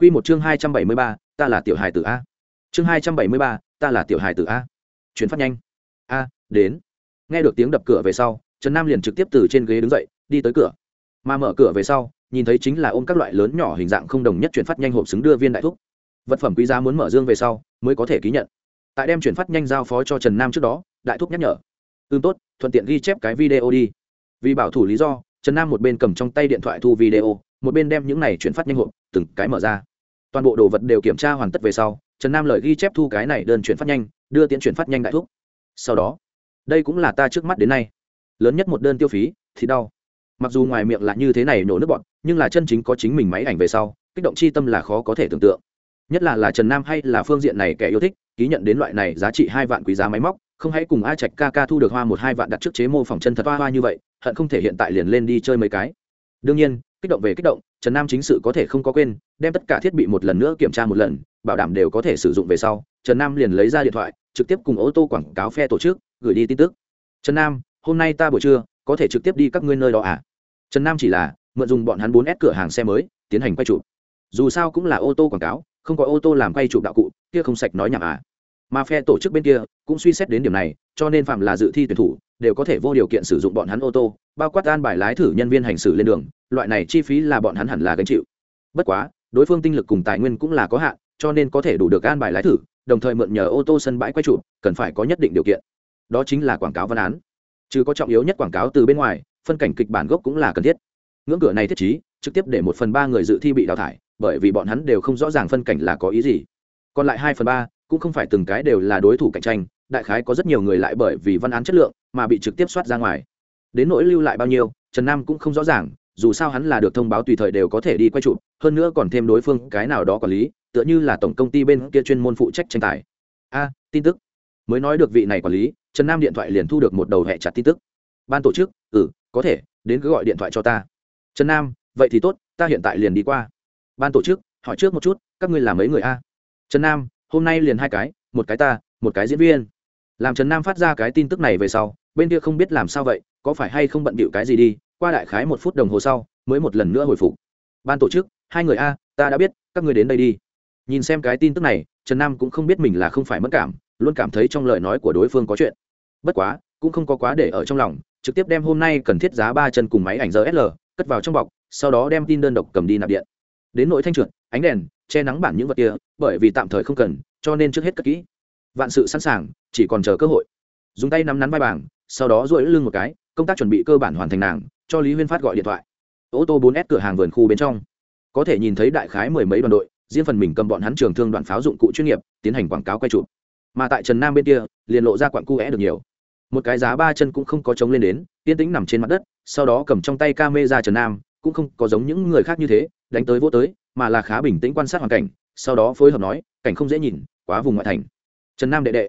Quy một chương hai trăm bảy mươi ba, ta là tiểu hài tử a. Chương hai trăm bảy mươi ba, ta là tiểu hài tử a. Chuyển phát nhanh. A, đến. Nghe được tiếng đập cửa về sau, trần nam liền trực tiếp từ trên ghế đứng dậy, đi tới cửa. Mà mở cửa về sau, nhìn thấy chính là ôm các loại lớn nhỏ hình dạng không đồng nhất chuyển phát nhanh hộp xứng đưa viên đại thúc. Vật phẩm quý giá muốn mở dương về sau, mới có thể ký nhận. Tại đem chuyển phát nhanh giao phó cho trần nam trước đó, đại thúc nhắc nhở. Ừm, tốt, thuận tiện ghi chép cái video đi. Vì bảo thủ lý do, trần nam một bên cầm trong tay điện thoại thu video, một bên đem những này chuyển phát nhanh hộp, từng cái mở ra toàn bộ đồ vật đều kiểm tra hoàn tất về sau, trần nam lời ghi chép thu cái này đơn chuyển phát nhanh, đưa tiến chuyển phát nhanh đại thuốc. sau đó, đây cũng là ta trước mắt đến nay, lớn nhất một đơn tiêu phí, thì đau. Mặc dù ngoài miệng là như thế này nổ nước bọn nhưng là chân chính có chính mình máy ảnh về sau, kích động chi tâm là khó có thể tưởng tượng. Nhất là là trần nam hay là phương diện này kẻ yêu thích, ký nhận đến loại này giá trị hai vạn quý giá máy móc, không hãy cùng a trạch ca ca thu được hoa một hai vạn đặt trước chế mô phỏng chân thật hoa hoa như vậy, hận không thể hiện tại liền lên đi chơi mấy cái. Đương nhiên, kích động về kích động trần nam chính sự có thể không có quên, đem tất cả thiết bị một lần nữa kiểm tra một lần, bảo đảm đều có thể sử dụng về sau, trần nam liền lấy ra điện thoại, trực tiếp cùng ô tô quảng cáo phe tổ chức, gửi đi tin tức. Trần nam, hôm nay ta buổi trưa, có thể trực tiếp đi các ngươi nơi đó à? Trần nam chỉ là mượn dùng bọn hắn bốn s cửa hàng xe mới, tiến hành quay chụp. Dù sao cũng là ô tô quảng cáo, không có ô tô làm quay chụp đạo cụ, kia không sạch nói nhảm à. Mà phe tổ chức bên kia cũng suy xét đến điểm này, cho nên phạm là dự thi tuyển thủ đều có thể vô điều kiện sử dụng bọn hắn ô tô, bao quát an bài lái thử nhân viên hành xử lên đường, loại này chi phí là bọn hắn hẳn là gánh chịu. Bất quá, đối phương tinh lực cùng tài nguyên cũng là có hạn, cho nên có thể đủ được an bài lái thử, đồng thời mượn nhờ ô tô sân bãi quay trụ cần phải có nhất định điều kiện. Đó chính là quảng cáo văn án. Chứ có trọng yếu nhất quảng cáo từ bên ngoài, phân cảnh kịch bản gốc cũng là cần thiết. Ngưỡng cửa này thiết chí trực tiếp để một phần ba người dự thi bị đào thải, bởi vì bọn hắn đều không rõ ràng phân cảnh là có ý gì. Còn lại hai phần ba, cũng không phải từng cái đều là đối thủ cạnh tranh đại khái có rất nhiều người lại bởi vì văn án chất lượng mà bị trực tiếp soát ra ngoài. Đến nỗi lưu lại bao nhiêu, trần nam cũng không rõ ràng, dù sao hắn là được thông báo tùy thời đều có thể đi quay chụp, hơn nữa còn thêm đối phương cái nào đó quản lý, tựa như là tổng công ty bên kia chuyên môn phụ trách tranh tài. A, tin tức. Mới nói được vị này quản lý, trần nam điện thoại liền thu được một đầu hẹ chặt tin tức. Ban tổ chức ừ có thể, đến cứ gọi điện thoại cho ta. Trần nam, vậy thì tốt, ta hiện tại liền đi qua. Ban tổ chức, hỏi trước một chút, các ngươi là mấy người a? Trần nam, hôm nay liền hai cái, một cái ta, một cái diễn viên làm trần nam phát ra cái tin tức này về sau, bên kia không biết làm sao vậy, có phải hay không bận bịu cái gì đi, qua đại khái một phút đồng hồ sau, mới một lần nữa hồi phục. Ban tổ chức, hai người a, ta đã biết, các người đến đây đi. Nhìn xem cái tin tức này, trần nam cũng không biết mình là không phải mất cảm, luôn cảm thấy trong lời nói của đối phương có chuyện. Bất quá, cũng không có quá để ở trong lòng, trực tiếp đem hôm nay cần thiết giá ba chân cùng máy ảnh rsl cất vào trong bọc, sau đó đem tin đơn độc cầm đi nạp điện. Đến nội thanh trượt, ánh đèn, che nắng bản những vật kia, bởi vì tạm thời không cần, cho nên trước hết cất kỹ vạn sự sẵn sàng, chỉ còn chờ cơ hội. Dùng tay nắm nắn vai bảng, sau đó duỗi lưng một cái, công tác chuẩn bị cơ bản hoàn thành nàng, cho lý huyên phát gọi điện thoại. Ô tô 4 s cửa hàng vườn khu bên trong. Có thể nhìn thấy đại khái mười mấy đoàn đội, riêng phần mình cầm bọn hắn trường thương đoàn pháo dụng cụ chuyên nghiệp, tiến hành quảng cáo quay chụp. Mà tại trần nam bên kia, liền lộ ra quặng cu é được nhiều. Một cái giá ba chân cũng không có chống lên đến, yên tĩnh nằm trên mặt đất, sau đó cầm trong tay ca mê ra trần nam, cũng không có giống những người khác như thế, đánh tới vô tới, mà là khá bình tĩnh quan sát hoàn cảnh, sau đó phối hợp nói, cảnh không dễ nhìn, quá vùng ngoại thành trần nam đệ đệ.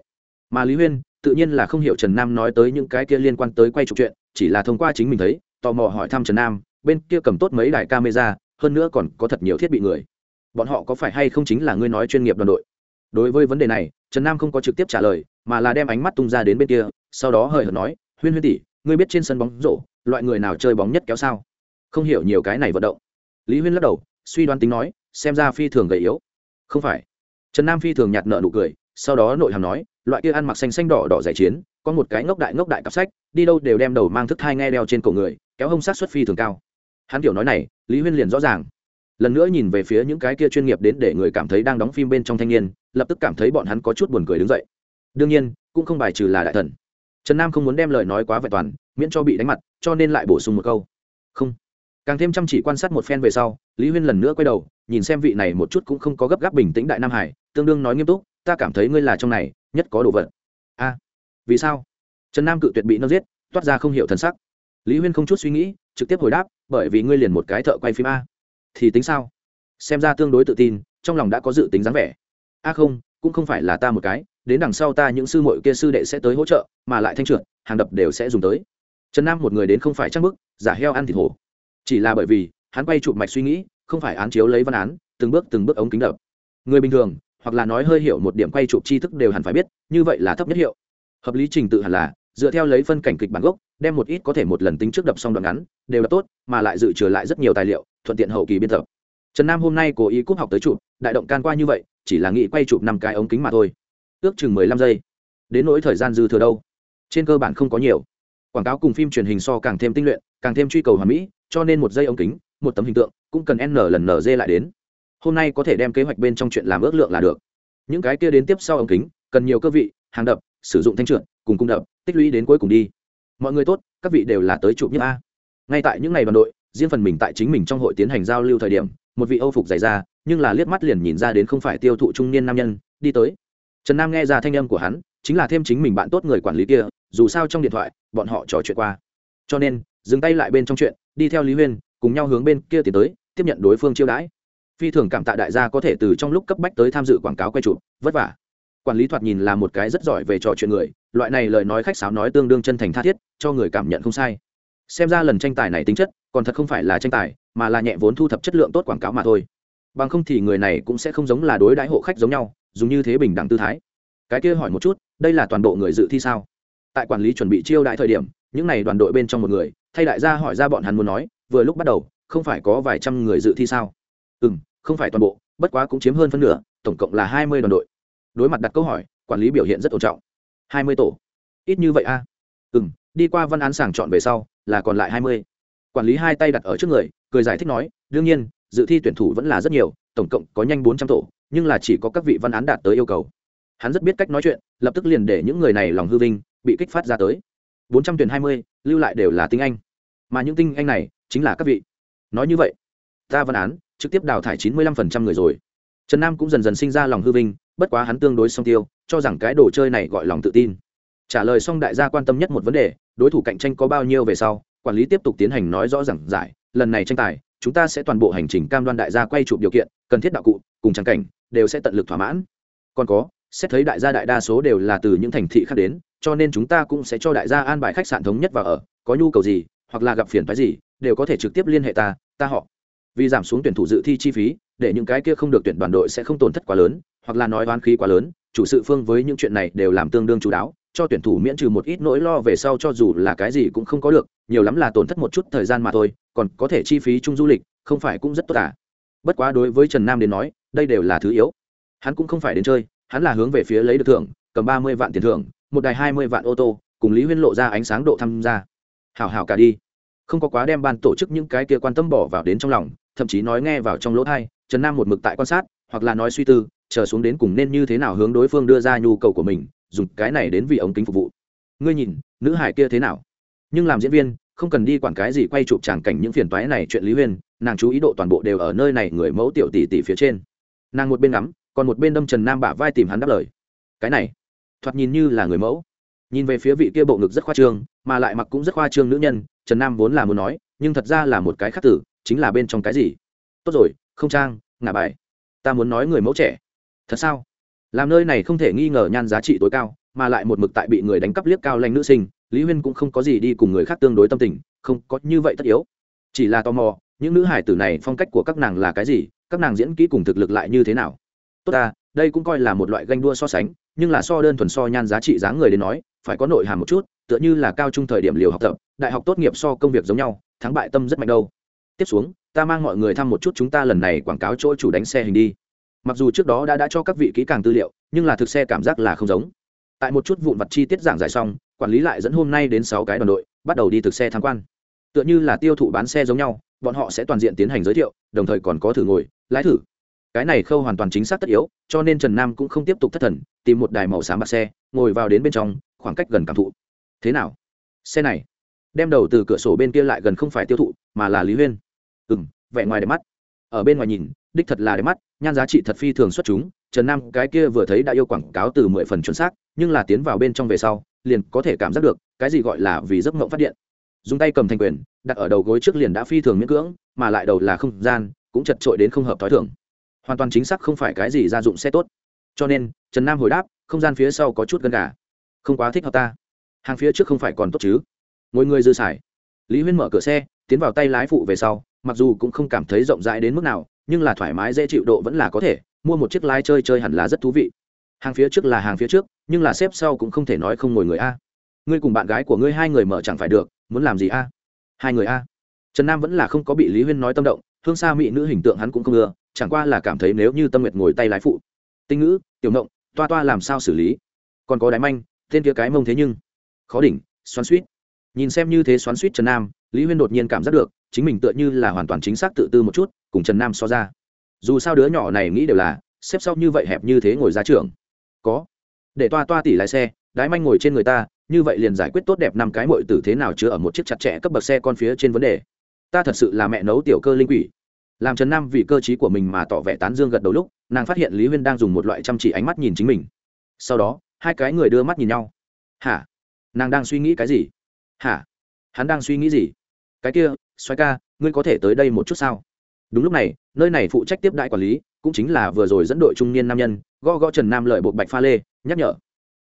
Mà lý huyên, tự nhiên là không hiểu trần nam nói tới những cái kia liên quan tới quay chụp chuyện, chỉ là thông qua chính mình thấy, tò mò hỏi thăm trần nam, bên kia cầm tốt mấy đài camera, hơn nữa còn có thật nhiều thiết bị người. Bọn họ có phải hay không chính là ngươi nói chuyên nghiệp đoàn đội? Đối với vấn đề này, trần nam không có trực tiếp trả lời, mà là đem ánh mắt tung ra đến bên kia, sau đó hời hợt nói, huyên huyên tỷ, ngươi biết trên sân bóng rổ, loại người nào chơi bóng nhất kéo sao? Không hiểu nhiều cái này vận động. Lý huyên lắc đầu, suy đoán tính nói, xem ra phi thường gầy yếu. Không phải. Trần nam phi thường nhạt nợ nụ cười sau đó nội hàm nói, loại kia ăn mặc xanh xanh đỏ đỏ giải chiến, có một cái ngốc đại ngốc đại cặp sách, đi đâu đều đem đầu mang thức thai nghe đeo trên cổ người, kéo hông sát xuất phi thường cao. Hắn kiểu nói này, lý huyên liền rõ ràng. Lần nữa nhìn về phía những cái kia chuyên nghiệp đến để người cảm thấy đang đóng phim bên trong thanh niên, lập tức cảm thấy bọn hắn có chút buồn cười đứng dậy. Đương nhiên, cũng không bài trừ là đại thần. Trần nam không muốn đem lời nói quá vẹn toàn, miễn cho bị đánh mặt, cho nên lại bổ sung một câu. Không. Càng thêm chăm chỉ quan sát một phen về sau, lý huyên lần nữa quay đầu, nhìn xem vị này một chút cũng không có gấp gáp bình tĩnh đại nam hải, tương đương nói nghiêm túc ta cảm thấy ngươi là trong này, nhất có đồ vật. A, vì sao? Trần nam cự tuyệt bị nâng giết, toát ra không hiểu thần sắc. Lý huyên không chút suy nghĩ, trực tiếp hồi đáp, bởi vì ngươi liền một cái thợ quay phim a. Thì tính sao? Xem ra tương đối tự tin, trong lòng đã có dự tính dáng vẻ. A không, cũng không phải là ta một cái, đến đằng sau ta những sư mội kia sư đệ sẽ tới hỗ trợ, mà lại thanh trượt, hàng đập đều sẽ dùng tới. Trần nam một người đến không phải chắc bức, giả heo ăn thịt hổ. Chỉ là bởi vì, hắn quay chụp mạch suy nghĩ, không phải án chiếu lấy văn án, từng bước từng bước ống kính đập. Người bình thường hoặc là nói hơi hiểu một điểm quay chụp tri thức đều hẳn phải biết, như vậy là thấp nhất hiệu. Hợp lý trình tự hẳn là, dựa theo lấy phân cảnh kịch bản gốc, đem một ít có thể một lần tính trước đập xong đoạn ngắn, đều là tốt, mà lại dự trừ lại rất nhiều tài liệu, thuận tiện hậu kỳ biên tập. Trần nam hôm nay cố ý cúp học tới chụp, đại động can qua như vậy, chỉ là nghĩ quay chụp năm cái ống kính mà thôi. Ước chừng mười lăm giây. Đến nỗi thời gian dư thừa đâu? Trên cơ bản không có nhiều. Quảng cáo cùng phim truyền hình so càng thêm tinh luyện, càng thêm truy cầu hoàn mỹ, cho nên một giây ống kính, một tấm hình tượng, cũng cần n lần n dê lại đến hôm nay có thể đem kế hoạch bên trong chuyện làm ước lượng là được. Những cái kia đến tiếp sau ống kính, cần nhiều cơ vị, hàng đập, sử dụng thanh trượt, cùng cung đập, tích lũy đến cuối cùng đi. Mọi người tốt, các vị đều là tới chụp nhất a. Ngay tại những ngày đoàn đội, riêng phần mình tại chính mình trong hội tiến hành giao lưu thời điểm, một vị âu phục dày ra nhưng là liếc mắt liền nhìn ra đến không phải tiêu thụ trung niên nam nhân, đi tới. Trần nam nghe ra thanh âm của hắn, chính là thêm chính mình bạn tốt người quản lý kia, dù sao trong điện thoại, bọn họ trò chuyện qua. Cho nên, dừng tay lại bên trong chuyện, đi theo lý huyên, cùng nhau hướng bên kia tiến tới, tiếp nhận đối phương chiêu đãi phi thường cảm tạ đại gia có thể từ trong lúc cấp bách tới tham dự quảng cáo quay chụp, vất vả. Quản lý thoạt nhìn là một cái rất giỏi về trò chuyện người, loại này lời nói khách sáo nói tương đương chân thành tha thiết, cho người cảm nhận không sai. Xem ra lần tranh tài này tính chất, còn thật không phải là tranh tài, mà là nhẹ vốn thu thập chất lượng tốt quảng cáo mà thôi. Bằng không thì người này cũng sẽ không giống là đối đãi hộ khách giống nhau, dùng như thế bình đẳng tư thái. Cái kia hỏi một chút, đây là toàn bộ người dự thi sao? Tại quản lý chuẩn bị chiêu đại thời điểm, những n à y đoàn đội bên trong một người, thay đại gia hỏi ra bọn hắn muốn nói, vừa lúc bắt đầu, không phải có vài trăm người dự thi sao? Ừ m không phải toàn bộ, bất quá cũng chiếm hơn phân nửa, tổng cộng là hai mươi đoàn đội. Đối mặt đặt câu hỏi, quản lý biểu hiện rất ổn trọng. Hai mươi tổ. Ít như vậy a? À? ừ m đi qua văn án sàng chọn về sau, là còn lại hai mươi. Quản lý hai tay đặt ở trước người, cười giải thích nói, đương nhiên, dự thi tuyển thủ vẫn là rất nhiều, tổng cộng có nhanh bốn trăm tổ, nhưng là chỉ có các vị văn án đạt tới yêu cầu. Hắn rất biết cách nói chuyện, lập tức liền để những người này lòng hư vinh, bị kích phát ra tới. Bốn trăm tuyển hai mươi, lưu lại đều là tinh anh. Mà những tinh anh này, chính là các vị. Nói như vậy, ta văn án trực tiếp đào thải chín mươi lăm phần trăm người rồi. Trần nam cũng dần dần sinh ra lòng hư vinh, bất quá hắn tương đối song tiêu, cho rằng cái đồ chơi này gọi lòng tự tin. Trả lời xong đại gia quan tâm nhất một vấn đề, đối thủ cạnh tranh có bao nhiêu về sau, quản lý tiếp tục tiến hành nói rõ rằng giải, lần này tranh tài, chúng ta sẽ toàn bộ hành trình cam đoan đại gia quay chụp điều kiện, cần thiết đạo cụ, cùng trang cảnh, đều sẽ tận lực thỏa mãn. Còn có, xét thấy đại gia đại đa số đều là từ những thành thị khác đến, cho nên chúng ta cũng sẽ cho đại gia an bài khách sạn thống nhất và ở, có nhu cầu gì, hoặc là gặp phiền phái gì, đều có thể trực tiếp liên hệ ta ta họ vì giảm xuống tuyển thủ dự thi chi phí, để những cái kia không được tuyển đoàn đội sẽ không tổn thất quá lớn, hoặc là nói oán khí quá lớn, chủ sự phương với những chuyện này đều làm tương đương chú đáo, cho tuyển thủ miễn trừ một ít nỗi lo về sau cho dù là cái gì cũng không có được, nhiều lắm là tổn thất một chút thời gian mà thôi, còn có thể chi phí chung du lịch, không phải cũng rất tốt à? Bất quá đối với trần nam đến nói, đây đều là thứ yếu. Hắn cũng không phải đến chơi, hắn là hướng về phía lấy được thưởng, cầm ba mươi vạn tiền thưởng, một đài hai mươi vạn ô tô, cùng lý huyên lộ ra ánh sáng độ tham gia. Hảo hảo cả đi. Không có quá đem ban tổ chức những cái kia quan tâm bỏ vào đến trong lòng thậm chí nói nghe vào trong lỗ thai, trần nam một mực tại quan sát, hoặc là nói suy tư, chờ xuống đến cùng nên như thế nào hướng đối phương đưa ra nhu cầu của mình, dùng cái này đến vì ống kính phục vụ. Ngươi nhìn, nữ hải kia thế nào? Nhưng làm diễn viên, không cần đi quản cái gì quay chụp tràng cảnh những phiền toái này chuyện lý huyên, nàng chú ý độ toàn bộ đều ở nơi này người mẫu tiểu tỷ tỷ phía trên. Nàng một bên ngắm, còn một bên đâm trần nam bả vai tìm hắn đáp lời. Cái này, thoạt nhìn như là người mẫu. Nhìn về phía vị kia bộ ngực rất khoa trương, mà lại mặc cũng rất khoa trương nữ nhân, trần nam vốn là muốn nói, nhưng thật ra là một cái khắc tử chính là bên trong cái gì? Tốt rồi, không trang, ngả bài. Ta muốn nói người mẫu trẻ. Thật sao? Làm nơi này không thể nghi ngờ nhan giá trị tối cao, mà lại một mực tại bị người đánh cắp liếc cao lanh nữ sinh, lý huyên cũng không có gì đi cùng người khác tương đối tâm tình, không có như vậy tất yếu. Chỉ là tò mò, những nữ hải tử này phong cách của các nàng là cái gì, các nàng diễn kỹ cùng thực lực lại như thế nào? Tốt ta, đây cũng coi là một loại ganh đua so sánh, nhưng là so đơn thuần so nhan giá trị dáng người đến nói, phải có nội hàm một chút, tựa như là cao trung thời điểm liều học tập, đại học tốt nghiệp so công việc giống nhau, thắng bại tâm rất mạnh đâu tiếp xuống, ta mang mọi người thăm một chút chúng ta lần này quảng cáo chỗ chủ đánh xe hình đi. Mặc dù trước đó đã đã cho các vị kỹ càng tư liệu, nhưng là thực xe cảm giác là không giống. Tại một chút vụn vặt chi tiết giảng giải xong, quản lý lại dẫn hôm nay đến sáu cái đoàn đội, bắt đầu đi thực xe tham quan. Tựa như là tiêu thụ bán xe giống nhau, bọn họ sẽ toàn diện tiến hành giới thiệu, đồng thời còn có thử ngồi, lái thử. Cái này khâu hoàn toàn chính xác tất yếu, cho nên trần nam cũng không tiếp tục thất thần, tìm một đài màu xám bạc xe, ngồi vào đến bên trong, khoảng cách gần cảm thụ. Thế nào? Xe này, đem đầu từ cửa sổ bên kia lại gần không phải tiêu thụ, mà là lý huyên ừ m vẻ ngoài đẹp mắt. Ở bên ngoài nhìn, đích thật là đẹp mắt, nhan giá trị thật phi thường xuất chúng, trần nam cái kia vừa thấy đã yêu quảng cáo từ mười phần chuẩn xác, nhưng là tiến vào bên trong về sau, liền có thể cảm giác được, cái gì gọi là vì giấc ngộng phát điện. Dùng tay cầm thành quyền, đặt ở đầu gối trước liền đã phi thường miễn cưỡng, mà lại đầu là không gian, cũng chật trội đến không hợp t h ó i thường. Hoàn toàn chính xác không phải cái gì gia dụng xe tốt. Cho nên, trần nam hồi đáp, không gian phía sau có chút gần cả không quá thích hợp ta. Hàng phía trước không phải còn tốt chứ. Ngồi người dư xài lý huyên mở cửa xe, tiến vào tay lái phụ về sau mặc dù cũng không cảm thấy rộng rãi đến mức nào, nhưng là thoải mái dễ chịu độ vẫn là có thể, mua một chiếc lái chơi chơi hẳn là rất thú vị. Hàng phía trước là hàng phía trước, nhưng là xếp sau cũng không thể nói không ngồi người a. Ngươi cùng bạn gái của ngươi hai người mở chẳng phải được, muốn làm gì a? Hai người a. Trần nam vẫn là không có bị lý huyên nói tâm động, hương xa mỹ nữ hình tượng hắn cũng không ưa, chẳng qua là cảm thấy nếu như tâm nguyệt ngồi tay lái phụ. Tinh ngữ, tiểu mộng toa toa làm sao xử lý? Còn có đái manh, tên kia cái mông thế nhưng. Khó đỉnh, xoắn suýt. Nhìn xem như thế xoắn suýt trần nam, lý huyên đột nhiên cảm giác được chính mình tựa như là hoàn toàn chính xác tự tư một chút, cùng trần nam so ra. Dù sao đứa nhỏ này nghĩ đều là, xếp sau như vậy hẹp như thế ngồi ra trường. Có. Để toa toa tỉ lái xe, đái manh ngồi trên người ta, như vậy liền giải quyết tốt đẹp năm cái mội tử thế nào chứa ở một chiếc chặt chẽ cấp bậc xe con phía trên vấn đề. Ta thật sự là mẹ nấu tiểu cơ linh quỷ. Làm trần nam vì cơ t của mình mà tỏ vẻ tán dương gật đầu lúc, nàng phát hiện lý huyên đang dùng một loại chăm chỉ ánh mắt nhìn chính mình. Sau đó, hai cái người đưa mắt nhìn nhau. Hả? Nàng đang suy nghĩ cái gì? Hả? Hắn đang suy nghĩ gì? Cái kia xoay ca, ngươi có thể tới đây một chút sao? Đúng lúc này, nơi này phụ trách tiếp đại quản lý, cũng chính là vừa rồi dẫn đội trung niên nam nhân, gõ gõ trần nam lợi bộ bạch pha lê, nhắc nhở.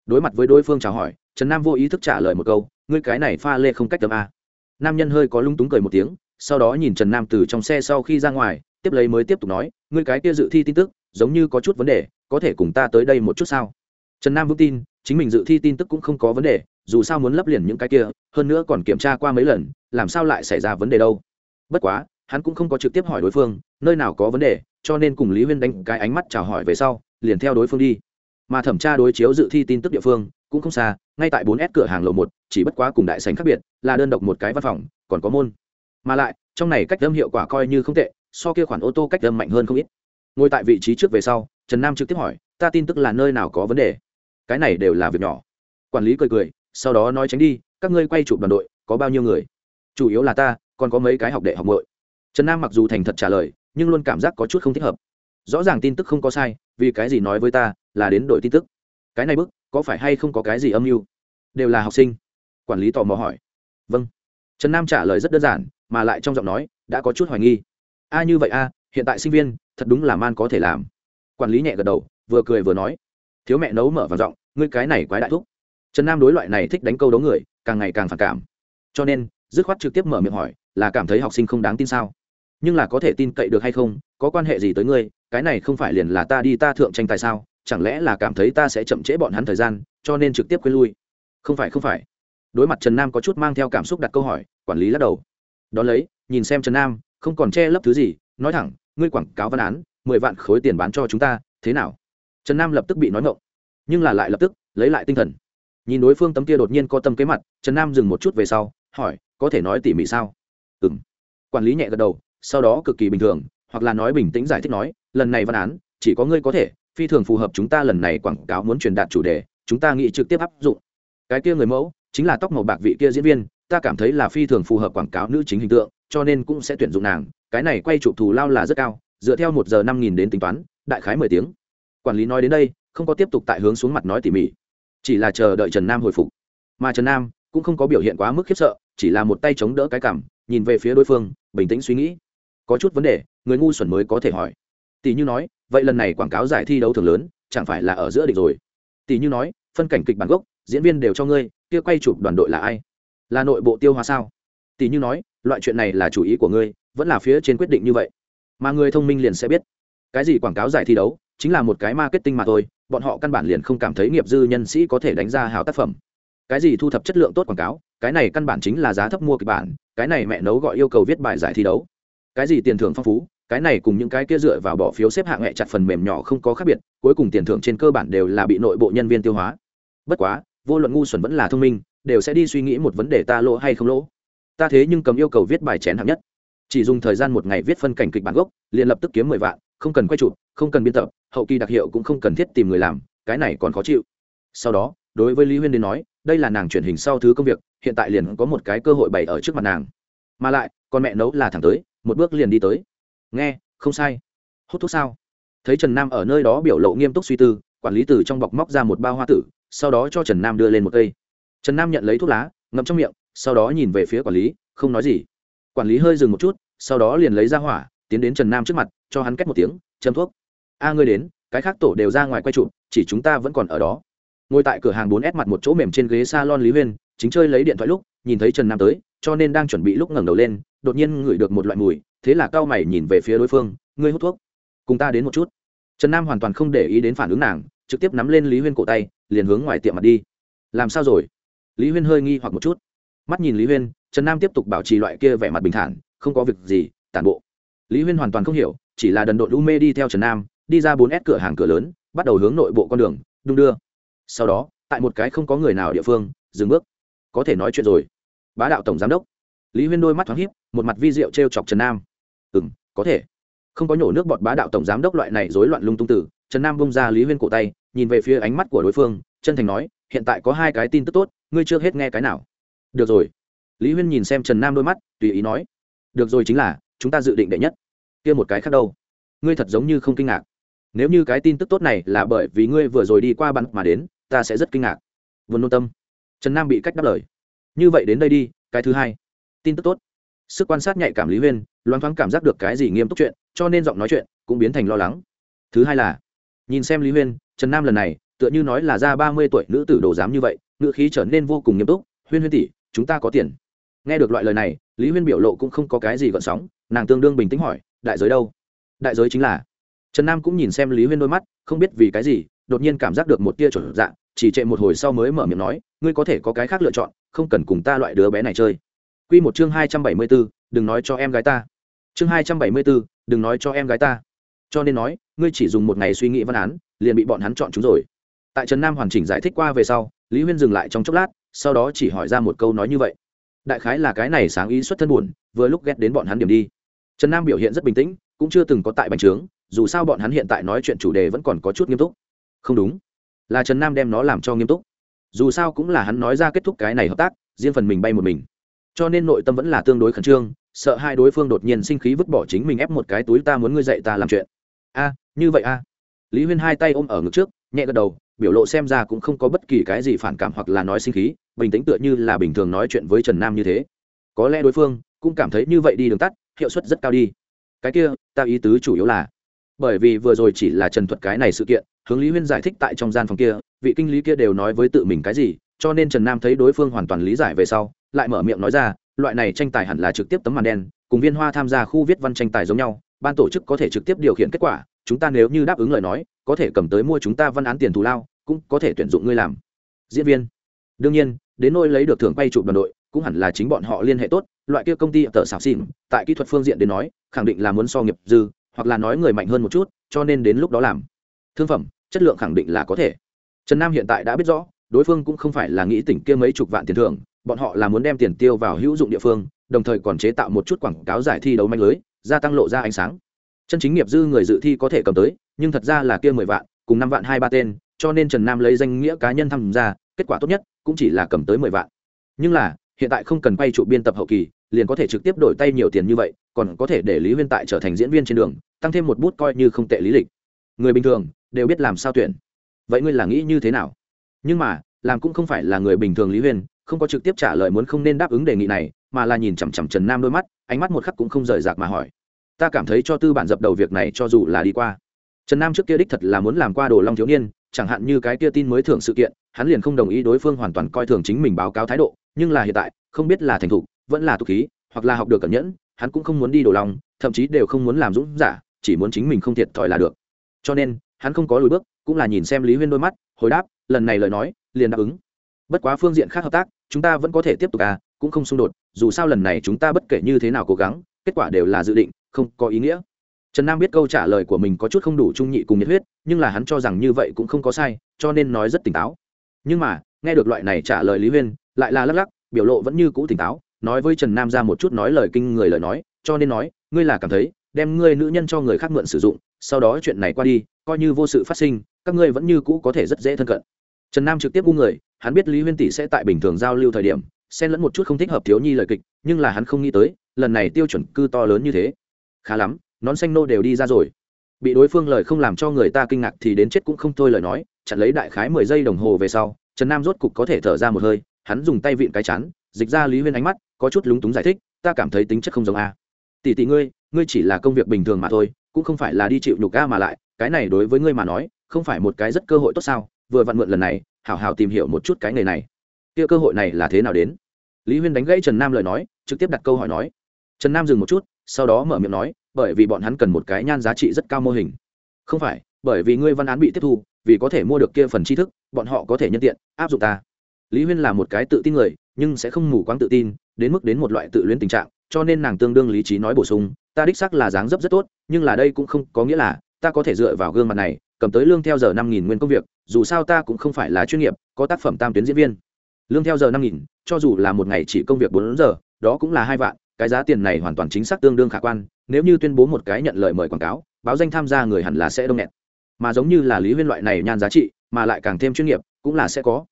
Đối mặt với đối phương chào hỏi, trần nam vô ý thức trả lời một câu, ngươi cái này pha lê không cách tầm a. Nam nhân hơi có lung túng cười một tiếng, sau đó nhìn trần nam từ trong xe sau khi ra ngoài, tiếp lấy mới tiếp tục nói, ngươi cái kia dự thi tin tức, giống như có chút vấn đề, có thể cùng ta tới đây một chút sao? Trần nam vững tin, chính mình dự thi tin tức cũng không có vấn đề dù sao muốn lấp liền những cái kia, hơn nữa còn kiểm tra qua mấy lần, làm sao lại xảy ra vấn đề đâu? Bất quá, hắn cũng không có trực tiếp hỏi đối phương, nơi nào có vấn đề, cho nên cùng lý huyên đánh cái ánh mắt chào hỏi về sau, liền theo đối phương đi. Mà thẩm tra đối chiếu dự thi tin tức địa phương, cũng không xa, ngay tại bốn s cửa hàng lầu một, chỉ bất quá cùng đại sảnh khác biệt, là đơn độc một cái văn phòng, còn có môn. Mà lại, trong này cách âm hiệu quả coi như không tệ, so kia khoản ô tô cách âm mạnh hơn không ít. Ngồi tại vị trí trước về sau, trần nam trực tiếp hỏi, ta tin tức là nơi nào có vấn đề? Cái này đều là việc nhỏ. Quản lý cười cười sau đó nói tránh đi, các ngươi quay chụp đoàn đội, có bao nhiêu người? Chủ yếu là ta, còn có mấy cái học đệ học bội trần nam mặc dù thành thật trả lời, nhưng luôn cảm giác có chút không thích hợp. Rõ ràng tin tức không có sai, vì cái gì nói với ta, là đến đội tin tức. Cái này bức, có phải hay không có cái gì âm mưu? Đều là học sinh. Quản lý tò mò hỏi. Vâng. Trần nam trả lời rất đơn giản, mà lại trong giọng nói, đã có chút hoài nghi. A, như vậy a, hiện tại sinh viên, thật đúng là man có thể làm. Quản lý nhẹ gật đầu, vừa cười vừa nói. Thiếu mẹ nấu mở vào giọng, ngươi cái này quái đại thúc trần nam đối loại này thích đánh câu đấu người, càng ngày càng phản cảm. Cho nên, dứt khoát trực tiếp mở miệng hỏi, là cảm thấy học sinh không đáng tin sao? Nhưng là có thể tin cậy được hay không, có quan hệ gì tới ngươi, cái này không phải liền là ta đi ta thượng tranh tài sao? Chẳng lẽ là cảm thấy ta sẽ chậm trễ bọn hắn thời gian, cho nên trực tiếp quên lui? Không phải không phải. Đối mặt trần nam có chút mang theo cảm xúc đặt câu hỏi, quản lý lắc đầu. Đón lấy, nhìn xem trần nam, không còn che lấp thứ gì, nói thẳng, ngươi quảng cáo văn án, mười vạn khối tiền bán cho chúng ta, thế nào? Trần nam lập tức bị nói ngộng, nhưng là lại lập tức lấy lại tinh thần nhìn đối phương tấm kia đột nhiên có tâm kế mặt, trần nam dừng một chút về sau, hỏi, có thể nói tỉ mỉ sao? Ừ m quản lý nhẹ gật đầu, sau đó cực kỳ bình thường, hoặc là nói bình tĩnh giải thích nói, lần này văn án, chỉ có ngươi có thể, phi thường phù hợp chúng ta lần này quảng cáo muốn truyền đạt chủ đề, chúng ta nghĩ trực tiếp áp dụng. Cái kia người mẫu, chính là tóc màu bạc vị kia diễn viên, ta cảm thấy là phi thường phù hợp quảng cáo nữ chính hình tượng, cho nên cũng sẽ tuyển dụng nàng, cái này quay chụp thù lao là rất cao, dựa theo một giờ năm nghìn đến tính toán, đại khái mười tiếng. Quản lý nói đến đây, không có tiếp tục tại hướng xuống mặt nói tỉ mỉ chỉ là chờ đợi trần nam hồi phục. Mà trần nam cũng không có biểu hiện quá mức khiếp sợ, chỉ là một tay chống đỡ cái cảm nhìn về phía đối phương, bình tĩnh suy nghĩ. Có chút vấn đề, người ngu xuẩn mới có thể hỏi. Tỷ như nói, vậy lần này quảng cáo giải thi đấu thường lớn, chẳng phải là ở giữa địch rồi? Tỷ như nói, phân cảnh kịch bản gốc, diễn viên đều cho ngươi, kia quay chụp đoàn đội là ai? Là nội bộ tiêu hóa sao? Tỷ như nói, loại chuyện này là chủ ý của ngươi, vẫn là phía trên quyết định như vậy. Mà người thông minh liền sẽ biết. Cái gì quảng cáo giải thi đấu chính là một cái marketing mà thôi, bọn họ căn bản liền không cảm thấy nghiệp dư nhân sĩ có thể đánh ra hào tác phẩm. Cái gì thu thập chất lượng tốt quảng cáo, cái này căn bản chính là giá thấp mua kịch bản, cái này mẹ nấu gọi yêu cầu viết bài giải thi đấu. Cái gì tiền thưởng phong phú, cái này cùng những cái kia dựa vào bỏ phiếu xếp hạng hẹ chặt phần mềm nhỏ không có khác biệt, cuối cùng tiền thưởng trên cơ bản đều là bị nội bộ nhân viên tiêu hóa. Bất quá, vô luận ngu xuẩn vẫn là thông minh, đều sẽ đi suy nghĩ một vấn đề ta lỗ hay không lỗ. Ta thế nhưng cầm yêu cầu viết bài chén hạng nhất. Chỉ dùng thời gian một ngày viết phân cảnh kịch bản gốc, liền lập tức kiếm mười vạn không cần quay chụp, không cần biên tập, hậu kỳ đặc hiệu cũng không cần thiết tìm người làm, cái này còn khó chịu. Sau đó, đối với lý huyên đến nói, đây là nàng chuyển hình sau thứ công việc, hiện tại liền có một cái cơ hội bày ở trước mặt nàng. Mà lại, con mẹ nấu là thẳng tới, một bước liền đi tới. Nghe, không sai. Hút thuốc sao? Thấy trần nam ở nơi đó biểu lộ nghiêm túc suy tư, quản lý từ trong bọc móc ra một bao hoa tử, sau đó cho trần nam đưa lên một cây. Trần nam nhận lấy thuốc lá, ngậm trong miệng, sau đó nhìn về phía quản lý, không nói gì. Quản lý hơi dừng một chút, sau đó liền lấy ra hỏa tiến đến trần nam trước mặt, cho hắn cách một tiếng, châm thuốc. A, ngươi đến, cái khác tổ đều ra ngoài quay trụ chỉ chúng ta vẫn còn ở đó. Ngồi tại cửa hàng bốn s mặt một chỗ mềm trên ghế s a lon lý huyên, chính chơi lấy điện thoại lúc, nhìn thấy trần nam tới, cho nên đang chuẩn bị lúc ngẩng đầu lên, đột nhiên ngửi được một loại mùi, thế là cao mày nhìn về phía đối phương, ngươi hút thuốc? Cùng ta đến một chút. Trần nam hoàn toàn không để ý đến phản ứng nàng, trực tiếp nắm lên lý huyên cổ tay, liền hướng ngoài tiệm mặt đi. Làm sao rồi? Lý huyên hơi nghi hoặc một chút. Mắt nhìn lý huyên, trần nam tiếp tục bảo trì loại kia vẻ mặt bình thản, không có việc gì, tản bộ lý huyên hoàn toàn không hiểu, chỉ là đần độn u mê đi theo trần nam, đi ra bốn s cửa hàng cửa lớn, bắt đầu hướng nội bộ con đường, đung đưa. Sau đó, tại một cái không có người nào địa phương, dừng bước. Có thể nói chuyện rồi. Bá đạo tổng giám đốc. Lý huyên đôi mắt thoáng hiếp một mặt vi diệu t r e o chọc trần nam. Ừ m có thể. Không có nhổ nước bọt bá đạo tổng giám đốc loại này rối loạn lung tung tử, trần nam bông ra lý huyên cổ tay, nhìn về phía ánh mắt của đối phương, chân thành nói, hiện tại có hai cái tin tức tốt, ngươi chưa hết nghe cái nào. Được rồi. Lý huyên nhìn xem trần nam đôi mắt, tùy ý nói, được rồi chính là chúng ta dự định đệ nhất. Kia một cái khác đâu? Ngươi thật giống như không kinh ngạc. Nếu như cái tin tức tốt này là bởi vì ngươi vừa rồi đi qua bắn mà đến, ta sẽ rất kinh ngạc. Vườn nôn tâm. Trần nam bị cách đáp lời. Như vậy đến đây đi, cái thứ hai. Tin tức tốt. Sức quan sát nhạy cảm lý huyên, loáng thoáng cảm giác được cái gì nghiêm túc chuyện, cho nên giọng nói chuyện cũng biến thành lo lắng. Thứ hai là, nhìn xem lý huyên, trần nam lần này, tựa như nói là ra ba mươi tuổi nữ tử đồ dám như vậy, ngữ khí trở nên vô cùng nghiêm túc. Huyên huyên tỷ, chúng ta có tiền. Nghe được loại lời này, lý huyên biểu lộ cũng không có cái gì gợn sóng nàng tương đương bình tĩnh hỏi, đại giới đâu? Đại giới chính là trần nam cũng nhìn xem lý huyên đôi mắt, không biết vì cái gì, đột nhiên cảm giác được một tia chuẩn dạng, chỉ trệ một hồi sau mới mở miệng nói, ngươi có thể có cái khác lựa chọn, không cần cùng ta loại đứa bé này chơi. Q một chương hai trăm bảy mươi b ố đừng nói cho em gái ta. Chương hai trăm bảy mươi b ố đừng nói cho em gái ta. Cho nên nói, ngươi chỉ dùng một ngày suy nghĩ văn án, liền bị bọn hắn chọn chúng rồi. Tại trần nam hoàn chỉnh giải thích qua về sau, lý huyên dừng lại trong chốc lát, sau đó chỉ hỏi ra một câu nói như vậy. Đại khái là cái này sáng ý xuất thân buồn, vừa lúc ghét đến bọn hắn điểm đi trần nam biểu hiện rất bình tĩnh, cũng chưa từng có tại bành trướng, dù sao bọn hắn hiện tại nói chuyện chủ đề vẫn còn có chút nghiêm túc. Không đúng. Là trần nam đem nó làm cho nghiêm túc. Dù sao cũng là hắn nói ra kết thúc cái này hợp tác, riêng phần mình bay một mình. Cho nên nội tâm vẫn là tương đối khẩn trương, sợ hai đối phương đột nhiên sinh khí vứt bỏ chính mình ép một cái túi ta muốn ngươi dạy ta làm chuyện. A, như vậy a. Lý huyên hai tay ôm ở ngực trước, nhẹ gật đầu, biểu lộ xem ra cũng không có bất kỳ cái gì phản cảm hoặc là nói sinh khí, bình tĩnh tựa như là bình thường nói chuyện với trần nam như thế. Có lẽ đối phương cũng cảm thấy như vậy đi đường tắt hiệu suất rất cao đi. Cái kia, ta ý tứ chủ yếu là, bởi vì vừa rồi chỉ là trần thuật cái này sự kiện, hướng lý huyên giải thích tại trong gian phòng kia, vị kinh lý kia đều nói với tự mình cái gì, cho nên trần nam thấy đối phương hoàn toàn lý giải về sau, lại mở miệng nói ra, loại này tranh tài hẳn là trực tiếp tấm màn đen, cùng viên hoa tham gia khu viết văn tranh tài giống nhau, ban tổ chức có thể trực tiếp điều khiển kết quả, chúng ta nếu như đáp ứng lời nói, có thể cầm tới mua chúng ta văn án tiền thù lao, cũng có thể tuyển dụng ngươi làm diễn viên. Đương nhiên, đến nôi lấy được thưởng quay chụp đoàn đội cũng hẳn là chính bọn họ liên hệ tốt, loại kia công ty tờ xảo xỉn, tại kỹ thuật phương diện đến nói, khẳng định là muốn so nghiệp dư, hoặc là nói người mạnh hơn một chút, cho nên đến lúc đó làm. Thương phẩm, chất lượng khẳng định là có thể. Trần nam hiện tại đã biết rõ, đối phương cũng không phải là nghĩ tỉnh kia mấy chục vạn tiền thưởng, bọn họ là muốn đem tiền tiêu vào hữu dụng địa phương, đồng thời còn chế tạo một chút quảng cáo giải thi đấu manh lưới, gia tăng lộ ra ánh sáng. Chân chính nghiệp dư người dự thi có thể cầm tới, nhưng thật ra là kia mười vạn, cùng năm vạn hai ba tên, cho nên trần nam lấy danh nghĩa cá nhân tham gia, kết quả tốt nhất cũng chỉ là cầm tới mười vạn. Nhưng là hiện tại không cần quay trụ biên tập hậu kỳ, liền có thể trực tiếp đổi tay nhiều tiền như vậy, còn có thể để lý huyên tại trở thành diễn viên trên đường, tăng thêm một bút coi như không tệ lý lịch. Người bình thường đều biết làm sao tuyển. Vậy ngươi là nghĩ như thế nào? Nhưng mà, làm cũng không phải là người bình thường lý huyên, không có trực tiếp trả lời muốn không nên đáp ứng đề nghị này, mà là nhìn chằm chằm trần nam đôi mắt, ánh mắt một khắc cũng không rời rạc mà hỏi. Ta cảm thấy cho tư bản dập đầu việc này cho dù là đi qua. Trần nam trước kia đích thật là muốn làm qua đồ long thiếu niên, chẳng hạn như cái kia tin mới thưởng sự kiện, hắn liền không đồng ý đối phương hoàn toàn coi thường chính mình báo cáo thái độ nhưng là hiện tại, không biết là thành thục, vẫn là tục khí, hoặc là học được cẩn nhẫn, hắn cũng không muốn đi đổ lòng, thậm chí đều không muốn làm dũng giả, chỉ muốn chính mình không thiệt thòi là được. Cho nên, hắn không có lùi bước, cũng là nhìn xem lý huyên đôi mắt, hồi đáp, lần này lời nói, liền đáp ứng. Bất quá phương diện khác hợp tác, chúng ta vẫn có thể tiếp tục à cũng không xung đột, dù sao lần này chúng ta bất kể như thế nào cố gắng, kết quả đều là dự định, không có ý nghĩa. Trần nam biết câu trả lời của mình có chút không đủ trung nhị cùng nhiệt huyết, nhưng là hắn cho rằng như vậy cũng không có sai, cho nên nói rất tỉnh táo. Nhưng mà, nghe được loại này trả lời lý huyên lại là lắc lắc, biểu lộ vẫn như cũ tỉnh táo, nói với trần nam ra một chút nói lời kinh người lời nói, cho nên nói, ngươi là cảm thấy, đem ngươi nữ nhân cho người khác mượn sử dụng, sau đó chuyện này qua đi, coi như vô sự phát sinh, các ngươi vẫn như cũ có thể rất dễ thân cận. Trần nam trực tiếp u người, hắn biết lý huyên tỷ sẽ tại bình thường giao lưu thời điểm, xen lẫn một chút không thích hợp thiếu nhi lời kịch, nhưng là hắn không nghĩ tới, lần này tiêu chuẩn cư to lớn như thế. Khá lắm, nón xanh nô đều đi ra rồi. Bị đối phương lời không làm cho người ta kinh ngạc thì đến chết cũng không thôi lời nói, chặn lấy đại khái mười giây đồng hồ về sau, trần nam rốt cục có thể thở ra một hơi hắn dùng tay vịn cái chán, dịch ra lý huyên ánh mắt, có chút lúng túng giải thích, ta cảm thấy tính chất không giống a. Tỷ tỷ ngươi ngươi chỉ là công việc bình thường mà thôi, cũng không phải là đi chịu nhục ca mà lại, cái này đối với ngươi mà nói, không phải một cái rất cơ hội tốt sao? Vừa vặn mượn lần này, hảo hảo tìm hiểu một chút cái nghề này. Kia cơ hội này là thế nào đến? Lý huyên đánh gãy trần nam lời nói, trực tiếp đặt câu hỏi nói. Trần nam dừng một chút, sau đó mở miệng nói, bởi vì bọn hắn cần một cái nhan giá trị rất cao mô hình. Không phải, bởi vì ngươi văn án bị tiếp thu, vì có thể mua được kia phần tri thức, bọn họ có thể nhân tiện áp dụng ta lý huyên là một cái tự tin người, nhưng sẽ không mù quáng tự tin, đến mức đến một loại tự luyến tình trạng, cho nên nàng tương đương lý trí nói bổ sung, ta đích sắc là dáng dấp rất tốt, nhưng là đây cũng không có nghĩa là ta có thể dựa vào gương mặt này, cầm tới lương theo giờ năm nghìn nguyên công việc, dù sao ta cũng không phải là chuyên nghiệp, có tác phẩm tam tuyến diễn viên. Lương theo giờ năm nghìn, cho dù là một ngày chỉ công việc bốn giờ, đó cũng là hai vạn, cái giá tiền này hoàn toàn chính xác tương đương khả quan, nếu như tuyên bố một cái nhận lời mời quảng cáo, báo danh tham gia người hẳn là sẽ đông nghẹt. Mà giống như là lý huyên loại này nhan giá trị, mà lại càng thêm chuyên nghiệp, cũng là sẽ có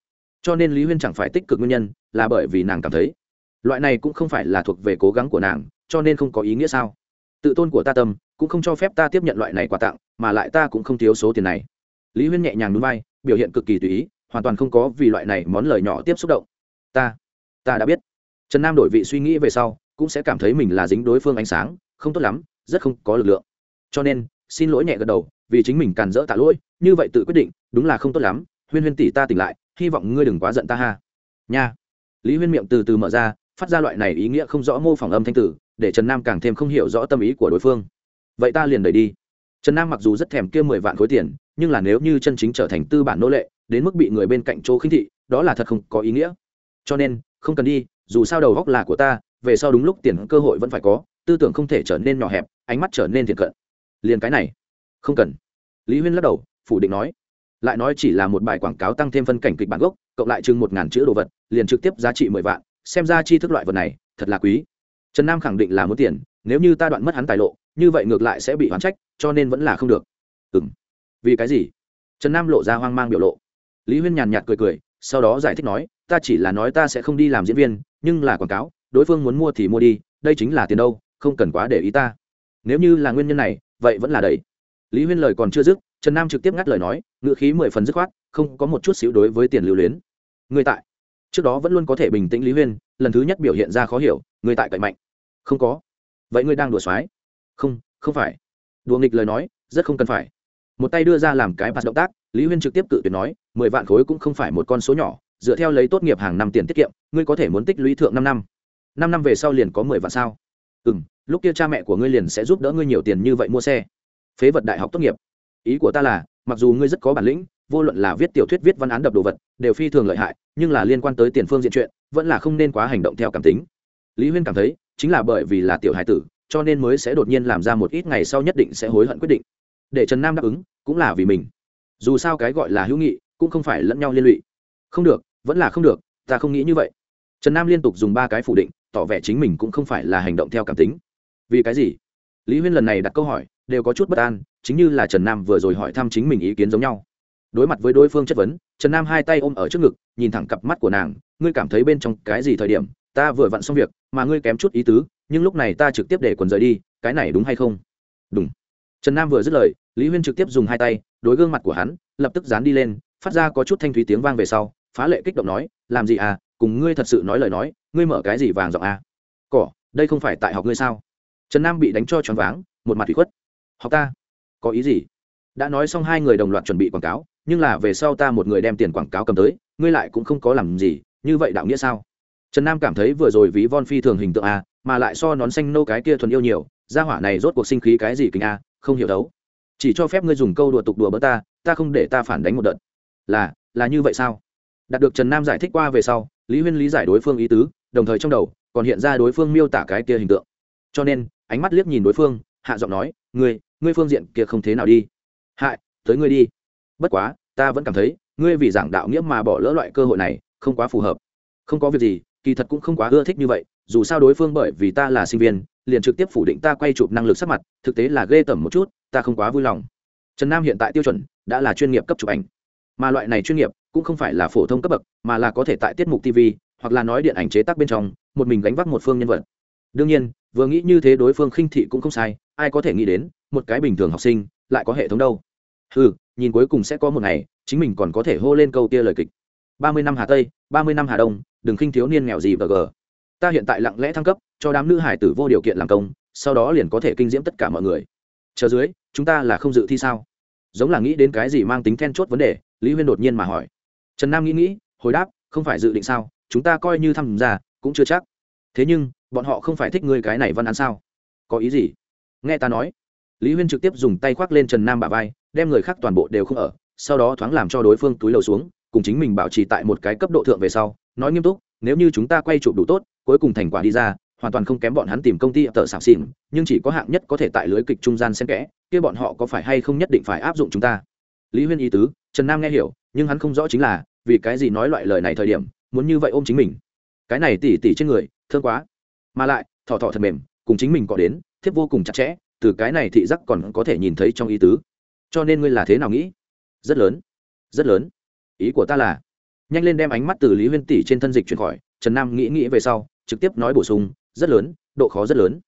cho nên lý huyên chẳng phải tích cực nguyên nhân là bởi vì nàng cảm thấy loại này cũng không phải là thuộc về cố gắng của nàng, cho nên không có ý nghĩa sao? Tự tôn của ta tâm cũng không cho phép ta tiếp nhận loại này quà tặng, mà lại ta cũng không thiếu số tiền này. Lý huyên nhẹ nhàng núi vai, biểu hiện cực kỳ tùy ý, hoàn toàn không có vì loại này món lời nhỏ tiếp xúc động. Ta ta đã biết. Trần nam đổi vị suy nghĩ về sau, cũng sẽ cảm thấy mình là dính đối phương ánh sáng, không tốt lắm, rất không có lực lượng. Cho nên, xin lỗi nhẹ gật đầu, vì chính mình càn dỡ tạ lỗi, như vậy tự quyết định, đúng là không tốt lắm. Huyên huyên tỷ ta tỉnh lại hy vọng ngươi đừng quá giận ta ha. Nha. Lý huyên miệng từ từ mở ra, phát ra loại này ý nghĩa không rõ mô phỏng âm thanh tử để trần nam càng thêm không hiểu rõ tâm ý của đối phương. Vậy ta liền đẩy đi. Trần nam mặc dù rất thèm kia mười vạn khối tiền, nhưng là nếu như chân chính trở thành tư bản nô lệ, đến mức bị người bên cạnh chỗ khinh thị, đó là thật không có ý nghĩa. Cho nên, không cần đi, dù sao đầu góc là của ta, về sau đúng lúc tiền cơ hội vẫn phải có, tư tưởng không thể trở nên nhỏ hẹp, ánh mắt trở nên thiệt cận. Liền cái này. Không cần. Lý huyên lắc đầu, phủ định nói lại nói chỉ là một bài quảng cáo tăng thêm phân cảnh kịch bản gốc, cộng lại chừng một ngàn chữ đồ vật, liền trực tiếp giá trị mười vạn, xem ra chi thức loại vật này, thật là quý. Trần nam khẳng định là muốn tiền, nếu như ta đoạn mất hắn tài lộ, như vậy ngược lại sẽ bị hoán trách, cho nên vẫn là không được. Ừ m vì cái gì? Trần nam lộ ra hoang mang biểu lộ. Lý huyên nhàn nhạt cười cười, sau đó giải thích nói, ta chỉ là nói ta sẽ không đi làm diễn viên, nhưng là quảng cáo, đối phương muốn mua thì mua đi, đây chính là tiền đâu, không cần quá để ý ta. Nếu như là nguyên nhân này, vậy vẫn là đầy lý huyên lời còn chưa dứt trần nam trực tiếp ngắt lời nói, ngữ khí mười phần dứt khoát, không có một chút xíu đối với tiền lưu luyến. Người tại. Trước đó vẫn luôn có thể bình tĩnh lý huyên, lần thứ nhất biểu hiện ra khó hiểu, người tại cậy mạnh. Không có. Vậy ngươi đang đùa xoái? Không không phải. Đùa nghịch lời nói, rất không cần phải. Một tay đưa ra làm cái bắt động tác, lý huyên trực tiếp cự tuyệt nói, mười vạn khối cũng không phải một con số nhỏ, dựa theo lấy tốt nghiệp hàng năm tiền tiết kiệm, ngươi có thể muốn tích lũy thượng năm năm. Năm năm về sau liền có mười vạn sao? Ừ m lúc kia cha mẹ của ngươi liền sẽ giúp đỡ ngươi nhiều tiền như vậy mua xe. Phế vật đại học tốt nghiệp ý của ta là, mặc dù ngươi rất có bản lĩnh, vô luận là viết tiểu thuyết, viết văn án, đập đồ vật, đều phi thường lợi hại, nhưng là liên quan tới tiền phương diện chuyện, vẫn là không nên quá hành động theo cảm tính. Lý huyên cảm thấy, chính là bởi vì là tiểu hải tử, cho nên mới sẽ đột nhiên làm ra một ít ngày sau nhất định sẽ hối hận quyết định. Để trần nam đáp ứng, cũng là vì mình. Dù sao cái gọi là hữu nghị, cũng không phải lẫn nhau liên lụy. Không được, vẫn là không được, ta không nghĩ như vậy. Trần nam liên tục dùng ba cái phủ định, tỏ vẻ chính mình cũng không phải là hành động theo cảm tính. Vì cái gì? Lý huyên lần này đặt câu hỏi, đều có chút bất an chính như là trần nam vừa rồi hỏi thăm chính mình ý kiến giống nhau. Đối mặt với đối phương chất vấn, trần nam hai tay ôm ở trước ngực, nhìn thẳng cặp mắt của nàng, ngươi cảm thấy bên trong cái gì thời điểm, ta vừa vặn xong việc, mà ngươi kém chút ý tứ, nhưng lúc này ta trực tiếp để quần rời đi, cái này đúng hay không? Đúng. Trần nam vừa dứt lời, lý huyên trực tiếp dùng hai tay, đối gương mặt của hắn, lập tức dán đi lên, phát ra có chút thanh thúy tiếng vang về sau, phá lệ kích động nói, làm gì à cùng ngươi thật sự nói lời nói, ngươi mở cái gì vàng giọng à? Cỏ, đây không phải tại học ngươi sao? Trần nam bị đánh cho choáng váng, một mặt thủy khuất. Học ta có ý gì? Đã nói xong hai người đồng loạt chuẩn bị quảng cáo, nhưng là về sau ta một người đem tiền quảng cáo cầm tới, ngươi lại cũng không có làm gì, như vậy đạo nghĩa sao? Trần nam cảm thấy vừa rồi ví von phi thường hình tượng a, mà lại so nón xanh nô cái kia thuần yêu nhiều, gia hỏa này rốt cuộc sinh khí cái gì kính a, không hiểu đấu. Chỉ cho phép ngươi dùng câu đùa tục đùa bỡ ta ta không để ta phản đánh một đợt. Là là như vậy sao? Đạt được trần nam giải thích qua về sau, lý huyên lý giải đối phương ý tứ, đồng thời trong đầu còn hiện ra đối phương miêu tả cái kia hình tượng. Cho nên, ánh mắt liếc nhìn đối phương, hạ giọng nói, ngươi ngươi phương diện kia không thế nào đi. Hại, tới ngươi đi. Bất quá, ta vẫn cảm thấy, ngươi vì giảng đạo nghĩa mà bỏ lỡ loại cơ hội này, không quá phù hợp. Không có việc gì, kỳ thật cũng không quá ưa thích như vậy, dù sao đối phương bởi vì ta là sinh viên, liền trực tiếp phủ định ta quay chụp năng lực sắc mặt, thực tế là ghê tởm một chút, ta không quá vui lòng. Trần nam hiện tại tiêu chuẩn, đã là chuyên nghiệp cấp chụp ảnh. Mà loại này chuyên nghiệp, cũng không phải là phổ thông cấp bậc, mà là có thể tại tiết mục tv hoặc là nói điện ảnh chế tác bên trong, một mình gánh vác một phương nhân vật. Đương nhiên, vừa nghĩ như thế đối phương khinh thị cũng không sai, ai có thể nghĩ đến một cái bình thường học sinh lại có hệ thống đâu. Ừ nhìn cuối cùng sẽ có một ngày chính mình còn có thể hô lên câu tia lời kịch. Ba mươi năm hà tây ba mươi năm hà đông đừng khinh thiếu niên nghèo gì và gờ. Ta hiện tại lặng lẽ thăng cấp cho đám nữ hải tử vô điều kiện làm công sau đó liền có thể kinh diễm tất cả mọi người. Chờ dưới chúng ta là không dự thi sao? Giống là nghĩ đến cái gì mang tính then chốt vấn đề lý huyên đột nhiên mà hỏi. Trần nam nghĩ nghĩ hồi đáp không phải dự định sao chúng ta coi như thăm gia, cũng chưa chắc. Thế nhưng bọn họ không phải thích ngươi cái này văn án sao? Có ý gì? Nghe ta nói lý huyên trực tiếp dùng tay khoác lên trần nam bà vai, đem người khác toàn bộ đều không ở, sau đó thoáng làm cho đối phương túi lầu xuống, cùng chính mình bảo trì tại một cái cấp độ thượng về sau, nói nghiêm túc, nếu như chúng ta quay chụp đủ tốt, cuối cùng thành quả đi ra, hoàn toàn không kém bọn hắn tìm công ty tờ xảo xỉn, nhưng chỉ có hạng nhất có thể tại lưới kịch trung gian xen kẽ, kia bọn họ có phải hay không nhất định phải áp dụng chúng ta? Lý huyên ý tứ, trần nam nghe hiểu, nhưng hắn không rõ chính là, vì cái gì nói loại lời này thời điểm, muốn như vậy ôm chính mình. Cái này tỉ tỉ trên người, thương quá. Mà lại, thỏ thỏ thật mềm, cùng chính mình có đến, thiếp vô cùng chặt chẽ từ cái này thị giác còn có thể nhìn thấy trong ý tứ. Cho nên ngươi là thế nào nghĩ? Rất lớn. Rất lớn. Ý của ta là, nhanh lên đem ánh mắt từ lý huyên tỷ trên thân dịch chuyển khỏi. Trần nam nghĩ nghĩ về sau, trực tiếp nói bổ sung, rất lớn, độ khó rất lớn.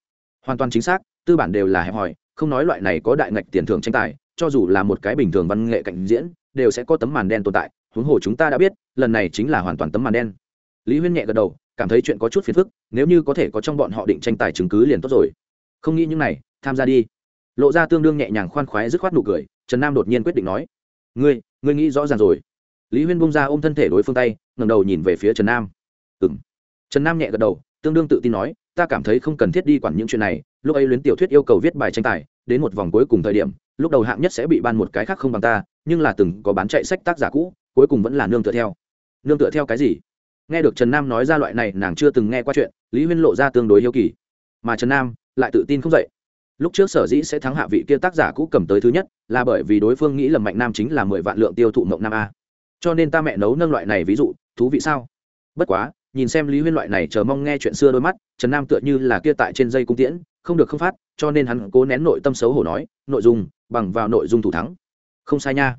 Hoàn toàn chính xác, tư bản đều là hẹp hòi, không nói loại này có đại ngạch tiền thưởng tranh tài, cho dù là một cái bình thường văn nghệ cảnh diễn, đều sẽ có tấm màn đen tồn tại. Huống hồ chúng ta đã biết, lần này chính là hoàn toàn tấm màn đen. Lý huyên nhẹ gật đầu, cảm thấy chuyện có chút phiền phức, nếu như có thể có trong bọn họ định tranh tài chứng cứ liền tốt rồi. Không nghĩ những này tham gia đi. Lộ ra tương đương nhẹ nhàng khoan khoái dứt khoát nụ cười, trần nam đột nhiên quyết định nói, ngươi ngươi nghĩ rõ ràng rồi. Lý huyên bung ra ôm thân thể đối phương tay ngầm đầu nhìn về phía trần nam. Ừ m trần nam nhẹ gật đầu, tương đương tự tin nói, ta cảm thấy không cần thiết đi quản những chuyện này, lúc ấy luyến tiểu thuyết yêu cầu viết bài tranh tài, đến một vòng cuối cùng thời điểm, lúc đầu hạng nhất sẽ bị ban một cái khác không bằng ta, nhưng là từng có bán chạy sách tác giả cũ, cuối cùng vẫn là nương tựa theo. Nương tựa theo cái gì? Nghe được trần nam nói ra loại này, nàng chưa từng nghe qua chuyện, lý huyên lộ ra tương đối hiếu kỳ. Mà trần nam lại tự tin không dậy lúc trước sở dĩ sẽ thắng hạ vị kia tác giả cũ cầm tới thứ nhất là bởi vì đối phương nghĩ lầm mạnh nam chính là mười vạn lượng tiêu thụ mộng nam a. Cho nên ta mẹ nấu nâng loại này ví dụ, thú vị sao? Bất quá, nhìn xem lý huyên loại này chờ mong nghe chuyện xưa đôi mắt, trần nam tựa như là kia tại trên dây cung tiễn, không được không phát, cho nên hắn cố nén nội tâm xấu hổ nói, nội dung, bằng vào nội dung thủ thắng. Không sai nha.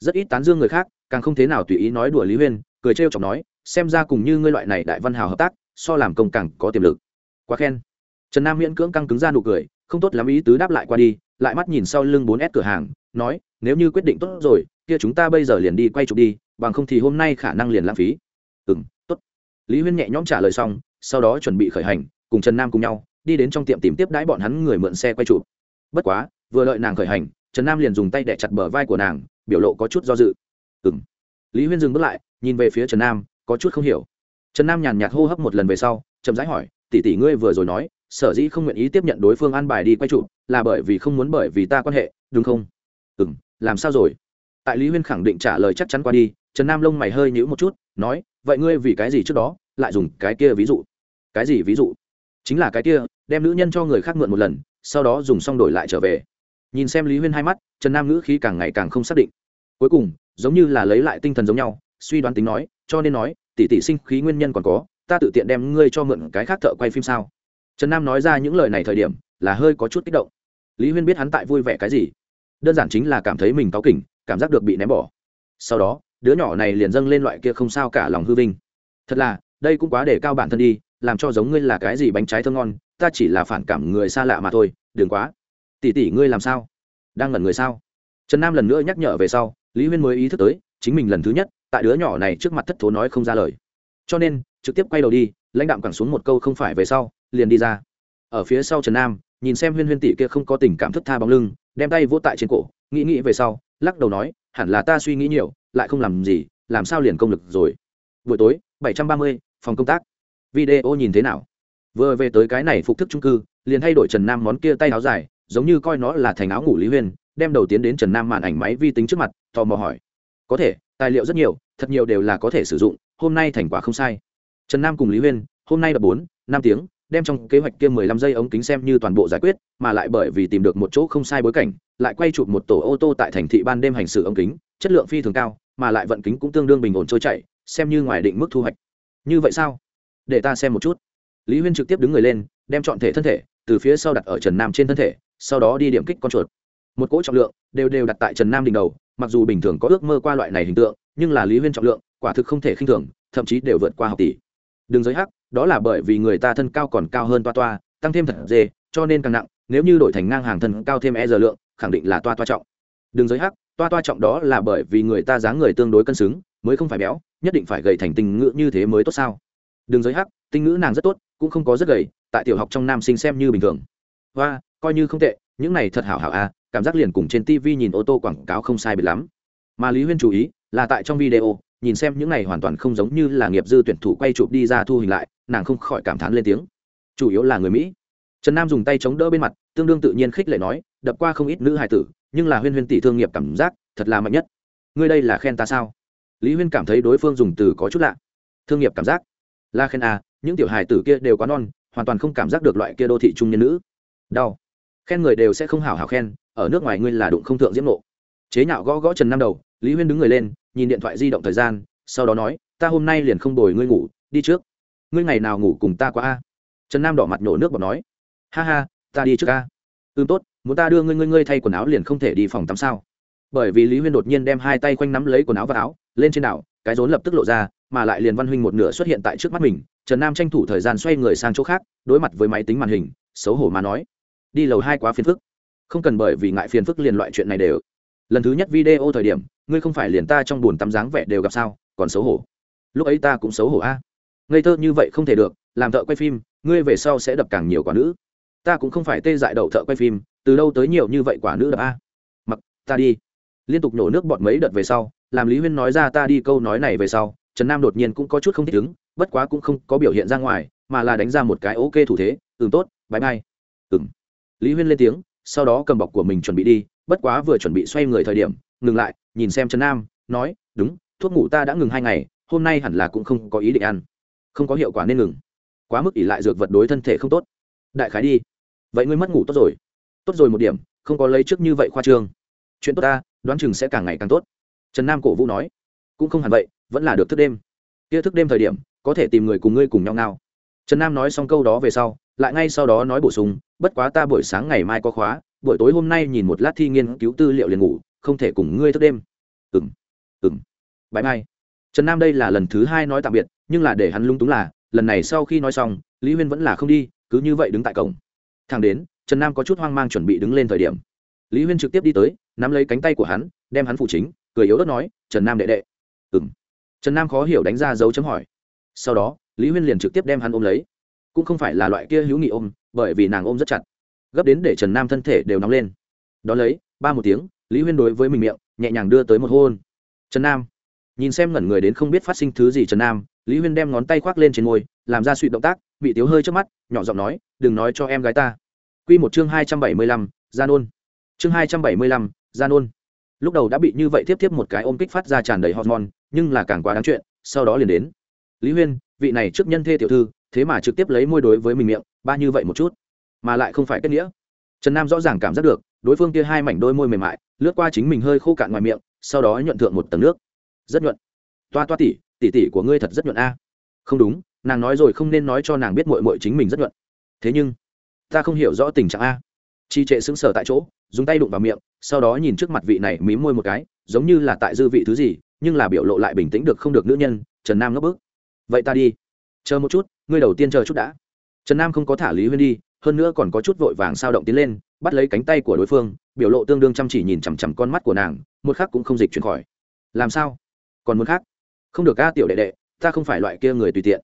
Rất ít tán dương người khác, càng không thế nào tùy ý nói đùa lý huyên, cười trêu chọc nói, xem ra cùng như ngươi loại này đại văn hào hợp tác, so làm công càng có tiềm lực. Quá khen. Trần nam miễn cưỡng căng cứng ra nụ cười không tốt lắm ý tứ đáp lại qua đi, lại mắt nhìn sau lưng bốn s cửa hàng, nói, nếu như quyết định tốt rồi, kia chúng ta bây giờ liền đi quay chụp đi, bằng không thì hôm nay khả năng liền lãng phí. Ừ m tốt. Lý huyên nhẹ nhõm trả lời xong, sau đó chuẩn bị khởi hành, cùng trần nam cùng nhau, đi đến trong tiệm tìm tiếp đãi bọn hắn người mượn xe quay chụp. Bất quá, vừa lợi nàng khởi hành, trần nam liền dùng tay đẻ chặt bờ vai của nàng, biểu lộ có chút do dự. Ừ m lý huyên dừng bước lại, nhìn về phía trần nam, có chút không hiểu. Trần nam nhàn nhạt hô hấp một lần về sau, chậm rãi hỏi, tỷ tỷ ngươi vừa rồi nói sở dĩ không nguyện ý tiếp nhận đối phương an bài đi quay trụ, là bởi vì không muốn bởi vì ta quan hệ, đúng không? Ừ m làm sao rồi? Tại lý huyên khẳng định trả lời chắc chắn qua đi, trần nam lông mày hơi nhữ một chút, nói, vậy ngươi vì cái gì trước đó, lại dùng cái kia ví dụ? Cái gì ví dụ? Chính là cái kia, đem nữ nhân cho người khác mượn một lần, sau đó dùng xong đổi lại trở về. Nhìn xem lý huyên hai mắt, trần nam ngữ khí càng ngày càng không xác định. Cuối cùng, giống như là lấy lại tinh thần giống nhau, suy đoán tính nói, cho nên nói, tỷ tỷ sinh khí nguyên nhân còn có, ta tự tiện đem ngươi cho mượn cái khác thợ quay phim sao? Trần nam nói ra những lời này thời điểm, là hơi có chút kích động. Lý huyên biết hắn tại vui vẻ cái gì. Đơn giản chính là cảm thấy mình cáu kỉnh, cảm giác được bị ném bỏ. Sau đó, đứa nhỏ này liền dâng lên loại kia không sao cả lòng hư vinh. Thật là, đây cũng quá để cao bản thân đi, làm cho giống ngươi là cái gì bánh trái thơ ngon, ta chỉ là phản cảm người xa lạ mà thôi, đừng quá. Tỷ tỷ ngươi làm sao? Đang ngẩn người sao? Trần nam lần nữa nhắc nhở về sau, lý huyên mới ý thức tới, chính mình lần thứ nhất, tại đứa nhỏ này trước mặt thất thố nói không ra lời. Cho nên, trực tiếp quay đầu đi, lãnh đạm cẳng xuống một câu không phải về sau liền đi ra. Ở phía sau trần nam, nhìn xem huyên huyên tỷ kia không có tình cảm thức tha bóng lưng, đem tay vỗ tại trên cổ, nghĩ nghĩ về sau, lắc đầu nói, hẳn là ta suy nghĩ nhiều, lại không làm gì, làm sao liền công lực rồi? Buổi tối, bảy trăm ba mươi, phòng công tác. Video nhìn thế nào? Vừa về tới cái này phục thức trung cư, liền thay đổi trần nam món kia tay áo dài, giống như coi nó là thành áo ngủ lý huyên, đem đầu tiến đến trần nam màn ảnh máy vi tính trước mặt, tò mò hỏi. Có thể, tài liệu rất nhiều, thật nhiều đều là có thể sử dụng, hôm nay thành quả không sai. Trần nam cùng lý huyên, hôm nay là bốn, năm tiếng đem trong kế hoạch kia mười lăm giây ống kính xem như toàn bộ giải quyết, mà lại bởi vì tìm được một chỗ không sai bối cảnh, lại quay chụp một tổ ô tô tại thành thị ban đêm hành xử ống kính, chất lượng phi thường cao, mà lại vận kính cũng tương đương bình ổn trôi chảy, xem như ngoài định mức thu hoạch. Như vậy sao? Để ta xem một chút. Lý huyên trực tiếp đứng người lên, đem chọn thể thân thể, từ phía sau đặt ở trần nam trên thân thể, sau đó đi điểm kích con chuột. Một cỗ trọng lượng đều đều đặt tại trần nam đỉnh đầu, mặc dù bình thường có ước mơ qua loại này hình tượng, nhưng là lý huyên trọng lượng quả thực không thể khinh thường, thậm chí đều vượt qua học tỷ đường giới hắc, đó là bởi vì người ta thân cao còn cao hơn toa toa, tăng thêm thật dê, cho nên càng nặng, nếu như đổi thành ngang hàng thân cao thêm e giờ lượng, khẳng định là toa toa trọng. Đường giới hắc, toa toa trọng đó là bởi vì người ta dáng người tương đối cân xứng, mới không phải béo, nhất định phải gầy thành tinh ngữ như thế mới tốt sao? Đường giới hắc tinh ngữ nàng rất tốt, cũng không có rất gầy, tại tiểu học trong nam sinh xem như bình thường. Và coi như không tệ, những này thật hảo hảo à cảm giác liền cùng trên tv nhìn ô tô quảng cáo không sai biệt lắm. Mà lý huyên chú ý, là tại trong video nhìn xem những này hoàn toàn không giống như là nghiệp dư tuyển thủ quay chụp đi ra thu hình lại, nàng không khỏi cảm thán lên tiếng. Chủ yếu là người mỹ. Trần nam dùng tay chống đỡ bên mặt, tương đương tự nhiên khích lệ nói, đập qua không ít nữ hài tử, nhưng là huyên huyên tỷ thương nghiệp cảm giác, thật là mạnh nhất. Ngươi đây là khen ta sao? Lý huyên cảm thấy đối phương dùng từ có chút lạ. Thương nghiệp cảm giác. La khen à những tiểu hài tử kia đều quá non, hoàn toàn không cảm giác được loại kia đô thị trung nhân nữ. Đau. Khen người đều sẽ không hảo hảo khen, ở nước ngoài ngươi là đụng không thượng diễm nộ. Chế nhạo gõ gõ trần nam đầu lý huyên đứng người lên, nhìn điện thoại di động thời gian, sau đó nói, ta hôm nay liền không đổi ngươi ngủ, đi trước. Ngươi ngày nào ngủ cùng ta qua a? Trần nam đỏ mặt nhổ nước bọt nói, ha ha, ta đi trước a. Ừ tốt, muốn ta đưa ngươi ngươi ngươi thay quần áo liền không thể đi phòng tắm sao? Bởi vì lý huyên đột nhiên đem hai tay quanh nắm lấy quần áo và áo, lên trên đảo, cái rốn lập tức lộ ra, mà lại liền văn huynh một nửa xuất hiện tại trước mắt mình. Trần nam tranh thủ thời gian xoay người sang chỗ khác, đối mặt với máy tính màn hình, xấu hổ mà nói, đi lầu hai quá phiền phức. Không cần bởi vì ngại phiền phức liền loại chuyện này đều lần thứ nhất video thời điểm, ngươi không phải liền ta trong buồn tắm dáng vẻ đều gặp sao, còn xấu hổ. Lúc ấy ta cũng xấu hổ a. Ngây thơ như vậy không thể được, làm thợ quay phim, ngươi về sau sẽ đập càng nhiều quả nữ. Ta cũng không phải tê dại đậu thợ quay phim, từ đâu tới nhiều như vậy quả nữ đập a? Mặc, ta đi. Liên tục nổ nước bọt mấy đợt về sau, làm lý huyên nói ra ta đi câu nói này về sau, trần nam đột nhiên cũng có chút không thích ứng, bất quá cũng không có biểu hiện ra ngoài, mà là đánh ra một cái ok thủ thế, ừm, tốt bãi bay ừm. Lý huyên lên tiếng, sau đó cầm bọc của mình chuẩn bị đi bất quá vừa chuẩn bị xoay người thời điểm, ngừng lại, nhìn xem trần nam, nói, đúng, thuốc ngủ ta đã ngừng hai ngày, hôm nay hẳn là cũng không có ý định ăn. Không có hiệu quả nên ngừng. Quá mức ỉ lại dược vật đối thân thể không tốt. Đại khái đi. Vậy ngươi mất ngủ tốt rồi. Tốt rồi một điểm, không có lấy trước như vậy khoa trương. Chuyện tốt ta, đoán chừng sẽ càng ngày càng tốt. Trần nam cổ vũ nói. Cũng không hẳn vậy, vẫn là được thức đêm. Kia thức đêm thời điểm, có thể tìm người cùng ngươi cùng nhau nào trần nam nói xong câu đó về sau, lại ngay sau đó nói bổ sung, bất quá ta buổi sáng ngày mai có khóa buổi tối hôm nay nhìn một lát thi nghiên cứu tư liệu liền ngủ, không thể cùng ngươi thức đêm. Ừng ừng bãi mai trần nam đây là lần thứ hai nói tạm biệt, nhưng là để hắn lung túng là, lần này sau khi nói xong, lý huyên vẫn là không đi, cứ như vậy đứng tại cổng. Thằng đến, trần nam có chút hoang mang chuẩn bị đứng lên thời điểm. Lý huyên trực tiếp đi tới, nắm lấy cánh tay của hắn, đem hắn phụ chính, cười yếu ớt nói, trần nam đệ đệ. Ừng trần nam khó hiểu đánh ra dấu chấm hỏi. Sau đó, lý huyên liền trực tiếp đem hắn ôm lấy. Cũng không phải là loại kia hữu nghị ôm, bởi vì nàng ôm rất chặt gấp đến để trần nam thân thể đều nóng lên. Đón lấy, ba một tiếng, lý huyên đối với mình miệng, nhẹ nhàng đưa tới một hôn. Trần nam, nhìn xem ngẩn người đến không biết phát sinh thứ gì trần nam, lý huyên đem ngón tay khoác lên trên môi, làm ra suy động tác, bị tiếu hơi trước mắt, nhỏ giọng nói, đừng nói cho em gái ta. Q một chương hai trăm bảy mươi lăm gian ôn chương hai trăm bảy mươi lăm gian ôn lúc đầu đã bị như vậy tiếp tiếp một cái ôm kích phát ra tràn đầy hormone, nhưng là càng quá đáng chuyện, sau đó liền đến. Lý huyên, vị này trước nhân thê tiểu thư, thế mà trực tiếp lấy môi đối với mình miệng, ba như vậy một chút mà lại không phải kết nghĩa. Trần nam rõ ràng cảm giác được, đối phương kia hai mảnh đôi môi mềm mại, lướt qua chính mình hơi khô cạn ngoài miệng, sau đó nhuận thượng một tầng nước. Rất nhuận. Toa toa tỉ tỉ tỉ của ngươi thật rất nhuận a. Không đúng, nàng nói rồi không nên nói cho nàng biết mội mội chính mình rất nhuận. Thế nhưng, ta không hiểu rõ tình trạng a. Chi trệ sững sờ tại chỗ, dùng tay đụng vào miệng, sau đó nhìn trước mặt vị này mím môi một cái, giống như là tại dư vị thứ gì, nhưng là biểu lộ lại bình tĩnh được không được nữ nhân, trần nam ngấp bước. vậy ta đi. Chờ một chút, ngươi đầu tiên chờ chút đã. Trần nam không có thả lý huyên đi hơn nữa còn có chút vội vàng sao động tiến lên, bắt lấy cánh tay của đối phương, biểu lộ tương đương chăm chỉ nhìn chằm chằm con mắt của nàng, một khắc cũng không dịch chuyển khỏi. Làm sao? Còn muốn khác? Không được ca tiểu đệ đệ, ta không phải loại kia người tùy tiện.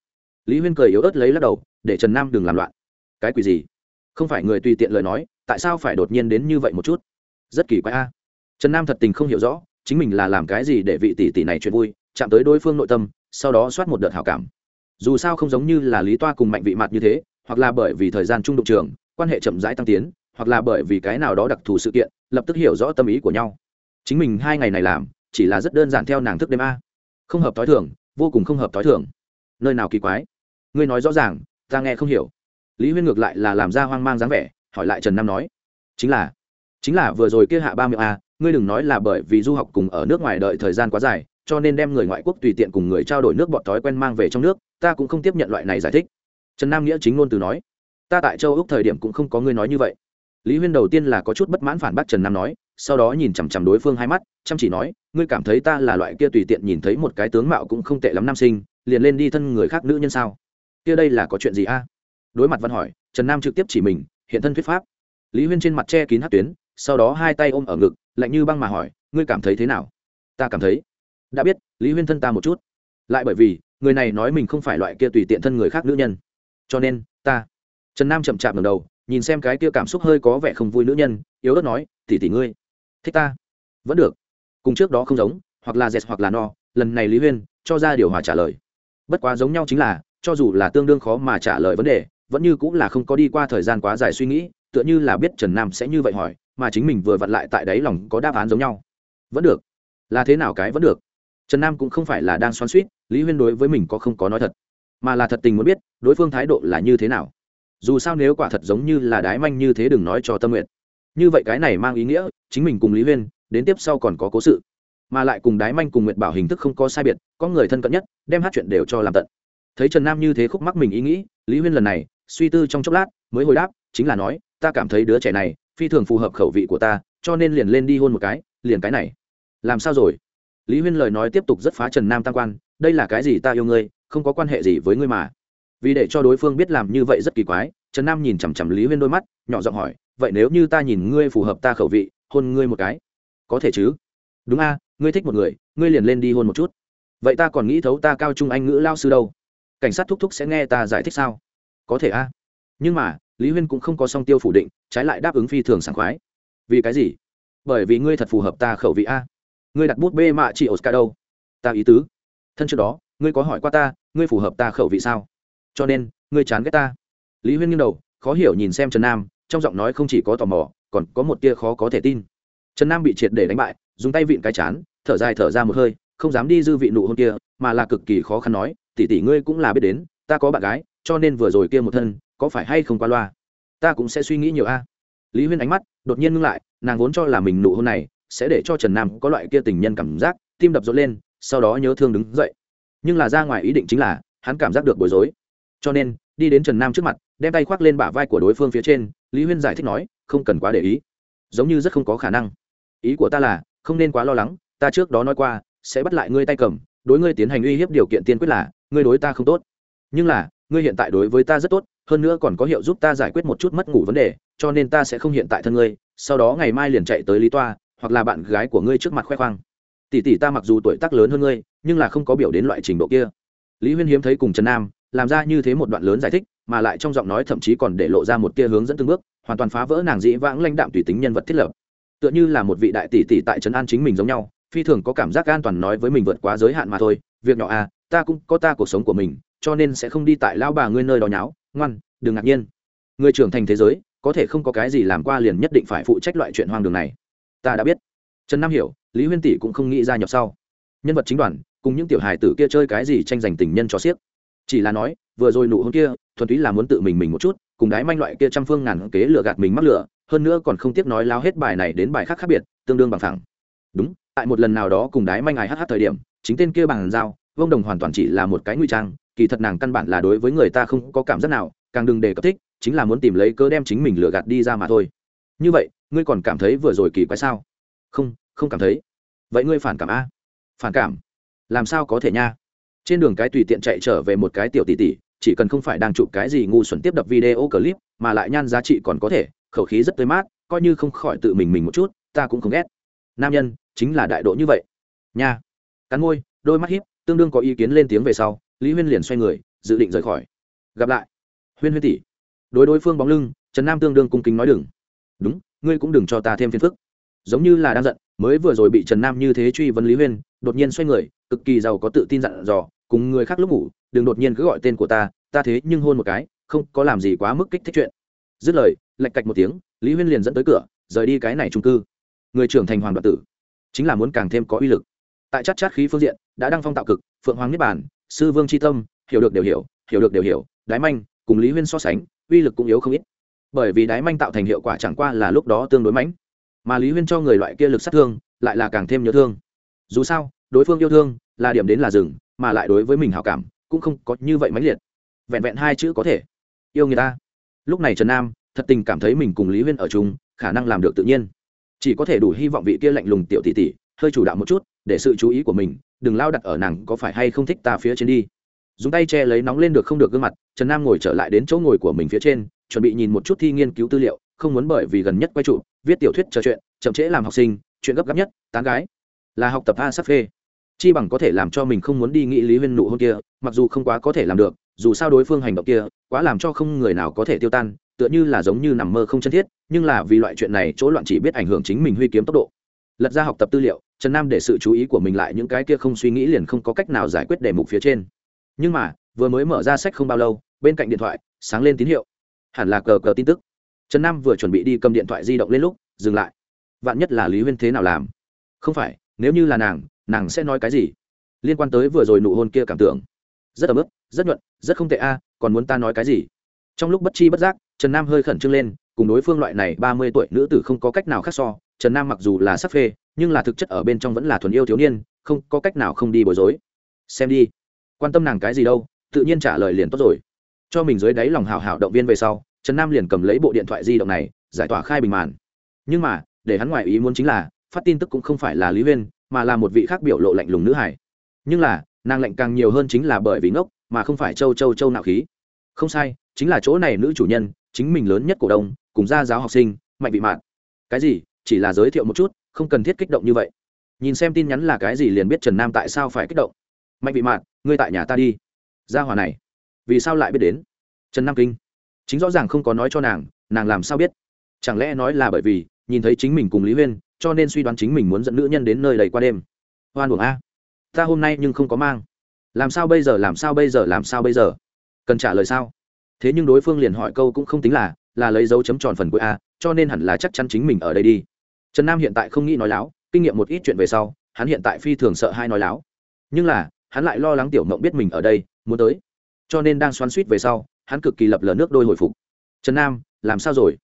Lý huyên cười yếu ớt lấy lắc đầu, để trần nam đừng làm loạn. Cái quỷ gì? Không phải người tùy tiện lời nói, tại sao phải đột nhiên đến như vậy một chút? Rất kỳ quái a. Trần nam thật tình không hiểu rõ, chính mình là làm cái gì để vị tỷ tỷ này chuyện vui, chạm tới đối phương nội tâm, sau đó soát một đợt hảo cảm. Dù sao không giống như là lý toa cùng mạnh vị mặt như thế hoặc là bởi vì thời gian trung đụng trường, quan hệ chậm rãi tăng tiến, hoặc là bởi vì cái nào đó đặc thù sự kiện, lập tức hiểu rõ tâm ý của nhau. Chính mình hai ngày này làm, chỉ là rất đơn giản theo nàng thức đêm a. Không hợp t h o i thường, vô cùng không hợp t h o i thường. Nơi nào kỳ quái? Ngươi nói rõ ràng, ta nghe không hiểu. Lý huyên ngược lại là làm ra hoang mang dáng vẻ, hỏi lại trần nam nói. Chính là chính là vừa rồi kia hạ ba miệng a, ngươi đừng nói là bởi vì du học cùng ở nước ngoài đợi thời gian quá dài, cho nên đem người ngoại quốc tùy tiện cùng người trao đổi nước bọt thói quen mang về trong nước, ta cũng không tiếp nhận loại này giải thích trần nam nghĩa chính ngôn từ nói, ta tại châu úc thời điểm cũng không có ngươi nói như vậy. Lý huyên đầu tiên là có chút bất mãn phản bác trần nam nói, sau đó nhìn chằm chằm đối phương hai mắt, chăm chỉ nói, ngươi cảm thấy ta là loại kia tùy tiện nhìn thấy một cái tướng mạo cũng không tệ lắm nam sinh, liền lên đi thân người khác nữ nhân sao? Kia đây là có chuyện gì a? Đối mặt văn hỏi, trần nam trực tiếp chỉ mình, hiện thân thuyết pháp. Lý huyên trên mặt che kín hát tuyến, sau đó hai tay ôm ở ngực, lạnh như băng mà hỏi, ngươi cảm thấy thế nào? Ta cảm thấy. Đã biết, lý huyên thân ta một chút. Lại bởi vì, người này nói mình không phải loại kia tùy tiện thân người khác nữ nhân cho nên, ta. Trần nam chậm chạp ngầm đầu, nhìn xem cái kia cảm xúc hơi có vẻ không vui nữ nhân, yếu ớt nói tỉ tỉ ngươi, thích ta? Vẫn được. Cùng trước đó không giống, hoặc là dẹt hoặc là no, lần này lý huyên cho ra điều hòa trả lời. Bất quá giống nhau chính là, cho dù là tương đương khó mà trả lời vấn đề, vẫn như cũng là không có đi qua thời gian quá dài suy nghĩ, tựa như là biết trần nam sẽ như vậy hỏi, mà chính mình vừa vặn lại tại đáy lòng có đáp án giống nhau. Vẫn được. Là thế nào cái vẫn được? Trần nam cũng không phải là đang xoắn suýt, lý huyên đối với mình có không có nói thật mà là thật tình muốn biết đối phương thái độ là như thế nào. Dù sao nếu quả thật giống như là đái manh như thế đừng nói cho tâm nguyện như vậy cái này mang ý nghĩa chính mình cùng lý huyên đến tiếp sau còn có cố sự, mà lại cùng đái manh cùng nguyện bảo hình thức không có sai biệt, có người thân cận nhất, đem hát chuyện đều cho làm tận. Thấy trần nam như thế khúc mắc mình ý nghĩ, lý huyên lần này suy tư trong chốc lát, mới hồi đáp, chính là nói, ta cảm thấy đứa trẻ này phi thường phù hợp khẩu vị của ta, cho nên liền lên đi hôn một cái, liền cái này. Làm sao rồi? Lý huyên lời nói tiếp tục rất phá trần nam tam quan, đây là cái gì ta yêu ngươi không có quan hệ gì với ngươi mà. Vì để cho đối phương biết làm như vậy rất kỳ quái, trần nam nhìn chằm chằm lý huyên đôi mắt, nhỏ giọng hỏi, vậy nếu như ta nhìn ngươi phù hợp ta khẩu vị, hôn ngươi một cái? Có thể chứ. Đúng a, ngươi thích một người, ngươi liền lên đi hôn một chút. Vậy ta còn nghĩ thấu ta cao trung anh ngữ lao sư đâu. Cảnh sát thúc thúc sẽ nghe ta giải thích sao? Có thể a. Nhưng mà, lý huyên cũng không có song tiêu phủ định, trái lại đáp ứng phi thường sảng khoái. Vì cái gì? Bởi vì ngươi thật phù hợp ta khẩu vị a. Ngươi đặt bút bê mạ chị oscar đâu? Ta ý tứ. Thân trước đó ngươi có hỏi qua ta, ngươi phù hợp ta khẩu vị sao? Cho nên, ngươi chán ghét ta. Lý huyên nghiêng đầu, khó hiểu nhìn xem trần nam, trong giọng nói không chỉ có tò mò, còn có một tia khó có thể tin. Trần nam bị triệt để đánh bại, dùng tay vịn cái chán, thở dài thở ra một hơi, không dám đi dư vị nụ hôn kia, mà là cực kỳ khó khăn nói, tỷ tỷ ngươi cũng là biết đến, ta có bạn gái, cho nên vừa rồi kia một thân, có phải hay không qua loa? Ta cũng sẽ suy nghĩ nhiều a. Lý huyên ánh mắt đột nhiên ngưng lại, nàng vốn cho là mình nụ hôn này sẽ để cho trần nam có loại kia tình nhân cảm giác, tim đập rộn lên, sau đó nhớ thương đứng dậy nhưng là ra ngoài ý định chính là, hắn cảm giác được bối rối. Cho nên, đi đến trần nam trước mặt, đem tay khoác lên bả vai của đối phương phía trên, lý huyên giải thích nói, không cần quá để ý. Giống như rất không có khả năng. Ý của ta là, không nên quá lo lắng, ta trước đó nói qua, sẽ bắt lại ngươi tay cầm, đối ngươi tiến hành uy hiếp điều kiện tiên quyết là, ngươi đối ta không tốt. Nhưng là, ngươi hiện tại đối với ta rất tốt, hơn nữa còn có hiệu giúp ta giải quyết một chút mất ngủ vấn đề, cho nên ta sẽ không hiện tại thân ngươi, sau đó ngày mai liền chạy tới lý toa, hoặc là bạn gái của ngươi trước mặt khoe khoang. Tỷ tỷ ta mặc dù tuổi tác lớn hơn ngươi nhưng là không có biểu đến loại trình độ kia. Lý huyên hiếm thấy cùng trần nam, làm ra như thế một đoạn lớn giải thích, mà lại trong giọng nói thậm chí còn để lộ ra một tia hướng dẫn từng bước, hoàn toàn phá vỡ nàng dĩ vãng lãnh đạm tùy tính nhân vật thiết lập. Tựa như là một vị đại tỷ tỷ tại trấn an chính mình giống nhau, phi thường có cảm giác an toàn nói với mình vượt quá giới hạn mà thôi, việc nhỏ à ta cũng có ta cuộc sống của mình, cho nên sẽ không đi tại lao bà ngươi nơi đó nháo, ngoan, đừng ngạc nhiên. Người trưởng thành thế giới, có thể không có cái gì làm qua liền nhất định phải phụ trách loại chuyện hoang đường này. Ta đã biết. Trần nam hiểu, lý huyên tỷ cũng không nghĩ ra nhập sau nhân vật chính đoàn, cùng những tiểu hài tử kia chơi cái gì tranh giành tình nhân cho xiếc. Chỉ là nói, vừa rồi nụ hôn kia, thuần túy là muốn tự mình mình một chút, cùng đái manh loại kia trăm phương ngàn kế lừa gạt mình mắc lừa, hơn nữa còn không tiếc nói lao hết bài này đến bài khác khác biệt, tương đương bằng thẳng đúng, tại một lần nào đó cùng đái manh ai hh thời điểm, chính tên kia bằng dao vông đồng hoàn toàn chỉ là một cái nguy trang, kỳ thật nàng căn bản là đối với người ta không có cảm giác nào, càng đừng đề cập thích, chính là muốn tìm lấy cớ đem chính mình lừa gạt đi ra mà thôi. Như vậy, ngươi còn cảm thấy vừa rồi kỳ quái sao? Không không cảm thấy. Vậy ngươi phản cảm a phản cảm. Làm sao có thể nha? Trên đường cái tùy tiện chạy trở về một cái tiểu tỷ tỷ, chỉ cần không phải đang chụp cái gì ngu xuẩn tiếp đập video clip, mà lại nhan giá trị còn có thể, khẩu khí rất tươi mát, coi như không khỏi tự mình mình một chút, ta cũng không ghét. Nam nhân, chính là đại độ như vậy. Nha. Cắn môi, đôi mắt hiếp tương đương có ý kiến lên tiếng về sau, lý huyên liền xoay người, dự định rời khỏi. Gặp lại. Huyên huyên tỷ. Đối đối phương bóng lưng, trần nam tương đương cung kính nói đừng. Đúng, ngươi cũng đừng cho ta thêm phiền phức giống như là đang giận, mới vừa rồi bị trần nam như thế truy vấn lý huyên, đột nhiên xoay người, cực kỳ giàu có tự tin dặn dò, cùng người khác lúc ngủ, đừng đột nhiên cứ gọi tên của ta ta thế nhưng hôn một cái, không có làm gì quá mức kích thích chuyện. Dứt lời, lạch cạch một tiếng, lý huyên liền dẫn tới cửa, rời đi cái này trung cư. Người trưởng thành hoàng đoạt tử, chính là muốn càng thêm có uy lực. Tại chắc chát khí phương diện, đã đăng phong tạo cực, phượng hoàng niết bản sư vương tri tâm, hiểu được đều hiểu hiểu được đều hiểu, đái manh, cùng lý huyên so sánh, uy lực cũng yếu không ít. Bởi vì đái manh tạo thành hiệu quả chẳng qua là lúc đó tương đối mãnh mà lý huyên cho người loại kia lực sát thương lại là càng thêm nhớ thương. Dù sao, đối phương yêu thương là điểm đến là rừng mà lại đối với mình hảo cảm cũng không có như vậy mãnh liệt. Vẹn vẹn hai chữ có thể. Yêu người ta. Lúc này trần nam thật tình cảm thấy mình cùng lý huyên ở chung, khả năng làm được tự nhiên. Chỉ có thể đủ hy vọng vị kia lạnh lùng tiểu tỷ tỷ hơi chủ đạo một chút, để sự chú ý của mình đừng lao đặt ở nàng có phải hay không thích ta phía trên đi. Dùng tay che lấy nóng lên được không được gương mặt, trần nam ngồi trở lại đến chỗ ngồi của mình phía trên, chuẩn bị nhìn một chút thi nghiên cứu tư liệu không muốn bởi vì gần nhất quay trụ, viết tiểu thuyết trò chuyện, chậm trễ làm học sinh, chuyện gấp gáp nhất, tán gái, là học tập a sắp phê chi bằng có thể làm cho mình không muốn đi nghĩ lý huyên nụ hôn kia, mặc dù không quá có thể làm được, dù sao đối phương hành động kia, quá làm cho không người nào có thể tiêu tan, tựa như là giống như nằm mơ không chân thiết, nhưng là vì loại chuyện này, chỗ loạn chỉ biết ảnh hưởng chính mình huy kiếm tốc độ. Lật ra học tập tư liệu, trần nam để sự chú ý của mình lại những cái kia không suy nghĩ liền không có cách nào giải quyết đề mục phía trên. Nhưng mà, vừa mới mở ra sách không bao lâu, bên cạnh điện thoại, sáng lên tín hiệu. Hẳn là cờ cờ tin tức trần nam vừa chuẩn bị đi cầm điện thoại di động lên lúc, dừng lại. Vạn nhất là lý huyên thế nào làm? Không phải, nếu như là nàng nàng sẽ nói cái gì? Liên quan tới vừa rồi nụ hôn kia cảm tưởng. Rất ấm ức, rất nhuận, rất không tệ a, còn muốn ta nói cái gì? Trong lúc bất chi bất giác, trần nam hơi khẩn trương lên, cùng đối phương loại này ba mươi tuổi nữ tử không có cách nào khác so. Trần nam mặc dù là sắc phê, nhưng là thực chất ở bên trong vẫn là thuần yêu thiếu niên, không có cách nào không đi bối rối. Xem đi. Quan tâm nàng cái gì đâu, tự nhiên trả lời liền tốt rồi. Cho mình dưới đáy lòng hào hào động viên về sau trần nam liền cầm lấy bộ điện thoại di động này, giải tỏa khai bình màn. Nhưng mà, để hắn ngoại ý muốn chính là, phát tin tức cũng không phải là lý huyên, mà là một vị khác biểu lộ lạnh lùng nữ hải. Nhưng là, nàng lạnh càng nhiều hơn chính là bởi vì ngốc, mà không phải châu châu châu nạo khí. Không sai, chính là chỗ này nữ chủ nhân, chính mình lớn nhất cổ đông, cùng gia giáo học sinh, mạnh vị mạn. Cái gì? Chỉ là giới thiệu một chút, không cần thiết kích động như vậy. Nhìn xem tin nhắn là cái gì liền biết trần nam tại sao phải kích động. Mạnh vị mạn, ngươi tại nhà ta đi. Gia hòa này, vì sao lại biết đến? Trần nam kinh chính rõ ràng không có nói cho nàng nàng làm sao biết? Chẳng lẽ nói là bởi vì, nhìn thấy chính mình cùng lý huyên, cho nên suy đoán chính mình muốn dẫn nữ nhân đến nơi đầy qua đêm. Hoan buồng a. Ta hôm nay nhưng không có mang. Làm sao bây giờ, làm sao bây giờ, làm sao bây giờ? Cần trả lời sao? Thế nhưng đối phương liền hỏi câu cũng không tính là là lấy dấu chấm tròn phần của a, cho nên hẳn là chắc chắn chính mình ở đây đi. Trần nam hiện tại không nghĩ nói láo, kinh nghiệm một ít chuyện về sau, hắn hiện tại phi thường sợ hai nói láo. Nhưng là, hắn lại lo lắng tiểu mộng biết mình ở đây, muốn tới. Cho nên đang xoắn suýt về sau hắn cực kỳ lập lờ nước đôi hồi phục. Trần nam, làm sao rồi?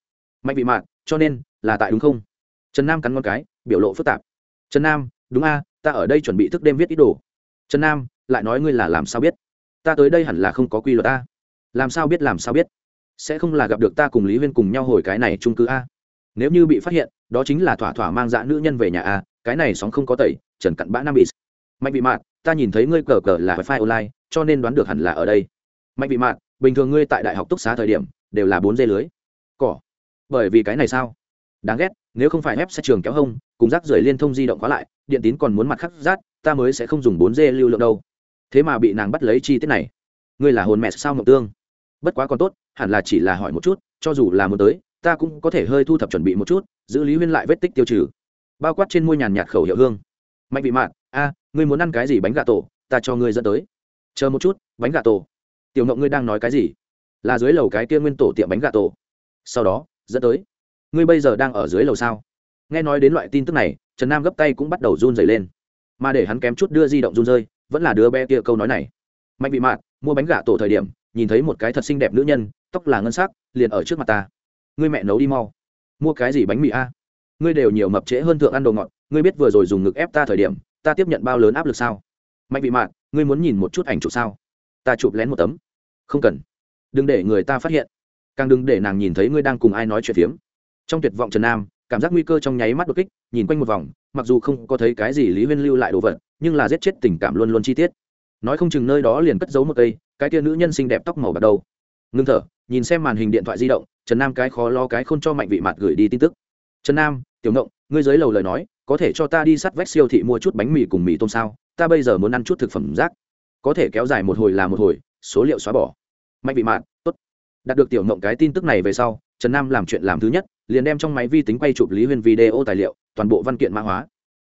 Mạnh bị mạn, cho nên là tại đúng không? Trần nam cắn con cái, biểu lộ phức tạp. Trần nam, đúng a, ta ở đây chuẩn bị thức đêm viết ít đồ. Trần nam, lại nói ngươi là làm sao biết? Ta tới đây hẳn là không có quy luật a. Làm sao biết, làm sao biết? Sẽ không là gặp được ta cùng lý huyên cùng nhau hồi cái này trung cư a. Nếu như bị phát hiện, đó chính là thỏa thỏa mang dạ nữ nhân về nhà a, cái này sóng không có tẩy, trần cặn bã nam bị mạnh bị mạn, ta nhìn thấy ngươi cờ cờ là wifi online, cho nên đoán được hẳn là ở đây. Mạnh bị mạn bình thường ngươi tại đại học túc xá thời điểm, đều là bốn dây lưới. Cỏ. Bởi vì cái này sao? Đáng ghét, nếu không phải ép xe trường kéo hông, cùng rác rưởi liên thông di động khóa lại, điện tín còn muốn mặt khắc rát ta mới sẽ không dùng bốn dê lưu lượng đâu. Thế mà bị nàng bắt lấy chi tiết này. Ngươi là hồn mẹ sao ngọc tương? Bất quá còn tốt, hẳn là chỉ là hỏi một chút, cho dù là muốn tới, ta cũng có thể hơi thu thập chuẩn bị một chút, giữ lý huyên lại vết tích tiêu trừ. Bao quát trên môi nhàn nhạt khẩu hiệu hương. Mạnh vị mạn, a, ngươi muốn ăn cái gì bánh gà tổ, ta cho ngươi dẫn tới. Chờ một chút, bánh gà tổ tiểu ngộng ngươi đang nói cái gì? Là dưới lầu cái kia nguyên tổ tiệm bánh gà tổ. Sau đó, dẫn tới, ngươi bây giờ đang ở dưới lầu sao? Nghe nói đến loại tin tức này, trần nam gấp tay cũng bắt đầu run dày lên. Mà để hắn kém chút đưa di động run rơi, vẫn là đứa bé kia câu nói này. Mạnh bị mạn, mua bánh gà tổ thời điểm, nhìn thấy một cái thật xinh đẹp nữ nhân, tóc là ngân sắc, liền ở trước mặt ta. Ngươi mẹ nấu đi mau. Mua cái gì bánh mì a? Ngươi đều nhiều mập trễ hơn thượng ăn đồ ngọt, ngươi biết vừa rồi dùng ngực ép ta thời điểm, ta tiếp nhận bao lớn áp lực sao? Mạnh bị mạn, ngươi muốn nhìn một chút ảnh chụp sao? Ta chụp lén một tấm. Không cần. Đừng để người ta phát hiện. Càng đừng để nàng nhìn thấy ngươi đang cùng ai nói chuyện phiếm. Trong tuyệt vọng trần nam, cảm giác nguy cơ trong nháy mắt đột kích, nhìn quanh một vòng, mặc dù không có thấy cái gì lý huyên lưu lại đồ vật, nhưng là giết chết tình cảm luôn luôn chi tiết. Nói không chừng nơi đó liền cất giấu một cây, cái tia nữ nhân xinh đẹp tóc màu bạc đầu ngưng thở, nhìn xem màn hình điện thoại di động, trần nam cái khó lo cái k h ô n cho mạnh vị mặt gửi đi tin tức. Trần nam, tiểu ngộng, ngươi dưới lầu lời nói, có thể cho ta đi sắt vách siêu thị mua chút bánh mì cùng mì tôm sao? Ta bây giờ muốn ăn chút thực phẩm rác có thể kéo dài một hồi là một hồi, số liệu xóa bỏ. Mạnh vị mạn, tốt. Đạt được tiểu mộng cái tin tức này về sau, trần nam làm chuyện làm thứ nhất, liền đem trong máy vi tính quay chụp lý huyên video tài liệu, toàn bộ văn kiện mã hóa.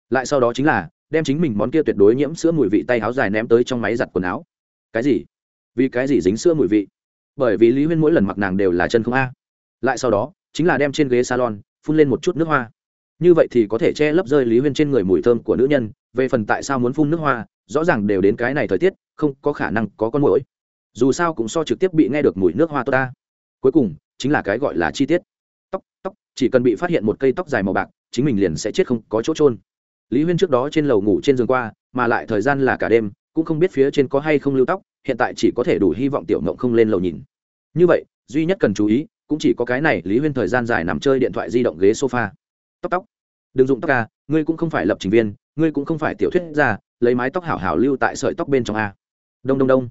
Lại sau đó chính là, đem chính mình món kia tuyệt đối nhiễm sữa mùi vị tay áo dài ném tới trong máy giặt quần áo. Cái gì? Vì cái gì dính sữa mùi vị? Bởi vì lý huyên mỗi lần mặc nàng đều là chân không a. Lại sau đó, chính là đem trên ghế salon, phun lên một chút nước hoa. Như vậy thì có thể che lấp rơi lý huyên trên người mùi thơm của nữ nhân, về phần tại sao muốn phun nước hoa, rõ ràng đều đến cái này thời tiết không có khả năng có con mũi. Dù sao cũng so trực tiếp bị nghe được mùi nước hoa tốt ta. Cuối cùng, chính là cái gọi là chi tiết. Tóc tóc, chỉ cần bị phát hiện một cây tóc dài màu bạc, chính mình liền sẽ chết không có chỗ trôn lý huyên trước đó trên lầu ngủ trên giường qua, mà lại thời gian là cả đêm, cũng không biết phía trên có hay không lưu tóc, hiện tại chỉ có thể đủ hy vọng tiểu ngộng không lên lầu nhìn. Như vậy, duy nhất cần chú ý, cũng chỉ có cái này, lý huyên thời gian dài nằm chơi điện thoại di động ghế sofa. Tóc tóc. Đừng dụng tóc ca ngươi cũng không phải lập trình viên, ngươi cũng không phải tiểu thuyết gia, lấy mái tóc hảo hảo lưu tại sợi tóc bên trong a đông đông đông.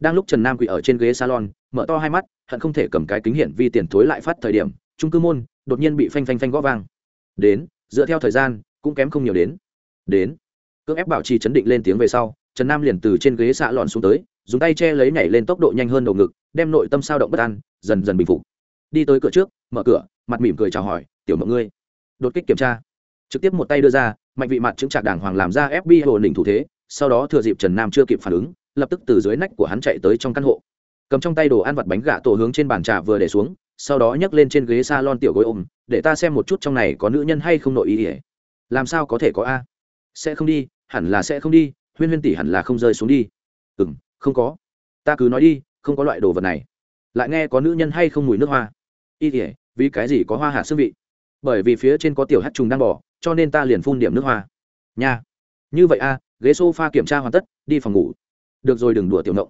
Đang lúc trần nam quỳ ở trên ghế salon, mở to hai mắt, hận không thể cầm cái kính hiển vi tiền thối lại phát thời điểm, trung cư môn đột nhiên bị phanh phanh phanh gõ vang. Đến, dựa theo thời gian, cũng kém không nhiều đến. Đến, cưỡng ép bảo trì chấn định lên tiếng về sau, trần nam liền từ trên ghế xạ lòn xuống tới, dùng tay che lấy nhảy lên tốc độ nhanh hơn đầu ngực, đem nội tâm sao động bất an, dần dần bình phục. Đi tới cửa trước, mở cửa, mặt mỉm cười chào hỏi, tiểu mộng ngươi. Đột kích kiểm tra. Trực tiếp một tay đưa ra, mạnh vị mặt chứng trạc đàng hoàng làm ra fb ổn định thủ thế, sau đó thừa dịp trần nam chưa kịp phản ứng lập tức từ dưới nách của hắn chạy tới trong căn hộ. Cầm trong tay đồ ăn vặt bánh gà tổ hướng trên bàn trà vừa để xuống, sau đó nhấc lên trên ghế s a lon tiểu gối ôm, để ta xem một chút trong này có nữ nhân hay không nội ý ỉa làm sao có thể có a? Sẽ không đi, hẳn là sẽ không đi, huyên huyên tỷ hẳn là không rơi xuống đi. Ừ m không có. Ta cứ nói đi, không có loại đồ vật này. Lại nghe có nữ nhân hay không mùi nước hoa. Y ỉa vì cái gì có hoa hạt xương vị? Bởi vì phía trên có tiểu hát trùng đang bỏ, cho nên ta liền phun điểm nước hoa. Nha. Như vậy a, ghế s o f a kiểm tra hoàn tất, đi phòng ngủ được rồi đừng đùa tiểu ngộng.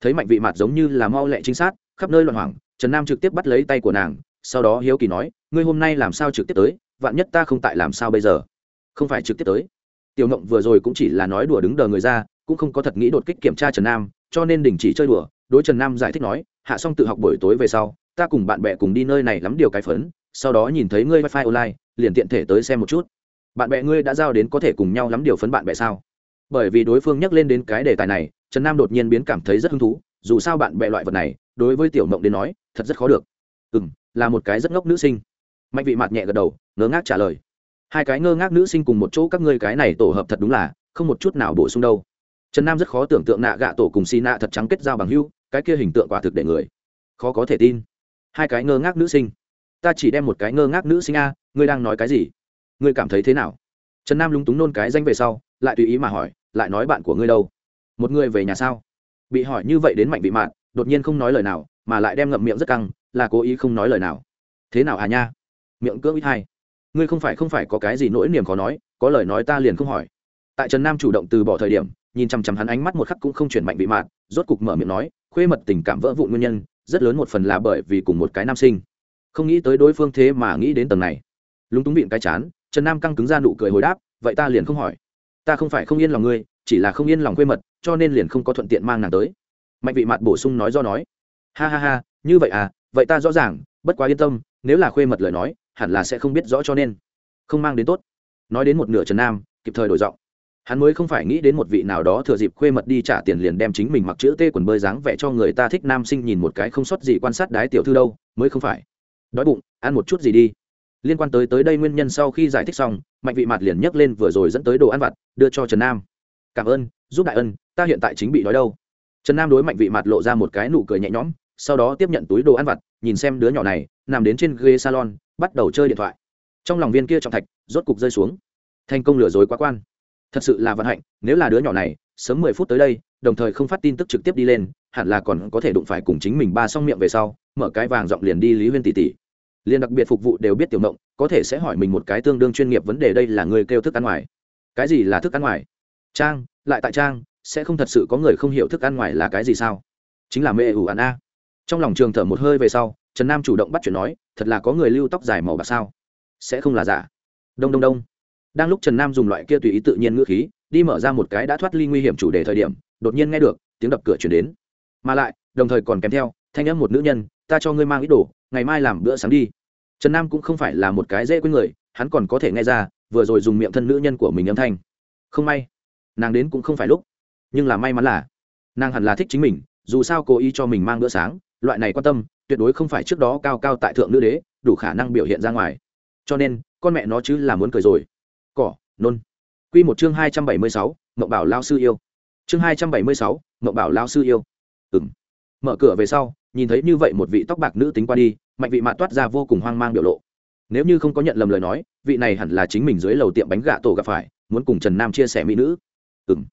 Thấy mạnh vị mặt giống như là mau lẹ chính xác khắp nơi loạn hoảng, trần nam trực tiếp bắt lấy tay của nàng, sau đó hiếu kỳ nói, ngươi hôm nay làm sao trực tiếp tới, vạn nhất ta không tại làm sao bây giờ? Không phải trực tiếp tới. Tiểu ngộng vừa rồi cũng chỉ là nói đùa đứng đờ người ra, cũng không có thật nghĩ đột kích kiểm tra trần nam, cho nên đình chỉ chơi đùa, đối trần nam giải thích nói, hạ xong tự học buổi tối về sau, ta cùng bạn bè cùng đi nơi này lắm điều cái phấn, sau đó nhìn thấy ngươi wifi online, liền tiện thể tới xem một chút. Bạn bè ngươi đã giao đến có thể cùng nhau lắm điều phấn bạn bè sao? Bởi vì đối phương nhắc lên đến cái đề tài này trần nam đột nhiên biến cảm thấy rất hứng thú, dù sao bạn bè loại vật này, đối với tiểu mộng đến nói, thật rất khó được. Ừ m là một cái rất ngốc nữ sinh. Mạnh vị mặt nhẹ gật đầu ngớ ngác trả lời. Hai cái ngơ ngác nữ sinh cùng một chỗ các ngươi cái này tổ hợp thật đúng là, không một chút nào bổ sung đâu. Trần nam rất khó tưởng tượng nạ gạ tổ cùng xì nạ thật trắng kết giao bằng hưu cái kia hình tượng quả thực để người khó có thể tin. Hai cái ngơ ngác nữ sinh. Ta chỉ đem một cái ngơ ngác nữ sinh a, ngươi đang nói cái gì? Ngươi cảm thấy thế nào? Trần nam lúng túng nôn cái danh về sau, lại tùy ý mà hỏi, lại nói bạn của ngươi đâu? Một người về nhà sao? Bị hỏi như vậy đến mạnh bị mạn, đột nhiên không nói lời nào, mà lại đem ngậm miệng rất căng, là cố ý không nói lời nào. Thế nào à nha? Miệng cưỡng ít hai ngươi không phải không phải có cái gì nỗi niềm khó nói, có lời nói ta liền không hỏi. Tại trần nam chủ động từ bỏ thời điểm, nhìn chằm chằm hắn ánh mắt một khắc cũng không chuyển mạnh bị mạn, rốt cục mở miệng nói, khuê mật tình cảm vỡ vụn nguyên nhân, rất lớn một phần là bởi vì cùng một cái nam sinh. Không nghĩ tới đối phương thế mà nghĩ đến tầng này. Lúng túng miệng cái chán, trần nam căng cứng ra nụ cười hồi đáp, vậy ta liền không hỏi. Ta không phải không yên lòng ngươi chỉ là không yên lòng quê mật, cho nên liền không có thuận tiện mang nàng tới. Mạnh vị mặt bổ sung nói do nói. Ha ha ha, như vậy à vậy ta rõ ràng, bất quá yên tâm, nếu là khuê mật lời nói, hẳn là sẽ không biết rõ cho nên. Không mang đến tốt. Nói đến một nửa trần nam, kịp thời đổi giọng. Hắn mới không phải nghĩ đến một vị nào đó thừa dịp khuê mật đi trả tiền liền đem chính mình mặc chữ tê quần bơi dáng vẽ cho người ta thích nam sinh nhìn một cái không sót gì quan sát đái tiểu thư đâu, mới không phải. Đói bụng, ăn một chút gì đi. Liên quan tới tới đây nguyên nhân sau khi giải thích xong, mạnh vị mặt liền nhấc lên vừa rồi dẫn tới đồ ăn vặt, đưa cho trần nam cảm ơn, giúp đại ân, ta hiện tại chính bị đói đâu. Trần nam đối mạnh vị mặt lộ ra một cái nụ cười nhẹ nhõm, sau đó tiếp nhận túi đồ ăn vặt, nhìn xem đứa nhỏ này, nằm đến trên ghế salon, bắt đầu chơi điện thoại. Trong lòng viên kia trọng thạch, rốt cục rơi xuống. Thành công lừa dối quá quan. Thật sự là vận hạnh, nếu là đứa nhỏ này, sớm mười phút tới đây, đồng thời không phát tin tức trực tiếp đi lên, hẳn là còn có thể đụng phải cùng chính mình ba xong miệng về sau, mở cái vàng giọng liền đi lý huyên tỷ tỷ. Liền đặc biệt phục vụ đều biết tiểu mộng có thể sẽ hỏi mình một cái tương đương chuyên nghiệp vấn đề đây là người kêu thức ăn ngoài. Cái gì là thức ăn ngoài? Trang, lại tại trang, sẽ không thật sự có người không hiểu thức ăn ngoài là cái gì sao? Chính là mê ủ ăn a. Trong lòng trường thở một hơi về sau, trần nam chủ động bắt chuyện nói, thật là có người lưu tóc dài màu bạc sao? Sẽ không là giả. Đông đông đông. Đang lúc trần nam dùng loại kia tùy ý tự nhiên ngữ khí, đi mở ra một cái đã thoát ly nguy hiểm chủ đề thời điểm, đột nhiên nghe được tiếng đập cửa chuyển đến. Mà lại, đồng thời còn kèm theo, thanh âm một nữ nhân, ta cho ngươi mang ít đồ, ngày mai làm bữa sáng đi. Trần nam cũng không phải là một cái dễ quên người, hắn còn có thể nghe ra, vừa rồi dùng miệng thân nữ nhân của mình âm thanh. Không may nàng đến cũng không phải lúc. Nhưng là may mắn là, nàng hẳn là thích chính mình, dù sao cố ý cho mình mang bữa sáng, loại này quan tâm, tuyệt đối không phải trước đó cao cao tại thượng nữ đế, đủ khả năng biểu hiện ra ngoài. Cho nên, con mẹ nó chứ là muốn cười rồi. Cỏ, nôn. Q một chương hai trăm bảy mươi sáu mậu bảo lao sư yêu. Chương hai trăm bảy mươi sáu mậu bảo lao sư yêu. Ừ m mở cửa về sau, nhìn thấy như vậy một vị tóc bạc nữ tính qua đi, mạnh vị mạ toát ra vô cùng hoang mang biểu lộ. Nếu như không có nhận lầm lời nói, vị này hẳn là chính mình dưới lầu tiệm bánh gà tổ gặp phải, muốn cùng trần nam chia sẻ mỹ nữ ừng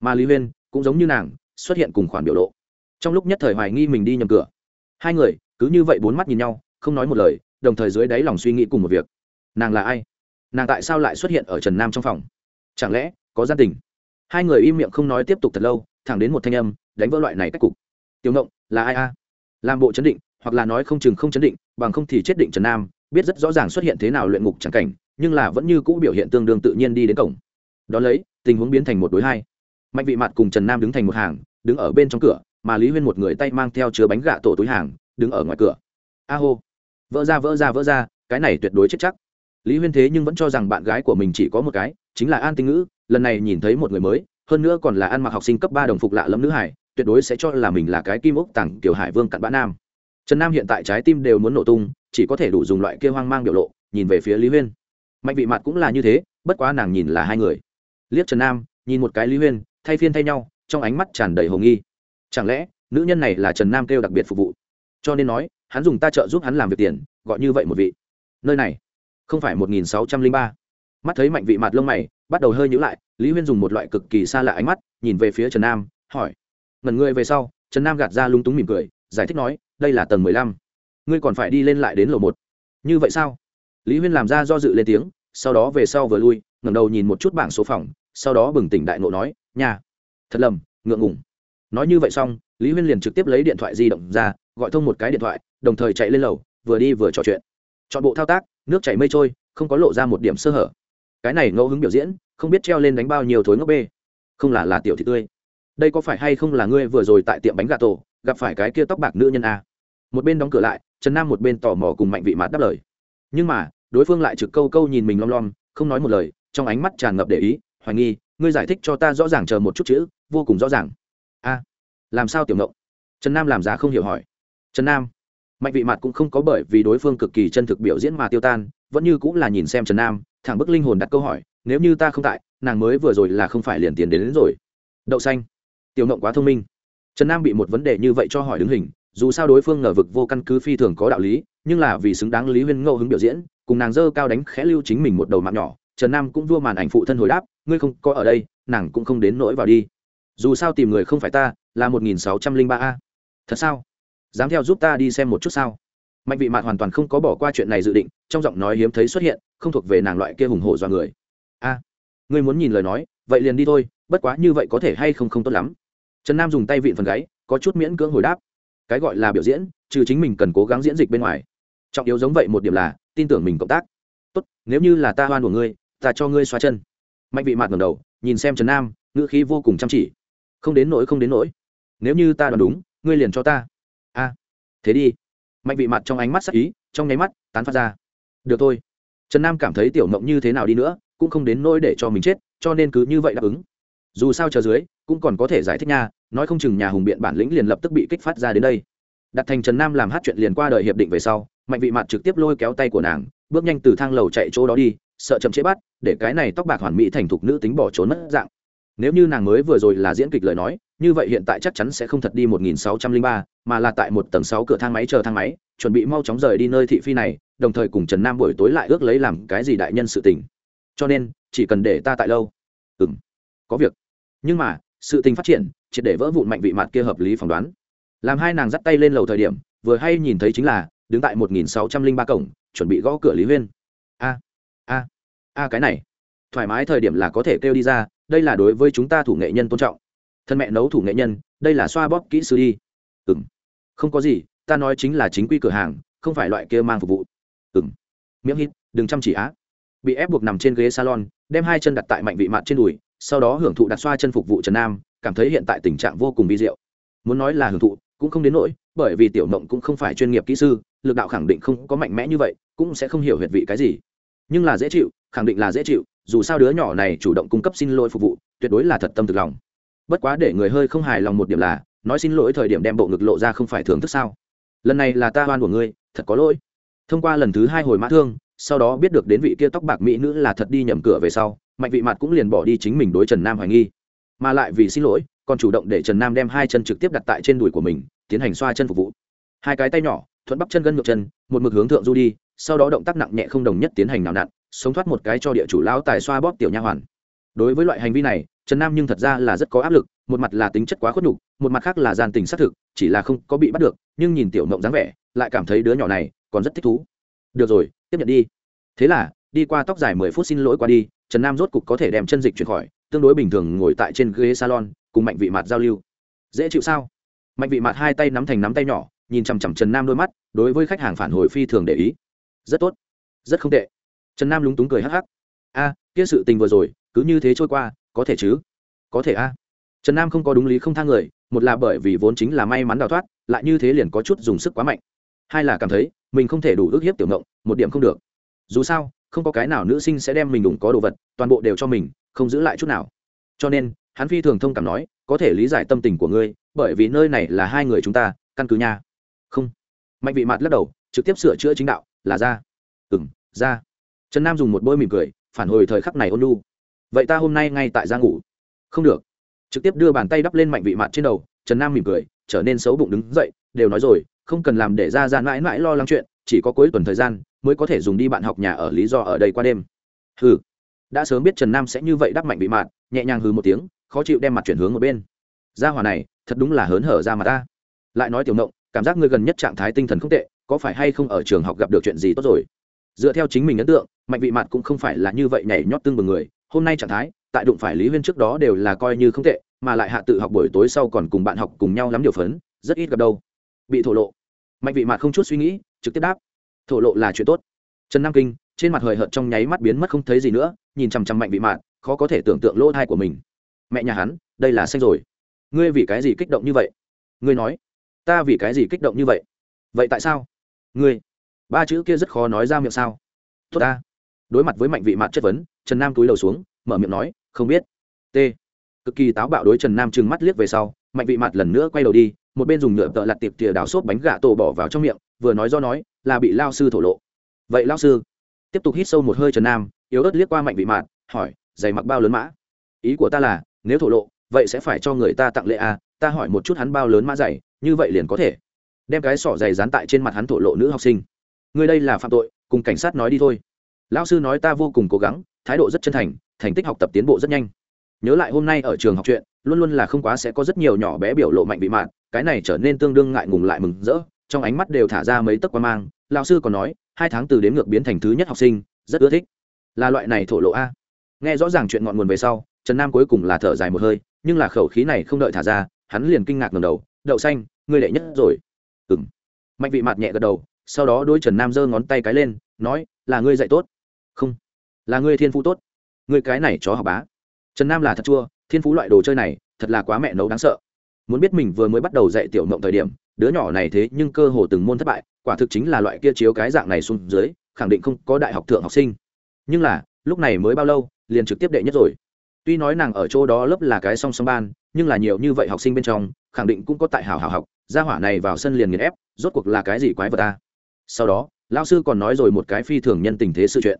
mà lý huyên cũng giống như nàng, xuất hiện cùng khoản biểu lộ. Trong lúc nhất thời hoài nghi mình đi nhầm cửa. Hai người cứ như vậy bốn mắt nhìn nhau, không nói một lời, đồng thời dưới đáy lòng suy nghĩ cùng một việc. Nàng là ai? Nàng tại sao lại xuất hiện ở trần nam trong phòng? Chẳng lẽ có gia tình? Hai người im miệng không nói tiếp tục thật lâu, thẳng đến một thanh âm, đánh vỡ loại này cách cục. Tiểu ngộng, là ai a? Làm bộ chấn định, hoặc là nói không chừng không chấn định, bằng không thì chết định trần nam, biết rất rõ ràng xuất hiện thế nào luyện ngục chẳng cảnh, nhưng là vẫn như cũ biểu hiện tương đương tự nhiên đi đến cổng. Đ ó lấy tình huống biến thành một đối hai. Mạnh vị mặt cùng trần nam đứng thành một hàng, đứng ở bên trong cửa, mà lý huyên một người tay mang theo chứa bánh gà tổ túi hàng, đứng ở ngoài cửa. A hô. Vỡ ra vỡ ra vỡ ra, cái này tuyệt đối chết chắc. Lý huyên thế nhưng vẫn cho rằng bạn gái của mình chỉ có một cái, chính là an tinh ngữ, lần này nhìn thấy một người mới, hơn nữa còn là ăn mặc học sinh cấp ba đồng phục lạ lẫm nữ hải, tuyệt đối sẽ cho là mình là cái kim ốc tặng kiểu hải vương cặn bã nam. Trần nam hiện tại trái tim đều muốn nổ tung, chỉ có thể đủ dùng loại kia hoang mang biểu lộ, nhìn về phía lý huyên. Mạnh vị mặt cũng là như thế, bất quá nàng nhìn là hai người liếc trần nam, nhìn một cái lý huyên, thay phiên thay nhau, trong ánh mắt tràn đầy hồ nghi. Chẳng lẽ, nữ nhân này là trần nam kêu đặc biệt phục vụ? Cho nên nói, hắn dùng ta trợ giúp hắn làm việc tiền, gọi như vậy một vị. Nơi này, không phải một nghìn sáu trăm linh ba. Mắt thấy mạnh vị mặt lông mày, bắt đầu hơi nhữ lại, lý huyên dùng một loại cực kỳ xa lạ ánh mắt, nhìn về phía trần nam, hỏi. Ngần ngươi về sau, trần nam gạt ra lung túng mỉm cười, giải thích nói, đây là tầng mười lăm. Ngươi còn phải đi lên lại đến lầu một. Như vậy sao? Lý huyên làm ra do dự lên tiếng, sau đó về sau vừa lui, ngẩng đầu nhìn một chút bảng số phòng sau đó bừng tỉnh đại ngộ nói nhà thật lầm, ngượng ngùng. Nói như vậy xong, lý huyên liền trực tiếp lấy điện thoại di động ra, gọi thông một cái điện thoại, đồng thời chạy lên lầu, vừa đi vừa trò chuyện. Chọn bộ thao tác, nước chảy mây trôi, không có lộ ra một điểm sơ hở. Cái này ngẫu hứng biểu diễn, không biết treo lên đánh bao nhiêu thối ngốc bê. Không là là tiểu thị tươi. Đây có phải hay không là ngươi vừa rồi tại tiệm bánh gà tổ, gặp phải cái kia tóc bạc nữ nhân a? Một bên đóng cửa lại, trần nam một bên tò mò cùng mạnh vị mạt đáp lời. Nhưng mà, đối phương lại trực câu câu nhìn mình lom lom, không nói một lời, trong ánh mắt tràn ngập để ý hoài nghi ngươi giải thích cho ta rõ ràng chờ một chút chữ vô cùng rõ ràng. A làm sao tiểu ngộng? Trần nam làm giá không hiểu hỏi. Trần nam mạnh vị mặt cũng không có bởi vì đối phương cực kỳ chân thực biểu diễn mà tiêu tan vẫn như cũng là nhìn xem trần nam thẳng bức linh hồn đặt câu hỏi nếu như ta không tại nàng mới vừa rồi là không phải liền tiền đến, đến rồi. Đậu xanh. Tiểu ngộng quá thông minh. Trần nam bị một vấn đề như vậy cho hỏi đứng hình dù sao đối phương ngờ vực vô căn cứ phi thường có đạo lý nhưng là vì xứng đáng lý huyên ngẫu hứng biểu diễn cùng nàng dơ cao đánh khẽ lưu chính mình một đầu mạng nhỏ trần nam cũng vua màn ảnh phụ thân hồi đáp ngươi không có ở đây, nàng cũng không đến nỗi vào đi. Dù sao tìm người không phải ta, là một nghìn sáu trăm linh ba a. Thật sao? Dám theo giúp ta đi xem một chút sao? Mạnh vị mạn hoàn toàn không có bỏ qua chuyện này dự định, trong giọng nói hiếm thấy xuất hiện, không thuộc về nàng loại kia hùng hổ do người. A, ngươi muốn nhìn lời nói, vậy liền đi thôi, bất quá như vậy có thể hay không không tốt lắm. Trần nam dùng tay vịn phần gáy, có chút miễn cưỡng hồi đáp. Cái gọi là biểu diễn, trừ chính mình cần cố gắng diễn dịch bên ngoài. Trọng yếu giống vậy một điểm là, tin tưởng mình cộng tác. Tốt, nếu như là ta hoan của ngươi, ta cho ngươi xóa chân mạnh vị mạt ngầm đầu, nhìn xem trần nam, ngữ khí vô cùng chăm chỉ. Không đến nỗi, không đến nỗi. Nếu như ta đoán đúng, ngươi liền cho ta. A. Thế đi. Mạnh vị mặt trong ánh mắt sắc ý, trong nháy mắt, tán phát ra. Được thôi. Trần nam cảm thấy tiểu mộng như thế nào đi nữa, cũng không đến nỗi để cho mình chết, cho nên cứ như vậy đáp ứng. Dù sao chờ dưới, cũng còn có thể giải thích nha, nói không chừng nhà hùng biện bản lĩnh liền lập tức bị kích phát ra đến đây. Đặt thành trần nam làm hát chuyện liền qua đời hiệp định về sau, mạnh vị mặt trực tiếp lôi kéo tay của nàng, bước nhanh từ thang lầu chạy chỗ đó đi sợ chậm chế bắt, để cái này tóc bạc hoàn mỹ thành thục nữ tính bỏ trốn mất dạng. Nếu như nàng mới vừa rồi là diễn kịch lời nói, như vậy hiện tại chắc chắn sẽ không thật đi một nghìn sáu trăm linh ba, mà là tại một tầng sáu cửa thang máy chờ thang máy, chuẩn bị mau chóng rời đi nơi thị phi này, đồng thời cùng trần nam buổi tối lại ước lấy làm cái gì đại nhân sự tình. Cho nên, chỉ cần để ta tại lâu. Ừ m có việc. Nhưng mà, sự tình phát triển, triệt để vỡ vụn mạnh vị mặt kia hợp lý phỏng đoán. Làm hai nàng dắt tay lên lầu thời điểm, vừa hay nhìn thấy chính là, đứng tại một nghìn sáu trăm linh ba cổng, chuẩn bị gõ cửa lý huyên a, cái này. Thoải mái thời điểm là có thể kêu đi ra, đây là đối với chúng ta thủ nghệ nhân tôn trọng. Thân mẹ nấu thủ nghệ nhân, đây là xoa bóp kỹ sư đi. Ừ m không có gì, ta nói chính là chính quy cửa hàng, không phải loại kia mang phục vụ. Ừ m miễn hít, đừng chăm chỉ á. Bị ép buộc nằm trên ghế salon, đem hai chân đặt tại mạnh vị mặt trên đùi, sau đó hưởng thụ đặt xoa chân phục vụ trần nam, cảm thấy hiện tại tình trạng vô cùng vi diệu. Muốn nói là hưởng thụ, cũng không đến nỗi, bởi vì tiểu mộng cũng không phải chuyên nghiệp kỹ sư, lực đạo khẳng định không có mạnh mẽ như vậy, cũng sẽ không hiểu huyệt vị cái gì nhưng là dễ chịu, khẳng định là dễ chịu, dù sao đứa nhỏ này chủ động cung cấp xin lỗi phục vụ, tuyệt đối là thật tâm thực lòng. Bất quá để người hơi không hài lòng một điểm là, nói xin lỗi thời điểm đem bộ ngực lộ ra không phải thưởng thức sao? Lần này là ta oan của ngươi, thật có lỗi. Thông qua lần thứ hai hồi mã thương, sau đó biết được đến vị kia tóc bạc mỹ nữ là thật đi nhầm cửa về sau, mạnh vị mặt cũng liền bỏ đi chính mình đối trần nam hoài nghi. Mà lại vì xin lỗi, còn chủ động để trần nam đem hai chân trực tiếp đặt tại trên đùi của mình, tiến hành xoa chân phục vụ. Hai cái tay nhỏ, thuận bắp chân gân ngược chân, một mực hướng thượng du đi sau đó động tác nặng nhẹ không đồng nhất tiến hành nào nặn, sống thoát một cái cho địa chủ lão tài xoa bóp tiểu nha hoàn. Đối với loại hành vi này, trần nam nhưng thật ra là rất có áp lực, một mặt là tính chất quá khuất nhục, một mặt khác là gian tình xác thực, chỉ là không có bị bắt được, nhưng nhìn tiểu mộng dáng vẻ, lại cảm thấy đứa nhỏ này còn rất thích thú. Được rồi, tiếp nhận đi. Thế là, đi qua tóc dài mười phút xin lỗi qua đi, trần nam rốt cục có thể đem chân dịch chuyển khỏi, tương đối bình thường ngồi tại trên ghế salon, cùng mạnh vị mặt giao lưu. Dễ chịu sao? Mạnh vị mặt hai tay nắm thành nắm tay nhỏ, nhìn chằm chằm trần nam đôi mắt, đối với khách hàng phản hồi phi thường để ý rất tốt, rất không tệ. Trần nam lúng túng cười hắc hắc. A, kia sự tình vừa rồi, cứ như thế trôi qua, có thể chứ? Có thể a. Trần nam không có đúng lý không thang người, một là bởi vì vốn chính là may mắn đào thoát, lại như thế liền có chút dùng sức quá mạnh. Hai là cảm thấy, mình không thể đủ ước hiếp tiểu ngộng một điểm không được. Dù sao, không có cái nào nữ sinh sẽ đem mình đủng có đồ vật, toàn bộ đều cho mình, không giữ lại chút nào. Cho nên, hắn phi thường thông cảm nói, có thể lý giải tâm tình của ngươi, bởi vì nơi này là hai người chúng ta, căn cứ nha. Không. Mạnh vị mặt lắc đầu, trực tiếp sửa chữa chính đạo là ra ừ m ra trần nam dùng một bôi mỉm cười, phản hồi thời khắc này ôn lu vậy ta hôm nay ngay tại ra ngủ. Không được. Trực tiếp đưa bàn tay đắp lên mạnh vị mặt trên đầu, trần nam mỉm cười, trở nên xấu bụng đứng dậy, đều nói rồi, không cần làm để ra ra mãi mãi lo lắng chuyện, chỉ có cuối tuần thời gian, mới có thể dùng đi bạn học nhà ở lý do ở đây qua đêm. Hừ. Đã sớm biết trần nam sẽ như vậy đắp mạnh bị mạt nhẹ nhàng hừ một tiếng, khó chịu đem mặt chuyển hướng một bên. Ra hòa này, thật đúng là hớn hở ra mà ta. Lại nói tiểu nộng cảm giác ngươi gần nhất trạng thái tinh thần không tệ có phải hay không ở trường học gặp được chuyện gì tốt rồi? Dựa theo chính mình ấn tượng, mạnh vị mặt cũng không phải là như vậy nhảy nhót tương bừng người. Hôm nay trạng thái, tại đụng phải lý huyên trước đó đều là coi như không tệ, mà lại hạ tự học buổi tối sau còn cùng bạn học cùng nhau lắm điều phấn, rất ít gặp đâu. Bị thổ lộ. Mạnh vị mặt không chút suy nghĩ, trực tiếp đáp. Thổ lộ là chuyện tốt. Trần nam kinh, trên mặt hời hợt trong nháy mắt biến mất không thấy gì nữa, nhìn chằm chằm mạnh vị mạn khó có thể tưởng tượng lỗ thai của mình. Mẹ nhà hắn, đây là xanh rồi. Ngươi vì cái gì kích động như vậy? Ngươi nói, ta vì cái gì kích động như vậy? Vậy tại sao? Ngươi ba chữ kia rất khó nói ra miệng sao? Tốt ta. Đối mặt với mạnh vị mạn chất vấn trần nam túi đầu xuống mở miệng nói không biết. T. Cực kỳ táo bạo đối trần nam trừng mắt liếc về sau mạnh vị mặt lần nữa quay đầu đi một bên dùng nhựa tợ lặt tiệp tìa đào xốp bánh gà tổ bỏ vào trong miệng vừa nói do nói là bị lao sư thổ lộ. Vậy lao sư tiếp tục hít sâu một hơi trần nam yếu ớt liếc qua mạnh vị mạn hỏi giày mặc bao lớn mã? Ý của ta là nếu thổ lộ vậy sẽ phải cho người ta tặng lễ à, ta hỏi một chút hắn bao lớn mã giày như vậy liền có thể đem cái sỏ dày dán tại trên mặt hắn thổ lộ nữ học sinh. Người đây là phạm tội, cùng cảnh sát nói đi thôi. Lão sư nói ta vô cùng cố gắng, thái độ rất chân thành thành tích học tập tiến bộ rất nhanh. Nhớ lại hôm nay ở trường học chuyện, luôn luôn là không quá sẽ có rất nhiều nhỏ bé biểu lộ mạnh bị mạn, cái này trở nên tương đương ngại ngùng lại mừng rỡ, trong ánh mắt đều thả ra mấy tấc quan mang. Lão sư còn nói, hai tháng từ đến ngược biến thành thứ nhất học sinh, rất ưa thích. Là loại này thổ lộ a. Nghe rõ ràng chuyện ngọn nguồn về sau, trần nam cuối cùng là thở dài một hơi, nhưng là khẩu khí này không đợi thả ra, hắn liền kinh ngạc ngầm đầu, đậu xanh, ngươi đệ nhất rồi ừng mạnh vị mặt nhẹ gật đầu, sau đó đôi trần nam giơ ngón tay cái lên, nói, là ngươi dạy tốt. Không. Là ngươi thiên phú tốt. Ngươi cái này chó học bá. Trần nam là thật chua, thiên phú loại đồ chơi này, thật là quá mẹ nấu đáng sợ. Muốn biết mình vừa mới bắt đầu dạy tiểu mộng thời điểm, đứa nhỏ này thế nhưng cơ hồ từng môn thất bại, quả thực chính là loại kia chiếu cái dạng này xuống dưới, khẳng định không có đại học thượng học sinh. Nhưng là, lúc này mới bao lâu, liền trực tiếp đệ nhất rồi. Tuy nói nàng ở chỗ đó lớp là cái song song ban, nhưng là nhiều như vậy học sinh bên trong, khẳng định cũng có tại hảo hảo học gia hỏa này vào sân liền nghiền ép, rốt cuộc là cái gì quái vật ta sau đó lao sư còn nói rồi một cái phi thường nhân tình thế sự chuyện.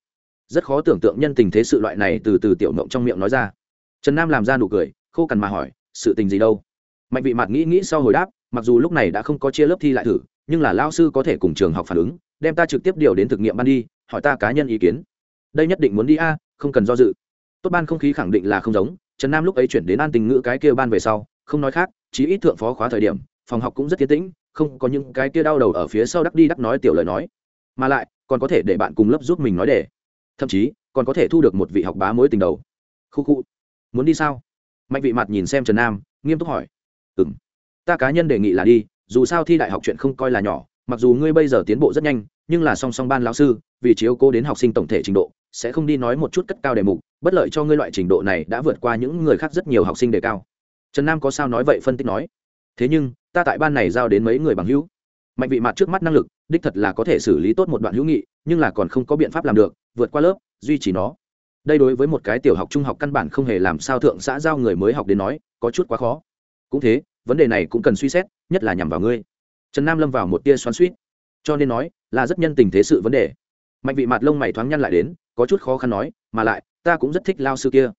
Rất khó tưởng tượng nhân tình thế sự loại này từ từ tiểu mộng trong miệng nói ra. Trần nam làm ra nụ cười, khô cằn mà hỏi, sự tình gì đâu? Mạnh vị mặt nghĩ nghĩ sau hồi đáp, mặc dù lúc này đã không có chia lớp thi lại thử, nhưng là lao sư có thể cùng trường học phản ứng, đem ta trực tiếp điều đến thực nghiệm ban đi, hỏi ta cá nhân ý kiến. Đây nhất định muốn đi a, không cần do dự. Tốt ban không khí khẳng định là không giống, trần nam lúc ấy chuyển đến an tình ngữ cái kia ban về sau, không nói khác, chí ít thượng phó khóa thời điểm phòng học cũng rất tiến tĩnh, không có những cái kia đau đầu ở phía sau đắc đi đắc nói tiểu lời nói. Mà lại, còn có thể để bạn cùng lớp giúp mình nói để thậm chí, còn có thể thu được một vị học bá mối tình đầu. Khu khu. Muốn đi sao? Mạnh vị mặt nhìn xem trần nam, nghiêm túc hỏi. Ừ m ta cá nhân đề nghị là đi, dù sao thi đại học chuyện không coi là nhỏ, mặc dù ngươi bây giờ tiến bộ rất nhanh, nhưng là song song ban lão sư, vì chiếu cố đến học sinh tổng thể trình độ, sẽ không đi nói một chút cất cao đề mục, bất lợi cho ngươi loại trình độ này đã vượt qua những người khác rất nhiều học sinh đề cao. Trần nam có sao nói vậy phân tích nói. Thế nhưng ta tại ban này giao đến mấy người bằng hữu. Mạnh vị mặt trước mắt năng lực, đích thật là có thể xử lý tốt một đoạn hữu nghị, nhưng là còn không có biện pháp làm được, vượt qua lớp, duy trì nó. Đây đối với một cái tiểu học trung học căn bản không hề làm sao thượng xã giao người mới học đến nói, có chút quá khó. Cũng thế, vấn đề này cũng cần suy xét, nhất là nhằm vào ngươi. Trần nam lâm vào một tia xoắn suýt cho nên nói, là rất nhân tình thế sự vấn đề. Mạnh vị mặt lông mày thoáng nhăn lại đến, có chút khó khăn nói, mà lại, ta cũng rất thích lao sư kia.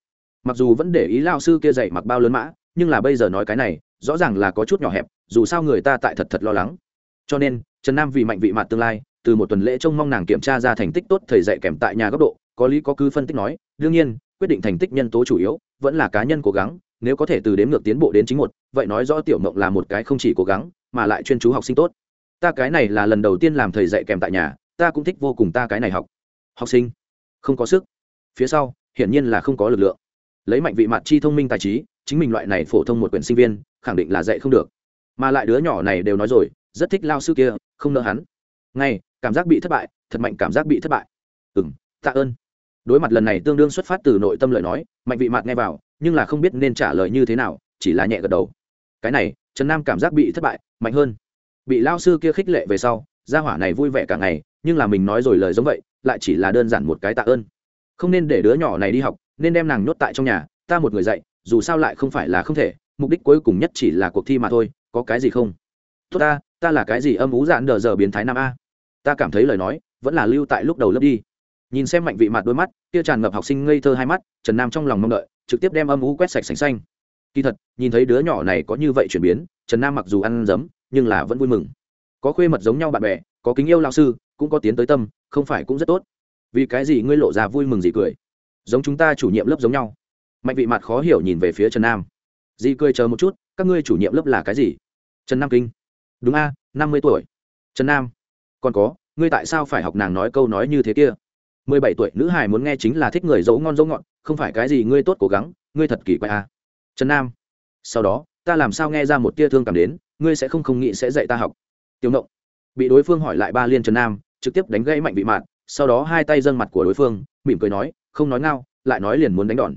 Mặc dù vẫn để ý lao sư kia dạy mặc bao lớn mã, nhưng là bây giờ nói cái này, rõ ràng là có chút nhỏ hẹp dù sao người ta tại thật thật lo lắng. Cho nên, trần nam vì mạnh vị mặt tương lai, từ một tuần lễ trông mong nàng kiểm tra ra thành tích tốt thầy dạy kèm tại nhà góc độ, có lý có cứ phân tích nói, đương nhiên, quyết định thành tích nhân tố chủ yếu vẫn là cá nhân cố gắng, nếu có thể từ đếm ngược tiến bộ đến chính một, vậy nói rõ tiểu mộng là một cái không chỉ cố gắng, mà lại chuyên chú học sinh tốt. Ta cái này là lần đầu tiên làm thầy dạy kèm tại nhà, ta cũng thích vô cùng ta cái này học. Học sinh? Không có sức. Phía sau, hiển nhiên là không có lực lượng. Lấy mạnh vị mặt chi thông minh tài trí, chính mình loại này phổ thông một quyển sinh viên, khẳng định là dạy không được mà lại đứa nhỏ này đều nói rồi, rất thích lao sư kia, không nợ hắn. Ngay, cảm giác bị thất bại, thật mạnh cảm giác bị thất bại. Ừ m tạ ơn. Đối mặt lần này tương đương xuất phát từ nội tâm lời nói, mạnh vị mạt nghe vào, nhưng là không biết nên trả lời như thế nào, chỉ là nhẹ gật đầu. Cái này, trần nam cảm giác bị thất bại, mạnh hơn. Bị lao sư kia khích lệ về sau, gia hỏa này vui vẻ cả ngày, nhưng là mình nói rồi lời giống vậy, lại chỉ là đơn giản một cái tạ ơn. Không nên để đứa nhỏ này đi học, nên đem nàng nhốt tại trong nhà, ta một người dạy, dù sao lại không phải là không thể, mục đích cuối cùng nhất chỉ là cuộc thi mà thôi có cái gì không? Tốt ta ta là cái gì âm ú dạn đờ giờ biến thái nam a? Ta cảm thấy lời nói vẫn là lưu tại lúc đầu lớp đi. Nhìn xem mạnh vị mặt đôi mắt, kia tràn ngập học sinh ngây thơ hai mắt, trần nam trong lòng mong đợi, trực tiếp đem âm ú quét sạch sành xanh. Kỳ thật, nhìn thấy đứa nhỏ này có như vậy chuyển biến, trần nam mặc dù ăn dấm nhưng là vẫn vui mừng. Có khuê mật giống nhau bạn bè, có kính yêu lao sư, cũng có tiến tới tâm, không phải cũng rất tốt. Vì cái gì ngươi lộ ra vui mừng gì cười? Giống chúng ta chủ nhiệm lớp giống nhau. Mạnh vị mặt khó hiểu nhìn về phía trần nam. Di cười chờ một chút các ngươi chủ nhiệm lớp là cái gì? Trần nam kinh. Đúng a năm mươi tuổi. Trần nam. Còn có ngươi tại sao phải học nàng nói câu nói như thế kia? mười bảy tuổi nữ hải muốn nghe chính là thích người dấu ngon dấu ngọn, không phải cái gì ngươi tốt cố gắng ngươi thật kỳ quái a. trần nam. Sau đó ta làm sao nghe ra một tia thương cảm đến ngươi sẽ không không nghĩ sẽ dạy ta học. Tiểu ngộng. Bị đối phương hỏi lại ba liên trần nam trực tiếp đánh gãy mạnh bị mạn sau đó hai tay dâng mặt của đối phương mỉm cười nói không nói ngao lại nói liền muốn đánh đòn.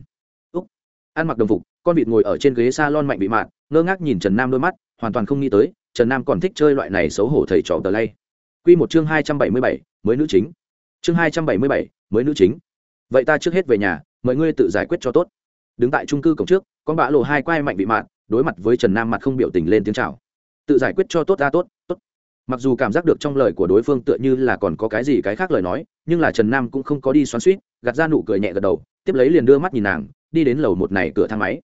Úc. Ăn mặc đồng phục con vịt ngồi ở trên ghế s a lon mạnh bị mạn, ngơ ngác nhìn trần nam đôi mắt, hoàn toàn không nghĩ tới, trần nam còn thích chơi loại này xấu hổ thầy trò tờ lay. Q một chương hai trăm bảy mươi bảy, mới nữ chính. Chương hai trăm bảy mươi bảy, mới nữ chính. Vậy ta trước hết về nhà, mời ngươi tự giải quyết cho tốt. Đứng tại trung cư cổng trước, con bã lộ hai quai mạnh bị mạn, đối mặt với trần nam mặt không biểu tình lên tiếng chào. Tự giải quyết cho tốt ta tốt tốt. Mặc dù cảm giác được trong lời của đối phương tựa như là còn có cái gì cái khác lời nói, nhưng là trần nam cũng không có đi xoắn suýt gạt ra nụ cười nhẹ gật đầu, tiếp lấy liền đưa mắt nhìn nàng, đi đến lầu một này cửa thang máy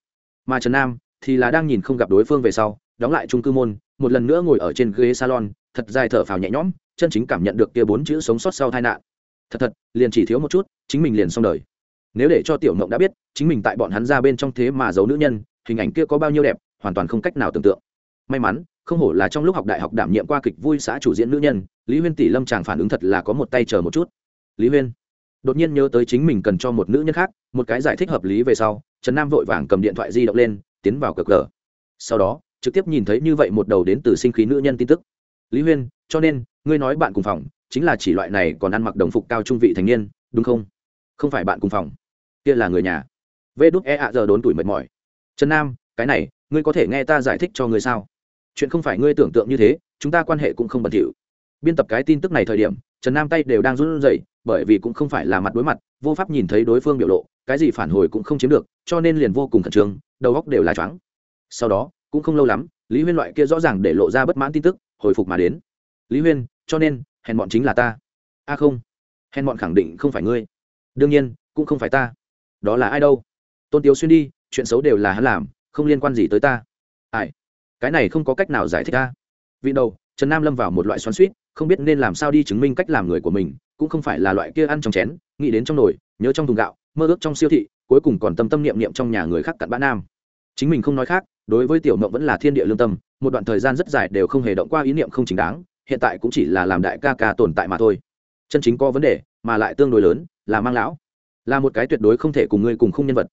mà trần nam thì là đang nhìn không gặp đối phương về sau, đóng lại trung cư môn, một lần nữa ngồi ở trên ghế salon, thật dài thở phào nhẹ nhõm, chân chính cảm nhận được kia bốn chữ sống sót sau tai nạn. Thật thật, liền chỉ thiếu một chút, chính mình liền xong đời. Nếu để cho tiểu mộng đã biết, chính mình tại bọn hắn ra bên trong thế mà giấu nữ nhân, hình ảnh kia có bao nhiêu đẹp, hoàn toàn không cách nào tưởng tượng. May mắn, không hổ là trong lúc học đại học đảm nhiệm qua kịch vui xã chủ diễn nữ nhân, lý huyên tỷ lâm chàng phản ứng thật là có một tay chờ một chút. Lý huyên đột nhiên nhớ tới chính mình cần cho một nữ nhân khác, một cái giải thích hợp lý về sau, trần nam vội vàng cầm điện thoại di động lên, tiến vào cờ cờ. Sau đó, trực tiếp nhìn thấy như vậy một đầu đến từ sinh khí nữ nhân tin tức. Lý huyên, cho nên, ngươi nói bạn cùng phòng, chính là chỉ loại này còn ăn mặc đồng phục cao trung vị thành niên, đúng không? Không phải bạn cùng phòng. Kia là người nhà. Vê đúc e ạ giờ đốn tuổi mệt mỏi. Trần nam, cái này, ngươi có thể nghe ta giải thích cho ngươi sao? Chuyện không phải ngươi tưởng tượng như thế, chúng ta quan hệ cũng không bẩn thỉu. Biên tập cái tin tức này thời điểm, trần nam tay đều đang run rẩy bởi vì cũng không phải là mặt đối mặt, vô pháp nhìn thấy đối phương biểu lộ, cái gì phản hồi cũng không chiếm được, cho nên liền vô cùng khẩn trương, đầu góc đều là choáng. Sau đó, cũng không lâu lắm, lý huyên loại kia rõ ràng để lộ ra bất mãn tin tức, hồi phục mà đến. Lý huyên, cho nên, hèn bọn chính là ta. A không, hèn bọn khẳng định không phải ngươi. Đương nhiên, cũng không phải ta. Đó là ai đâu? Tôn tiếu xuyên đi, chuyện xấu đều là hắn làm, không liên quan gì tới ta. Ai? Cái này không có cách nào giải thích ta. Vị đầu, trần nam lâm vào một loại xoắn suýt, không biết nên làm sao đi chứng minh cách làm người của mình cũng không phải là loại kia ăn trong chén, nghĩ đến trong nồi, nhớ trong thùng gạo, mơ ước trong siêu thị, cuối cùng còn tâm tâm niệm niệm trong nhà người khác cặn bã nam. Chính mình không nói khác, đối với tiểu mộng vẫn là thiên địa lương tâm, một đoạn thời gian rất dài đều không hề động qua ý niệm không chính đáng, hiện tại cũng chỉ là làm đại ca ca tồn tại mà thôi. Chân chính có vấn đề, mà lại tương đối lớn, là mang lão. Là một cái tuyệt đối không thể cùng ngươi cùng không nhân vật.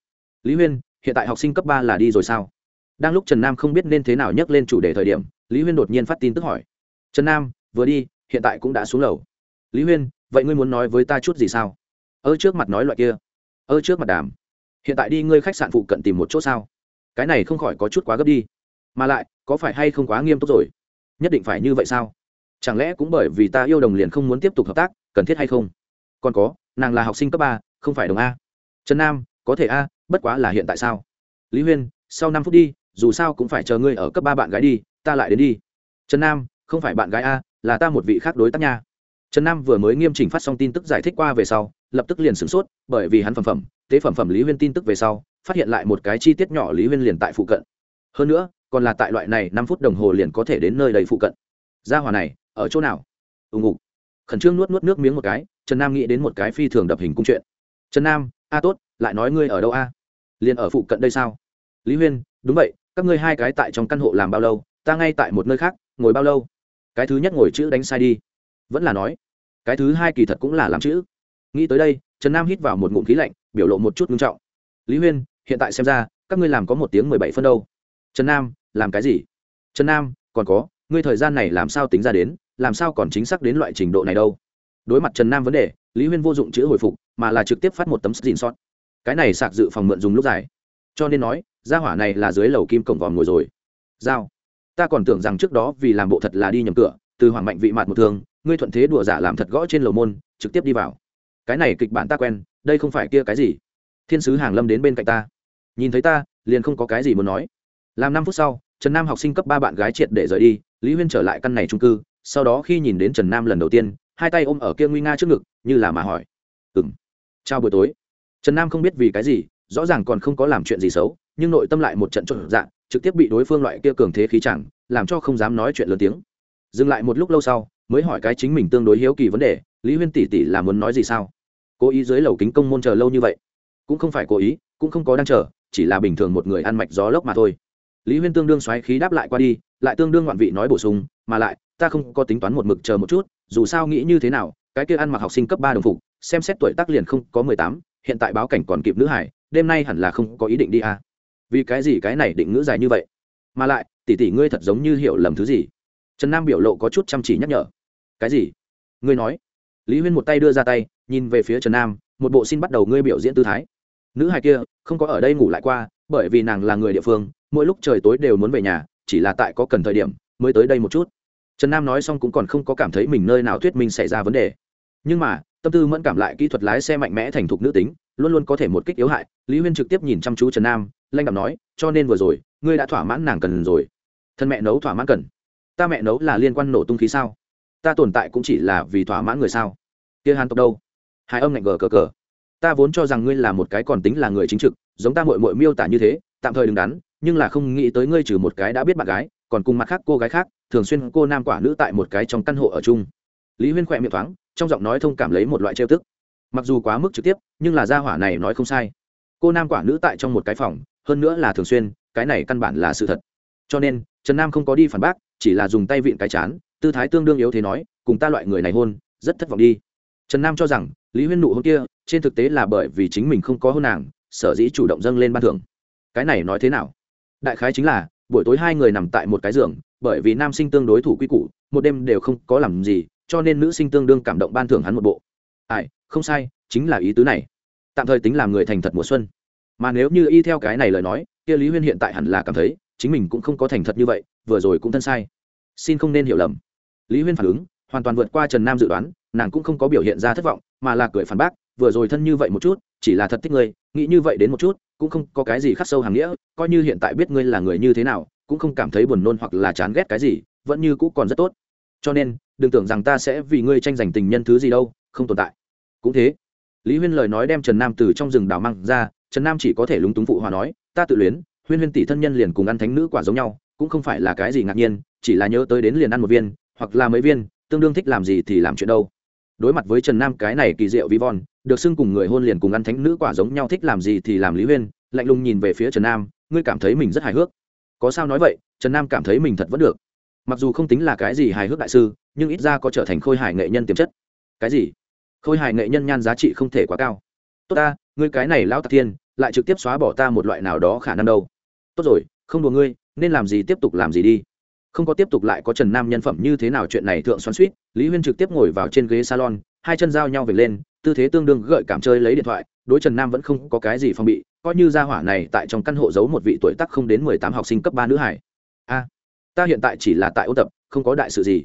Lý huyên, hiện tại học sinh cấp ba là đi rồi sao? Đang lúc trần nam không biết nên thế nào nhắc lên chủ đề thời điểm, lý huyên đột nhiên phát tin tức hỏi. Trần nam, vừa đi, hiện tại cũng đã xuống lầu. Lý huyên vậy ngươi muốn nói với ta chút gì sao? Ơ trước mặt nói loại kia. Ơ trước mặt đàm. Hiện tại đi ngươi khách sạn phụ cận tìm một chỗ sao? Cái này không khỏi có chút quá gấp đi. Mà lại, có phải hay không quá nghiêm túc rồi? Nhất định phải như vậy sao? Chẳng lẽ cũng bởi vì ta yêu đồng liền không muốn tiếp tục hợp tác, cần thiết hay không? Còn có, nàng là học sinh cấp ba, không phải đồng a. Trần nam, có thể a, bất quá là hiện tại sao? Lý huyên, sau năm phút đi, dù sao cũng phải chờ ngươi ở cấp ba bạn gái đi, ta lại đến đi. Trần nam, không phải bạn gái a, là ta một vị khác đối tác nha trần nam vừa mới nghiêm chỉnh phát xong tin tức giải thích qua về sau, lập tức liền sửng sốt, bởi vì hắn phẩm phẩm, tế phẩm phẩm lý huyên tin tức về sau, phát hiện lại một cái chi tiết nhỏ lý huyên liền tại phụ cận. Hơn nữa, còn là tại loại này năm phút đồng hồ liền có thể đến nơi đầy phụ cận. Gia hòa này, ở chỗ nào? Ùng ục khẩn trương nuốt nuốt nước miếng một cái, trần nam nghĩ đến một cái phi thường đập hình cung chuyện. Trần nam, a, tốt, lại nói ngươi ở đâu a? Liền ở phụ cận đây sao? Lý huyên, đúng vậy, các ngươi hai cái tại trong căn hộ làm bao lâu, ta ngay tại một nơi khác, ngồi bao lâu? Cái thứ nhất ngồi chữ đánh sai đi vẫn là nói, cái thứ hai kỳ thật cũng là làm chữ. Nghĩ tới đây, trần nam hít vào một ngụm khí lạnh, biểu lộ một chút nghiêm trọng. Lý huyên, hiện tại xem ra, các ngươi làm có một tiếng mười bảy phân đâu. Trần nam, làm cái gì? Trần nam, còn có, ngươi thời gian này làm sao tính ra đến, làm sao còn chính xác đến loại trình độ này đâu? Đối mặt trần nam vấn đề, lý huyên vô dụng chữ hồi phục, mà là trực tiếp phát một tấm xin sót cái này sạc dự phòng mượn dùng lúc dài. Cho nên nói, gia hỏa này là dưới lầu kim cổng vòm ngồi rồi. Giao, ta còn tưởng rằng trước đó vì làm bộ thật là đi nhầm cửa, từ hoàng mạnh vị mặt một thường ngươi thuận thế đùa giả làm thật gõ trên lầu môn, trực tiếp đi vào. Cái này kịch bản ta quen, đây không phải kia cái gì? Thiên sứ hàng lâm đến bên cạnh ta. Nhìn thấy ta, liền không có cái gì muốn nói. Làm năm phút sau, trần nam học sinh cấp ba bạn gái triệt để rời đi, lý huyên trở lại căn này trung cư, sau đó khi nhìn đến trần nam lần đầu tiên, hai tay ôm ở kia nguy nga trước ngực, như là mà hỏi. Ừng chào buổi tối. Trần nam không biết vì cái gì, rõ ràng còn không có làm chuyện gì xấu, nhưng nội tâm lại một trận trộn dạng trực tiếp bị đối phương loại kia cường thế khí chẳng, làm cho không dám nói chuyện lớn tiếng. Dừng lại một lúc lâu sau mới hỏi cái chính mình tương đối hiếu kỳ vấn đề, lý huyên tỷ tỷ là muốn nói gì sao? Cố ý dưới lầu kính công môn chờ lâu như vậy? Cũng không phải cố ý, cũng không có đang chờ, chỉ là bình thường một người ăn mạch gió lốc mà thôi. Lý huyên tương đương xoáy khí đáp lại qua đi, lại tương đương ngoạn vị nói bổ sung, mà lại, ta không có tính toán một mực chờ một chút, dù sao nghĩ như thế nào, cái kia ăn mặc học sinh cấp ba đồng phục, xem xét tuổi tác liền không có mười tám, hiện tại báo cảnh còn kịp nữ hải, đêm nay hẳn là không có ý định đi à. vì cái gì cái này định ngữ dài như vậy? Mà lại, tỷ tỷ ngươi thật giống như hiểu lầm thứ gì? Trần nam biểu lộ có chút chăm chỉ nhắc nhở cái gì? Ngươi nói. Lý huyên một tay đưa ra tay, nhìn về phía trần nam, một bộ xin bắt đầu ngươi biểu diễn tư thái. Nữ hài kia, không có ở đây ngủ lại qua, bởi vì nàng là người địa phương, mỗi lúc trời tối đều muốn về nhà, chỉ là tại có cần thời điểm, mới tới đây một chút. Trần nam nói xong cũng còn không có cảm thấy mình nơi nào thuyết minh xảy ra vấn đề. Nhưng mà, tâm tư mẫn cảm lại kỹ thuật lái xe mạnh mẽ thành thục nữ tính, luôn luôn có thể một kích yếu hại. Lý huyên trực tiếp nhìn chăm chú trần nam lanh đạm nói, cho nên vừa rồi, ngươi đã thỏa mãn nàng cần rồi. Thân mẹ nấu thỏa mãn cần. Ta mẹ nấu là liên quan nổ tung khí sao? Ta tồn tại cũng chỉ là vì thỏa mãn người sao? Kia hàn tộc đâu? Hai âm ngạnh gờ cờ cờ. Ta vốn cho rằng ngươi là một cái còn tính là người chính trực, giống ta mội mội miêu tả như thế, tạm thời đứng đắn, nhưng là không nghĩ tới ngươi trừ một cái đã biết bạn gái, còn cùng mặt khác cô gái khác, thường xuyên cô nam quả nữ tại một cái trong căn hộ ở chung. Lý huyên khỏe miệng thoáng, trong giọng nói thông cảm lấy một loại trêu tức. Mặc dù quá mức trực tiếp, nhưng là gia hỏa này nói không sai. Cô nam quả nữ tại trong một cái phòng, hơn nữa là thường xuyên, cái này căn bản là sự thật. Cho nên, trần nam không có đi phản bác, chỉ là dùng tay vịn cái chán tư thái tương đương yếu thế nói, cùng ta loại người này hôn, rất thất vọng đi. Trần nam cho rằng, lý huyên nụ hôn kia, trên thực tế là bởi vì chính mình không có hôn nàng, sở dĩ chủ động dâng lên ban thưởng. Cái này nói thế nào? Đại khái chính là, buổi tối hai người nằm tại một cái giường, bởi vì nam sinh tương đối thủ quy củ, một đêm đều không có làm gì, cho nên nữ sinh tương đương cảm động ban thưởng hắn một bộ. Ai, không sai, chính là ý tứ này. Tạm thời tính làm người thành thật mùa xuân. Mà nếu như y theo cái này lời nói, kia lý huyên hiện tại hẳn là cảm thấy, chính mình cũng không có thành thật như vậy, vừa rồi cũng thân sai. Xin không nên hiểu lầm lý huyên phản ứng, hoàn toàn vượt qua trần nam dự đoán, nàng cũng không có biểu hiện ra thất vọng, mà là cười phản bác, vừa rồi thân như vậy một chút, chỉ là thật thích ngươi, nghĩ như vậy đến một chút, cũng không có cái gì khắc sâu hàng nghĩa, coi như hiện tại biết ngươi là người như thế nào, cũng không cảm thấy buồn nôn hoặc là chán ghét cái gì, vẫn như cũ còn rất tốt. Cho nên, đừng tưởng rằng ta sẽ vì ngươi tranh giành tình nhân thứ gì đâu, không tồn tại. Cũng thế. Lý huyên lời nói đem trần nam từ trong rừng đào măng ra, trần nam chỉ có thể lúng túng phụ hòa nói, ta tự luyến, huyên huyên tỷ thân nhân liền cùng ăn thánh nữ quả giống nhau, cũng không phải là cái gì ngạc nhiên, chỉ là nhớ tới đến liền ăn một viên hoặc là mấy viên, tương đương thích làm gì thì làm chuyện đâu. Đối mặt với trần nam cái này kỳ diệu vi von, được xưng cùng người hôn liền cùng ăn thánh nữ quả giống nhau thích làm gì thì làm lý huyên, lạnh lùng nhìn về phía trần nam, ngươi cảm thấy mình rất hài hước. Có sao nói vậy, trần nam cảm thấy mình thật vẫn được. Mặc dù không tính là cái gì hài hước đại sư, nhưng ít ra có trở thành khôi hài nghệ nhân tiềm chất. Cái gì? Khôi hài nghệ nhân nhan giá trị không thể quá cao. Tốt ta, ngươi cái này lão tạc thiên, lại trực tiếp xóa bỏ ta một loại nào đó khả năng đâu. Tốt rồi, không đùa ngươi, nên làm gì tiếp tục làm gì đi không có tiếp tục lại có trần nam nhân phẩm như thế nào chuyện này thượng xoắn suýt, lý huyên trực tiếp ngồi vào trên ghế salon, hai chân giao nhau về lên, tư thế tương đương gợi cảm chơi lấy điện thoại, đối trần nam vẫn không có cái gì phong bị, coi như gia hỏa này tại trong căn hộ giấu một vị tuổi tác không đến mười tám học sinh cấp ba nữ hải. A, ta hiện tại chỉ là tại ôn tập, không có đại sự gì.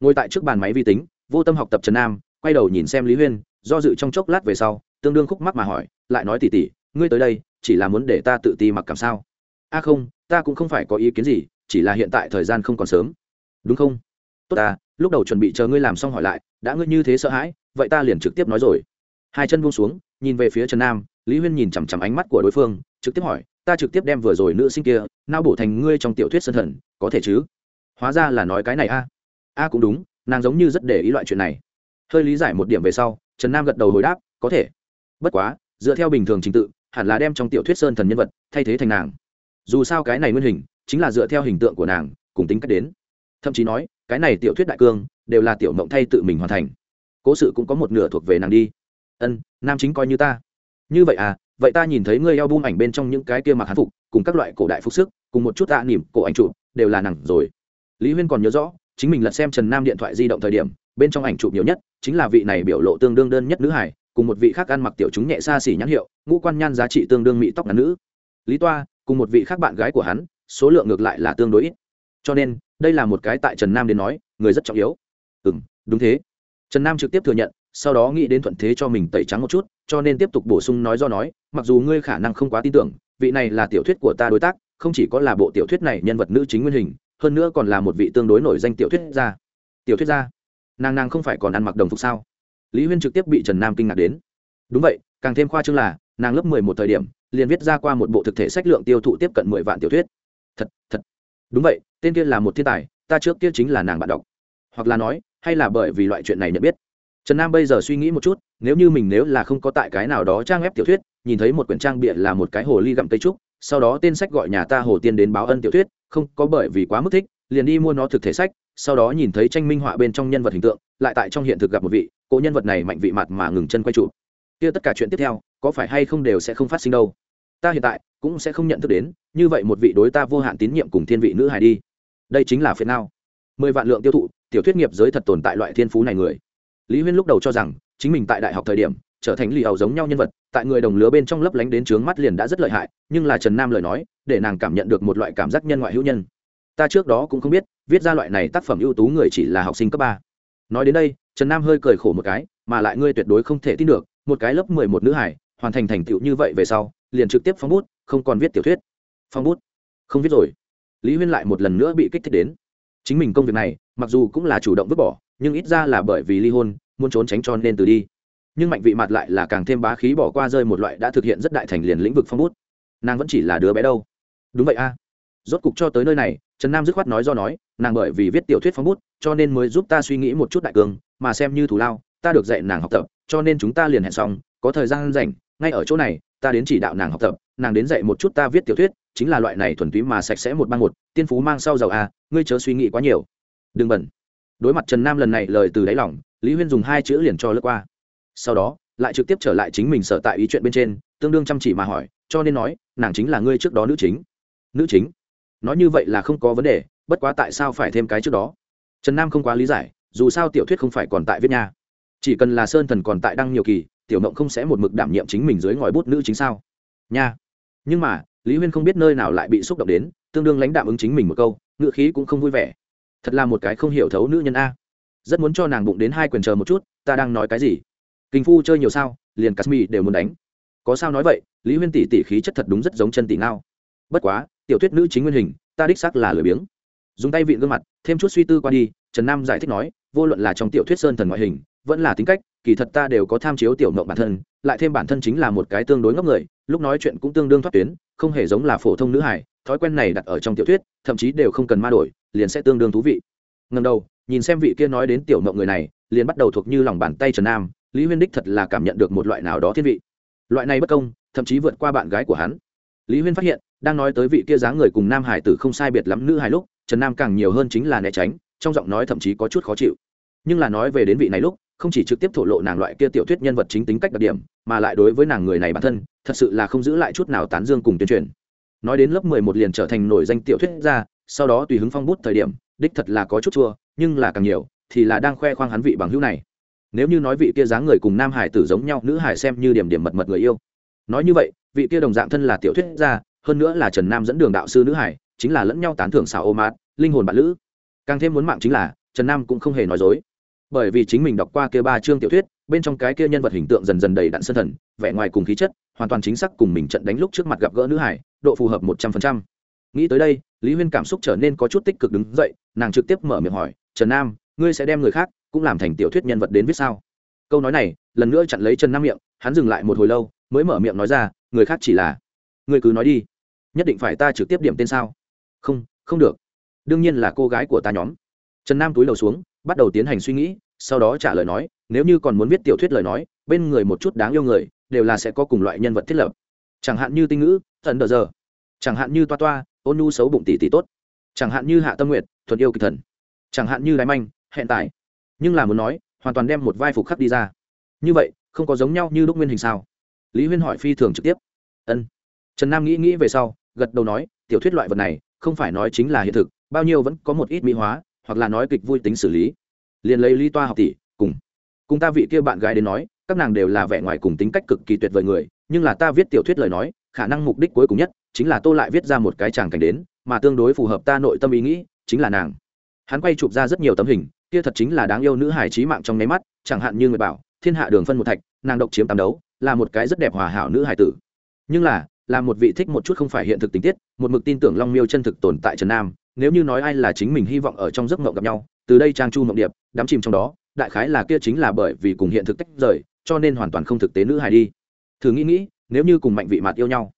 Ngồi tại trước bàn máy vi tính, vô tâm học tập trần nam, quay đầu nhìn xem lý huyên, do dự trong chốc lát về sau, tương đương khúc mắc mà hỏi, lại nói tỉ tỉ, ngươi tới đây, chỉ là muốn để ta tự ti mặc cảm sao? A không, ta cũng không phải có ý kiến gì chỉ là hiện tại thời gian không còn sớm. Đúng không? Tốt ta, lúc đầu chuẩn bị chờ ngươi làm xong hỏi lại, đã ngươi như thế sợ hãi, vậy ta liền trực tiếp nói rồi. Hai chân buông xuống, nhìn về phía trần nam, lý huyên nhìn chằm chằm ánh mắt của đối phương, trực tiếp hỏi, ta trực tiếp đem vừa rồi nữ sinh kia, nao bổ thành ngươi trong tiểu thuyết sân thần có thể chứ? Hóa ra là nói cái này a. A cũng đúng, nàng giống như rất để ý loại chuyện này. Hơi lý giải một điểm về sau, trần nam gật đầu hồi đáp, có thể. Bất quá, dựa theo bình thường trình tự, hẳn là đem trong tiểu thuyết sơn thần nhân vật thay thế thành nàng. Dù sao cái này nguyên hình chính là dựa theo hình tượng của nàng, cùng tính cách đến. Thậm chí nói, cái này tiểu thuyết đại cương, đều là tiểu mộng thay tự mình hoàn thành. Cố sự cũng có một nửa thuộc về nàng đi. Ân, nam chính coi như ta. Như vậy à vậy ta nhìn thấy ngươi eo bung ảnh bên trong những cái kia mặc hán phục, cùng các loại cổ đại phục sức, cùng một chút tạ nỉm cổ ảnh chụp, đều là nàng rồi. Lý huyên còn nhớ rõ, chính mình lật xem trần nam điện thoại di động thời điểm, bên trong ảnh chụp nhiều nhất, chính là vị này biểu lộ tương đương đơn nhất nữ hải, cùng một vị khác ăn mặc tiểu chúng nhẹ xa xỉ nhãn hiệu, ngũ quan nhan giá trị tương đương mỹ tóc ngắn nữ. Lý toa, cùng một vị khác bạn gái của hắn số lượng ngược lại là tương đối ít. Cho nên, đây là một cái tại trần nam đến nói, người rất trọng yếu. Ừ m đúng thế. Trần nam trực tiếp thừa nhận, sau đó nghĩ đến thuận thế cho mình tẩy trắng một chút, cho nên tiếp tục bổ sung nói do nói, mặc dù ngươi khả năng không quá tin tưởng, vị này là tiểu thuyết của ta đối tác, không chỉ có là bộ tiểu thuyết này nhân vật nữ chính nguyên hình, hơn nữa còn là một vị tương đối nổi danh tiểu thuyết gia. Tiểu thuyết gia? Nàng nàng không phải còn ăn mặc đồng phục sao? Lý huyên trực tiếp bị trần nam kinh ngạc đến. Đúng vậy, càng thêm khoa trương là, nàng lớp mười một thời điểm, liền viết ra qua một bộ thực thể sách lượng tiêu thụ tiếp cận mười vạn tiểu thuyết thật thật. Đúng vậy, tên kia là một thiên tài, ta trước kia chính là nàng bạn đọc. Hoặc là nói, hay là bởi vì loại chuyện này nhận biết. Trần nam bây giờ suy nghĩ một chút, nếu như mình nếu là không có tại cái nào đó trang web tiểu thuyết, nhìn thấy một quyển trang bịa là một cái hồ ly gặm tây trúc, sau đó tên sách gọi nhà ta hồ tiên đến báo ân tiểu thuyết, không có bởi vì quá mức thích, liền đi mua nó thực thể sách, sau đó nhìn thấy tranh minh họa bên trong nhân vật hình tượng, lại tại trong hiện thực gặp một vị, cỗ nhân vật này mạnh vị mặt mà ngừng chân quay trụ. Kia tất cả chuyện tiếp theo, có phải hay không đều sẽ không phát sinh đâu ta hiện tại cũng sẽ không nhận thức đến, như vậy một vị đối ta vô hạn tín nhiệm cùng thiên vị nữ hài đi. Đây chính là phiền nào mười vạn lượng tiêu thụ, tiểu thuyết nghiệp giới thật tồn tại loại thiên phú này người. Lý huyên lúc đầu cho rằng, chính mình tại đại học thời điểm, trở thành lì ẩu giống nhau nhân vật, tại người đồng lứa bên trong lấp lánh đến trướng mắt liền đã rất lợi hại, nhưng là trần nam lời nói, để nàng cảm nhận được một loại cảm giác nhân ngoại hữu nhân. Ta trước đó cũng không biết, viết ra loại này tác phẩm ưu tú người chỉ là học sinh cấp ba. Nói đến đây, trần nam hơi cười khổ một cái, mà lại ngươi tuyệt đối không thể tin được, một cái lớp mười một nữ hải hoàn thành thành tựu như vậy về sau liền trực tiếp phóng bút, không còn viết tiểu thuyết. Phong bút? Không viết rồi. Lý huyên lại một lần nữa bị kích thích đến. Chính mình công việc này, mặc dù cũng là chủ động vứt bỏ, nhưng ít ra là bởi vì ly hôn, muốn trốn tránh cho nên từ đi. Nhưng mạnh vị mặt lại là càng thêm bá khí bỏ qua rơi một loại đã thực hiện rất đại thành liền lĩnh vực phong bút. Nàng vẫn chỉ là đứa bé đâu. Đúng vậy a. Rốt cục cho tới nơi này, trần nam dứt khoát nói do nói, nàng bởi vì viết tiểu thuyết phong bút, cho nên mới giúp ta suy nghĩ một chút đại cường, mà xem như thủ lao, ta được dạy nàng học tập, cho nên chúng ta liền hẹn xong, có thời gian rảnh, ngay ở chỗ này ta đến chỉ đạo nàng học tập, nàng đến dạy một chút ta viết tiểu thuyết, chính là loại này thuần túy mà sạch sẽ một băng một, tiên phú mang sau giàu a ngươi chớ suy nghĩ quá nhiều. Đừng bẩn. Đối mặt trần nam lần này lời từ đáy lỏng lý huyên dùng hai chữ liền cho lướt qua. Sau đó, lại trực tiếp trở lại chính mình sở tại ý chuyện bên trên, tương đương chăm chỉ mà hỏi, cho nên nói, nàng chính là ngươi trước đó nữ chính. Nữ chính? Nói như vậy là không có vấn đề, bất quá tại sao phải thêm cái trước đó? Trần nam không quá lý giải, dù sao tiểu thuyết không phải còn tại viết nha. Chỉ cần là sơn thần còn tại đăng nhiều kỳ tiểu mộng không sẽ một mực đảm nhiệm chính mình dưới ngòi bút nữ chính sao? Nha. Nhưng mà, lý huyên không biết nơi nào lại bị xúc động đến, tương đương lãnh đạo ứng chính mình một câu ngựa khí cũng không vui vẻ. Thật là một cái không hiểu thấu nữ nhân a. Rất muốn cho nàng bụng đến hai quyền chờ một chút, ta đang nói cái gì? Kinh phu chơi nhiều sao, liền casmi đều muốn đánh. Có sao nói vậy, lý huyên tỷ tỷ khí chất thật đúng rất giống chân tỷ ngao. Bất quá, tiểu thuyết nữ chính nguyên hình, ta đích xác là lười biếng. Dùng tay vịn gương mặt, thêm chút suy tư qua đi, trần nam giải thích nói, vô luận là trong tiểu thuyết sơn thần ngoại hình vẫn là tính cách, kỳ thật ta đều có tham chiếu tiểu mộng bản thân, lại thêm bản thân chính là một cái tương đối ngốc người, lúc nói chuyện cũng tương đương thoát tuyến, không hề giống là phổ thông nữ hải thói quen này đặt ở trong tiểu thuyết, thậm chí đều không cần ma đổi, liền sẽ tương đương thú vị. Ngần đầu, nhìn xem vị kia nói đến tiểu mộng người này, liền bắt đầu thuộc như lòng bàn tay trần nam, lý huyên đích thật là cảm nhận được một loại nào đó thiên vị. Loại này bất công, thậm chí vượt qua bạn gái của hắn. Lý huyên phát hiện, đang nói tới vị kia dáng người cùng nam hải tử không sai biệt lắm nữ hải lúc, trần nam càng nhiều hơn chính là né tránh, trong giọng nói thậm chí có chút khó chịu. Nhưng là nói về đến vị này lúc không chỉ trực tiếp thổ lộ nàng loại kia tiểu thuyết nhân vật chính tính cách đặc điểm, mà lại đối với nàng người này bản thân, thật sự là không giữ lại chút nào tán dương cùng tuyên truyền. Nói đến lớp mười một liền trở thành nổi danh tiểu thuyết ra sau đó tùy hứng phong bút thời điểm, đích thật là có chút chua, nhưng là càng nhiều, thì là đang khoe khoang hắn vị bằng hữu này. Nếu như nói vị kia dáng người cùng nam hải tử giống nhau, nữ hải xem như điểm điểm mật mật người yêu. Nói như vậy, vị kia đồng dạng thân là tiểu thuyết gia, hơn nữa là trần nam dẫn đường đạo sư nữ hải, chính là lẫn nhau tán thưởng xảo ô mát linh hồn bạn lữ. Càng thêm muốn mạng chính là, trần nam cũng không hề nói dối bởi vì chính mình đọc qua kia ba chương tiểu thuyết, bên trong cái kia nhân vật hình tượng dần dần đầy đặn sân thần, vẻ ngoài cùng khí chất, hoàn toàn chính xác cùng mình trận đánh lúc trước mặt gặp gỡ nữ hải, độ phù hợp một trăm phần trăm. Nghĩ tới đây, lý huyên cảm xúc trở nên có chút tích cực đứng dậy, nàng trực tiếp mở miệng hỏi, trần nam, ngươi sẽ đem người khác cũng làm thành tiểu thuyết nhân vật đến viết sao? Câu nói này, lần nữa chặn lấy trần nam miệng, hắn dừng lại một hồi lâu, mới mở miệng nói ra, người khác chỉ là ngươi cứ nói đi, nhất định phải ta trực tiếp điểm tên sao? Không không được, đương nhiên là cô gái của ta nhóm. Trần nam túi đầu xuống bắt đầu tiến hành suy nghĩ, sau đó trả lời nói, nếu như còn muốn viết tiểu thuyết lời nói, bên người một chút đáng yêu người, đều là sẽ có cùng loại nhân vật thiết lập. Chẳng hạn như tinh ngữ, thần đờ giờ. Chẳng hạn như toa toa, ôn nu xấu bụng tỷ tỷ tốt. Chẳng hạn như hạ tâm nguyện thuận yêu kỳ thần. Chẳng hạn như đái manh, hẹn tài. Nhưng là muốn nói, hoàn toàn đem một vai phục khắc đi ra. Như vậy, không có giống nhau như lúc nguyên hình sao? Lý huyên hỏi phi thường trực tiếp. Ân. Trần nam nghĩ nghĩ về sau, gật đầu nói, tiểu thuyết loại vật này, không phải nói chính là hiện thực, bao nhiêu vẫn có một ít mỹ hóa hoặc là nói kịch vui tính xử lý. Liền lấy lý toa học tỷ, cùng cùng ta vị kia bạn gái đến nói, các nàng đều là vẻ ngoài cùng tính cách cực kỳ tuyệt vời người, nhưng là ta viết tiểu thuyết lời nói, khả năng mục đích cuối cùng nhất chính là tô lại viết ra một cái tràng cảnh đến, mà tương đối phù hợp ta nội tâm ý nghĩ, chính là nàng. Hắn quay chụp ra rất nhiều tấm hình, kia thật chính là đáng yêu nữ hài trí mạng trong nháy mắt, chẳng hạn như người bảo, thiên hạ đường phân một thạch, nàng độc chiếm tám đấu, là một cái rất đẹp hòa hảo nữ hài tử. Nhưng là là một vị thích một chút không phải hiện thực tình tiết, một mực tin tưởng long miêu chân thực tồn tại trần nam nếu như nói ai là chính mình hy vọng ở trong giấc mộng gặp nhau, từ đây trang chu mộng điệp, đắm chìm trong đó, đại khái là kia chính là bởi vì cùng hiện thực tách rời, cho nên hoàn toàn không thực tế nữ hài đi. Thử nghĩ nghĩ, nếu như cùng mạnh vị mặt yêu nhau,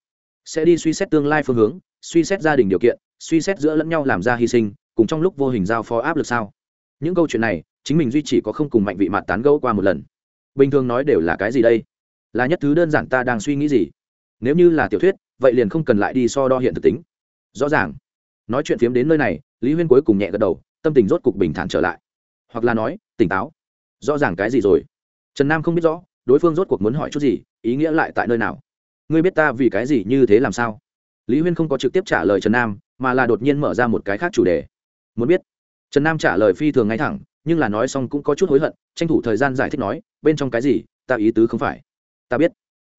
sẽ đi suy xét tương lai phương hướng, suy xét gia đình điều kiện, suy xét giữa lẫn nhau làm ra hy sinh, cùng trong lúc vô hình giao phó áp lực sao? Những câu chuyện này, chính mình duy chỉ có không cùng mạnh vị mặt tán gẫu qua một lần. Bình thường nói đều là cái gì đây? Là nhất thứ đơn giản ta đang suy nghĩ gì? Nếu như là tiểu thuyết, vậy liền không cần lại đi so đo hiện thực tính. Rõ ràng nói chuyện phiếm đến nơi này, lý huyên cuối cùng nhẹ gật đầu, tâm tình rốt cục bình thản trở lại. Hoặc là nói, tỉnh táo. Rõ ràng cái gì rồi? Trần nam không biết rõ, đối phương rốt cuộc muốn hỏi chút gì, ý nghĩa lại tại nơi nào? Ngươi biết ta vì cái gì như thế làm sao? Lý huyên không có trực tiếp trả lời trần nam, mà là đột nhiên mở ra một cái khác chủ đề. Muốn biết. Trần nam trả lời phi thường ngay thẳng, nhưng là nói xong cũng có chút hối hận, tranh thủ thời gian giải thích nói, bên trong cái gì, ta ý tứ không phải. Ta biết.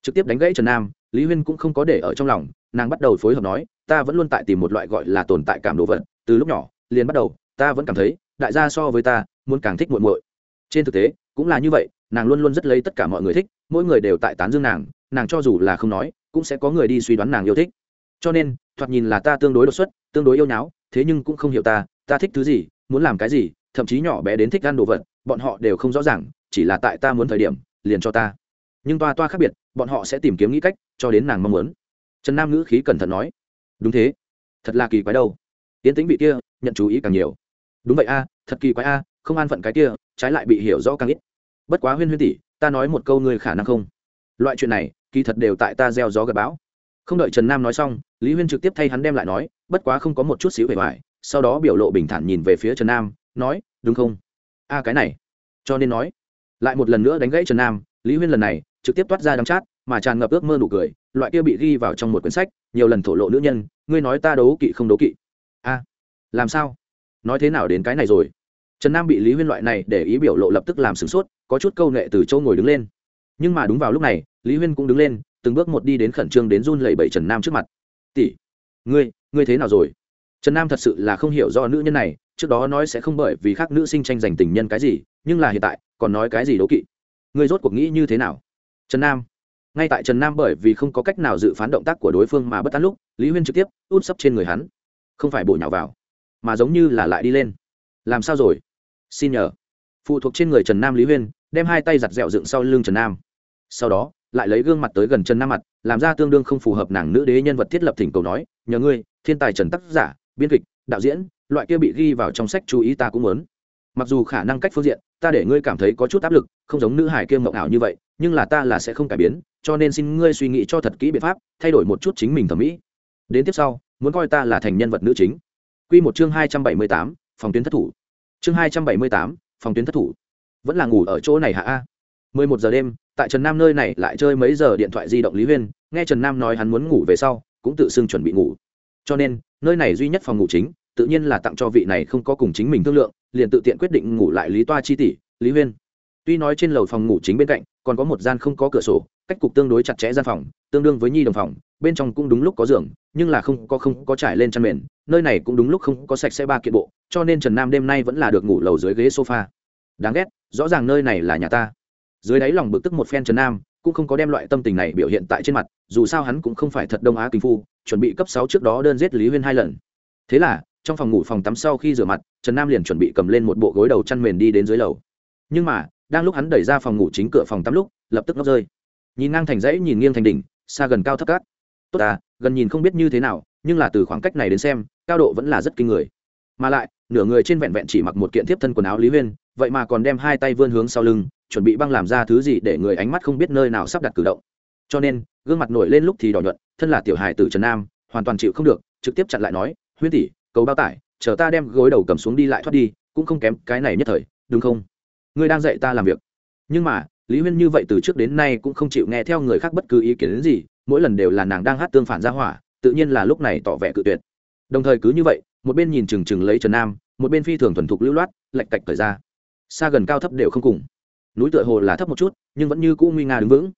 Trực tiếp đánh gãy trần nam, lý huyên cũng không có để ở trong lòng, nàng bắt đầu phối hợp nói ta vẫn luôn tại tìm một loại gọi là tồn tại cảm đồ vật, từ lúc nhỏ, liền bắt đầu, ta vẫn cảm thấy, đại gia so với ta, muốn càng thích muộn muội. Trên thực tế, cũng là như vậy, nàng luôn luôn rất lấy tất cả mọi người thích, mỗi người đều tại tán dương nàng nàng cho dù là không nói, cũng sẽ có người đi suy đoán nàng yêu thích. Cho nên, thoạt nhìn là ta tương đối đột xuất, tương đối yêu nháo, thế nhưng cũng không hiểu ta ta thích thứ gì, muốn làm cái gì, thậm chí nhỏ bé đến thích ăn đồ vật, bọn họ đều không rõ ràng, chỉ là tại ta muốn thời điểm, liền cho ta. Nhưng toa toa khác biệt, bọn họ sẽ tìm kiếm nghĩ cách, cho đến nàng mong muốn. Trần nam ngữ khí cẩn thận nói đúng thế. Thật là kỳ quái đâu. Tiến tính bị kia, nhận chú ý càng nhiều. Đúng vậy a, thật kỳ quái a, không an phận cái kia, trái lại bị hiểu rõ càng ít. Bất quá huyên huyên tỷ, ta nói một câu ngươi khả năng không. Loại chuyện này, kỳ thật đều tại ta gieo gió gặp bão. Không đợi trần nam nói xong, lý huyên trực tiếp thay hắn đem lại nói, bất quá không có một chút xíu vẻ vải sau đó biểu lộ bình thản nhìn về phía trần nam, nói, đúng không? A, cái này. Cho nên nói, lại một lần nữa đánh gãy trần nam, lý huyên lần này trực tiếp toát ra đắng chát mà tràn ngập ước mơ nụ cười, loại kia bị ghi vào trong một quyển sách, nhiều lần thổ lộ nữ nhân, ngươi nói ta đấu kỵ không đấu kỵ. A, làm sao? Nói thế nào đến cái này rồi? Trần nam bị lý huyên loại này để ý biểu lộ lập tức làm sửng sốt, có chút câu nệ từ châu ngồi đứng lên. Nhưng mà đúng vào lúc này, lý huyên cũng đứng lên, từng bước một đi đến khẩn trương đến run lẩy bẩy trần nam trước mặt. Tỷ, ngươi ngươi thế nào rồi? Trần nam thật sự là không hiểu do nữ nhân này, trước đó nói sẽ không bởi vì khác nữ sinh tranh giành tình nhân cái gì, nhưng là hiện tại, còn nói cái gì đố kỵ? Ngươi rốt cuộc nghĩ như thế nào? Trần nam ngay tại trần nam bởi vì không có cách nào dự phán động tác của đối phương mà bất tán lúc, lý huyên trực tiếp út sấp trên người hắn. Không phải bổ nhào vào, mà giống như là lại đi lên. Làm sao rồi? Xin nhờ. Phụ thuộc trên người trần nam lý huyên, đem hai tay giặt dẹo dựng sau lưng trần nam. Sau đó, lại lấy gương mặt tới gần trần nam mặt, làm ra tương đương không phù hợp nàng nữ đế nhân vật thiết lập thỉnh cầu nói, nhờ ngươi, thiên tài trần tác giả, biên kịch, đạo diễn, loại kia bị ghi vào trong sách chú ý ta cũng muốn. Mặc dù khả năng cách phương diện, ta để ngươi cảm thấy có chút áp lực, không giống nữ hải kiêm mộng ảo như vậy nhưng là ta là sẽ không cải biến, cho nên xin ngươi suy nghĩ cho thật kỹ biện pháp, thay đổi một chút chính mình thẩm mỹ. Đến tiếp sau, muốn coi ta là thành nhân vật nữ chính. Q một chương hai trăm bảy mươi tám, phòng tuyến thất thủ. Chương hai trăm bảy mươi tám, phòng tuyến thất thủ. Vẫn là ngủ ở chỗ này hả a? Mười một giờ đêm, tại trần nam nơi này lại chơi mấy giờ điện thoại di động lý huyên, nghe trần nam nói hắn muốn ngủ về sau, cũng tự xưng chuẩn bị ngủ. Cho nên, nơi này duy nhất phòng ngủ chính, tự nhiên là tặng cho vị này không có cùng chính mình thương lượng, liền tự tiện quyết định ngủ lại lý toa chi tỷ, lý huyên. Tuy nói trên lầu phòng ngủ chính bên cạnh còn có một gian không có cửa sổ, cách cục tương đối chặt chẽ gian phòng, tương đương với nhi đồng phòng, bên trong cũng đúng lúc có giường, nhưng là không có không có trải lên chăn mền, nơi này cũng đúng lúc không có sạch sẽ ba kiện bộ, cho nên trần nam đêm nay vẫn là được ngủ lầu dưới ghế sofa. Đáng ghét, rõ ràng nơi này là nhà ta. Dưới đáy lòng bực tức một phen trần nam, cũng không có đem loại tâm tình này biểu hiện tại trên mặt, dù sao hắn cũng không phải thật đông á kinh phu, chuẩn bị cấp sáu trước đó đơn giết lý huyên hai lần. Thế là, trong phòng ngủ phòng tắm sau khi rửa mặt, trần nam liền chuẩn bị cầm lên một bộ gối đầu chăn mền đi đến dưới lầu. Nhưng mà đang lúc hắn đẩy ra phòng ngủ chính cửa phòng tắm lúc, lập tức ngốc rơi. Nhìn ngang thành dãy, nhìn nghiêng thành đỉnh, xa gần cao thấp cát. Tốt à gần nhìn không biết như thế nào, nhưng là từ khoảng cách này đến xem, cao độ vẫn là rất kinh người. Mà lại, nửa người trên vẹn vẹn chỉ mặc một kiện tiếp thân quần áo lý huyên, vậy mà còn đem hai tay vươn hướng sau lưng, chuẩn bị băng làm ra thứ gì để người ánh mắt không biết nơi nào sắp đặt cử động. Cho nên, gương mặt nổi lên lúc thì đỏ nhuận, thân là tiểu hài tử trần nam, hoàn toàn chịu không được, trực tiếp chặn lại nói, huyên tỷ, cầu bao tải, chờ ta đem gối đầu cầm xuống đi lại thoát đi, cũng không kém cái này nhất thời, đúng không? Ngươi đang dạy ta làm việc. Nhưng mà lý huyên như vậy từ trước đến nay cũng không chịu nghe theo người khác bất cứ ý kiến gì mỗi lần đều là nàng đang hát tương phản ra hỏa tự nhiên là lúc này tỏ vẻ cự tuyệt. Đồng thời cứ như vậy một bên nhìn chừng chừng lấy trần nam một bên phi thường thuần thục lưu loát lạch cạch thời ra. Xa gần cao thấp đều không cùng. Núi tựa hồ là thấp một chút nhưng vẫn như cũ nguy nga đứng vững.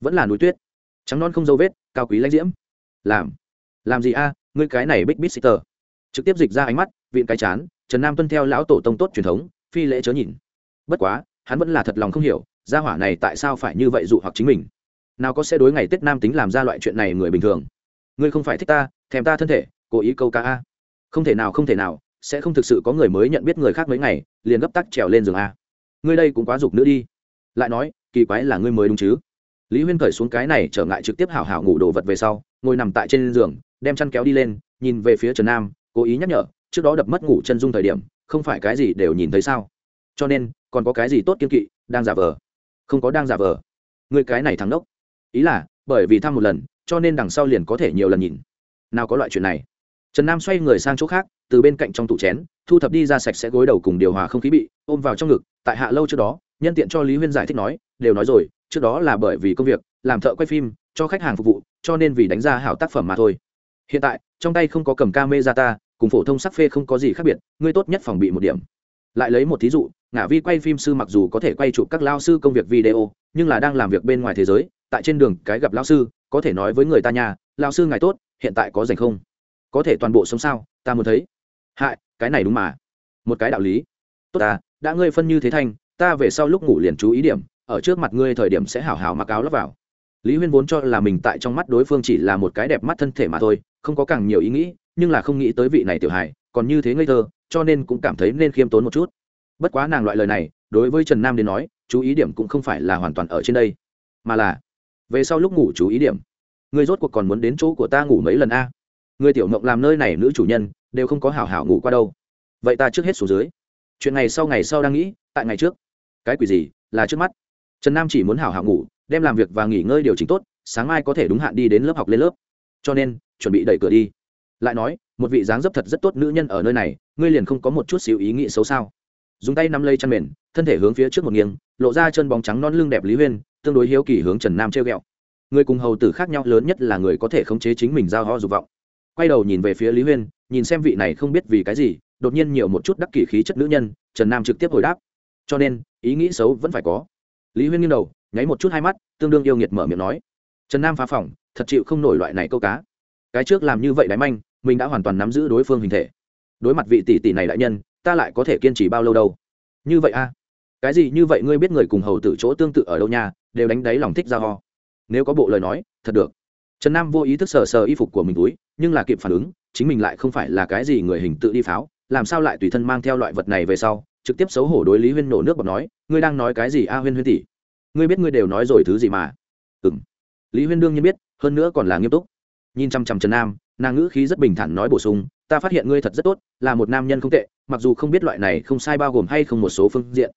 Vẫn là núi tuyết. Trắng non không dấu vết cao quý lãnh diễm. Làm làm gì a ngươi cái này bích bit tờ, trực tiếp dịch ra ánh mắt viện cái chán trần nam tuân theo lão tổ tông tốt truyền thống phi lễ chớ nhìn bất quá, hắn vẫn là thật lòng không hiểu, gia hỏa này tại sao phải như vậy dụ hoặc chính mình. Nào có sẽ đối ngày tết nam tính làm ra loại chuyện này người bình thường. Ngươi không phải thích ta, thèm ta thân thể, cố ý câu ca a. Không thể nào, không thể nào, sẽ không thực sự có người mới nhận biết người khác mấy ngày, liền gấp tắc trèo lên giường a. Ngươi đây cũng quá dục nữa đi. Lại nói, kỳ quái là ngươi mới đúng chứ. Lý huyên cởi xuống cái này trở ngại trực tiếp hảo hảo ngủ đồ vật về sau, ngồi nằm tại trên giường, đem chăn kéo đi lên, nhìn về phía trần nam, cố ý nhắc nhở, trước đó đập mất ngủ chân dung thời điểm, không phải cái gì đều nhìn thấy sao? Cho nên, còn có cái gì tốt kiên kỵ, đang giả vờ? Không có đang giả vờ. Người cái này thắng đốc ý là, bởi vì thăm một lần, cho nên đằng sau liền có thể nhiều lần nhìn. Nào có loại chuyện này. Trần nam xoay người sang chỗ khác, từ bên cạnh trong tủ chén, thu thập đi ra sạch sẽ gối đầu cùng điều hòa không khí bị, ôm vào trong ngực, tại hạ lâu trước đó, nhân tiện cho lý huyên giải thích nói, đều nói rồi, trước đó là bởi vì công việc, làm thợ quay phim, cho khách hàng phục vụ, cho nên vì đánh ra hảo tác phẩm mà thôi. Hiện tại, trong tay không có cầm ca mê ra ta, cùng phổ thông sắc phê không có gì khác biệt, ngươi tốt nhất phòng bị một điểm. Lại lấy một thí dụ ngả vi quay phim sư mặc dù có thể quay chụp các lao sư công việc video, nhưng là đang làm việc bên ngoài thế giới, tại trên đường cái gặp lao sư, có thể nói với người ta nhà lao sư ngài tốt, hiện tại có dành không? Có thể toàn bộ sống sao? Ta muốn thấy. Hại, cái này đúng mà. Một cái đạo lý. Tốt ta, đã ngươi phân như thế thanh ta về sau lúc ngủ liền chú ý điểm, ở trước mặt ngươi thời điểm sẽ hảo hảo mặc áo lấp vào. Lý huyên vốn cho là mình tại trong mắt đối phương chỉ là một cái đẹp mắt thân thể mà thôi, không có càng nhiều ý nghĩ, nhưng là không nghĩ tới vị này tiểu hài, còn như thế ngây thơ, cho nên cũng cảm thấy nên khiêm tốn một chút bất quá nàng loại lời này, đối với trần nam đến nói, chú ý điểm cũng không phải là hoàn toàn ở trên đây, mà là về sau lúc ngủ chú ý điểm. Ngươi rốt cuộc còn muốn đến chỗ của ta ngủ mấy lần a? Người tiểu mộng làm nơi này nữ chủ nhân, đều không có hảo hảo ngủ qua đâu. Vậy ta trước hết xuống dưới. Chuyện ngày sau ngày sau đang nghĩ, tại ngày trước. Cái quỷ gì, là trước mắt. Trần nam chỉ muốn hảo hảo ngủ, đem làm việc và nghỉ ngơi điều chỉnh tốt, sáng mai có thể đúng hạn đi đến lớp học lên lớp. Cho nên, chuẩn bị đẩy cửa đi. Lại nói, một vị dáng dấp thật rất tốt nữ nhân ở nơi này, ngươi liền không có một chút xíu ý nghĩ xấu sao? Dùng tay nắm lấy chăn mền, thân thể hướng phía trước một nghiêng, lộ ra chân bóng trắng non lưng đẹp lý huyên, tương đối hiếu kỳ hướng trần nam treo g ẹ o người cùng hầu tử khác nhau lớn nhất là người có thể khống chế chính mình giao ho dục vọng. Quay đầu nhìn về phía lý huyên, nhìn xem vị này không biết vì cái gì, đột nhiên nhiều một chút đắc kỷ khí chất nữ nhân, trần nam trực tiếp hồi đáp. Cho nên, ý nghĩ xấu vẫn phải có. Lý huyên nghiêng đầu, nháy một chút hai mắt, tương đương yêu nghiệt mở miệng nói. Trần nam phá phỏng thật chịu không nổi loại này câu cá. Cái trước làm như vậy đáy manh, mình đã hoàn toàn nắm giữ đối phương hình thể. Đối mặt vị tỷ tỷ này đại nhân ta lại có thể kiên trì bao lâu đâu? Như vậy a cái gì như vậy ngươi biết người cùng hầu tử chỗ tương tự ở đâu nha, đều đánh đáy lòng thích ra ho. Nếu có bộ lời nói, thật được. Trần nam vô ý thức sờ sờ y phục của mình túi, nhưng là kịp phản ứng, chính mình lại không phải là cái gì người hình tự đi pháo, làm sao lại tùy thân mang theo loại vật này về sau, trực tiếp xấu hổ đối lý huyên nổ nước bọc nói, ngươi đang nói cái gì a huyên huyên tỷ? Ngươi biết ngươi đều nói rồi thứ gì mà? Ừ m lý huyên đương nhiên biết, hơn nữa còn là nghiêm túc. Nhìn chăm chăm trần nam, nàng ngữ khí rất bình thản nói bổ sung ta phát hiện ngươi thật rất tốt, là một nam nhân không tệ, mặc dù không biết loại này không sai bao gồm hay không một số phương diện.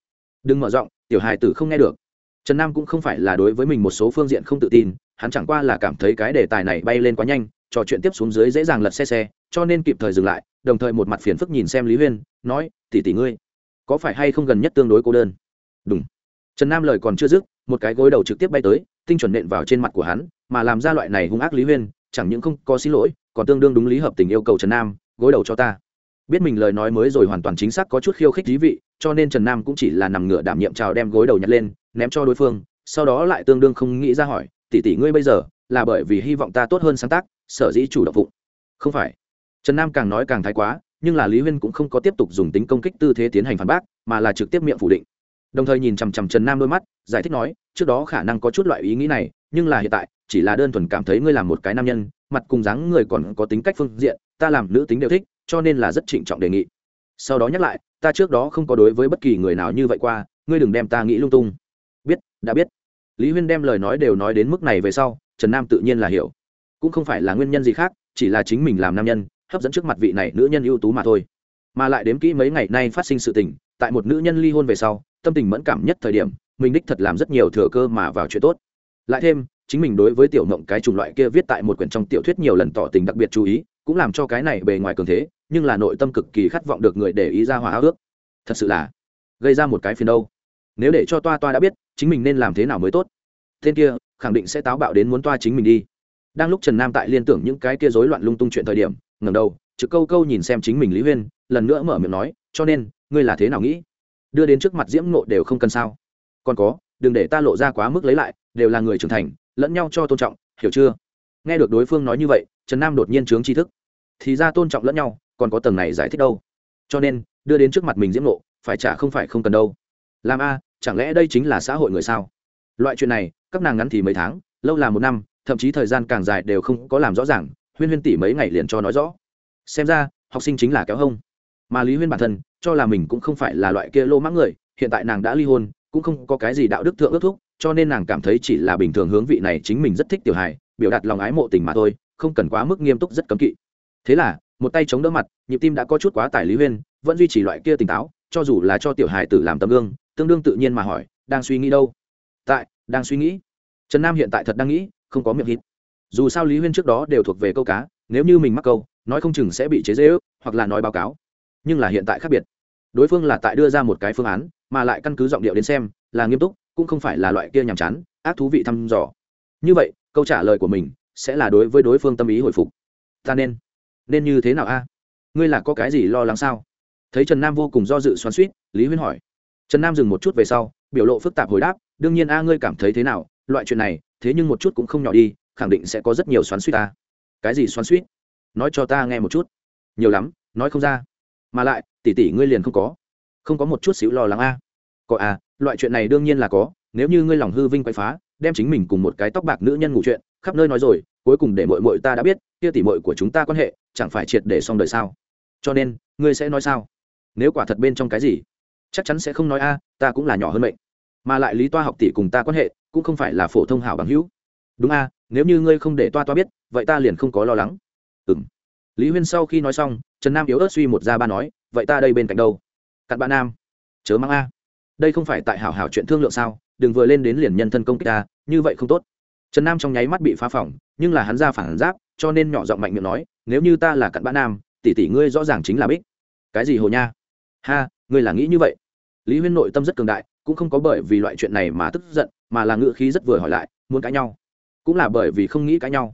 Đừng mở rộng tiểu hài tử không nghe được. Trần nam cũng không phải là đối với mình một số phương diện không tự tin, hắn chẳng qua là cảm thấy cái đề tài này bay lên quá nhanh, trò chuyện tiếp xuống dưới dễ dàng lật xe xe, cho nên kịp thời dừng lại, đồng thời một mặt phiền phức nhìn xem lý huyên, nói tỉ tỉ ngươi, có phải hay không gần nhất tương đối cô đơn? Đúng trần nam lời còn chưa dứt, một cái gối đầu trực tiếp bay tới, tinh chuẩn nện vào trên mặt của hắn, mà làm ra loại này hung ác lý huyên chẳng những không có xin lỗi, còn tương đương đúng lý hợp tình yêu cầu trần nam, gối đầu cho ta. Biết mình lời nói mới rồi hoàn toàn chính xác có chút khiêu khích thí vị, cho nên trần nam cũng chỉ là nằm ngửa đảm nhiệm trào đem gối đầu nhặt lên, ném cho đối phương, sau đó lại tương đương không nghĩ ra hỏi, tỷ tỷ ngươi bây giờ là bởi vì hy vọng ta tốt hơn sáng tác, sở dĩ chủ động vụng không phải. Trần nam càng nói càng thái quá, nhưng là lý huyên cũng không có tiếp tục dùng tính công kích tư thế tiến hành phản bác, mà là trực tiếp miệng phủ định. Đồng thời nhìn chằm chằm trần nam đôi mắt, giải thích nói, trước đó khả năng có chút loại ý nghĩ này nhưng là hiện tại, chỉ là đơn thuần cảm thấy ngươi làm một cái nam nhân, mặt cùng dáng người còn có tính cách phương diện, ta làm nữ tính đều thích, cho nên là rất trịnh trọng đề nghị. Sau đó nhắc lại, ta trước đó không có đối với bất kỳ người nào như vậy qua, ngươi đừng đem ta nghĩ lung tung. Biết, đã biết. Lý huyên đem lời nói đều nói đến mức này về sau, trần nam tự nhiên là hiểu. Cũng không phải là nguyên nhân gì khác, chỉ là chính mình làm nam nhân, hấp dẫn trước mặt vị này nữ nhân ưu tú mà thôi. Mà lại đếm kỹ mấy ngày nay phát sinh sự tình, tại một nữ nhân ly hôn về sau, tâm tình mẫn cảm nhất thời điểm, mình đích thật làm rất nhiều thừa cơ mà vào chuyện tốt lại thêm, chính mình đối với tiểu mộng cái chủng loại kia viết tại một quyển trong tiểu thuyết nhiều lần tỏ tình đặc biệt chú ý, cũng làm cho cái này bề ngoài cường thế, nhưng là nội tâm cực kỳ khát vọng được người để ý ra hòa áo ước. Thật sự là, gây ra một cái phiền đâu. Nếu để cho toa toa đã biết, chính mình nên làm thế nào mới tốt. Tên kia, khẳng định sẽ táo bạo đến muốn toa chính mình đi. Đang lúc trần nam tại liên tưởng những cái kia rối loạn lung tung chuyện thời điểm ngầm đầu, trực câu câu nhìn xem chính mình lý huyên, lần nữa mở miệng nói, cho nên, ngươi là thế nào nghĩ? Đưa đến trước mặt diễm nộ đều không cần sao? Còn có, đừng để ta lộ ra quá mức lấy lại đều là người trưởng thành, lẫn nhau cho tôn trọng, hiểu chưa? Nghe được đối phương nói như vậy, trần nam đột nhiên chướng tri thức. Thì ra tôn trọng lẫn nhau, còn có tầng này giải thích đâu. Cho nên, đưa đến trước mặt mình diễm nộ phải trả không phải không cần đâu. Làm a, chẳng lẽ đây chính là xã hội người sao? Loại chuyện này, các nàng ngắn thì mấy tháng, lâu là một năm, thậm chí thời gian càng dài đều không có làm rõ ràng, huyên huyên tỷ mấy ngày liền cho nói rõ. Xem ra, học sinh chính là kéo hông. Mà lý huyên bản thân, cho là mình cũng không phải là loại kia lô mãng người, hiện tại nàng đã ly hôn, cũng không có cái gì đạo đức thượng ước thúc cho nên nàng cảm thấy chỉ là bình thường hướng vị này chính mình rất thích tiểu hài, biểu đạt lòng ái mộ tình mà thôi, không cần quá mức nghiêm túc rất cấm kỵ. Thế là, một tay chống đỡ mặt, nhịp tim đã có chút quá tải lý huyên, vẫn duy trì loại kia tỉnh táo, cho dù là cho tiểu hài tử làm tấm gương, tương đương tự nhiên mà hỏi, đang suy nghĩ đâu? Tại, đang suy nghĩ. Trần nam hiện tại thật đang nghĩ, không có miệng hít. Dù sao lý huyên trước đó đều thuộc về câu cá, nếu như mình mắc câu, nói không chừng sẽ bị chế dễ ước hoặc là nói báo cáo. Nhưng là hiện tại khác biệt. Đối phương là tại đưa ra một cái phương án, mà lại căn cứ giọng điệu đến xem, là nghiêm túc cũng không phải là loại kia nhàm chán, ác thú vị thăm dò. Như vậy, câu trả lời của mình sẽ là đối với đối phương tâm ý hồi phục. Ta nên nên như thế nào a? Ngươi là có cái gì lo lắng sao? Thấy trần nam vô cùng do dự xoắn suýt lý huyên hỏi. Trần nam dừng một chút về sau, biểu lộ phức tạp hồi đáp, đương nhiên a, ngươi cảm thấy thế nào? Loại chuyện này, thế nhưng một chút cũng không nhỏ đi, khẳng định sẽ có rất nhiều xoắn suýt ta cái gì xoắn suýt nói cho ta nghe một chút. Nhiều lắm, nói không ra. Mà lại tỷ tỷ ngươi liền không có. Không có một chút xíu lo lắng a. Có a loại chuyện này đương nhiên là có, nếu như ngươi lòng hư vinh quay phá, đem chính mình cùng một cái tóc bạc nữ nhân ngủ chuyện, khắp nơi nói rồi, cuối cùng để mội mội ta đã biết, kia tỷ mội của chúng ta quan hệ, chẳng phải triệt để xong đời sao? Cho nên, ngươi sẽ nói sao? Nếu quả thật bên trong cái gì, chắc chắn sẽ không nói a, ta cũng là nhỏ hơn mệnh. Mà lại lý toa học tỷ cùng ta quan hệ, cũng không phải là phổ thông hảo bằng hữu. Đúng a, nếu như ngươi không để toa toa biết, vậy ta liền không có lo lắng. Ừ m lý huyên sau khi nói xong, trần nam yếu ớt suy một ra ba nói, vậy ta đây bên cạnh đâu? Cặn bạn nam. Chớ mang a đây không phải tại hảo hảo chuyện thương lượng sao, đừng vừa lên đến liền nhân thân công kích ta, như vậy không tốt. Trần nam trong nháy mắt bị phá phỏng, nhưng là hắn ra phản giáp, cho nên nhỏ giọng mạnh miệng nói, nếu như ta là cặn bã nam, tỷ tỷ ngươi rõ ràng chính là bích. Cái gì hồ nha? Ha, ngươi là nghĩ như vậy. Lý huyên nội tâm rất cường đại, cũng không có bởi vì loại chuyện này mà tức giận, mà là ngự khí rất vừa hỏi lại, muốn cãi nhau? Cũng là bởi vì không nghĩ cãi nhau.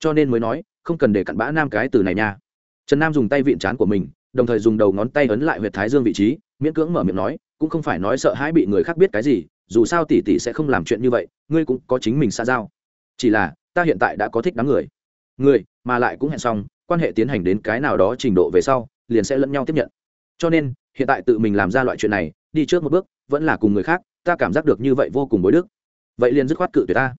Cho nên mới nói, không cần để cặn bã nam cái từ này nha. Trần nam dùng tay vịn trán của mình, đồng thời dùng đầu ngón tay ấn lại huyệt thái dương vị trí, miễn cưỡng mở miệng nói cũng không phải nói sợ hãi bị người khác biết cái gì, dù sao tỷ tỷ sẽ không làm chuyện như vậy, ngươi cũng có chính mình xa giao. Chỉ là, ta hiện tại đã có thích đám người. Người, mà lại cũng hẹn xong, quan hệ tiến hành đến cái nào đó trình độ về sau, liền sẽ lẫn nhau tiếp nhận. Cho nên, hiện tại tự mình làm ra loại chuyện này, đi trước một bước, vẫn là cùng người khác, ta cảm giác được như vậy vô cùng bối đức. Vậy liền dứt khoát cự tuyệt ta.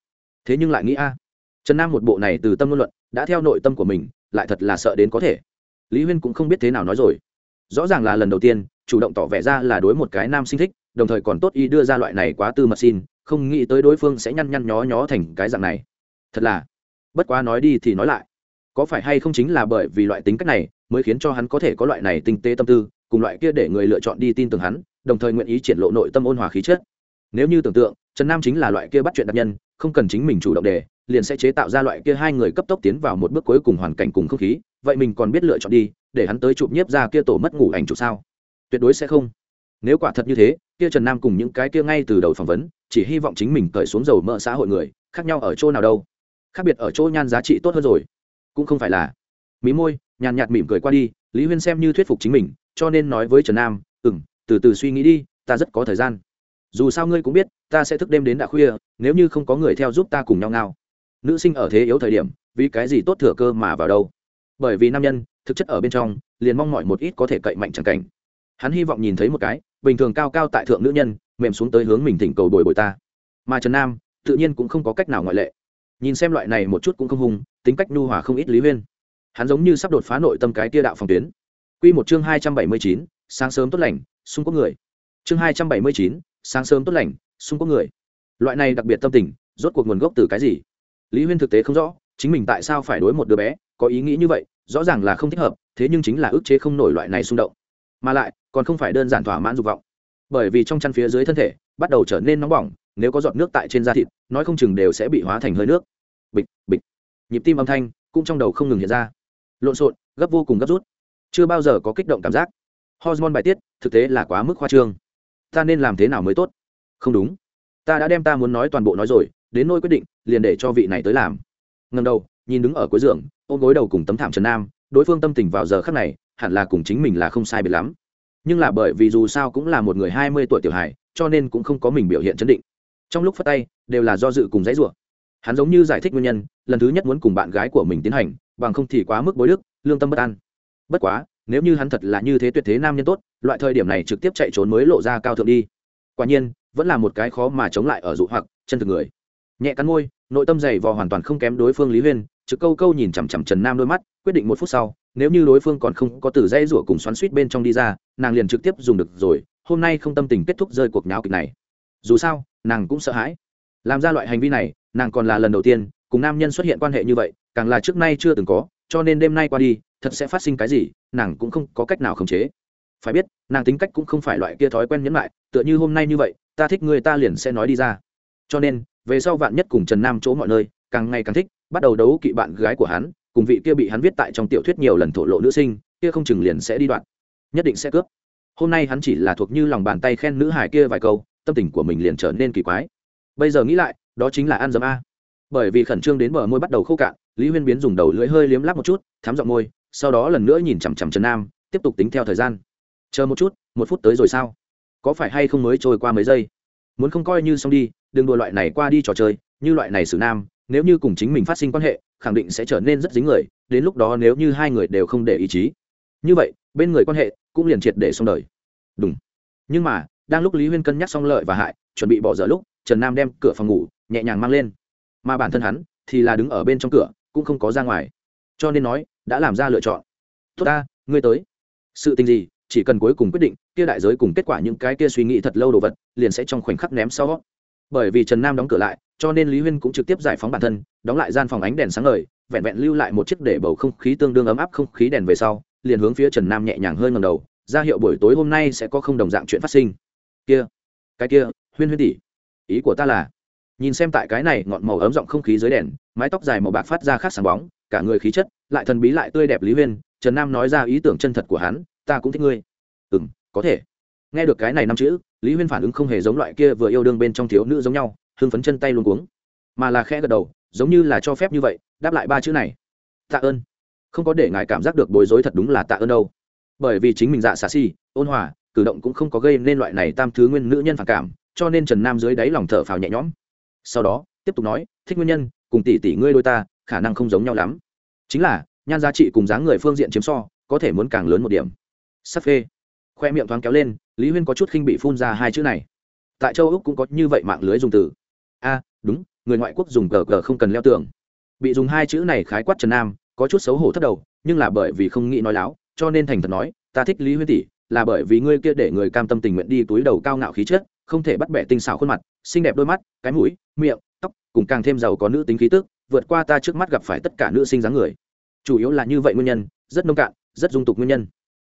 Thế nhưng lại nghĩ a, trần nam một bộ này từ tâm luân luận, đã theo nội tâm của mình, lại thật là sợ đến có thể. Lý huyên cũng không biết thế nào nói rồi. Rõ ràng là lần đầu tiên chủ động tỏ vẻ ra là đối một cái nam sinh thích, đồng thời còn tốt ý đưa ra loại này quá tư mật xin, không nghĩ tới đối phương sẽ nhăn nhăn nhó nhó thành cái dạng này. Thật là, bất quá nói đi thì nói lại. Có phải hay không chính là bởi vì loại tính cách này mới khiến cho hắn có thể có loại này tinh tế tâm tư, cùng loại kia để người lựa chọn đi tin tưởng hắn, đồng thời nguyện ý triển lộ nội tâm ôn hòa khí chất. Nếu như tưởng tượng, trần nam chính là loại kia bắt chuyện đặc nhân, không cần chính mình chủ động đề, liền sẽ chế tạo ra loại kia hai người cấp tốc tiến vào một bước cuối cùng hoàn cảnh cùng không khí, vậy mình còn biết lựa chọn đi, để hắn tới chụp nhiếp ra kia tổ mất ngủ ảnh chụp sao? Tuyệt đối sẽ không. Nếu quả thật như thế kia trần nam cùng những cái kia ngay từ đầu phỏng vấn chỉ hy vọng chính mình cởi xuống dầu mỡ xã hội người khác nhau ở chỗ nào đâu. Khác biệt ở chỗ nhan giá trị tốt hơn rồi. Cũng không phải là. Mí môi nhàn nhạt mỉm cười qua đi lý huyên xem như thuyết phục chính mình cho nên nói với trần nam ừ m từ từ suy nghĩ đi ta rất có thời gian. Dù sao ngươi cũng biết ta sẽ thức đêm đến đã khuya nếu như không có người theo giúp ta cùng nhau ngao, nữ sinh ở thế yếu thời điểm vì cái gì tốt thừa cơ mà vào đâu? Bởi vì nam nhân thực chất ở bên trong liền mong mọi một ít có thể cậy mạnh chẳng cảnh hắn hy vọng nhìn thấy một cái, bình thường cao cao tại thượng nữ nhân, mềm xuống tới hướng mình thỉnh cầu bồi bồi ta. Mà trần nam, tự nhiên cũng không có cách nào ngoại lệ. Nhìn xem loại này một chút cũng không hùng tính cách nhu hòa không ít lý huyên. Hắn giống như sắp đột phá nội tâm cái tia đạo phòng tuyến. Q một chương hai trăm bảy mươi chín, sáng sớm tốt lành, xung có người. Chương hai trăm bảy mươi chín, sáng sớm tốt lành, xung có người. Loại này đặc biệt tâm tình, rốt cuộc nguồn gốc từ cái gì? Lý huyên thực tế không rõ, chính mình tại sao phải đối một đứa bé, có ý nghĩ như vậy, rõ ràng là không thích hợp, thế nhưng chính là ức chế không nổi loại này xung động. Mà lại còn không phải đơn giản thỏa mãn dục vọng. Bởi vì trong chăn phía dưới thân thể bắt đầu trở nên nóng bỏng, nếu có giọt nước tại trên da thịt, nói không chừng đều sẽ bị hóa thành hơi nước. Bịch bịch. Nhịp tim âm thanh cũng trong đầu không ngừng hiện ra. Lộn xộn, gấp vô cùng gấp rút. Chưa bao giờ có kích động cảm giác. Hormone bài tiết, thực tế là quá mức khoa trương. Ta nên làm thế nào mới tốt? Không đúng. Ta đã đem ta muốn nói toàn bộ nói rồi, đến nôi quyết định, liền để cho vị này tới làm. Ngần đầu, nhìn đứng ở cuối giường, ôm gối đầu cùng tấm thảm trần nam, đối phương tâm tình vào giờ khắc này, hẳn là cùng chính mình là không sai biệt lắm nhưng là bởi vì dù sao cũng là một người hai mươi tuổi tiểu hài, cho nên cũng không có mình biểu hiện chấn định. Trong lúc phát tay, đều là do dự cùng dãy rủa. Hắn giống như giải thích nguyên nhân, lần thứ nhất muốn cùng bạn gái của mình tiến hành, bằng không thì quá mức bối đức lương tâm bất an. Bất quá, nếu như hắn thật là như thế tuyệt thế nam nhân tốt, loại thời điểm này trực tiếp chạy trốn mới lộ ra cao thượng đi. Quả nhiên, vẫn là một cái khó mà chống lại ở dụ hoặc, chân thực người. Nhẹ cắn môi, nội tâm dày vò hoàn toàn không kém đối phương lý huyên, trực câu câu nhìn chằm chằm trần nam đôi mắt, quyết định một phút sau nếu như đối phương còn không có từ dây rủa cùng xoắn suýt bên trong đi ra, nàng liền trực tiếp dùng được rồi, hôm nay không tâm tình kết thúc rơi cuộc nháo kịch này. Dù sao, nàng cũng sợ hãi. Làm ra loại hành vi này, nàng còn là lần đầu tiên, cùng nam nhân xuất hiện quan hệ như vậy, càng là trước nay chưa từng có, cho nên đêm nay qua đi, thật sẽ phát sinh cái gì, nàng cũng không có cách nào khống chế. Phải biết, nàng tính cách cũng không phải loại kia thói quen nhẫn lại tựa như hôm nay như vậy, ta thích người ta liền sẽ nói đi ra. Cho nên, về sau vạn nhất cùng trần nam chỗ mọi nơi, càng ngày càng thích, bắt đầu đấu kỵ bạn gái của hắn cùng vị kia bị hắn viết tại trong tiểu thuyết nhiều lần thổ lộ nữ sinh, kia không chừng liền sẽ đi đoạn. Nhất định sẽ cướp. Hôm nay hắn chỉ là thuộc như lòng bàn tay khen nữ hải kia vài câu, tâm tình của mình liền trở nên kỳ quái. Bây giờ nghĩ lại, đó chính là ăn dấm a. Bởi vì khẩn trương đến bờ môi bắt đầu khô cạn, lý huyên biến dùng đầu lưỡi hơi liếm lắp một chút thám giọng môi, sau đó lần nữa nhìn chằm chằm trần nam, tiếp tục tính theo thời gian. Chờ một chút, một phút tới rồi sao? Có phải hay không mới trôi qua mấy giây? Muốn không coi như xong đi, đừng đùa loại này qua đi trò chơi, như loại này xử nam, nếu như cùng chính mình phát sinh quan hệ khẳng định sẽ trở nên rất dính người, đến lúc đó nếu như hai người đều không để ý chí. Như vậy, bên người quan hệ cũng liền triệt để xong đời. Đúng. Nhưng mà, đang lúc lý huyên cân nhắc xong lợi và hại, chuẩn bị bỏ dở lúc, trần nam đem cửa phòng ngủ nhẹ nhàng mang lên. Mà bản thân hắn thì là đứng ở bên trong cửa, cũng không có ra ngoài. Cho nên nói, đã làm ra lựa chọn. Tốt ta, ngươi tới. Sự tình gì, chỉ cần cuối cùng quyết định, kia đại giới cùng kết quả những cái kia suy nghĩ thật lâu đồ vật, liền sẽ trong khoảnh khắc ném sau. Bởi vì trần nam đóng cửa lại cho nên lý huyên cũng trực tiếp giải phóng bản thân, đóng lại gian phòng ánh đèn sáng ngời, vẹn vẹn lưu lại một chiếc để bầu không khí tương đương ấm áp không khí đèn về sau, liền hướng phía trần nam nhẹ nhàng hơi ngầm đầu, ra hiệu buổi tối hôm nay sẽ có không đồng dạng chuyện phát sinh. Kia, cái kia, huyên huyên tỷ, ý của ta là, nhìn xem tại cái này ngọn màu ấm giọng không khí dưới đèn, mái tóc dài màu bạc phát ra khác sáng bóng, cả người khí chất, lại thần bí lại tươi đẹp lý huyên, trần nam nói ra ý tưởng chân thật của hắn, ta cũng thích ngươi. Ừ m có thể. Nghe được cái này năm chữ, lý huyên phản ứng không hề giống loại kia vừa yêu đương bên trong thiếu nữ giống nhau hưng phấn chân tay luôn cuống. Mà là khẽ gật đầu, giống như là cho phép như vậy, đáp lại ba chữ này. Tạ ơn. Không có để ngài cảm giác được bối rối thật đúng là tạ ơn đâu. Bởi vì chính mình dạ xà si ôn hòa, cử động cũng không có gây nên loại này tam thứ nguyên nữ nhân phản cảm, cho nên trần nam dưới đáy lòng thở phào nhẹ nhõm. Sau đó, tiếp tục nói, thích nguyên nhân, cùng tỷ tỷ ngươi đôi ta, khả năng không giống nhau lắm. Chính là, nhan giá trị cùng dáng người phương diện chiếm so, có thể muốn càng lớn một điểm. Sắp phê. Khoe miệng thoáng kéo lên, lý huyên có chút khinh bị phun ra hai chữ này. Tại châu úc cũng có như vậy mạng lưới dùng từ a, đúng, người ngoại quốc dùng cờ cờ không cần leo tường. Bị dùng hai chữ này khái quát trần nam, có chút xấu hổ thất đầu, nhưng là bởi vì không nghĩ nói láo, cho nên thành thật nói, ta thích lý huyên tỷ, là bởi vì ngươi kia để người cam tâm tình nguyện đi túi đầu cao ngạo khí chất, không thể bắt bẻ tinh xảo khuôn mặt, xinh đẹp đôi mắt, cái mũi, miệng, tóc, cùng càng thêm giàu có nữ tính khí tức, vượt qua ta trước mắt gặp phải tất cả nữ sinh dáng người. Chủ yếu là như vậy nguyên nhân, rất nông cạn, rất dung tục nguyên nhân.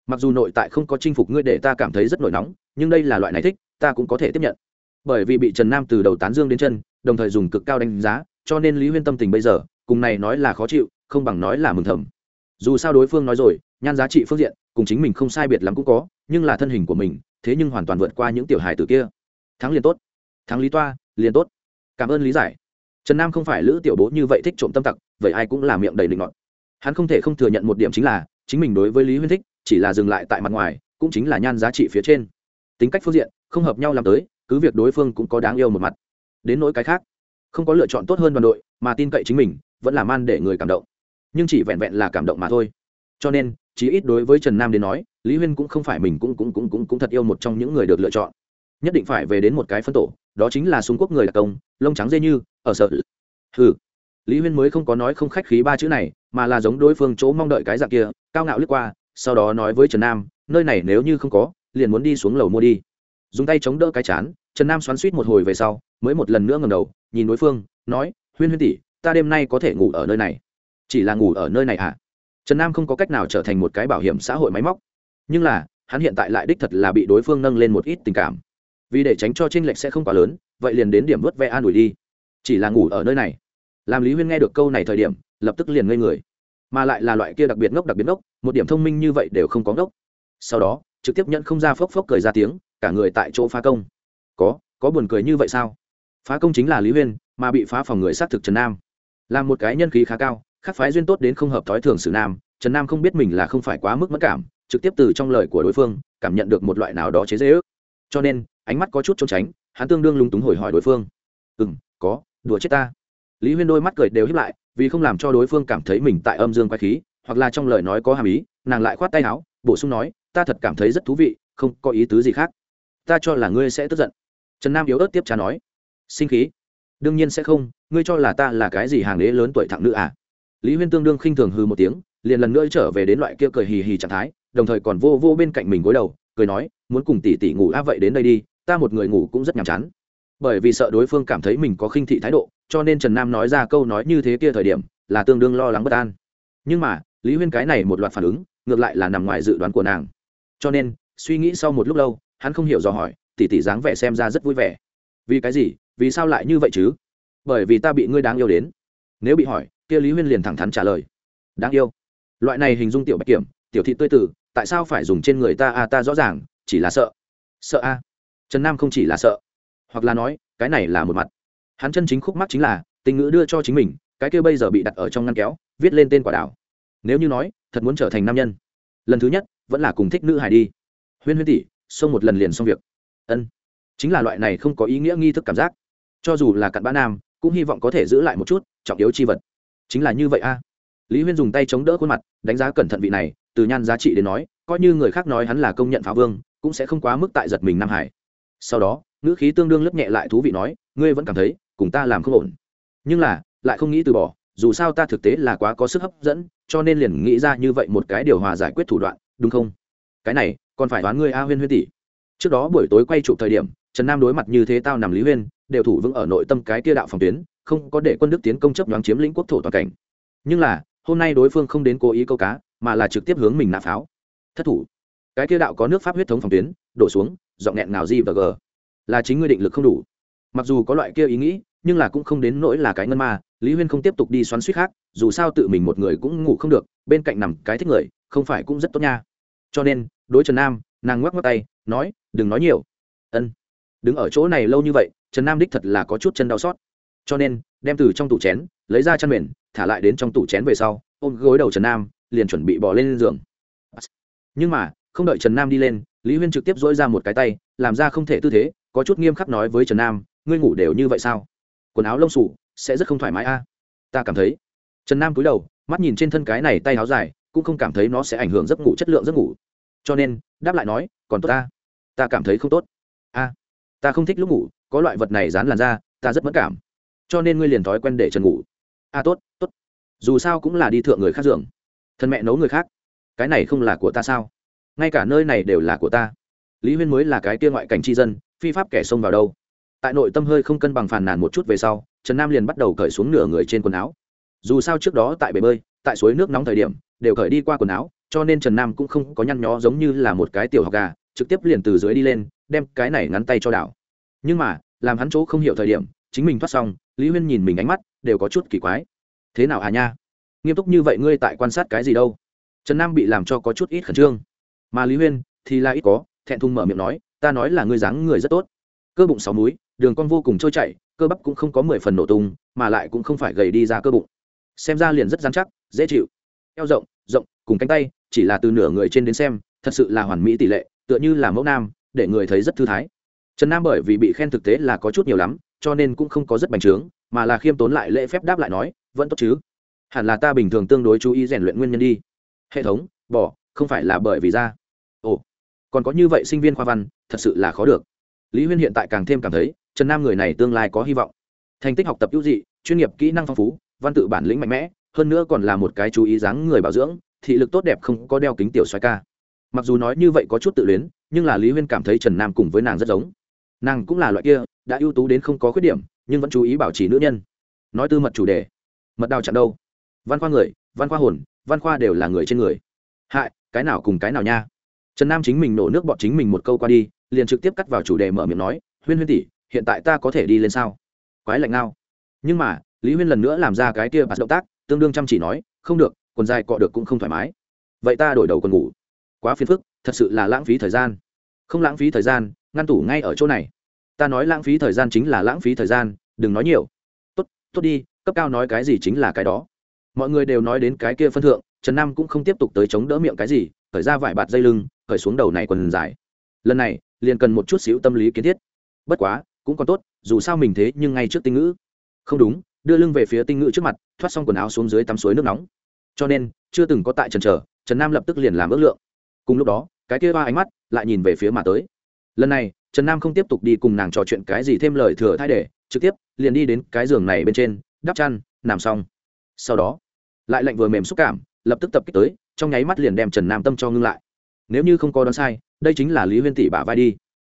Mặc dù nội tại không có chinh phục ngươi để ta cảm thấy rất nổi nóng, nhưng đây là loại này thích, ta cũng có thể tiếp nhận bởi vì bị trần nam từ đầu tán dương đến chân, đồng thời dùng cực cao đánh giá, cho nên lý huyên tâm tình bây giờ, cùng này nói là khó chịu, không bằng nói là mừng thầm. Dù sao đối phương nói rồi, nhan giá trị phương diện, cùng chính mình không sai biệt lắm cũng có, nhưng là thân hình của mình, thế nhưng hoàn toàn vượt qua những tiểu hài tử kia. Thắng liền tốt. Thắng lý toa, liền tốt. Cảm ơn lý giải. Trần nam không phải lữ tiểu bố như vậy thích trộm tâm tặc, vậy ai cũng là miệng đầy định ngọn hắn không thể không thừa nhận một điểm chính là, chính mình đối với lý huyên thích, chỉ là dừng lại tại mặt ngoài, cũng chính là nhan giá trị phía trên. Tính cách phương diện, không hợp nhau làm tới cứ việc đối phương cũng có đáng yêu một mặt. Đến nỗi cái khác, không có lựa chọn tốt hơn đoàn đội, mà tin cậy chính mình, vẫn là man để người cảm động. Nhưng chỉ vẹn vẹn là cảm động mà thôi. Cho nên, chí ít đối với trần nam đến nói, lý huyên cũng không phải mình cũng cũng cũng cũng cũng thật yêu một trong những người được lựa chọn. Nhất định phải về đến một cái phân tổ, đó chính là xung quốc người đặc công, lông trắng dê như, ở sở hừ. Lý huyên mới không có nói không khách khí ba chữ này, mà là giống đối phương chỗ mong đợi cái dạng kia, cao ngạo lướt qua, sau đó nói với trần nam, nơi này nếu như không có, liền muốn đi xuống lầu mua đi dùng tay chống đỡ cái chán, trần nam xoắn suýt một hồi về sau, mới một lần nữa ngầm đầu, nhìn đối phương, nói, huyên huyên tỷ, ta đêm nay có thể ngủ ở nơi này. Chỉ là ngủ ở nơi này à? Trần nam không có cách nào trở thành một cái bảo hiểm xã hội máy móc. Nhưng là, hắn hiện tại lại đích thật là bị đối phương nâng lên một ít tình cảm. Vì để tránh cho tranh lệch sẽ không quá lớn, vậy liền đến điểm vớt ve an ủi đi. Chỉ là ngủ ở nơi này. Làm lý huyên nghe được câu này thời điểm, lập tức liền ngây người. Mà lại là loại kia đặc biệt ngốc đặc biệt ngốc, một điểm thông minh như vậy đều không có ngốc. Sau đó, trực tiếp nhận không ra phốc phốc cười ra tiếng cả người tại chỗ phá công. Có có buồn cười như vậy sao? Phá công chính là lý huyên, mà bị phá phòng người xác thực trần nam. Là một cái nhân khí khá cao, khắc phái duyên tốt đến không hợp thói thường xử nam, trần nam không biết mình là không phải quá mức mất cảm, trực tiếp từ trong lời của đối phương, cảm nhận được một loại nào đó chế dễ ước cho nên, ánh mắt có chút trốn tránh, hắn tương đương lung túng hồi hỏi đối phương. Ừ m có, đùa chết ta. Lý huyên đôi mắt cười đều hiếp lại, vì không làm cho đối phương cảm thấy mình tại âm dương quay khí, hoặc là trong lời nói có hàm ý, nàng lại khoát tay áo, bổ sung nói, ta thật cảm thấy rất thú vị, không có ý tứ gì khác ta cho là ngươi sẽ tức giận. Trần nam yếu ớt tiếp trả nói, sinh khí? Đương nhiên sẽ không, ngươi cho là ta là cái gì hàng đế lớn tuổi thẳng nữ à? Lý huyên tương đương khinh thường hư một tiếng, liền lần nữa trở về đến loại kia cười hì hì trạng thái, đồng thời còn vô vô bên cạnh mình gối đầu, cười nói, muốn cùng tỷ tỷ ngủ á vậy đến đây đi, ta một người ngủ cũng rất nhàm chán. Bởi vì sợ đối phương cảm thấy mình có khinh thị thái độ, cho nên trần nam nói ra câu nói như thế kia thời điểm, là tương đương lo lắng bất an. Nhưng mà, lý huyên cái này một loạt phản ứng, ngược lại là nằm ngoài dự đoán của nàng. Cho nên, suy nghĩ sau một lúc lâu hắn không hiểu dò hỏi tỷ tỷ dáng vẻ xem ra rất vui vẻ. Vì cái gì? Vì sao lại như vậy chứ? Bởi vì ta bị ngươi đáng yêu đến. Nếu bị hỏi, kia lý huyên liền thẳng thắn trả lời. Đáng yêu. Loại này hình dung tiểu bạch kiểm, tiểu thị tươi tử, tại sao phải dùng trên người ta a ta rõ ràng, chỉ là sợ. Sợ a? Trần nam không chỉ là sợ, hoặc là nói, cái này là một mặt. Hắn chân chính khúc mắc chính là, tình ngữ đưa cho chính mình, cái kia bây giờ bị đặt ở trong ngăn kéo, viết lên tên quả đảo. Nếu như nói, thật muốn trở thành nam nhân. Lần thứ nhất, vẫn là cùng thích nữ hải đi. Huyên huyên tỷ xông một lần liền xong việc. Ân. Chính là loại này không có ý nghĩa nghi thức cảm giác. Cho dù là cặn bã nam, cũng hy vọng có thể giữ lại một chút, trọng yếu chi vật. Chính là như vậy a. Lý huyên dùng tay chống đỡ khuôn mặt, đánh giá cẩn thận vị này, từ nhan giá trị đến nói, coi như người khác nói hắn là công nhận phá vương, cũng sẽ không quá mức tại giật mình nam hải. Sau đó, ngữ khí tương đương lấp nhẹ lại thú vị nói, ngươi vẫn cảm thấy, cùng ta làm không ổn. Nhưng là, lại không nghĩ từ bỏ, dù sao ta thực tế là quá có sức hấp dẫn, cho nên liền nghĩ ra như vậy một cái điều hòa giải quyết thủ đoạn, đúng không? Cái này còn phải đoán ngươi a huyên huyên tỷ. Trước đó buổi tối quay chụp thời điểm, trần nam đối mặt như thế tao nằm lý huyên, đều thủ vững ở nội tâm cái kia đạo phòng tuyến, không có để quân đức tiến công chấp nhoáng chiếm lĩnh quốc thổ toàn cảnh. Nhưng là, hôm nay đối phương không đến cố ý câu cá, mà là trực tiếp hướng mình nạp pháo. Thất thủ. Cái kia đạo có nước pháp huyết thống phòng tuyến, đổ xuống dọn nghẹn nào gì và g. Là chính ngươi định lực không đủ. Mặc dù có loại kia ý nghĩ, nhưng là cũng không đến nỗi là cái ngân ma, lý huyên không tiếp tục đi xoắn suýt khác, dù sao tự mình một người cũng ngủ không được, bên cạnh nằm cái thích người, không phải cũng rất tốt nha cho nên, đối trần nam, nàng ngoắc ngoắc tay, nói, đừng nói nhiều. Ân. Đứng ở chỗ này lâu như vậy, trần nam đích thật là có chút chân đau xót. Cho nên, đem từ trong tủ chén, lấy ra chăn mền, thả lại đến trong tủ chén về sau, ôm gối đầu trần nam, liền chuẩn bị bỏ lên giường. Nhưng mà, không đợi trần nam đi lên, lý huyên trực tiếp dỗi ra một cái tay, làm ra không thể tư thế, có chút nghiêm khắc nói với trần nam, ngươi ngủ đều như vậy sao? Quần áo lông sủ sẽ rất không thoải mái a. Ta cảm thấy. Trần nam cúi đầu, mắt nhìn trên thân cái này tay áo dài, cũng không cảm thấy nó sẽ ảnh hưởng giấc ngủ, chất lượng giấc ngủ cho nên, đáp lại nói, còn tốt ta. Ta cảm thấy không tốt. A, ta không thích lúc ngủ, có loại vật này dán làn da, ta rất mất cảm. Cho nên ngươi liền thói quen để trần ngủ. A, tốt tốt. Dù sao cũng là đi thượng người khác giường. Thân mẹ nấu người khác. Cái này không là của ta sao? Ngay cả nơi này đều là của ta. Lý huyên mới là cái kia ngoại cảnh tri dân, phi pháp kẻ xông vào đâu. Tại nội tâm hơi không cân bằng phàn nàn một chút về sau, trần nam liền bắt đầu cởi xuống nửa người trên quần áo. Dù sao trước đó tại bể bơi, tại suối nước nóng thời điểm, đều cởi đi qua quần áo cho nên trần nam cũng không có nhăn nhó giống như là một cái tiểu học gà, trực tiếp liền từ dưới đi lên, đem cái này ngắn tay cho đảo. Nhưng mà, làm hắn chỗ không hiểu thời điểm, chính mình thoát xong, lý huyên nhìn mình ánh mắt đều có chút kỳ quái. Thế nào hà nha? Nghiêm túc như vậy ngươi tại quan sát cái gì đâu? Trần nam bị làm cho có chút ít khẩn trương. Mà lý huyên thì là ít có, thẹn thùng mở miệng nói, ta nói là ngươi dáng người rất tốt. Cơ bụng sáu múi, đường con vô cùng trôi chảy, cơ bắp cũng không có mười phần nổ tung, mà lại cũng không phải gầy đi ra cơ bụng. Xem ra liền rất dán chắc, dễ chịu. Eo rộng rộng, cùng cánh tay chỉ là từ nửa người trên đến xem, thật sự là hoàn mỹ tỷ lệ, tựa như là mẫu nam, để người thấy rất thư thái. Trần nam bởi vì bị khen thực tế là có chút nhiều lắm, cho nên cũng không có rất bành trướng, mà là khiêm tốn lại lễ phép đáp lại nói, vẫn tốt chứ? Hẳn là ta bình thường tương đối chú ý rèn luyện nguyên nhân đi. Hệ thống, bỏ, không phải là bởi vì ra. ồ, còn có như vậy sinh viên khoa văn, thật sự là khó được. Lý huyên hiện tại càng thêm cảm thấy, trần nam người này tương lai có hy vọng. Thành tích học tập ưu dị, chuyên nghiệp kỹ năng phong phú, văn tự bản lĩnh mạnh mẽ, hơn nữa còn là một cái chú ý dáng người bảo dưỡng thị lực tốt đẹp không có đeo kính tiểu xoay ca. Mặc dù nói như vậy có chút tự luyến, nhưng là lý huyên cảm thấy trần nam cùng với nàng rất giống. Nàng cũng là loại kia, đã ưu tú đến không có khuyết điểm, nhưng vẫn chú ý bảo trì nữ nhân. Nói tư mật chủ đề. Mật đào chặn đâu? Văn khoa người, văn khoa hồn, văn khoa đều là người trên người. Hại, cái nào cùng cái nào nha? Trần nam chính mình nổ nước bọn chính mình một câu qua đi, liền trực tiếp cắt vào chủ đề mở miệng nói, huyên huyên tỷ, hiện tại ta có thể đi lên sao? Quái lạnh nào nhưng mà, lý huyên lần nữa làm ra cái kia bạt động tác, tương đương chăm chỉ nói, không được quần dài cọ được cũng không thoải mái. Vậy ta đổi đầu quần ngủ. Quá phiền phức, thật sự là lãng phí thời gian. Không lãng phí thời gian, ngăn tủ ngay ở chỗ này. Ta nói lãng phí thời gian chính là lãng phí thời gian, đừng nói nhiều. Tốt tốt đi, cấp cao nói cái gì chính là cái đó. Mọi người đều nói đến cái kia phân thượng, trần nam cũng không tiếp tục tới chống đỡ miệng cái gì khởi ra vải bạt dây lưng khởi xuống đầu này quần dài. Lần này, liền cần một chút xíu tâm lý kiến thiết. Bất quá, cũng còn tốt, dù sao mình thế nhưng ngay trước tinh ngữ. Không đúng, đưa lưng về phía tinh ngữ trước mặt, thoát xong quần áo xuống dưới tắm suối nước nóng cho nên, chưa từng có tại trần trở trần nam lập tức liền làm ước lượng. Cùng lúc đó, cái kia ba ánh mắt lại nhìn về phía mà tới. Lần này, trần nam không tiếp tục đi cùng nàng trò chuyện cái gì thêm lời thừa thay để, trực tiếp liền đi đến cái giường này bên trên, đắp chăn, nằm xong. Sau đó, lại lạnh vừa mềm xúc cảm, lập tức tập kích tới, trong nháy mắt liền đem trần nam tâm cho ngưng lại. Nếu như không có đoán sai, đây chính là lý huyên tỷ bả vai đi.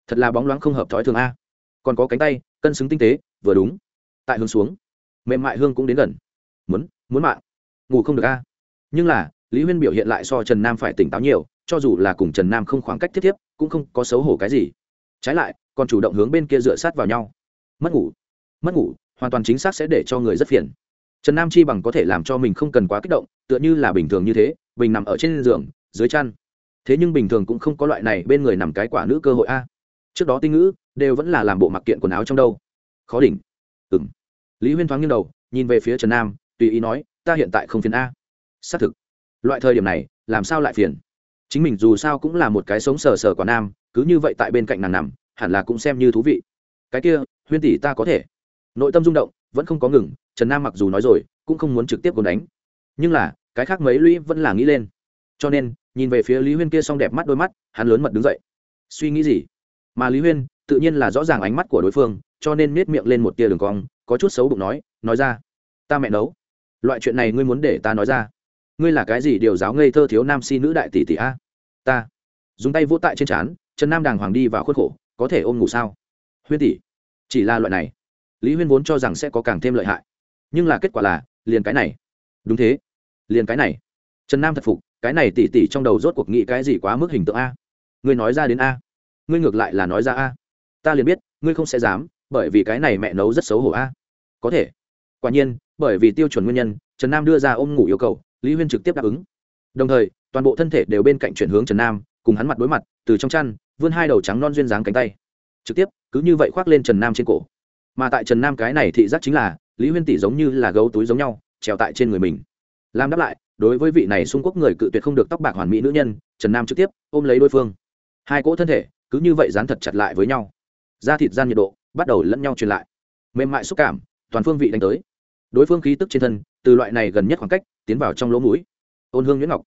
Thật là bóng loáng không hợp thói thường a. Còn có cánh tay, cân xứng tinh tế, vừa đúng. Tại hướng xuống, mềm mại hương cũng đến gần. Muốn muốn mạng ngủ không được a. Nhưng là, lý huyên biểu hiện lại so trần nam phải tỉnh táo nhiều, cho dù là cùng trần nam không khoảng cách thiết thiếp, cũng không có xấu hổ cái gì. Trái lại, còn chủ động hướng bên kia dựa sát vào nhau. Mất ngủ. Mất ngủ, hoàn toàn chính xác sẽ để cho người rất phiền. Trần nam chi bằng có thể làm cho mình không cần quá kích động, tựa như là bình thường như thế, bình nằm ở trên giường, dưới chăn. Thế nhưng bình thường cũng không có loại này bên người nằm cái quả nữ cơ hội a. Trước đó tinh ngữ, đều vẫn là làm bộ mặc kiện quần áo trong đâu. Khó đỉnh. Ừng lý huyên thoáng nghiêng đầu, nhìn về phía trần nam, tùy ý nói ta hiện tại không phiền a. Xác thực. Loại thời điểm này, làm sao lại phiền? Chính mình dù sao cũng là một cái sống sờ sờ quả nam, cứ như vậy tại bên cạnh nàng nằm, hẳn là cũng xem như thú vị. Cái kia, huyên tỷ ta có thể. Nội tâm rung động, vẫn không có ngừng, trần nam mặc dù nói rồi, cũng không muốn trực tiếp gồn đánh. Nhưng là, cái khác mấy lũy vẫn là nghĩ lên. Cho nên, nhìn về phía lý huyên kia s o n g đẹp mắt đôi mắt, hắn lớn mật đứng dậy. Suy nghĩ gì? Mà lý huyên, tự nhiên là rõ ràng ánh mắt của đối phương, cho nên nết miệng lên một tia đường cong, có chút xấu bụng nói nói ra. Ta mẹ nấu loại chuyện này ngươi muốn để ta nói ra. Ngươi là cái gì điều giáo ngây thơ thiếu nam si nữ đại tỷ tỷ a? Ta. Dùng tay vỗ tại trên trán, trần nam đàng hoàng đi vào khuất khổ, có thể ôm ngủ sao? Huyên tỷ. Chỉ là loại này. Lý huyên vốn cho rằng sẽ có càng thêm lợi hại. Nhưng là kết quả là, liền cái này. Đúng thế. Liền cái này. Trần nam thật phục, cái này tỉ tỉ trong đầu rốt cuộc nghĩ cái gì quá mức hình tượng a? Ngươi nói ra đến a. Ngươi ngược lại là nói ra a. Ta liền biết, ngươi không sẽ dám, bởi vì cái này mẹ nấu rất xấu hổ a. Có thể. Quả nhiên bởi vì tiêu chuẩn nguyên nhân, trần nam đưa ra ôm ngủ yêu cầu, lý huyên trực tiếp đáp ứng. Đồng thời, toàn bộ thân thể đều bên cạnh chuyển hướng trần nam, cùng hắn mặt đối mặt, từ trong chăn, vươn hai đầu trắng non duyên dáng cánh tay. Trực tiếp, cứ như vậy khoác lên trần nam trên cổ. Mà tại trần nam cái này thị giác chính là, lý huyên tỷ giống như là gấu túi giống nhau, trèo tại trên người mình. Làm đáp lại, đối với vị này xung quốc người cự tuyệt không được tóc bạc hoàn mỹ nữ nhân, trần nam trực tiếp ôm lấy đối phương. Hai cỗ thân thể, cứ như vậy dán thật chặt lại với nhau. Da thịt gian nhiệt độ bắt đầu lẫn nhau truyền lại. Mềm mại xúc cảm, toàn phương vị đánh tới đối phương khí tức trên thân, từ loại này gần nhất khoảng cách, tiến vào trong lỗ mũi. Ôn hương nhuyễn ngọc.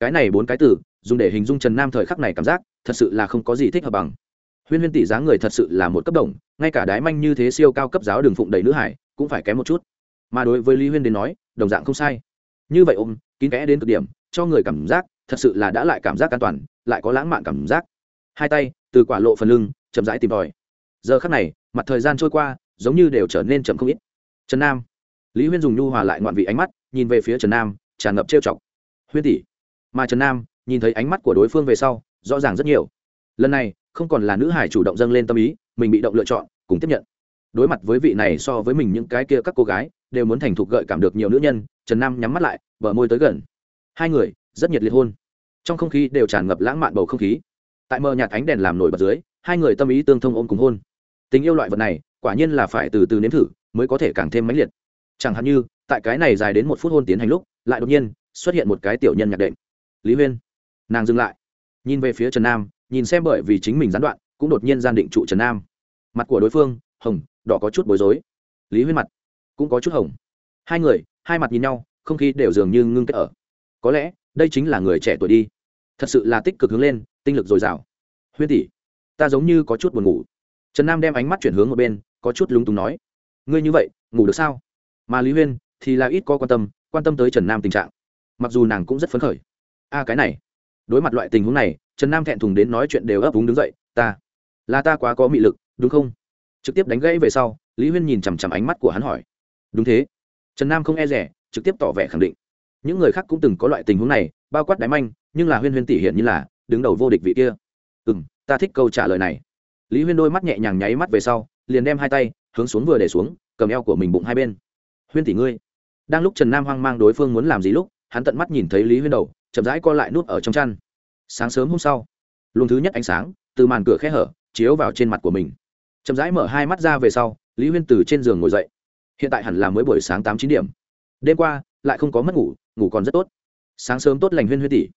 Cái này bốn cái từ, dùng để hình dung trần nam thời khắc này cảm giác, thật sự là không có gì thích hợp bằng. Huyên huyên tỷ giá người thật sự là một cấp đồng, ngay cả đái manh như thế siêu cao cấp giáo đường phụng đầy nữ hải, cũng phải kém một chút. Mà đối với lý huyên đến nói, đồng dạng không sai. Như vậy ôm, kín kẽ đến cực điểm, cho người cảm giác, thật sự là đã lại cảm giác an toàn, lại có lãng mạn cảm giác. Hai tay, từ quả lộ phần lưng, chậm rãi tìm tòi. Giờ khắc này, mặt thời gian trôi qua, giống như đều trở nên chậm không ít. Trần nam lý huyên dùng nhu hòa lại ngoạn vị ánh mắt, nhìn về phía trần nam, tràn ngập trêu chọc. Huyên tỷ. Mà trần nam nhìn thấy ánh mắt của đối phương về sau, rõ ràng rất nhiều. Lần này, không còn là nữ hải chủ động dâng lên tâm ý, mình bị động lựa chọn, cùng tiếp nhận. Đối mặt với vị này so với mình những cái kia các cô gái, đều muốn thành thục gợi cảm được nhiều nữ nhân, trần nam nhắm mắt lại, bờ môi tới gần. Hai người, rất nhiệt liệt hôn. Trong không khí đều tràn ngập lãng mạn bầu không khí. Tại mờ nhạt ánh đèn làm nổi bật dưới, hai người tâm ý tương thông ôm cùng hôn. Tình yêu loại vật này, quả nhiên là phải từ từ nếm thử, mới có thể càng thêm mãnh liệt chẳng hạn như, tại cái này dài đến một phút hôn tiến hành lúc, lại đột nhiên xuất hiện một cái tiểu nhân nhạc đệm. Lý huyên. Nàng dừng lại. Nhìn về phía trần nam, nhìn xem bởi vì chính mình gián đoạn, cũng đột nhiên gian định trụ trần nam. Mặt của đối phương, hồng, đỏ có chút bối rối. Lý huyên mặt cũng có chút hồng. Hai người, hai mặt nhìn nhau, không khí đều dường như ngưng kết ở. Có lẽ, đây chính là người trẻ tuổi đi. Thật sự là tích cực hướng lên, tinh lực dồi dào. Huyên tỷ, ta giống như có chút buồn ngủ. Trần nam đem ánh mắt chuyển hướng một bên, có chút lúng túng nói. Ngươi như vậy, ngủ được sao? Mà lý huyên thì là ít có quan tâm quan tâm tới trần nam tình trạng. Mặc dù nàng cũng rất phấn khởi. A, cái này. Đối mặt loại tình huống này, trần nam thẹn thùng đến nói chuyện đều ấp úng đứng dậy, ta, là ta quá có mị lực, đúng không? Trực tiếp đánh gãy về sau, lý huyên nhìn chằm chằm ánh mắt của hắn hỏi. Đúng thế. Trần nam không e rẻ, trực tiếp tỏ vẻ khẳng định. Những người khác cũng từng có loại tình huống này, bao quát đáy manh, nhưng là huyên huyên tỉ hiện như là, đứng đầu vô địch vị kia. Ừ m ta thích câu trả lời này. Lý huyên đôi mắt nhẹ nhàng nháy mắt về sau, liền đem hai tay hướng xuống vừa để xuống, cầm eo của mình bụng hai bên huyên tỷ ngươi. Đang lúc trần nam hoang mang đối phương muốn làm gì lúc, hắn tận mắt nhìn thấy lý huyên đầu, chậm rãi co lại nút ở trong chăn. Sáng sớm hôm sau, luồng thứ nhất ánh sáng từ màn cửa khe hở chiếu vào trên mặt của mình. Chậm rãi mở hai mắt ra về sau, lý huyên từ trên giường ngồi dậy. Hiện tại hẳn là mới buổi sáng tám chín điểm. Đêm qua, lại không có mất ngủ ngủ còn rất tốt. Sáng sớm tốt lành huyên huyên tỷ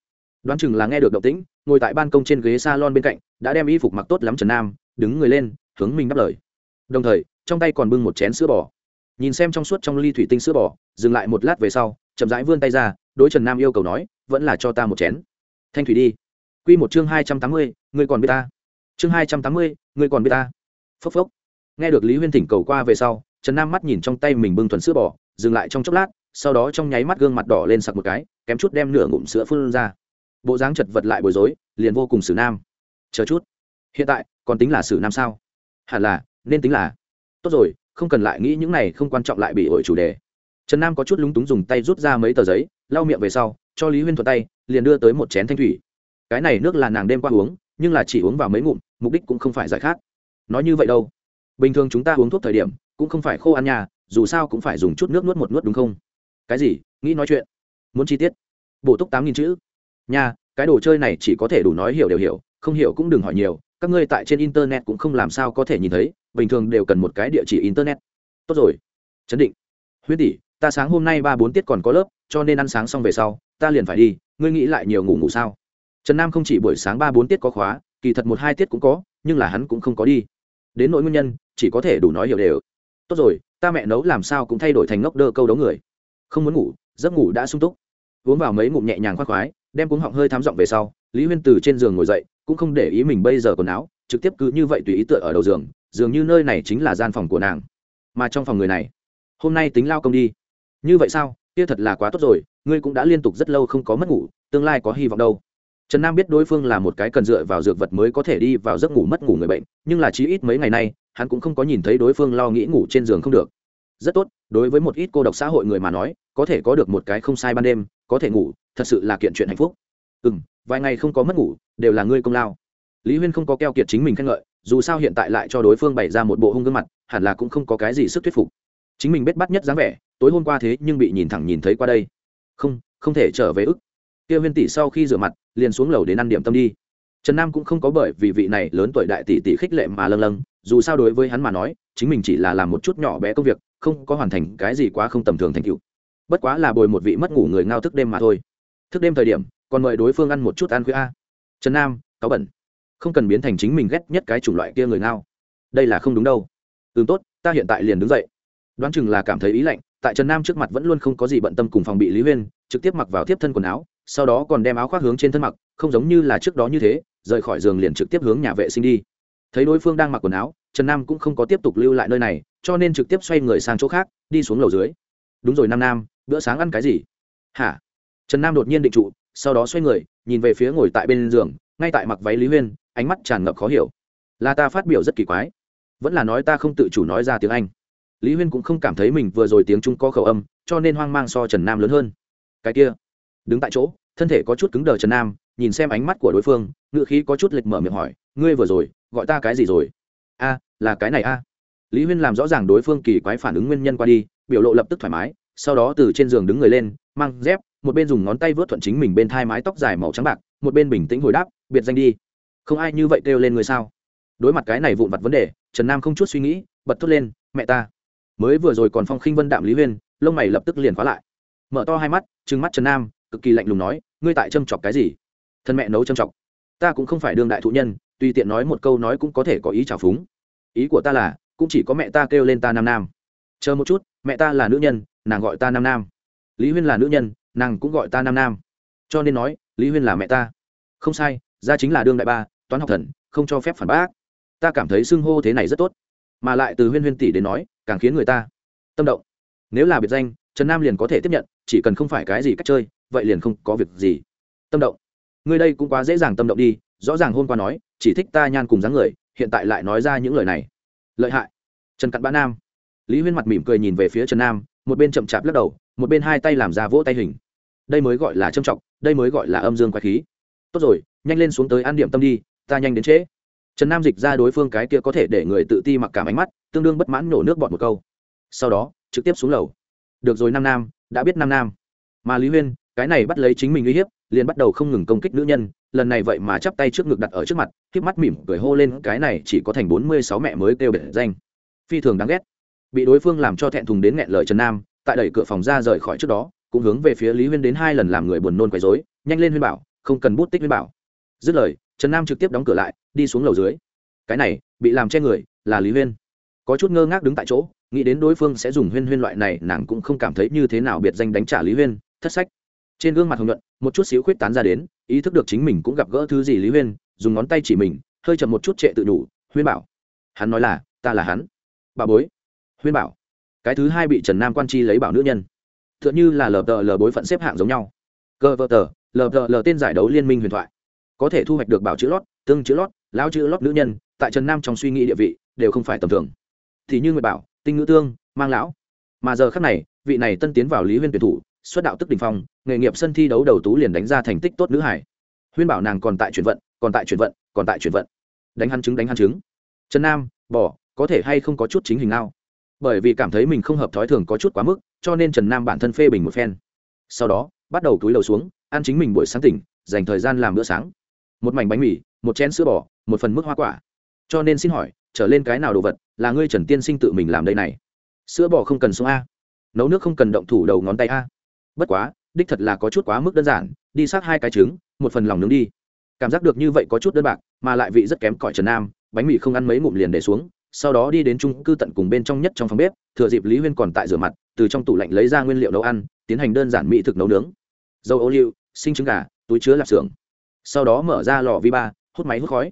đoán chừng là nghe được động tĩnh, ngồi tại ban công trên ghế s a lon bên cạnh, đã đem y phục mặc tốt lắm trần nam, đứng người lên, hướng mình đáp lời. Đồng thời, trong tay còn bưng một chén sữa bò nhìn xem trong suốt trong ly thủy tinh sữa bò, dừng lại một lát về sau, chậm rãi vươn tay ra, đối trần nam yêu cầu nói, vẫn là cho ta một chén. Thanh thủy đi. Q một chương hai trăm tám mươi, ngươi còn biết ta. Chương hai trăm tám mươi, ngươi còn biết ta. Phốc phốc. Nghe được lý huyên thỉnh cầu qua về sau, trần nam mắt nhìn trong tay mình bưng thuần sữa bò, dừng lại trong chốc lát, sau đó trong nháy mắt gương mặt đỏ lên sặc một cái, kém chút đem nửa ngụm sữa phun ra. Bộ dáng chật vật lại bối rối, liền vô cùng xử nam. Chờ chút. Hiện tại, còn tính là xử nam sao? Hẳn là, nên tính là. Tốt rồi không cần lại nghĩ những này không quan trọng lại bị ổi chủ đề. Trần nam có chút lúng túng dùng tay rút ra mấy tờ giấy, lau miệng về sau, cho lý huyên thuận tay, liền đưa tới một chén thanh thủy. Cái này nước là nàng đêm qua uống, nhưng là chỉ uống vào mấy ngụm, mục đích cũng không phải giải khát. Nói như vậy đâu? Bình thường chúng ta uống thuốc thời điểm, cũng không phải khô ăn nhà, dù sao cũng phải dùng chút nước nuốt một nuốt đúng không? Cái gì? Nghĩ nói chuyện. Muốn chi tiết? Bổ túc tám nghìn chữ. Nha, cái đồ chơi này chỉ có thể đủ nói hiểu đều hiểu, không hiểu cũng đừng hỏi nhiều, các ngươi tại trên internet cũng không làm sao có thể nhìn thấy bình thường đều cần một cái địa chỉ internet. Tốt rồi. Chấn định. Huyết tỷ, ta sáng hôm nay ba bốn tiết còn có lớp, cho nên ăn sáng xong về sau, ta liền phải đi, ngươi nghĩ lại nhiều ngủ ngủ sao? Trần nam không chỉ buổi sáng ba bốn tiết có khóa, kỳ thật một hai tiết cũng có, nhưng là hắn cũng không có đi. Đến nỗi nguyên nhân, chỉ có thể đủ nói hiểu đều. Tốt rồi, ta mẹ nấu làm sao cũng thay đổi thành ngốc đơ câu đấu người. Không muốn ngủ, giấc ngủ đã sung túc. Uống vào mấy ngụm nhẹ nhàng khoác khoái, đem cuống họng hơi thám giọng về sau, lý huyên từ trên giường ngồi dậy, cũng không để ý mình bây giờ quần áo, trực tiếp cứ như vậy tùy ý tựa ở đầu giường dường như nơi này chính là gian phòng của nàng. Mà trong phòng người này, hôm nay tính lao công đi. Như vậy sao? Kia thật là quá tốt rồi, ngươi cũng đã liên tục rất lâu không có mất ngủ, tương lai có hy vọng đâu. Trần nam biết đối phương là một cái cần dựa vào dược vật mới có thể đi vào giấc ngủ mất ngủ người bệnh, nhưng là chí ít mấy ngày nay, hắn cũng không có nhìn thấy đối phương lo nghĩ ngủ trên giường không được. Rất tốt, đối với một ít cô độc xã hội người mà nói, có thể có được một cái không sai ban đêm, có thể ngủ, thật sự là kiện chuyện hạnh phúc. Ừ m vài ngày không có mất ngủ, đều là ngươi công lao. Lý huyên không có keo kiệt chính mình khen ngợi dù sao hiện tại lại cho đối phương bày ra một bộ hung gương mặt, hẳn là cũng không có cái gì sức thuyết phục. Chính mình biết bắt nhất dáng vẻ, tối hôm qua thế nhưng bị nhìn thẳng nhìn thấy qua đây. Không không thể trở về ức. Kia huyên tỷ sau khi rửa mặt, liền xuống lầu đến ăn điểm tâm đi. Trần nam cũng không có bởi vì vị này lớn tuổi đại tỷ tỷ khích lệ mà lâng lâng, dù sao đối với hắn mà nói, chính mình chỉ là làm một chút nhỏ bé công việc, không có hoàn thành cái gì quá không tầm thường thành tựu. Bất quá là bồi một vị mất ngủ người ngao thức đêm mà thôi. Thức đêm thời điểm, còn mời đối phương ăn một chút ăn khuya trần nam, cáo bẩn không cần biến thành chính mình ghét nhất cái chủng loại kia người ngao. Đây là không đúng đâu. Ừ tốt, ta hiện tại liền đứng dậy. Đoán chừng là cảm thấy ý lạnh, tại trần nam trước mặt vẫn luôn không có gì bận tâm cùng phòng bị lý huyên, trực tiếp mặc vào tiếp thân quần áo, sau đó còn đem áo khoác hướng trên thân mặc, không giống như là trước đó như thế, rời khỏi giường liền trực tiếp hướng nhà vệ sinh đi. Thấy đối phương đang mặc quần áo, trần nam cũng không có tiếp tục lưu lại nơi này, cho nên trực tiếp xoay người sang chỗ khác, đi xuống lầu dưới. Đúng rồi nam nam, bữa sáng ăn cái gì? Hả? Trần nam đột nhiên định trụ, sau đó xoay người, nhìn về phía ngồi tại bên giường ngay tại mặc váy lý huyên, ánh mắt tràn ngập khó hiểu. Là ta phát biểu rất kỳ quái. Vẫn là nói ta không tự chủ nói ra tiếng anh. Lý huyên cũng không cảm thấy mình vừa rồi tiếng trung có khẩu âm, cho nên hoang mang so trần nam lớn hơn. Cái kia. Đứng tại chỗ, thân thể có chút cứng đờ trần nam, nhìn xem ánh mắt của đối phương ngựa khí có chút lệch mở miệng hỏi, ngươi vừa rồi, gọi ta cái gì rồi? A, là cái này a. Lý huyên làm rõ ràng đối phương kỳ quái phản ứng nguyên nhân qua đi, biểu lộ lập tức thoải mái, sau đó từ trên giường đứng người lên, mang dép, một bên dùng ngón tay vớt thuận chính mình bên thai mái tóc dài màu trắng bạc, một bên bình tĩnh hồi đáp biệt danh đi. Không ai như vậy kêu lên người sao? Đối mặt cái này vụn vặt vấn đề, trần nam không chút suy nghĩ, bật thốt lên, mẹ ta. Mới vừa rồi còn phong khinh vân đạm lý huyên, lông mày lập tức liền khóa lại. Mở to hai mắt, trừng mắt trần nam, cực kỳ lạnh lùng nói, ngươi tại châm chọc cái gì? Thân mẹ nấu châm chọc. Ta cũng không phải đương đại thụ nhân, tùy tiện nói một câu nói cũng có thể có ý trào phúng. Ý của ta là, cũng chỉ có mẹ ta kêu lên ta nam nam. Chờ một chút, mẹ ta là nữ nhân, nàng gọi ta nam nam. Lý huyên là nữ nhân, nàng cũng gọi ta nam nam. Cho nên nói, lý huyên là mẹ ta. Không sai ra chính là đương đại ba, toán học thần, không cho phép phản bác. Ta cảm thấy xưng hô thế này rất tốt. Mà lại từ huyên huyên tỷ đến nói, càng khiến người ta tâm động. Nếu là biệt danh, trần nam liền có thể tiếp nhận, chỉ cần không phải cái gì cách chơi, vậy liền không có việc gì. Tâm động. Người đây cũng quá dễ dàng tâm động đi, rõ ràng hôm qua nói, chỉ thích ta nhan cùng dáng người, hiện tại lại nói ra những lời này. Lợi hại. Trần cặn bã nam. Lý huyên mặt mỉm cười nhìn về phía trần nam, một bên chậm chạp lắc đầu, một bên hai tay làm ra vỗ tay hình. Đây mới gọi là trâm trọng, đây mới gọi là âm dương quái khí tốt rồi, nhanh lên xuống tới ăn điểm tâm đi, ta nhanh đến trễ. Trần nam dịch ra đối phương cái kia có thể để người tự ti mặc cảm ánh mắt, tương đương bất mãn nổ nước bọt một câu. Sau đó, trực tiếp xuống lầu. Được rồi nam nam, đã biết nam nam. Mà lý huyên, cái này bắt lấy chính mình uy hiếp, liền bắt đầu không ngừng công kích nữ nhân, lần này vậy mà chắp tay trước ngực đặt ở trước mặt k mắt mỉm cười hô lên, cái này chỉ có thành bốn mươi sáu mẹ mới kêu biệt danh. Phi thường đáng ghét. Bị đối phương làm cho thẹn thùng đến nghẹn lời trần nam, tại đẩy cửa phòng ra rời khỏi trước đó, cũng hướng về phía lý huyên đến hai lần làm người buồn nôn quấy dối nhanh lên huyên bảo không cần bút tích huyên bảo. Dứt lời, trần nam trực tiếp đóng cửa lại, đi xuống lầu dưới. Cái này, bị làm che người, là lý huyên. Có chút ngơ ngác đứng tại chỗ, nghĩ đến đối phương sẽ dùng huyên huyên loại này, nàng cũng không cảm thấy như thế nào biệt danh đánh trả lý huyên, thất sách. Trên gương mặt hồng nhuận, một chút xíu khuyết tán ra đến, ý thức được chính mình cũng gặp gỡ thứ gì lý huyên, dùng ngón tay chỉ mình, hơi chậm một chút trệ tự đủ huyên bảo. Hắn nói là, ta là hắn. Bà bối. Huyên bảo. Cái thứ hai bị trần nam quan chi lấy bảo nữ nhân. T h ư ợ n h ư là lờ tờ lờ bối phận xếp hạng giống nhau. Cơ vợ tờ lờ tờ lờ tên giải đấu liên minh huyền thoại. Có thể thu hoạch được bảo chữ lót, tương chữ lót lao chữ lót nữ nhân, tại trần nam trong suy nghĩ địa vị, đều không phải tầm thường. Thì như nguyệt bảo, tinh ngữ tương, mang lão. Mà giờ khác này, vị này tân tiến vào lý huyên tuyển thủ, xuất đạo tức đình phong, nghề nghiệp sân thi đấu đầu tú liền đánh ra thành tích tốt nữ hải. Huyên bảo nàng còn tại chuyển vận, còn tại chuyển vận, còn tại chuyển vận. Đánh hắn chứng đánh hắn chứng trần nam bỏ có thể hay không có chút chính hình nào bởi vì cảm thấy mình không hợp thói thường có chút quá mức, cho nên trần nam bản thân phê bình một phen. Sau đó, bắt đầu túi đầu xuống ăn chính mình buổi sáng tỉnh, dành thời gian làm bữa sáng. Một mảnh bánh mì, một chén sữa bò, một phần mức hoa quả. Cho nên xin hỏi, trở lên cái nào đồ vật là ngươi trần tiên sinh tự mình làm đây này? Sữa bò không cần xuống a. Nấu nước không cần động thủ đầu ngón tay a. Bất quá, đích thật là có chút quá mức đơn giản, đi sát hai cái trứng, một phần lòng nướng đi. Cảm giác được như vậy có chút đơn bạc, mà lại vị rất kém cỏi trần nam, bánh mì không ăn mấy ngụm liền để xuống, sau đó đi đến trung cư tận cùng bên trong nhất trong phòng bếp, thừa dịp lý huyên còn tại rửa mặt, từ trong tủ lạnh lấy ra nguyên liệu nấu ăn, tiến hành đơn giản mỹ thực nấu nướng dầu ô liu, sinh trứng gà, túi chứa lạp xưởng. Sau đó mở ra lò vi ba, hút máy hút khói.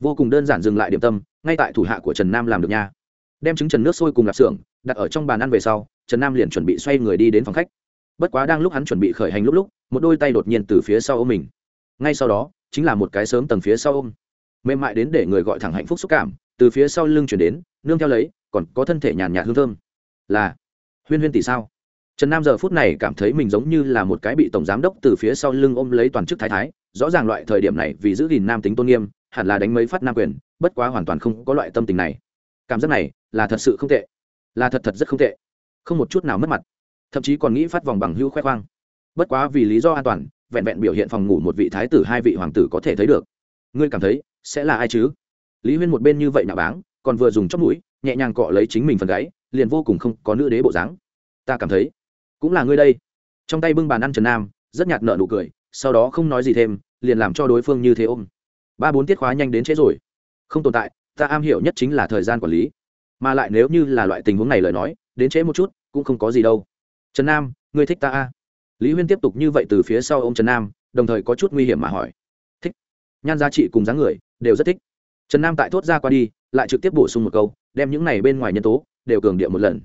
Vô cùng đơn giản dừng lại điểm tâm, ngay tại thủ hạ của trần nam làm được nha. Đem trứng trần nước sôi cùng lạp xưởng, đặt ở trong bàn ăn về sau, trần nam liền chuẩn bị xoay người đi đến phòng khách. Bất quá đang lúc hắn chuẩn bị khởi hành lúc lúc, một đôi tay đột nhiên từ phía sau ôm mình. Ngay sau đó, chính là một cái sớm tầng phía sau ôm. Mềm mại đến để người gọi thẳng hạnh phúc xúc cảm, từ phía sau lưng chuyển đến, nương theo lấy, còn có thân thể nhàn nhạt hương thơm. Là, huyên huyên tỷ sao? Trần nam giờ phút này cảm thấy mình giống như là một cái bị tổng giám đốc từ phía sau lưng ôm lấy toàn chức thái thái, rõ ràng loại thời điểm này vì giữ gìn nam tính tôn nghiêm, hẳn là đánh mấy phát nam quyền, bất quá hoàn toàn không có loại tâm tình này. Cảm giác này là thật sự không tệ, là thật thật rất không tệ. Không một chút nào mất mặt, thậm chí còn nghĩ phát vòng bằng hưu khoe khoang. Bất quá vì lý do an toàn, vẹn vẹn biểu hiện phòng ngủ một vị thái tử hai vị hoàng tử có thể thấy được. Ngươi cảm thấy sẽ là ai chứ? Lý huyên một bên như vậy nạ báng, còn vừa dùng chóp mũi, nhẹ nhàng cọ lấy chính mình phần gáy, liền vô cùng không có nữ đế bộ dáng. Ta cảm thấy cũng là ngươi đây. Trong tay bưng bàn ăn trần nam, rất nhạt nợ nụ cười, sau đó không nói gì thêm, liền làm cho đối phương như thế ôm. Ba bốn tiết khóa nhanh đến trễ rồi. Không tồn tại, ta am hiểu nhất chính là thời gian quản lý. Mà lại nếu như là loại tình huống này lời nói, đến trễ một chút, cũng không có gì đâu. Trần nam, ngươi thích ta a lý huyên tiếp tục như vậy từ phía sau ô m trần nam, đồng thời có chút nguy hiểm mà hỏi. Thích. Nhan giá trị cùng dáng người, đều rất thích. Trần nam tại thốt ra qua đi, lại trực tiếp bổ sung một câu, đem những này bên ngoài nhân tố, đều cường điệu một lần.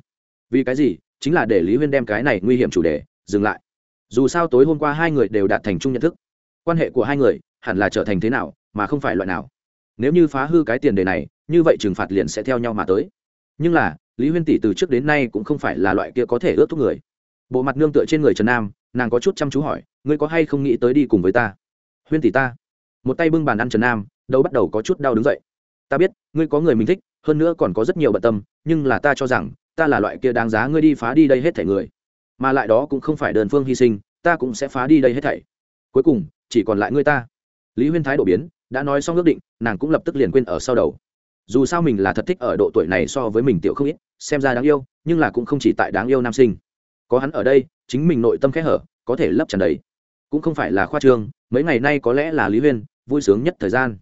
Vì cái gì? Chính là để lý huyên đem cái này nguy hiểm chủ đề dừng lại. Dù sao tối hôm qua hai người đều đạt thành chung nhận thức. Quan hệ của hai người hẳn là trở thành thế nào mà không phải loại nào. Nếu như phá hư cái tiền đề này, như vậy trừng phạt liền sẽ theo nhau mà tới. Nhưng là, lý huyên tỷ từ trước đến nay cũng không phải là loại kia có thể ướt thuốc người. Bộ mặt nương tựa trên người trần nam, nàng có chút chăm chú hỏi, ngươi có hay không nghĩ tới đi cùng với ta? Huyên tỷ ta. Một tay bưng bàn ăn trần nam đâu bắt đầu có chút đau đứng dậy. Ta biết, ngươi có người mình thích, hơn nữa còn có rất nhiều bận tâm, nhưng là ta cho rằng ta là loại kia đáng giá ngươi đi phá đi đây hết thảy người. Mà lại đó cũng không phải đơn phương hy sinh, ta cũng sẽ phá đi đây hết thảy. Cuối cùng, chỉ còn lại ngươi ta. Lý huyên thái độ biến, đã nói xong ước định, nàng cũng lập tức liền quên ở sau đầu. Dù sao mình là thật thích ở độ tuổi này so với mình tiểu không ít, xem ra đáng yêu, nhưng là cũng không chỉ tại đáng yêu nam sinh. Có hắn ở đây, chính mình nội tâm khẽ hở, có thể lấp tràn đầy. Cũng không phải là khoa trương, mấy ngày nay có lẽ là lý huyên, vui sướng nhất thời gian.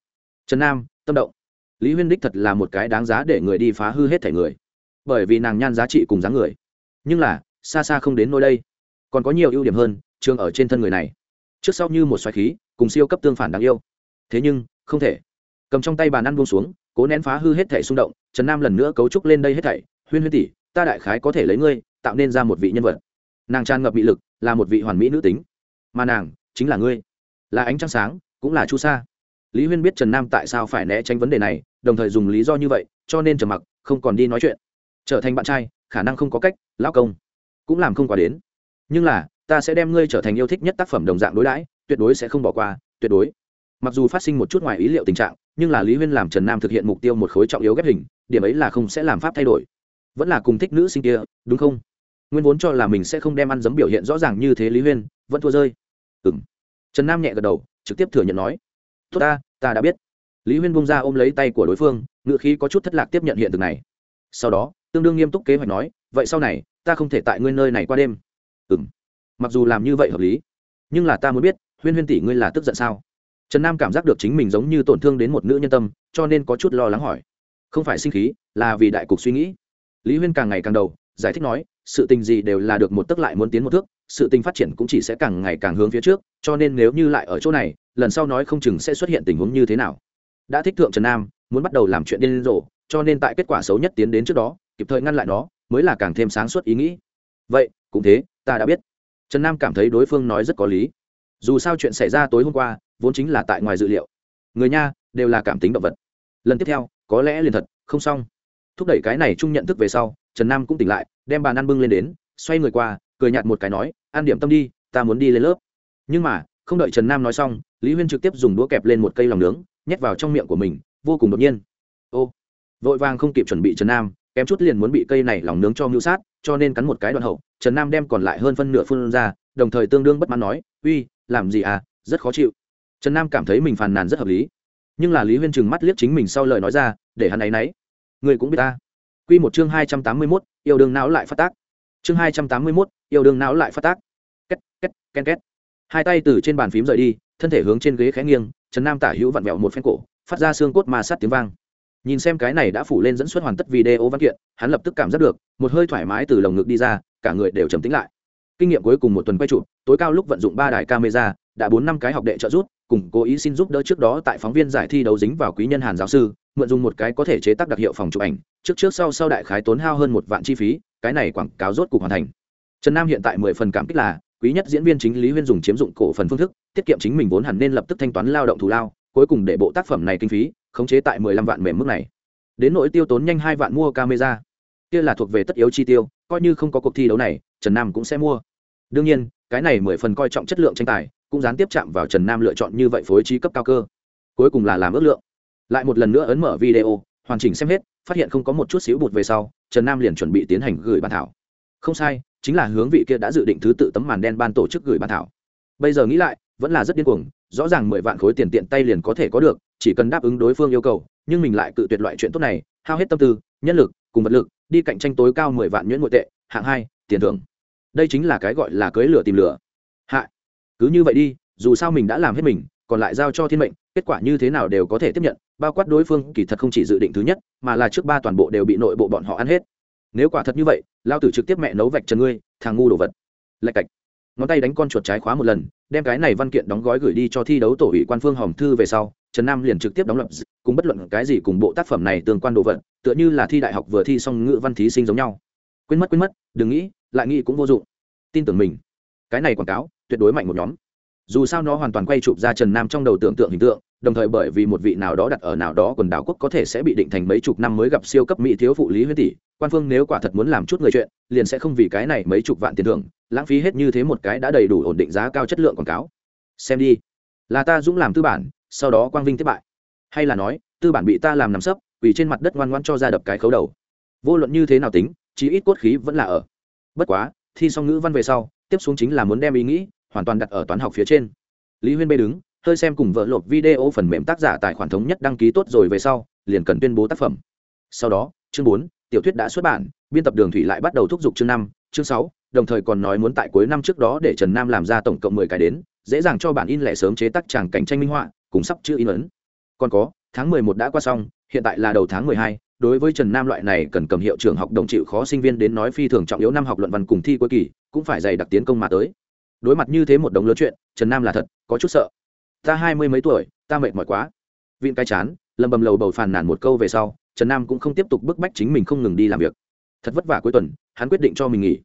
Trần nam, tâm động. Lý huyên đích thật là một cái đáng giá để người đi phá hư hết thẻ người bởi vì nàng nhan giá trị cùng dáng người. Nhưng là, xa xa không đến nơi đây. Còn có nhiều ưu điểm hơn, trường ở trên thân người này. Trước sau như một xoáy khí, cùng siêu cấp tương phản đáng yêu. Thế nhưng, không thể. Cầm trong tay bàn ăn buông xuống, cố nén phá hư hết thể xung động, trần nam lần nữa cấu trúc lên đây hết thảy. Huyên huyên tỷ, ta đại khái có thể lấy ngươi, tạo nên ra một vị nhân vật. Nàng tràn ngập bị lực, là một vị hoàn mỹ nữ tính. Mà nàng, chính là ngươi. Là ánh trăng sáng, cũng là chu sa. Lý huyên biết trần nam tại sao phải né tránh vấn đề này, đồng thời dùng lý do như vậy, cho nên trầm mặc, không còn đi nói chuyện trở thành bạn trai, khả năng không có cách, lão công cũng làm không quá đến. Nhưng là, ta sẽ đem ngươi trở thành yêu thích nhất tác phẩm đồng dạng đối đãi, tuyệt đối sẽ không bỏ qua, tuyệt đối. Mặc dù phát sinh một chút ngoài ý liệu tình trạng, nhưng là lý huyên làm trần nam thực hiện mục tiêu một khối trọng yếu ghép hình, điểm ấy là không sẽ làm pháp thay đổi. Vẫn là cùng thích nữ sinh kia, đúng không? Nguyên vốn cho là mình sẽ không đem ăn giấm biểu hiện rõ ràng như thế lý huyên, vẫn thua rơi. Ừ m trần nam nhẹ gật đầu, trực tiếp thừa nhận nói, tốt ta ta đã biết. Lý huyên bông ra ôm lấy tay của đối phương ngự khí có chút thất lạc tiếp nhận hiện thực này. Sau đó tương đương nghiêm túc kế hoạch nói, vậy sau này, ta không thể tại ngươi nơi này qua đêm. Ừ m mặc dù làm như vậy hợp lý, nhưng là ta muốn biết, huyên huyên tỷ ngươi là tức giận sao? Trần nam cảm giác được chính mình giống như tổn thương đến một nữ nhân tâm, cho nên có chút lo lắng hỏi. Không phải sinh khí, là vì đại cục suy nghĩ. Lý huyên càng ngày càng đầu, giải thích nói, sự tình gì đều là được một tức lại muốn tiến một thước, sự tình phát triển cũng chỉ sẽ càng ngày càng hướng phía trước, cho nên nếu như lại ở chỗ này, lần sau nói không chừng sẽ xuất hiện tình huống như thế nào. Đã thích thượng trần nam, muốn bắt đầu làm chuyện điên rồ, cho nên tại kết quả xấu nhất tiến đến trước đó kịp thời ngăn lại nó, mới là càng thêm sáng suốt ý nghĩ. Vậy, cũng thế, ta đã biết. Trần nam cảm thấy đối phương nói rất có lý. Dù sao chuyện xảy ra tối hôm qua, vốn chính là tại ngoài dự liệu. Người nha, đều là cảm tính động vật. Lần tiếp theo, có lẽ liền thật, không xong. Thúc đẩy cái này chung nhận thức về sau, trần nam cũng tỉnh lại, đem bàn ăn bưng lên đến, xoay người qua, cười nhạt một cái nói ăn điểm tâm đi, ta muốn đi lên lớp. Nhưng mà, không đợi trần nam nói xong, lý huyên trực tiếp dùng đũa kẹp lên một cây lòng nướng, nhét vào trong miệng của mình, vô cùng đột nhiên. Ô, vội vàng không kịp chuẩn bị trần nam kém chút liền muốn bị cây này lòng nướng cho mưu sát, cho nên cắn một cái đoạn hậu, trần nam đem còn lại hơn phân nửa phun ra, đồng thời tương đương bất mãn nói, uy, làm gì à rất khó chịu. Trần nam cảm thấy mình phàn nàn rất hợp lý. Nhưng là lý huyên trừng mắt liếc chính mình sau lời nói ra, để hắn ấy nấy, người cũng biết ta. Q một chương hai trăm tám mươi mốt, yêu đương não lại phát tác. Chương hai trăm tám mươi mốt, yêu đương não lại phát tác. Két két, ken, két. Hai tay từ trên bàn phím rời đi, thân thể hướng trên ghế khẽ nghiêng, trần nam tả hữu vặn vẹo một phen cổ, phát ra xương cốt ma sát tiếng vang nhìn xem cái này đã phủ lên dẫn xuất hoàn tất video văn kiện, hắn lập tức cảm giác được, một hơi thoải mái từ lồng ngực đi ra, cả người đều trầm tính lại. Kinh nghiệm cuối cùng một tuần quay chụp, tối cao lúc vận dụng ba đài camera, đã bốn năm cái học đệ trợ giúp, cùng cố ý xin giúp đỡ trước đó tại phóng viên giải thi đấu dính vào quý nhân hàn giáo sư, mượn dùng một cái có thể chế tác đặc hiệu phòng chụp ảnh, trước trước sau sau đại khái tốn hao hơn một vạn chi phí, cái này quảng cáo rốt cục hoàn thành. Trần nam hiện tại mười phần cảm kích là, quý nhất diễn viên chính lý huyên dùng chiếm dụng cổ phần phương thức, tiết kiệm chính mình vốn hẳn nên lập tức thanh toán lao động thù lao cuối cùng để bộ tác phẩm này kinh phí, khống chế tại mười lăm vạn mềm mức này. Đến nỗi tiêu tốn nhanh hai vạn mua camera. Kia là thuộc về tất yếu chi tiêu, coi như không có cuộc thi đấu này, trần nam cũng sẽ mua. Đương nhiên, cái này mười phần coi trọng chất lượng tranh tài, cũng gián tiếp chạm vào trần nam lựa chọn như vậy phối trí cấp cao cơ. Cuối cùng là làm ước lượng. Lại một lần nữa ấn mở video, hoàn chỉnh xem hết, phát hiện không có một chút xíu bụt về sau, trần nam liền chuẩn bị tiến hành gửi bàn thảo. Không sai, chính là hướng vị kia đã dự định thứ tự tấm màn đen ban tổ chức gửi bàn thảo. Bây giờ nghĩ lại, vẫn là rất điên cuồng rõ ràng mười vạn khối tiền tiện tay liền có thể có được, chỉ cần đáp ứng đối phương yêu cầu, nhưng mình lại cự tuyệt loại chuyện tốt này, hao hết tâm tư, nhân lực, cùng vật lực, đi cạnh tranh tối cao mười vạn nhuyễn nội tệ, hạng hai, tiền thưởng. Đây chính là cái gọi là cưới lửa tìm lửa. Hạ. Cứ như vậy đi, dù sao mình đã làm hết mình, còn lại giao cho thiên mệnh, kết quả như thế nào đều có thể tiếp nhận, bao quát đối phương, kỳ thật không chỉ dự định thứ nhất, mà là trước ba toàn bộ đều bị nội bộ bọn họ ăn hết. Nếu quả thật như vậy, lao tử trực tiếp mẹ nấu vạch trần ngươi, thằng ngu đồ vật. Lạch cạch ngón tay đánh con chuột trái khóa một lần, đem cái này văn kiện đóng gói gửi đi cho thi đấu tổ ủy quan phương hòm thư về sau, trần nam liền trực tiếp đóng lập cùng bất luận cái gì cùng bộ tác phẩm này tương quan đồ vật, tựa như là thi đại học vừa thi xong ngữ văn thí sinh giống nhau. Quên mất quên mất, đừng nghĩ, lại nghĩ cũng vô dụng. Tin tưởng mình. Cái này quảng cáo, tuyệt đối mạnh một nhóm. Dù sao nó hoàn toàn quay chụp ra trần nam trong đầu tưởng tượng hình tượng đồng thời bởi vì một vị nào đó đặt ở nào đó quần đảo quốc có thể sẽ bị định thành mấy chục năm mới gặp siêu cấp mỹ thiếu phụ lý huyết tỷ, quan phương nếu quả thật muốn làm chút người chuyện, liền sẽ không vì cái này mấy chục vạn tiền thưởng, lãng phí hết như thế một cái đã đầy đủ ổn định giá cao chất lượng quảng cáo. Xem đi. Là ta dũng làm tư bản, sau đó quang vinh thất bại. Hay là nói, tư bản bị ta làm nằm sấp, vì trên mặt đất ngoan ngoan cho ra đập cái khấu đầu. Vô luận như thế nào tính, chí ít cốt khí vẫn là ở. Bất quá, thi xong ngữ văn về sau, tiếp xuống chính là muốn đem ý nghĩ hoàn toàn đặt ở toán học phía trên. Lý huyên bê đứng hơi xem cùng vợ lộp video phần mềm tác giả tài khoản thống nhất đăng ký tốt rồi về sau, liền cần tuyên bố tác phẩm. Sau đó, chương bốn, tiểu thuyết đã xuất bản, biên tập đường thủy lại bắt đầu thúc giục chương năm, chương sáu, đồng thời còn nói muốn tại cuối năm trước đó để trần nam làm ra tổng cộng mười cái đến, dễ dàng cho bản in lẻ sớm chế tác tràng cảnh tranh minh họa, cùng sắp chữ in ấn. Còn có, tháng mười một đã qua xong, hiện tại là đầu tháng mười hai, đối với trần nam loại này cần cầm hiệu trường học đồng chịu khó sinh viên đến nói phi thường trọng yếu năm học luận văn cùng thi cuối kỳ, cũng phải dày đặc tiến công mà tới. Đối mặt như thế một đống lớn chuyện, trần nam là thật, có chút sợ ta hai mươi mấy tuổi, ta mệt mỏi quá. Vịn cái chán, lầm bầm lầu bầu phàn nàn một câu về sau, trần nam cũng không tiếp tục bức bách chính mình không ngừng đi làm việc. Thật vất vả cuối tuần, hắn quyết định cho mình nghỉ.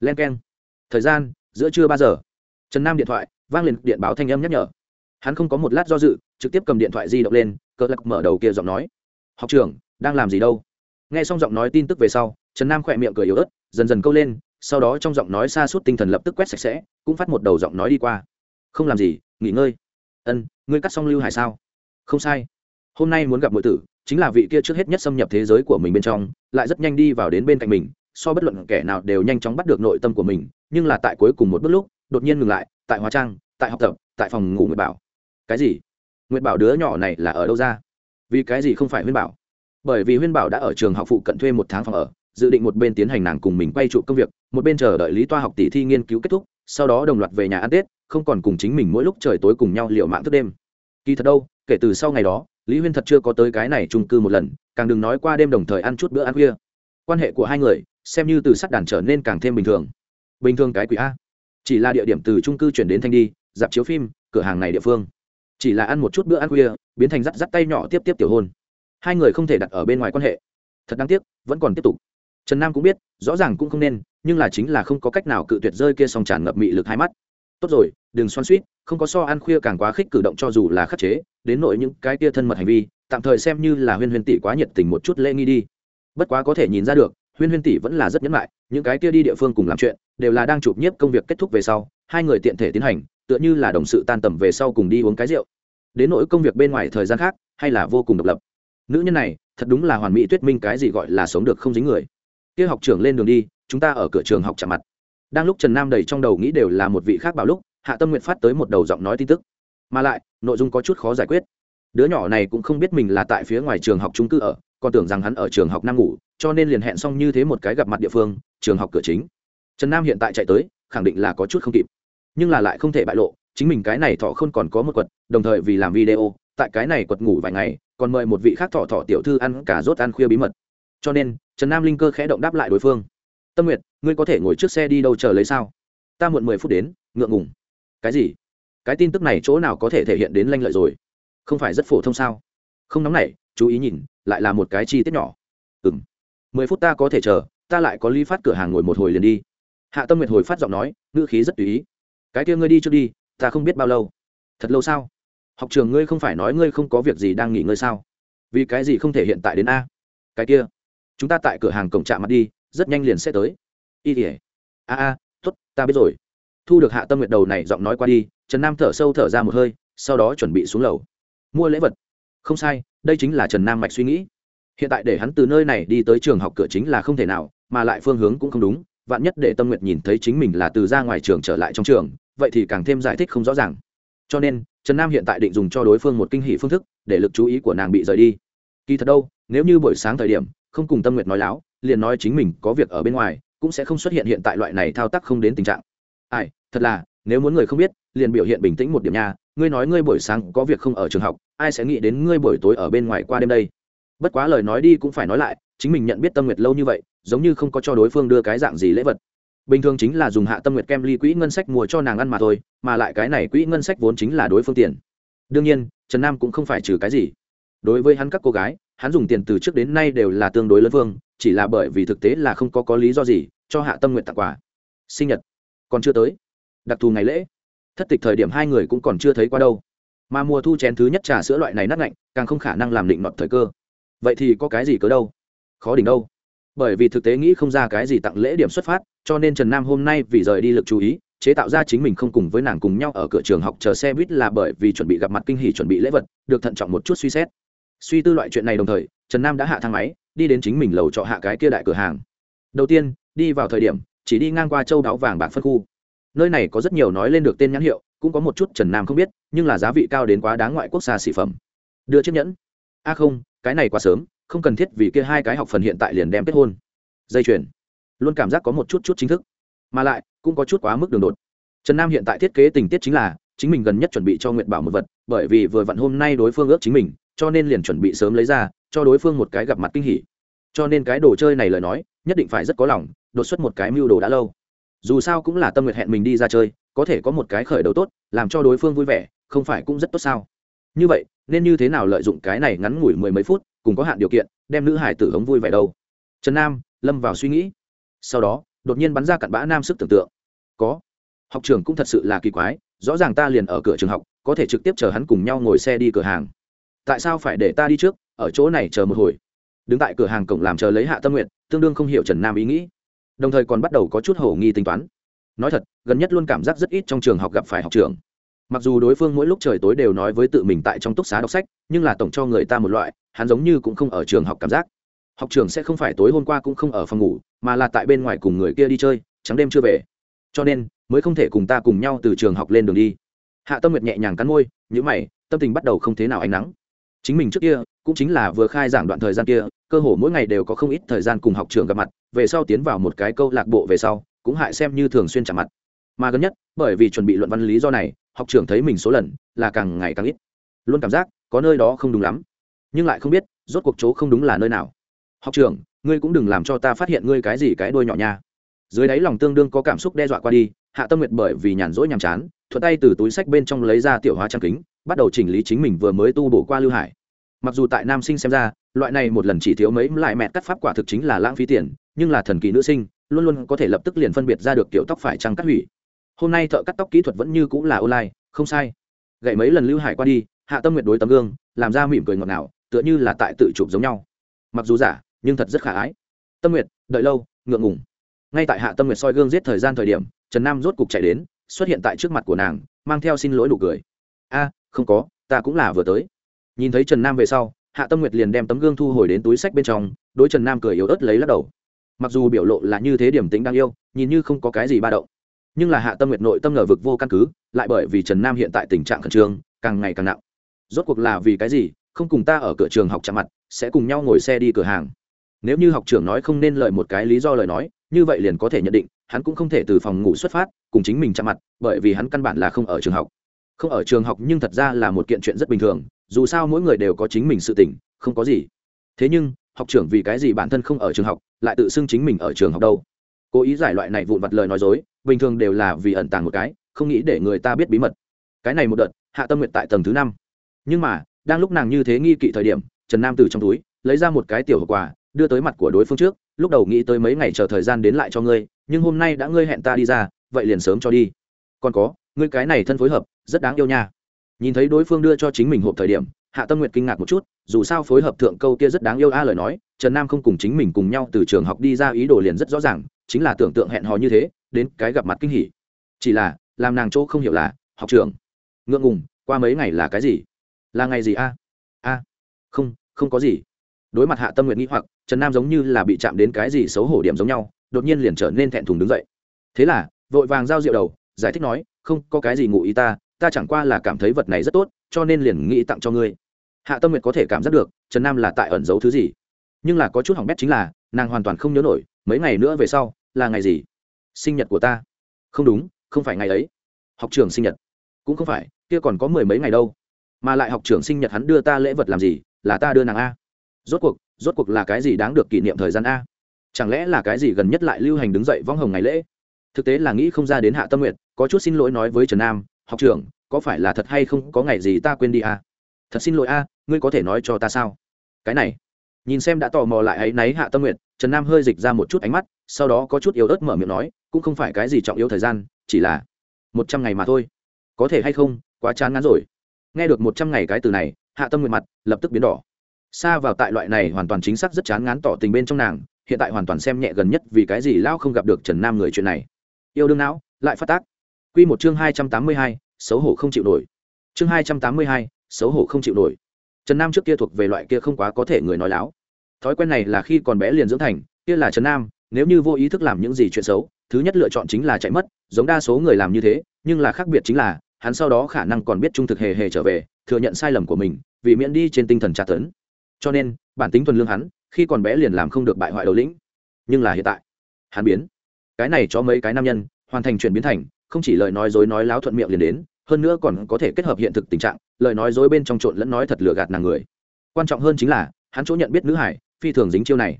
Len k e n thời gian, giữa trưa ba giờ. Trần nam điện thoại, vang lên điện báo thanh âm nhắc nhở. Hắn không có một lát do dự, trực tiếp cầm điện thoại di động lên cỡ lắc mở đầu kia giọng nói. Học trưởng, đang làm gì đâu? Nghe xong giọng nói tin tức về sau, trần nam khỏe miệng cười yếu ớt, dần dần câu lên, sau đó trong giọng nói xa suốt tinh thần lập tức quét sạch sẽ, cũng phát một đầu giọng nói đi qua. Không làm gì, nghỉ ngơi ân, ngươi cắt xong lưu hải sao? Không sai. Hôm nay muốn gặp mọi tử, chính là vị kia trước hết nhất xâm nhập thế giới của mình bên trong, lại rất nhanh đi vào đến bên cạnh mình, so bất luận kẻ nào đều nhanh chóng bắt được nội tâm của mình, nhưng là tại cuối cùng một bước lúc, đột nhiên ngừng lại, tại hóa trang, tại học tập, tại phòng ngủ nguyệt bảo. Cái gì? Nguyệt bảo đứa nhỏ này là ở đâu ra? Vì cái gì không phải huyên bảo? Bởi vì huyên bảo đã ở trường học phụ cận thuê một tháng phòng ở, dự định một bên tiến hành nàng cùng mình quay trụ công việc, một bên chờ đợi lý toa học tỷ thi nghiên cứu kết thúc sau đó đồng loạt về nhà ăn tết, không còn cùng chính mình mỗi lúc trời tối cùng nhau liệu mạng thức đêm. Kỳ thật đâu, kể từ sau ngày đó, lý huyên thật chưa có tới cái này trung cư một lần, càng đừng nói qua đêm đồng thời ăn chút bữa ăn khuya. Quan hệ của hai người, xem như từ sắt đàn trở nên càng thêm bình thường. Bình thường cái quỷ a. Chỉ là địa điểm từ trung cư chuyển đến thanh đi, dạp chiếu phim, cửa hàng này địa phương. Chỉ là ăn một chút bữa ăn khuya, biến thành rắt rắt tay nhỏ tiếp tiếp tiểu hôn. Hai người không thể đặt ở bên ngoài quan hệ. Thật đáng tiếc, vẫn còn tiếp tục trần nam cũng biết, rõ ràng cũng không nên, nhưng là chính là không có cách nào cự tuyệt rơi kia song tràn ngập mị lực hai mắt. Tốt rồi, đừng xoan suýt, không có so ăn khuya càng quá khích cử động cho dù là khắc chế, đến nội những cái kia thân mật hành vi, tạm thời xem như là huyên huyên tỷ quá nhiệt tình một chút lễ nghi đi. Bất quá có thể nhìn ra được, huyên huyên tỷ vẫn là rất nhẫn lại những cái kia đi địa phương cùng làm chuyện, đều là đang chụp nhiếp công việc kết thúc về sau, hai người tiện thể tiến hành, tựa như là đồng sự tan tầm về sau cùng đi uống cái rượu. Đến nỗi công việc bên ngoài thời gian khác, hay là vô cùng độc lập. Nữ nhân này, thật đúng là hoàn mỹ tuyết minh cái gì gọi là sống được không dính người kia học trưởng lên đường đi, chúng ta ở cửa trường học chạm mặt. Đang lúc trần nam đầy trong đầu nghĩ đều là một vị khác bảo lúc, hạ tâm nguyện phát tới một đầu giọng nói tin tức. Mà lại, nội dung có chút khó giải quyết. Đứa nhỏ này cũng không biết mình là tại phía ngoài trường học trung cư ở, còn tưởng rằng hắn ở trường học nam ngủ, cho nên liền hẹn xong như thế một cái gặp mặt địa phương, trường học cửa chính. Trần nam hiện tại chạy tới, khẳng định là có chút không kịp. Nhưng là lại không thể bại lộ, chính mình cái này thọ không còn có một quật, đồng thời vì làm video, tại cái này quật ngủ vài ngày, còn mời một vị khác thọ thọ tiểu thư ăn cả rốt ăn khuya bí mật cho nên, trần nam linh cơ khẽ động đáp lại đối phương. Tâm nguyệt, ngươi có thể ngồi trước xe đi đâu chờ lấy sao? Ta muộn mười phút đến, ngượng ngùng. Cái gì? Cái tin tức này chỗ nào có thể thể hiện đến lanh lợi rồi? Không phải rất phổ thông sao? Không nóng này chú ý nhìn, lại là một cái chi tiết nhỏ. Ừ m mười phút ta có thể chờ, ta lại có ly phát cửa hàng ngồi một hồi liền đi. Hạ tâm nguyệt hồi phát giọng nói, ngữ khí rất tùy ý. Cái kia ngươi đi trước đi, ta không biết bao lâu. Thật lâu sao? Học trường ngươi không phải nói ngươi không có việc gì đang nghỉ ngơi sao? Vì cái gì không thể hiện tại đến a? Cái kia chúng ta tại cửa hàng cổng trạm mặt đi, rất nhanh liền sẽ tới. Y ỉa a a t ố t ta biết rồi. Thu được hạ tâm nguyệt đầu này giọng nói qua đi, trần nam thở sâu thở ra một hơi, sau đó chuẩn bị xuống lầu. Mua lễ vật. Không sai, đây chính là trần nam mạch suy nghĩ. Hiện tại để hắn từ nơi này đi tới trường học cửa chính là không thể nào, mà lại phương hướng cũng không đúng, vạn nhất để tâm nguyệt nhìn thấy chính mình là từ ra ngoài trường trở lại trong trường, vậy thì càng thêm giải thích không rõ ràng. Cho nên, trần nam hiện tại định dùng cho đối phương một kinh hỷ phương thức, để lực chú ý của nàng bị rời đi. Kỳ thật đâu, nếu như buổi sáng thời điểm không cùng tâm nguyệt nói láo, liền nói chính mình có việc ở bên ngoài, cũng sẽ không xuất hiện hiện tại loại này thao tác không đến tình trạng. Ai, thật là, nếu muốn người không biết, liền biểu hiện bình tĩnh một điểm nha, ngươi nói ngươi buổi sáng có việc không ở trường học, ai sẽ nghĩ đến ngươi buổi tối ở bên ngoài qua đêm đây? Bất quá lời nói đi cũng phải nói lại, chính mình nhận biết tâm nguyệt lâu như vậy, giống như không có cho đối phương đưa cái dạng gì lễ vật. Bình thường chính là dùng hạ tâm nguyệt kem ly quỹ ngân sách mua cho nàng ăn mà thôi, mà lại cái này quỹ ngân sách vốn chính là đối phương tiền. Đương nhiên, trần nam cũng không phải trừ cái gì. Đối với hắn các cô gái hắn dùng tiền từ trước đến nay đều là tương đối lớn vương, chỉ là bởi vì thực tế là không có có lý do gì cho hạ tâm nguyện tặng quà. Sinh nhật. Còn chưa tới. Đặc thù ngày lễ. Thất tịch thời điểm hai người cũng còn chưa thấy qua đâu. Mà mùa thu chén thứ nhất trà sữa loại này nát ngạnh càng không khả năng làm định nọt thời cơ. Vậy thì có cái gì cớ đâu? Khó đỉnh đâu. Bởi vì thực tế nghĩ không ra cái gì tặng lễ điểm xuất phát cho nên trần nam hôm nay vì rời đi lực chú ý chế tạo ra chính mình không cùng với nàng cùng nhau ở cửa trường học chờ xe buýt là bởi vì chuẩn bị gặp mặt kinh hỉ chuẩn bị lễ vật được thận trọng một chút suy xét suy tư loại chuyện này đồng thời, trần nam đã hạ thang máy, đi đến chính mình lầu trọ hạ cái kia đại cửa hàng. Đầu tiên, đi vào thời điểm, chỉ đi ngang qua châu đáo vàng bạc phân khu. Nơi này có rất nhiều nói lên được tên nhãn hiệu, cũng có một chút trần nam không biết, nhưng là giá vị cao đến quá đáng ngoại quốc xa xỉ phẩm. Đưa chiếc nhẫn. A không, cái này quá sớm, không cần thiết vì kia hai cái học phần hiện tại liền đem kết hôn. Dây chuyền. Luôn cảm giác có một chút chút chính thức. Mà lại, cũng có chút quá mức đường đột. Trần nam hiện tại thiết kế tình tiết chính là, chính mình gần nhất chuẩn bị cho nguyện bảo một vật, bởi vì vừa vặn hôm nay đối phương ước chính mình cho nên liền chuẩn bị sớm lấy ra, cho đối phương một cái gặp mặt kinh hỉ. Cho nên cái đồ chơi này lời nói, nhất định phải rất có lòng, đột xuất một cái mưu đồ đã lâu. Dù sao cũng là tâm nguyện hẹn mình đi ra chơi, có thể có một cái khởi đầu tốt, làm cho đối phương vui vẻ, không phải cũng rất tốt sao? Như vậy, nên như thế nào lợi dụng cái này ngắn ngủi mười mấy phút, cùng có hạn điều kiện, đem nữ hải tử hống vui vẻ đâu? Trần nam, lâm vào suy nghĩ. Sau đó, đột nhiên bắn ra cặn bã nam sức tưởng tượng. Có. Học trường cũng thật sự là kỳ quái, rõ ràng ta liền ở cửa trường học, có thể trực tiếp chờ hắn cùng nhau ngồi xe đi cửa hàng tại sao phải để ta đi trước, ở chỗ này chờ một hồi. Đứng tại cửa hàng cổng làm chờ lấy hạ tâm nguyện tương đương không hiểu trần nam ý nghĩ. Đồng thời còn bắt đầu có chút hổ nghi tính toán. Nói thật, gần nhất luôn cảm giác rất ít trong trường học gặp phải học trường mặc dù đối phương mỗi lúc trời tối đều nói với tự mình tại trong túc xá đọc sách, nhưng là tổng cho người ta một loại, hắn giống như cũng không ở trường học cảm giác. Học trường sẽ không phải tối hôm qua cũng không ở phòng ngủ, mà là tại bên ngoài cùng người kia đi chơi, trắng đêm chưa về. Cho nên, mới không thể cùng ta cùng nhau từ trường học lên đường đi. Hạ tâm nguyệt nhẹ nhàng cắn môi nhữ mày, tâm tình bắt đầu không thế nào ánh nắng chính mình trước kia, cũng chính là vừa khai giảng đoạn thời gian kia, cơ hồ mỗi ngày đều có không ít thời gian cùng học trường gặp mặt, về sau tiến vào một cái câu lạc bộ về sau, cũng hại xem như thường xuyên chạm mặt. Mà gần nhất, bởi vì chuẩn bị luận văn lý do này, học trưởng thấy mình số lần, là càng ngày càng ít. Luôn cảm giác, có nơi đó không đúng lắm. Nhưng lại không biết, rốt cuộc chỗ không đúng là nơi nào. Học trưởng ngươi cũng đừng làm cho ta phát hiện ngươi cái gì cái đôi nhỏ nha. Dưới đáy lòng tương đương có cảm xúc đe dọa qua đi, hạ tâm nguyệt bởi vì nhàn rỗi nhàm chán, thuận tay từ túi sách bên trong lấy ra tiểu hóa trang kính, bắt đầu chỉnh lý chính mình vừa mới tu bổ qua lưu hải mặc dù tại nam sinh xem ra, loại này một lần chỉ thiếu mấy lại mẹ cắt pháp quả thực chính là lãng phí tiền, nhưng là thần kỳ nữ sinh, luôn luôn có thể lập tức liền phân biệt ra được kiểu tóc phải trăng cắt hủy. Hôm nay thợ cắt tóc kỹ thuật vẫn như cũng là online, không sai. Gậy mấy lần lưu hải qua đi, hạ tâm nguyệt đối tấm gương, làm ra mỉm cười ngọt ngào, tựa như là tại tự chụp giống nhau. Mặc dù giả, nhưng thật rất khả ái. Tâm nguyệt, đợi lâu, ngượng ngùng. Ngay tại hạ tâm nguyệt soi gương giết thời gian thời điểm, trần nam rốt cục chạy đến, xuất hiện tại trước mặt của nàng, mang theo xin lỗi đủ cười. A, không có, ta cũng là vừa tới nhìn thấy trần nam về sau, hạ tâm nguyệt liền đem tấm gương thu hồi đến túi sách bên trong, đối trần nam cười yếu ớt lấy lắc đầu. Mặc dù biểu lộ là như thế điểm tính đang yêu, nhìn như không có cái gì ba động, nhưng là hạ tâm nguyệt nội tâm ngờ vực vô căn cứ, lại bởi vì trần nam hiện tại tình trạng khẩn trương, càng ngày càng nặng. Rốt cuộc là vì cái gì, không cùng ta ở cửa trường học chạm mặt, sẽ cùng nhau ngồi xe đi cửa hàng. Nếu như học trưởng nói không nên lợi một cái lý do lời nói, như vậy liền có thể nhận định, hắn cũng không thể từ phòng ngủ xuất phát, cùng chính mình chạm mặt, bởi vì hắn căn bản là không ở trường học. Không ở trường học nhưng thật ra là một kiện chuyện rất bình thường dù sao mỗi người đều có chính mình sự tỉnh không có gì. Thế nhưng, học trưởng vì cái gì bản thân không ở trường học, lại tự xưng chính mình ở trường học đâu? Cố ý giải loại này vụn vặt lời nói dối, bình thường đều là vì ẩn tàng một cái, không nghĩ để người ta biết bí mật. Cái này một đợt, hạ tâm nguyện tại tầng thứ năm. Nhưng mà, đang lúc nàng như thế nghi kỵ thời điểm, trần nam từ trong túi, lấy ra một cái tiểu hộp quà, đưa tới mặt của đối phương trước, lúc đầu nghĩ tới mấy ngày chờ thời gian đến lại cho ngươi, nhưng hôm nay đã ngươi hẹn ta đi ra, vậy liền sớm cho đi. Còn có, ngươi cái này thân phối hợp, rất đáng yêu nha nhìn thấy đối phương đưa cho chính mình hộp thời điểm, hạ tâm nguyệt kinh ngạc một chút, dù sao phối hợp thượng câu kia rất đáng yêu a lời nói, trần nam không cùng chính mình cùng nhau từ trường học đi ra ý đồ liền rất rõ ràng, chính là tưởng tượng hẹn hò như thế, đến cái gặp mặt kinh hỉ. Chỉ là, làm nàng chỗ không hiểu là, học trường. Ngượng ngùng, qua mấy ngày là cái gì? Là ngày gì a? A. Không không có gì. Đối mặt hạ tâm nguyện nghĩ hoặc, trần nam giống như là bị chạm đến cái gì xấu hổ điểm giống nhau, đột nhiên liền trở nên thẹn thùng đứng dậy. Thế là, vội vàng giao rượu đầu, giải thích nói, không, có cái gì ngụ ý ta ta chẳng qua là cảm thấy vật này rất tốt, cho nên liền nghĩ tặng cho ngươi. Hạ tâm nguyệt có thể cảm giác được, trần nam là tại ẩn giấu thứ gì. Nhưng là có chút hỏng bét chính là, nàng hoàn toàn không nhớ nổi, mấy ngày nữa về sau, là ngày gì? Sinh nhật của ta. Không đúng, không phải ngày ấy. Học trường sinh nhật. Cũng không phải, kia còn có mười mấy ngày đâu. Mà lại học trường sinh nhật hắn đưa ta lễ vật làm gì, là ta đưa nàng a. Rốt cuộc rốt cuộc là cái gì đáng được kỷ niệm thời gian a? Chẳng lẽ là cái gì gần nhất lại lưu hành đứng dậy vong hồng ngày lễ? Thực tế là nghĩ không ra đến hạ tâm nguyện có chút xin lỗi nói với trần nam học trưởng, có phải là thật hay không? Có ngày gì ta quên đi à? thật xin lỗi a, ngươi có thể nói cho ta sao? Cái này, nhìn xem đã tò mò lại ấy náy hạ tâm nguyện trần nam hơi dịch ra một chút ánh mắt, sau đó có chút yếu ớt mở miệng nói, cũng không phải cái gì trọng yếu thời gian, chỉ là một trăm ngày mà thôi. Có thể hay không? Quá chán ngán rồi. Nghe được một trăm ngày cái từ này, hạ tâm nguyện mặt lập tức biến đỏ. Xa vào tại loại này hoàn toàn chính xác rất chán ngán tỏ tình bên trong nàng, hiện tại hoàn toàn xem nhẹ gần nhất vì cái gì lao không gặp được trần nam người chuyện này. Yêu đương não, lại phát tác. Quy một chương hai trăm tám mươi hai, xấu hổ không chịu nổi. Chương hai trăm tám mươi hai, xấu hổ không chịu nổi. Trần nam trước kia thuộc về loại kia không quá có thể người nói láo. Thói quen này là khi còn bé liền dưỡng thành, kia là trần nam, nếu như vô ý thức làm những gì chuyện xấu, thứ nhất lựa chọn chính là chạy mất, giống đa số người làm như thế, nhưng là khác biệt chính là, hắn sau đó khả năng còn biết trung thực hề hề trở về, thừa nhận sai lầm của mình, vì miễn đi trên tinh thần tra tấn. Cho nên, bản tính thuần lương hắn, khi còn bé liền làm không được bại hoại đầu lĩnh. Nhưng là hiện tại, hắn biến. Cái này cho mấy cái nam nhân, hoàn thành chuyển biến thành không chỉ lời nói dối nói láo thuận miệng liền đến, hơn nữa còn có thể kết hợp hiện thực tình trạng, lời nói dối bên trong trộn lẫn nói thật lừa gạt nàng người. Quan trọng hơn chính là, hắn chỗ nhận biết nữ hải, phi thường dính chiêu này.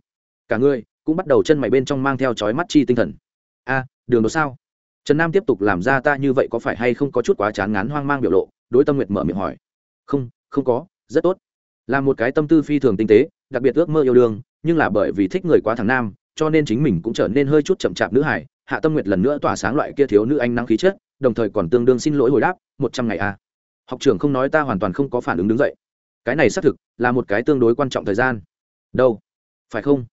Cả ngươi cũng bắt đầu chân mày bên trong mang theo chói mắt chi tinh thần. A, đường đột sao? Trần nam tiếp tục làm ra ta như vậy có phải hay không có chút quá chán ngán hoang mang biểu lộ, đối tâm nguyệt mở miệng hỏi. Không không có, rất tốt. Là một cái tâm tư phi thường tinh tế, đặc biệt ước mơ yêu đương, nhưng là bởi vì thích người quá thằng nam, cho nên chính mình cũng trở nên hơi chút chậm chạp nữ hải hạ tâm nguyệt lần nữa tỏa sáng loại kia thiếu nữ anh năng khí chất, đồng thời còn tương đương xin lỗi hồi đáp, một trăm ngày a à. học trưởng không nói ta hoàn toàn không có phản ứng đứng dậy. Cái này xác thực là một cái tương đối quan trọng thời gian. Đâu? Phải không?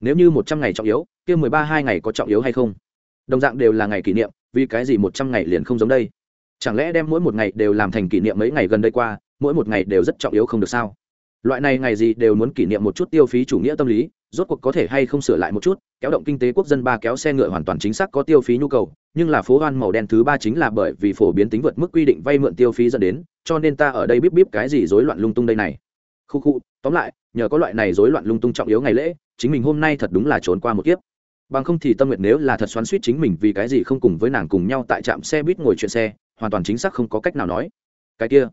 Nếu như một trăm ngày trọng yếu, kia mười ba hai ngày có trọng yếu hay không? Đồng dạng đều là ngày kỷ niệm, vì cái gì một trăm ngày liền không giống đây? Chẳng lẽ đem mỗi một ngày đều làm thành kỷ niệm mấy ngày gần đây qua, mỗi một ngày đều rất trọng yếu không được sao? Loại này ngày gì đều muốn kỷ niệm một chút tiêu phí chủ nghĩa tâm lý rốt cuộc có thể hay không sửa lại một chút, kéo động kinh tế quốc dân ba kéo xe ngựa hoàn toàn chính xác có tiêu phí nhu cầu, nhưng là phố hoan màu đen thứ ba chính là bởi vì phổ biến tính vượt mức quy định vay mượn tiêu phí dẫn đến, cho nên ta ở đây bíp bíp cái gì rối loạn lung tung đây này. Khu khu, tóm lại, nhờ có loại này rối loạn lung tung trọng yếu ngày lễ, chính mình hôm nay thật đúng là trốn qua một kiếp. Bằng không thì tâm nguyện nếu là thật xoắn suýt chính mình vì cái gì không cùng với nàng cùng nhau tại trạm xe buýt ngồi chuyện xe, hoàn toàn chính xác không có cách nào nói. Cái kia,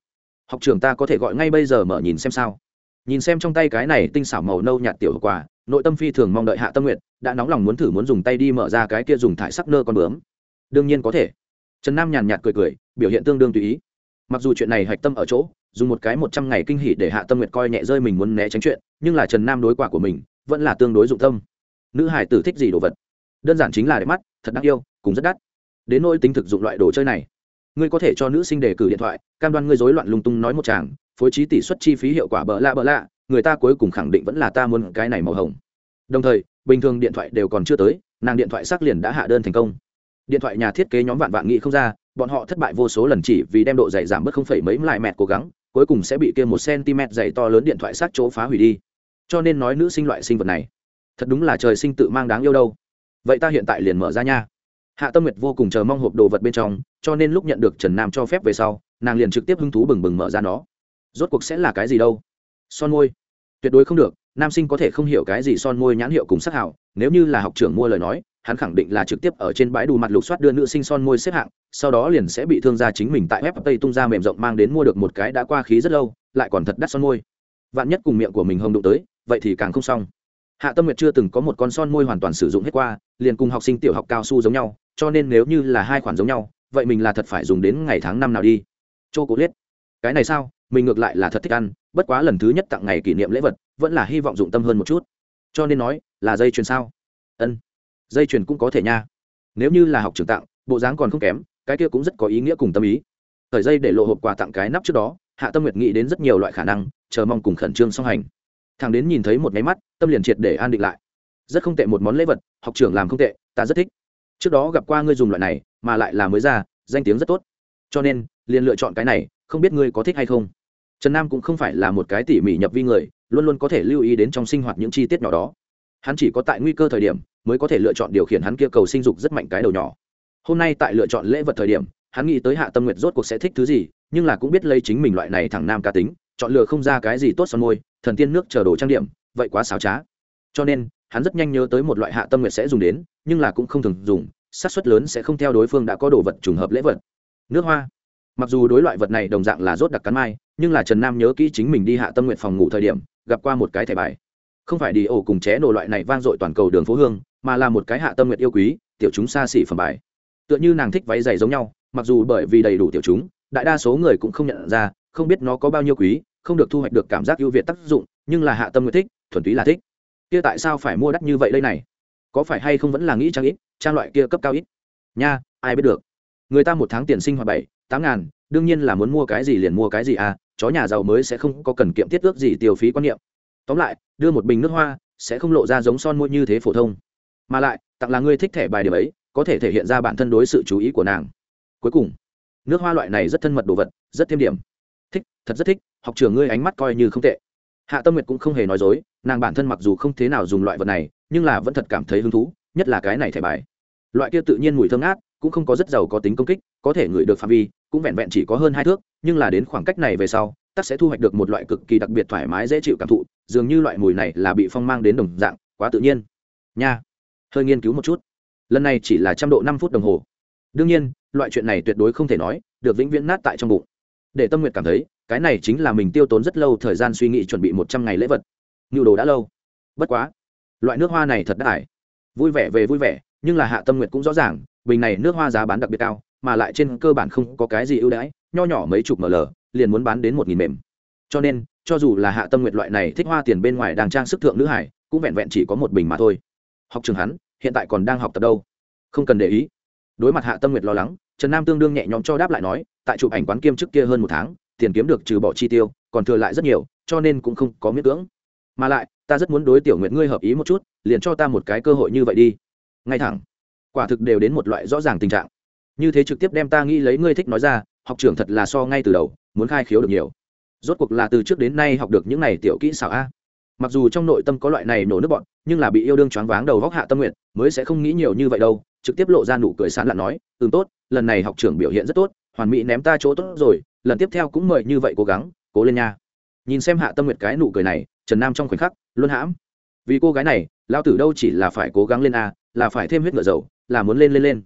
học trưởng ta có thể gọi ngay bây giờ mở nhìn xem sao. Nhìn xem trong tay cái này tinh xảo màu nâu nhạt tiểu quà nội tâm phi thường mong đợi hạ tâm nguyện đã nóng lòng muốn thử muốn dùng tay đi mở ra cái kia dùng thải sắc nơ con bướm. Đương nhiên có thể. Trần nam nhàn nhạt cười cười, biểu hiện tương đương tùy ý. Mặc dù chuyện này hạch tâm ở chỗ, dùng một cái một trăm ngày kinh hỉ để hạ tâm nguyện coi nhẹ rơi mình muốn né tránh chuyện, nhưng là trần nam đối quả của mình, vẫn là tương đối dụng tâm. Nữ hải tử thích gì đồ vật? Đơn giản chính là đẹp mắt, thật đáng yêu cũng rất đắt. Đến nỗi tính thực dụng loại đồ chơi này, ngươi có thể cho nữ sinh đề cử điện thoại, cam đoan ngươi dối loạn lung tung nói một chàng, phối trí tỷ suất chi phí hiệu quả bỡ lạ bỡ lạ người ta cuối cùng khẳng định vẫn là ta muốn cái này màu hồng. Đồng thời, bình thường điện thoại đều còn chưa tới, nàng điện thoại xác liền đã hạ đơn thành công. Điện thoại nhà thiết kế nhóm vạn vạn nghị không ra, bọn họ thất bại vô số lần chỉ vì đem độ dày giảm bớt không phải mấy lại mẹt cố gắng, cuối cùng sẽ bị kia một cm dày to lớn điện thoại sát chỗ phá hủy đi. Cho nên nói nữ sinh loại sinh vật này, thật đúng là trời sinh tự mang đáng yêu đâu. Vậy ta hiện tại liền mở ra nha. Hạ tâm nguyệt vô cùng chờ mong hộp đồ vật bên trong, cho nên lúc nhận được trần nam cho phép về sau, nàng liền trực tiếp hứng thú bừng bừng mở ra nó. Rốt cuộc sẽ là cái gì đâu? Son môi. Tuyệt đối không được, nam sinh có thể không hiểu cái gì son môi nhãn hiệu cùng sắc hảo, nếu như là học trưởng mua lời nói, hắn khẳng định là trực tiếp ở trên bãi đủ mặt lục soát đưa nữ sinh son môi xếp hạng, sau đó liền sẽ bị thương gia chính mình tại web tây tung ra mềm rộng mang đến mua được một cái đã qua khí rất lâu, lại còn thật đắt son môi. Vạn nhất cùng miệng của mình hồng đụng tới, vậy thì càng không xong. Hạ tâm nguyệt chưa từng có một con son môi hoàn toàn sử dụng hết qua, liền cùng học sinh tiểu học cao su giống nhau, cho nên nếu như là hai khoản giống nhau, vậy mình là thật phải dùng đến ngày tháng năm nào đi. Chô cố liết cái này sao? Mình ngược lại là thật thích ăn bất quá lần thứ nhất tặng ngày kỷ niệm lễ vật, vẫn là hy vọng dụng tâm hơn một chút. Cho nên nói, là dây chuyền sao? Ân, dây chuyền cũng có thể nha. Nếu như là học trường tặng, bộ dáng còn không kém, cái kia cũng rất có ý nghĩa cùng tâm ý. Thời dây để lộ hộp quà tặng cái nắp trước đó, hạ tâm nguyệt nghĩ đến rất nhiều loại khả năng, chờ mong cùng khẩn trương song hành. Thằng đến nhìn thấy một máy mắt, tâm liền triệt để an định lại. Rất không tệ một món lễ vật, học trưởng làm không tệ, ta rất thích. Trước đó gặp qua ngươi dùng loại này, mà lại là mới ra, danh tiếng rất tốt. Cho nên, liền lựa chọn cái này, không biết ngươi có thích hay không? Trần nam cũng không phải là một cái tỉ mỉ nhập vi người, luôn luôn có thể lưu ý đến trong sinh hoạt những chi tiết nhỏ đó. Hắn chỉ có tại nguy cơ thời điểm mới có thể lựa chọn điều khiển hắn kia cầu sinh dục rất mạnh cái đầu nhỏ. Hôm nay tại lựa chọn lễ vật thời điểm, hắn nghĩ tới hạ tâm nguyệt rốt cuộc sẽ thích thứ gì, nhưng là cũng biết lấy chính mình loại này thẳng nam cá tính, chọn lựa không ra cái gì tốt son môi, thần tiên nước chờ đồ trang điểm, vậy quá xáo trá. Cho nên, hắn rất nhanh nhớ tới một loại hạ tâm nguyệt sẽ dùng đến, nhưng là cũng không thường dùng, xác suất lớn sẽ không theo đối phương đã có đồ vật trùng hợp lễ vật. Nước hoa mặc dù đối loại vật này đồng dạng là rốt đặc cắn mai, nhưng là trần nam nhớ kỹ chính mình đi hạ tâm nguyện phòng ngủ thời điểm, gặp qua một cái thẻ bài. Không phải đi ổ cùng ché nổ loại này vang dội toàn cầu đường phố hương, mà là một cái hạ tâm nguyện yêu quý, tiểu chúng xa xỉ phẩm bài. Tựa như nàng thích váy dày giống nhau, mặc dù bởi vì đầy đủ tiểu chúng, đại đa số người cũng không nhận ra, không biết nó có bao nhiêu quý, không được thu hoạch được cảm giác ưu việt tác dụng, nhưng là hạ tâm nguyện thích, thuần túy là thích. Kia tại sao phải mua đắt như vậy đây này? Có phải hay không vẫn là nghĩ trang ít, trang loại kia cấp cao ít? Nha, ai biết được. Người ta một tháng tiền sinh hoạt bảy tám ngàn, đương nhiên là muốn mua cái gì liền mua cái gì à chó nhà giàu mới sẽ không có cần kiệm tiết ước gì tiêu phí quan niệm. Tóm lại, đưa một bình nước hoa, sẽ không lộ ra giống son môi như thế phổ thông. Mà lại, tặng là ngươi thích thẻ bài điểm ấy, có thể thể hiện ra bản thân đối sự chú ý của nàng. Cuối cùng, nước hoa loại này rất thân mật đồ vật, rất thêm điểm. Thích, thật rất thích, học trường ngươi ánh mắt coi như không tệ. Hạ tâm nguyệt cũng không hề nói dối, nàng bản thân mặc dù không thế nào dùng loại vật này, nhưng là vẫn thật cảm thấy hứng thú, nhất là cái này thẻ bài. Loại kia tự nhiên mùi thơm ngát cũng không có rất giàu có tính công kích, có thể ngửi được phạm vi, cũng vẹn vẹn chỉ có hơn hai thước, nhưng là đến khoảng cách này về sau, tắc sẽ thu hoạch được một loại cực kỳ đặc biệt thoải mái dễ chịu cảm thụ, dường như loại mùi này là bị phong mang đến đồng dạng, quá tự nhiên. Nha, hơi nghiên cứu một chút. Lần này chỉ là trăm độ năm phút đồng hồ. Đương nhiên, loại chuyện này tuyệt đối không thể nói, được vĩnh viễn nát tại trong bụng. Để tâm nguyện cảm thấy, cái này chính là mình tiêu tốn rất lâu thời gian suy nghĩ chuẩn bị một trăm ngày lễ vật. Nhu đồ đã lâu. Bất quá, loại nước hoa này thật đại. vui vẻ về vui vẻ, nhưng là hạ tâm nguyện cũng rõ ràng bình này nước hoa giá bán đặc biệt cao, mà lại trên cơ bản không có cái gì ưu đãi, nho nhỏ mấy chục ml, liền muốn bán đến một nghìn mềm. Cho nên, cho dù là hạ tâm nguyệt loại này thích hoa tiền bên ngoài đang trang sức thượng nữ hải, cũng vẹn vẹn chỉ có một bình mà thôi. Học trường hắn, hiện tại còn đang học tập đâu. Không cần để ý. Đối mặt hạ tâm nguyệt lo lắng, trần nam tương đương nhẹ nhõm cho đáp lại nói, tại chụp ảnh quán kiêm trước kia hơn một tháng, tiền kiếm được trừ bỏ chi tiêu, còn thừa lại rất nhiều, cho nên cũng không có miễn cưỡng. Mà lại, ta rất muốn đối tiểu nguyệt ngươi hợp ý một chút, liền cho ta một cái cơ hội như vậy đi. Ngay thẳng quả thực đều đến một loại rõ ràng tình trạng. Như thế trực tiếp đem ta nghĩ lấy ngươi thích nói ra, học trưởng thật là so ngay từ đầu, muốn khai khiếu được nhiều. Rốt cuộc là từ trước đến nay học được những này tiểu kỹ xảo a. Mặc dù trong nội tâm có loại này nổ nước bọn, nhưng là bị yêu đương choáng váng đầu góc hạ tâm nguyện, mới sẽ không nghĩ nhiều như vậy đâu, trực tiếp lộ ra nụ cười sán lặn nói ừ tốt, lần này học trưởng biểu hiện rất tốt, hoàn mỹ ném ta chỗ tốt rồi, lần tiếp theo cũng mời như vậy cố gắng, cố lên nha. Nhìn xem hạ tâm nguyệt cái nụ cười này, trần nam trong khoảnh khắc luôn hãm. Vì cô gái này lao tử đâu chỉ là phải cố gắng lên a, là phải thêm huyết ngựa dầu là muốn lên lên lên.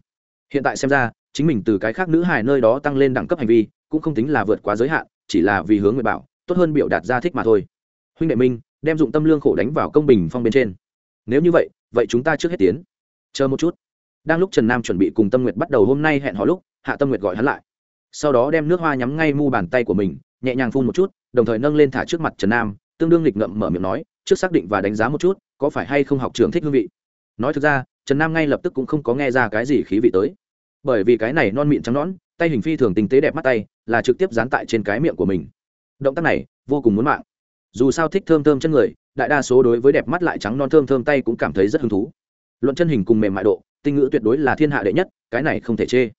Hiện tại xem ra, chính mình từ cái khác nữ hài nơi đó tăng lên đẳng cấp hành vi, cũng không tính là vượt quá giới hạn, chỉ là vì hướng người bảo, tốt hơn biểu đạt ra thích mà thôi. Huynh đệ minh, đem dụng tâm lương khổ đánh vào công bình phong bên trên. Nếu như vậy vậy chúng ta trước hết tiến. Chờ một chút. Đang lúc trần nam chuẩn bị cùng tâm nguyệt bắt đầu hôm nay hẹn họ lúc, hạ tâm nguyệt gọi hắn lại. Sau đó đem nước hoa nhắm ngay mu bàn tay của mình, nhẹ nhàng phun một chút, đồng thời nâng lên thả trước mặt trần nam, tương đương lịch ngậm mở miệng nói, trước xác định và đánh giá một chút, có phải hay không học trường thích hương vị. Nói thực ra trần nam ngay lập tức cũng không có nghe ra cái gì khí vị tới bởi vì cái này non mịn trắng nón tay hình phi thường tinh tế đẹp mắt tay, là trực tiếp dán tại trên cái miệng của mình. Động tác này, vô cùng muốn mạng. Dù sao thích thơm thơm chân người, đại đa số đối với đẹp mắt lại trắng non thơm thơm tay cũng cảm thấy rất hứng thú. Luận chân hình cùng mềm mại độ, tinh ngữ tuyệt đối là thiên hạ đệ nhất, cái này không thể chê.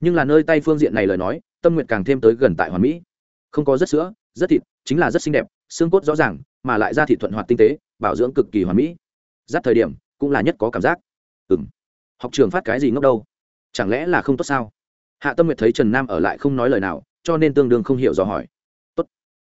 Nhưng là nơi tay phương diện này lời nói, tâm nguyện càng thêm tới gần tại hoàn mỹ. Không có rất sữa, rất thịt, chính là rất xinh đẹp, xương cốt rõ ràng, mà lại da thịt thuận hoạt tinh tế, bảo dưỡng cực kỳ hoàn mỹ. Dắt thời điểm, cũng là nhất có cảm giác ừ m học trường phát cái gì ngốc đâu? Chẳng lẽ là không tốt sao? Hạ tâm nguyệt thấy trần nam ở lại không nói lời nào, cho nên tương đương không hiểu dò hỏi. Tốt.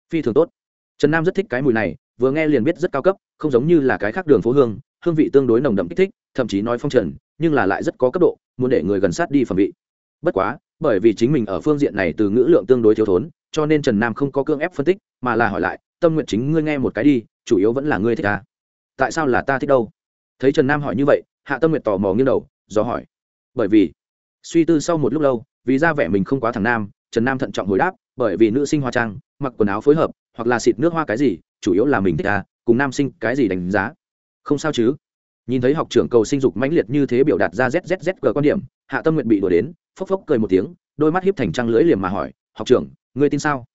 Phi thường tốt. Trần nam rất thích cái mùi này, vừa nghe liền biết rất cao cấp, không giống như là cái khác đường phố hương hương vị tương đối nồng đậm kích thích, thậm chí nói phong trần, nhưng là lại rất có cấp độ, muốn để người gần sát đi phẩm vị. Bất quá, bởi vì chính mình ở phương diện này từ ngữ lượng tương đối thiếu thốn, cho nên trần nam không có cương ép phân tích, mà là hỏi lại, tâm nguyện chính ngươi nghe một cái đi, chủ yếu vẫn là ngươi thích ta. Tại sao là ta thích đâu? Thấy trần nam hỏi như vậy hạ tâm nguyện tò mò nghiêng đầu do hỏi. Bởi vì suy tư sau một lúc lâu vì ra vẻ mình không quá thằng nam trần nam thận trọng hồi đáp bởi vì nữ sinh hoa trang mặc quần áo phối hợp hoặc là xịt nước hoa cái gì chủ yếu là mình thích à, cùng nam sinh cái gì đánh giá. Không sao chứ? Nhìn thấy học trưởng cầu sinh dục mãnh liệt như thế biểu đạt ra zzz quan điểm hạ tâm nguyện bị đuổi đến phốc phốc cười một tiếng đôi mắt hiếp thành trăng lưỡi liềm mà hỏi học trưởng ngươi tin sao?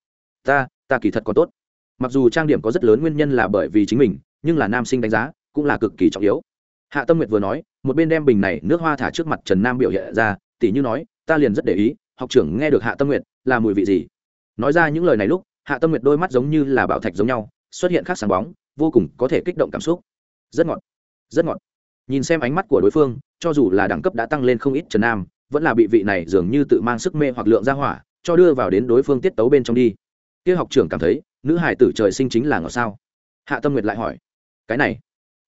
Ta ta kỳ thật có tốt. Mặc dù trang điểm có rất lớn nguyên nhân là bởi vì chính mình nhưng là nam sinh đánh giá cũng là cực kỳ trọng yếu hạ tâm nguyệt vừa nói, một bên đem bình này nước hoa thả trước mặt trần nam biểu hiện ra, tỉ như nói, ta liền rất để ý, học trưởng nghe được hạ tâm nguyệt là mùi vị gì. Nói ra những lời này lúc, hạ tâm nguyệt đôi mắt giống như là bảo thạch giống nhau, xuất hiện khác sáng bóng, vô cùng có thể kích động cảm xúc. Rất ngọt rất ngọt. Nhìn xem ánh mắt của đối phương, cho dù là đẳng cấp đã tăng lên không ít trần nam, vẫn là bị vị này dường như tự mang sức mê hoặc lượng ra hỏa, cho đưa vào đến đối phương tiết tấu bên trong đi. Kia học trưởng cảm thấy, nữ hải tử trời sinh chính là ngọt sao? Hạ tâm nguyệt lại hỏi, cái này,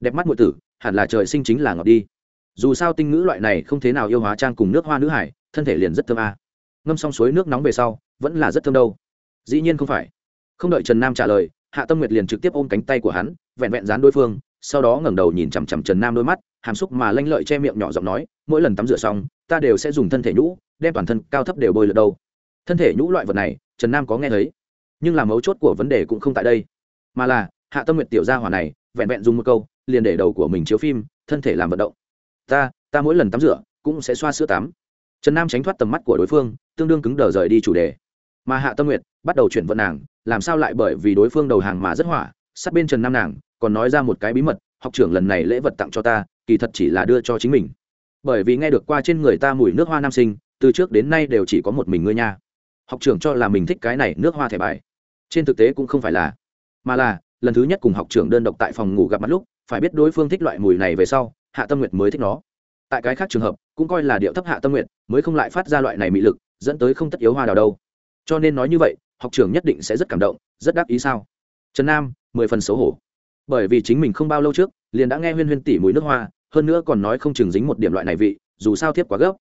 đẹp mắt ngụy tử hẳn là trời sinh chính là ngọt đi. Dù sao tinh ngữ loại này không thế nào yêu hóa trang cùng nước hoa nữ hải, thân thể liền rất thơm a. À. ngâm xong suối nước nóng về sau, vẫn là rất thơm đâu. Dĩ nhiên không phải. Không đợi trần nam trả lời, hạ tâm nguyệt liền trực tiếp ôm cánh tay của hắn, vẹn vẹn dán đối phương, sau đó ngẩng đầu nhìn chằm chằm trần nam đôi mắt, hàm xúc mà lanh lợi che miệng nhỏ giọng nói, mỗi lần tắm rửa xong, ta đều sẽ dùng thân thể nhũ, đem toàn thân cao thấp đều bôi lượt đâu. Thân thể nhũ loại vật này, trần nam có nghe thấy, nhưng là mấu chốt của vấn đề cũng không tại đây. Mà là, hạ tâm Nguyệt tiểu gia hỏa này vẹn vẹn dùng một câu, liền để đầu của mình chiếu phim, thân thể làm vận động. Ta ta mỗi lần tắm rửa, cũng sẽ xoa sữa tắm. Trần nam tránh thoát tầm mắt của đối phương, tương đương cứng đờ rời đi chủ đề. Mà hạ tâm Nguyệt, bắt đầu chuyển vận nàng, làm sao lại bởi vì đối phương đầu hàng mà rất hỏa, sát bên trần nam nàng, còn nói ra một cái bí mật, học trưởng lần này lễ vật tặng cho ta, kỳ thật chỉ là đưa cho chính mình. Bởi vì nghe được qua trên người ta mùi nước hoa nam sinh, từ trước đến nay đều chỉ có một mình ngươi nha. Học trưởng cho là mình thích cái này nước hoa thẻ bài. Trên thực tế cũng không phải là, mà là lần thứ nhất cùng học trưởng đơn độc tại phòng ngủ gặp mặt lúc, phải biết đối phương thích loại mùi này về sau, hạ tâm nguyệt mới thích nó. Tại cái khác trường hợp, cũng coi là điệu thấp hạ tâm nguyệt, mới không lại phát ra loại này mị lực, dẫn tới không tất yếu hoa đào đâu. Cho nên nói như vậy, học trưởng nhất định sẽ rất cảm động, rất đáp ý sao? Trần nam, mười phần xấu hổ. Bởi vì chính mình không bao lâu trước, liền đã nghe huyên huyên tỉ mùi nước hoa, hơn nữa còn nói không chừng dính một điểm loại này vị, dù sao thiếp quá gấp.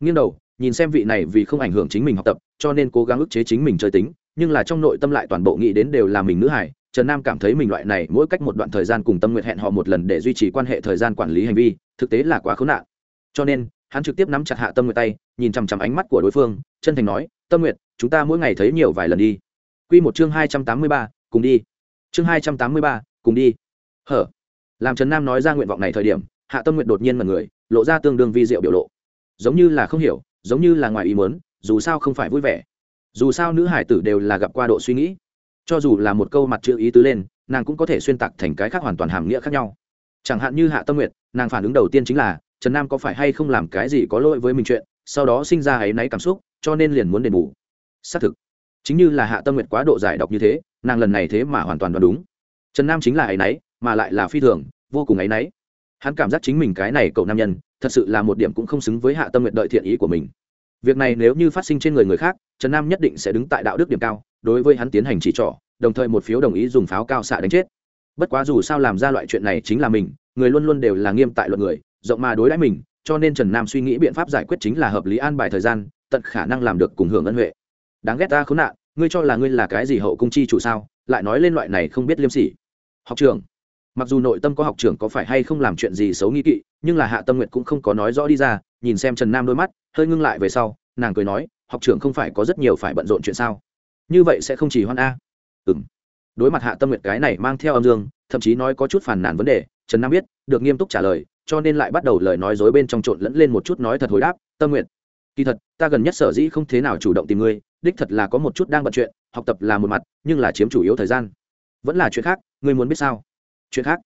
Nghiêng đầu, nhìn xem vị này vì không ảnh hưởng chính mình học tập, cho nên cố gắng ức chế chính mình chơi tính, nhưng là trong nội tâm lại toàn bộ nghĩ đến đều là mình nữ hải trần nam cảm thấy mình loại này mỗi cách một đoạn thời gian cùng tâm nguyện hẹn họ một lần để duy trì quan hệ thời gian quản lý hành vi, thực tế là quá khốn nạn. Cho nên, hắn trực tiếp nắm chặt hạ tâm nguyện tay, nhìn chằm chằm ánh mắt của đối phương, chân thành nói, tâm nguyện chúng ta mỗi ngày thấy nhiều vài lần đi. Q một chương hai trăm tám mươi ba, cùng đi. Chương hai trăm tám mươi ba, cùng đi. Hở. Làm trần nam nói ra nguyện vọng này thời điểm, hạ tâm nguyện đột nhiên mật người, lộ ra tương đương vi diệu biểu lộ. Giống như là không hiểu, giống như là ngoài ý muốn, dù sao không phải vui vẻ. Dù sao nữ hải tử đều là gặp qua độ suy nghĩ cho dù là một câu mặt chữ ý tứ lên nàng cũng có thể xuyên tạc thành cái khác hoàn toàn hàm nghĩa khác nhau. Chẳng hạn như hạ tâm Nguyệt, nàng phản ứng đầu tiên chính là trần nam có phải hay không làm cái gì có lỗi với mình chuyện sau đó sinh ra áy náy cảm xúc cho nên liền muốn đền bù. Xác thực chính như là hạ tâm Nguyệt quá độ giải độc như thế nàng lần này thế mà hoàn toàn đoán đúng. Trần nam chính là áy náy mà lại là phi thường vô cùng áy náy. Hắn cảm giác chính mình cái này cậu nam nhân thật sự là một điểm cũng không xứng với hạ tâm nguyện đợi thiện ý của mình. Việc này nếu như phát sinh trên người người khác trần nam nhất định sẽ đứng tại đạo đức điểm cao đối với hắn tiến hành chỉ trỏ, đồng thời một phiếu đồng ý dùng pháo cao xạ đánh chết. Bất quá dù sao làm ra loại chuyện này chính là mình, người luôn luôn đều là nghiêm tại luật người, rộng mà đối đãi mình, cho nên trần nam suy nghĩ biện pháp giải quyết chính là hợp lý an bài thời gian, tận khả năng làm được cùng hưởng ân huệ. Đáng ghét ta khốn nạn, ngươi cho là ngươi là cái gì hậu cung chi chủ sao? Lại nói lên loại này không biết liêm sỉ. Học trường mặc dù nội tâm có học trưởng có phải hay không làm chuyện gì xấu nghi kỵ, nhưng là hạ tâm nguyện cũng không có nói rõ đi ra, nhìn xem trần nam đôi mắt, hơi ngưng lại về sau, nàng cười nói, học trưởng không phải có rất nhiều phải bận rộn chuyện sao? Như vậy sẽ không chỉ hoan a. Ừ đối mặt hạ tâm nguyện cái này mang theo âm dương, thậm chí nói có chút phản nản vấn đề, trần nam biết, được nghiêm túc trả lời, cho nên lại bắt đầu lời nói dối bên trong trộn lẫn lên một chút nói thật hồi đáp, tâm nguyện kỳ thật, ta gần nhất sở dĩ không thế nào chủ động tìm ngươi, đích thật là có một chút đang bận chuyện, học tập là một mặt, nhưng là chiếm chủ yếu thời gian. Vẫn là chuyện khác, ngươi muốn biết sao? Chuyện khác?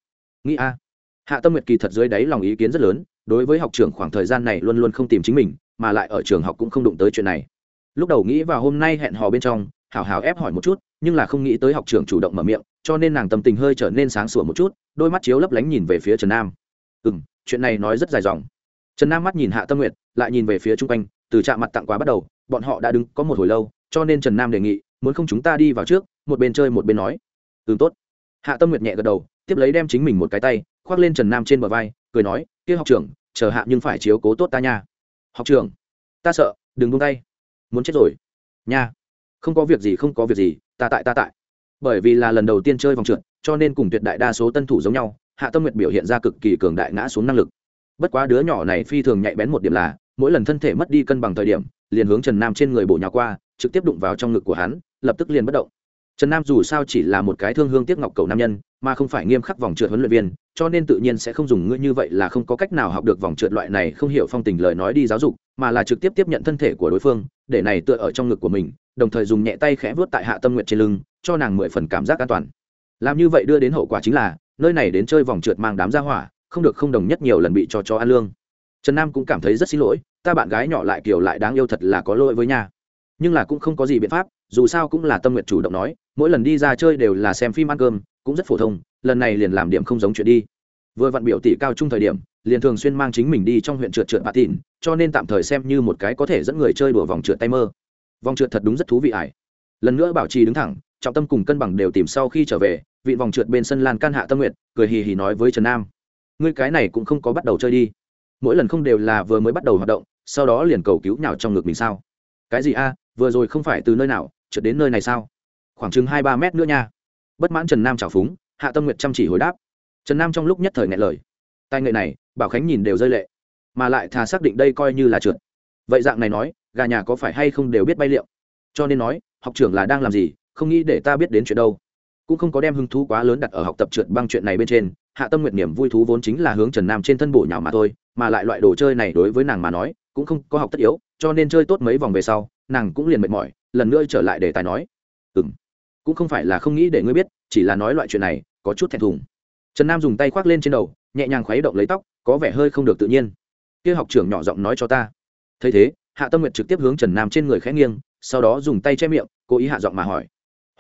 Nghĩ a. Hạ tâm nguyệt kỳ thật dưới đáy lòng ý kiến rất lớn, đối với học trường khoảng thời gian này luôn luôn không tìm chính mình, mà lại ở trường học cũng không đụng tới chuyện này. Lúc đầu nghĩ vào hôm nay hẹn hò bên trong hảo hảo ép hỏi một chút, nhưng là không nghĩ tới học trưởng chủ động mở miệng, cho nên nàng tâm tình hơi trở nên sáng sủa một chút, đôi mắt chiếu lấp lánh nhìn về phía trần nam. Ừ m chuyện này nói rất dài dòng. Trần nam mắt nhìn hạ tâm nguyệt, lại nhìn về phía chung quanh, từ trạm mặt tặng quà bắt đầu, bọn họ đã đứng có một hồi lâu, cho nên trần nam đề nghị, muốn không chúng ta đi vào trước, một bên chơi một bên nói. Ừ tốt. Hạ tâm nguyệt nhẹ gật đầu, tiếp lấy đem chính mình một cái tay, khoác lên trần nam trên bờ vai, cười nói, kia học trưởng, chờ hạ nhưng phải chiếu cố tốt ta nha. Học trưởng, ta sợ, đừng buông tay. Muốn chết rồi. Nha không có việc gì, không có việc gì, ta tại ta tại. Bởi vì là lần đầu tiên chơi vòng trượt, cho nên cùng tuyệt đại đa số tân thủ giống nhau, hạ tâm nguyệt biểu hiện ra cực kỳ cường đại ngã xuống năng lực. Bất quá đứa nhỏ này phi thường nhạy bén một điểm là, mỗi lần thân thể mất đi cân bằng thời điểm, liền hướng trần nam trên người bổ nhào qua, trực tiếp đụng vào trong ngực của hắn, lập tức liền bất động trần nam dù sao chỉ là một cái thương hương tiếc ngọc cầu nam nhân, mà không phải nghiêm khắc vòng trượt huấn luyện viên, cho nên tự nhiên sẽ không dùng ngươi như vậy là không có cách nào học được vòng trượt loại này không hiểu phong tình lời nói đi giáo dục, mà là trực tiếp tiếp nhận thân thể của đối phương, để này tựa ở trong ngực của mình, đồng thời dùng nhẹ tay khẽ vuốt tại hạ tâm nguyện trên lưng, cho nàng mười phần cảm giác an toàn. Làm như vậy đưa đến hậu quả chính là, nơi này đến chơi vòng trượt mang đám ra hỏa, không được không đồng nhất nhiều lần bị cho cho ăn lương. Trần nam cũng cảm thấy rất xin lỗi, ta bạn gái nhỏ lại kiểu lại đáng yêu thật là có lỗi với nhà nhưng là cũng không có gì biện pháp, dù sao cũng là tâm nguyện chủ động nói, mỗi lần đi ra chơi đều là xem phim ăn cơm, cũng rất phổ thông, lần này liền làm điểm không giống chuyện đi. Vừa vặn biểu tỷ cao trung thời điểm, liền thường xuyên mang chính mình đi trong huyện trượt trượt bạ tịn, cho nên tạm thời xem như một cái có thể dẫn người chơi đùa vòng trượt tay mơ. Vòng trượt thật đúng rất thú vị ải. Lần nữa bảo trì đứng thẳng, trọng tâm cùng cân bằng đều tìm sau khi trở về, vị vòng trượt bên sân lan can hạ tâm nguyện cười hì hì nói với trần nam. Ngươi cái này cũng không có bắt đầu chơi đi. Mỗi lần không đều là vừa mới bắt đầu hoạt động, sau đó liền cầu cứu nhào trong ngực mình sao? Cái gì a? Vừa rồi không phải từ nơi nào, trượt đến nơi này sao? Khoảng chừng hai ba mét nữa nha. Bất mãn trần nam trào phúng, hạ tâm nguyệt chăm chỉ hồi đáp. Trần nam trong lúc nhất thời ngại lời. Tài nghệ này, bảo khánh nhìn đều rơi lệ, mà lại thà xác định đây coi như là trượt. Vậy dạng này nói, gà nhà có phải hay không đều biết bay liệu? Cho nên nói, học trưởng là đang làm gì, không nghĩ để ta biết đến chuyện đâu. Cũng không có đem hứng thú quá lớn đặt ở học tập trượt băng chuyện này bên trên, hạ tâm nguyện niềm vui thú vốn chính là hướng trần nam trên thân bổ nhào mà thôi, mà lại loại đồ chơi này đối với nàng mà nói, cũng không có học tất yếu, cho nên chơi tốt mấy vòng về sau nàng cũng liền mệt mỏi, lần nữa trở lại để tài nói. Ừ m cũng không phải là không nghĩ để ngươi biết, chỉ là nói loại chuyện này, có chút thẹn thùng. Trần nam dùng tay khoác lên trên đầu, nhẹ nhàng khuấy động lấy tóc, có vẻ hơi không được tự nhiên. Kia học trưởng nhỏ giọng nói cho ta. Thấy thế, hạ tâm nguyện trực tiếp hướng trần nam trên người khẽ nghiêng, sau đó dùng tay che miệng, cố ý hạ giọng mà hỏi.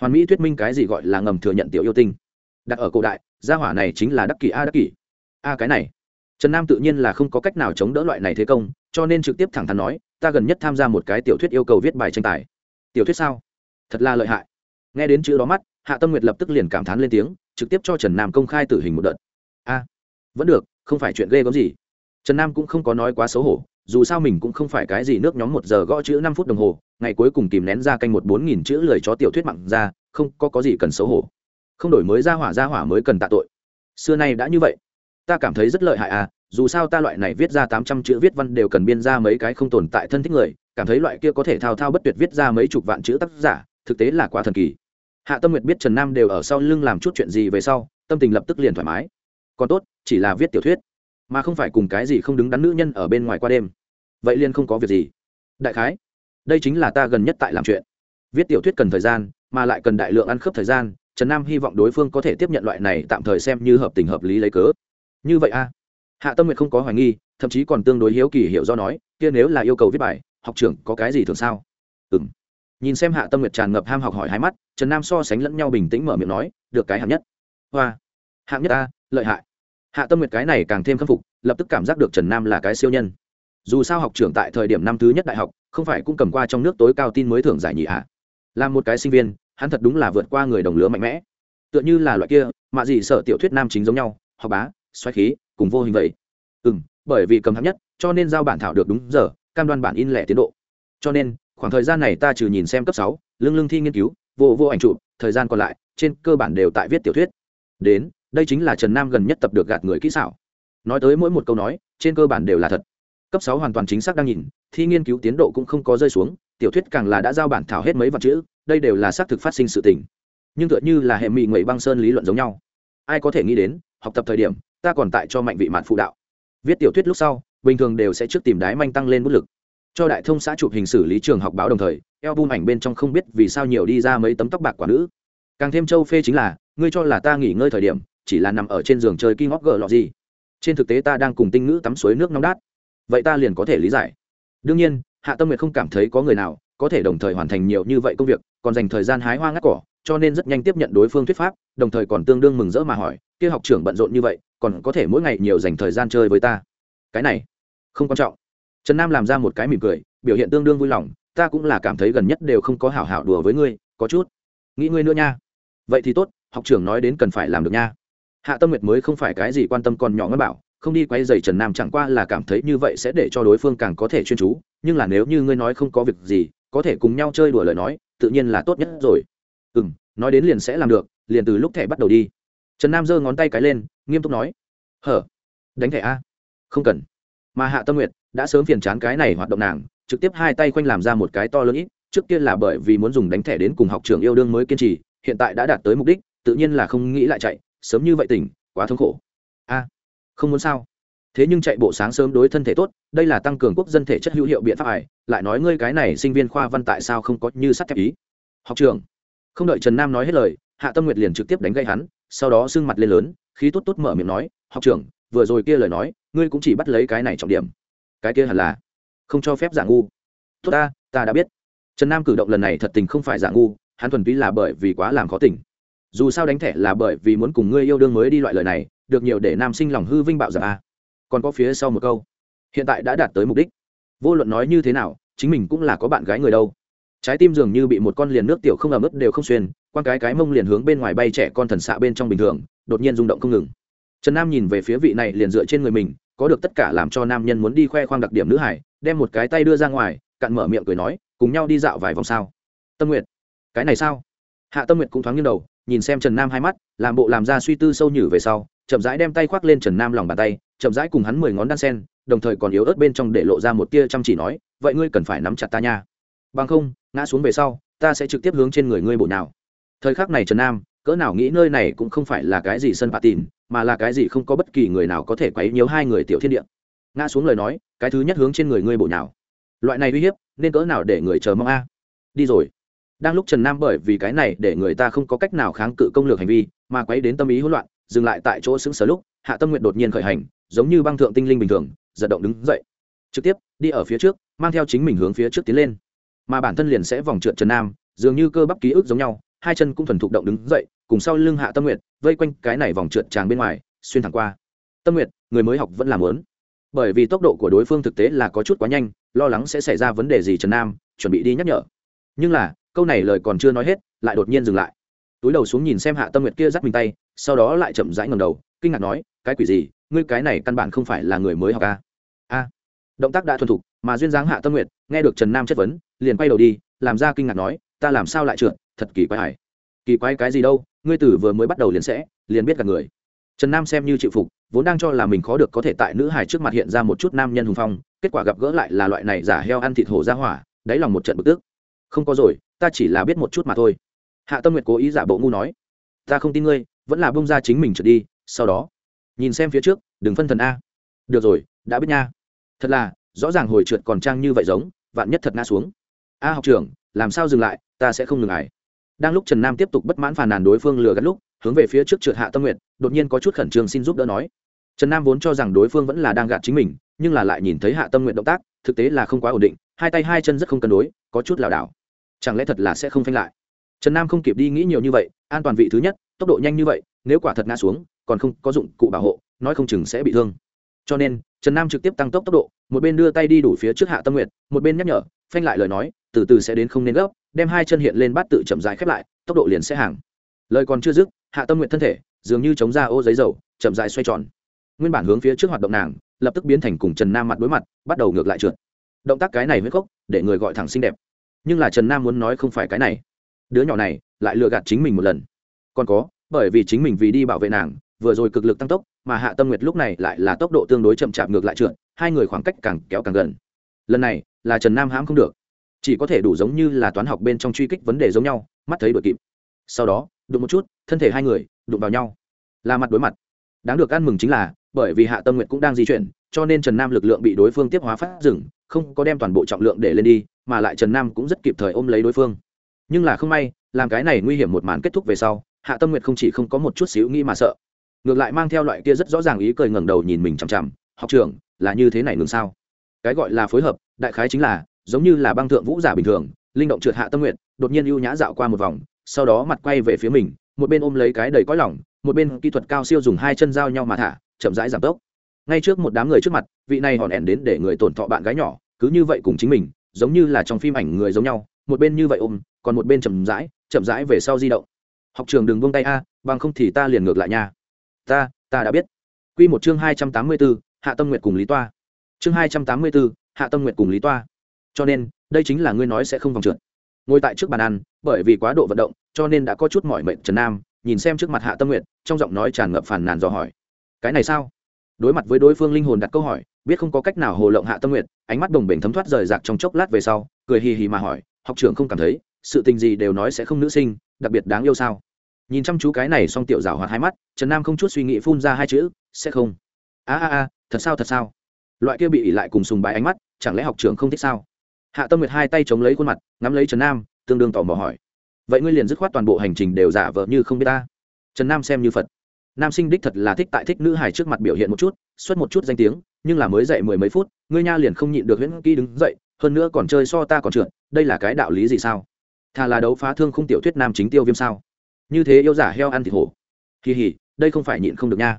Hoàn mỹ thuyết minh cái gì gọi là ngầm thừa nhận tiểu yêu tinh? Đặt ở cổ đại, gia hỏa này chính là đắc kỷ a đắc kỷ. A cái này trần nam tự nhiên là không có cách nào chống đỡ loại này thế công, cho nên trực tiếp thẳng thắn nói, ta gần nhất tham gia một cái tiểu thuyết yêu cầu viết bài tranh tài. Tiểu thuyết sao? Thật là lợi hại. Nghe đến chữ đó mắt, hạ tâm nguyệt lập tức liền cảm thán lên tiếng, trực tiếp cho trần nam công khai tử hình một đợt. A, vẫn được, không phải chuyện ghê gớm gì. Trần nam cũng không có nói quá xấu hổ, dù sao mình cũng không phải cái gì nước nhóm một giờ gõ chữ năm phút đồng hồ, ngày cuối cùng kìm nén ra canh một bốn nghìn chữ lời cho tiểu thuyết mặn ra, không có có gì cần xấu hổ. Không đổi mới ra hỏa ra hỏa mới cần tạ tội. Xưa nay đã như vậy ta cảm thấy rất lợi hại à dù sao ta loại này viết ra tám trăm chữ viết văn đều cần biên ra mấy cái không tồn tại thân thích người, cảm thấy loại kia có thể thao thao bất tuyệt viết ra mấy chục vạn chữ tác giả, thực tế là quá thần kỳ. Hạ tâm nguyệt biết trần nam đều ở sau lưng làm chút chuyện gì về sau, tâm tình lập tức liền thoải mái. Còn tốt, chỉ là viết tiểu thuyết, mà không phải cùng cái gì không đứng đắn nữ nhân ở bên ngoài qua đêm. Vậy liền không có việc gì. Đại khái, đây chính là ta gần nhất tại làm chuyện. Viết tiểu thuyết cần thời gian, mà lại cần đại lượng ăn khớp thời gian, trần nam hy vọng đối phương có thể tiếp nhận loại này tạm thời xem như hợp tình hợp lý lấy cớ như vậy a hạ tâm nguyệt không có hoài nghi, thậm chí còn tương đối hiếu kỳ hiểu do nói, kia nếu là yêu cầu viết bài, học trưởng có cái gì thường sao? Ừ m nhìn xem hạ tâm nguyệt tràn ngập ham học hỏi hai mắt, trần nam so sánh lẫn nhau bình tĩnh mở miệng nói, được cái hạng nhất. Hoa. Hạng nhất a, lợi hại. Hạ tâm nguyệt cái này càng thêm khâm phục, lập tức cảm giác được trần nam là cái siêu nhân. Dù sao học trưởng tại thời điểm năm thứ nhất đại học, không phải cũng cầm qua trong nước tối cao tin mới thưởng giải nhị hạ là một cái sinh viên, hắn thật đúng là vượt qua người đồng lứa mạnh mẽ. Tựa như là loại kia, mạ gì sợ tiểu thuyết nam chính giống nhau, học bá xoáy khí, cùng vô hình vậy. Ừ bởi vì cầm hạng nhất, cho nên giao bản thảo được đúng giờ, cam đoan bản in lẻ tiến độ. Cho nên, khoảng thời gian này ta trừ nhìn xem cấp sáu lương lương thi nghiên cứu, vô vô ảnh chụp, thời gian còn lại, trên cơ bản đều tại viết tiểu thuyết. Đến, đây chính là trần nam gần nhất tập được gạt người kỹ xảo. Nói tới mỗi một câu nói, trên cơ bản đều là thật. Cấp sáu hoàn toàn chính xác đang nhìn, thi nghiên cứu tiến độ cũng không có rơi xuống, tiểu thuyết càng là đã giao bản thảo hết mấy vạn chữ, đây đều là xác thực phát sinh sự tình. Nhưng tựa như là hệ mị ngụy băng sơn lý luận giống nhau. Ai có thể nghĩ đến, học tập thời điểm ta còn tại cho mạnh vị mạn phụ đạo. Viết tiểu thuyết lúc sau, bình thường đều sẽ trước tìm đái manh tăng lên bút lực. Cho đại thông xã chụp hình xử lý trường học báo đồng thời eo bung ảnh bên trong không biết vì sao nhiều đi ra mấy tấm tóc bạc quả nữ. Càng thêm châu phê chính là, ngươi cho là ta nghỉ ngơi thời điểm, chỉ là nằm ở trên giường chơi kinh ngóc gờ lọ gì. Trên thực tế ta đang cùng tinh ngữ tắm suối nước nóng đát. Vậy ta liền có thể lý giải. Đương nhiên, hạ tâm nguyệt không cảm thấy có người nào có thể đồng thời hoàn thành nhiều như vậy công việc, còn dành thời gian hái hoa ngắt cỏ, cho nên rất nhanh tiếp nhận đối phương thuyết pháp, đồng thời còn tương đương mừng rỡ mà hỏi, kia học trưởng bận rộn như vậy còn có thể mỗi ngày nhiều dành thời gian chơi với ta. Cái này, không quan trọng. Trần nam làm ra một cái mỉm cười, biểu hiện tương đương vui lòng, ta cũng là cảm thấy gần nhất đều không có hảo hảo đùa với ngươi, có chút. Nghĩ ngươi nữa nha. Vậy thì tốt, học trưởng nói đến cần phải làm được nha. Hạ tâm nguyệt mới không phải cái gì quan tâm còn nhỏ ngân bảo, không đi quay dày trần nam chẳng qua là cảm thấy như vậy sẽ để cho đối phương càng có thể chuyên chú, nhưng là nếu như ngươi nói không có việc gì, có thể cùng nhau chơi đùa lời nói, tự nhiên là tốt nhất rồi. Ừ m nói đến liền sẽ làm được, liền từ lúc thẻ bắt đầu đi trần nam giơ ngón tay cái lên, nghiêm túc nói, hở, đánh thẻ a. Không cần. Mà hạ tâm nguyệt đã sớm phiền chán cái này hoạt động nàng, trực tiếp hai tay khoanh làm ra một cái to lớn ít, trước kia là bởi vì muốn dùng đánh thẻ đến cùng học trường yêu đương mới kiên trì, hiện tại đã đạt tới mục đích, tự nhiên là không nghĩ lại chạy, sớm như vậy tỉnh, quá thống khổ. A, không muốn sao? Thế nhưng chạy bộ sáng sớm đối thân thể tốt, đây là tăng cường quốc dân thể chất hữu hiệu biện pháp ải lại nói ngươi cái này sinh viên khoa văn tại sao không có như sắt thép ý? Học trường không đợi trần nam nói hết lời, hạ tâm nguyệt liền trực tiếp đánh gây hắn sau đó sưng mặt lên lớn, khí tốt tốt mở miệng nói, học trưởng, vừa rồi kia lời nói, ngươi cũng chỉ bắt lấy cái này trọng điểm. Cái kia hẳn là không cho phép giả ngu. Tốt ta ta đã biết. Trần nam cử động lần này thật tình không phải giả ngu, hắn thuần túy là bởi vì quá làm khó tỉnh. Dù sao đánh thẻ là bởi vì muốn cùng ngươi yêu đương mới đi loại lời này, được nhiều để nam sinh lòng hư vinh bạo giả a. Còn có phía sau một câu, hiện tại đã đạt tới mục đích. Vô luận nói như thế nào, chính mình cũng là có bạn gái người đâu. Trái tim dường như bị một con liền nước tiểu không ẩm ướt đều không xuyên quan cái cái mông liền hướng bên ngoài bay trẻ con thần xạ bên trong bình thường đột nhiên rung động không ngừng. Trần nam nhìn về phía vị này liền dựa trên người mình có được tất cả làm cho nam nhân muốn đi khoe khoang đặc điểm nữ hải đem một cái tay đưa ra ngoài cặn mở miệng cười nói cùng nhau đi dạo vài vòng sao? Tâm Nguyệt, cái này sao? Hạ tâm Nguyệt cũng thoáng nghiêng đầu nhìn xem trần nam hai mắt làm bộ làm ra suy tư sâu nhử về sau chậm rãi đem tay khoác lên trần nam lòng bàn tay chậm rãi cùng hắn mười ngón đan sen đồng thời còn yếu ớt bên trong để lộ ra một tia chăm chỉ nói vậy ngươi cần phải nắm chặt ta nha. Bằng không ngã xuống về sau ta sẽ trực tiếp hướng trên người ngươi bộ nào thời khắc này trần nam, cỡ nào nghĩ nơi này cũng không phải là cái gì sân bạ tìn, mà là cái gì không có bất kỳ người nào có thể quấy nhiễu hai người tiểu thiên địa. Ngã xuống lời nói, cái thứ nhất hướng trên người ngươi bộ nào loại này uy hiếp, nên cỡ nào để người chờ mong a? Đi rồi. Đang lúc trần nam bởi vì cái này để người ta không có cách nào kháng cự công lược hành vi, mà quấy đến tâm ý hỗn loạn, dừng lại tại chỗ xứng sở lúc, hạ tâm nguyện đột nhiên khởi hành, giống như băng thượng tinh linh bình thường, giật động đứng dậy. Trực tiếp, đi ở phía trước, mang theo chính mình hướng phía trước tiến lên. Mà bản thân liền sẽ vòng trượt trần nam, dường như cơ bắp ký ức giống nhau hai chân cũng thuần thục động đứng dậy, cùng sau lưng hạ tâm nguyện vây quanh cái này vòng trượt tràng bên ngoài, xuyên thẳng qua. Tâm nguyện người mới học vẫn làm lớn. Bởi vì tốc độ của đối phương thực tế là có chút quá nhanh, lo lắng sẽ xảy ra vấn đề gì trần nam, chuẩn bị đi nhắc nhở. Nhưng là, câu này lời còn chưa nói hết, lại đột nhiên dừng lại. Túi đầu xuống nhìn xem hạ tâm nguyệt kia dắt mình tay, sau đó lại chậm rãi ngầm đầu, kinh ngạc nói, cái quỷ gì? Ngươi cái này căn bản không phải là người mới học a a. Động tác đã thuần thục, mà duyên dáng hạ tâm nguyệt, nghe được trần nam chất vấn, liền quay đầu đi, làm ra kinh ngạc nói ta làm sao lại trượt, thật kỳ quái hải kỳ quái cái gì đâu, ngươi tử vừa mới bắt đầu liền sẽ, liền biết gặp người. Trần nam xem như chịu phục, vốn đang cho là mình khó được có thể tại nữ hải trước mặt hiện ra một chút nam nhân hùng phong, kết quả gặp gỡ lại là loại này giả heo ăn thịt hổ ra hỏa, đáy lòng một trận bực tức. Không có rồi, ta chỉ là biết một chút mà thôi. Hạ tâm nguyệt cố ý giả bộ ngu nói, ta không tin ngươi, vẫn là bông ra chính mình trượt đi, sau đó, nhìn xem phía trước, đừng phân thần a. Được rồi, đã biết nha. Thật là, rõ ràng hồi trượt còn trang như vậy giống, vạn nhất thật ngã xuống. A học trưởng làm sao dừng lại, ta sẽ không ngừng ải đang lúc trần nam tiếp tục bất mãn phàn nàn đối phương lừa gắt lúc, hướng về phía trước trượt hạ tâm nguyện đột nhiên có chút khẩn trương xin giúp đỡ nói. Trần nam vốn cho rằng đối phương vẫn là đang gạt chính mình, nhưng là lại nhìn thấy hạ tâm nguyện động tác, thực tế là không quá ổn định, hai tay hai chân rất không cân đối, có chút lảo đảo. Chẳng lẽ thật là sẽ không phanh lại? Trần nam không kịp đi nghĩ nhiều như vậy, an toàn vị thứ nhất, tốc độ nhanh như vậy, nếu quả thật ngã xuống, còn không có dụng cụ bảo hộ, nói không chừng sẽ bị thương. Cho nên, trần nam trực tiếp tăng tốc tốc độ, một bên đưa tay đi đủ phía trước hạ tâm nguyện một bên nhắc nhở, phanh lại lời nói từ từ sẽ đến không nên gấp, đem hai chân hiện lên bát tự chậm dài khép lại, tốc độ liền sẽ hàng. Lời còn chưa dứt, hạ tâm nguyện thân thể dường như chống ra ô giấy dầu, chậm dài xoay tròn. Nguyên bản hướng phía trước hoạt động nàng, lập tức biến thành cùng trần nam mặt đối mặt, bắt đầu ngược lại trượt. Động tác cái này huyết khốc, để người gọi thẳng xinh đẹp. Nhưng là trần nam muốn nói không phải cái này. Đứa nhỏ này lại lừa gạt chính mình một lần. Còn có, bởi vì chính mình vì đi bảo vệ nàng, vừa rồi cực lực tăng tốc, mà hạ tâm nguyệt lúc này lại là tốc độ tương đối chậm chạp ngược lại trượt, hai người khoảng cách càng kéo càng gần. Lần này là trần nam hãm không được chỉ có thể đủ giống như là toán học bên trong truy kích vấn đề giống nhau, mắt thấy đội kịp. Sau đó, đụng một chút, thân thể hai người, đụng vào nhau. Là mặt đối mặt. Đáng được ăn mừng chính là, bởi vì hạ tâm nguyện cũng đang di chuyển, cho nên trần nam lực lượng bị đối phương tiếp hóa phát dừng không có đem toàn bộ trọng lượng để lên đi, mà lại trần nam cũng rất kịp thời ôm lấy đối phương. Nhưng là không may, làm cái này nguy hiểm một màn kết thúc về sau, hạ tâm Nguyệt không chỉ không có một chút xíu nghĩ mà sợ, ngược lại mang theo loại kia rất rõ ràng ý cười ngẩng đầu nhìn mình chằm chằm, học trưởng, là như thế này ngừng sao? Cái gọi là phối hợp, đại khái chính là giống như là băng thượng vũ giả bình thường linh động trượt hạ tâm nguyện đột nhiên ưu nhã dạo qua một vòng sau đó mặt quay về phía mình một bên ôm lấy cái đầy cõi lỏng một bên kỹ thuật cao siêu dùng hai chân giao nhau mà thả chậm rãi giảm tốc. Ngay trước một đám người trước mặt vị này hòn ẻn đến để người tổn thọ bạn gái nhỏ cứ như vậy cùng chính mình giống như là trong phim ảnh người giống nhau một bên như vậy ôm còn một bên chậm rãi chậm rãi về sau di động. Học trường đừng buông tay a bằng không thì ta liền ngược lại nha. Ta ta đã biết. Quy một chương hai trăm tám mươi 284, hạ tâm nguyệt cùng lý toa. Chương hai trăm tám mươi 284, hạ tâm nguyệt cùng lý toa cho nên, đây chính là ngươi nói sẽ không vòng trượt. Ngồi tại trước bàn ăn, bởi vì quá độ vận động, cho nên đã có chút mỏi mệt trần nam, nhìn xem trước mặt hạ tâm nguyệt, trong giọng nói tràn ngập phản nàn dò hỏi. Cái này sao? Đối mặt với đối phương linh hồn đặt câu hỏi, biết không có cách nào hồ lộng hạ tâm nguyệt, ánh mắt đồng bể thấm thoát rời rạc trong chốc lát về sau, cười hì hì mà hỏi, học trưởng không cảm thấy, sự tình gì đều nói sẽ không nữ sinh, đặc biệt đáng yêu sao? Nhìn chăm chú cái này xong tiểu rào hoạt hai mắt, trần nam không chút suy nghĩ phun ra hai chữ, sẽ không. A a a, thật sao thật sao? Loại kia bị ỉ lại cùng sùng bái ánh mắt, chẳng lẽ học trưởng không thích sao? Hạ tâm nguyệt hai tay chống lấy khuôn mặt, ngắm lấy trần nam, tương đương tò mò hỏi. Vậy ngươi liền dứt khoát toàn bộ hành trình đều giả vờ như không biết ta? Trần nam xem như phật. Nam sinh đích thật là thích tại thích nữ hài trước mặt biểu hiện một chút, xuất một chút danh tiếng, nhưng là mới dậy mười mấy phút, ngươi nha liền không nhịn được huyễn kỹ đứng dậy, hơn nữa còn chơi so ta còn trượt, đây là cái đạo lý gì sao? Thà là đấu phá thương không tiểu thuyết nam chính tiêu viêm sao? Như thế yêu giả heo ăn thịt hổ. Kỳ hỉ, đây không phải nhịn không được nha.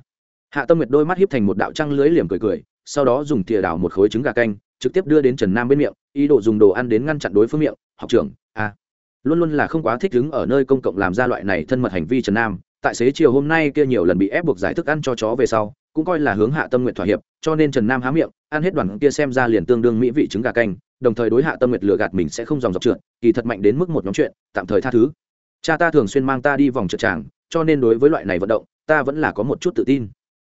Hạ tâm nguyệt đôi mắt hiếp thành một đạo trăng lưới liềm cười cười, sau đó dùng thìa đảo một khối trứng gà canh trực tiếp đưa đến trần nam bên miệng, ý đồ dùng đồ ăn đến ngăn chặn đối phương miệng, học trưởng a à. luôn luôn là không quá thích đứng ở nơi công cộng làm ra loại này thân mật hành vi trần nam, tại xế chiều hôm nay kia nhiều lần bị ép buộc giải thức ăn cho chó về sau, cũng coi là hướng hạ tâm nguyện thỏa hiệp, cho nên trần nam há miệng, ăn hết đoàn kia xem ra liền tương đương mỹ vị trứng gà canh, đồng thời đối hạ tâm nguyệt lừa gạt mình sẽ không dòng dọc trượt, kỳ thật mạnh đến mức một nhóm chuyện, tạm thời tha thứ cha ta thường xuyên mang ta đi vòng trượt tràng, cho nên đối với loại này vận động, ta vẫn là có một chút tự tin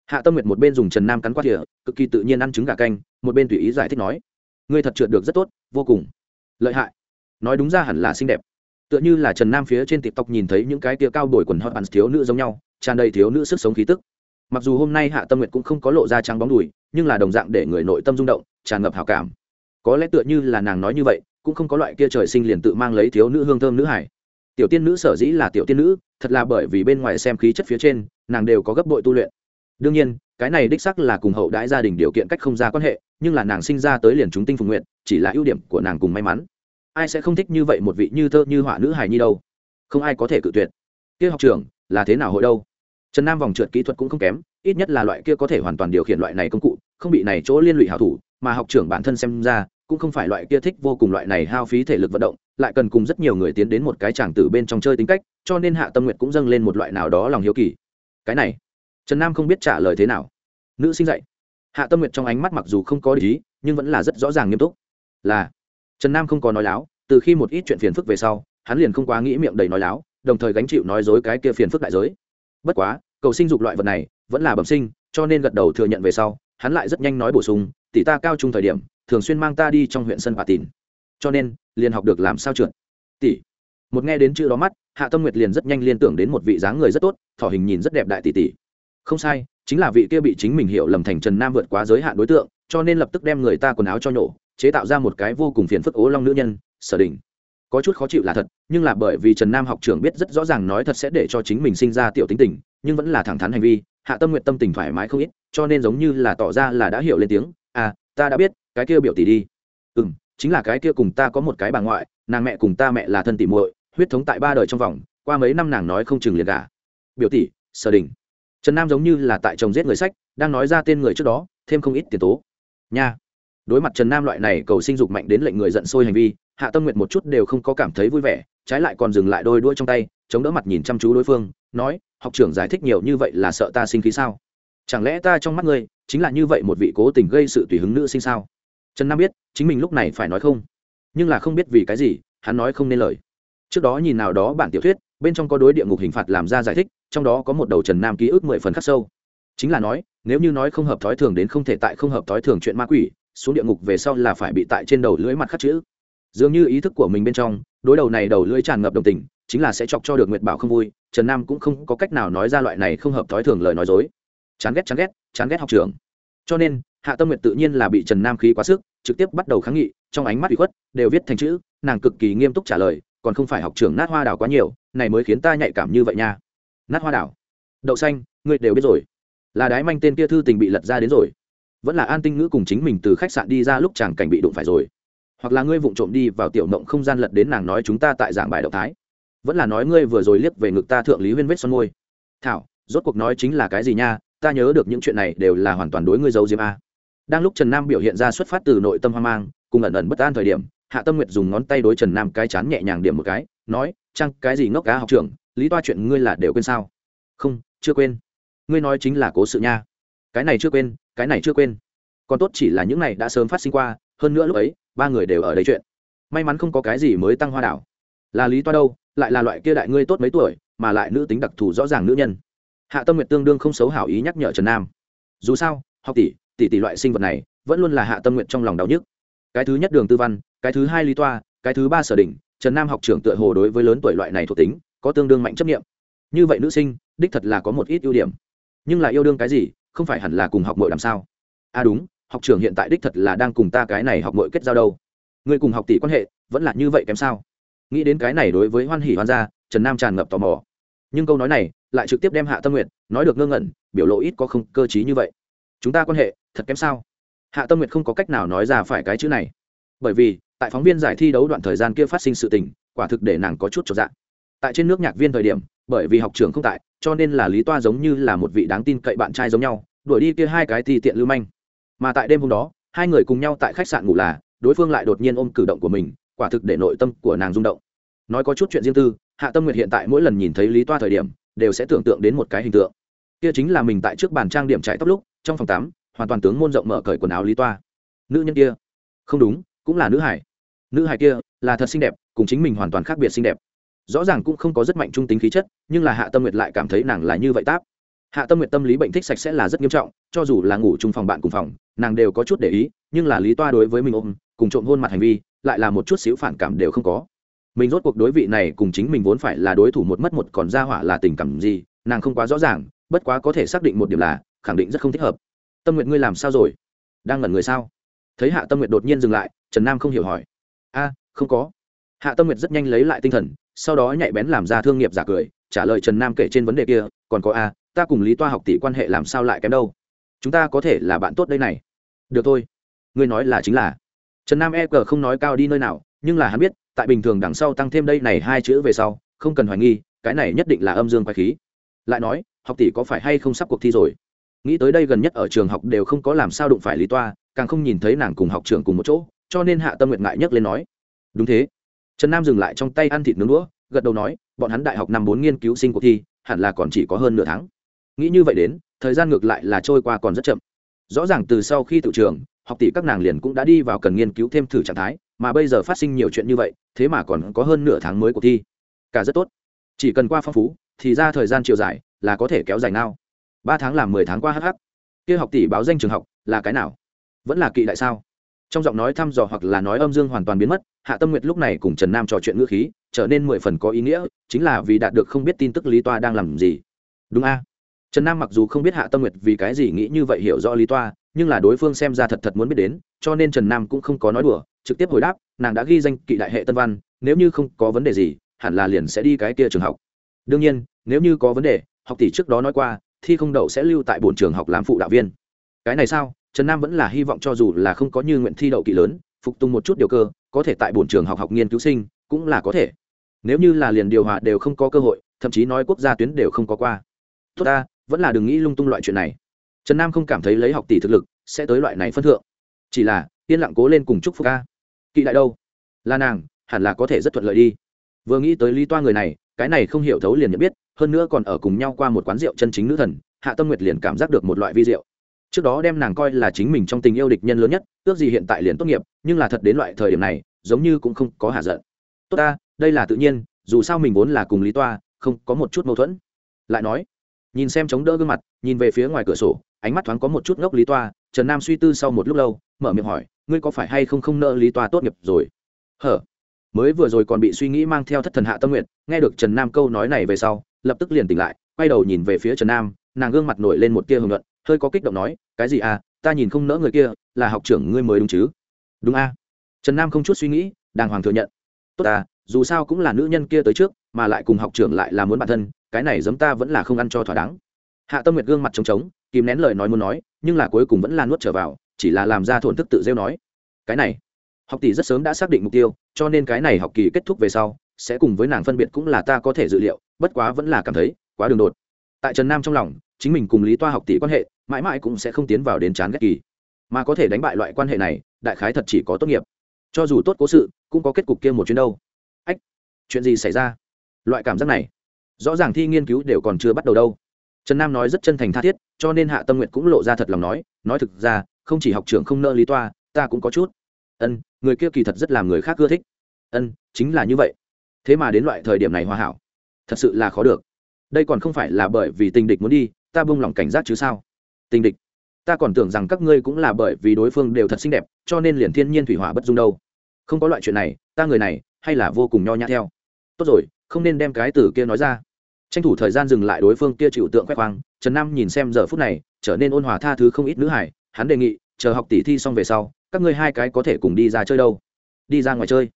hạ tâm nguyệt một bên dùng trần nam cắn qua thỉa, cực kỳ tự nhiên ăn trứng gà canh một bên tùy ý giải thích nói ngươi thật trượt được rất tốt vô cùng lợi hại. Nói đúng ra hẳn là xinh đẹp. Tựa như là trần nam phía trên tiktok nhìn thấy những cái tia cao đổi quần hot bắn thiếu nữ giống nhau tràn đầy thiếu nữ sức sống khí tức. Mặc dù hôm nay hạ tâm nguyệt cũng không có lộ ra trắng bóng đùi nhưng là đồng dạng để người nội tâm rung động tràn ngập hào cảm. Có lẽ tựa như là nàng nói như vậy cũng không có loại kia trời sinh liền tự mang lấy thiếu nữ hương thơm nữ hải. Tiểu tiên nữ sở dĩ là tiểu tiên nữ thật là bởi vì bên ngoài xem khí chất phía trên nàng đều có gấp bội tu luyện đương nhiên, cái này đích sắc là cùng hậu đãi gia đình điều kiện cách không ra quan hệ, nhưng là nàng sinh ra tới liền chúng tinh phục nguyện chỉ là ưu điểm của nàng cùng may mắn. Ai sẽ không thích như vậy một vị như thơ như họa nữ hài nhi đâu? Không ai có thể cự tuyệt. Kia học trưởng, là thế nào hội đâu? Trần nam vòng trượt kỹ thuật cũng không kém, ít nhất là loại kia có thể hoàn toàn điều khiển loại này công cụ, không bị này chỗ liên lụy hảo thủ, mà học trưởng bản thân xem ra, cũng không phải loại kia thích vô cùng loại này hao phí thể lực vận động, lại cần cùng rất nhiều người tiến đến một cái tràng tử bên trong chơi tính cách, cho nên hạ tâm nguyện cũng dâng lên một loại nào đó lòng hiếu kỳ. Cái này trần nam không biết trả lời thế nào. Nữ sinh dạy. Hạ tâm nguyện trong ánh mắt mặc dù không có lý nhưng vẫn là rất rõ ràng nghiêm túc. Là, trần nam không có nói láo, từ khi một ít chuyện phiền phức về sau, hắn liền không quá nghĩ miệng đầy nói láo, đồng thời gánh chịu nói dối cái kia phiền phức đại giới. Bất quá, cầu sinh dục loại vật này vẫn là bẩm sinh, cho nên gật đầu thừa nhận về sau, hắn lại rất nhanh nói bổ sung, tỷ ta cao trung thời điểm, thường xuyên mang ta đi trong huyện sân bà tìn. Cho nên, liền học được làm sao trượt. Tỷ. Một nghe đến chữ đó mắt, hạ tâm nguyệt liền rất nhanh liên tưởng đến một vị dáng người rất tốt, thỏ hình nhìn rất đẹp đại tỷ tỷ không sai, chính là vị kia bị chính mình hiểu lầm thành trần nam vượt quá giới hạn đối tượng, cho nên lập tức đem người ta quần áo cho nhổ, chế tạo ra một cái vô cùng phiền phức ố long nữ nhân, sở đình. Có chút khó chịu là thật, nhưng là bởi vì trần nam học trưởng biết rất rõ ràng nói thật sẽ để cho chính mình sinh ra tiểu tính tình, nhưng vẫn là thẳng thắn hành vi, hạ tâm nguyện tâm tình thoải mái không ít, cho nên giống như là tỏ ra là đã hiểu lên tiếng à ta đã biết, cái kia biểu tỷ đi. Ừ m chính là cái kia cùng ta có một cái bà ngoại, nàng mẹ cùng ta mẹ là thân tỷ muội, huyết thống tại ba đời trong vòng, qua mấy năm nàng nói không chừng liền cả biểu tỷ, sở đình trần nam giống như là tại chồng giết người sách, đang nói ra tên người trước đó, thêm không ít tiền tố. Nha. Đối mặt trần nam loại này cầu sinh dục mạnh đến lệnh người giận sôi hành vi, hạ tâm nguyện một chút đều không có cảm thấy vui vẻ, trái lại còn dừng lại đôi đuôi trong tay, chống đỡ mặt nhìn chăm chú đối phương, nói, học trưởng giải thích nhiều như vậy là sợ ta sinh khí sao? Chẳng lẽ ta trong mắt ngươi chính là như vậy một vị cố tình gây sự tùy hứng nữ sinh sao? Trần nam biết, chính mình lúc này phải nói không. Nhưng là không biết vì cái gì, hắn nói không nên lời. Trước đó nhìn nào đó bản tiểu thuyết, bên trong có đối địa ngục hình phạt làm ra giải thích trong đó có một đầu trần nam ký ức mười phần khắc sâu. Chính là nói, nếu như nói không hợp thói thường đến không thể tại không hợp thói thường chuyện ma quỷ, xuống địa ngục về sau là phải bị tại trên đầu lưỡi mặt khắc chữ. Dường như ý thức của mình bên trong, đối đầu này đầu lưỡi tràn ngập đồng tình, chính là sẽ chọc cho được nguyệt bảo không vui, trần nam cũng không có cách nào nói ra loại này không hợp thói thường lời nói dối. Chán ghét chán ghét chán ghét học trường. Cho nên, hạ tâm nguyệt tự nhiên là bị trần nam khí quá sức, trực tiếp bắt đầu kháng nghị, trong ánh mắt bị khuất, đều viết thành chữ, nàng cực kỳ nghiêm túc trả lời, còn không phải học trường nát hoa đào quá nhiều, này mới khiến ta nhạy cảm như vậy nha nát hoa đảo. Đậu xanh, ngươi đều biết rồi. Là đái manh tên kia thư tình bị lật ra đến rồi. Vẫn là an tinh ngữ cùng chính mình từ khách sạn đi ra lúc chàng cảnh bị đụng phải rồi. Hoặc là ngươi vụng trộm đi vào tiểu mộng không gian lật đến nàng nói chúng ta tại giảng bài động thái. Vẫn là nói ngươi vừa rồi liếc về ngực ta thượng lý huyên vết son môi. Thảo, rốt cuộc nói chính là cái gì nha? Ta nhớ được những chuyện này đều là hoàn toàn đối ngươi giấu diếm a. Đang lúc trần nam biểu hiện ra xuất phát từ nội tâm hoang mang, cùng ẩn ẩn bất an thời điểm, hạ tâm nguyệt dùng ngón tay đối trần nam cái chán nhẹ nhàng điểm một cái, nói chăng cái gì ngốc cá học trưởng? Lý toa chuyện ngươi là đều quên sao? Không chưa quên. Ngươi nói chính là cố sự nha. Cái này chưa quên cái này chưa quên. Còn tốt chỉ là những này đã sớm phát sinh qua hơn nữa lúc ấy ba người đều ở đây chuyện. May mắn không có cái gì mới tăng hoa đảo. Là lý toa đâu? Lại là loại kia đại ngươi tốt mấy tuổi mà lại nữ tính đặc thù rõ ràng nữ nhân. Hạ tâm nguyện tương đương không xấu hảo ý nhắc nhở trần nam. Dù sao học tỷ tỷ tỷ loại sinh vật này vẫn luôn là hạ tâm nguyện trong lòng đau nhức. Cái thứ nhất đường tư văn cái thứ hai lý toa cái thứ ba sở Đình, trần nam học trưởng tựa hồ đối với lớn tuổi loại này thuộc tính có tương đương mạnh chấp nghiệm như vậy nữ sinh, đích thật là có một ít ưu điểm. Nhưng là yêu đương cái gì, không phải hẳn là cùng học mội làm sao? À đúng, học trưởng hiện tại đích thật là đang cùng ta cái này học mội kết giao đâu. Người cùng học tỷ quan hệ, vẫn là như vậy kém sao? Nghĩ đến cái này đối với hoan hỉ hoan gia, trần nam tràn ngập tò mò. Nhưng câu nói này, lại trực tiếp đem hạ tâm nguyện nói được ngơ ngẩn, biểu lộ ít có không cơ t như vậy. Chúng ta quan hệ, thật kém sao? Hạ tâm nguyện không có cách nào nói ra phải cái chữ này. Bởi vì, tại phóng viên giải thi đấu đoạn thời gian kia phát sinh sự tình, quả thực để nàng có chút cho dạng tại trên nước nhạc viên thời điểm, bởi vì học trường không tại, cho nên là lý toa giống như là một vị đáng tin cậy bạn trai giống nhau, đuổi đi kia hai cái thì tiện lưu manh. Mà tại đêm hôm đó, hai người cùng nhau tại khách sạn ngủ là, đối phương lại đột nhiên ôm cử động của mình, quả thực để nội tâm của nàng rung động. Nói có chút chuyện riêng tư, hạ tâm nguyệt hiện tại mỗi lần nhìn thấy lý toa thời điểm, đều sẽ tưởng tượng đến một cái hình tượng. Kia chính là mình tại trước bàn trang điểm chạy tóc lúc, trong phòng tắm, hoàn toàn tướng môn rộng mở cởi quần áo lý toa. Nữ nhân kia. Không đúng, cũng là nữ hải. Nữ hải kia là thật xinh đẹp, cùng chính mình hoàn toàn khác biệt xinh đẹp rõ ràng cũng không có rất mạnh trung tính khí chất, nhưng là hạ tâm nguyệt lại cảm thấy nàng là như vậy táp. Hạ tâm nguyệt tâm lý bệnh thích sạch sẽ là rất nghiêm trọng, cho dù là ngủ chung phòng bạn cùng phòng, nàng đều có chút để ý, nhưng là lý toa đối với mình ôm, cùng trộm hôn mặt hành vi, lại là một chút xíu phản cảm đều không có. Mình rốt cuộc đối vị này cùng chính mình vốn phải là đối thủ một mất một còn ra hỏa là tình cảm gì, nàng không quá rõ ràng, bất quá có thể xác định một điểm là, khẳng định rất không thích hợp. Tâm nguyện ngươi làm sao rồi? Đang ngẩn người sao? Thấy hạ tâm nguyện đột nhiên dừng lại, trần nam không hiểu hỏi. A, không có hạ tâm Nguyệt rất nhanh lấy lại tinh thần, sau đó nhạy bén làm ra thương nghiệp giả cười, trả lời trần nam kể trên vấn đề kia, còn có a, ta cùng lý toa học tỷ quan hệ làm sao lại kém đâu? Chúng ta có thể là bạn tốt đây này. Được thôi. Ngươi nói là chính là. Trần nam e cờ không nói cao đi nơi nào, nhưng là hắn biết, tại bình thường đằng sau tăng thêm đây này hai chữ về sau, không cần hoài nghi, cái này nhất định là âm dương quái khí. Lại nói, học tỷ có phải hay không sắp cuộc thi rồi? Nghĩ tới đây gần nhất ở trường học đều không có làm sao đụng phải lý toa, càng không nhìn thấy nàng cùng học trường cùng một chỗ, cho nên hạ tâm nguyện ngại nhất lên nói. Đúng thế trần nam dừng lại trong tay ăn thịt nướng đũa, gật đầu nói, bọn hắn đại học năm bốn nghiên cứu sinh cuộc thi, hẳn là còn chỉ có hơn nửa tháng. Nghĩ như vậy đến, thời gian ngược lại là trôi qua còn rất chậm. Rõ ràng từ sau khi tự trường, học tỷ các nàng liền cũng đã đi vào cần nghiên cứu thêm thử trạng thái, mà bây giờ phát sinh nhiều chuyện như vậy, thế mà còn có hơn nửa tháng mới cuộc thi. Cả rất tốt. Chỉ cần qua phong phú, thì ra thời gian chiều dài là có thể kéo dài nào ba tháng làm mười tháng qua hh kia học tỷ báo danh trường học là cái nào? Vẫn là kỵ đại sao? Trong giọng nói thăm dò hoặc là nói âm dương hoàn toàn biến mất, hạ tâm nguyệt lúc này cùng trần nam trò chuyện ngữ khí, trở nên mười phần có ý nghĩa, chính là vì đạt được không biết tin tức lý toa đang làm gì. Đúng a? Trần nam mặc dù không biết hạ tâm nguyệt vì cái gì nghĩ như vậy hiểu rõ lý toa, nhưng là đối phương xem ra thật thật muốn biết đến, cho nên trần nam cũng không có nói đùa, trực tiếp hồi đáp, nàng đã ghi danh kỵ đại hệ tân văn, nếu như không có vấn đề gì, hẳn là liền sẽ đi cái kia trường học. Đương nhiên, nếu như có vấn đề, học tỷ trước đó nói qua, thi không đậu sẽ lưu tại bổn trường học làm phụ đạo viên. Cái này sao? Trần nam vẫn là hy vọng cho dù là không có như nguyện thi đậu kỳ lớn, phục tùng một chút điều cơ, có thể tại bổn trường học học nghiên cứu sinh, cũng là có thể. Nếu như là liền điều hòa đều không có cơ hội, thậm chí nói quốc gia tuyến đều không có qua. Tốt ta, vẫn là đừng nghĩ lung tung loại chuyện này. Trần nam không cảm thấy lấy học tỷ thực lực, sẽ tới loại này phân thượng. Chỉ là, yên lặng cố lên cùng chúc phúc ca kỵ đại đâu? Là nàng, hẳn là có thể rất thuận lợi đi. Vừa nghĩ tới lý toa người này, cái này không hiểu thấu liền nhận biết, hơn nữa còn ở cùng nhau qua một quán rượu chân chính nữ thần, hạ tâm nguyệt liền cảm giác được một loại vi rượu trước đó đem nàng coi là chính mình trong tình yêu địch nhân lớn nhất, ước gì hiện tại liền tốt nghiệp, nhưng là thật đến loại thời điểm này, giống như cũng không có hạ giận. Tốt ta, đây là tự nhiên, dù sao mình vốn là cùng lý toa, không có một chút mâu thuẫn. Lại nói, nhìn xem chống đỡ gương mặt, nhìn về phía ngoài cửa sổ, ánh mắt thoáng có một chút ngốc lý toa, trần nam suy tư sau một lúc lâu, mở miệng hỏi, ngươi có phải hay không không nợ lý toa tốt nghiệp rồi? Hở. Mới vừa rồi còn bị suy nghĩ mang theo thất thần hạ tâm nguyện, nghe được trần nam câu nói này về sau, lập tức liền tỉnh lại, quay đầu nhìn về phía trần nam, nàng gương mặt nổi lên một tia hưởng luận hơi có kích động nói, cái gì à ta nhìn không nỡ người kia, là học trưởng ngươi mới đúng chứ? Đúng a. À? trần nam không chút suy nghĩ, đàng hoàng thừa nhận. Tốt ta dù sao cũng là nữ nhân kia tới trước, mà lại cùng học trưởng lại là muốn bản thân, cái này giống ta vẫn là không ăn cho thỏa đáng. Hạ tâm nguyệt gương mặt trống trống, kìm nén lời nói muốn nói, nhưng là cuối cùng vẫn là nuốt trở vào, chỉ là làm ra thổn thức tự rêu nói, cái này, học tỷ rất sớm đã xác định mục tiêu, cho nên cái này học kỳ kết thúc về sau, sẽ cùng với nàng phân biệt cũng là ta có thể dự liệu, bất quá vẫn là cảm thấy quá đường đột. Tại trần nam trong lòng chính mình cùng lý toa học tỷ quan hệ, mãi mãi cũng sẽ không tiến vào đến chán ghét kỳ. Mà có thể đánh bại loại quan hệ này, đại khái thật chỉ có tốt nghiệp. Cho dù tốt cố sự, cũng có kết cục kia một chuyến đâu. Ách, chuyện gì xảy ra? Loại cảm giác này, rõ ràng thi nghiên cứu đều còn chưa bắt đầu đâu. Trần nam nói rất chân thành tha thiết, cho nên hạ tâm nguyện cũng lộ ra thật lòng nói nói thực ra, không chỉ học trưởng không nợ lý toa, ta cũng có chút. Ân, người kia kỳ thật rất làm người khác ưa thích. Ân, chính là như vậy. Thế mà đến loại thời điểm này hòa hảo, thật sự là khó được. Đây còn không phải là bởi vì tình địch muốn đi ta buông lòng cảnh giác chứ sao? Tình địch, ta còn tưởng rằng các ngươi cũng là bởi vì đối phương đều thật xinh đẹp, cho nên liền thiên nhiên thủy hỏa bất dung đâu. Không có loại chuyện này, ta người này, hay là vô cùng nho nhã theo. Tốt rồi, không nên đem cái từ kia nói ra. Tranh thủ thời gian dừng lại đối phương kia chịu tượng khoe khoang, trần nam nhìn xem giờ phút này, trở nên ôn hòa tha thứ không ít nữ hải, hắn đề nghị, chờ học tỷ thi xong về sau, các ngươi hai cái có thể cùng đi ra chơi đâu. Đi ra ngoài chơi.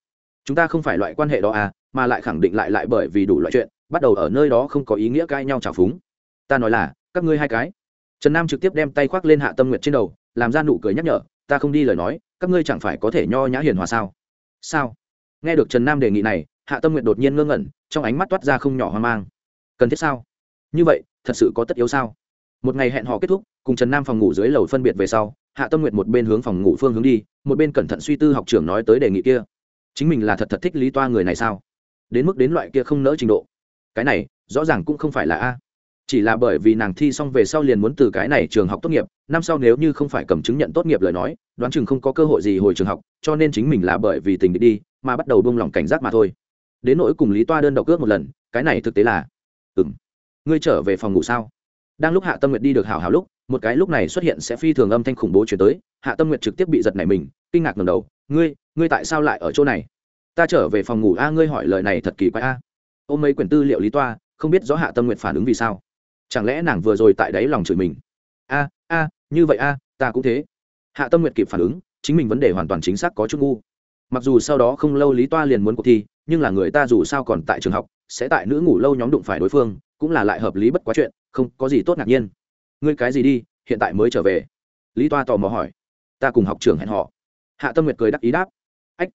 Chúng ta không phải loại quan hệ đó à mà lại khẳng định lại lại bởi vì đủ loại chuyện, bắt đầu ở nơi đó không có ý nghĩa cãi nhau trào phúng. Ta nói là các ngươi hai cái. Trần nam trực tiếp đem tay khoác lên hạ tâm nguyệt trên đầu, làm ra nụ cười nhắc nhở, ta không đi lời nói, các ngươi chẳng phải có thể nho nhã hiền hòa sao? Sao? Nghe được trần nam đề nghị này, hạ tâm nguyệt đột nhiên ngơ ngẩn, trong ánh mắt toát ra không nhỏ hoang mang. Cần thiết sao? Như vậy, thật sự có tất yếu sao? Một ngày hẹn họ kết thúc, cùng trần nam phòng ngủ dưới lầu phân biệt về sau, hạ tâm nguyệt một bên hướng phòng ngủ phương hướng đi, một bên cẩn thận suy tư học trưởng nói tới đề nghị kia. Chính mình là thật thật thích lý toa người này sao? Đến mức đến loại kia không nỡ trình độ. Cái này, rõ ràng cũng không phải là a chỉ là bởi vì nàng thi xong về sau liền muốn từ cái này trường học tốt nghiệp, năm sau nếu như không phải cầm chứng nhận tốt nghiệp lời nói, đoán chừng không có cơ hội gì hồi trường học, cho nên chính mình là bởi vì tình đi, mà bắt đầu buông lỏng cảnh giác mà thôi. Đến nỗi cùng lý toa đơn độc cướp một lần, cái này thực tế là ừ m ngươi trở về phòng ngủ sao? Đang lúc hạ tâm nguyệt đi được hảo hảo lúc, một cái lúc này xuất hiện sẽ phi thường âm thanh khủng bố chuyển tới, hạ tâm nguyệt trực tiếp bị giật nảy mình, kinh ngạc ngầm đầu, ngươi ngươi tại sao lại ở chỗ này? Ta trở về phòng ngủ a, ngươi hỏi lời này thật kỳ quái a. Ôm mấy quyển tư liệu lý toa, không biết rõ hạ tâm nguyệt phản ứng vì sao chẳng lẽ nàng vừa rồi tại đáy lòng chửi mình? A a, như vậy a, ta cũng thế. Hạ tâm nguyệt kịp phản ứng, chính mình vấn đề hoàn toàn chính xác có chút ngu. Mặc dù sau đó không lâu lý toa liền muốn cuộc thi, nhưng là người ta dù sao còn tại trường học, sẽ tại nữ ngủ lâu nhóm đụng phải đối phương, cũng là lại hợp lý bất quá chuyện, không có gì tốt ngạc nhiên. Ngươi cái gì đi, hiện tại mới trở về. Lý toa tò mò hỏi. Ta cùng học trường hẹn họ hạ tâm nguyệt cười đắc ý đáp. Ách,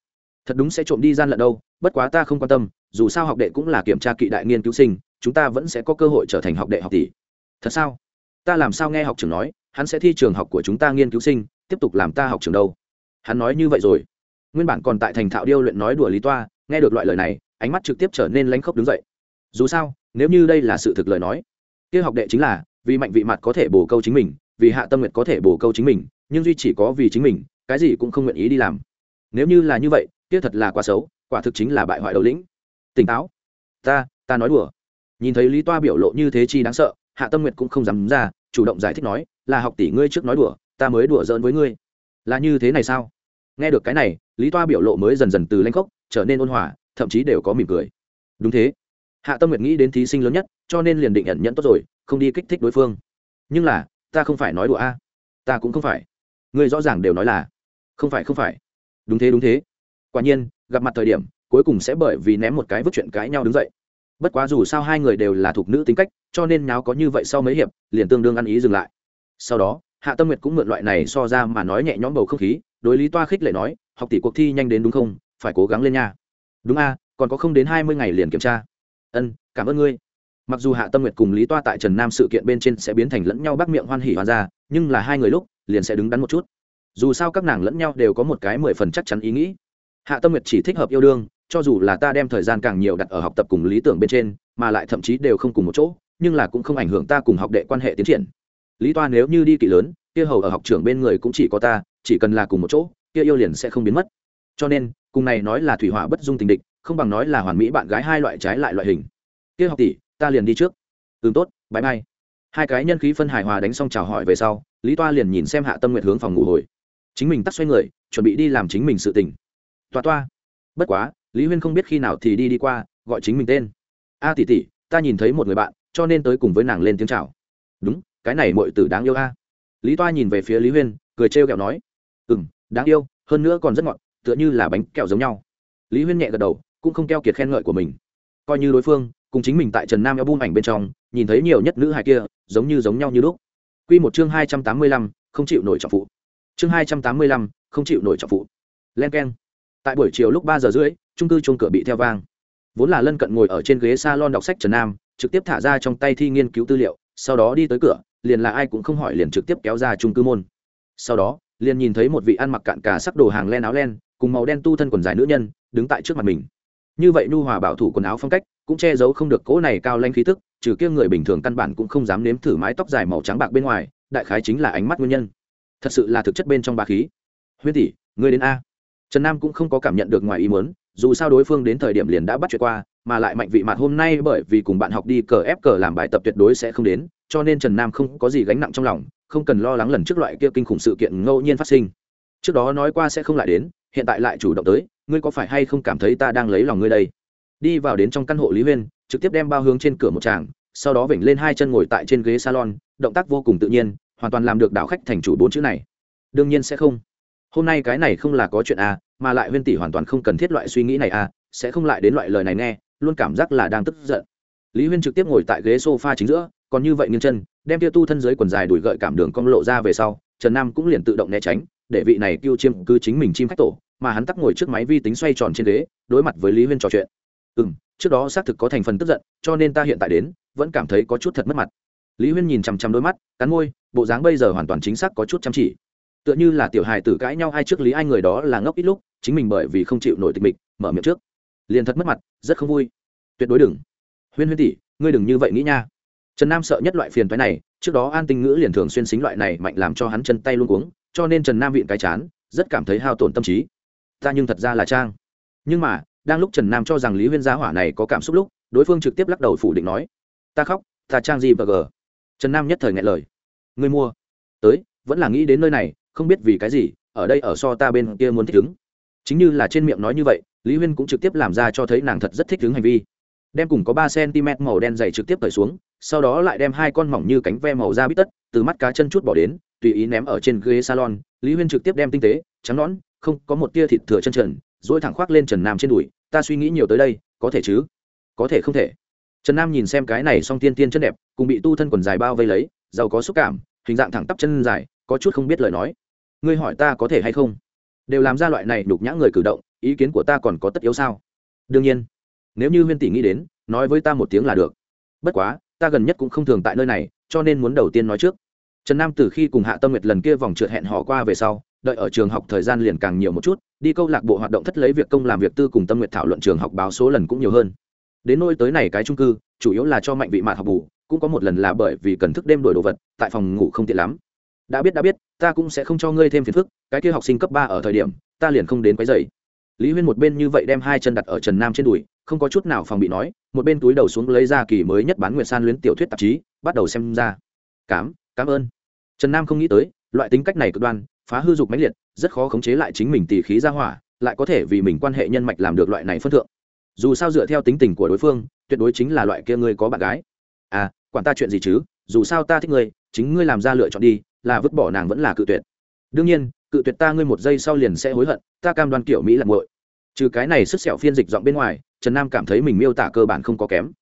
thật đúng sẽ trộm đi gian lận đâu, bất quá ta không quan tâm, dù sao học đệ cũng là kiểm tra kỵ đại nghiên cứu sinh chúng ta vẫn sẽ có cơ hội trở thành học đệ học tỷ. Thật sao? Ta làm sao nghe học trưởng nói, hắn sẽ thi trường học của chúng ta nghiên cứu sinh, tiếp tục làm ta học trường đâu? Hắn nói như vậy rồi. Nguyên bản còn tại thành thạo điêu luyện nói đùa lý toa, nghe được loại lời này, ánh mắt trực tiếp trở nên lánh khóc đứng dậy. Dù sao, nếu như đây là sự thực lời nói, kia học đệ chính là, vì mạnh vị mặt có thể bổ câu chính mình, vì hạ tâm nguyệt có thể bổ câu chính mình, nhưng duy chỉ có vì chính mình, cái gì cũng không nguyện ý đi làm. Nếu như là như vậy, kia thật là quá xấu, quả thực chính là bại hoại đầu lĩnh. Tỉnh táo. Ta ta nói đùa nhìn thấy lý toa biểu lộ như thế chi đáng sợ, hạ tâm nguyệt cũng không dám ra, chủ động giải thích nói, là học tỷ ngươi trước nói đùa, ta mới đùa giỡn với ngươi. Là như thế này sao? Nghe được cái này, lý toa biểu lộ mới dần dần từ lanh khốc, trở nên ôn hòa, thậm chí đều có mỉm cười. Đúng thế. Hạ tâm nguyệt nghĩ đến thí sinh lớn nhất, cho nên liền định ẩn nhẫn tốt rồi, không đi kích thích đối phương. Nhưng là, ta không phải nói đùa a. À, ta cũng không phải. Ngươi rõ ràng đều nói là không phải không phải. Đúng thế đúng thế. Quả nhiên, gặp mặt thời điểm, cuối cùng sẽ bởi vì ném một cái vứt chuyện cãi nhau đứng dậy bất quá dù sao hai người đều là thuộc nữ tính cách, cho nên nháo có như vậy sau mấy hiệp, liền tương đương ăn ý dừng lại. Sau đó, hạ tâm nguyệt cũng mượn loại này so ra mà nói nhẹ nhõm bầu không khí, đối lý toa khích lệ nói, học tỷ cuộc thi nhanh đến đúng không? Phải cố gắng lên nha. Đúng a, còn có không đến hai mươi ngày liền kiểm tra. Ân, cảm ơn ngươi. Mặc dù hạ tâm nguyệt cùng lý toa tại trần nam sự kiện bên trên sẽ biến thành lẫn nhau bác miệng hoan hỉ hoan ra, nhưng là hai người lúc liền sẽ đứng đắn một chút. Dù sao các nàng lẫn nhau đều có một cái mười phần chắc chắn ý nghĩ. Hạ tâm nguyệt chỉ thích hợp yêu đương cho dù là ta đem thời gian càng nhiều đặt ở học tập cùng lý tưởng bên trên, mà lại thậm chí đều không cùng một chỗ, nhưng là cũng không ảnh hưởng ta cùng học đệ quan hệ tiến triển. Lý toa nếu như đi kỵ lớn, kia hầu ở học trưởng bên người cũng chỉ có ta, chỉ cần là cùng một chỗ, kia yêu liền sẽ không biến mất. Cho nên, cùng này nói là thủy hỏa bất dung tình địch, không bằng nói là hoàn mỹ bạn gái hai loại trái lại loại hình. Kia học tỷ, ta liền đi trước. Ừ tốt bãi mai hai cái nhân khí phân hài hòa đánh xong chào hỏi về sau, lý toa liền nhìn xem hạ tâm nguyện hướng phòng ngủ hồi. Chính mình tắt xoay người, chuẩn bị đi làm chính mình sự tình. Toa toa, bất quá lý huyên không biết khi nào thì đi đi qua, gọi chính mình tên. A tỷ tỷ, ta nhìn thấy một người bạn, cho nên tới cùng với nàng lên tiếng chào. Đúng, cái này mọi tử đáng yêu a. Lý toa nhìn về phía lý huyên, cười trêu kẹo nói ừ m đáng yêu, hơn nữa còn rất ngọt, tựa như là bánh kẹo giống nhau. Lý huyên nhẹ gật đầu, cũng không keo kiệt khen ngợi của mình. Coi như đối phương, cùng chính mình tại trần nam album ảnh bên trong, nhìn thấy nhiều nhất nữ hài kia, giống như giống nhau như lúc. Q một chương hai trăm tám mươi lăm, không chịu nổi trọng phụ. Chương hai trăm tám mươi lăm, không chịu nổi trọng phụ. Len k e n tại buổi chiều lúc ba giờ rưỡi trung cư chuông cửa bị theo vang. Vốn là lân cận ngồi ở trên ghế salon đọc sách trần nam, trực tiếp thả ra trong tay thi nghiên cứu tư liệu, sau đó đi tới cửa, liền là ai cũng không hỏi liền trực tiếp kéo ra trung cư môn. Sau đó, liền nhìn thấy một vị ăn mặc cạn cả sắc đồ hàng len áo len, cùng màu đen tu thân quần dài nữ nhân, đứng tại trước mặt mình. Như vậy nhu hòa bảo thủ quần áo phong cách, cũng che giấu không được cỗ này cao lanh khí tức, trừ kia người bình thường căn bản cũng không dám nếm thử mái tóc dài màu trắng bạc bên ngoài, đại khái chính là ánh mắt nguyên nhân. Thật sự là thực chất bên trong ba khí. Huyên tỷ người đến a? Trần nam cũng không có cảm nhận được ngoài ý muốn, dù sao đối phương đến thời điểm liền đã bắt chuyện qua, mà lại mạnh vị mặt hôm nay bởi vì cùng bạn học đi cờ ép cờ làm bài tập tuyệt đối sẽ không đến, cho nên trần nam không có gì gánh nặng trong lòng, không cần lo lắng lần trước loại kia kinh khủng sự kiện ngẫu nhiên phát sinh. Trước đó nói qua sẽ không lại đến, hiện tại lại chủ động tới, ngươi có phải hay không cảm thấy ta đang lấy lòng ngươi đây? Đi vào đến trong căn hộ lý huyên, trực tiếp đem bao hướng trên cửa một tràng, sau đó vểnh lên hai chân ngồi tại trên ghế salon, động tác vô cùng tự nhiên, hoàn toàn làm được đảo khách thành chủ bốn chữ này. Đương nhiên sẽ không hôm nay cái này không là có chuyện à mà lại huyên tỷ hoàn toàn không cần thiết loại suy nghĩ này à sẽ không lại đến loại lời này nghe, luôn cảm giác là đang tức giận. Lý huyên trực tiếp ngồi tại ghế sofa chính giữa, còn như vậy nghiêng chân, đem tia tu thân dưới quần dài đùi gợi cảm đường cong lộ ra về sau, trần nam cũng liền tự động né tránh, để vị này kêu chiêm cứ chính mình chim khách tổ, mà hắn tắc ngồi trước máy vi tính xoay tròn trên ghế, đối mặt với lý huyên trò chuyện. Ừ m trước đó xác thực có thành phần tức giận, cho nên ta hiện tại đến, vẫn cảm thấy có chút thật mất mặt. Lý huyên nhìn chằm chằm đôi mắt, cắn môi, bộ dáng bây giờ hoàn toàn chính xác có chút chăm chỉ tựa như là tiểu hài tử cãi nhau ai trước lý ai người đó là ngốc ít lúc, chính mình bởi vì không chịu nổi tịch mịch, mở miệng trước. Liền thật mất mặt, rất không vui. Tuyệt đối đừng. Huyên huyên tỷ, ngươi đừng như vậy nghĩ nha. Trần nam sợ nhất loại phiền phái này, trước đó an tinh ngữ liền thường xuyên xính loại này mạnh làm cho hắn chân tay luôn cuống, cho nên trần nam viện cái chán, rất cảm thấy hao tổn tâm trí. Ta nhưng thật ra là trang. Nhưng mà, đang lúc trần nam cho rằng lý huyên gia hỏa này có cảm xúc lúc, đối phương trực tiếp lắc đầu phủ định nói, ta khóc, ta trang gì và gờ? Trần nam nhất thời ngại lời người mua. Tới, vẫn là nghĩ đến nơi này không biết vì cái gì, ở đây ở so ta bên kia muốn thích ứng. Chính như là trên miệng nói như vậy, lý huyên cũng trực tiếp làm ra cho thấy nàng thật rất thích ứng hành vi. Đem cùng có ba cm màu đen dày trực tiếp cởi xuống, sau đó lại đem hai con mỏng như cánh ve màu da bít tất, từ mắt cá chân chút bỏ đến, tùy ý ném ở trên ghế salon. Lý huyên trực tiếp đem tinh tế, trắng nón không có một tia thịt thừa chân trần dỗi thẳng khoác lên trần nam trên đùi. Ta suy nghĩ nhiều tới đây, có thể chứ? Có thể không thể. Trần nam nhìn xem cái này song tiên tiên chân đẹp, cùng bị tu thân quần dài bao vây lấy, giàu có xúc cảm, hình dạng thẳng tắp chân dài, có chút không biết lời nói ngươi hỏi ta có thể hay không? Đều làm ra loại này đục nhã người cử động, ý kiến của ta còn có tất yếu sao? Đương nhiên. Nếu như huyên tỷ nghĩ đến, nói với ta một tiếng là được. Bất quá, ta gần nhất cũng không thường tại nơi này, cho nên muốn đầu tiên nói trước. Trần nam từ khi cùng hạ tâm nguyệt lần kia vòng trượt hẹn họ qua về sau, đợi ở trường học thời gian liền càng nhiều một chút, đi câu lạc bộ hoạt động thất lấy việc công làm việc tư cùng tâm nguyệt thảo luận trường học báo số lần cũng nhiều hơn. Đến nôi tới này cái trung cư, chủ yếu là cho mạnh vị mạt học bù, cũng có một lần là bởi vì cần thức đêm đổi đồ vật, tại phòng ngủ không tiện lắm đã biết đã biết, ta cũng sẽ không cho ngươi thêm phiền phức, cái kia học sinh cấp ba ở thời điểm, ta liền không đến quấy dày lý huyên một bên như vậy đem hai chân đặt ở trần nam trên đùi, không có chút nào phòng bị nói, một bên túi đầu xuống lấy ra kỳ mới nhất bán nguyệt san luyến tiểu thuyết tạp chí, bắt đầu xem ra. Cám cảm ơn. Trần nam không nghĩ tới, loại tính cách này cực đoan, phá hư dục mãnh liệt, rất khó khống chế lại chính mình tỉ khí ra hỏa, lại có thể vì mình quan hệ nhân mạch làm được loại này phân thượng. Dù sao dựa theo tính tình của đối phương, tuyệt đối chính là loại kia ngươi có bạn gái. À quản ta chuyện gì chứ? Dù sao ta thích ngươi, chính ngươi làm ra lựa chọn đi là vứt bỏ nàng vẫn là cự tuyệt. Đương nhiên, cự tuyệt ta ngươi một giây sau liền sẽ hối hận, ta cam đoan kiểu mỹ là muội. Trừ cái này sức sẹo phiên dịch giọng bên ngoài, trần nam cảm thấy mình miêu tả cơ bản không có kém.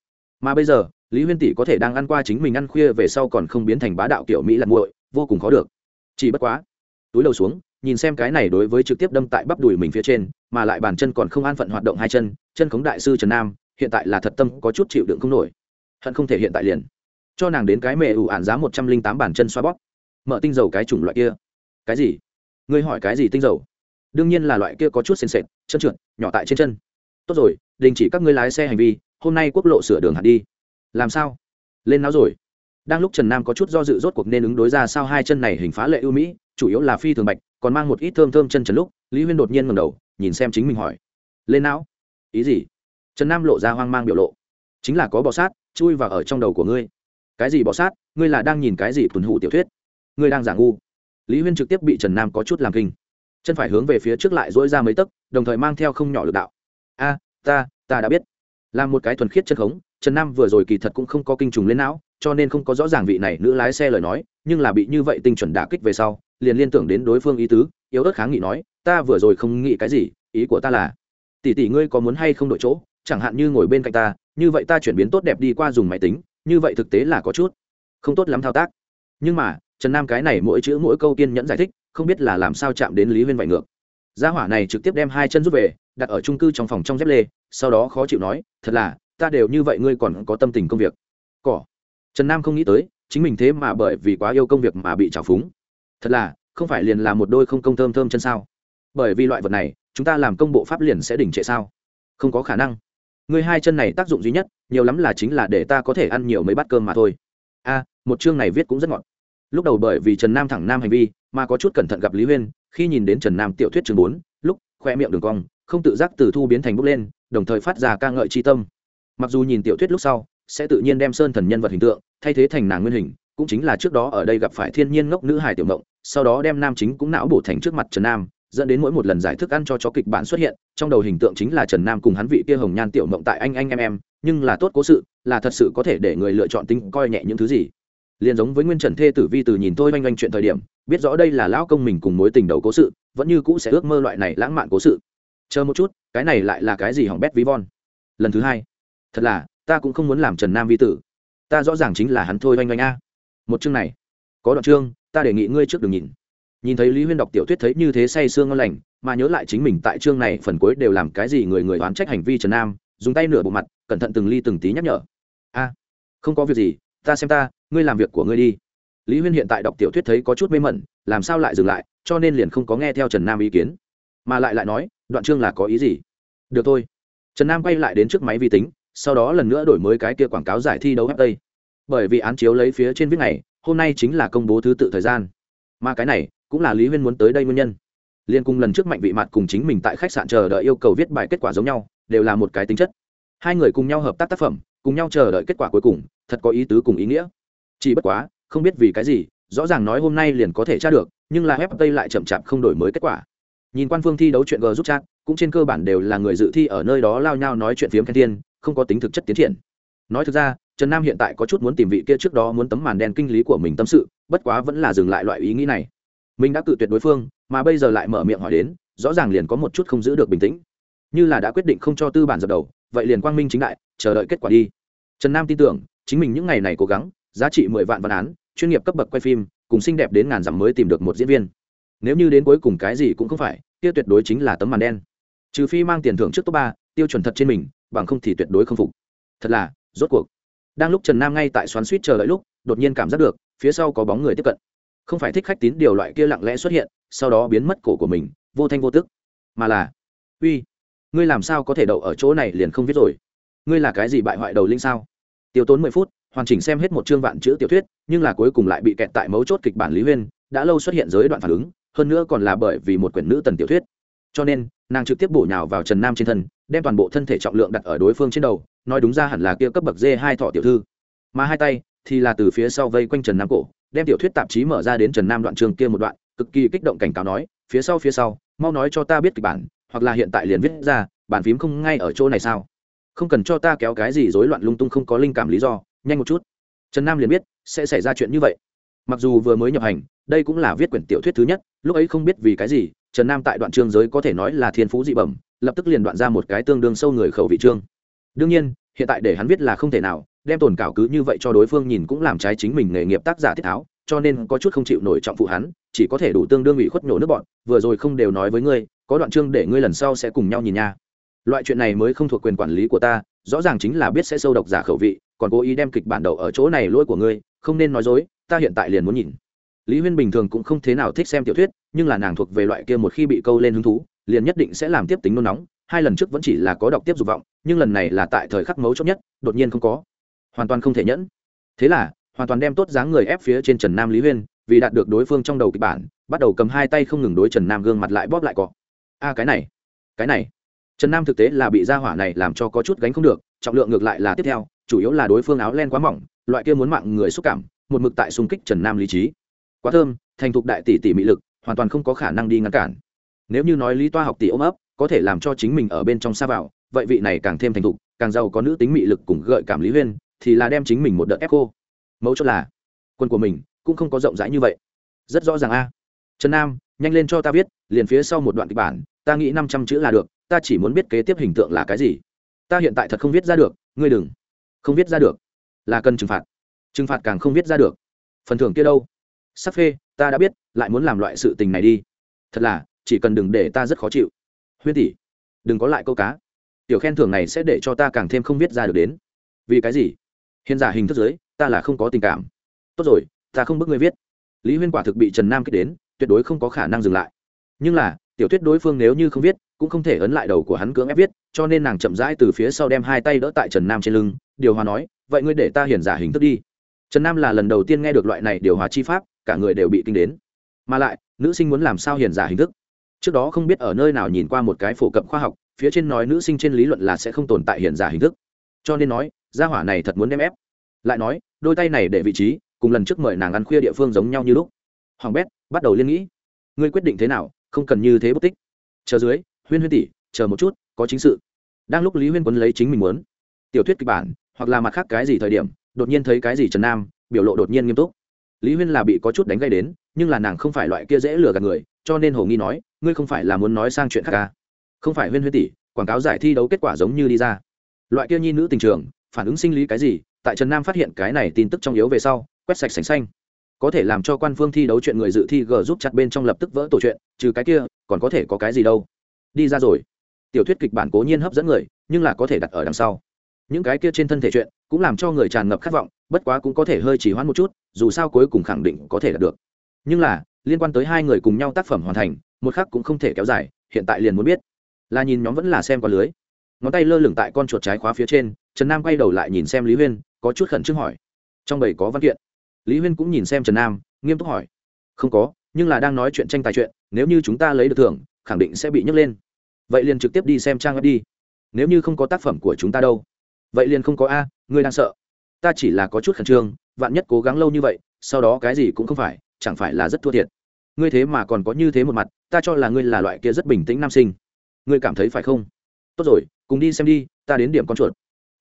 Mà bây giờ, lý huyên tỷ có thể đang ăn qua chính mình ăn khuya về sau còn không biến thành bá đạo kiểu mỹ là muội, vô cùng khó được. Chỉ bất quá, túi đầu xuống, nhìn xem cái này đối với trực tiếp đâm tại bắp đùi mình phía trên, mà lại bàn chân còn không an phận hoạt động hai chân chân khống đại sư trần nam, hiện tại là thật tâm có chút chịu đựng không nổi. Hận không thể hiện tại liền. Cho nàng đến cái mẹ ủ ạn giá một trăm linh tám bàn chân xoa bóp mở tinh dầu cái chủng loại kia. Cái gì? Ngươi hỏi cái gì tinh dầu? Đương nhiên là loại kia có chút sền sệt, chân trượt, nhỏ tại trên chân. Tốt rồi, đình chỉ các ngươi lái xe hành vi, hôm nay quốc lộ sửa đường hạt đi. Làm sao? Lên não rồi. Đang lúc trần nam có chút do dự rốt cuộc nên ứng đối ra sao hai chân này hình phá lệ ưu mỹ, chủ yếu là phi thường bạch, còn mang một ít thơm thơm chân trần lúc, lý huyên đột nhiên ngầm đầu, nhìn xem chính mình hỏi. Lên não ý gì? Trần nam lộ ra hoang mang biểu lộ. Chính là có bọ sát, chui vào ở trong đầu của ngươi. Cái gì bọ sát? Ngươi là đang nhìn cái gì tuần hủ tiểu thuyết? Ngươi đang giả ngu. Lý huyên trực tiếp bị trần nam có chút làm kinh. Chân phải hướng về phía trước lại dỗi ra mấy tấc, đồng thời mang theo không nhỏ lực đạo. A, ta ta đã biết. Là một cái thuần khiết chân khống, trần nam vừa rồi kỳ thật cũng không có kinh trùng lên não, cho nên không có rõ ràng vị này nữ lái xe lời nói, nhưng là bị như vậy tinh chuẩn đả kích về sau, liền liên tưởng đến đối phương ý tứ, yếu ớt kháng nghị nói, ta vừa rồi không nghĩ cái gì, ý của ta là, tỷ tỷ ngươi có muốn hay không đổi chỗ, chẳng hạn như ngồi bên cạnh ta, như vậy ta chuyển biến tốt đẹp đi qua dùng máy tính, như vậy thực tế là có chút không tốt lắm thao tác. Nhưng mà trần nam cái này mỗi chữ mỗi câu kiên nhẫn giải thích, không biết là làm sao chạm đến lý huyên vạy ngược. Gia hỏa này trực tiếp đem hai chân rút về, đặt ở trung cư trong phòng trong dép lê, sau đó khó chịu nói, thật là, ta đều như vậy ngươi còn có tâm tình công việc. Cỏ. Trần nam không nghĩ tới, chính mình thế mà bởi vì quá yêu công việc mà bị trào phúng. Thật là, không phải liền là một đôi không công thơm thơm chân sao? Bởi vì loại vật này, chúng ta làm công bộ pháp liền sẽ đỉnh trệ sao? Không có khả năng. Ngươi hai chân này tác dụng duy nhất, nhiều lắm là chính là để ta có thể ăn nhiều mấy bát cơm mà thôi. A, một chương này viết cũng rất ngọt lúc đầu bởi vì trần nam thẳng nam hành vi, mà có chút cẩn thận gặp lý huyên, khi nhìn đến trần nam tiểu thuyết chương bốn, lúc khoe miệng đường cong, không tự giác từ thu biến thành bốc lên, đồng thời phát ra ca ngợi tri tâm. Mặc dù nhìn tiểu thuyết lúc sau, sẽ tự nhiên đem sơn thần nhân vật hình tượng thay thế thành nàng nguyên hình, cũng chính là trước đó ở đây gặp phải thiên nhiên ngốc nữ hải tiểu mộng, sau đó đem nam chính cũng não bổ thành trước mặt trần nam, dẫn đến mỗi một lần giải thức ăn cho chó kịch bản xuất hiện, trong đầu hình tượng chính là trần nam cùng hắn vị kia hồng nhan tiểu mộng tại anh anh em em, nhưng là tốt cố sự, là thật sự có thể để người lựa chọn tính coi nhẹ những thứ gì liền giống với nguyên trần thê tử vi từ nhìn tôi oanh oanh chuyện thời điểm, biết rõ đây là lão công mình cùng mối tình đầu cố sự, vẫn như cũ sẽ ước mơ loại này lãng mạn cố sự. Chờ một chút, cái này lại là cái gì hỏng bét ví von. Lần thứ hai. Thật là, ta cũng không muốn làm trần nam vi tử. Ta rõ ràng chính là hắn thôi oanh oanh a. Một chương này. Có đoạn chương, ta đề nghị ngươi trước đừng nhìn. Nhìn thấy lý huyên đọc tiểu thuyết thấy như thế say sương ngon lành, mà nhớ lại chính mình tại chương này phần cuối đều làm cái gì người người oán trách hành vi trần nam, dùng tay nửa bộ mặt, cẩn thận từng ly từng tí nhắc nhở. A, không có việc gì, ta xem ta ngươi làm việc của ngươi đi. Lý huyên hiện tại đọc tiểu thuyết thấy có chút mê mẩn, làm sao lại dừng lại, cho nên liền không có nghe theo trần nam ý kiến. Mà lại lại nói, đoạn chương là có ý gì? Được thôi. Trần nam quay lại đến trước máy vi tính, sau đó lần nữa đổi mới cái kia quảng cáo giải thi đấu fp bởi vì án chiếu lấy phía trên viết này, hôm nay chính là công bố thứ tự thời gian. Mà cái này, cũng là lý huyên muốn tới đây nguyên nhân. Liên cùng lần trước mạnh vị mặt cùng chính mình tại khách sạn chờ đợi yêu cầu viết bài kết quả giống nhau, đều là một cái tính chất. Hai người cùng nhau hợp tác tác phẩm, cùng nhau chờ đợi kết quả cuối cùng, thật có ý tứ cùng ý nghĩa chỉ bất quá, không biết vì cái gì, rõ ràng nói hôm nay liền có thể tra được, nhưng là fp lại chậm chạp không đổi mới kết quả. Nhìn quan phương thi đấu chuyện g giúp chat, cũng trên cơ bản đều là người dự thi ở nơi đó lao nhau nói chuyện phiếm khen thiên, không có tính thực chất tiến triển. Nói thực ra, trần nam hiện tại có chút muốn tìm vị kia trước đó muốn tấm màn đen kinh lý của mình tâm sự, bất quá vẫn là dừng lại loại ý nghĩ này. Mình đã cự tuyệt đối phương, mà bây giờ lại mở miệng hỏi đến, rõ ràng liền có một chút không giữ được bình tĩnh. Như là đã quyết định không cho tư bản dập đầu, vậy liền quang minh chính đại, chờ đợi kết quả đi. Trần nam tin tưởng, chính mình những ngày này cố gắng giá trị mười vạn văn án, chuyên nghiệp cấp bậc quay phim, cùng xinh đẹp đến ngàn dặm mới tìm được một diễn viên. Nếu như đến cuối cùng cái gì cũng không phải, kia tuyệt đối chính là tấm màn đen. Trừ phi mang tiền thưởng trước top ba, tiêu chuẩn thật trên mình, bằng không thì tuyệt đối không phục. Thật là, rốt cuộc. Đang lúc trần nam ngay tại xoắn suýt chờ đợi lúc, đột nhiên cảm giác được, phía sau có bóng người tiếp cận. Không phải thích khách tín điều loại kia lặng lẽ xuất hiện, sau đó biến mất cổ của mình, vô thanh vô tức. Mà là, uy, ngươi làm sao có thể đậu ở chỗ này liền không viết rồi? Ngươi là cái gì bại hoại đầu linh sao? Tiêu tốn mười phút hoàn chỉnh xem hết một chương vạn chữ tiểu thuyết, nhưng là cuối cùng lại bị kẹt tại mấu chốt kịch bản lý huyên, đã lâu xuất hiện giới đoạn phản ứng, hơn nữa còn là bởi vì một quyển nữ tần tiểu thuyết. Cho nên, nàng trực tiếp bổ nhào vào trần nam trên thân, đem toàn bộ thân thể trọng lượng đặt ở đối phương trên đầu, nói đúng ra hẳn là kia cấp bậc d hai thọ tiểu thư. Mà hai tay thì là từ phía sau vây quanh trần nam cổ, đem tiểu thuyết tạp chí mở ra đến trần nam đoạn trường kia một đoạn, cực kỳ kích động cảnh cáo nói, phía sau phía sau, mau nói cho ta biết kịch bản, hoặc là hiện tại liền viết ra, bản phím không ngay ở chỗ này sao? Không cần cho ta kéo cái gì rối loạn lung tung không có linh cảm lý do nhanh một chút. Trần nam liền biết sẽ xảy ra chuyện như vậy. Mặc dù vừa mới nhập hành, đây cũng là viết quyển tiểu thuyết thứ nhất, lúc ấy không biết vì cái gì, trần nam tại đoạn chương giới có thể nói là thiên phú dị bẩm, lập tức liền đoạn ra một cái tương đương sâu người khẩu vị chương. Đương nhiên, hiện tại để hắn viết là không thể nào, đem tồn cảo cứ như vậy cho đối phương nhìn cũng làm trái chính mình nghề nghiệp tác giả thiết tháo, cho nên có chút không chịu nổi trọng phụ hắn, chỉ có thể đủ tương đương ủy khuất nhổ nước bọn, vừa rồi không đều nói với ngươi, có đoạn chương để ngươi lần sau sẽ cùng nhau nhìn nha. Loại chuyện này mới không thuộc quyền quản lý của ta, rõ ràng chính là biết sẽ sâu độc giả khẩu vị còn cố ý đem kịch bản đầu ở chỗ này lỗi của ngươi, không nên nói dối, ta hiện tại liền muốn nhìn. Lý huyên bình thường cũng không thế nào thích xem tiểu thuyết, nhưng là nàng thuộc về loại kia một khi bị câu lên hứng thú, liền nhất định sẽ làm tiếp tính nôn nóng. Hai lần trước vẫn chỉ là có đọc tiếp dục vọng, nhưng lần này là tại thời khắc mấu chốt nhất, đột nhiên không có. Hoàn toàn không thể nhẫn. Thế là, hoàn toàn đem tốt dáng người ép phía trên trần nam lý huyên, vì đạt được đối phương trong đầu kịch bản, bắt đầu cầm hai tay không ngừng đối trần nam gương mặt lại bóp lại cọ. A, cái này cái này. Trần nam thực tế là bị gia hỏa này làm cho có chút gánh không được, trọng lượng ngược lại là tiếp theo chủ yếu là đối phương áo len quá mỏng, loại kia muốn mạng người xúc cảm, một mực tại xung kích trần nam lý trí. Quá thơm, thành thục đại tỷ tỷ mị lực, hoàn toàn không có khả năng đi ngăn cản. Nếu như nói lý toa học tỷ ôm ấp, có thể làm cho chính mình ở bên trong xa vào, vậy vị này càng thêm thành thục, càng giàu có nữ tính mị lực cùng gợi cảm lý huyên, thì là đem chính mình một đợt ép cô. Mẫu chốt là, quân của mình cũng không có rộng rãi như vậy. Rất rõ ràng a. Trần nam, nhanh lên cho ta viết, liền phía sau một đoạn kịch bản, ta nghĩ năm trăm chữ là được, ta chỉ muốn biết kế tiếp hình tượng là cái gì. Ta hiện tại thật không viết ra được, ngươi đừng không viết ra được. Là cần trừng phạt. Trừng phạt càng không viết ra được. Phần thưởng kia đâu? Sắc phê, ta đã biết, lại muốn làm loại sự tình này đi. Thật là, chỉ cần đừng để ta rất khó chịu. Huyên tỷ, đừng có lại câu cá. Tiểu khen thưởng này sẽ để cho ta càng thêm không viết ra được đến. Vì cái gì? Hiện giả hình thức giới, ta là không có tình cảm. Tốt rồi, ta không bức ngươi viết. Lý huyên quả thực bị trần nam kích đến, tuyệt đối không có khả năng dừng lại. Nhưng là, tiểu thuyết đối phương nếu như không viết, cũng không thể ấn lại đầu của hắn cưỡng ép viết, cho nên nàng chậm rãi từ phía sau đem hai tay đỡ tại trần nam trên lưng điều hòa nói, vậy ngươi để ta hiển giả hình thức đi. Trần nam là lần đầu tiên nghe được loại này điều hòa chi pháp, cả người đều bị kinh đến. Mà lại, nữ sinh muốn làm sao hiển giả hình thức? Trước đó không biết ở nơi nào nhìn qua một cái phổ cập khoa học, phía trên nói nữ sinh trên lý luận là sẽ không tồn tại hiển giả hình thức. Cho nên nói, gia hỏa này thật muốn đem ép. Lại nói, đôi tay này để vị trí, cùng lần trước mời nàng ăn khuya địa phương giống nhau như lúc. Hoàng bét, bắt đầu liên nghĩ. Ngươi quyết định thế nào, không cần như thế bất tích. Chờ dưới, huyên huyên tỷ, chờ một chút, có chính sự. Đang lúc lý huyên quấn lấy chính mình muốn. Tiểu thuyết kịch bản hoặc là mặt khác cái gì thời điểm, đột nhiên thấy cái gì trần nam, biểu lộ đột nhiên nghiêm túc. Lý huyên là bị có chút đánh gây đến, nhưng là nàng không phải loại kia dễ lừa gạt người, cho nên hồ nghi nói, ngươi không phải là muốn nói sang chuyện khác ca không phải huyên huyên tỷ, quảng cáo giải thi đấu kết quả giống như đi ra. Loại kia nhi nữ tình trường, phản ứng sinh lý cái gì, tại trần nam phát hiện cái này tin tức trong yếu về sau, quét sạch sành xanh. Có thể làm cho quan phương thi đấu chuyện người dự thi g giúp chặt bên trong lập tức vỡ tổ chuyện, trừ cái kia, còn có thể có cái gì đâu. Đi ra rồi. Tiểu thuyết kịch bản cố nhiên hấp dẫn người, nhưng là có thể đặt ở đằng sau những cái kia trên thân thể chuyện cũng làm cho người tràn ngập khát vọng, bất quá cũng có thể hơi chỉ hoãn một chút, dù sao cuối cùng khẳng định có thể đạt được. Nhưng là, liên quan tới hai người cùng nhau tác phẩm hoàn thành, một khắc cũng không thể kéo dài, hiện tại liền muốn biết. Là nhìn nhóm vẫn là xem qua lưới. Ngón tay lơ lửng tại con chuột trái khóa phía trên, trần nam quay đầu lại nhìn xem lý huyên, có chút khẩn trương hỏi. Trong bầy có văn kiện. Lý huyên cũng nhìn xem trần nam, nghiêm túc hỏi. Không có, nhưng là đang nói chuyện tranh tài chuyện, nếu như chúng ta lấy được thưởng, khẳng định sẽ bị nhấc lên. Vậy liền trực tiếp đi xem trang web đi. Nếu như không có tác phẩm của chúng ta đâu vậy liền không có a, ngươi đang sợ. Ta chỉ là có chút khẩn trương, vạn nhất cố gắng lâu như vậy, sau đó cái gì cũng không phải, chẳng phải là rất thua thiệt. Ngươi thế mà còn có như thế một mặt, ta cho là ngươi là loại kia rất bình tĩnh nam sinh. Ngươi cảm thấy phải không? Tốt rồi, cùng đi xem đi, ta đến điểm con chuột.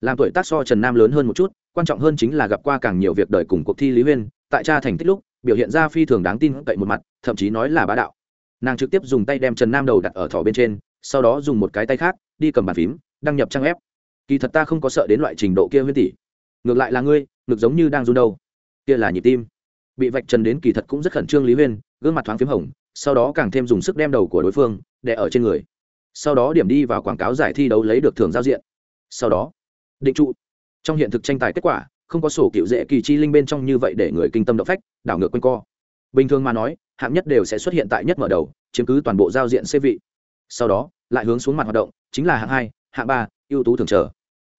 Làm tuổi tác so trần nam lớn hơn một chút, quan trọng hơn chính là gặp qua càng nhiều việc đời cùng cuộc thi lý huyên, tại cha thành tích lúc, biểu hiện ra phi thường đáng tin cậy một mặt, thậm chí nói là bá đạo. Nàng trực tiếp dùng tay đem trần nam đầu đặt ở thỏ bên trên, sau đó dùng một cái tay khác, đi cầm bàn phím, đăng nhập trang web kỳ thật ta không có sợ đến loại trình độ kia huyết tỷ. Ngược lại là ngươi ngược giống như đang run đâu. Kia là nhịp tim. Bị vạch trần đến kỳ thật cũng rất khẩn trương lý huyên, gương mặt thoáng p h í m hồng, sau đó càng thêm dùng sức đem đầu của đối phương, đè ở trên người. Sau đó điểm đi vào quảng cáo giải thi đấu lấy được thưởng giao diện. Sau đó, định trụ. Trong hiện thực tranh tài kết quả, không có sổ cựu dễ kỳ chi linh bên trong như vậy để người kinh tâm động phách, đảo ngược quanh co. Bình thường mà nói, hạng nhất đều sẽ xuất hiện tại nhất mở đầu, chiếm cứ toàn bộ giao diện xê vị. Sau đó, lại hướng xuống mặt hoạt động, chính là hạng hai Hạ ba, ưu tú thường chờ.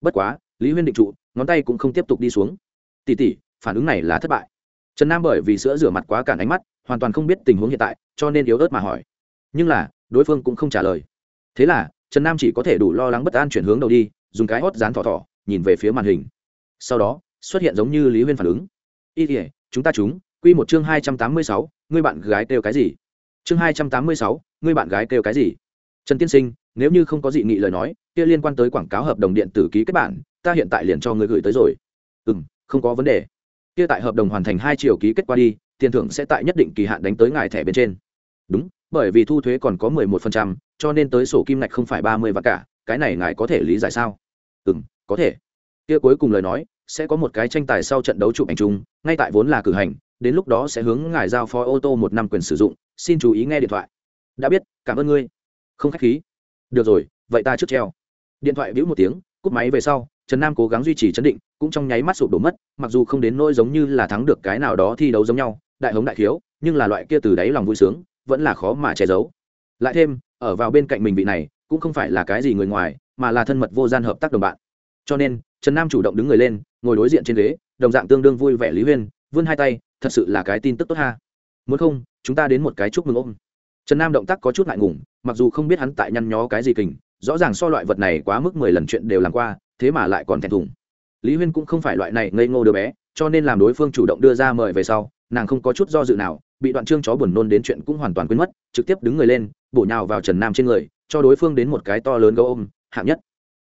Bất quá, lý huyên định trụ, ngón tay cũng không tiếp tục đi xuống. Tỉ tỉ phản ứng này là thất bại. Trần nam bởi vì sữa rửa mặt quá cản ánh mắt, hoàn toàn không biết tình huống hiện tại, cho nên yếu ớt mà hỏi. Nhưng là, đối phương cũng không trả lời. Thế là, trần nam chỉ có thể đủ lo lắng bất an chuyển hướng đầu đi, dùng cái hót dán thỏ thỏ, nhìn về phía màn hình. Sau đó, xuất hiện giống như lý huyên phản ứng. Y thể chúng ta chúng quy một chương hai trăm tám mươi sáu người bạn gái kêu cái gì? Chương hai trăm tám mươi sáu người bạn gái kêu cái gì? Trần tiên sinh nếu như không có dị nghị lời nói, kia liên quan tới quảng cáo hợp đồng điện tử ký kết bản, ta hiện tại liền cho ngươi gửi tới rồi. Ừ m không có vấn đề. Kia tại hợp đồng hoàn thành hai triệu ký kết qua đi, tiền thưởng sẽ tại nhất định kỳ hạn đánh tới ngài thẻ bên trên. Đúng, bởi vì thu thuế còn có mười một phần trăm, cho nên tới sổ kim ngạch không phải ba mươi và cả, cái này ngài có thể lý giải sao? Ừ m có thể. Kia cuối cùng lời nói, sẽ có một cái tranh tài sau trận đấu chụp ảnh chung, ngay tại vốn là cử hành, đến lúc đó sẽ hướng ngài giao phó ô tô một năm quyền sử dụng, xin chú ý nghe điện thoại. Đã biết, cảm ơn ngươi. Không k h á c h khí được rồi, vậy ta trước treo. Điện thoại bĩu một tiếng, cúp máy về sau, trần nam cố gắng duy trì chấn định, cũng trong nháy mắt sụp đổ mất, mặc dù không đến nỗi giống như là thắng được cái nào đó thi đấu giống nhau, đại hống đại thiếu, nhưng là loại kia từ đáy lòng vui sướng, vẫn là khó mà che giấu. Lại thêm, ở vào bên cạnh mình vị này, cũng không phải là cái gì người ngoài, mà là thân mật vô gian hợp tác đồng bạn. Cho nên, trần nam chủ động đứng người lên, ngồi đối diện trên ghế, đồng dạng tương đương vui vẻ lý huyên, vươn hai tay, thật sự là cái tin tức tốt ha. Muốn không, chúng ta đến một cái chúc mừng ôm trần nam động tác có chút ngại ngùng, mặc dù không biết hắn tại nhăn nhó cái gì kình, rõ ràng so loại vật này quá mức mười lần chuyện đều làm qua, thế mà lại còn thèm thùng. Lý huyên cũng không phải loại này ngây ngô đứa bé, cho nên làm đối phương chủ động đưa ra mời về sau, nàng không có chút do dự nào, bị đoạn trương chó buồn nôn đến chuyện cũng hoàn toàn quên mất, trực tiếp đứng người lên, bổ nhào vào trần nam trên người, cho đối phương đến một cái to lớn gấu ôm, hạng nhất.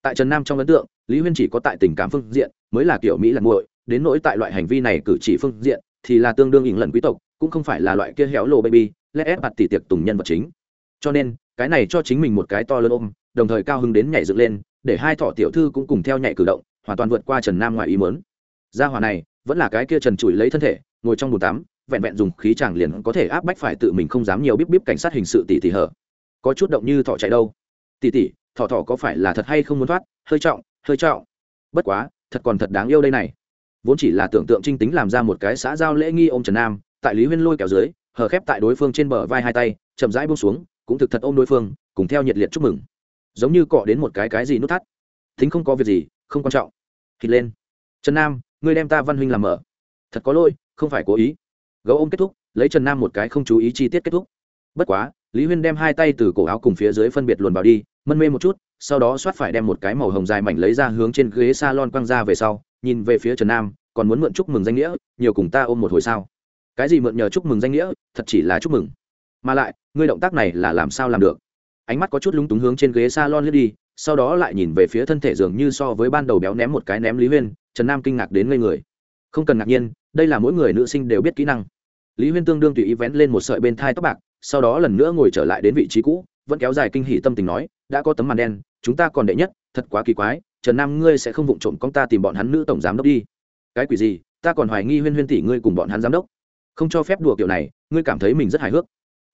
Tại trần nam trong ấn tượng, lý huyên chỉ có tại tình cảm phương diện, mới là kiểu mỹ là muội, đến nỗi tại loại hành vi này cử chỉ phương diện, thì là tương đương ỉn lần quý tộc cũng không phải là loại kia héo lộ baby, lẽ ép bạt tỷ tiệc tùng nhân vật chính. Cho nên, cái này cho chính mình một cái to lớn ôm, đồng thời cao hứng đến nhảy dựng lên, để hai thọ tiểu thư cũng cùng theo nhảy cử động, hoàn toàn vượt qua trần nam ngoài ý mớn gia hòa này, vẫn là cái kia trần trụi lấy thân thể, ngồi trong bồn tắm, vẹn vẹn dùng khí chàng liền có thể áp bách phải tự mình không dám nhiều bíp bíp cảnh sát hình sự tỷ tỷ hở. Có chút động như thỏ chạy đâu. Tỉ tỉ, thỏ thỏ có phải là thật hay không muốn thoát? Hơi trọng hơi trọng. Bất quá, thật còn thật đáng yêu đây này. Vốn chỉ là tưởng tượng trinh tính làm ra một cái xã giao lễ nghi ôm trần nam tại lý huyên lôi kéo dưới, hờ khép tại đối phương trên bờ vai hai tay, chậm rãi buông xuống, cũng thực thật ôm đối phương, cùng theo nhiệt liệt chúc mừng. Giống như cọ đến một cái cái gì nút thắt. Thính không có việc gì, không quan trọng. Thịt lên. Trần nam, ngươi đem ta văn huynh làm mở. Thật có lỗi, không phải cố ý. Gấu ôm kết thúc, lấy trần nam một cái không chú ý chi tiết kết thúc. Bất quá, lý huyên đem hai tay từ cổ áo cùng phía dưới phân biệt luồn vào đi, mân mê một chút, sau đó xoát phải đem một cái màu hồng dài mảnh lấy ra hướng trên ghế s a lon quăng ra về sau, nhìn về phía trần nam, còn muốn mượn chúc mừng danh nghĩa, nhiều cùng ta ôm một hồi sao? Cái gì mượn nhờ chúc mừng danh nghĩa, thật chỉ là chúc mừng. Mà lại, ngươi động tác này là làm sao làm được? Ánh mắt có chút lúng túng hướng trên ghế s a lon lướt đi, sau đó lại nhìn về phía thân thể dường như so với ban đầu béo ném một cái ném lý huyên, trần nam kinh ngạc đến ngây người. Không cần ngạc nhiên, đây là mỗi người nữ sinh đều biết kỹ năng. Lý huyên tương đương tùy ý vén lên một sợi bên thai tóc bạc, sau đó lần nữa ngồi trở lại đến vị trí cũ, vẫn kéo dài kinh hỉ tâm tình nói, đã có tấm màn đen, chúng ta còn đệ nhất, thật quá kỳ quái, trần nam ngươi sẽ không vụng trộm con ta tìm bọn hắn nữ tổng giám đốc đi. Cái quỷ gì, ta còn hoài nghi huyên huyên tỷ ngươi cùng bọn hắn giám đốc không cho phép đùa kiểu này, ngươi cảm thấy mình rất hài hước.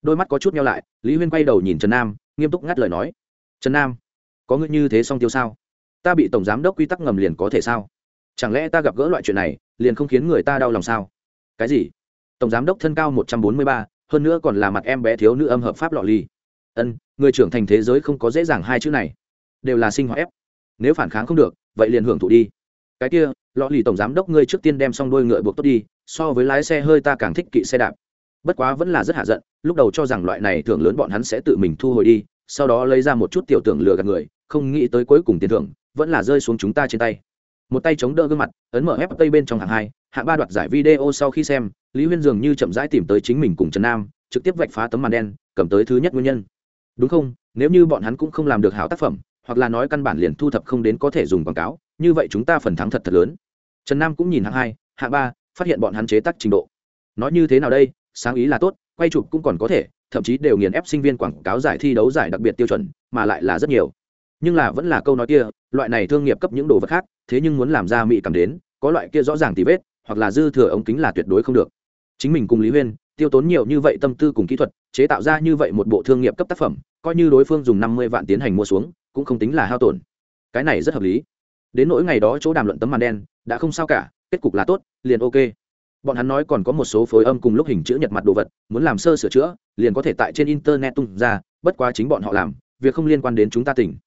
Đôi mắt có chút nhau lại, lý huyên quay đầu nhìn trần nam, nghiêm túc ngắt lời nói. Trần nam, có ngươi như thế song tiêu sao? Ta bị tổng giám đốc quy tắc ngầm liền có thể sao? Chẳng lẽ ta gặp gỡ loại chuyện này, liền không khiến người ta đau lòng sao? Cái gì? Tổng giám đốc thân cao một trăm bốn mươi ba, hơn nữa còn là mặt em bé thiếu nữ âm hợp pháp lọ ly. Ân, người trưởng thành thế giới không có dễ dàng hai chữ này. Đều là sinh hoạt ép. Nếu phản kháng không được, vậy liền hưởng thụ đi. Cái kia, lọ lì tổng giám đốc ngươi trước tiên đem xong đôi ngựa buộc tốt đi so với lái xe hơi ta càng thích kỵ xe đạp. Bất quá vẫn là rất hạ giận, lúc đầu cho rằng loại này thưởng lớn bọn hắn sẽ tự mình thu hồi đi, sau đó lấy ra một chút tiểu tưởng lừa gạt người, không nghĩ tới cuối cùng tiền thưởng vẫn là rơi xuống chúng ta trên tay. Một tay chống đỡ gương mặt, ấn mở ép tây bên trong hạng hai, hạng ba đoạt giải video sau khi xem, lý huyên dường như chậm rãi tìm tới chính mình cùng trần nam, trực tiếp vạch phá tấm màn đen, cầm tới thứ nhất nguyên nhân. Đúng không? Nếu như bọn hắn cũng không làm được hảo tác phẩm, hoặc là nói căn bản liền thu thập không đến có thể dùng quảng cáo, như vậy chúng ta phần thắng thật thật lớn. Trần nam cũng nhìn hạng hai, hạng ba phát hiện bọn hắn chế tác trình độ. Nói như thế nào đây, sáng ý là tốt, quay chụp cũng còn có thể, thậm chí đều nghiền ép sinh viên quảng cáo giải thi đấu giải đặc biệt tiêu chuẩn, mà lại là rất nhiều. Nhưng là vẫn là câu nói kia, loại này thương nghiệp cấp những đồ vật khác, thế nhưng muốn làm ra mỹ cảm đến, có loại kia rõ ràng tì vết, hoặc là dư thừa ống kính là tuyệt đối không được. Chính mình cùng lý huyên, tiêu tốn nhiều như vậy tâm tư cùng kỹ thuật, chế tạo ra như vậy một bộ thương nghiệp cấp tác phẩm, coi như đối phương dùng năm mươi vạn tiến hành mua xuống, cũng không tính là hao tổn. Cái này rất hợp lý. Đến nỗi ngày đó chỗ đàm luận tấm màn đen, đã không sao cả kết cục là tốt, liền ok. Bọn hắn nói còn có một số phối âm cùng lúc hình chữ nhật mặt đồ vật, muốn làm sơ sửa chữa, liền có thể tại trên internet tung ra, bất quá chính bọn họ làm, việc không liên quan đến chúng ta tỉnh.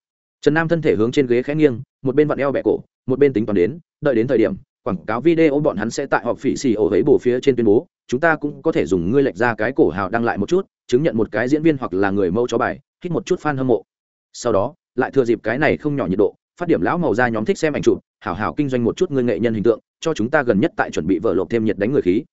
Trần nam thân thể hướng trên ghế khẽ nghiêng, một bên vặn eo bẹ cổ, một bên tính toán đến, đợi đến thời điểm, quảng cáo video bọn hắn sẽ tại họp phỉ xì ổ ấy bổ phía trên tuyên bố, chúng ta cũng có thể dùng ngươi lệch ra cái cổ hào đăng lại một chút, chứng nhận một cái diễn viên hoặc là người mâu cho bài, hít một chút fan hâm mộ. Sau đó, lại thừa dịp cái này không nhỏ nhiệt độ, phát điểm lão màu ra nhóm thích xem ảnh chụp, hảo hảo kinh doanh một chút ngươi nghệ nhân hình tượng cho chúng ta gần nhất tại chuẩn bị vợ lộp thêm nhiệt đánh người khí.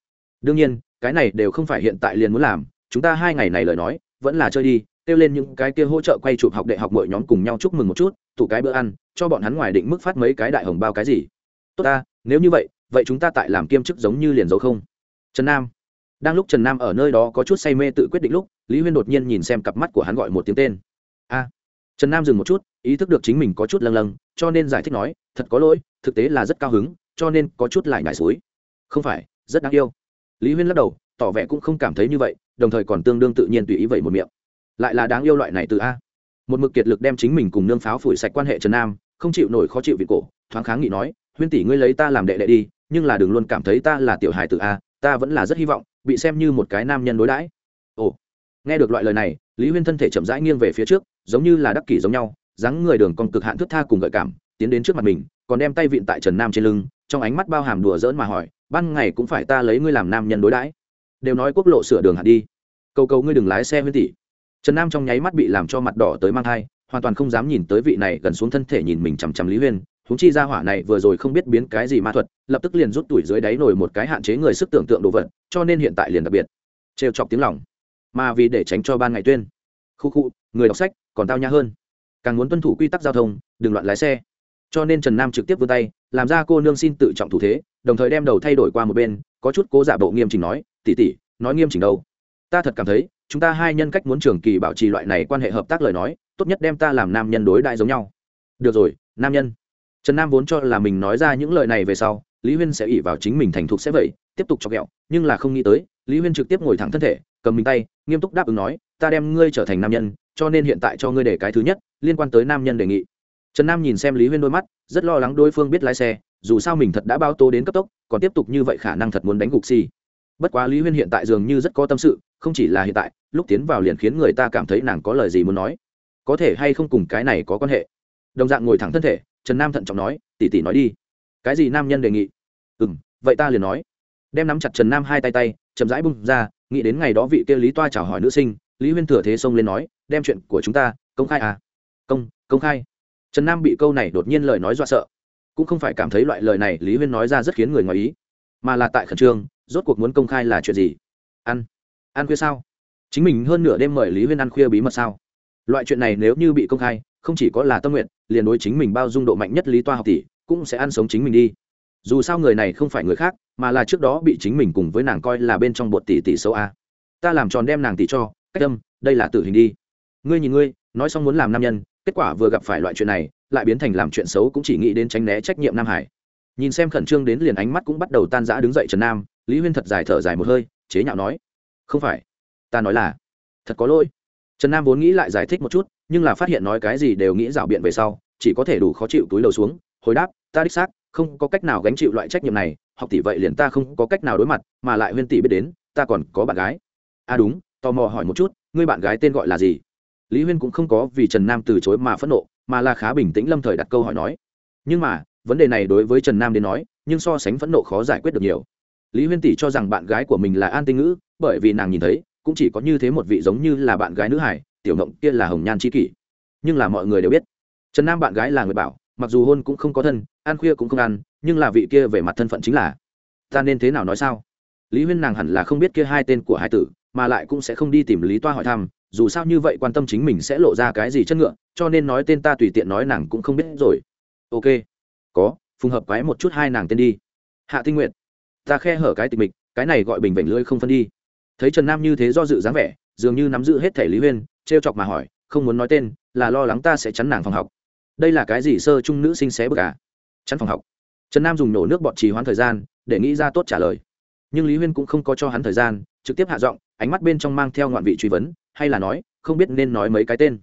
Đương nhiên, cái này đều không phải hiện tại liền muốn làm, chúng ta hai ngày này lời nói, vẫn là chơi đi, kêu lên những cái kia hỗ trợ quay chụp học đại học mọi nhóm cùng nhau chúc mừng một chút, tụ cái bữa ăn, cho bọn hắn ngoài định mức phát mấy cái đại hồng bao cái gì. Tốt ta, nếu như vậy vậy chúng ta tại làm kiêm chức giống như liền dấu không. Trần nam. Đang lúc trần nam ở nơi đó có chút say mê tự quyết định lúc, lý huyên đột nhiên nhìn xem cặp mắt của hắn gọi một tiếng tên. A. Trần nam dừng một chút, ý thức được chính mình có chút lâng lâng, cho nên giải thích nói, thật có lỗi, thực tế là rất cao hứng cho nên có chút lại nhải suối. Không phải, rất đáng yêu. Lý huyên lắc đầu, tỏ vẻ cũng không cảm thấy như vậy, đồng thời còn tương đương tự nhiên tùy ý vậy một miệng. Lại là đáng yêu loại này từ a. Một mực kiệt lực đem chính mình cùng nương pháo phủi sạch quan hệ trần nam, không chịu nổi khó chịu vị cổ, thoáng kháng nghị nói, huyên tỷ ngươi lấy ta làm đệ đệ đi, nhưng là đừng luôn cảm thấy ta là tiểu hài từ a, ta vẫn là rất hy vọng, bị xem như một cái nam nhân đối đãi. Ồ. Nghe được loại lời này, lý huyên thân thể chậm rãi nghiêng về phía trước, giống như là đắc kỷ giống nhau, dáng người đường còn cực hạn thức tha cùng gợi cảm, tiến đến trước mặt mình, còn đem tay vịn tại trần nam trên lưng trong ánh mắt bao hàm đùa dỡn mà hỏi, ban ngày cũng phải ta lấy ngươi làm nam nhân đối đãi. Đều nói quốc lộ sửa đường hạt đi. Cầu cầu ngươi đừng lái xe huyên tỷ trần nam trong nháy mắt bị làm cho mặt đỏ tới mang thai, hoàn toàn không dám nhìn tới vị này gần xuống thân thể nhìn mình chằm chằm lý huyên. Húng chi ra hỏa này vừa rồi không biết biến cái gì ma thuật, lập tức liền rút tuổi dưới đáy nổi một cái hạn chế người sức tưởng tượng đồ vật, cho nên hiện tại liền đặc biệt. Trêu chọc tiếng lòng. Mà vì để tránh cho ban ngày tuyên. Khu khu, người đọc sách, còn tao nhã hơn. Càng muốn tuân thủ quy tắc giao thông, đừng loạn lái xe cho nên trần nam trực tiếp vươn tay, làm ra cô nương xin tự trọng thủ thế, đồng thời đem đầu thay đổi qua một bên, có chút cố giả bộ nghiêm chỉnh nói tỉ tỉ nói nghiêm chỉnh đâu? Ta thật cảm thấy, chúng ta hai nhân cách muốn trường kỳ bảo trì loại này quan hệ hợp tác lời nói, tốt nhất đem ta làm nam nhân đối đại giống nhau. Được rồi, nam nhân. Trần nam vốn cho là mình nói ra những lời này về sau, lý huyên sẽ ỉ vào chính mình thành thục sẽ vậy, tiếp tục cho kẹo nhưng là không nghĩ tới, lý huyên trực tiếp ngồi thẳng thân thể, cầm mình tay, nghiêm túc đáp ứng nói, ta đem ngươi trở thành nam nhân, cho nên hiện tại cho ngươi để cái thứ nhất, liên quan tới nam nhân đề nghị trần nam nhìn xem lý huyên đôi mắt, rất lo lắng đối phương biết lái xe, dù sao mình thật đã bao tố đến cấp tốc, còn tiếp tục như vậy khả năng thật muốn đánh gục si bất quá lý huyên hiện tại dường như rất có tâm sự, không chỉ là hiện tại, lúc tiến vào liền khiến người ta cảm thấy nàng có lời gì muốn nói. Có thể hay không cùng cái này có quan hệ? Đồng dạng ngồi thẳng thân thể, trần nam thận trọng nói tỉ tỉ nói đi. Cái gì? Nam nhân đề nghị. Ừ m vậy ta liền nói. Đem nắm chặt trần nam hai tay tay, chậm rãi bung ra, nghĩ đến ngày đó vị kia lý toa chào hỏi nữ sinh, lý huyên thừa thế xông lên nói, đem chuyện của chúng ta công khai à? Công công khai trần nam bị câu này đột nhiên lời nói dọa sợ. Cũng không phải cảm thấy loại lời này lý huyên nói ra rất khiến người ngoài ý, mà là tại khẩn trương, rốt cuộc muốn công khai là chuyện gì? Ăn. Ăn khuya sao? Chính mình hơn nửa đêm mời lý huyên ăn khuya bí mật sao? Loại chuyện này nếu như bị công khai, không chỉ có là tâm nguyện liền đối chính mình bao dung độ mạnh nhất lý toa học tỷ, cũng sẽ ăn sống chính mình đi. Dù sao người này không phải người khác, mà là trước đó bị chính mình cùng với nàng coi là bên trong bột tỷ tỷ xấu a. Ta làm tròn đem nàng tỷ cho, cách tâm đây là tử hình đi. Ngươi nhìn ngươi, nói xong muốn làm nam nhân kết quả vừa gặp phải loại chuyện này, lại biến thành làm chuyện xấu cũng chỉ nghĩ đến tránh né trách nhiệm nam hải. Nhìn xem khẩn trương đến liền ánh mắt cũng bắt đầu tan rã đứng dậy trần nam, lý huyên thật dài thở dài một hơi, chế nhạo nói, không phải, ta nói là, thật có lỗi. Trần nam vốn nghĩ lại giải thích một chút, nhưng là phát hiện nói cái gì đều nghĩ rảo biện về sau, chỉ có thể đủ khó chịu túi lầu xuống, hồi đáp, ta đích xác, không có cách nào gánh chịu loại trách nhiệm này, học tỷ vậy liền ta không có cách nào đối mặt, mà lại huyên tỷ biết đến, ta còn có bạn gái. À đúng, tò mò hỏi một chút, ngươi bạn gái tên gọi là gì? Lý huyên cũng không có vì trần nam từ chối mà phẫn nộ, mà là khá bình tĩnh lâm thời đặt câu hỏi nói. Nhưng mà, vấn đề này đối với trần nam đến nói, nhưng so sánh phẫn nộ khó giải quyết được nhiều. Lý huyên tỷ cho rằng bạn gái của mình là an tinh ngữ, bởi vì nàng nhìn thấy, cũng chỉ có như thế một vị giống như là bạn gái nữ hải, tiểu mộng kia là hồng nhan c kỷ. Nhưng là mọi người đều biết, trần nam bạn gái là người bảo, mặc dù hôn cũng không có thân, ăn khuya cũng không ăn, nhưng là vị kia về mặt thân phận chính là. Ta nên thế nào nói sao? Lý huyên nàng hẳn là không biết kia hai tên của hai tử mà lại cũng sẽ không đi tìm lý toa hỏi thăm, dù sao như vậy quan tâm chính mình sẽ lộ ra cái gì chất ngựa, cho nên nói tên ta tùy tiện nói nàng cũng không biết rồi. Ok. Có phù hợp quái một chút hai nàng tên đi. Hạ tinh nguyện ta khe hở cái tịch mịch, cái này gọi bình vệnh lưỡi không phân đi. Thấy trần nam như thế do dự dáng vẻ, dường như nắm giữ hết thể lý huyên t r e o chọc mà hỏi, không muốn nói tên, là lo lắng ta sẽ chắn nàng phòng học. Đây là cái gì sơ trung nữ sinh xé bức à? Chắn phòng học. Trần nam dùng nổ nước bọt trì hoãn thời gian, để nghĩ ra tốt trả lời nhưng lý huyên cũng không có cho hắn thời gian, trực tiếp hạ giọng, ánh mắt bên trong mang theo ngoạn vị truy vấn, hay là nói, không biết nên nói mấy cái tên.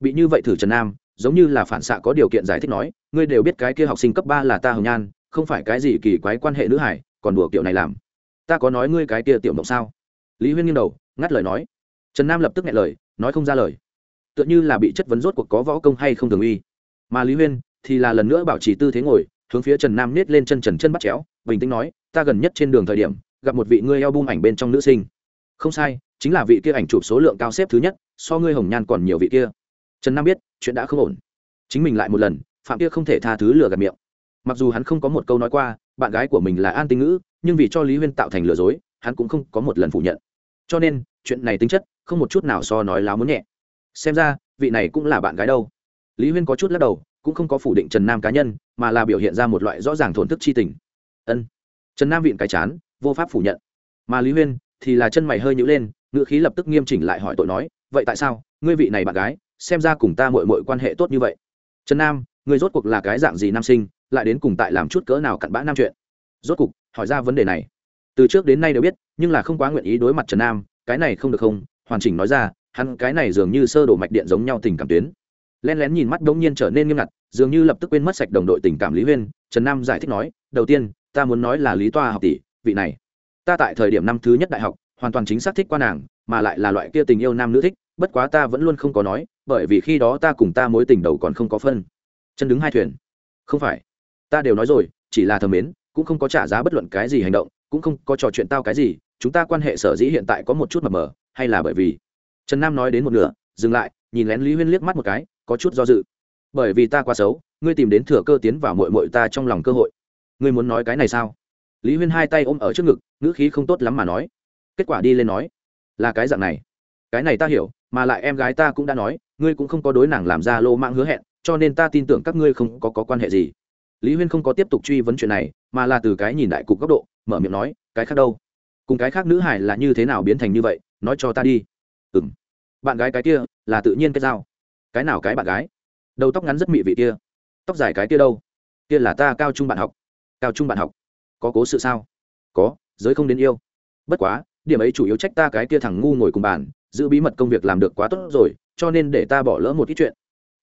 Bị như vậy thử trần nam, giống như là phản xạ có điều kiện giải thích nói, ngươi đều biết cái kia học sinh cấp ba là ta hồng nhan, không phải cái gì kỳ quái quan hệ nữ hải, còn đùa kiểu này làm. Ta có nói ngươi cái kia tiểu mộng sao? Lý huyên nghiêng đầu, ngắt lời nói. Trần nam lập tức nghe lời, nói không ra lời. Tựa như là bị chất vấn rốt cuộc có võ công hay không thường uy. Mà lý huyên thì là lần nữa bảo trì tư thế ngồi hướng phía trần nam nết lên chân trần chân bắt chéo, bình tĩnh nói, ta gần nhất trên đường thời điểm, gặp một vị ngươi eo bung ảnh bên trong nữ sinh. Không sai, chính là vị kia ảnh chụp số lượng cao xếp thứ nhất, so ngươi hồng nhan còn nhiều vị kia. Trần nam biết, chuyện đã không ổn. Chính mình lại một lần, phạm kia không thể tha thứ lừa gạt miệng. Mặc dù hắn không có một câu nói qua, bạn gái của mình là an tinh ngữ, nhưng vì cho lý huyên tạo thành lừa dối, hắn cũng không có một lần phủ nhận. Cho nên, chuyện này tính chất không một chút nào so nói láo muốn nhẹ. Xem ra, vị này cũng là bạn gái đâu. Lý huyên có chút lắc đầu cũng không có phủ định trần nam cá nhân, mà là biểu hiện ra một loại rõ ràng thổn thức c h i tình. Ân. Trần nam viện cái chán, vô pháp phủ nhận. Mà lý huyên thì là chân mày hơi nhữ lên, ngữ khí lập tức nghiêm chỉnh lại hỏi tội nói, vậy tại sao? Ngươi vị này bạn gái, xem ra cùng ta mội mội quan hệ tốt như vậy. Trần nam, ngươi rốt cuộc là cái dạng gì nam sinh, lại đến cùng tại làm chút cỡ nào cặn bã nam chuyện? Rốt cuộc hỏi ra vấn đề này. Từ trước đến nay đều biết, nhưng là không quá nguyện ý đối mặt trần nam, cái này không được không, hoàn chỉnh nói ra, hắn cái này dường như sơ đổ mạch điện giống nhau tình cảm tuyến. Len lén nhìn mắt đ ỗ n g nhiên trở nên nghiêm ngặt dường như lập tức quên mất sạch đồng đội tình cảm lý huyên, trần nam giải thích nói, đầu tiên, ta muốn nói là lý toa học tỷ, vị này. Ta tại thời điểm năm thứ nhất đại học, hoàn toàn chính xác thích qua nàng, mà lại là loại kia tình yêu nam nữ thích, bất quá ta vẫn luôn không có nói, bởi vì khi đó ta cùng ta mối tình đầu còn không có phân. Chân đứng hai thuyền. Không phải. Ta đều nói rồi, chỉ là thờ mến, cũng không có trả giá bất luận cái gì hành động, cũng không có trò chuyện tao cái gì, chúng ta quan hệ sở dĩ hiện tại có một chút mập mờ, hay là bởi vì? Trần nam nói đến một nửa, dừng lại, nhìn lén lý huyên liếc mắt một cái, có chút do dự bởi vì ta quá xấu ngươi tìm đến thừa cơ tiến vào mội mội ta trong lòng cơ hội. Ngươi muốn nói cái này sao? Lý huyên hai tay ôm ở trước ngực ngữ khí không tốt lắm mà nói. Kết quả đi lên nói là cái dạng này. Cái này ta hiểu mà lại em gái ta cũng đã nói ngươi cũng không có đối nàng làm ra lô mạng hứa hẹn cho nên ta tin tưởng các ngươi không có, có quan hệ gì. Lý huyên không có tiếp tục truy vấn chuyện này mà là từ cái nhìn đại cục góc độ mở miệng nói cái khác đâu? Cùng cái khác nữ hải là như thế nào biến thành như vậy? Nói cho ta đi. Ừ m bạn gái cái kia là tự nhiên cái dao cái nào cái bạn gái? Đầu tóc ngắn rất mị vị kia. Tóc dài cái kia đâu? Kia là ta cao trung bạn học. Cao trung bạn học. Có cố sự sao? Có, giới không đến yêu. Bất quá, điểm ấy chủ yếu trách ta cái kia thằng ngu ngồi cùng bàn, giữ bí mật công việc làm được quá tốt rồi, cho nên để ta bỏ lỡ một ít chuyện.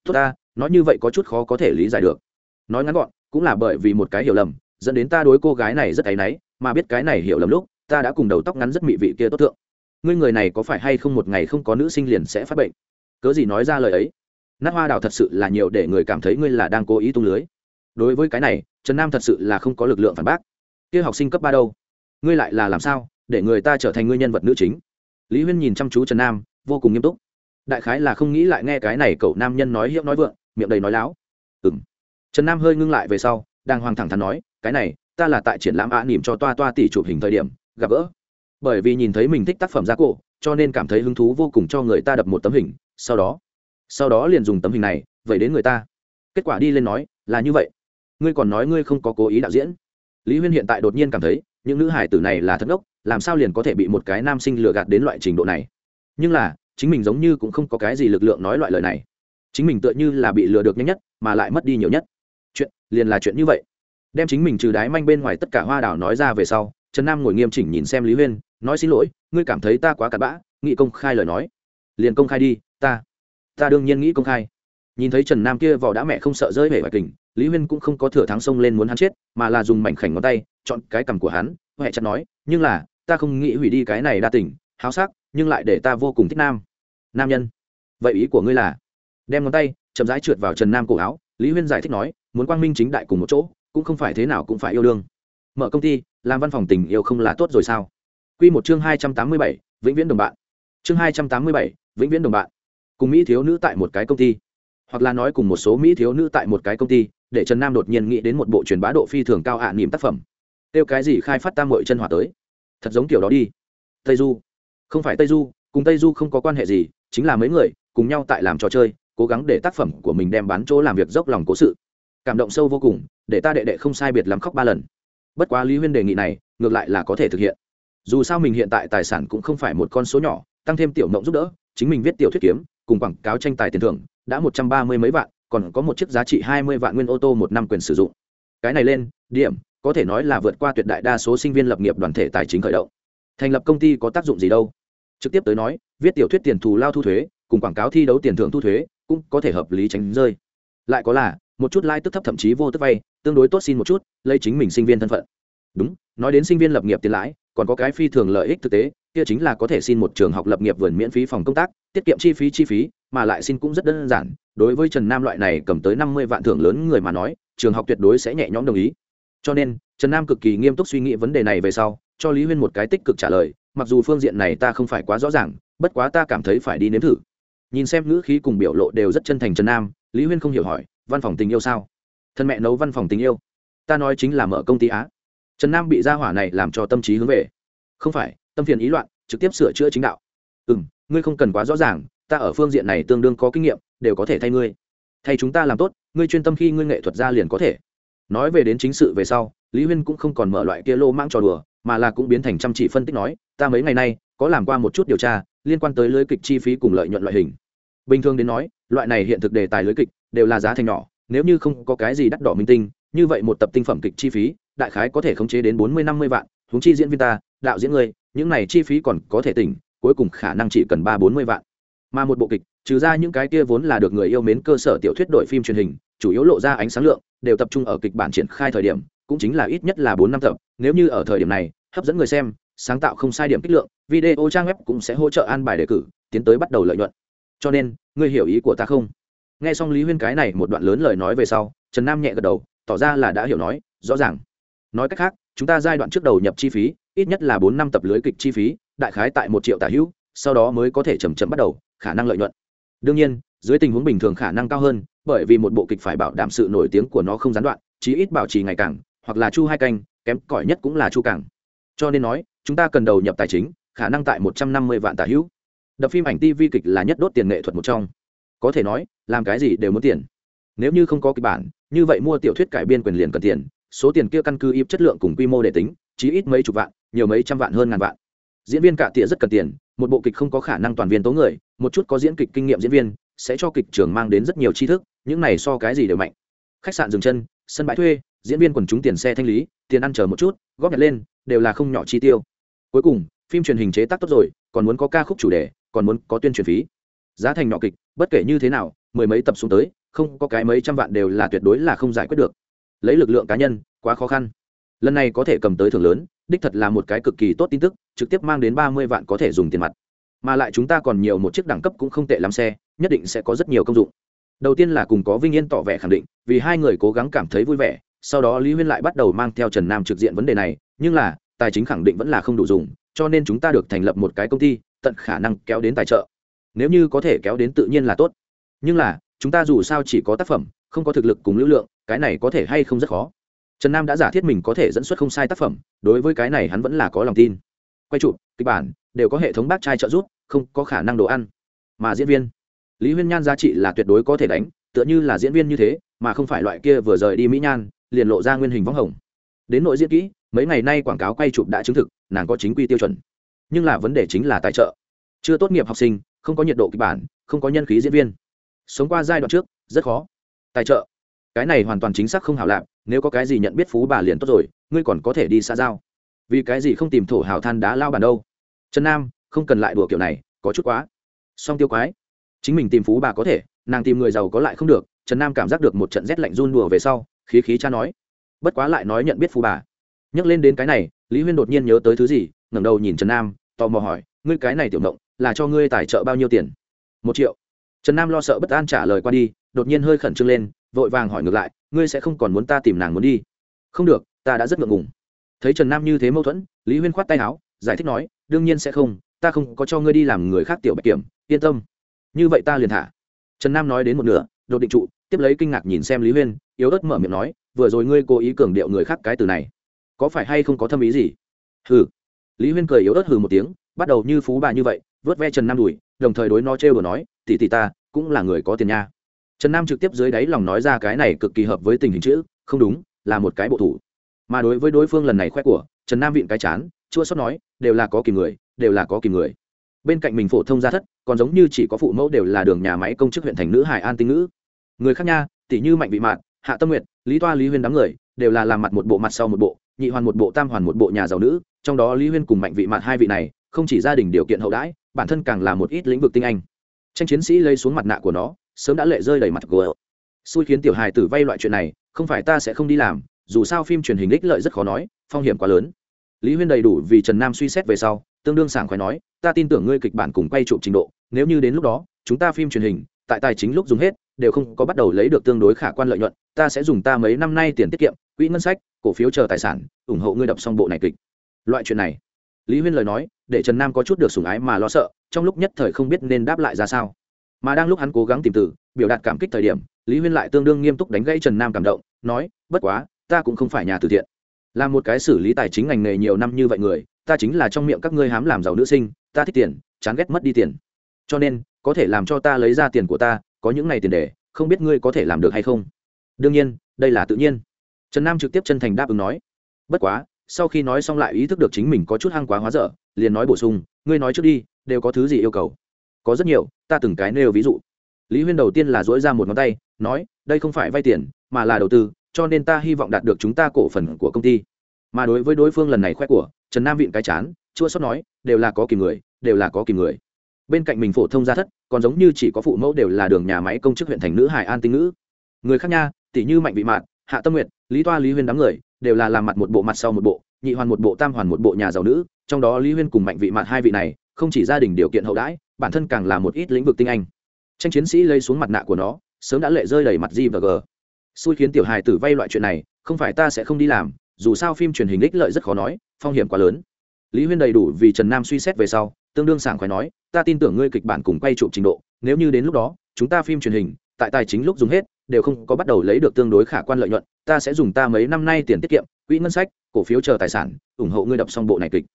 Tốt ta, nói như vậy có chút khó có thể lý giải được. Nói ngắn gọn, cũng là bởi vì một cái hiểu lầm, dẫn đến ta đối cô gái này rất áy náy, mà biết cái này hiểu lầm lúc, ta đã cùng đầu tóc ngắn rất mị vị kia tốt thượng. Ngươi người này có phải hay không một ngày không có nữ sinh liền sẽ phát bệnh? Cớ gì nói ra lời ấy? Nát hoa đào thật sự là nhiều để người cảm thấy ngươi là đang cố ý tung lưới. Đối với cái này, trần nam thật sự là không có lực lượng phản bác. Kia học sinh cấp ba đâu? Ngươi lại là làm sao để người ta trở thành ngươi nhân vật nữ chính? Lý huyên nhìn chăm chú trần nam, vô cùng nghiêm túc. Đại khái là không nghĩ lại nghe cái này cậu nam nhân nói hiệu nói vượng, miệng đầy nói láo. Ừng trần nam hơi ngưng lại về sau, đang hoàng thẳng thắn nói, cái này, ta là tại triển lãm ạ nỉm cho toa toa tỷ chụp hình thời điểm, gặp gỡ. Bởi vì nhìn thấy mình thích tác phẩm giá cổ, cho nên cảm thấy hứng thú vô cùng cho người ta đập một tấm hình, sau đó sau đó liền dùng tấm hình này, vậy đến người ta. Kết quả đi lên nói, là như vậy. Ngươi còn nói ngươi không có cố ý đạo diễn. Lý huyên hiện tại đột nhiên cảm thấy, những nữ hải tử này là thất ốc làm sao liền có thể bị một cái nam sinh lừa gạt đến loại trình độ này? Nhưng là, chính mình giống như cũng không có cái gì lực lượng nói loại lời này. Chính mình tựa như là bị lừa được nhanh nhất, mà lại mất đi nhiều nhất. Chuyện, liền là chuyện như vậy. Đem chính mình trừ đái manh bên ngoài tất cả hoa đảo nói ra về sau, trần nam ngồi nghiêm chỉnh nhìn xem lý huyên, nói xin lỗi, ngươi cảm thấy ta quá cặn bã, nghị công khai lời nói. Liền công khai đi, ta ta đương nhiên nghĩ công khai. Nhìn thấy trần nam kia vỏ đã mẹ không sợ rơi về hoài kình lý huyên cũng không có thừa thắng sông lên muốn hắn chết mà là dùng mảnh khảnh ngón tay chọn cái cằm của hắn huệ chặt nói nhưng là ta không nghĩ hủy đi cái này đa tình, háo sắc nhưng lại để ta vô cùng thích nam. Nam nhân? Vậy ý của ngươi là? Đem ngón tay chậm rãi trượt vào trần nam cổ áo lý huyên giải thích nói muốn quang minh chính đại cùng một chỗ cũng không phải thế nào cũng phải yêu đương. Mở công ty làm văn phòng tình yêu không là tốt rồi sao? Quy một chương hai trăm tám mươi bảy vĩnh viễn đồng bạn. Chương hai trăm tám mươi bảy vĩnh viễn đồng bạn cùng mỹ thiếu nữ tại một cái công ty. Hoặc là nói cùng một số mỹ thiếu nữ tại một cái công ty, để trần nam đột nhiên nghĩ đến một bộ truyền bá độ phi thường cao ạ à niềm tác phẩm. Tiêu cái gì khai phát tam mội chân hỏa tới? Thật giống kiểu đó đi. Tây du. Không phải tây du, cùng tây du không có quan hệ gì, chính là mấy người cùng nhau tại làm trò chơi, cố gắng để tác phẩm của mình đem bán chỗ làm việc dốc lòng cố sự. Cảm động sâu vô cùng, để ta đệ đệ không sai biệt lắm khóc ba lần. Bất quá lý huyên đề nghị này, ngược lại là có thể thực hiện. Dù sao mình hiện tại tài sản cũng không phải một con số nhỏ, tăng thêm tiểu mộng giúp đỡ, chính mình viết tiểu thuyết kiếm cùng quảng cáo tranh tài tiền thưởng, đã một trăm ba mươi mấy vạn, còn có một chiếc giá trị hai mươi vạn nguyên ô tô một năm quyền sử dụng. Cái này lên, điểm, có thể nói là vượt qua tuyệt đại đa số sinh viên lập nghiệp đoàn thể tài chính khởi động. Thành lập công ty có tác dụng gì đâu? Trực tiếp tới nói, viết tiểu thuyết tiền thù lao thu thuế, cùng quảng cáo thi đấu tiền thưởng thu thuế, cũng có thể hợp lý tránh rơi. Lại có là, một chút lai、like、tức thấp thậm chí vô tức vay, tương đối tốt xin một chút, lấy chính mình sinh viên thân phận. Đúng, nói đến sinh viên lập nghiệp tiền lãi còn có cái phi thường lợi ích thực tế, kia chính là có thể xin một trường học lập nghiệp vườn miễn phí phòng công tác, tiết kiệm chi phí chi phí, mà lại xin cũng rất đơn giản, đối với trần nam loại này cầm tới năm mươi vạn thưởng lớn người mà nói, trường học tuyệt đối sẽ nhẹ nhõm đồng ý. Cho nên, trần nam cực kỳ nghiêm túc suy nghĩ vấn đề này về sau, cho lý huyên một cái tích cực trả lời, mặc dù phương diện này ta không phải quá rõ ràng, bất quá ta cảm thấy phải đi nếm thử. Nhìn xem ngữ khí cùng biểu lộ đều rất chân thành trần nam, lý huyên không hiểu hỏi, văn phòng tình yêu sao? Thân mẹ nấu văn phòng tình yêu. Ta nói chính là mở công ty á trần nam bị gia hỏa này làm cho tâm trí hướng về. Không phải, tâm phiền ý loạn, trực tiếp sửa chữa chính đạo. Ừ m ngươi không cần quá rõ ràng, ta ở phương diện này tương đương có kinh nghiệm, đều có thể thay ngươi. Thay chúng ta làm tốt, ngươi chuyên tâm khi ngươi nghệ thuật ra liền có thể. Nói về đến chính sự về sau, lý huyên cũng không còn mở loại kia lô mang trò đùa, mà là cũng biến thành chăm chỉ phân tích nói, ta mấy ngày nay, có làm qua một chút điều tra, liên quan tới lưới kịch chi phí cùng lợi nhuận loại hình. Bình thường đến nói, loại này hiện thực đề tài lưới kịch, đều là giá thành nhỏ, nếu như không có cái gì đắt đỏ minh tinh, như vậy một tập tinh phẩm kịch chi phí đại khái có thể khống chế đến bốn mươi, năm mươi vạn, huống chi diễn viên ta, đạo diễn người những này chi phí còn có thể tỉnh, cuối cùng khả năng chỉ cần ba, bốn mươi vạn. Mà một bộ kịch, trừ ra những cái kia vốn là được người yêu mến cơ sở tiểu thuyết đội phim truyền hình, chủ yếu lộ ra ánh sáng lượng, đều tập trung ở kịch bản triển khai thời điểm, cũng chính là ít nhất là bốn, năm tập. Nếu như ở thời điểm này, hấp dẫn người xem, sáng tạo không sai điểm kích lượng, video trang web cũng sẽ hỗ trợ an bài đề cử, tiến tới bắt đầu lợi nhuận. Cho nên, ngươi hiểu ý của ta không? Nghe xong lý huyên cái này một đoạn lớn lời nói về sau, trần nam nhẹ gật đầu, tỏ ra là đã hiểu nói, rõ ràng nói cách khác, chúng ta giai đoạn trước đầu nhập chi phí, ít nhất là bốn năm tập lưới kịch chi phí, đại khái tại một triệu tả hữu, sau đó mới có thể chầm chậm bắt đầu, khả năng lợi nhuận. Đương nhiên, dưới tình huống bình thường khả năng cao hơn, bởi vì một bộ kịch phải bảo đảm sự nổi tiếng của nó không gián đoạn, chí ít bảo trì ngày càng, hoặc là chu hai canh, kém cỏi nhất cũng là chu càng. Cho nên nói, chúng ta cần đầu nhập tài chính, khả năng tại một trăm năm mươi vạn tả hữu. Đập phim ảnh tv kịch là nhất đốt tiền nghệ thuật một trong. Có thể nói, làm cái gì đều muốn tiền. Nếu như không có kịch bản, như vậy mua tiểu thuyết cải biên quyền liền cần tiền số tiền kia căn cứ ít chất lượng cùng quy mô để tính, chí ít mấy chục vạn, nhiều mấy trăm vạn hơn ngàn vạn. Diễn viên cả tỉa rất cần tiền, một bộ kịch không có khả năng toàn viên tố người, một chút có diễn kịch kinh nghiệm diễn viên, sẽ cho kịch trường mang đến rất nhiều tri thức, những này so cái gì đều mạnh. Khách sạn dừng chân, sân bãi thuê, diễn viên quần chúng tiền xe thanh lý, tiền ăn chờ một chút, góp nhặt lên, đều là không nhỏ chi tiêu. Cuối cùng, phim truyền hình chế tác tốt rồi, còn muốn có ca khúc chủ đề, còn muốn có tuyên truyền phí. Giá thành nhỏ kịch, bất kể như thế nào, mười mấy tập xuống tới, không có cái mấy trăm vạn đều là tuyệt đối là không giải quyết được lấy lực lượng cá nhân, quá khó khăn. Lần này có thể cầm tới thưởng lớn, đích thật là một cái cực kỳ tốt tin tức, trực tiếp mang đến ba mươi vạn có thể dùng tiền mặt. Mà lại chúng ta còn nhiều một chiếc đẳng cấp cũng không tệ lắm xe, nhất định sẽ có rất nhiều công dụng. Đầu tiên là cùng có vinh yên tỏ vẻ khẳng định, vì hai người cố gắng cảm thấy vui vẻ, sau đó lý huyên lại bắt đầu mang theo trần nam trực diện vấn đề này, nhưng là, tài chính khẳng định vẫn là không đủ dùng, cho nên chúng ta được thành lập một cái công ty, tận khả năng kéo đến tài trợ. Nếu như có thể kéo đến tự nhiên là tốt. Nhưng là, chúng ta dù sao chỉ có tác phẩm, không có thực lực cùng lưu lượng cái này có thể hay không rất khó. Trần nam đã giả thiết mình có thể dẫn xuất không sai tác phẩm, đối với cái này hắn vẫn là có lòng tin. Quay trụ, kịch bản, đều có hệ thống bác trai trợ giúp, không có khả năng đồ ăn. Mà diễn viên, lý huyên nhan giá trị là tuyệt đối có thể đánh, tựa như là diễn viên như thế, mà không phải loại kia vừa rời đi mỹ nhan, liền lộ ra nguyên hình võng hồng. Đến nội diễn kỹ, mấy ngày nay quảng cáo quay chụp đã chứng thực, nàng có chính quy tiêu chuẩn. Nhưng là vấn đề chính là tài trợ. Chưa tốt nghiệp học sinh, không có nhiệt độ kịch bản, không có nhân khí diễn viên. Sống qua giai đoạn trước, rất khó. Tài trợ cái này hoàn toàn chính xác không hảo lạc, nếu có cái gì nhận biết phú bà liền tốt rồi, ngươi còn có thể đi xa giao. Vì cái gì không tìm thổ hào than đá lao bàn đâu? Trần nam, không cần lại đùa kiểu này, có chút quá. Song tiêu quái, chính mình tìm phú bà có thể, nàng tìm người giàu có lại không được, trần nam cảm giác được một trận rét lạnh run đùa về sau, khí khí cha nói. Bất quá lại nói nhận biết phú bà. Nhắc lên đến cái này, lý huyên đột nhiên nhớ tới thứ gì, ngẩng đầu nhìn trần nam, tò mò hỏi, ngươi cái này tiểu mộng là cho ngươi tài trợ bao nhiêu tiền? Một triệu. Trần nam lo sợ bất an trả lời qua đi, đột nhiên hơi khẩn trương lên vội vàng hỏi ngược lại, ngươi sẽ không còn muốn ta tìm nàng muốn đi? Không được, ta đã rất ngượng ngùng. Thấy trần nam như thế mâu thuẫn, lý huyên khoát tay áo, giải thích nói, đương nhiên sẽ không, ta không có cho ngươi đi làm người khác tiểu bạch kiểm, yên tâm. Như vậy ta liền thả. Trần nam nói đến một nửa, đột định trụ, tiếp lấy kinh ngạc nhìn xem lý huyên, yếu ớt mở miệng nói, vừa rồi ngươi cố ý cường điệu người khác cái từ này, có phải hay không có thâm ý gì? Hừ. Lý huyên cười yếu ớt hừ một tiếng, bắt đầu như phú bà như vậy, vớt ve trần nam đùi, đồng thời đối nó trêu đồ nói, tỷ tỷ ta cũng là người có tiền nha trần nam trực tiếp dưới đáy lòng nói ra cái này cực kỳ hợp với tình hình chữ không đúng là một cái bộ thủ. Mà đối với đối phương lần này khoe của trần nam vịn cái chán chua xót nói đều là có kìm người đều là có kìm người. Bên cạnh mình phổ thông gia thất còn giống như chỉ có phụ mẫu đều là đường nhà máy công chức huyện thành nữ hải an tinh ngữ. Người khác nha tỷ như mạnh vị mạn hạ tâm Nguyệt, lý toa lý huyên đám người đều là làm mặt một bộ mặt sau một bộ nhị hoàn một bộ tam hoàn một bộ nhà giàu nữ trong đó lý huyên cùng mạnh vị mạn hai vị này không chỉ gia đình điều kiện hậu đãi bản thân càng là một ít lĩnh vực tinh anh. Tranh chiến sĩ lấy xuống mặt nạ của nó sớm đã lệ rơi đầy mặt gờ xui khiến tiểu hài tử vay loại chuyện này, không phải ta sẽ không đi làm, dù sao phim truyền hình ích lợi rất khó nói, phong hiểm quá lớn. Lý huyên đầy đủ vì trần nam suy xét về sau, tương đương sảng khoái nói, ta tin tưởng ngươi kịch bản cùng quay chụp trình độ, nếu như đến lúc đó, chúng ta phim truyền hình, tại tài chính lúc dùng hết, đều không có bắt đầu lấy được tương đối khả quan lợi nhuận, ta sẽ dùng ta mấy năm nay tiền tiết kiệm, quỹ ngân sách, cổ phiếu chờ tài sản, ủng hộ ngươi đập xong bộ này kịch. Loại chuyện này, lý huyên lời nói, để trần nam có chút được sủng ái mà lo sợ, trong lúc nhất thời không biết nên đáp lại ra sao mà đang lúc hắn cố gắng tìm từ, biểu đạt cảm kích thời điểm, lý huyên lại tương đương nghiêm túc đánh gãy trần nam cảm động, nói, bất quá, ta cũng không phải nhà từ thiện. Là một cái xử lý tài chính ngành nghề nhiều năm như vậy người, ta chính là trong miệng các ngươi hám làm giàu nữ sinh, ta thích tiền, chán ghét mất đi tiền. Cho nên, có thể làm cho ta lấy ra tiền của ta, có những ngày tiền để, không biết ngươi có thể làm được hay không? Đương nhiên, đây là tự nhiên. Trần nam trực tiếp chân thành đáp ứng nói. Bất quá, sau khi nói xong lại ý thức được chính mình có chút hăng quá hóa dở, liền nói bổ sung, ngươi nói trước đi, đều có thứ gì yêu cầu? Có rất nhiều ta từng cái nêu ví dụ. Lý huyên đầu tiên là dỗi ra một ngón tay, nói, đây không phải vay tiền, mà là đầu tư, cho nên ta hy vọng đạt được chúng ta cổ phần của công ty. Mà đối với đối phương lần này khoe của, trần nam vịn cái chán, chua xót nói, đều là có kìm người, đều là có kìm người. Bên cạnh mình phổ thông gia thất, còn giống như chỉ có phụ mẫu đều là đường nhà máy công chức huyện thành nữ hải an tinh ngữ. Người khác nha, tỷ như mạnh vị mạn, hạ tâm nguyện lý toa lý huyên đám người, đều là làm mặt một bộ mặt sau một bộ, nhị hoàn một bộ tam hoàn một bộ nhà giàu nữ, trong đó lý huyên cùng mạnh vị mạn hai vị này, không chỉ gia đình điều kiện hậu đãi bản thân càng là một ít lĩnh vực tinh anh. Tranh chiến sĩ lấy xuống mặt nạ của nó, sớm đã lệ rơi đầy mặt g và g. Xui khiến tiểu hài tử vay loại chuyện này, không phải ta sẽ không đi làm, dù sao phim truyền hình ích lợi rất khó nói, phong hiểm quá lớn. Lý huyên đầy đủ vì trần nam suy xét về sau, tương đương sảng khoái nói, ta tin tưởng ngươi kịch bản cùng quay chụp trình độ, nếu như đến lúc đó, chúng ta phim truyền hình, tại tài chính lúc dùng hết, đều không có bắt đầu lấy được tương đối khả quan lợi nhuận, ta sẽ dùng ta mấy năm nay tiền tiết kiệm, quỹ ngân sách, cổ phiếu chờ tài sản, ủng hộ ngươi đập xong bộ này kịch.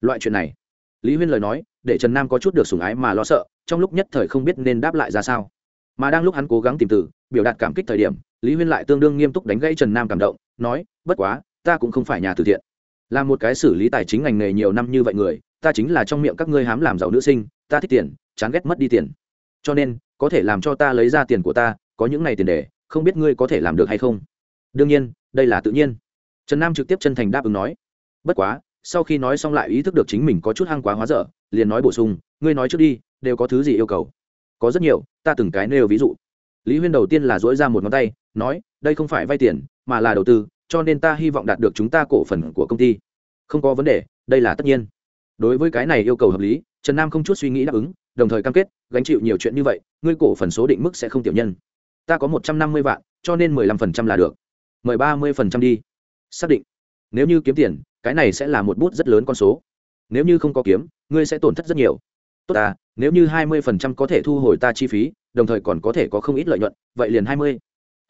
Loại chuyện này, lý huyên lời nói để trần nam có chút được sủng ái mà lo sợ, trong lúc nhất thời không biết nên đáp lại ra sao. Mà đang lúc hắn cố gắng tìm từ, biểu đạt cảm kích thời điểm, lý huyên lại tương đương nghiêm túc đánh gãy trần nam cảm động, nói, bất quá, ta cũng không phải nhà từ thiện. Là một cái xử lý tài chính ngành nghề nhiều năm như vậy người, ta chính là trong miệng các ngươi hám làm giàu nữ sinh, ta thích tiền, chán ghét mất đi tiền. Cho nên, có thể làm cho ta lấy ra tiền của ta, có những này tiền để, không biết ngươi có thể làm được hay không? Đương nhiên, đây là tự nhiên. Trần nam trực tiếp chân thành đáp ứng nói. Bất quá sau khi nói xong lại ý thức được chính mình có chút hăng quá hóa dở, liền nói bổ sung, ngươi nói trước đi, đều có thứ gì yêu cầu? Có rất nhiều, ta từng cái nêu ví dụ. Lý huyên đầu tiên là dỗi ra một ngón tay, nói, đây không phải vay tiền, mà là đầu tư, cho nên ta hy vọng đạt được chúng ta cổ phần của công ty. Không có vấn đề, đây là tất nhiên. Đối với cái này yêu cầu hợp lý, trần nam không chút suy nghĩ đáp ứng, đồng thời cam kết, gánh chịu nhiều chuyện như vậy, ngươi cổ phần số định mức sẽ không tiểu nhân. Ta có một trăm năm mươi vạn, cho nên mười lăm phần trăm là được. Mười ba mươi phần trăm đi. Xác định. Nếu như kiếm tiền cái này sẽ là một bút rất lớn con số. Nếu như không có kiếm, ngươi sẽ tổn thất rất nhiều. Tốt ta nếu như hai mươi phần trăm có thể thu hồi ta chi phí, đồng thời còn có thể có không ít lợi nhuận, vậy liền hai mươi.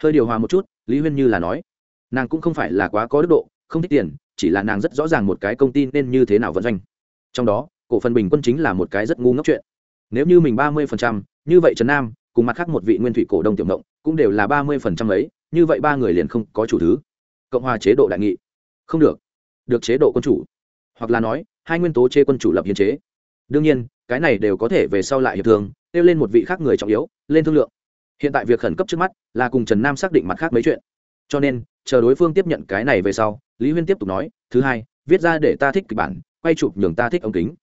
Hơi điều hòa một chút, lý huyên như là nói. Nàng cũng không phải là quá có đức độ, không thích tiền, chỉ là nàng rất rõ ràng một cái công ty nên như thế nào vận doanh. Trong đó, cổ phần bình quân chính là một cái rất ngu ngốc chuyện. Nếu như mình ba mươi phần trăm, như vậy trần nam, cùng mặt khác một vị nguyên thủy cổ đông tiểu động cũng đều là ba mươi phần trăm ấy, như vậy ba người liền không có chủ thứ. Cộng hòa chế độ đại nghị. Không được được chế độ quân chủ. Hoặc là nói, hai nguyên tố chế quân chủ lập hiến chế. Đương nhiên, cái này đều có thể về sau lại hiệp thương, kêu lên một vị khác người trọng yếu, lên thương lượng. Hiện tại việc khẩn cấp trước mắt là cùng trần nam xác định mặt khác mấy chuyện. Cho nên, chờ đối phương tiếp nhận cái này về sau, lý huyên tiếp tục nói, thứ hai, viết ra để ta thích kịch bản, quay chụp nhường ta thích ống kính.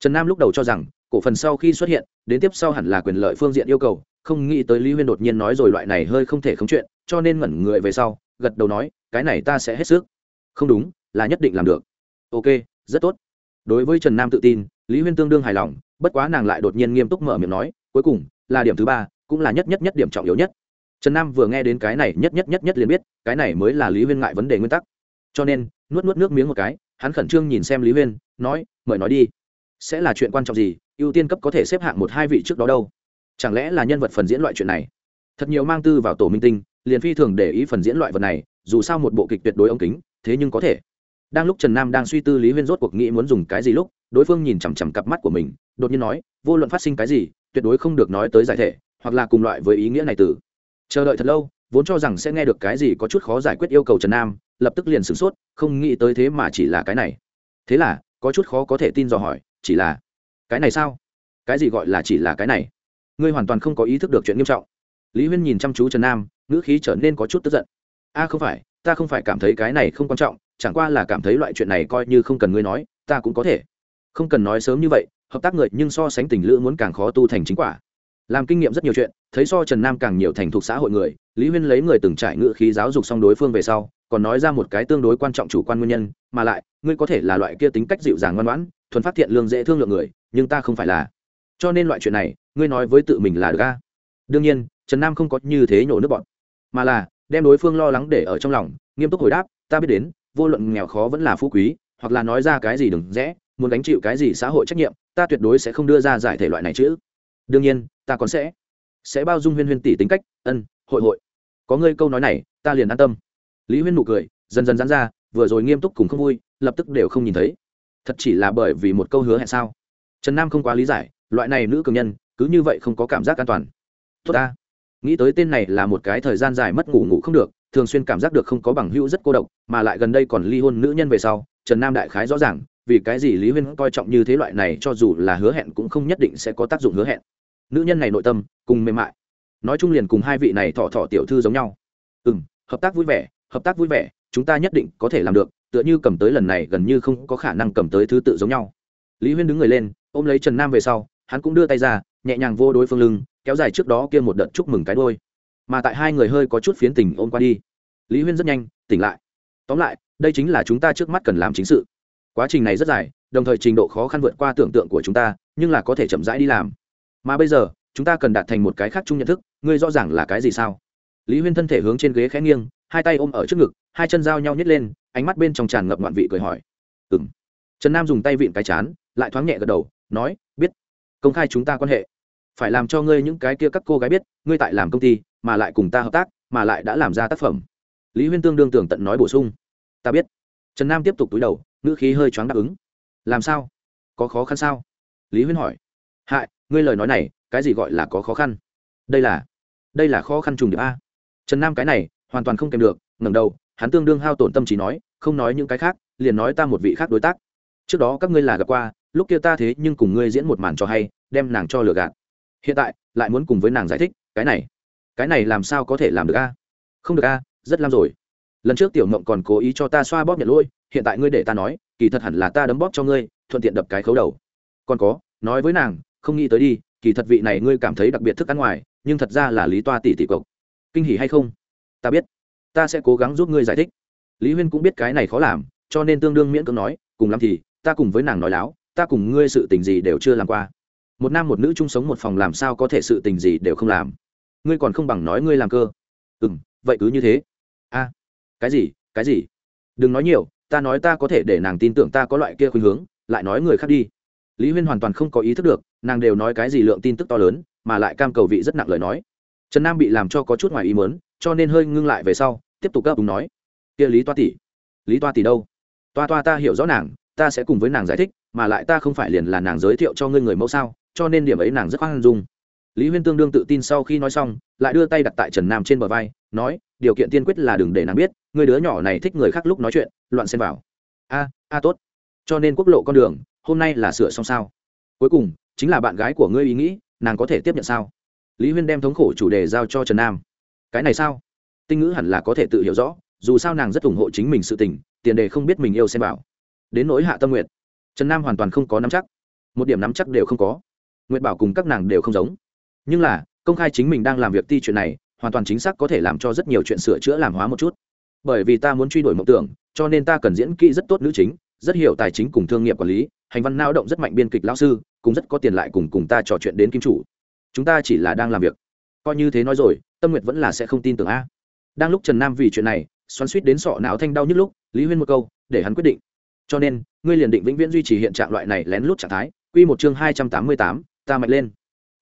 Trần nam lúc đầu cho rằng, cổ phần sau khi xuất hiện, đến tiếp sau hẳn là quyền lợi phương diện yêu cầu, không nghĩ tới lý huyên đột nhiên nói rồi loại này hơi không thể không chuyện, cho nên ngẩn người về sau, gật đầu nói, cái này ta sẽ hết sức. Không đúng là nhất định làm được. Ok, rất tốt. Đối với trần nam tự tin, lý huyên tương đương hài lòng, bất quá nàng lại đột nhiên nghiêm túc mở miệng nói, cuối cùng, là điểm thứ ba, cũng là nhất nhất nhất điểm trọng yếu nhất. Trần nam vừa nghe đến cái này nhất nhất nhất nhất liền biết, cái này mới là lý huyên ngại vấn đề nguyên tắc. Cho nên, nuốt nuốt nước miếng một cái, hắn khẩn trương nhìn xem lý huyên, nói, mời nói đi. Sẽ là chuyện quan trọng gì, ưu tiên cấp có thể xếp hạng một hai vị trước đó đâu? Chẳng lẽ là nhân vật phần diễn loại chuyện này? Thật nhiều mang tư vào tổ minh tinh, liền phi thường để ý phần diễn loại vật này, dù sao một bộ kịch tuyệt đối ống kính, thế nhưng có thể đang lúc trần nam đang suy tư lý huyên rốt cuộc nghĩ muốn dùng cái gì lúc, đối phương nhìn chằm chằm cặp mắt của mình, đột nhiên nói, vô luận phát sinh cái gì, tuyệt đối không được nói tới giải thể, hoặc là cùng loại với ý nghĩa này từ. Chờ đợi thật lâu, vốn cho rằng sẽ nghe được cái gì có chút khó giải quyết yêu cầu trần nam, lập tức liền sửng sốt, không nghĩ tới thế mà chỉ là cái này. Thế là, có chút khó có thể tin dò hỏi, chỉ là cái này sao? Cái gì gọi là chỉ là cái này? Ngươi hoàn toàn không có ý thức được chuyện nghiêm trọng. Lý huyên nhìn chăm chú trần nam, ngữ khí trở nên có chút tức giận. A, không phải ta không phải cảm thấy cái này không quan trọng, chẳng qua là cảm thấy loại chuyện này coi như không cần ngươi nói, ta cũng có thể. Không cần nói sớm như vậy, hợp tác người nhưng so sánh tình lữ muốn càng khó tu thành chính quả. Làm kinh nghiệm rất nhiều chuyện, thấy so trần nam càng nhiều thành thuộc xã hội người, lý huyên lấy người từng trải ngự khí giáo dục xong đối phương về sau, còn nói ra một cái tương đối quan trọng chủ quan nguyên nhân, mà lại, ngươi có thể là loại kia tính cách dịu dàng ngoan ngoãn, thuần phát thiện lương dễ thương lượng người, nhưng ta không phải là. Cho nên loại chuyện này, ngươi nói với tự mình là được ca đương nhiên, trần nam không có như thế nhổ nước bọn, mà là đem đối phương lo lắng để ở trong lòng, nghiêm túc hồi đáp, ta biết đến, vô luận nghèo khó vẫn là phú quý, hoặc là nói ra cái gì đừng rẽ, muốn gánh chịu cái gì xã hội trách nhiệm, ta tuyệt đối sẽ không đưa ra giải thể loại này chứ đương nhiên, ta còn sẽ sẽ bao dung huyên huyên tỷ tính cách, ân, hội hội. Có ngươi câu nói này, ta liền an tâm. Lý huyên nụ cười, dần dần dán ra, vừa rồi nghiêm túc cùng không vui, lập tức đều không nhìn thấy. Thật chỉ là bởi vì một câu hứa hẹn sao? Trần nam không quá lý giải, loại này nữ cường nhân, cứ như vậy không có cảm giác an toàn. Tốt ta nghĩ tới tên này là một cái thời gian dài mất ngủ ngủ không được, thường xuyên cảm giác được không có bằng hữu rất cô độc, mà lại gần đây còn ly hôn nữ nhân về sau, trần nam đại khái rõ ràng, vì cái gì lý huyên coi trọng như thế loại này cho dù là hứa hẹn cũng không nhất định sẽ có tác dụng hứa hẹn. Nữ nhân này nội tâm, cùng mềm mại. Nói chung liền cùng hai vị này thọ thọ tiểu thư giống nhau. Ừ m hợp tác vui vẻ, hợp tác vui vẻ, chúng ta nhất định có thể làm được, tựa như cầm tới lần này gần như không có khả năng cầm tới thứ tự giống nhau. Lý huyên đứng người lên, ôm lấy trần nam về sau, hắn cũng đưa tay ra, nhẹ nhàng vô đối phương lưng kéo dài trước đó kia một đợt chúc mừng cái đôi. Mà tại hai người hơi có chút phiến tình ôm qua đi. Lý huyên rất nhanh, tỉnh lại. Tóm lại, đây chính là chúng ta trước mắt cần làm chính sự. Quá trình này rất dài, đồng thời trình độ khó khăn vượt qua tưởng tượng của chúng ta, nhưng là có thể chậm rãi đi làm. Mà bây giờ, chúng ta cần đạt thành một cái khác chung nhận thức, ngươi rõ ràng là cái gì sao? Lý huyên thân thể hướng trên ghế khẽ nghiêng, hai tay ôm ở trước ngực, hai chân giao nhau nhét lên, ánh mắt bên trong tràn ngập ngoạn vị cười hỏi. Ừ m trần nam dùng tay vịn cái chán, lại thoáng nhẹ gật đầu, nói, biết. Công khai chúng ta quan hệ phải làm cho ngươi những cái kia các cô gái biết, ngươi tại làm công ty, mà lại cùng ta hợp tác, mà lại đã làm ra tác phẩm. Lý huyên tương đương tưởng tận nói bổ sung. Ta biết. Trần nam tiếp tục túi đầu, ngữ khí hơi choáng đáp ứng. Làm sao? Có khó khăn sao? Lý huyên hỏi. Hại, ngươi lời nói này, cái gì gọi là có khó khăn? Đây là đây là khó khăn trùng điệp a. Trần nam cái này, hoàn toàn không kèm được, ngẩng đầu, hắn tương đương hao tổn tâm trí nói, không nói những cái khác, liền nói ta một vị khác đối tác. Trước đó các ngươi là gặp qua, lúc kia ta thế nhưng cùng ngươi diễn một màn cho hay, đem nàng cho lừa gạt hiện tại, lại muốn cùng với nàng giải thích, cái này cái này làm sao có thể làm được a? Không được a, rất lắm rồi. Lần trước tiểu mộng còn cố ý cho ta xoa bóp nhận lôi hiện tại ngươi để ta nói, kỳ thật hẳn là ta đấm bóp cho ngươi, thuận tiện đập cái khấu đầu. Còn có, nói với nàng, không nghĩ tới đi, kỳ thật vị này ngươi cảm thấy đặc biệt thức ăn ngoài, nhưng thật ra là lý toa tỷ tỷ cộc kinh hỉ hay không? Ta biết. Ta sẽ cố gắng giúp ngươi giải thích. Lý huyên cũng biết cái này khó làm, cho nên tương đương miễn cưỡng nói, cùng lắm thì, ta cùng với nàng nói láo, ta cùng ngươi sự tình gì đều chưa làm qua một nam một nữ chung sống một phòng làm sao có thể sự tình gì đều không làm? Ngươi còn không bằng nói ngươi làm cơ. Ừ m vậy cứ như thế. A, cái gì cái gì? Đừng nói nhiều, ta nói ta có thể để nàng tin tưởng ta có loại kia khuynh hướng, lại nói người khác đi. Lý huyên hoàn toàn không có ý thức được, nàng đều nói cái gì lượng tin tức to lớn, mà lại cam cầu vị rất nặng lời nói. Trần nam bị làm cho có chút ngoài ý mớn cho nên hơi ngưng lại về sau, tiếp tục gấp đúng nói. Kia lý toa tỷ. Lý toa tỷ đâu? Toa toa ta hiểu rõ nàng, ta sẽ cùng với nàng giải thích, mà lại ta không phải liền là nàng giới thiệu cho ngươi người mẫu sao? Cho nên điểm ấy nàng rất khoan dung. Lý huyên tương đương tự tin sau khi nói xong, lại đưa tay đặt tại trần nam trên bờ vai, nói, điều kiện tiên quyết là đừng để nàng biết, người đứa nhỏ này thích người khác lúc nói chuyện, loạn xen vào. A a tốt. Cho nên quốc lộ con đường, hôm nay là sửa xong sao? Cuối cùng, chính là bạn gái của ngươi ý nghĩ, nàng có thể tiếp nhận sao? Lý huyên đem thống khổ chủ đề giao cho trần nam. Cái này sao? Tinh ngữ hẳn là có thể tự hiểu rõ, dù sao nàng rất ủng hộ chính mình sự tình, tiền đề không biết mình yêu xem bảo đến nỗi hạ tâm nguyện trần nam hoàn toàn không có nắm chắc. Một điểm nắm chắc đều không có nguyện bảo cùng các nàng đều không giống nhưng là công khai chính mình đang làm việc ti chuyện này hoàn toàn chính xác có thể làm cho rất nhiều chuyện sửa chữa làm hóa một chút bởi vì ta muốn truy đuổi mộng tưởng cho nên ta cần diễn kỹ rất tốt nữ chính rất hiểu tài chính cùng thương nghiệp quản lý hành văn lao động rất mạnh biên kịch lao sư cũng rất có tiền lại cùng cùng ta trò chuyện đến kim chủ chúng ta chỉ là đang làm việc coi như thế nói rồi tâm nguyệt vẫn là sẽ không tin tưởng a đang lúc trần nam vì chuyện này xoắn suýt đến sọ não thanh đau nhất lúc lý huyên một câu để hắn quyết định cho nên ngươi liền định vĩnh viễn duy trì hiện trạng loại này lén lút trạng thái quy một chương hai trăm tám mươi tám ta mạnh lên.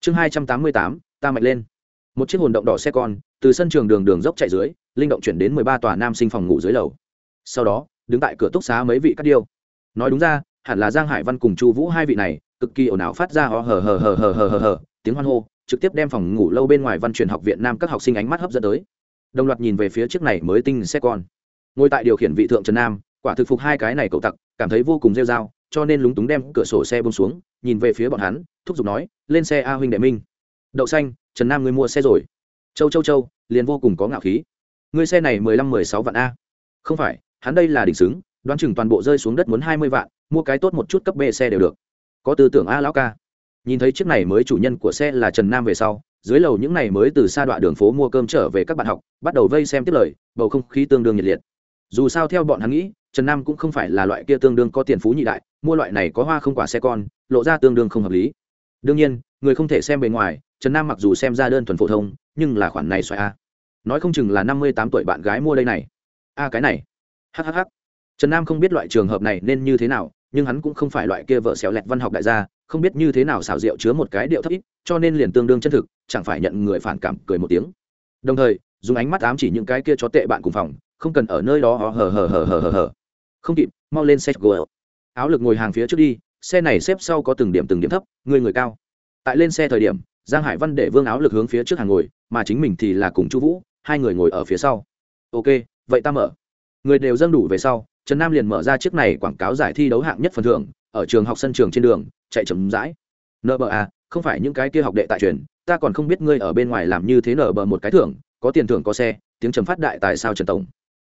Chương hai trăm tám mươi tám, ta mạnh lên. Một chiếc hồn động đỏ xe con, từ sân trường đường đường dốc chạy dưới, linh động chuyển đến mười ba tòa nam sinh phòng ngủ dưới lầu. Sau đó, đứng tại cửa túc xá mấy vị cắt điêu. Nói đúng ra, hẳn là giang hải văn cùng chu vũ hai vị này, cực kỳ ồn ào phát ra hò hờ hờ hờ hờ hờ hờ hờ, tiếng hoan hô, trực tiếp đem phòng ngủ lâu bên ngoài văn truyền học viện nam các học sinh ánh mắt hấp dẫn tới. Đồng loạt nhìn về phía chiếc này mới tinh xe con. Ngồi tại điều khiển vị thượng trần nam, quả thực phục hai cái này cậu tặc, cảm thấy vô cùng rêu r a o cho nên lúng túng đem cửa sổ xe bông xuống, nhìn về phía bọn hắn thúc giục nói, lên xe a huynh đệ minh. Đậu xanh, trần nam người mua xe rồi. Châu châu châu, liền vô cùng có ngạo khí. Người xe này mười lăm, mười sáu vạn a. Không phải, hắn đây là đỉnh xứng, đoán chừng toàn bộ rơi xuống đất muốn hai mươi vạn, mua cái tốt một chút cấp b xe đều được. Có tư tưởng a lão ca. Nhìn thấy chiếc này mới chủ nhân của xe là trần nam về sau, dưới lầu những này mới từ xa đoạn đường phố mua cơm trở về các bạn học, bắt đầu vây xem tiếp lời, bầu không khí tương đương nhiệt liệt. Dù sao theo bọn hắn nghĩ, trần nam cũng không phải là loại kia tương đương có tiền phú nhị đại, mua loại này có hoa không quả xe con, lộ ra tương đương không hợp lý đương nhiên, người không thể xem bề ngoài, trần nam mặc dù xem ra đơn thuần phổ thông, nhưng là khoản này xoài a. Nói không chừng là năm mươi tám tuổi bạn gái mua đây này. A cái này. Hhh trần nam không biết loại trường hợp này nên như thế nào, nhưng hắn cũng không phải loại kia vợ xéo lẹt văn học đại gia, không biết như thế nào xảo rượu chứa một cái điệu thấp ít, cho nên liền tương đương chân thực, chẳng phải nhận người phản cảm, cười một tiếng. Đồng thời, dùng ánh mắt ám chỉ những cái kia chó tệ bạn cùng phòng, không cần ở nơi đó, hờ hờ hờ hờ hờ hờ. Không kịp, mau lên xe gờ áo lực ngồi hàng phía trước đi xe này xếp sau có từng điểm từng điểm thấp, người người cao. Tại lên xe thời điểm, giang hải văn để vương áo lực hướng phía trước hàng ngồi, mà chính mình thì là cùng chu vũ, hai người ngồi ở phía sau. Ok, vậy ta mở. Người đều dâng đủ về sau, trần nam liền mở ra chiếc này quảng cáo giải thi đấu hạng nhất phần thưởng, ở trường học sân trường trên đường, chạy chậm rãi. Nợ bờ à không phải những cái kia học đệ tại truyền, ta còn không biết ngươi ở bên ngoài làm như thế nợ bờ một cái thưởng, có tiền thưởng có xe, tiếng trầm phát đại tại sao trần tổng?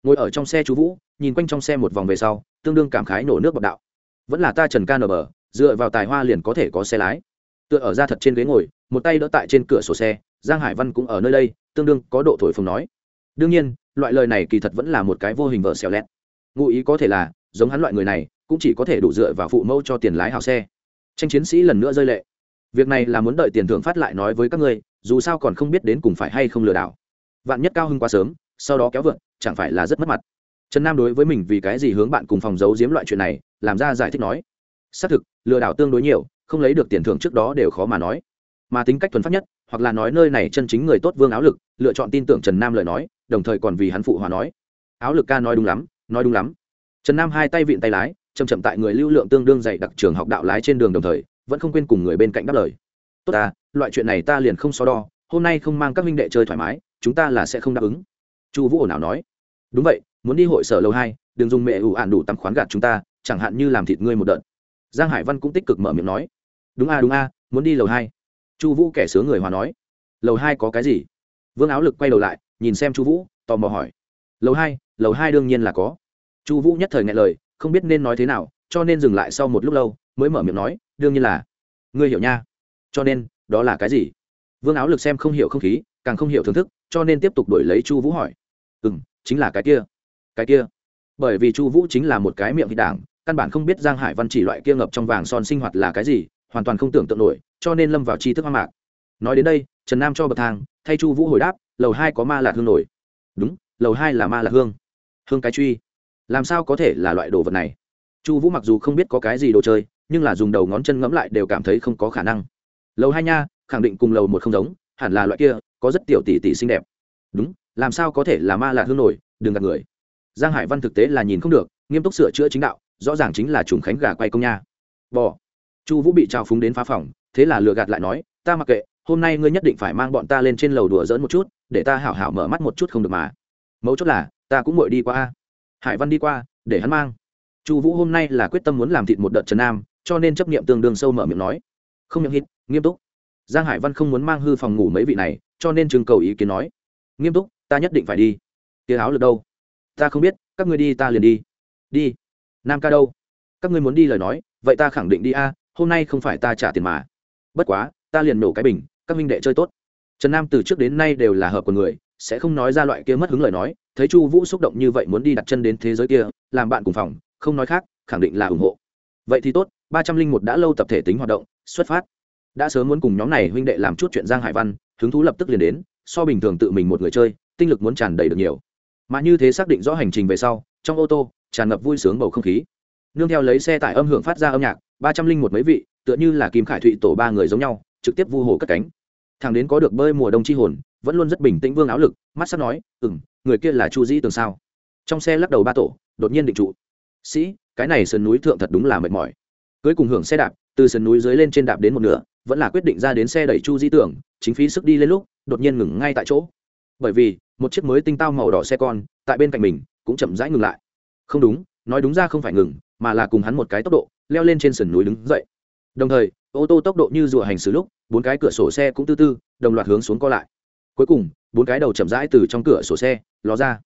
Ngồi ở trong xe chú vũ, nhìn quanh trong xe một vòng về sau, tương đương cảm khái nổ nước bọc đạo vẫn là ta trần ca nở bờ, dựa vào tài hoa liền có thể có xe lái. Tựa ở ra thật trên ghế ngồi, một tay đỡ tại trên cửa sổ xe, giang hải văn cũng ở nơi đây, tương đương có độ thổi phồng nói. Đương nhiên, loại lời này kỳ thật vẫn là một cái vô hình vợ xèo lẹt. Ngụ ý có thể là, giống hắn loại người này, cũng chỉ có thể đủ dựa vào phụ mẫu cho tiền lái hào xe. Tranh chiến sĩ lần nữa rơi lệ. Việc này là muốn đợi tiền thưởng phát lại nói với các ngươi, dù sao còn không biết đến cùng phải hay không lừa đảo. Vạn nhất cao hưng quá sớm, sau đó kéo vượt chẳng phải là rất mất mặt trần nam đối với mình vì cái gì hướng bạn cùng phòng giấu giếm loại chuyện này, làm ra giải thích nói. Xác thực, lừa đảo tương đối nhiều, không lấy được tiền thưởng trước đó đều khó mà nói. Mà tính cách thuần phát nhất, hoặc là nói nơi này chân chính người tốt vương áo lực, lựa chọn tin tưởng trần nam lời nói, đồng thời còn vì hắn phụ hòa nói. Áo lực ca nói đúng lắm, nói đúng lắm. Trần nam hai tay vịn tay lái chầm chậm tại người lưu lượng tương đương dạy đặc trường học đạo lái trên đường đồng thời, vẫn không quên cùng người bên cạnh đáp lời. Tốt ta, loại chuyện này ta liền không so đo, hôm nay không mang các minh đệ chơi thoải mái, chúng ta là sẽ không đáp ứng. Chu vũ ổn nào nói. Đúng vậy muốn đi hội sở lâu hai, đừng dùng mẹ ủ ạn đủ tắm khoán gạt chúng ta, chẳng hạn như làm thịt ngươi một đợt. Giang hải văn cũng tích cực mở miệng nói. Đúng a đúng a, muốn đi lầu hai. Chu vũ kẻ sướng người hòa nói. Lầu hai có cái gì? Vương áo lực quay đầu lại, nhìn xem chu vũ, tò mò hỏi. Lầu hai lầu hai đương nhiên là có. Chu vũ nhất thời ngại lời, không biết nên nói thế nào, cho nên dừng lại sau một lúc lâu, mới mở miệng nói, đương nhiên là. Ngươi hiểu nha. Cho nên, đó là cái gì? Vương áo lực xem không hiểu không khí, càng không hiểu thưởng thức, cho nên tiếp tục đổi lấy chu vũ hỏi. Ừ m chính là cái kia cái kia. Bởi vì chu vũ chính là một cái miệng thị đảng, căn bản không biết giang hải văn chỉ loại kia ngập trong vàng son sinh hoạt là cái gì, hoàn toàn không tưởng tượng nổi, cho nên lâm vào tri thức hoang mạc. Nói đến đây, trần nam cho bậc thang, thay chu vũ hồi đáp, lầu hai có ma lạc hương nổi. Đúng, lầu hai là ma lạc hương. Hương cái truy. Làm sao có thể là loại đồ vật này? Chu vũ mặc dù không biết có cái gì đồ chơi, nhưng là dùng đầu ngón chân ngẫm lại đều cảm thấy không có khả năng. Lầu hai nha, khẳng định cùng lầu một không giống, hẳn là loại kia, có rất tiểu tỷ tỷ xinh đẹp. Đúng, làm sao có thể là ma lạc hương nổi, đừng gạt người giang hải văn thực tế là nhìn không được, nghiêm túc sửa chữa chính đạo, rõ ràng chính là trùng khánh gà quay công nha. Bỏ chu vũ bị trào phúng đến phá phòng, thế là lừa gạt lại nói, ta mặc kệ, hôm nay ngươi nhất định phải mang bọn ta lên trên lầu đùa dỡn một chút, để ta hảo hảo mở mắt một chút không được mà. Mấu chốt là, ta cũng ngồi đi qua hải văn đi qua, để hắn mang. Chu vũ hôm nay là quyết tâm muốn làm thịt một đợt trần nam, cho nên chấp nghiệm tương đương sâu mở miệng nói. Không miệng hít, nghiêm túc. Giang hải văn không muốn mang hư phòng ngủ mấy vị này, cho nên trưng cầu ý kiến nói. Nghiêm túc, ta nhất định phải đi. Tia áo được đâu? Ta không biết, các ngươi đi ta liền đi. Đi? Nam ca đâu? Các ngươi muốn đi lời nói, vậy ta khẳng định đi a, hôm nay không phải ta trả tiền mà. Bất quá, ta liền nổ cái bình, các minh đệ chơi tốt. Trần nam từ trước đến nay đều là hợp của người, sẽ không nói ra loại kia mất hứng lời nói, thấy chu vũ xúc động như vậy muốn đi đặt chân đến thế giới kia, làm bạn cùng phòng, không nói khác, khẳng định là ủng hộ. Vậy thì tốt, ba trăm linh một đã lâu tập thể tính hoạt động, xuất phát. Đã sớm muốn cùng nhóm này huynh đệ làm chút chuyện giang hải văn, hứng thú lập tức liền đến, so bình thường tự mình một người chơi, tinh lực muốn tràn đầy được nhiều mà như thế xác định rõ hành trình về sau, trong ô tô, tràn ngập vui sướng bầu không khí. Nương theo lấy xe tải âm hưởng phát ra âm nhạc, ba trăm linh một mấy vị, tựa như là kim khải thụy tổ ba người giống nhau, trực tiếp vu hồ cất cánh. Thằng đến có được bơi mùa đông chi hồn, vẫn luôn rất bình tĩnh vương áo lực, mắt sắp nói ừ m người kia là chu dĩ tường sao? Trong xe lắc đầu ba tổ, đột nhiên định trụ. Sĩ, cái này sườn núi thượng thật đúng là mệt mỏi. Cưới cùng hưởng xe đạp, từ sườn núi dưới lên trên đạp đến một nửa, vẫn là quyết định ra đến xe đẩy chu di tưởng chính phí sức đi lên lúc, đột nhiên ngừng ngay tại chỗ bởi vì, một chiếc mới tinh tao màu đỏ xe con, tại bên cạnh mình, cũng chậm rãi ngừng lại. Không đúng, nói đúng ra không phải ngừng, mà là cùng hắn một cái tốc độ, leo lên trên sườn núi đứng dậy. Đồng thời, ô tô tốc độ như rùa hành xử lúc, bốn cái cửa sổ xe cũng tư tư, đồng loạt hướng xuống co lại. Cuối cùng, bốn cái đầu chậm rãi từ trong cửa sổ xe, ló ra.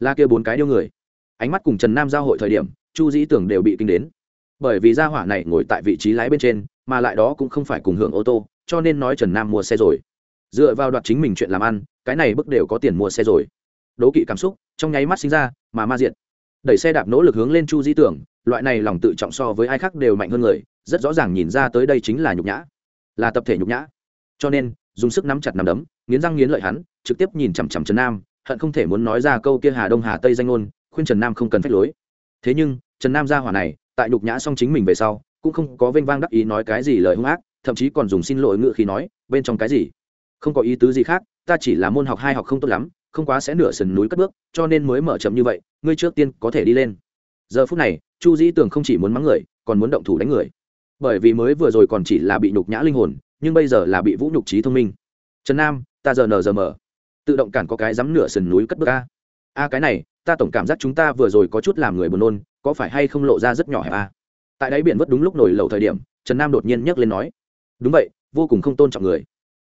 La kia bốn cái điêu người. Ánh mắt cùng trần nam giao hội thời điểm, chu dĩ tưởng đều bị kinh đến. Bởi vì gia hỏa này ngồi tại vị trí lái bên trên, mà lại đó cũng không phải cùng hưởng ô tô, cho nên nói trần nam mua xe rồi dựa vào đoạt chính mình chuyện làm ăn, cái này bức đều có tiền mua xe rồi. Đố kỵ cảm xúc, trong nháy mắt sinh ra, mà ma diện đẩy xe đạp nỗ lực hướng lên chu di tưởng, loại này lòng tự trọng so với ai khác đều mạnh hơn người, rất rõ ràng nhìn ra tới đây chính là nhục nhã. Là tập thể nhục nhã. Cho nên, dùng sức nắm chặt nắm đấm, nghiến răng nghiến lợi hắn, trực tiếp nhìn chằm chằm trần nam, hận không thể muốn nói ra câu kia hà đông hà tây danh ngôn, khuyên trần nam không cần phép lối. Thế nhưng, trần nam ra hỏa này, tại nhục nhã xong chính mình về sau, cũng không có vênh vang đắc ý nói cái gì lời hung ác, thậm chí còn dùng xin lỗi ngựa khi nói, bên trong cái gì? Không có ý tứ gì khác, ta chỉ là môn học hai học không tốt lắm, không quá sẽ nửa sườn núi cất bước, cho nên mới mở chậm như vậy, ngươi trước tiên có thể đi lên. Giờ phút này, chu dĩ tường không chỉ muốn mắng người, còn muốn động thủ đánh người. Bởi vì mới vừa rồi còn chỉ là bị nhục nhã linh hồn, nhưng bây giờ là bị vũ nhục trí thông minh. Trần nam, ta giờ nờ giờ mở. Tự động cản có cái dám nửa sườn núi cất bước a. A cái này, ta tổng cảm giác chúng ta vừa rồi có chút làm người buồn nôn, có phải hay không lộ ra rất nhỏ hẹp a? Tại đáy biển vất đúng lúc nổi lầu thời điểm, trần nam đột nhiên nhấc lên nói, đúng vậy, vô cùng không tôn trọng người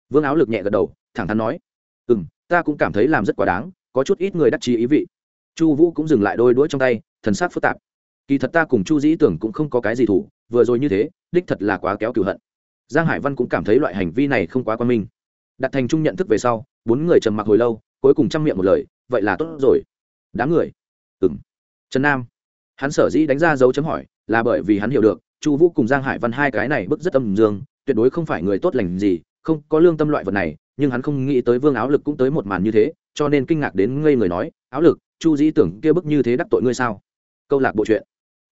vương áo lực nhẹ gật đầu, thẳng thắn nói ừ m ta cũng cảm thấy làm rất quá đáng, có chút ít người đắc chí ý vị. Chu vũ cũng dừng lại đôi đuỗi trong tay, thần sắc phức tạp. Kỳ thật ta cùng chu dĩ tưởng cũng không có cái gì thủ, vừa rồi như thế, đích thật là quá kéo cửu hận. Giang hải văn cũng cảm thấy loại hành vi này không quá quan minh. Đặt thành trung nhận thức về sau, bốn người trầm mặc hồi lâu, cuối cùng chăm miệng một lời, vậy là tốt rồi. Đám người? Ừ m trần nam. Hắn sở dĩ đánh ra dấu chấm hỏi, là bởi vì hắn hiểu được, chu vũ cùng giang hải văn hai cái này bức rất âm dương, tuyệt đối không phải người tốt lành gì không có lương tâm loại vật này, nhưng hắn không nghĩ tới vương áo lực cũng tới một màn như thế, cho nên kinh ngạc đến ngây người nói, áo lực, chu dĩ tưởng kia bức như thế đắc tội ngươi sao? Câu lạc bộ chuyện.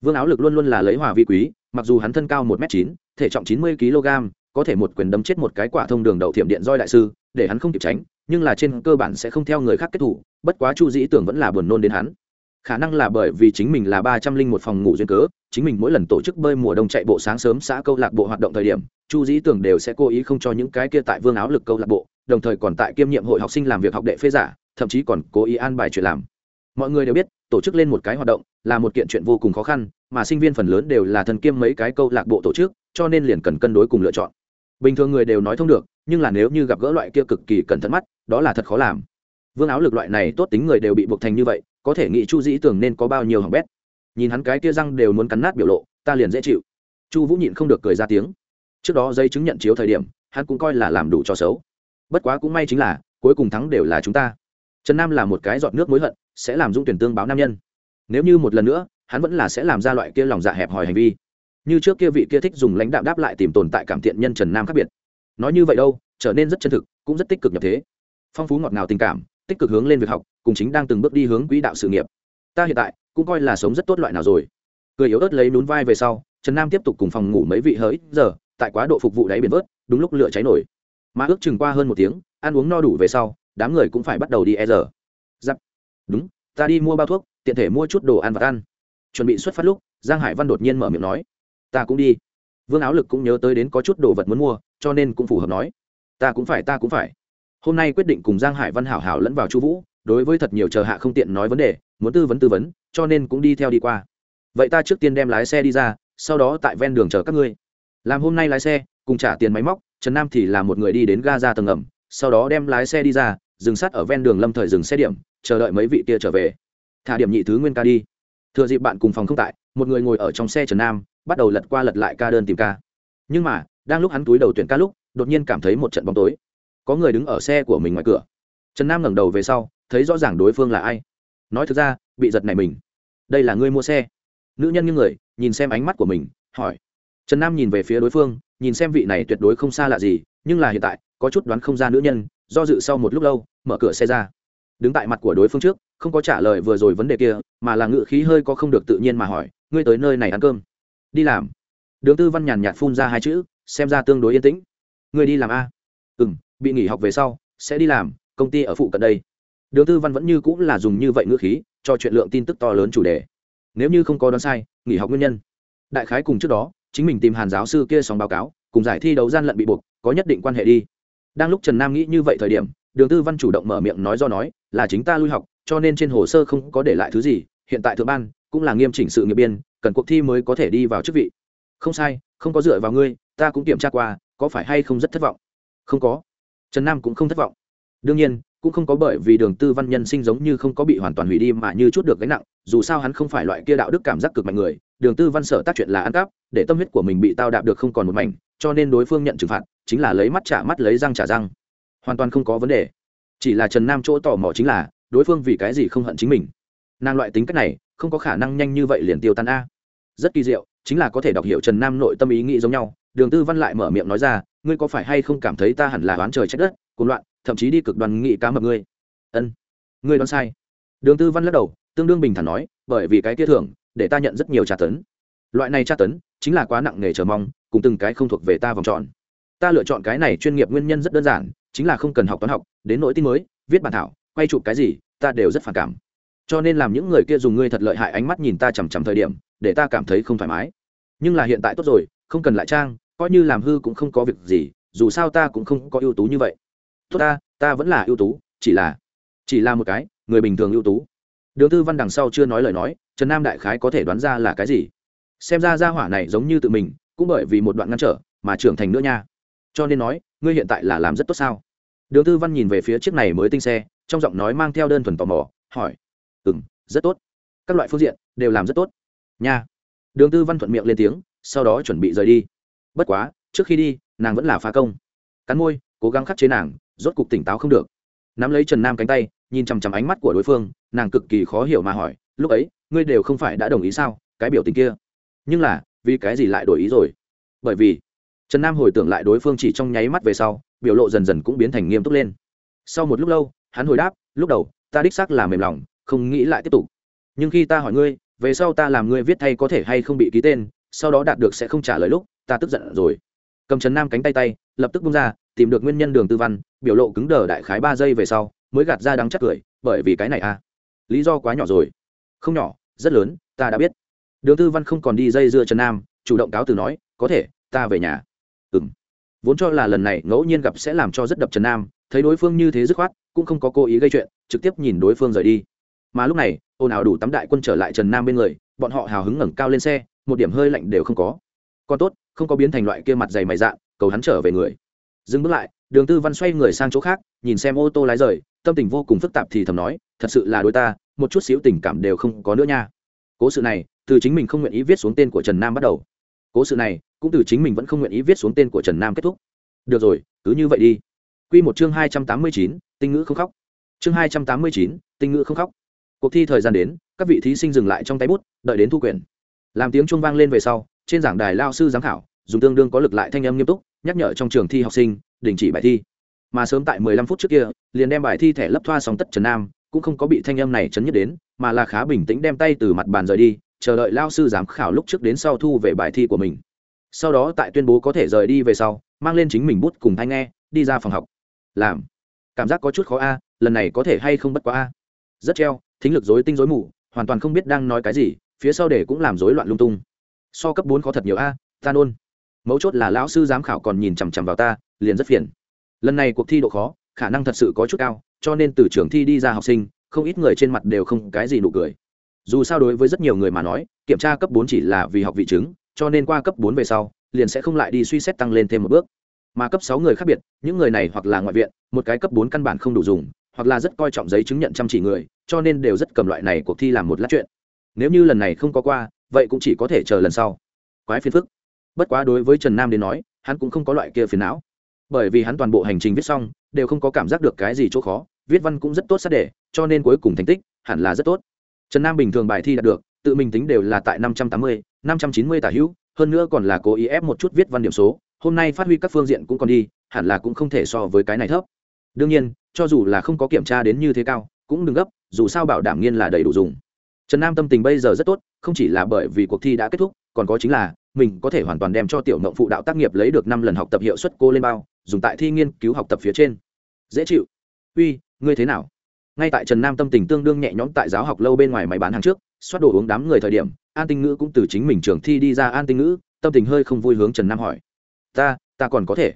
Vương áo lực luôn luôn là lấy hòa vi quý, mặc dù hắn thân cao một m chín, thể trọng chín mươi kg, có thể một quyền đấm chết một cái quả thông đường đậu thiểm điện roi đại sư, để hắn không kịp tránh, nhưng là trên cơ bản sẽ không theo người khác kết thủ, bất quá chu dĩ tưởng vẫn là buồn nôn đến hắn khả năng là bởi vì chính mình là ba trăm linh một phòng ngủ duyên cớ, chính mình mỗi lần tổ chức bơi mùa đông chạy bộ sáng sớm xã câu lạc bộ hoạt động thời điểm, chu dĩ tưởng đều sẽ cố ý không cho những cái kia tại vương áo lực câu lạc bộ, đồng thời còn tại kiêm nhiệm hội học sinh làm việc học đệ phê giả, thậm chí còn cố ý an bài chuyện làm. Mọi người đều biết, tổ chức lên một cái hoạt động là một kiện chuyện vô cùng khó khăn, mà sinh viên phần lớn đều là thần kiêm mấy cái câu lạc bộ tổ chức, cho nên liền cần cân đối cùng lựa chọn. Bình thường người đều nói thông được, nhưng là nếu như gặp gỡ loại kia cực kỳ cẩn thận mắt, đó là thật khó làm. Vương áo lực loại này tốt tính người đều bị buộc thành như vậy có thể nghĩ chu dĩ tưởng nên có bao nhiêu hỏng bét. Nhìn hắn cái kia răng đều muốn cắn nát biểu lộ, ta liền dễ chịu. Chu vũ nhịn không được cười ra tiếng. Trước đó giấy chứng nhận chiếu thời điểm, hắn cũng coi là làm đủ cho xấu. Bất quá cũng may chính là, cuối cùng thắng đều là chúng ta. Trần nam là một cái giọt nước mối hận, sẽ làm dung tuyển tương báo nam nhân. Nếu như một lần nữa, hắn vẫn là sẽ làm ra loại kia lòng dạ hẹp hòi hành vi. Như trước kia vị kia thích dùng lãnh đạo đáp lại tìm tồn tại cảm thiện nhân trần nam khác biệt. Nói như vậy đâu, trở nên rất chân thực, cũng rất tích cực nhập thế. Phong phú ngọt ngào tình cảm tích cực hướng lên việc học, cùng chính đang từng bước đi hướng quỹ đạo sự nghiệp. Ta hiện tại cũng coi là sống rất tốt loại nào rồi. Cười yếu ớt lấy nún vai về sau, trần nam tiếp tục cùng phòng ngủ mấy vị hơi giờ, tại quá độ phục vụ đáy biển vớt, đúng lúc lửa cháy nổi. Mà ước chừng qua hơn một tiếng, ăn uống no đủ về sau, đám người cũng phải bắt đầu đi e giờ. Giáp. Đúng, ta đi mua bao thuốc, tiện thể mua chút đồ ăn và ăn. Chuẩn bị xuất phát lúc, giang hải văn đột nhiên mở miệng nói. Ta cũng đi. Vương áo lực cũng nhớ tới đến có chút đồ vật muốn mua, cho nên cũng phù hợp nói. Ta cũng phải, ta cũng phải hôm nay quyết định cùng giang hải văn hảo hảo lẫn vào chu vũ, đối với thật nhiều chờ hạ không tiện nói vấn đề, muốn tư vấn tư vấn, cho nên cũng đi theo đi qua. Vậy ta trước tiên đem lái xe đi ra, sau đó tại ven đường chờ các ngươi. Làm hôm nay lái xe, cùng trả tiền máy móc, trần nam thì là một người đi đến ga ra tầng ngầm sau đó đem lái xe đi ra, dừng sát ở ven đường lâm thời dừng xe điểm, chờ đợi mấy vị kia trở về. Thả điểm nhị thứ nguyên ca đi. Thừa dịp bạn cùng phòng không tại, một người ngồi ở trong xe trần nam, bắt đầu lật qua lật lại ca đơn tìm ca. Nhưng mà, đang lúc hắn túi đầu tuyển ca lúc, đột nhiên cảm thấy một trận bóng tối có người đứng ở xe của mình ngoài cửa. Trần nam ngẩng đầu về sau, thấy rõ ràng đối phương là ai. Nói thực ra, bị giật này mình. Đây là ngươi mua xe. Nữ nhân như người, nhìn xem ánh mắt của mình, hỏi. Trần nam nhìn về phía đối phương, nhìn xem vị này tuyệt đối không xa lạ gì, nhưng là hiện tại, có chút đoán không ra nữ nhân, do dự sau một lúc lâu, mở cửa xe ra. Đứng tại mặt của đối phương trước, không có trả lời vừa rồi vấn đề kia, mà là ngự khí hơi có không được tự nhiên mà hỏi, ngươi tới nơi này ăn cơm? Đi làm. Đường tư văn nhàn nhạt phun ra hai chữ, xem ra tương đối yên tĩnh. Ngươi đi làm a? Ừ m bị nghỉ học về sau, sẽ đi làm công ty ở phụ cận đây. Đường tư văn vẫn như cũng là dùng như vậy ngữ khí, cho chuyện lượng tin tức to lớn chủ đề. Nếu như không có đoán sai, nghỉ học nguyên nhân. Đại khái cùng trước đó, chính mình tìm hàn giáo sư kia xong báo cáo, cùng giải thi đấu gian lận bị buộc, có nhất định quan hệ đi. Đang lúc trần nam nghĩ như vậy thời điểm, đường tư văn chủ động mở miệng nói do nói, là chính ta lui học, cho nên trên hồ sơ không có để lại thứ gì, hiện tại thượng ban, cũng là nghiêm chỉnh sự nghiệp biên, cần cuộc thi mới có thể đi vào chức vị. Không sai, không có dựa vào ngươi, ta cũng kiểm tra qua, có phải hay không rất thất vọng? Không có trần nam cũng không thất vọng. Đương nhiên, cũng không có bởi vì đường tư văn nhân sinh giống như không có bị hoàn toàn hủy đi mà như chút được gánh nặng, dù sao hắn không phải loại kia đạo đức cảm giác cực mạnh người, đường tư văn sợ tác chuyện là ăn cắp, để tâm huyết của mình bị tao đạp được không còn một mảnh, cho nên đối phương nhận trừng phạt, chính là lấy mắt trả mắt lấy răng trả răng. Hoàn toàn không có vấn đề. Chỉ là trần nam chỗ tò mò chính là, đối phương vì cái gì không hận chính mình. Nàng loại tính cách này, không có khả năng nhanh như vậy liền tiêu tan a. Rất kỳ diệu, chính là có thể đọc hiểu trần nam nội tâm ý nghĩ giống nhau đường tư văn lại mở miệng nói ra, ngươi có phải hay không cảm thấy ta hẳn là oán trời trách đất, cuồng loạn, thậm chí đi cực đoàn nghị cá mập ngươi? Ân, ngươi đoán sai. Đường tư văn lắc đầu, tương đương bình thản nói, bởi vì cái kia thưởng, để ta nhận rất nhiều tra tấn. Loại này tra tấn, chính là quá nặng nề chờ mong, cùng từng cái không thuộc về ta vòng tròn. Ta lựa chọn cái này chuyên nghiệp nguyên nhân rất đơn giản, chính là không cần học toán học, đến nỗi tin mới, viết bản thảo, quay chụp cái gì, ta đều rất phản cảm. Cho nên làm những người kia dùng ngươi thật lợi hại ánh mắt nhìn ta chằm chằm thời điểm, để ta cảm thấy không thoải mái. Nhưng là hiện tại tốt rồi, không cần lại trang coi như làm hư cũng không có việc gì, dù sao ta cũng không có ưu tú như vậy. Tốt ta ta vẫn là ưu tú, chỉ là chỉ là một cái, người bình thường ưu tú. Đường tư văn đằng sau chưa nói lời nói, trần nam đại khái có thể đoán ra là cái gì. Xem ra gia hỏa này giống như tự mình, cũng bởi vì một đoạn ngăn trở, mà trưởng thành nữa nha. Cho nên nói, ngươi hiện tại là làm rất tốt sao? Đường tư văn nhìn về phía chiếc này mới tinh xe, trong giọng nói mang theo đơn thuần tò mò, hỏi. Ừ m rất tốt. Các loại phương diện đều làm rất tốt. Nha. Đường tư văn thuận miệng lên tiếng, sau đó chuẩn bị rời đi bất quá, trước khi đi, nàng vẫn là phá công. Cắn môi, cố gắng khắc chế nàng, rốt cục tỉnh táo không được. Nắm lấy trần nam cánh tay, nhìn chằm chằm ánh mắt của đối phương, nàng cực kỳ khó hiểu mà hỏi, lúc ấy, ngươi đều không phải đã đồng ý sao? Cái biểu tình kia. Nhưng là, vì cái gì lại đổi ý rồi? Bởi vì, trần nam hồi tưởng lại đối phương chỉ trong nháy mắt về sau, biểu lộ dần dần cũng biến thành nghiêm túc lên. Sau một lúc lâu, hắn hồi đáp, lúc đầu, ta đích xác là mềm lòng, không nghĩ lại tiếp tục. Nhưng khi ta hỏi ngươi, về sau ta làm ngươi viết thay có thể hay không bị ký tên, sau đó đạt được sẽ không trả lời lúc ta tức giận rồi. Cầm trần nam cánh tay tay, lập tức bung ra, tìm được nguyên nhân đường tư văn, biểu lộ cứng đờ đại khái ba giây về sau, mới gạt ra đắng chắc cười, bởi vì cái này à? Lý do quá nhỏ rồi. Không nhỏ, rất lớn, ta đã biết. Đường tư văn không còn đi dây dưa trần nam, chủ động cáo từ nói, có thể, ta về nhà. Ừ m vốn cho là lần này ngẫu nhiên gặp sẽ làm cho rất đập trần nam, thấy đối phương như thế dứt khoát, cũng không có cố ý gây chuyện, trực tiếp nhìn đối phương rời đi. Mà lúc này, ồn ào đủ tắm đại quân trở lại trần nam bên người, bọn họ hào hứng ngẩng cao lên xe, một điểm hơi lạnh đều không có còn tốt, không có biến thành loại kia mặt dày mày dạng cầu hắn trở về người. Dừng bước lại, đường tư văn xoay người sang chỗ khác, nhìn xem ô tô lái rời, tâm tình vô cùng phức tạp thì thầm nói, thật sự là đôi ta, một chút xíu tình cảm đều không có nữa nha. Cố sự này, từ chính mình không nguyện ý viết xuống tên của trần nam bắt đầu. Cố sự này, cũng từ chính mình vẫn không nguyện ý viết xuống tên của trần nam kết thúc. Được rồi, cứ như vậy đi. Q một chương hai trăm tám mươi chín, tinh ngữ không khóc. Chương hai trăm tám mươi chín, tinh ngữ không khóc. Cuộc thi thời gian đến, các vị thí sinh dừng lại trong tay bút, đợi đến thu quyền. làm tiếng chuông vang lên về sau trên giảng đài lao sư giám khảo, dùng tương đương có lực lại thanh âm nghiêm túc, nhắc nhở trong trường thi học sinh, đình chỉ bài thi. Mà sớm tại 15 phút trước kia, liền đem bài thi thẻ lấp thoa xong tất trần nam, cũng không có bị thanh âm này chấn nhất đến, mà là khá bình tĩnh đem tay từ mặt bàn rời đi, chờ đợi lao sư giám khảo lúc trước đến sau thu về bài thi của mình. Sau đó tại tuyên bố có thể rời đi về sau, mang lên chính mình bút cùng thanh nghe, đi ra phòng học. Làm. Cảm giác có chút khó a, lần này có thể hay không bất quá a? Rất treo, thính lực dối tinh dối mù, hoàn toàn không biết đang nói cái gì, phía sau để cũng làm rối loạn lung tung so cấp bốn khó thật nhiều a, ta nôn. Mấu chốt là lão sư giám khảo còn nhìn chằm chằm vào ta, liền rất phiền. Lần này cuộc thi độ khó, khả năng thật sự có chút cao, cho nên từ trường thi đi ra học sinh, không ít người trên mặt đều không cái gì nụ cười. Dù sao đối với rất nhiều người mà nói, kiểm tra cấp bốn chỉ là vì học vị chứng, cho nên qua cấp bốn về sau, liền sẽ không lại đi suy xét tăng lên thêm một bước. Mà cấp sáu người khác biệt, những người này hoặc là ngoại viện, một cái cấp bốn căn bản không đủ dùng, hoặc là rất coi trọng giấy chứng nhận chăm chỉ người, cho nên đều rất cầm loại này cuộc thi làm một lát chuyện. Nếu như lần này không có qua vậy cũng chỉ có thể chờ lần sau. Quái phiền phức. Bất quá đối với trần nam đến nói, hắn cũng không có loại kia phiền não. Bởi vì hắn toàn bộ hành trình viết xong, đều không có cảm giác được cái gì chỗ khó, viết văn cũng rất tốt sát đề, cho nên cuối cùng thành tích hẳn là rất tốt. Trần nam bình thường bài thi đạt được, tự mình tính đều là tại năm trăm tám mươi, năm trăm chín mươi tả hữu, hơn nữa còn là cố ý ép một chút viết văn điểm số, hôm nay phát huy các phương diện cũng còn đi, hẳn là cũng không thể so với cái này thấp. Đương nhiên, cho dù là không có kiểm tra đến như thế cao, cũng đừng gấp, dù sao bảo đảm nghiên là đầy đủ dùng trần nam tâm tình bây giờ rất tốt, không chỉ là bởi vì cuộc thi đã kết thúc, còn có chính là, mình có thể hoàn toàn đem cho tiểu mộng phụ đạo tác nghiệp lấy được năm lần học tập hiệu suất cô lên bao, dùng tại thi nghiên cứu học tập phía trên. Dễ chịu. Uy, ngươi thế nào? Ngay tại trần nam tâm tình tương đương nhẹ nhõm tại giáo học lâu bên ngoài máy bán hàng trước xoát đồ uống đám người thời điểm, an tinh ngữ cũng từ chính mình trường thi đi ra an tinh ngữ, tâm tình hơi không vui hướng trần nam hỏi. Ta ta còn có thể.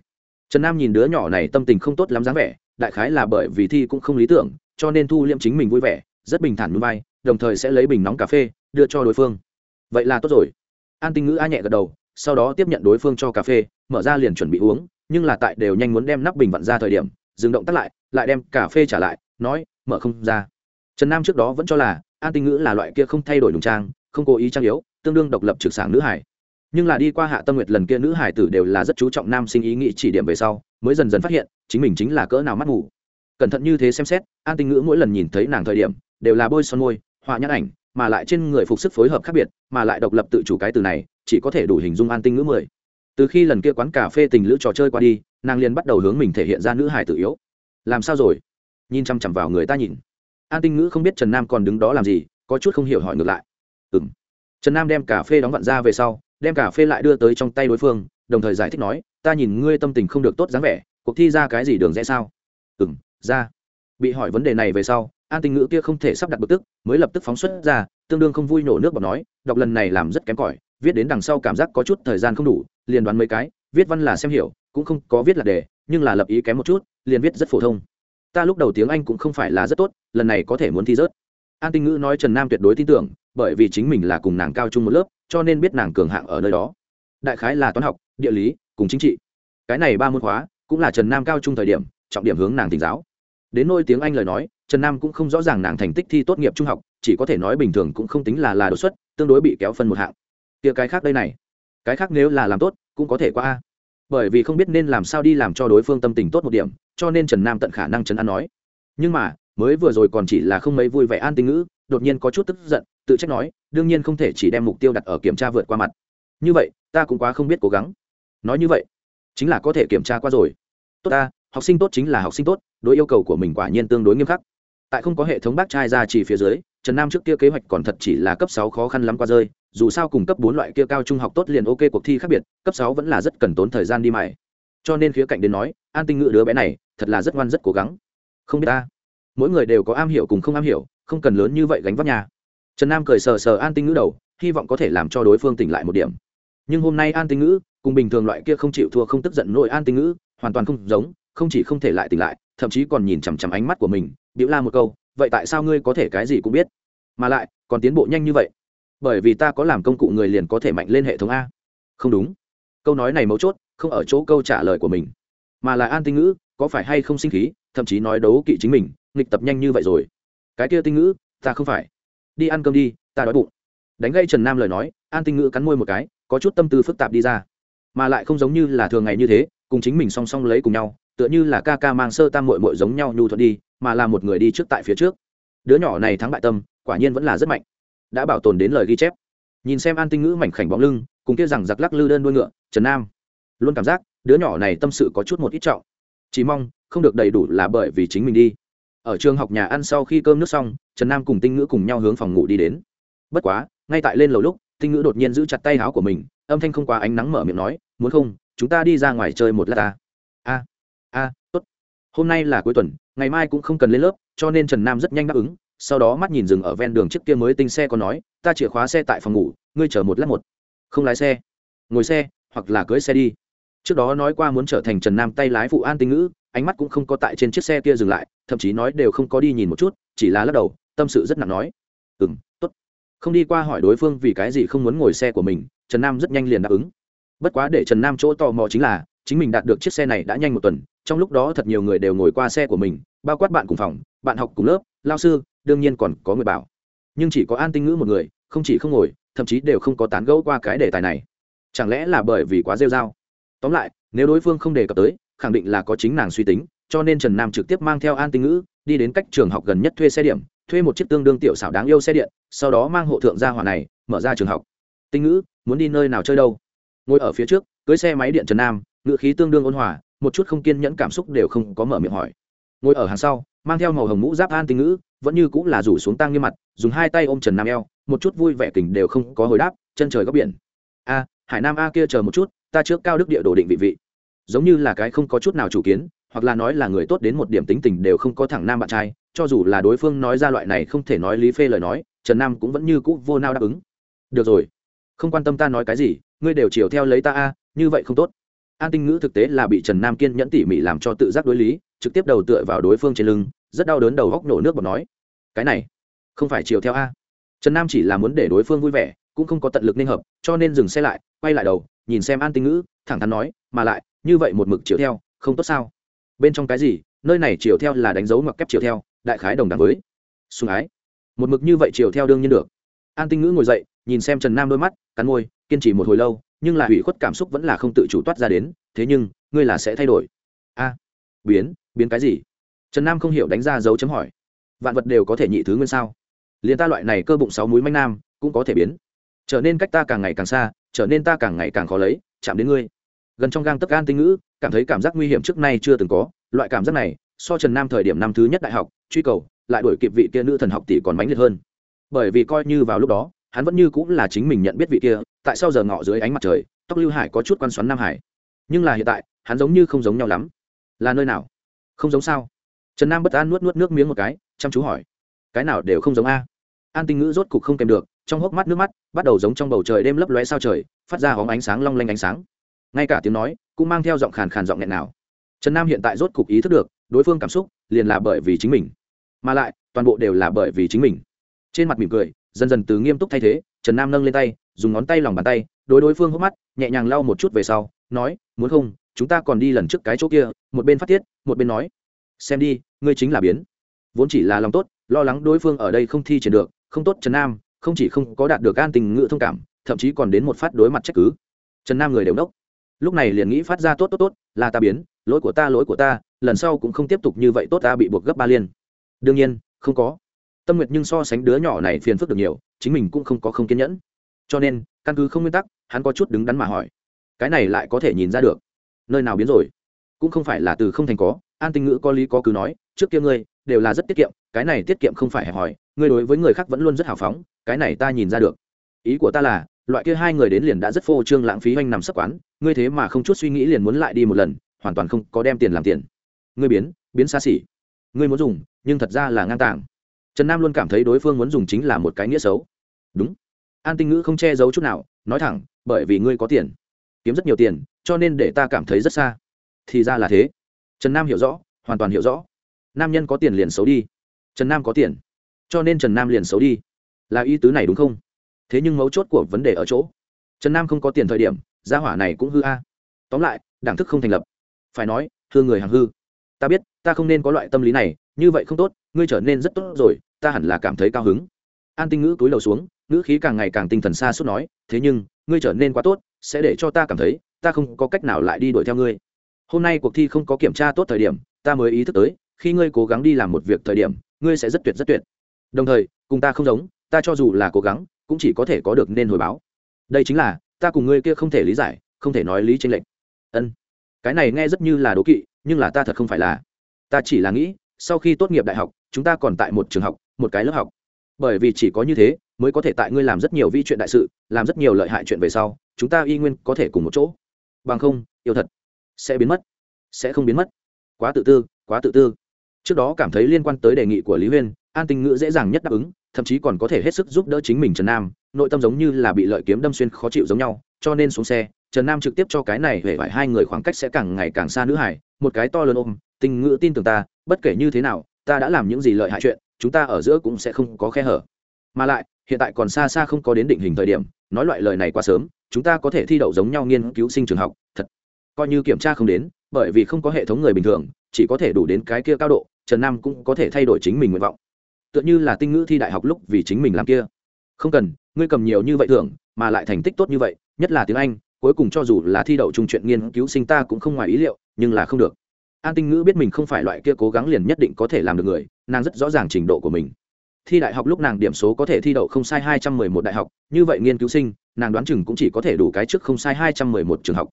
Trần nam nhìn đứa nhỏ này tâm tình không tốt lắm dáng vẻ, đại khái là bởi vì thi cũng không lý tưởng, cho nên thu liêm chính mình vui vẻ, rất bình thản núi vai đồng thời sẽ lấy bình nóng cà phê, đưa cho đối phương. Vậy là tốt rồi. An tinh ngữ a nhẹ gật đầu, sau đó tiếp nhận đối phương cho cà phê, mở ra liền chuẩn bị uống, nhưng là tại đều nhanh muốn đem nắp bình vặn ra thời điểm, dừng động tắt lại lại đem cà phê trả lại, nói, mở không ra. Trần nam trước đó vẫn cho là, an tinh ngữ là loại kia không thay đổi đùng trang, không cố ý trang yếu, tương đương độc lập trực sảng nữ hải. Nhưng là đi qua hạ tâm nguyệt lần kia nữ hải tử đều là rất chú trọng nam sinh ý nghĩ chỉ điểm về sau, mới dần dần phát hiện, chính mình chính là cỡ nào mắt ngủ cẩn thận như thế xem xét, an tinh ngữ mỗi lần nhìn thấy nàng thời điểm, đều là bôi son môi họa nhãn ảnh, mà lại trên người phục sức phối hợp khác biệt, mà lại độc lập tự chủ cái từ này, chỉ có thể đủ hình dung an tinh ngữ mười. Từ khi lần kia quán cà phê tình lữ trò chơi qua đi, nàng liền bắt đầu hướng mình thể hiện ra nữ hài tự yếu. Làm sao rồi? Nhìn chăm chằm vào người ta nhìn. An tinh ngữ không biết trần nam còn đứng đó làm gì, có chút không hiểu hỏi ngược lại. Ừ m trần nam đem cà phê đóng vặn ra về sau, đem cà phê lại đưa tới trong tay đối phương, đồng thời giải thích nói, ta nhìn ngươi tâm tình không được tốt dáng vẻ, cuộc thi ra cái gì đường rẽ sao? Ừ m ra. Bị hỏi vấn đề này về sau an tinh ngữ kia không thể sắp đặt bực tức, mới lập tức phóng xuất ra, tương đương không vui nổ nước bọc nói, đọc lần này làm rất kém cỏi, viết đến đằng sau cảm giác có chút thời gian không đủ, liền đoán mấy cái, viết văn là xem hiểu, cũng không có viết là đề nhưng là lập ý kém một chút, liền viết rất phổ thông. Ta lúc đầu tiếng anh cũng không phải là rất tốt, lần này có thể muốn thi rớt. An tinh ngữ nói trần nam tuyệt đối tin tưởng, bởi vì chính mình là cùng nàng cao chung một lớp, cho nên biết nàng cường hạng ở nơi đó. Đại khái là toán học, địa lý, cùng chính trị. Cái này ba môn khóa, cũng là trần nam cao trung thời điểm, trọng điểm hướng nàng tỉnh giáo đến nôi tiếng anh lời nói, trần nam cũng không rõ ràng nàng thành tích thi tốt nghiệp trung học, chỉ có thể nói bình thường cũng không tính là là đột xuất, tương đối bị kéo phân một hạng. Tia cái khác đây này, cái khác nếu là làm tốt, cũng có thể qua a. Bởi vì không biết nên làm sao đi làm cho đối phương tâm tình tốt một điểm, cho nên trần nam tận khả năng trấn an nói. Nhưng mà, mới vừa rồi còn chỉ là không mấy vui vẻ an tinh ngữ, đột nhiên có chút tức giận, tự trách nói, đương nhiên không thể chỉ đem mục tiêu đặt ở kiểm tra vượt qua mặt. Như vậy, ta cũng quá không biết cố gắng. Nói như vậy, chính là có thể kiểm tra qua rồi. Tốt ta học sinh tốt chính là học sinh tốt, đối yêu cầu của mình quả nhiên tương đối nghiêm khắc. Tại không có hệ thống bác trai ra chỉ phía dưới, trần nam trước kia kế hoạch còn thật chỉ là cấp sáu khó khăn lắm qua rơi, dù sao cùng cấp bốn loại kia cao trung học tốt liền ok cuộc thi khác biệt, cấp sáu vẫn là rất cần tốn thời gian đi mày cho nên khía cạnh đến nói, an tinh ngữ đứa bé này, thật là rất ngoan rất cố gắng. Không biết ta, mỗi người đều có am hiểu cùng không am hiểu, không cần lớn như vậy gánh vác nhà. Trần nam cười sờ sờ an tinh ngữ đầu, hy vọng có thể làm cho đối phương tỉnh lại một điểm. Nhưng hôm nay an tinh ngữ, cùng bình thường loại kia không chịu thua không tức giận nội an tinh ngữ, hoàn toàn không giống không chỉ không thể lại tỉnh lại, thậm chí còn nhìn chằm chằm ánh mắt của mình, biểu la một câu, vậy tại sao ngươi có thể cái gì cũng biết? Mà lại, còn tiến bộ nhanh như vậy. Bởi vì ta có làm công cụ người liền có thể mạnh lên hệ thống a. Không đúng. Câu nói này mấu chốt, không ở chỗ câu trả lời của mình, mà là an tinh ngữ, có phải hay không sinh khí, thậm chí nói đấu kỵ chính mình, nghịch tập nhanh như vậy rồi. Cái kia tinh ngữ, ta không phải. Đi ăn cơm đi, ta đói bụng. Đánh gây trần nam lời nói, an tinh ngữ cắn môi một cái, có chút tâm tư phức tạp đi ra. Mà lại không giống như là thường ngày như thế, cùng chính mình song song lấy cùng nhau tựa như là ca ca mang sơ tam mội mội giống nhau nhu thuận đi, mà là một người đi trước tại phía trước. Đứa nhỏ này thắng bại tâm, quả nhiên vẫn là rất mạnh. Đã bảo tồn đến lời ghi chép. Nhìn xem an tinh ngữ mảnh khảnh bóng lưng, cùng kia rằng giặc lắc lư đơn đuôi ngựa, trần nam. Luôn cảm giác, đứa nhỏ này tâm sự có chút một ít trọng. Chỉ mong, không được đầy đủ là bởi vì chính mình đi. Ở trường học nhà ăn sau khi cơm nước xong, trần nam cùng tinh ngữ cùng nhau hướng phòng ngủ đi đến. Bất quá, ngay tại lên lầu lúc, tinh ngữ đột nhiên giữ chặt tay áo của mình, âm thanh không qua ánh nắng mở miệng nói, muốn không, chúng ta đi ra ngoài chơi một lát ta. A a tốt. Hôm nay là cuối tuần, ngày mai cũng không cần lên lớp, cho nên trần nam rất nhanh đáp ứng, sau đó mắt nhìn dừng ở ven đường trước kia mới tinh xe có nói, ta chìa khóa xe tại phòng ngủ, ngươi chở một lát một. Không lái xe. Ngồi xe, hoặc là cưới xe đi. Trước đó nói qua muốn trở thành trần nam tay lái phụ an tinh ngữ, ánh mắt cũng không có tại trên chiếc xe kia dừng lại, thậm chí nói đều không có đi nhìn một chút, chỉ là lắc đầu, tâm sự rất nặng nói. Ừ m t ố t không đi qua hỏi đối phương vì cái gì không muốn ngồi xe của mình, trần nam rất nhanh liền đáp ứng. Bất quá để trần nam chỗ tò mò chính là chính mình đạt được chiếc xe này đã nhanh một tuần, trong lúc đó thật nhiều người đều ngồi qua xe của mình, bao quát bạn cùng phòng, bạn học cùng lớp, lao sư, đương nhiên còn có người bảo. Nhưng chỉ có an tinh ngữ một người, không chỉ không ngồi, thậm chí đều không có tán gẫu qua cái đề tài này. Chẳng lẽ là bởi vì quá rêu r a o tóm lại, nếu đối phương không đề cập tới, khẳng định là có chính nàng suy tính, cho nên trần nam trực tiếp mang theo an tinh ngữ, đi đến cách trường học gần nhất thuê xe điểm, thuê một chiếc tương đương tiểu xảo đáng yêu xe điện, sau đó mang hộ thượng gia hỏa này, mở ra trường học. Tinh ngữ, muốn đi nơi nào chơi đâu? Ngồi ở phía trước, cưới xe máy điện trần nam ngựa khí tương đương ôn hòa, một chút không kiên nhẫn cảm xúc đều không có mở miệng hỏi. Ngồi ở hàng sau, mang theo màu hồng mũ giáp an tinh ngữ, vẫn như cũng là rủ xuống tăng như mặt, dùng hai tay ôm trần nam eo, một chút vui vẻ kình đều không có hồi đáp, chân trời góc biển. A, hải nam a kia chờ một chút, ta trước cao đức địa đồ định vị vị. Giống như là cái không có chút nào chủ kiến, hoặc là nói là người tốt đến một điểm tính tình đều không có thẳng nam bạn trai, cho dù là đối phương nói ra loại này không thể nói lý phê lời nói, trần nam cũng vẫn như cũ vô nao đáp ứng. Được rồi, không quan tâm ta nói cái gì, ngươi đều chiều theo lấy ta a, như vậy không tốt an tinh ngữ thực tế là bị trần nam kiên nhẫn tỉ mỉ làm cho tự giác đối lý, trực tiếp đầu tựa vào đối phương trên lưng, rất đau đớn đầu góc nổ nước bọt nói, cái này, không phải chiều theo a. Trần nam chỉ là muốn để đối phương vui vẻ, cũng không có tận lực nên hợp, cho nên dừng xe lại, quay lại đầu, nhìn xem an tinh ngữ, thẳng thắn nói, mà lại, như vậy một mực chiều theo, không tốt sao? Bên trong cái gì? Nơi này chiều theo là đánh dấu ngoặc kép chiều theo, đại khái đồng đẳng với sùng ái. Một mực như vậy chiều theo đương nhiên được. An tinh ngữ ngồi dậy, nhìn xem trần nam đôi mắt, cắn môi, kiên trì một hồi lâu nhưng là hủy khuất cảm xúc vẫn là không tự chủ toát ra đến, thế nhưng, ngươi là sẽ thay đổi. A, biến biến cái gì? Trần nam không hiểu đánh ra dấu chấm hỏi. Vạn vật đều có thể nhị thứ nguyên sao? Liền ta loại này cơ bụng sáu múi manh nam, cũng có thể biến. Trở nên cách ta càng ngày càng xa, trở nên ta càng ngày càng khó lấy, chạm đến ngươi. Gần trong gang tấc gan tinh ngữ, cảm thấy cảm giác nguy hiểm trước nay chưa từng có. Loại cảm giác này, so trần nam thời điểm năm thứ nhất đại học, truy cầu, lại đổi kịp vị kia nữ thần học tỷ còn mãnh liệt hơn. Bởi vì coi như vào lúc đó hắn vẫn như cũng là chính mình nhận biết vị kia, tại sao giờ ngọ dưới ánh mặt trời, tóc lưu hải có chút quan xoắn nam hải. Nhưng là hiện tại, hắn giống như không giống nhau lắm. Là nơi nào? Không giống sao? Trần nam bất an nuốt nuốt nước miếng một cái, chăm chú hỏi. Cái nào đều không giống a. An tinh ngữ rốt cục không kèm được, trong hốc mắt nước mắt, bắt đầu giống trong bầu trời đêm lấp lóe sao trời, phát ra hóng ánh sáng long lanh ánh sáng. Ngay cả tiếng nói, cũng mang theo giọng khàn khàn giọng nghẹn nào. Trần nam hiện tại rốt cục ý thức được, đối phương cảm xúc liền là bởi vì chính mình. Mà lại, toàn bộ đều là bởi vì chính mình. Trên mặt mỉm cười dần dần từ nghiêm túc thay thế, trần nam nâng lên tay, dùng ngón tay lòng bàn tay, đối đối phương hốc mắt, nhẹ nhàng lau một chút về sau, nói, muốn không, chúng ta còn đi lần trước cái chỗ kia, một bên phát tiết, một bên nói. Xem đi, ngươi chính là biến. Vốn chỉ là lòng tốt, lo lắng đối phương ở đây không thi triển được, không tốt trần nam, không chỉ không có đạt được an tình ngự thông cảm, thậm chí còn đến một phát đối mặt trách cứ. Trần nam người đều đốc. Lúc này liền nghĩ phát ra, tốt tốt tốt, là ta biến, lỗi của ta, lỗi của ta, lần sau cũng không tiếp tục như vậy, tốt ta bị buộc gấp ba liên. Đương nhiên, không có tâm nguyệt nhưng so sánh đứa nhỏ này phiền phức được nhiều, chính mình cũng không có không kiên nhẫn. Cho nên, căn cứ không nguyên tắc, hắn có chút đứng đắn mà hỏi, cái này lại có thể nhìn ra được, nơi nào biến rồi? Cũng không phải là từ không thành có, an tinh ngữ có lý có cứ nói, trước kia ngươi đều là rất tiết kiệm, cái này tiết kiệm không phải hẹp hòi, ngươi đối với người khác vẫn luôn rất hào phóng, cái này ta nhìn ra được. Ý của ta là, loại kia hai người đến liền đã rất phô trương lãng phí oanh nằm sấp quán, ngươi thế mà không chút suy nghĩ liền muốn lại đi một lần, hoàn toàn không có đem tiền làm tiền. Ngươi biến biến xa xỉ. Ngươi muốn dùng, nhưng thật ra là ngang tàng trần nam luôn cảm thấy đối phương muốn dùng chính là một cái nghĩa xấu. Đúng. An tinh ngữ không che giấu chút nào, nói thẳng, bởi vì ngươi có tiền. Kiếm rất nhiều tiền, cho nên để ta cảm thấy rất xa. Thì ra là thế. Trần nam hiểu rõ, hoàn toàn hiểu rõ. Nam nhân có tiền liền xấu đi. Trần nam có tiền, cho nên trần nam liền xấu đi. Là ý tứ này đúng không? Thế nhưng mấu chốt của vấn đề ở chỗ, trần nam không có tiền thời điểm, gia hỏa này cũng hư a. Tóm lại đảng thức không thành lập. Phải nói, hư người hàng hư. Ta biết, ta không nên có loại tâm lý này, như vậy không tốt, ngươi trở nên rất tốt rồi ta hẳn là cảm thấy cao hứng. An tinh ngữ túi đầu xuống, ngữ khí càng ngày càng tinh thần xa suốt nói, thế nhưng, ngươi trở nên quá tốt, sẽ để cho ta cảm thấy, ta không có cách nào lại đi đuổi theo ngươi. Hôm nay cuộc thi không có kiểm tra tốt thời điểm, ta mới ý thức tới, khi ngươi cố gắng đi làm một việc thời điểm, ngươi sẽ rất tuyệt rất tuyệt. Đồng thời, cùng ta không giống, ta cho dù là cố gắng, cũng chỉ có thể có được nên hồi báo. Đây chính là, ta cùng ngươi kia không thể lý giải, không thể nói lý tranh lệch. Ân. Cái này nghe rất như là đố kỵ, nhưng là ta thật không phải là. Ta chỉ là nghĩ, sau khi tốt nghiệp đại học, chúng ta còn tại một trường học một cái lớp học. Bởi vì chỉ có như thế, mới có thể tại ngươi làm rất nhiều vi chuyện đại sự, làm rất nhiều lợi hại chuyện về sau, chúng ta y nguyên có thể cùng một chỗ. Bằng không, yêu thật sẽ biến mất, sẽ không biến mất. Quá tự tư, quá tự tư. Trước đó cảm thấy liên quan tới đề nghị của lý huyên, an tinh ngữ dễ dàng nhất đáp ứng, thậm chí còn có thể hết sức giúp đỡ chính mình trần nam, nội tâm giống như là bị lợi kiếm đâm xuyên khó chịu giống nhau, cho nên xuống xe, trần nam trực tiếp cho cái này hễ phải hai người khoảng cách sẽ càng ngày càng xa nữ hải, một cái to lớn ôm tình ngữ tin tưởng ta, bất kể như thế nào, ta đã làm những gì lợi hại chuyện chúng ta ở giữa cũng sẽ không có khe hở. Mà lại, hiện tại còn xa xa không có đến định hình thời điểm, nói loại lời này quá sớm, chúng ta có thể thi đậu giống nhau nghiên cứu sinh trường học, thật coi như kiểm tra không đến, bởi vì không có hệ thống người bình thường, chỉ có thể đủ đến cái kia cao độ, trần nam cũng có thể thay đổi chính mình nguyện vọng. Tựa như là tinh ngữ thi đại học lúc vì chính mình làm kia. Không cần, ngươi cầm nhiều như vậy thường mà lại thành tích tốt như vậy, nhất là tiếng anh, cuối cùng cho dù là thi đậu trung chuyện nghiên cứu sinh ta cũng không ngoài ý liệu, nhưng là không được an tinh ngữ biết mình không phải loại kia cố gắng liền nhất định có thể làm được người, nàng rất rõ ràng trình độ của mình. Thi đại học lúc nàng điểm số có thể thi đậu không sai hai trăm mười một đại học, như vậy nghiên cứu sinh, nàng đoán chừng cũng chỉ có thể đủ cái trước không sai hai trăm mười một trường học.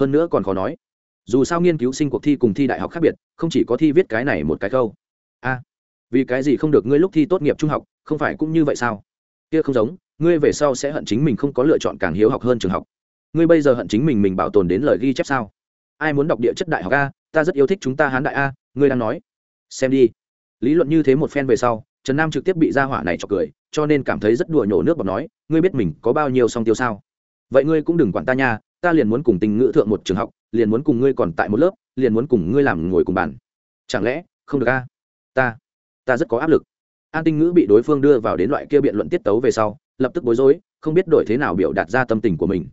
Hơn nữa còn khó nói, dù sao nghiên cứu sinh cuộc thi cùng thi đại học khác biệt, không chỉ có thi viết cái này một cái câu. A, vì cái gì không được ngươi lúc thi tốt nghiệp trung học, không phải cũng như vậy sao? Kia không giống, ngươi về sau sẽ hận chính mình không có lựa chọn càng hiếu học hơn trường học. Ngươi bây giờ hận chính mình mình bảo tồn đến lời ghi chép sao? Ai muốn đọc địa chất đại học a ta rất yêu thích chúng ta hán đại a, ngươi đang nói. Xem đi. Lý luận như thế một phen về sau, trần nam trực tiếp bị gia hỏa này chọc cười, cho nên cảm thấy rất đùa nhổ nước bọt nói, ngươi biết mình có bao nhiêu song tiêu sao? Vậy ngươi cũng đừng quản ta nha, ta liền muốn cùng tình ngữ thượng một trường học, liền muốn cùng ngươi còn tại một lớp, liền muốn cùng ngươi làm ngồi cùng bàn. Chẳng lẽ không được a? Ta ta rất có áp lực. An tinh ngữ bị đối phương đưa vào đến loại kia biện luận tiết tấu về sau, lập tức bối rối, không biết đổi thế nào biểu đạt ra tâm tình của mình.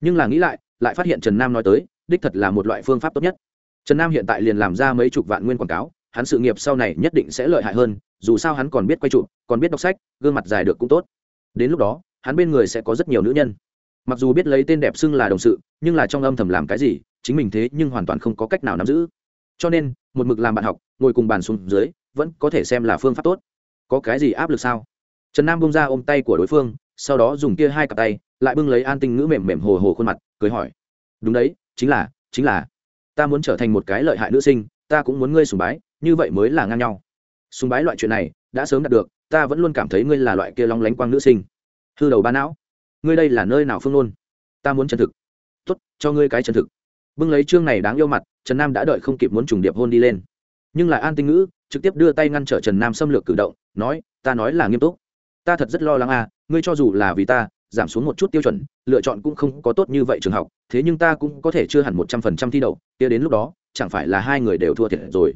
Nhưng là nghĩ lại lại phát hiện trần nam nói tới, đích thật là một loại phương pháp tốt nhất trần nam hiện tại liền làm ra mấy chục vạn nguyên quảng cáo, hắn sự nghiệp sau này nhất định sẽ lợi hại hơn, dù sao hắn còn biết quay chụp, còn biết đọc sách, gương mặt dài được cũng tốt. Đến lúc đó, hắn bên người sẽ có rất nhiều nữ nhân. Mặc dù biết lấy tên đẹp xưng là đồng sự, nhưng là trong âm thầm làm cái gì, chính mình thế nhưng hoàn toàn không có cách nào nắm giữ. Cho nên, một mực làm bạn học, ngồi cùng bàn xuống dưới, vẫn có thể xem là phương pháp tốt. Có cái gì áp lực sao? Trần nam bông ra ôm tay của đối phương, sau đó dùng kia hai cặp tay, lại bưng lấy an tinh ngữ mềm mềm hồ hồ khuôn mặt, cười hỏi. Đúng đấy, chính là chính là ta muốn trở thành một cái lợi hại nữ sinh, ta cũng muốn ngươi sùng bái, như vậy mới là ngang nhau. Sùng bái loại chuyện này, đã sớm đạt được, ta vẫn luôn cảm thấy ngươi là loại kia long lánh quang nữ sinh. Hư đầu ba não. Ngươi đây là nơi nào phương luôn? Ta muốn chân thực. Tốt, cho ngươi cái chân thực. Bưng lấy chương này đáng yêu mặt, trần nam đã đợi không kịp muốn trùng điệp hôn đi lên. Nhưng lại an tinh ngữ, trực tiếp đưa tay ngăn trở trần nam xâm lược cử động, nói, ta nói là nghiêm túc. Ta thật rất lo lắng à ngươi cho dù là vì ta giảm xuống một chút tiêu chuẩn, lựa chọn cũng không có tốt như vậy trường học, thế nhưng ta cũng có thể chưa hẳn một trăm phần trăm thi đậu, kia đến lúc đó, chẳng phải là hai người đều thua thiệt rồi.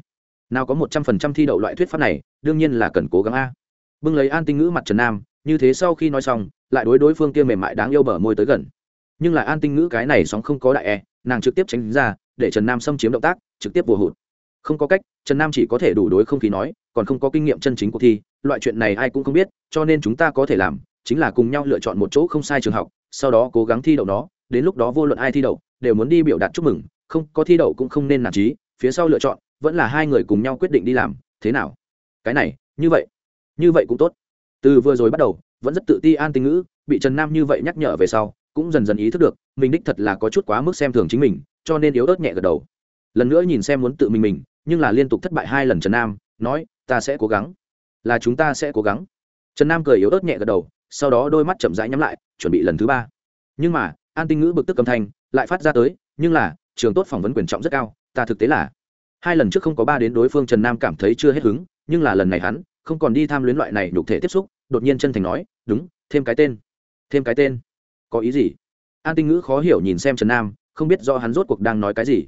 Nào có một trăm phần trăm thi đậu loại thuyết pháp này, đương nhiên là cần cố gắng a. Bưng lấy an tinh ngữ mặt trần nam, như thế sau khi nói xong, lại đối đối phương kia mềm mại đáng yêu bở môi tới gần. Nhưng lại an tinh ngữ cái này sóng không có đại e nàng trực tiếp tránh ra, để trần nam xâm chiếm động tác, trực tiếp bùa hụt. Không có cách, trần nam chỉ có thể đủ đối không khí nói, còn không có kinh nghiệm chân chính cuộc thi, loại chuyện này ai cũng không biết, cho nên chúng ta có thể làm chính là cùng nhau lựa chọn một chỗ không sai trường học, sau đó cố gắng thi đậu nó, đến lúc đó vô luận ai thi đậu, đều muốn đi biểu đạt chúc mừng, không, có thi đậu cũng không nên nản trí, phía sau lựa chọn, vẫn là hai người cùng nhau quyết định đi làm, thế nào? Cái này, như vậy như vậy cũng tốt. Từ vừa rồi bắt đầu, vẫn rất tự ti an tinh ngữ, bị trần nam như vậy nhắc nhở về sau, cũng dần dần ý thức được, mình đích thật là có chút quá mức xem thường chính mình, cho nên yếu ớt nhẹ gật đầu. Lần nữa nhìn xem muốn tự mình mình, nhưng là liên tục thất bại hai lần trần nam, nói, ta sẽ cố gắng. Là chúng ta sẽ cố gắng. Trần nam cười yếu ớt nhẹ gật đầu sau đó đôi mắt chậm rãi nhắm lại, chuẩn bị lần thứ ba. Nhưng mà, an tinh ngữ bực tức cầm thanh lại phát ra tới, nhưng là, trường tốt phỏng vấn quyền trọng rất cao, ta thực tế là, hai lần trước không có ba đến đối phương trần nam cảm thấy chưa hết hứng, nhưng là lần này hắn không còn đi tham luyến loại này nhục thể tiếp xúc, đột nhiên chân thành nói, đúng, thêm cái tên, thêm cái tên. Có ý gì? An tinh ngữ khó hiểu nhìn xem trần nam, không biết do hắn rốt cuộc đang nói cái gì.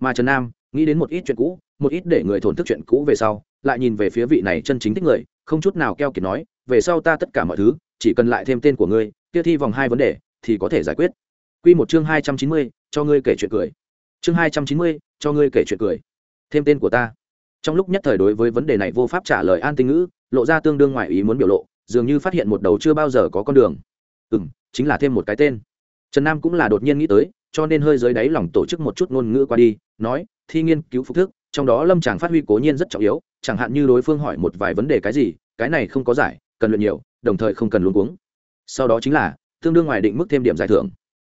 Mà trần nam nghĩ đến một ít chuyện cũ, một ít để người thổn thức chuyện cũ về sau, lại nhìn về phía vị này chân chính thích người, không chút nào keo kiệt nói về sau ta tất cả mọi thứ, chỉ cần lại thêm tên của ngươi, kia thi vòng hai vấn đề, thì có thể giải quyết. Quy một chương hai trăm chín mươi, cho ngươi kể chuyện cười. Chương hai trăm chín mươi, cho ngươi kể chuyện cười. Thêm tên của ta. Trong lúc nhất thời đối với vấn đề này vô pháp trả lời an tinh ngữ, lộ ra tương đương ngoài ý muốn biểu lộ, dường như phát hiện một đầu chưa bao giờ có con đường. Ừ m chính là thêm một cái tên. Trần nam cũng là đột nhiên nghĩ tới, cho nên hơi dưới đáy lòng tổ chức một chút ngôn ngữ qua đi, nói, thi nghiên cứu phục thức, trong đó lâm chàng phát huy cố nhiên rất trọng yếu, chẳng hạn như đối phương hỏi một vài vấn đề cái gì, cái này không có giải cần luyện nhiều, đồng thời không cần luôn cuống. Sau đó chính là, tương đương ngoài định mức thêm điểm giải thưởng.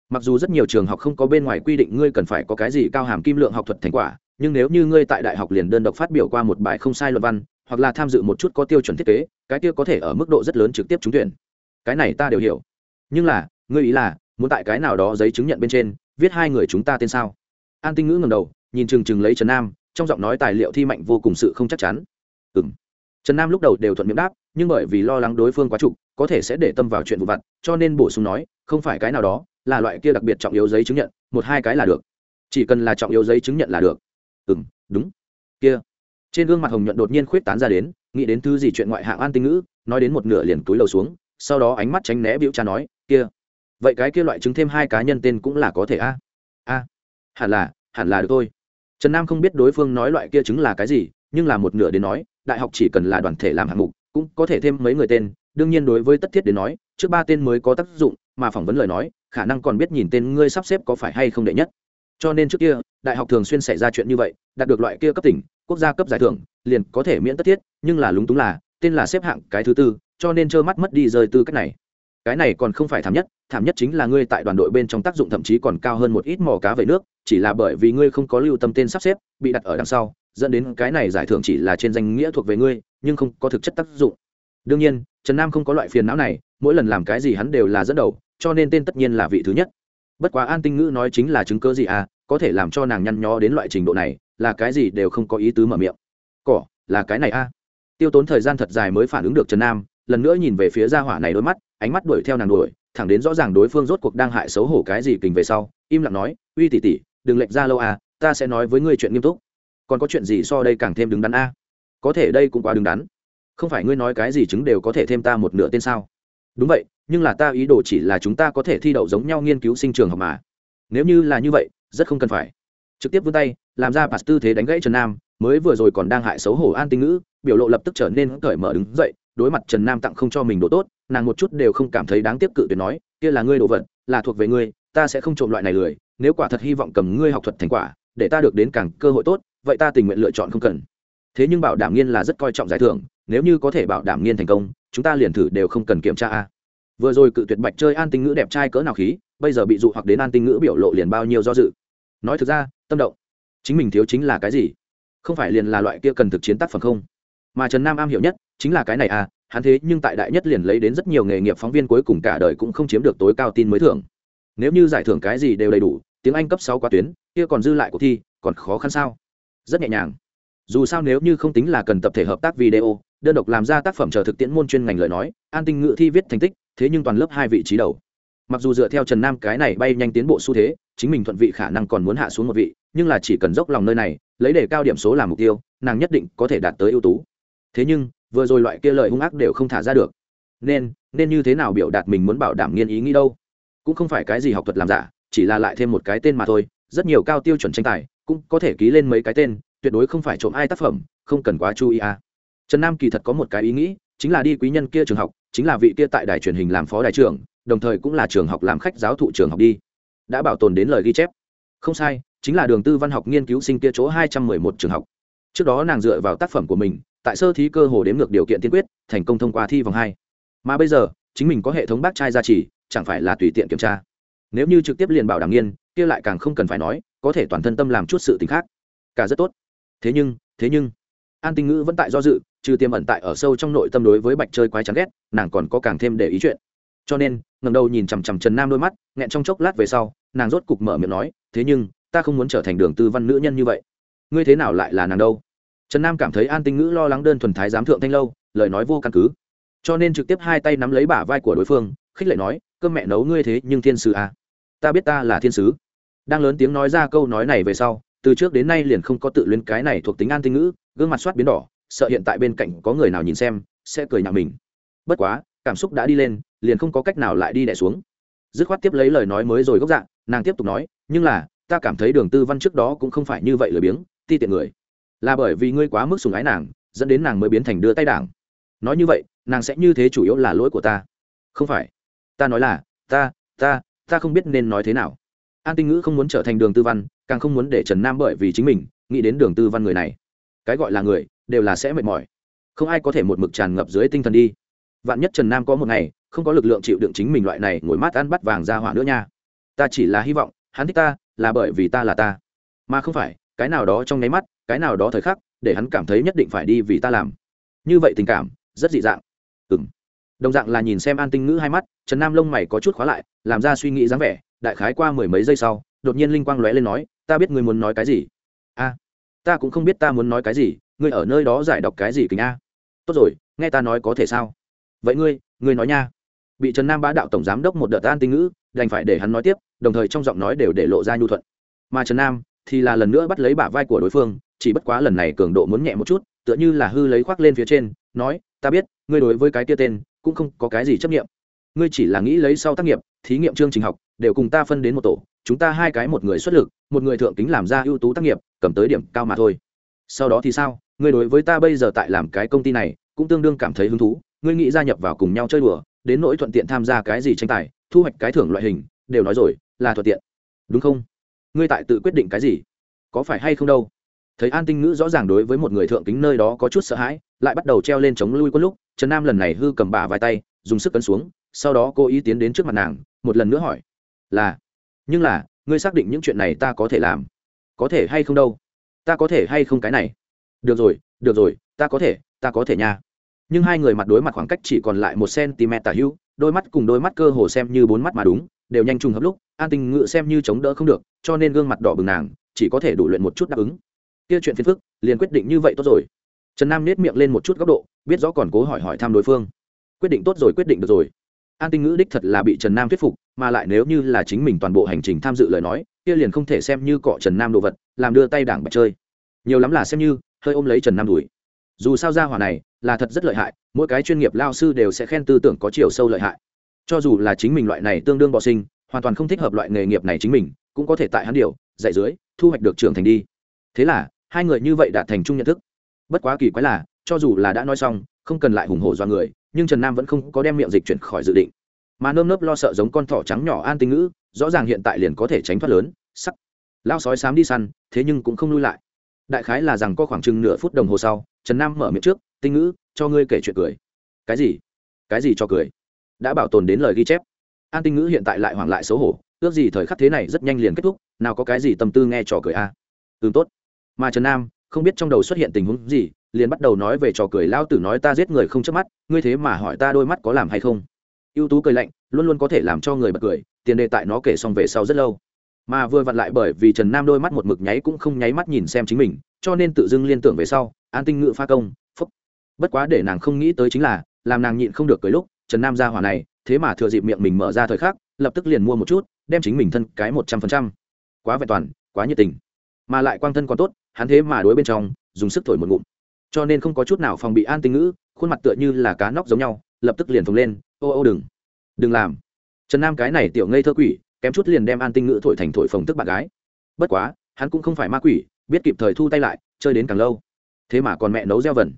Mặc dù rất nhiều trường học không có bên ngoài quy định ngươi cần phải có cái gì cao hàm kim lượng học thuật thành quả, nhưng nếu như ngươi tại đại học liền đơn độc phát biểu qua một bài không sai luận văn, hoặc là tham dự một chút có tiêu chuẩn thiết kế, cái kia có thể ở mức độ rất lớn trực tiếp trúng tuyển. Cái này ta đều hiểu. Nhưng là, ngươi ý là, muốn tại cái nào đó giấy chứng nhận bên trên, viết hai người chúng ta tên sao? An tinh ngữ ngầm đầu, nhìn chừng chừng lấy trần nam, trong giọng nói tài liệu thi mạnh vô cùng sự không chắc chắn. Ừ m trần nam lúc đầu đều thuận miệng đáp, nhưng bởi vì lo lắng đối phương quá trục, có thể sẽ để tâm vào chuyện vụ vặt, cho nên bổ sung nói, không phải cái nào đó, là loại kia đặc biệt trọng yếu giấy chứng nhận, một hai cái là được. Chỉ cần là trọng yếu giấy chứng nhận là được. Ừ m đúng. Kia. Trên gương mặt hồng nhuận đột nhiên khuyết tán ra đến, nghĩ đến thứ gì chuyện ngoại hạng an tinh ngữ, nói đến một nửa liền túi lầu xuống, sau đó ánh mắt tránh né biểu cha nói, kia. Vậy cái kia loại chứng thêm hai cá nhân tên cũng là có thể a? A. Hẳn là hẳn là được thôi. Trần nam không biết đối phương nói loại kia chứng là cái gì, nhưng là một nửa đến nói đại học chỉ cần là đoàn thể làm hạng mục, cũng có thể thêm mấy người tên. Đương nhiên đối với tất thiết đến nói, trước ba tên mới có tác dụng, mà phỏng vấn lời nói, khả năng còn biết nhìn tên ngươi sắp xếp có phải hay không đệ nhất. Cho nên trước kia, đại học thường xuyên xảy ra chuyện như vậy, đạt được loại kia cấp tỉnh, quốc gia cấp giải thưởng, liền có thể miễn tất thiết, nhưng là lúng túng là, tên là xếp hạng cái thứ tư, cho nên trơ mắt mất đi rơi tư cách này. Cái này còn không phải thảm nhất thảm nhất chính là ngươi tại đoàn đội bên trong tác dụng thậm chí còn cao hơn một ít mò cá về nước, chỉ là bởi vì ngươi không có lưu tâm tên sắp xếp, bị đặt ở đằng sau dẫn đến cái này giải thưởng chỉ là trên danh nghĩa thuộc về ngươi, nhưng không có thực chất tác dụng. Đương nhiên, trần nam không có loại phiền não này, mỗi lần làm cái gì hắn đều là dẫn đầu, cho nên tên tất nhiên là vị thứ nhất. Bất quá an tinh ngữ nói chính là chứng cơ gì à có thể làm cho nàng nhăn nhó đến loại trình độ này, là cái gì đều không có ý tứ mở miệng. Cỏ, là cái này à? Tiêu tốn thời gian thật dài mới phản ứng được trần nam, lần nữa nhìn về phía gia hỏa này đôi mắt, ánh mắt đuổi theo nàng đuổi, thẳng đến rõ ràng đối phương rốt cuộc đang hại xấu hổ cái gì kình về sau, im lặng nói, uy tỷ tỷ, đừng lệch ra lâu à ta sẽ nói với ngươi chuyện nghiêm túc còn có chuyện gì so đây càng thêm đứng đắn a? Có thể đây cũng quá đứng đắn. Không phải ngươi nói cái gì chứng đều có thể thêm ta một nửa tên sao? Đúng vậy, nhưng là ta ý đồ chỉ là chúng ta có thể thi đậu giống nhau nghiên cứu sinh trường học mà. Nếu như là như vậy, rất không cần phải. Trực tiếp vươn tay, làm ra bạt tư thế đánh gãy trần nam, mới vừa rồi còn đang hại xấu hổ an tinh ngữ, biểu lộ lập tức trở nên cởi mở đứng dậy, đối mặt trần nam tặng không cho mình đồ tốt, nàng một chút đều không cảm thấy đáng tiếp cự tuyệt nói, kia là ngươi đồ vật, là thuộc về ngươi, ta sẽ không trộm loại này lười, nếu quả thật hy vọng cầm ngươi học thuật thành quả, để ta được đến càng cơ hội tốt vậy ta tình nguyện lựa chọn không cần. Thế nhưng bảo đảm nghiên là rất coi trọng giải thưởng, nếu như có thể bảo đảm nghiên thành công, chúng ta liền thử đều không cần kiểm tra a. Vừa rồi cự tuyệt bạch chơi an tinh ngữ đẹp trai cỡ nào khí, bây giờ bị dụ hoặc đến an tinh ngữ biểu lộ liền bao nhiêu do dự. Nói thực ra, tâm động. Chính mình thiếu chính là cái gì? Không phải liền là loại kia cần thực chiến tác phẩm không? Mà trần nam am hiểu nhất, chính là cái này à hắn thế nhưng tại đại nhất liền lấy đến rất nhiều nghề nghiệp phóng viên cuối cùng cả đời cũng không chiếm được tối cao tin mới thưởng. Nếu như giải thưởng cái gì đều đầy đủ, tiếng anh cấp sáu quá tuyến, kia còn dư lại cuộc thi, còn khó khăn sao? Rất nhẹ nhàng. Dù sao nếu như không tính là cần tập thể hợp tác video, đơn độc làm ra tác phẩm chờ thực tiễn môn chuyên ngành lời nói, an tinh ngự thi viết thành tích, thế nhưng toàn lớp hai vị trí đầu. Mặc dù dựa theo trần nam cái này bay nhanh tiến bộ xu thế, chính mình thuận vị khả năng còn muốn hạ xuống một vị, nhưng là chỉ cần dốc lòng nơi này, lấy để cao điểm số làm mục tiêu, nàng nhất định có thể đạt tới ưu tú. Thế nhưng, vừa rồi loại kia lời hung ác đều không thả ra được. Nên nên như thế nào biểu đạt mình muốn bảo đảm nghiên ý nghĩ đâu? Cũng không phải cái gì học thuật làm giả, chỉ là lại thêm một cái tên mà thôi, rất nhiều cao tiêu chuẩn tranh tài cũng có thể ký lên mấy cái tên, tuyệt đối không phải trộm ai tác phẩm, không cần quá chú ý à. trần nam kỳ thật có một cái ý nghĩ, chính là đi quý nhân kia trường học, chính là vị kia tại đài truyền hình làm phó đài trưởng, đồng thời cũng là trường học làm khách giáo thụ trường học đi. Đã bảo tồn đến lời ghi chép. Không sai, chính là đường tư văn học nghiên cứu sinh kia chỗ hai trăm mười một trường học. Trước đó nàng dựa vào tác phẩm của mình, tại sơ thí cơ hồ đếm ngược điều kiện tiên quyết, thành công thông qua thi vòng hai. Mà bây giờ, chính mình có hệ thống bác trai gia trì, chẳng phải là tùy tiện kiểm tra. Nếu như trực tiếp liền bảo đảm nghiên kia lại càng không cần phải nói, có thể toàn thân tâm làm chút sự t ì n h khác. Cả rất tốt. Thế nhưng thế nhưng, an tinh ngữ vẫn tại do dự, trừ tiềm ẩn tại ở sâu trong nội tâm đối với bạch chơi quái chán ghét, nàng còn có càng thêm để ý chuyện. Cho nên ngầm đầu nhìn chằm chằm trần nam đôi mắt, nghẹn trong chốc lát về sau, nàng rốt cục mở miệng nói, thế nhưng, ta không muốn trở thành đường tư văn nữ nhân như vậy. Ngươi thế nào lại là nàng đâu? Trần nam cảm thấy an tinh ngữ lo lắng đơn thuần thái giám thượng thanh lâu, lời nói vô căn cứ. Cho nên trực tiếp hai tay nắm lấy bả vai của đối phương, khích lệ nói, cơm mẹ nấu ngươi thế nhưng thiên sứ à. ta biết ta là thiên sứ đang lớn tiếng nói ra câu nói này về sau, từ trước đến nay liền không có tự luyến cái này thuộc tính an tinh ngữ, gương mặt soát biến đỏ, sợ hiện tại bên cạnh có người nào nhìn xem, sẽ cười nhạo mình. Bất quá, cảm xúc đã đi lên, liền không có cách nào lại đi đẻ xuống. Dứt khoát tiếp lấy lời nói mới rồi gốc dạng, nàng tiếp tục nói, nhưng là, ta cảm thấy đường tư văn trước đó cũng không phải như vậy lười biếng, ti tiện người. Là bởi vì ngươi quá mức sùng ái nàng, dẫn đến nàng mới biến thành đưa tay đảng. Nói như vậy, nàng sẽ như thế chủ yếu là lỗi của ta. Không phải. Ta nói là, ta ta ta không biết nên nói thế nào an tinh ngữ không muốn trở thành đường tư văn, càng không muốn để trần nam bởi vì chính mình, nghĩ đến đường tư văn người này. Cái gọi là người, đều là sẽ mệt mỏi. Không ai có thể một mực tràn ngập dưới tinh thần đi. Vạn nhất trần nam có một ngày, không có lực lượng chịu đựng chính mình loại này ngồi mát ăn bắt vàng ra hỏa nữa nha. Ta chỉ là hy vọng, hắn thích ta, là bởi vì ta là ta. Mà không phải, cái nào đó trong nháy mắt, cái nào đó thời khắc, để hắn cảm thấy nhất định phải đi vì ta làm. Như vậy tình cảm, rất dị dạng. Ừng đồng dạng là nhìn xem an tinh ngữ hai mắt, trần nam lông mày có chút khóa lại, làm ra suy nghĩ dáng vẻ đại khái qua mười mấy giây sau, đột nhiên linh quang lóe lên nói, ta biết ngươi muốn nói cái gì. A, ta cũng không biết ta muốn nói cái gì, ngươi ở nơi đó giải đọc cái gì kính a. Tốt rồi, nghe ta nói có thể sao? Vậy ngươi ngươi nói nha. Bị trần nam bá đạo tổng giám đốc một đợt an tinh ngữ, đành phải để hắn nói tiếp, đồng thời trong giọng nói đều để lộ ra nhu thuận. Mà trần nam thì là lần nữa bắt lấy bả vai của đối phương, chỉ bất quá lần này cường độ muốn nhẹ một chút, tựa như là hư lấy khoác lên phía trên, nói, ta biết, ngươi đối với cái kia tên cũng không có cái gì chấp nghiệm ngươi chỉ là nghĩ lấy sau tác nghiệp, thí nghiệm chương trình học, đều cùng ta phân đến một tổ, chúng ta hai cái một người xuất lực, một người thượng kính làm ra ưu tú tác nghiệp, cầm tới điểm cao mà thôi. Sau đó thì sao? Ngươi đối với ta bây giờ tại làm cái công ty này, cũng tương đương cảm thấy hứng thú. Ngươi nghĩ gia nhập vào cùng nhau chơi đùa, đến nỗi thuận tiện tham gia cái gì tranh tài, thu hoạch cái thưởng loại hình, đều nói rồi, là thuận tiện. Đúng không? Ngươi tại tự quyết định cái gì? Có phải hay không đâu? Thấy an tinh ngữ rõ ràng đối với một người thượng kính nơi đó có chút sợ hãi, lại bắt đầu treo lên chống lui quân lúc, trần nam lần này hư cầm bà vai tay, dùng sức cấn xuống sau đó cô ý tiến đến trước mặt nàng, một lần nữa hỏi, là, nhưng là, ngươi xác định những chuyện này ta có thể làm? Có thể hay không đâu? Ta có thể hay không cái này? Được rồi được rồi, ta có thể, ta có thể nha. Nhưng hai người mặt đối mặt khoảng cách chỉ còn lại một cm tả hữu, đôi mắt cùng đôi mắt cơ hồ xem như bốn mắt mà đúng, đều nhanh trùng hợp lúc, an tình ngự xem như chống đỡ không được, cho nên gương mặt đỏ bừng nàng, chỉ có thể đủ luyện một chút đáp ứng. Kia chuyện phiền phức, liền quyết định như vậy tốt rồi. Trần nam nết miệng lên một chút góc độ, biết rõ còn cố hỏi hỏi thăm đối phương. Quyết định tốt rồi, quyết định được rồi an tinh ngữ đích thật là bị trần nam thuyết phục, mà lại nếu như là chính mình toàn bộ hành trình tham dự lời nói, kia liền không thể xem như cọ trần nam đồ vật, làm đưa tay đảng bạch chơi. Nhiều lắm là xem như, hơi ôm lấy trần nam đùi dù sao ra hỏa này là thật rất lợi hại, mỗi cái chuyên nghiệp lao sư đều sẽ khen tư tưởng có chiều sâu lợi hại. Cho dù là chính mình loại này tương đương bọ sinh, hoàn toàn không thích hợp loại nghề nghiệp này chính mình, cũng có thể tại hắn điều, dạy dưới, thu hoạch được trưởng thành đi. Thế là, hai người như vậy đạt thành chung nhận thức. Bất quá kỳ quái là, cho dù là đã nói xong không cần lại hùng hổ do người, nhưng trần nam vẫn không có đem miệng dịch chuyển khỏi dự định. Mà nơm nớp lo sợ giống con thỏ trắng nhỏ an tinh ngữ, rõ ràng hiện tại liền có thể tránh thoát lớn, sắc. Lao sói sám đi săn, thế nhưng cũng không lui lại. Đại khái là rằng có khoảng chừng nửa phút đồng hồ sau, trần nam mở miệng trước, tinh ngữ, cho ngươi kể chuyện cười. Cái gì? Cái gì cho cười? Đã bảo tồn đến lời ghi chép. An tinh ngữ hiện tại lại hoảng lại xấu hổ, ước gì thời khắc thế này rất nhanh liền kết thúc, nào có cái gì tâm tư nghe trò cười a. À? ừ tốt. Mà trần nam không biết trong đầu xuất hiện tình huống gì liền bắt đầu nói về trò cười lao tử nói ta giết người không chớp mắt, ngươi thế mà hỏi ta đôi mắt có làm hay không? Ưu tú cười lạnh, luôn luôn có thể làm cho người bật cười, tiền đề tại nó kể xong về sau rất lâu. Mà vừa vặn lại bởi vì trần nam đôi mắt một mực nháy cũng không nháy mắt nhìn xem chính mình, cho nên tự dưng liên tưởng về sau, an tinh ngự pha công, phúc. Bất quá để nàng không nghĩ tới chính là, làm nàng nhịn không được cười lúc, trần nam ra hỏa này, thế mà thừa dịp miệng mình mở ra thời khắc, lập tức liền mua một chút, đem chính mình thân cái một trăm phần trăm. Quá vẹn toàn, quá nhiệt tình. Mà lại quang thân còn tốt, hắn thế mà đối bên trong, dùng sức thổi một ngụm cho nên không có chút nào phòng bị an tinh ngữ, khuôn mặt tựa như là cá nóc giống nhau, lập tức liền phồng lên, ô ô, đừng đừng làm. Trần nam cái này tiểu ngây thơ quỷ, kém chút liền đem an tinh ngữ thổi thành thổi phồng tức bạn gái. Bất quá, hắn cũng không phải ma quỷ, biết kịp thời thu tay lại, chơi đến càng lâu. Thế mà còn mẹ nấu gieo vần.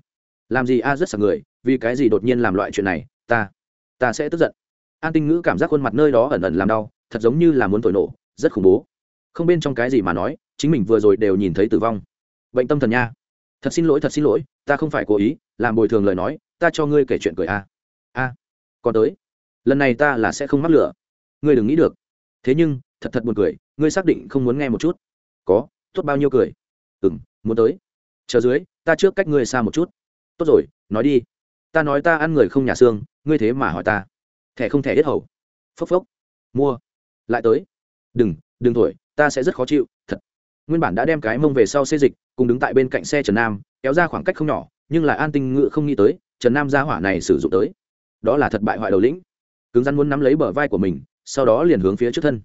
Làm gì a, rất sợ người, vì cái gì đột nhiên làm loại chuyện này, ta ta sẽ tức giận. An tinh ngữ cảm giác khuôn mặt nơi đó ẩn ẩn làm đau, thật giống như là muốn thổi nổ, rất khủng bố. Không bên trong cái gì mà nói, chính mình vừa rồi đều nhìn thấy tử vong. Bệnh tâm thần nha thật xin lỗi, thật xin lỗi, ta không phải cố ý, làm bồi thường lời nói, ta cho ngươi kể chuyện cười a a còn tới. Lần này ta là sẽ không mắc lửa. Ngươi đừng nghĩ được. Thế nhưng, thật thật buồn cười, ngươi xác định không muốn nghe một chút. Có, tốt bao nhiêu cười. Ừng muốn tới. Chờ dưới, ta trước cách ngươi xa một chút. Tốt rồi, nói đi. Ta nói ta ăn người không nhà xương, ngươi thế mà hỏi ta. Thẻ không thẻ hết hầu. Phốc phốc. Mua. Lại tới. Đừng đừng thổi, ta sẽ rất khó chịu, thật nguyên bản đã đem cái mông về sau xê dịch, cùng đứng tại bên cạnh xe trần nam, kéo ra khoảng cách không nhỏ, nhưng lại an tinh ngự không nghĩ tới, trần nam ra hỏa này sử dụng tới. Đó là thật bại hoại đầu lĩnh. Cứng rắn muốn nắm lấy bờ vai của mình, sau đó liền hướng phía trước thân.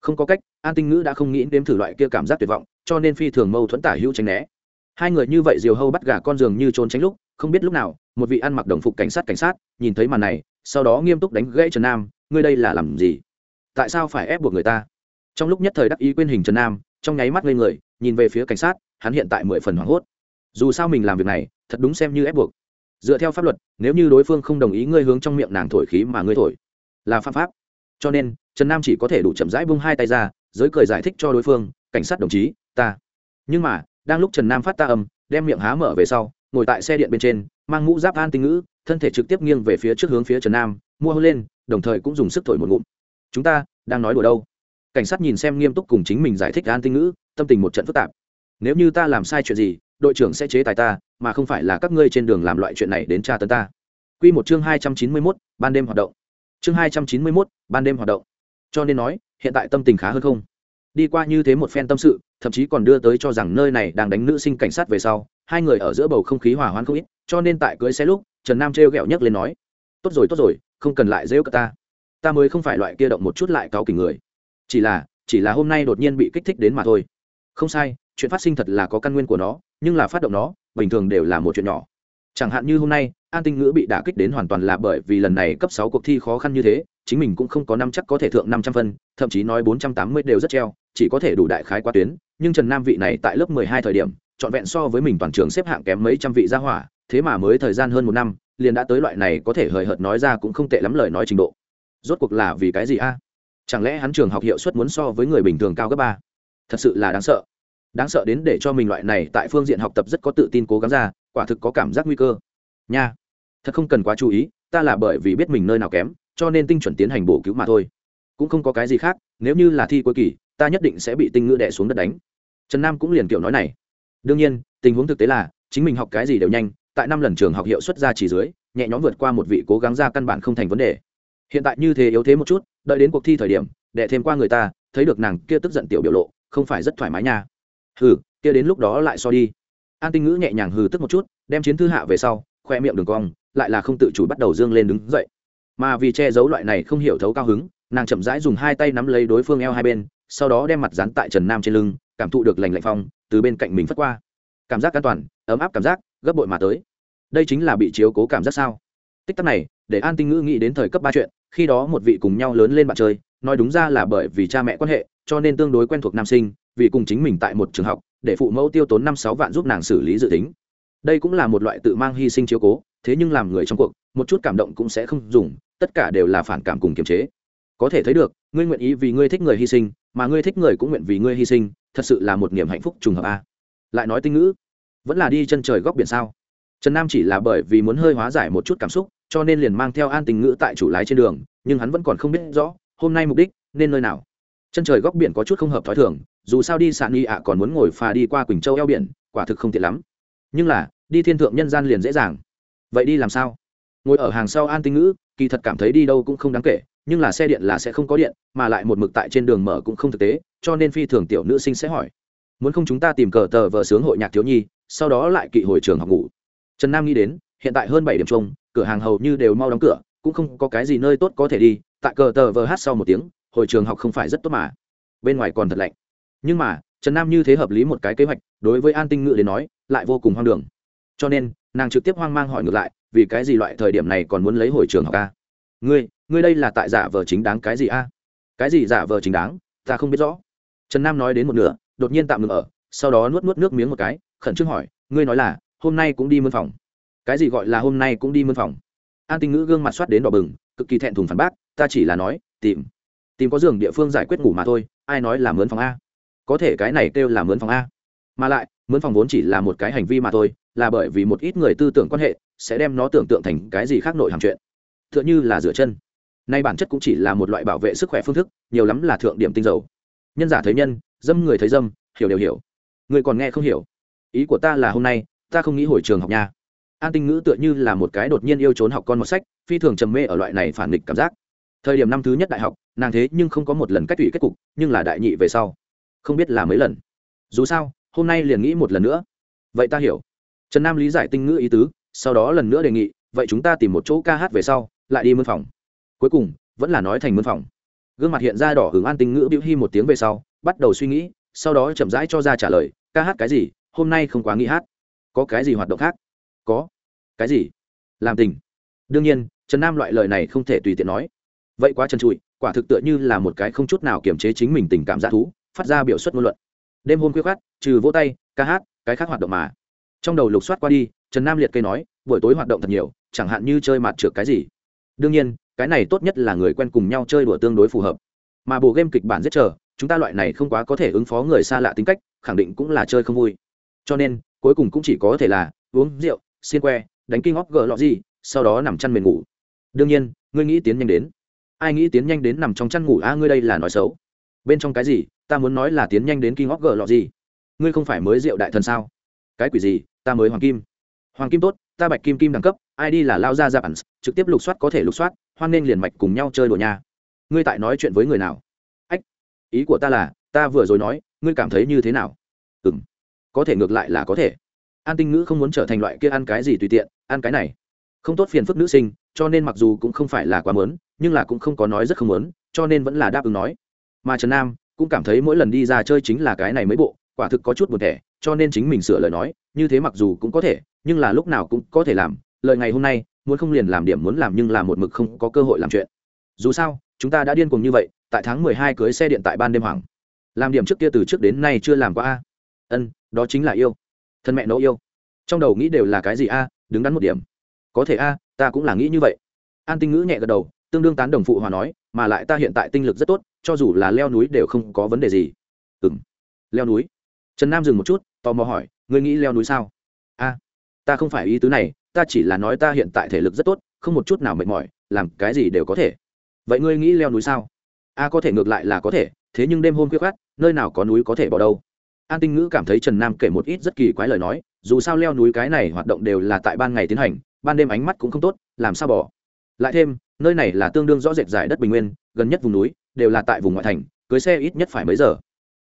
Không có cách, an tinh ngữ đã không nghĩ đến thử loại kia cảm giác tuyệt vọng, cho nên phi thường mâu thuẫn tả hữu tránh né. Hai người như vậy diều hâu bắt gà con giường như trốn tránh lúc, không biết lúc nào, một vị ăn mặc đồng phục cảnh sát cảnh sát, nhìn thấy màn này, sau đó nghiêm túc đánh gãy trần nam, ngươi đây là làm gì? Tại sao phải ép buộc người ta? Trong lúc nhất thời đắc ý quên hình trần nam trong nháy mắt ngây người, nhìn về phía cảnh sát, hắn hiện tại mười phần hoảng hốt. Dù sao mình làm việc này, thật đúng xem như ép buộc. Dựa theo pháp luật, nếu như đối phương không đồng ý ngươi hướng trong miệng nàng thổi khí mà ngươi thổi, là pháp pháp. Cho nên, trần nam chỉ có thể đủ chậm rãi bung hai tay ra, giới cười giải thích cho đối phương, cảnh sát đồng chí, ta. Nhưng mà, đang lúc trần nam phát ta âm, đem miệng há mở về sau, ngồi tại xe điện bên trên, mang mũ giáp an tinh ngữ, thân thể trực tiếp nghiêng về phía trước hướng phía trần nam, mua hơn lên, đồng thời cũng dùng sức thổi một ngụm. Chúng ta đang nói đùa đâu? Cảnh sát nhìn xem nghiêm túc cùng chính mình giải thích an tinh ngữ tâm tình một trận phức tạp nếu như ta làm sai chuyện gì đội trưởng sẽ chế tài ta mà không phải là các ngươi trên đường làm loại chuyện này đến tra tấn ta Quy một chương hai trăm chín mươi 291, ban đêm hoạt động. Chương hai trăm chín mươi 291, ban đêm hoạt động. Cho nên nói, hiện tại tâm tình khá hơn không? Đi qua như thế một phen tâm sự, thậm chí còn đưa tới cho rằng nơi này đang đánh nữ sinh cảnh sát về sau, hai người ở giữa bầu không khí hòa hoãn không ít, cho nên tại cưới xe lúc, Trần Nam trêu ghẹo nhấc lên nói: "Tốt rồi, tốt rồi, không cần lại giễu cả ta. Ta mới không phải loại kia động một chút lại cáo kỉnh người. Chỉ là, chỉ là hôm nay đột nhiên bị kích thích đến mà thôi." Không sai, chuyện phát sinh thật là có căn nguyên của nó, nhưng là phát động nó, bình thường đều là một chuyện nhỏ. Chẳng hạn như hôm nay, an tinh ngữ bị đả kích đến hoàn toàn là bởi vì lần này cấp sáu cuộc thi khó khăn như thế chính mình cũng không có năm chắc có thể thượng năm trăm phân thậm chí nói bốn trăm tám mươi đều rất treo chỉ có thể đủ đại khái qua tuyến nhưng trần nam vị này tại lớp mười hai thời điểm trọn vẹn so với mình toàn trường xếp hạng kém mấy trăm vị gia hỏa thế mà mới thời gian hơn một năm liền đã tới loại này có thể hời hợt nói ra cũng không tệ lắm lời nói trình độ rốt cuộc là vì cái gì a chẳng lẽ hắn trường học hiệu suất muốn so với người bình thường cao gấp ba? Thật sự là đáng sợ. Đáng sợ đến để cho mình loại này tại phương diện học tập rất có tự tin cố gắng ra, quả thực có cảm giác nguy cơ. Nha, thật không cần quá chú ý, ta là bởi vì biết mình nơi nào kém, cho nên tinh chuẩn tiến hành bổ cứu mà thôi. Cũng không có cái gì khác, nếu như là thi cuối kỳ, ta nhất định sẽ bị tinh ngữ đẻ xuống đất đánh. Trần nam cũng liền kiểu nói này. Đương nhiên, tình huống thực tế là, chính mình học cái gì đều nhanh, tại năm lần trường học hiệu xuất ra chỉ dưới, nhẹ nhõm vượt qua một vị cố gắng ra căn bản không thành vấn đề. Hiện tại như thế yếu thế một chút đợi đến cuộc thi thời điểm đệ thêm qua người ta, thấy được nàng kia tức giận tiểu biểu lộ, không phải rất thoải mái nha. Hừ, kia đến lúc đó lại so đi. An tinh ngữ nhẹ nhàng hừ tức một chút, đem chiến thư hạ về sau, khoe miệng đường cong, lại là không tự chủ bắt đầu dương lên đứng dậy. Mà vì che giấu loại này không hiểu thấu cao hứng, nàng chậm rãi dùng hai tay nắm lấy đối phương eo hai bên, sau đó đem mặt dán tại trần nam trên lưng, cảm thụ được lành lạnh phong từ bên cạnh mình phất qua. Cảm giác an toàn, ấm áp cảm giác, gấp bội mà tới. Đây chính là bị chiếu cố cảm giác sao? Tích tắc này, để an tinh ngữ nghĩ đến thời cấp ba chuyện, khi đó một vị cùng nhau lớn lên bạn chơi, nói đúng ra là bởi vì cha mẹ quan hệ, cho nên tương đối quen thuộc nam sinh, vì cùng chính mình tại một trường học, để phụ mẫu tiêu tốn năm sáu vạn giúp nàng xử lý dự tính. Đây cũng là một loại tự mang hy sinh chiếu cố, thế nhưng làm người trong cuộc, một chút cảm động cũng sẽ không dùng, tất cả đều là phản cảm cùng kiềm chế. Có thể thấy được, ngươi nguyện ý vì ngươi thích người hy sinh, mà ngươi thích người cũng nguyện vì ngươi hy sinh, thật sự là một niềm hạnh phúc trùng hợp a. Lại nói tinh ngữ, vẫn là đi chân trời góc biển sao? Trần nam chỉ là bởi vì muốn hơi hóa giải một chút cảm xúc, cho nên liền mang theo an tình ngữ tại chủ lái trên đường, nhưng hắn vẫn còn không biết rõ, hôm nay mục đích, nên nơi nào. Chân trời góc biển có chút không hợp t h ó i thường, dù sao đi sạn nghi ạ còn muốn ngồi phà đi qua quỳnh châu eo biển, quả thực không tiện lắm. Nhưng là, đi thiên thượng nhân gian liền dễ dàng. Vậy đi làm sao? Ngồi ở hàng sau an tinh ngữ, kỳ thật cảm thấy đi đâu cũng không đáng kể, nhưng là xe điện là sẽ không có điện, mà lại một mực tại trên đường mở cũng không thực tế, cho nên phi thường tiểu nữ sinh sẽ hỏi. Muốn không chúng ta tìm cờ tờ vợ sướng hội nhạc thiếu nhi, sau đó lại kỵ hồi trường học ngủ trần nam nghĩ đến, hiện tại hơn bảy điểm chung, cửa hàng hầu như đều mau đóng cửa, cũng không có cái gì nơi tốt có thể đi, tại cờ tờ vờ hát sau một tiếng, hồi trường học không phải rất tốt mà. Bên ngoài còn thật lạnh. Nhưng mà, trần nam như thế hợp lý một cái kế hoạch, đối với an tinh ngự đến nói, lại vô cùng hoang đường. Cho nên, nàng trực tiếp hoang mang hỏi ngược lại, vì cái gì loại thời điểm này còn muốn lấy hồi trường học a? Ngươi ngươi đây là tại giả vờ chính đáng cái gì a? Cái gì giả vờ chính đáng? Ta không biết rõ. Trần nam nói đến một nửa, đột nhiên tạm ngừng ở, sau đó nuốt nuốt nước miếng một cái, khẩn trương hỏi, ngươi nói là hôm nay cũng đi mân phòng. Cái gì gọi là hôm nay cũng đi mân phòng? An tinh ngữ gương mặt soát đến đỏ bừng, cực kỳ thẹn thùng phản bác, ta chỉ là nói, tìm tìm có giường địa phương giải quyết ngủ mà thôi, ai nói là mướn phòng a? Có thể cái này kêu là mướn phòng a. Mà lại, mướn phòng vốn chỉ là một cái hành vi mà thôi, là bởi vì một ít người tư tưởng quan hệ, sẽ đem nó tưởng tượng thành cái gì khác nội hàm chuyện. T h ư ợ n h ư là rửa chân. Nay bản chất cũng chỉ là một loại bảo vệ sức khỏe phương thức, nhiều lắm là thượng điểm tinh dầu. Nhân giả thấy nhân, dâm người thấy dâm, hiểu đều hiểu. Người còn nghe không hiểu. Ý của ta là hôm nay ta không nghĩ hồi trường học nha. An tinh ngữ tựa như là một cái đột nhiên yêu trốn học con một sách, phi thường trầm mê ở loại này phản nghịch cảm giác. Thời điểm năm thứ nhất đại học, nàng thế nhưng không có một lần cách ủy kết cục, nhưng là đại nhị về sau. Không biết là mấy lần. Dù sao, hôm nay liền nghĩ một lần nữa. Vậy ta hiểu. Trần nam lý giải tinh ngữ ý tứ, sau đó lần nữa đề nghị, vậy chúng ta tìm một chỗ ca hát về sau, lại đi mân phòng. Cuối cùng, vẫn là nói thành mân phòng. Gương mặt hiện ra đỏ hứng an tinh ngữ biểu hy một tiếng về sau, bắt đầu suy nghĩ, sau đó chậm rãi cho ra trả lời, ca hát cái gì, hôm nay không quá nghĩ hát có cái gì hoạt động khác? Có. Cái gì? Làm tình. Đương nhiên, trần nam loại lời này không thể tùy tiện nói. Vậy quá trần trụi, quả thực tựa như là một cái không chút nào kiềm chế chính mình tình cảm g thú, phát ra biểu xuất ngôn luận. Đêm hôm khuya khát trừ vỗ tay, ca hát, cái khác hoạt động mà. Trong đầu lục soát qua đi, trần nam liệt kê nói, buổi tối hoạt động thật nhiều, chẳng hạn như chơi mặt trượt cái gì. Đương nhiên, cái này tốt nhất là người quen cùng nhau chơi đùa tương đối phù hợp. Mà bộ game kịch bản rất chờ, chúng ta loại này không quá có thể ứng phó người xa lạ tính cách, khẳng định cũng là chơi không vui. Cho nên cuối cùng cũng chỉ có thể là uống rượu, xiên que, đánh kinh óc gờ lọ gì, sau đó nằm chăn mền ngủ. Đương nhiên, ngươi nghĩ tiến nhanh đến. Ai nghĩ tiến nhanh đến nằm trong chăn ngủ? A, ngươi đây là nói xấu. Bên trong cái gì? Ta muốn nói là tiến nhanh đến kinh óc gờ lọ gì. Ngươi không phải mới rượu đại thần sao? Cái quỷ gì? Ta mới hoàng kim. Hoàng kim tốt, ta bạch kim kim đẳng cấp, ai đi là lao ra ra ẩn trực tiếp lục soát có thể lục soát, hoan nên liền mạch cùng nhau chơi đùa nhà. ngươi tại nói chuyện với người nào? Ách, ý của ta là, ta vừa rồi nói, ngươi cảm thấy như thế nào? Ừng có thể ngược lại là có thể. An tinh ngữ không muốn trở thành loại kia ăn cái gì tùy tiện, ăn cái này. Không tốt phiền phức nữ sinh, cho nên mặc dù cũng không phải là quá mớn nhưng là cũng không có nói rất không mớn cho nên vẫn là đáp ứng nói. Mà trần nam cũng cảm thấy mỗi lần đi ra chơi chính là cái này mấy bộ, quả thực có chút buồn thẻ, cho nên chính mình sửa lời nói, như thế mặc dù cũng có thể, nhưng là lúc nào cũng có thể làm. Lời ngày hôm nay, muốn không liền làm điểm muốn làm nhưng là một mực không có cơ hội làm chuyện. Dù sao, chúng ta đã điên cuồng như vậy, tại tháng mười hai cưới xe điện tại ban đêm hoàng. Làm điểm trước kia từ trước đến nay chưa làm qua a ân, đó chính là yêu. Thân mẹ nấu yêu. Trong đầu nghĩ đều là cái gì a, đứng đắn một điểm. Có thể a, ta cũng là nghĩ như vậy. An tinh ngữ nhẹ gật đầu, tương đương tán đồng phụ hòa nói, mà lại ta hiện tại tinh lực rất tốt, cho dù là leo núi đều không có vấn đề gì. Ừ m leo núi? Trần nam dừng một chút, tò mò hỏi, ngươi nghĩ leo núi sao? A, ta không phải ý tứ này, ta chỉ là nói ta hiện tại thể lực rất tốt, không một chút nào mệt mỏi, làm cái gì đều có thể. Vậy ngươi nghĩ leo núi sao? A, có thể ngược lại là có thể, thế nhưng đêm hôm khuya khát nơi nào có núi có thể bỏ đâu? An tinh ngữ cảm thấy trần nam kể một ít rất kỳ quái lời nói, dù sao leo núi cái này hoạt động đều là tại ban ngày tiến hành, ban đêm ánh mắt cũng không tốt, làm sao bỏ. Lại thêm, nơi này là tương đương rõ rệt giải đất bình nguyên, gần nhất vùng núi đều là tại vùng ngoại thành, cưới xe ít nhất phải mấy giờ.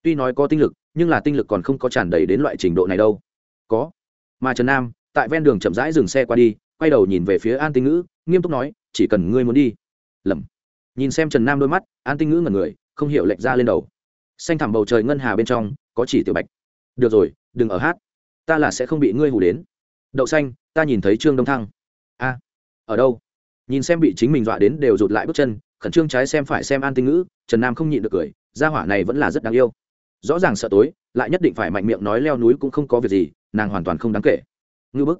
Tuy nói có tinh lực, nhưng là tinh lực còn không có tràn đầy đến loại trình độ này đâu. Có. Mà trần nam, tại ven đường chậm rãi dừng xe qua đi, quay đầu nhìn về phía an tinh ngữ, nghiêm túc nói, chỉ cần ngươi muốn đi. Lầm. Nhìn xem trần nam đôi mắt, an tinh ngữ ngẩn người, không hiểu lệnh ra lên đầu. Xanh thẳm bầu trời ngân hà bên trong có chỉ tiểu bạch. Được rồi, đừng ở hát. Ta là sẽ không bị ngươi hù đến. Đậu xanh, ta nhìn thấy trương đông thăng. A, ở đâu? Nhìn xem bị chính mình dọa đến đều rụt lại bước chân, khẩn trương trái xem phải xem an tinh ngữ, trần nam không nhịn được cười, gia hỏa này vẫn là rất đáng yêu. Rõ ràng sợ tối, lại nhất định phải mạnh miệng nói leo núi cũng không có việc gì, nàng hoàn toàn không đáng kể. Ngư bức.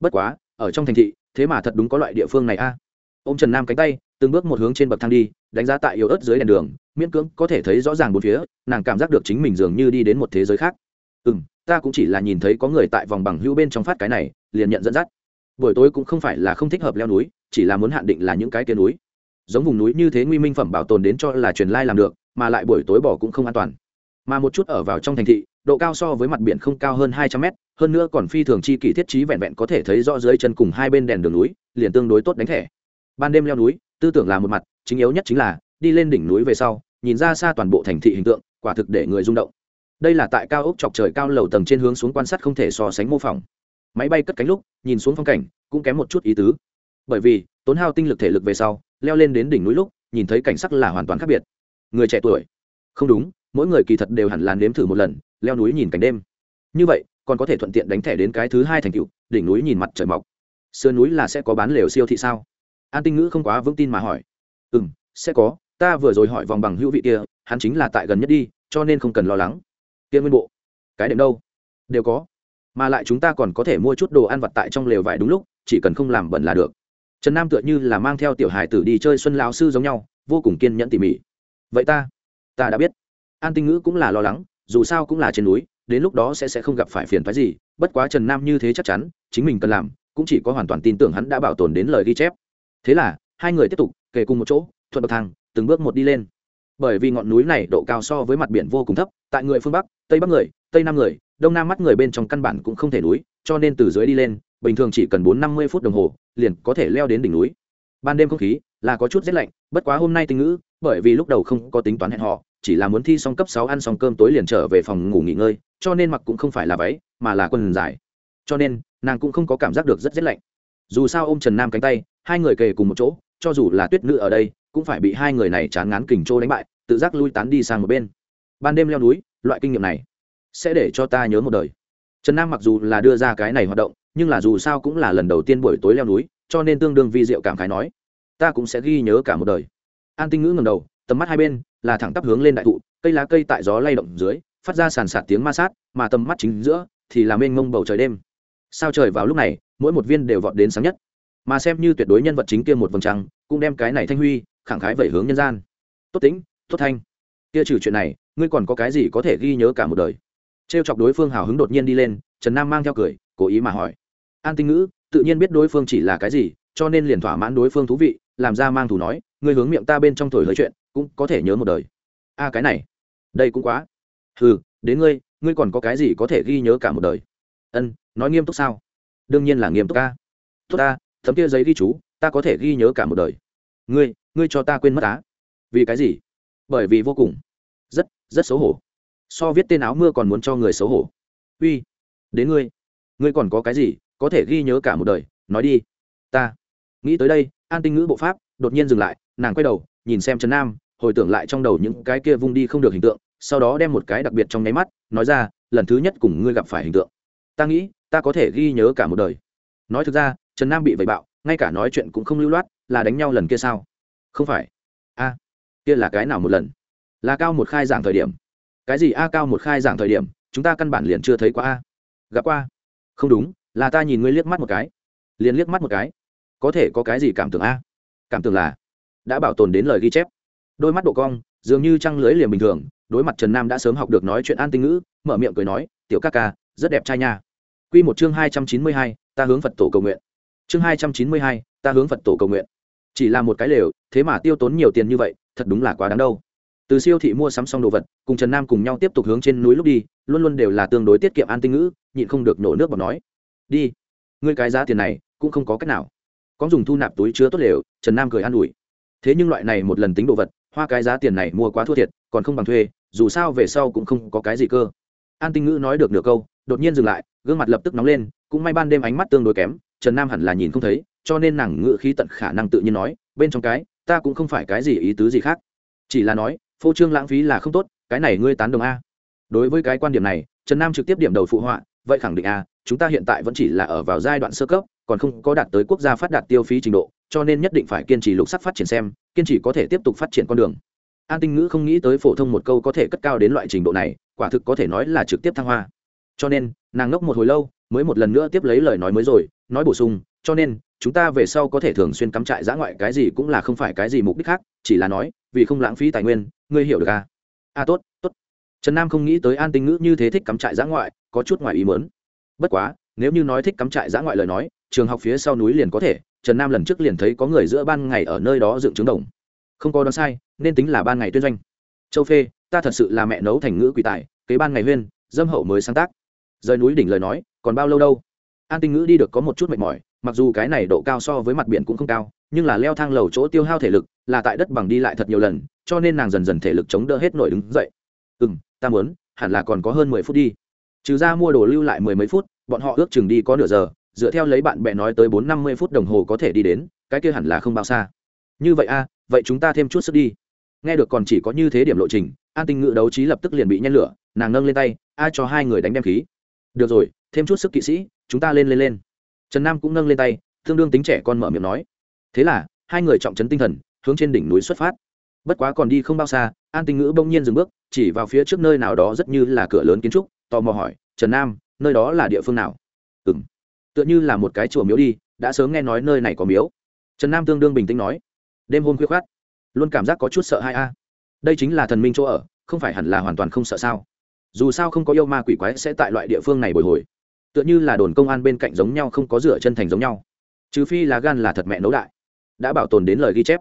Bất quá, ở trong thành thị, thế mà thật đúng có loại địa phương này a. À. ô m trần nam cánh tay từng bước một hướng trên bậc thang đi, đánh giá tại yếu ớt dưới đèn đường, miễn cưỡng có thể thấy rõ ràng bốn phía, nàng cảm giác được chính mình dường như đi đến một thế giới khác. Ừ m ta cũng chỉ là nhìn thấy có người tại vòng bằng hữu bên trong phát cái này, liền nhận dẫn dắt. Buổi tối cũng không phải là không thích hợp leo núi, chỉ là muốn hạn định là những cái kia núi. Giống vùng núi như thế nguy minh phẩm bảo tồn đến cho là truyền lai làm được, mà lại buổi tối bỏ cũng không an toàn. Mà một chút ở vào trong thành thị, độ cao so với mặt biển không cao hơn hai trăm mét, hơn nữa còn phi thường chi kỷ thiết trí vẹn vẹn có thể thấy rõ dưới chân cùng hai bên đèn đường núi, liền tương đối tốt đánh thẻ. Ban đêm leo núi tư tưởng là một mặt, chính yếu nhất chính là, đi lên đỉnh núi về sau, nhìn ra xa toàn bộ thành thị hình tượng, quả thực để người rung động. Đây là tại cao ốc chọc trời cao lầu tầng trên hướng xuống quan sát không thể so sánh mô phỏng. Máy bay cất cánh lúc, nhìn xuống phong cảnh, cũng kém một chút ý tứ. Bởi vì, tốn hao tinh lực thể lực về sau, leo lên đến đỉnh núi lúc, nhìn thấy cảnh sắc là hoàn toàn khác biệt. Người trẻ tuổi. Không đúng, mỗi người kỳ thật đều hẳn là nếm thử một lần, leo núi nhìn cảnh đêm. Như vậy, còn có thể thuận tiện đánh thẻ đến cái thứ hai thành cựu đỉnh núi nhìn mặt trời mọc. Sườn núi là sẽ có bán lều siêu thị sao? An tinh ngữ không quá vững tin mà hỏi. Ừ m sẽ có, ta vừa rồi hỏi vòng bằng hữu vị kia, hắn chính là tại gần nhất đi, cho nên không cần lo lắng. Kia nguyên bộ, cái đệm đâu? Đều có, mà lại chúng ta còn có thể mua chút đồ ăn vặt tại trong lều vải đúng lúc, chỉ cần không làm bẩn là được. Trần nam tựa như là mang theo tiểu hải tử đi chơi xuân lão sư giống nhau, vô cùng kiên nhẫn tỉ mỉ. Vậy ta ta đã biết. An tinh ngữ cũng là lo lắng, dù sao cũng là trên núi, đến lúc đó sẽ sẽ không gặp phải phiền phái gì, bất quá trần nam như thế chắc chắn, chính mình cần làm, cũng chỉ có hoàn toàn tin tưởng hắn đã bảo tồn đến lời ghi chép thế là, hai người tiếp tục kề cùng một chỗ, thuận bậc thang, từng bước một đi lên. Bởi vì ngọn núi này độ cao so với mặt biển vô cùng thấp, tại người phương bắc, tây bắc người, tây nam người, đông nam mắt người bên trong căn bản cũng không thể núi, cho nên từ dưới đi lên, bình thường chỉ cần bốn năm mươi phút đồng hồ, liền có thể leo đến đỉnh núi. Ban đêm không khí là có chút rét lạnh, bất quá hôm nay tinh ngữ, bởi vì lúc đầu không có tính toán hẹn họ chỉ là muốn thi xong cấp sáu ăn xong cơm tối liền trở về phòng ngủ nghỉ ngơi, cho nên mặc cũng không phải là váy, mà là quần dài. Cho nên, nàng cũng không có cảm giác được rất rét lạnh. Dù sao ôm trần nam cánh tay hai người kề cùng một chỗ, cho dù là tuyết nữ ở đây, cũng phải bị hai người này chán ngán kình trô đánh bại, tự giác lui tán đi sang một bên. Ban đêm leo núi, loại kinh nghiệm này sẽ để cho ta nhớ một đời. Trần nam mặc dù là đưa ra cái này hoạt động, nhưng là dù sao cũng là lần đầu tiên buổi tối leo núi, cho nên tương đương vi diệu cảm khái nói, ta cũng sẽ ghi nhớ cả một đời. An tinh ngữ ngầm đầu, tầm mắt hai bên, là thẳng tắp hướng lên đại thụ, cây lá cây tại gió lay động dưới, phát ra sàn sạt tiếng ma sát, mà tầm mắt chính giữa thì là mênh mông bầu trời đêm. Sao trời vào lúc này, mỗi một viên đều vọt đến sáng nhất mà xem như tuyệt đối nhân vật chính kia một vầng trăng, cũng đem cái này thanh huy khẳng khái vẩy hướng nhân gian. Tốt tính, tốt thanh. Kia trừ chuyện này, ngươi còn có cái gì có thể ghi nhớ cả một đời? Trêu chọc đối phương hào hứng đột nhiên đi lên, trần nam mang theo cười, cố ý mà hỏi. An tinh ngữ, tự nhiên biết đối phương chỉ là cái gì, cho nên liền thỏa mãn đối phương thú vị, làm ra mang thủ nói, ngươi hướng miệng ta bên trong thổi hơi chuyện, cũng có thể nhớ một đời. A, cái này, đây cũng quá. Ừ đến ngươi ngươi còn có cái gì có thể ghi nhớ cả một đời? Ân, nói nghiêm túc sao? Đương nhiên là nghiêm túc ca tốt ta tấm kia giấy ghi chú, ta có thể ghi nhớ cả một đời. Ngươi ngươi cho ta quên mất á. Vì cái gì? Bởi vì vô cùng. Rất rất xấu hổ. So viết tên áo mưa còn muốn cho người xấu hổ. Uy, đến ngươi. Ngươi còn có cái gì, có thể ghi nhớ cả một đời? Nói đi. Ta. Nghĩ tới đây, an tinh ngữ bộ pháp đột nhiên dừng lại, nàng quay đầu, nhìn xem trần nam, hồi tưởng lại trong đầu những cái kia vung đi không được hình tượng, sau đó đem một cái đặc biệt trong nháy mắt, nói ra, lần thứ nhất cùng ngươi gặp phải hình tượng. Ta nghĩ, ta có thể ghi nhớ cả một đời. Nói thực ra trần nam bị vẩy bạo, ngay cả nói chuyện cũng không lưu loát, là đánh nhau lần kia sao? Không phải. A, kia là cái nào một lần? Là cao một khai giảng thời điểm. Cái gì a cao một khai giảng thời điểm? Chúng ta căn bản liền chưa thấy qua a. Gặp qua. Không đúng, là ta nhìn ngươi liếc mắt một cái. Liền liếc mắt một cái. Có thể có cái gì cảm tưởng a? Cảm tưởng là đã bảo tồn đến lời ghi chép. Đôi mắt độ cong, dường như trăng lưới liềm bình thường, đối mặt trần nam đã sớm học được nói chuyện an tinh ngữ, mở miệng cười nói, tiểu ca ca, rất đẹp trai nha. Q một chương hai trăm chín mươi hai, ta hướng phật tổ cầu nguyện chương hai trăm chín mươi hai, ta hướng phật tổ cầu nguyện. Chỉ là một cái lều, thế mà tiêu tốn nhiều tiền như vậy, thật đúng là quá đáng đâu. Từ siêu thị mua sắm xong đồ vật, cùng trần nam cùng nhau tiếp tục hướng trên núi lúc đi, luôn luôn đều là tương đối tiết kiệm an tinh ngữ, nhịn không được nổ nước bọc nói. Đi, ngươi cái giá tiền này, cũng không có cách nào. Có dùng thu nạp túi chứa tốt lều, trần nam cười an ủi. Thế nhưng loại này một lần tính đồ vật, hoa cái giá tiền này mua quá thua thiệt, còn không bằng thuê, dù sao về sau cũng không có cái gì cơ. An tinh ngữ nói được nửa câu, đột nhiên dừng lại, gương mặt lập tức nóng lên, cũng may ban đêm ánh mắt tương đối kém trần nam hẳn là nhìn không thấy, cho nên nàng ngự khí tận khả năng tự nhiên nói, bên trong cái, ta cũng không phải cái gì ý tứ gì khác. Chỉ là nói, phô trương lãng phí là không tốt, cái này ngươi tán đồng a. Đối với cái quan điểm này, trần nam trực tiếp điểm đầu phụ họa, vậy khẳng định a, chúng ta hiện tại vẫn chỉ là ở vào giai đoạn sơ cấp, còn không có đạt tới quốc gia phát đạt tiêu phí trình độ, cho nên nhất định phải kiên trì lục sắc phát triển xem, kiên trì có thể tiếp tục phát triển con đường. An tinh ngữ không nghĩ tới phổ thông một câu có thể cất cao đến loại trình độ này, quả thực có thể nói là trực tiếp thăng hoa. Cho nên, nàng ngốc một hồi lâu, mới một lần nữa tiếp lấy lời nói mới rồi nói bổ sung cho nên chúng ta về sau có thể thường xuyên cắm trại giã ngoại cái gì cũng là không phải cái gì mục đích khác chỉ là nói vì không lãng phí tài nguyên ngươi hiểu được à? a à, tốt tốt. Trần nam không nghĩ tới an tinh ngữ như thế thích cắm trại giã ngoại có chút ngoài ý mớn bất quá nếu như nói thích cắm trại giã ngoại lời nói trường học phía sau núi liền có thể trần nam lần trước liền thấy có người giữa ban ngày ở nơi đó dựng trứng đồng. Không có đoán sai nên tính là ban ngày tuyên doanh. Châu phê ta thật sự là mẹ nấu thành ngữ quỷ tài kế ban ngày huyên dâm hậu mới sáng tác. Rời núi đỉnh lời nói còn bao lâu đâu? An tinh ngữ đi được có một chút mệt mỏi, mặc dù cái này độ cao so với mặt biển cũng không cao, nhưng là leo thang lầu chỗ tiêu hao thể lực, là tại đất bằng đi lại thật nhiều lần, cho nên nàng dần dần thể lực chống đỡ hết nổi đứng dậy. Ừ m ta muốn, hẳn là còn có hơn mười phút đi. Trừ ra mua đồ lưu lại mười mấy phút, bọn họ ước chừng đi có nửa giờ, dựa theo lấy bạn bè nói tới bốn năm mươi phút đồng hồ có thể đi đến, cái kia hẳn là không bao xa. Như vậy a, vậy chúng ta thêm chút sức đi. Nghe được còn chỉ có như thế điểm lộ trình, an tinh ngự đấu trí lập tức liền bị nhen lửa, nàng nâng lên tay, a cho hai người đánh đem khí. Được rồi, thêm chút sức kỵ sĩ chúng ta lên lên lên. Trần nam cũng nâng lên tay, tương đương tính trẻ con mở miệng nói. Thế là, hai người trọng trấn tinh thần, hướng trên đỉnh núi xuất phát. Bất quá còn đi không bao xa, an tinh ngữ bỗng nhiên dừng bước, chỉ vào phía trước nơi nào đó rất như là cửa lớn kiến trúc, tò mò hỏi, trần nam, nơi đó là địa phương nào? Ừ m tựa như là một cái chùa miếu đi, đã sớm nghe nói nơi này có miếu. Trần nam tương đương bình tĩnh nói. Đêm hôm khuya khoát luôn cảm giác có chút sợ hai a. Đây chính là thần minh chỗ ở, không phải hẳn là hoàn toàn không sợ sao? Dù sao không có yêu ma quỷ quái sẽ tại loại địa phương này bồi hồi tựa như là đồn công an bên cạnh giống nhau không có rửa chân thành giống nhau. Trừ phi là gan là thật mẹ nấu đại. Đã bảo tồn đến lời ghi chép.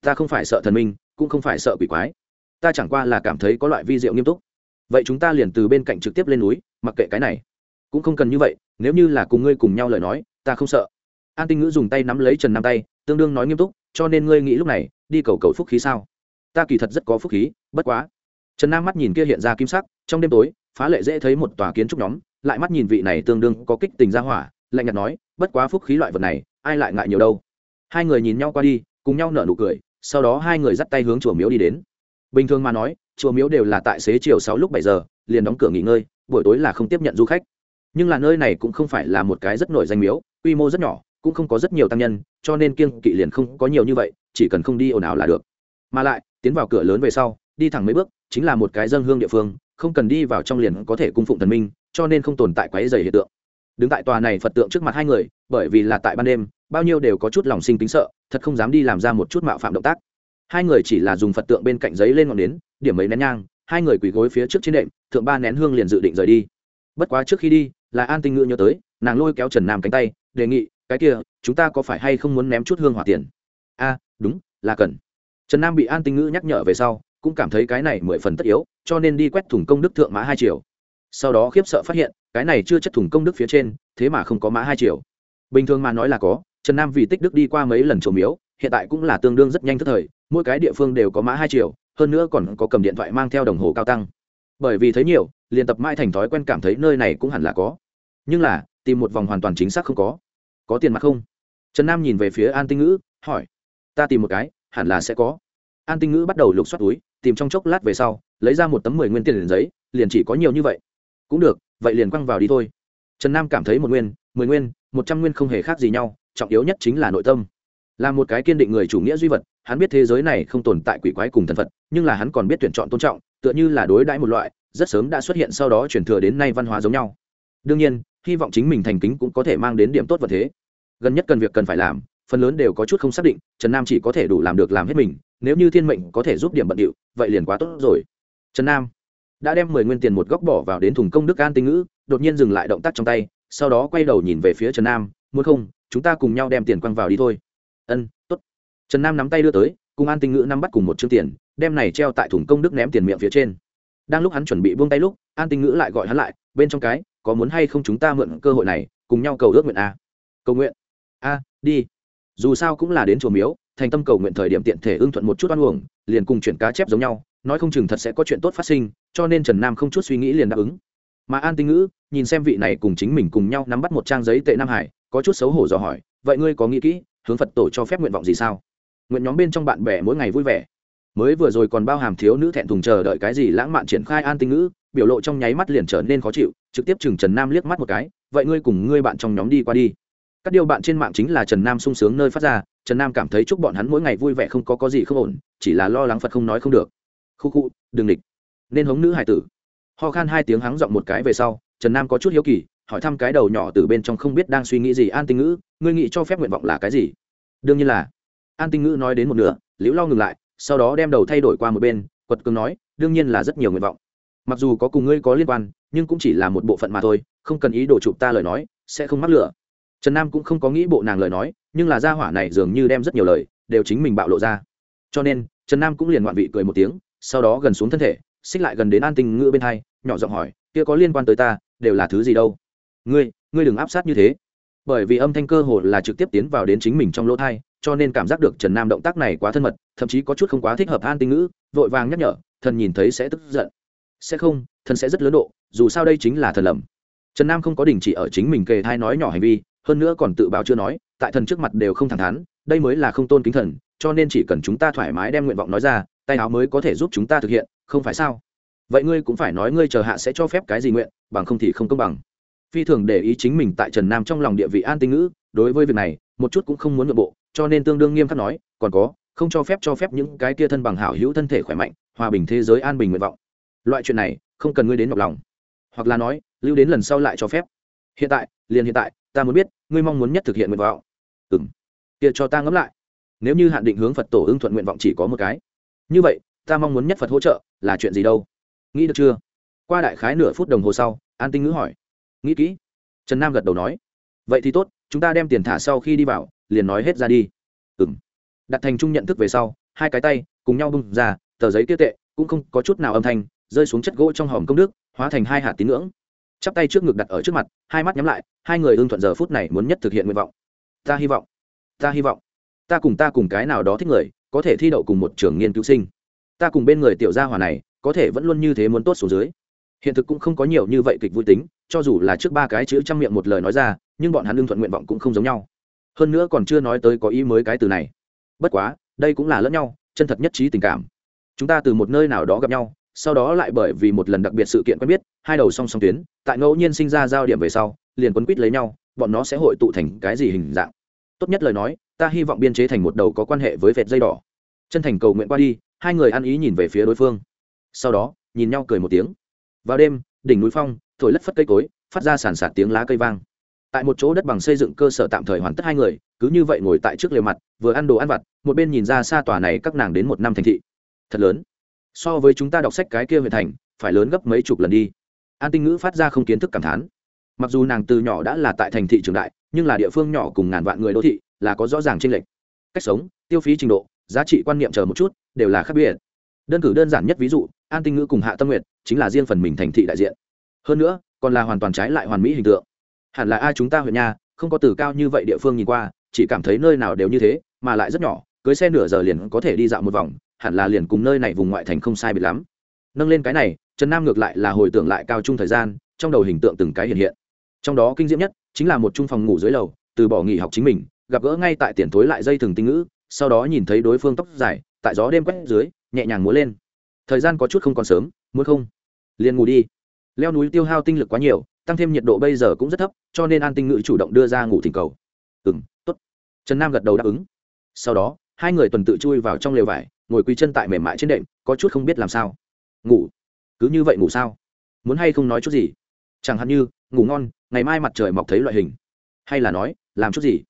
Ta không phải sợ thần minh, cũng không phải sợ quỷ quái. Ta chẳng qua là cảm thấy có loại vi diệu nghiêm túc. Vậy chúng ta liền từ bên cạnh trực tiếp lên núi, mặc kệ cái này. Cũng không cần như vậy, nếu như là cùng ngươi cùng nhau lời nói, ta không sợ. An tinh ngữ dùng tay nắm lấy trần nam tay, tương đương nói nghiêm túc, cho nên ngươi nghĩ lúc này, đi cầu cầu phúc khí sao? Ta kỳ thật rất có phúc khí, bất quá. Trần nam mắt nhìn kia hiện ra kim sắc, trong đêm tối, phá lệ dễ thấy một tòa kiến trúc nhóm lại mắt nhìn vị này tương đương có kích tình ra hỏa, lạnh nhạt nói, bất quá phúc khí loại vật này, ai lại ngại nhiều đâu. Hai người nhìn nhau qua đi, cùng nhau nở nụ cười, sau đó hai người dắt tay hướng chùa miếu đi đến. Bình thường mà nói, chùa miếu đều là tại xế chiều sáu lúc bảy giờ, liền đóng cửa nghỉ ngơi, buổi tối là không tiếp nhận du khách. Nhưng là nơi này cũng không phải là một cái rất nổi danh miếu, quy mô rất nhỏ, cũng không có rất nhiều tăng nhân, cho nên kiêng kỵ liền không có nhiều như vậy, chỉ cần không đi ồn ào là được. Mà lại, tiến vào cửa lớn về sau, đi thẳng mấy bước, chính là một cái dân hương địa phương không cần đi vào trong liền có thể cung phụng thần minh, cho nên không tồn tại quái dày hiện tượng. Đứng tại tòa này phật tượng trước mặt hai người, bởi vì là tại ban đêm, bao nhiêu đều có chút lòng sinh tính sợ, thật không dám đi làm ra một chút mạo phạm động tác. Hai người chỉ là dùng phật tượng bên cạnh giấy lên ngọn nến, điểm mấy nén nhang, hai người quỳ gối phía trước trên đệm thượng ba nén hương liền dự định rời đi. Bất quá trước khi đi, là an tinh ngữ nhớ tới, nàng lôi kéo trần nam cánh tay, đề nghị, cái kia, chúng ta có phải hay không muốn ném chút hương hỏa tiền? A, đúng, là cần. Trần nam bị an tinh ngữ nhắc nhở về sau cũng cảm thấy cái này mười phần tất yếu, cho nên đi quét thùng công đức thượng mã hai triệu sau đó khiếp sợ phát hiện, cái này chưa chất thùng công đức phía trên, thế mà không có mã hai triệu bình thường mà nói là có, trần nam vì tích đức đi qua mấy lần trổ miếu, hiện tại cũng là tương đương rất nhanh tức thời, mỗi cái địa phương đều có mã hai triệu hơn nữa còn có cầm điện thoại mang theo đồng hồ cao tăng. Bởi vì thấy nhiều, liền tập mãi thành thói quen cảm thấy nơi này cũng hẳn là có. Nhưng là, tìm một vòng hoàn toàn chính xác không có. Có tiền mặt không? Trần nam nhìn về phía an tinh ngữ, hỏi. Ta tìm một cái, hẳn là sẽ có. An tinh ngữ bắt đầu lục xoát túi tìm trong chốc lát về sau, lấy ra một tấm mười nguyên tiền liền giấy, liền chỉ có nhiều như vậy. Cũng được, vậy liền quăng vào đi thôi. Trần nam cảm thấy một nguyên, mười nguyên, một trăm nguyên không hề khác gì nhau, trọng yếu nhất chính là nội tâm. Là một cái kiên định người chủ nghĩa duy vật, hắn biết thế giới này không tồn tại quỷ quái cùng thần phật, nhưng là hắn còn biết tuyển chọn tôn trọng, tựa như là đối đãi một loại, rất sớm đã xuất hiện sau đó chuyển thừa đến nay văn hóa giống nhau. Đương nhiên, hy vọng chính mình thành kính cũng có thể mang đến điểm tốt vật thế. Gần nhất cần việc cần phải làm, phần lớn đều có chút không xác định, trần nam chỉ có thể đủ làm được làm hết mình nếu như thiên mệnh có thể giúp điểm bận điệu, vậy liền quá tốt rồi. Trần nam đã đem mười nguyên tiền một góc bỏ vào đến thùng công đức an tinh ngữ, đột nhiên dừng lại động tác trong tay, sau đó quay đầu nhìn về phía trần nam, muốn không, chúng ta cùng nhau đem tiền quăng vào đi thôi. Ân t ố t trần nam nắm tay đưa tới, cùng an tinh ngữ nắm bắt cùng một chương tiền, đem này treo tại thùng công đức ném tiền miệng phía trên. Đang lúc hắn chuẩn bị buông tay lúc, an tinh ngữ lại gọi hắn lại, bên trong cái, có muốn hay không chúng ta mượn cơ hội này, cùng nhau cầu ước nguyện a? Cầu nguyện? A, đi. Dù sao cũng là đến chùa miếu thành tâm cầu nguyện thời điểm tiện thể ưng thuận một chút oan uổng, liền cùng chuyển cá chép giống nhau, nói không chừng thật sẽ có chuyện tốt phát sinh, cho nên trần nam không chút suy nghĩ liền đáp ứng. Mà an tinh ngữ, nhìn xem vị này cùng chính mình cùng nhau nắm bắt một trang giấy tệ nam hải, có chút xấu hổ dò hỏi, vậy ngươi có nghĩ kỹ, hướng phật tổ cho phép nguyện vọng gì sao? Nguyện nhóm bên trong bạn bè mỗi ngày vui vẻ. Mới vừa rồi còn bao hàm thiếu nữ thẹn thùng chờ đợi cái gì lãng mạn triển khai an tinh ngữ, biểu lộ trong nháy mắt liền trở nên khó chịu, trực tiếp chừng trần nam liếc mắt một cái, vậy ngươi cùng ngươi bạn trong nhóm đi qua đi. Các điều bạn trên mạng chính là trần nam sung sướng nơi phát ra trần nam cảm thấy chúc bọn hắn mỗi ngày vui vẻ không có có gì không ổn, chỉ là lo lắng phật không nói không được. Khu khu, đừng địch. Nên hống nữ hải tử. Ho khan hai tiếng hắng giọng một cái về sau, trần nam có chút hiếu kỳ, hỏi thăm cái đầu nhỏ từ bên trong không biết đang suy nghĩ gì an tinh ngữ, ngươi nghĩ cho phép nguyện vọng là cái gì? Đương nhiên là. An tinh ngữ nói đến một nửa, liễu lo ngừng lại, sau đó đem đầu thay đổi qua một bên, quật cường nói, đương nhiên là rất nhiều nguyện vọng. Mặc dù có cùng ngươi có liên quan, nhưng cũng chỉ là một bộ phận mà thôi, không cần ý đồ chụp ta lời nói, sẽ không mắc lửa. Trần nam cũng không có nghĩ bộ nàng lời nói nhưng là gia hỏa này dường như đem rất nhiều lời đều chính mình bạo lộ ra. Cho nên, trần nam cũng liền ngoạn vị cười một tiếng, sau đó gần xuống thân thể, xích lại gần đến an tinh ngữ bên hai, nhỏ giọng hỏi, kia có liên quan tới ta, đều là thứ gì đâu? Ngươi ngươi đừng áp sát như thế. Bởi vì âm thanh cơ hồ là trực tiếp tiến vào đến chính mình trong lỗ thai, cho nên cảm giác được trần nam động tác này quá thân mật, thậm chí có chút không quá thích hợp an tinh ngữ, vội vàng nhắc nhở, thần nhìn thấy sẽ tức giận. Sẽ không, thần sẽ rất lớn độ, dù sao đây chính là thần lầm. Trần nam không có đình chỉ ở chính mình kề thai nói nhỏ hành vi hơn nữa còn tự báo chưa nói, tại thần trước mặt đều không thẳng thắn, đây mới là không tôn kính thần, cho nên chỉ cần chúng ta thoải mái đem nguyện vọng nói ra, tay áo mới có thể giúp chúng ta thực hiện, không phải sao? Vậy ngươi cũng phải nói ngươi chờ hạ sẽ cho phép cái gì nguyện, bằng không thì không công bằng. Phi thường để ý chính mình tại trần nam trong lòng địa vị an tinh ngữ, đối với việc này, một chút cũng không muốn nội bộ, cho nên tương đương nghiêm khắc nói, còn có, không cho phép cho phép những cái kia thân bằng hảo hữu thân thể khỏe mạnh, hòa bình thế giới an bình nguyện vọng. Loại chuyện này, không cần ngươi đến nhọc lòng. Hoặc là nói, lưu đến lần sau lại cho phép. Hiện tại, liền hiện tại ta muốn biết, ngươi mong muốn nhất thực hiện nguyện vọng. Ừng kia cho ta ngẫm lại. Nếu như hạn định hướng phật tổ ưng thuận nguyện vọng chỉ có một cái. Như vậy, ta mong muốn nhất phật hỗ trợ là chuyện gì đâu? Nghĩ được chưa? Qua đại khái nửa phút đồng hồ sau, an tinh ngữ hỏi. Nghĩ kỹ. Trần nam gật đầu nói. Vậy thì tốt, chúng ta đem tiền thả sau khi đi vào, liền nói hết ra đi. Ừ m đặt thành trung nhận thức về sau, hai cái tay, cùng nhau bung ra, tờ giấy tiết tệ, cũng không có chút nào âm thanh, rơi xuống chất gỗ trong hòm công đức, hóa thành hai hạt tín ngưỡng. Chắp tay trước ngực đặt ở trước mặt, hai mắt nhắm lại hai người ưng thuận giờ phút này muốn nhất thực hiện nguyện vọng. Ta hy vọng, ta hy vọng. Ta cùng ta cùng cái nào đó thích người, có thể thi đậu cùng một trường nghiên cứu sinh. Ta cùng bên người tiểu gia hòa này, có thể vẫn luôn như thế muốn tốt số dưới. Hiện thực cũng không có nhiều như vậy kịch vui tính, cho dù là trước ba cái chữ trăm miệng một lời nói ra, nhưng bọn hắn lương thuận nguyện vọng cũng không giống nhau. Hơn nữa còn chưa nói tới có ý mới cái từ này. Bất quá, đây cũng là lẫn nhau, chân thật nhất trí tình cảm. Chúng ta từ một nơi nào đó gặp nhau, sau đó lại bởi vì một lần đặc biệt sự kiện quen biết, hai đầu song song tuyến, tại ngẫu nhiên sinh ra giao điểm về sau liền quấn quýt lấy nhau, bọn nó sẽ hội tụ thành cái gì hình dạng? Tốt nhất lời nói, ta hy vọng biên chế thành một đầu có quan hệ với vẹt dây đỏ. Chân thành cầu nguyện qua đi, hai người ăn ý nhìn về phía đối phương. Sau đó, nhìn nhau cười một tiếng. Vào đêm, đỉnh núi phong, thổi lất phất cây cối, phát ra sàn sạt tiếng lá cây vang. Tại một chỗ đất bằng xây dựng cơ sở tạm thời hoàn tất hai người, cứ như vậy ngồi tại trước lều mặt, vừa ăn đồ ăn vặt, một bên nhìn ra xa tòa này các nàng đến một năm thành thị. Thật lớn. So với chúng ta đọc sách cái kia huyện thành, phải lớn gấp mấy chục lần đi. An tinh ngữ phát ra không kiến thức cảm thán mặc dù nàng từ nhỏ đã là tại thành thị trường đại, nhưng là địa phương nhỏ cùng ngàn vạn người đô thị là có rõ ràng tranh lệch. Cách sống, tiêu phí trình độ, giá trị quan niệm chờ một chút, đều là khác biệt. Đơn cử đơn giản nhất ví dụ, an tinh ngữ cùng hạ tâm nguyện chính là riêng phần mình thành thị đại diện. Hơn nữa, còn là hoàn toàn trái lại hoàn mỹ hình tượng. Hẳn là ai chúng ta huyện nha, không có từ cao như vậy địa phương nhìn qua, chỉ cảm thấy nơi nào đều như thế, mà lại rất nhỏ, cưới xe nửa giờ liền có thể đi dạo một vòng, hẳn là liền cùng nơi này vùng ngoại thành không sai biệt lắm. Nâng lên cái này, trần nam ngược lại là hồi tưởng lại cao trung thời gian, trong đầu hình tượng từng cái hiện hiện trong đó kinh diễm nhất chính là một trung phòng ngủ dưới lầu, từ bỏ nghỉ học chính mình, gặp gỡ ngay tại tiền tối lại dây thừng tinh ngữ, sau đó nhìn thấy đối phương tóc dài, tại gió đêm quét dưới, nhẹ nhàng múa lên. Thời gian có chút không còn sớm, muốn không? Liền ngủ đi. Leo núi tiêu hao tinh lực quá nhiều, tăng thêm nhiệt độ bây giờ cũng rất thấp, cho nên an tinh ngữ chủ động đưa ra ngủ thỉnh cầu. Ừ m t ố t trần nam gật đầu đáp ứng. Sau đó, hai người tuần tự chui vào trong lều vải, ngồi quỳ chân tại mềm mại trên đệm, có chút không biết làm sao. Ngủ? Cứ như vậy ngủ sao? Muốn hay không nói chút gì? Chẳng hạn như, ngủ ngon, ngày mai mặt trời mọc thấy loại hình. Hay là nói, làm chút gì?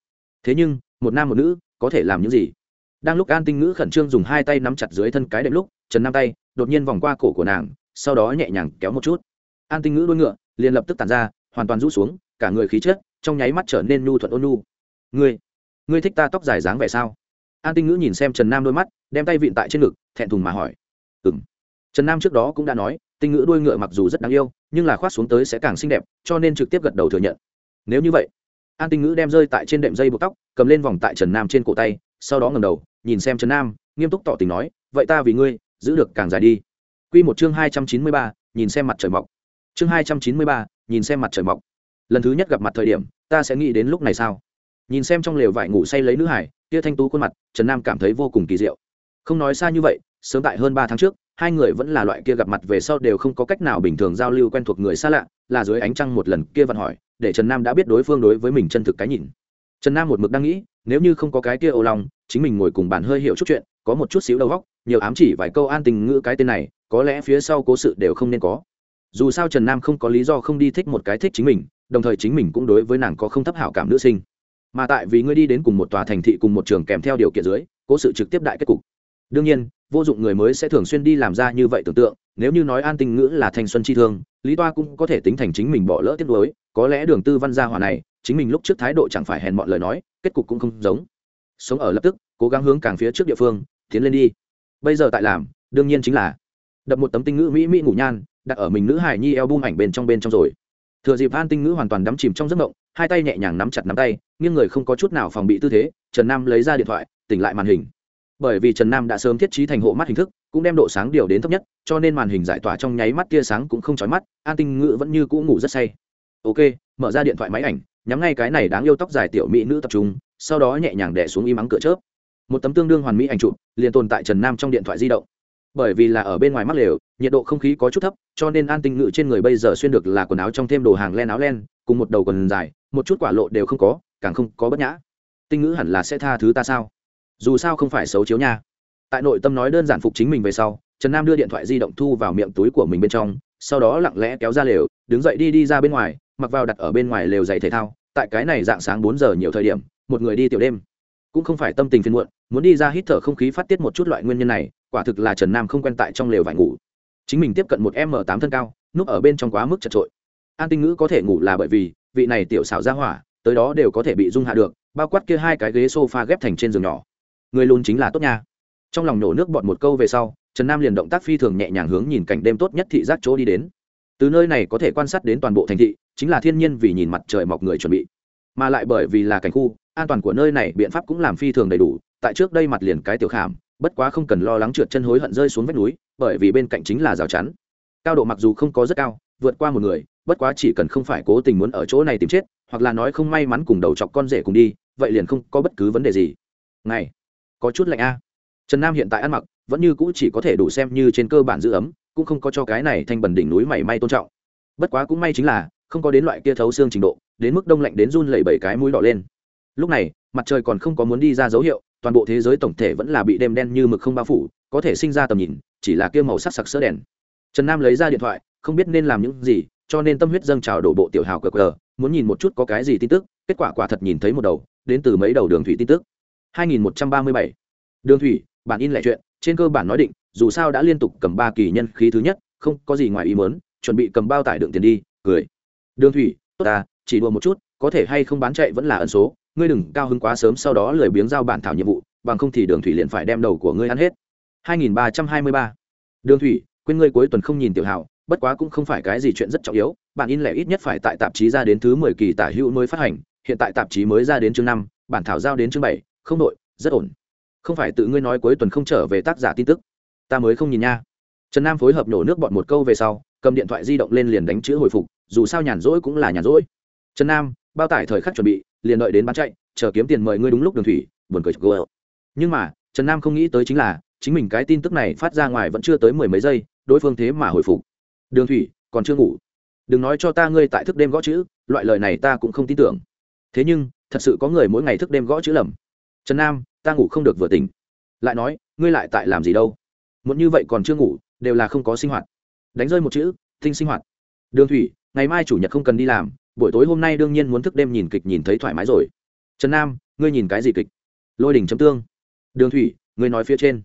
Thế nhưng, một nam một nữ, có thể làm những gì? Đang lúc an tinh ngữ khẩn trương dùng hai tay nắm chặt dưới thân cái đệm lúc, trần nam tay đột nhiên vòng qua cổ của nàng, sau đó nhẹ nhàng kéo một chút. An tinh ngữ đuôi ngựa, liền lập tức tàn ra, hoàn toàn rũ xuống, cả người khí chết trong nháy mắt trở nên nhu thuận ôn nhu. Ngươi ngươi thích ta tóc dài dáng vẻ sao? An tinh ngữ nhìn xem trần nam đôi mắt, đem tay vịn tại trên ngực, thẹn thùng mà hỏi. Ừng trần nam trước đó cũng đã nói, tinh ngữ đuôi ngựa mặc dù rất đáng yêu nhưng là khoác xuống tới sẽ càng xinh đẹp, cho nên trực tiếp gật đầu thừa nhận. Nếu như vậy, an tinh ngữ đem rơi tại trên đệm dây buộc tóc, cầm lên vòng tại trần nam trên cổ tay, sau đó ngầm đầu, nhìn xem trần nam, nghiêm túc tỏ tình nói, vậy ta vì ngươi, giữ được càng dài đi. Q một chương hai trăm chín mươi ba, nhìn xem mặt trời mọc. Chương hai trăm chín mươi ba, nhìn xem mặt trời mọc. Lần thứ nhất gặp mặt thời điểm, ta sẽ nghĩ đến lúc này sao? Nhìn xem trong lều vải ngủ say lấy nữ hải, kia thanh tú khuôn mặt, trần nam cảm thấy vô cùng kỳ diệu. Không nói xa như vậy sớm tại hơn ba tháng trước, hai người vẫn là loại kia gặp mặt về sau đều không có cách nào bình thường giao lưu quen thuộc người xa lạ, là dưới ánh trăng một lần kia vẫn hỏi, để trần nam đã biết đối phương đối với mình chân thực cái nhìn. Trần nam một mực đang nghĩ, nếu như không có cái kia ô lòng chính mình ngồi cùng bàn hơi hiểu chút chuyện, có một chút xíu đầu góc nhiều ám chỉ vài câu an tình ngữ cái tên này, có lẽ phía sau cố sự đều không nên có. Dù sao trần nam không có lý do không đi thích một cái thích chính mình, đồng thời chính mình cũng đối với nàng có không thấp hảo cảm nữ sinh. Mà tại vì ngươi đi đến cùng một tòa thành thị cùng một trường kèm theo điều kiện dưới, cố sự trực tiếp đại kết cục. Đương nhiên vô dụng người mới sẽ thường xuyên đi làm ra như vậy tưởng tượng, nếu như nói an tinh ngữ là thanh xuân chi thương, lý toa cũng có thể tính thành chính mình bỏ lỡ tiết nối có lẽ đường tư văn gia hỏa này, chính mình lúc trước thái độ chẳng phải hèn mọi lời nói, kết cục cũng không giống. Sống ở lập tức, cố gắng hướng càng phía trước địa phương, tiến lên đi. Bây giờ tại làm, đương nhiên chính là đập một tấm tinh ngữ mỹ mỹ ngủ nhan, đặt ở mình nữ hải nhi eo bung ảnh bên trong bên trong rồi. Thừa dịp an tinh ngữ hoàn toàn đắm chìm trong giấc mộng, hai tay nhẹ nhàng nắm chặt nắm tay, nghiêng người không có chút nào phòng bị tư thế, trần nam lấy ra điện thoại, tỉnh lại màn hình bởi vì trần nam đã sớm thiết trí thành hộ mắt hình thức, cũng đem độ sáng điều đến thấp nhất, cho nên màn hình giải tỏa trong nháy mắt tia sáng cũng không chói mắt, an tinh ngữ vẫn như cũ ngủ rất say. Ok, mở ra điện thoại máy ảnh, nhắm ngay cái này đáng yêu tóc dài tiểu mỹ nữ tập trung, sau đó nhẹ nhàng đẻ xuống im ắng cửa chớp. Một tấm tương đương hoàn mỹ ảnh chụp liền tồn tại trần nam trong điện thoại di động. Bởi vì là ở bên ngoài mắc lều, nhiệt độ không khí có chút thấp, cho nên an tinh ngữ trên người bây giờ xuyên được là quần áo trong thêm đồ hàng len áo len, cùng một đầu quần dài, một chút quả lộ đều không có, càng không có bất nhã. Tinh ngữ hẳn là sẽ tha thứ ta sao? Dù sao không phải xấu chiếu nha. Tại nội tâm nói đơn giản phục chính mình về sau, trần nam đưa điện thoại di động thu vào miệng túi của mình bên trong, sau đó lặng lẽ kéo ra lều, đứng dậy đi đi ra bên ngoài, mặc vào đặt ở bên ngoài lều giày thể thao. Tại cái này dạng sáng bốn giờ nhiều thời điểm, một người đi tiểu đêm. Cũng không phải tâm tình phiền muộn, muốn đi ra hít thở không khí phát tiết một chút loại nguyên nhân này, quả thực là trần nam không quen tại trong lều vải ngủ. Chính mình tiếp cận một m tám thân cao, núp ở bên trong quá mức chật trội. An tinh ngữ có thể ngủ là bởi vì, vị này tiểu xảo ra hỏa, tới đó đều có thể bị dung hạ được, bao quát kia hai cái ghế s o f a ghép thành trên giường nhỏ người luôn chính là tốt nha. Trong lòng nổ nước bọn một câu về sau, trần nam liền động tác phi thường nhẹ nhàng hướng nhìn cảnh đêm tốt nhất thị giác chỗ đi đến. Từ nơi này có thể quan sát đến toàn bộ thành thị, chính là thiên nhiên vì nhìn mặt trời mọc người chuẩn bị. Mà lại bởi vì là cảnh khu, an toàn của nơi này biện pháp cũng làm phi thường đầy đủ, tại trước đây mặt liền cái tiểu khảm, bất quá không cần lo lắng trượt chân hối hận rơi xuống vách núi, bởi vì bên cạnh chính là rào chắn. Cao độ mặc dù không có rất cao, vượt qua một người, bất quá chỉ cần không phải cố tình muốn ở chỗ này tìm chết, hoặc là nói không may mắn cùng đầu chọc con rể cùng đi, vậy liền không có bất cứ vấn đề gì. Ngày có chút lạnh a. Trần nam hiện tại ăn mặc vẫn như cũ chỉ có thể đủ xem như trên cơ bản giữ ấm, cũng không có cho cái này thanh bần đỉnh núi mảy may tôn trọng. Bất quá cũng may chính là, không có đến loại kia thấu xương trình độ, đến mức đông lạnh đến run lẩy bảy cái mũi đỏ lên. Lúc này, mặt trời còn không có muốn đi ra dấu hiệu, toàn bộ thế giới tổng thể vẫn là bị đêm đen như mực không bao phủ, có thể sinh ra tầm nhìn, chỉ là kia màu sắc sặc sỡ đèn. Trần nam lấy ra điện thoại, không biết nên làm những gì, cho nên tâm huyết dâng trào đổ bộ tiểu hào cờ cờ, muốn nhìn một chút có cái gì tin tức, kết quả quả thật nhìn thấy một đầu, đến từ mấy đầu đường thủy tin tức. 2137. đường thủy bản in lẻ chuyện trên cơ bản nói định dù sao đã liên tục cầm ba kỳ nhân khí thứ nhất không có gì ngoài ý muốn, chuẩn bị cầm bao tải đựng tiền đi cười đường thủy tốt ta chỉ đùa một chút có thể hay không bán chạy vẫn là ẩn số ngươi đừng cao hứng quá sớm sau đó lười biếng giao bản thảo nhiệm vụ bằng không thì đường thủy liền phải đem đầu của ngươi ăn hết 2323. đường thủy quên ngươi cuối tuần không nhìn tiểu hảo bất quá cũng không phải cái gì chuyện rất trọng yếu bản in lẻ ít nhất phải tại tạp chí ra đến thứ mười kỳ tả hữu mới phát hành hiện tại tạp chí mới ra đến chương năm bản thảo giao đến chương bảy không đội, rất ổn. Không phải tự ngươi nói cuối tuần không trở về tác giả tin tức. Ta mới không nhìn nha. Trần nam phối hợp nổ nước bọn một câu về sau, cầm điện thoại di động lên liền đánh chữ hồi phục, dù sao nhàn rỗi cũng là nhàn rỗi. Trần nam, bao tải thời khắc chuẩn bị, liền đợi đến bán chạy, chờ kiếm tiền mời ngươi đúng lúc đường thủy, buồn cười gỡ nhưng mà, trần nam không nghĩ tới chính là, chính mình cái tin tức này phát ra ngoài vẫn chưa tới mười mấy giây, đối phương thế mà hồi phục. Đường thủy, còn chưa ngủ. Đừng nói cho ta ngươi tại thức đêm gõ chữ, loại lời này ta cũng không tin tưởng. Thế nhưng, thật sự có người mỗi ngày thức đêm gõ chữ lầm trần nam, ta ngủ không được vừa tỉnh. Lại nói, ngươi lại tại làm gì đâu? Muốn như vậy còn chưa ngủ, đều là không có sinh hoạt. Đánh rơi một chữ tinh sinh hoạt. Đường thủy, ngày mai chủ nhật không cần đi làm, buổi tối hôm nay đương nhiên muốn thức đêm nhìn kịch nhìn thấy thoải mái rồi. Trần nam, ngươi nhìn cái gì kịch? Lôi đình chấm tương. Đường thủy, ngươi nói phía trên.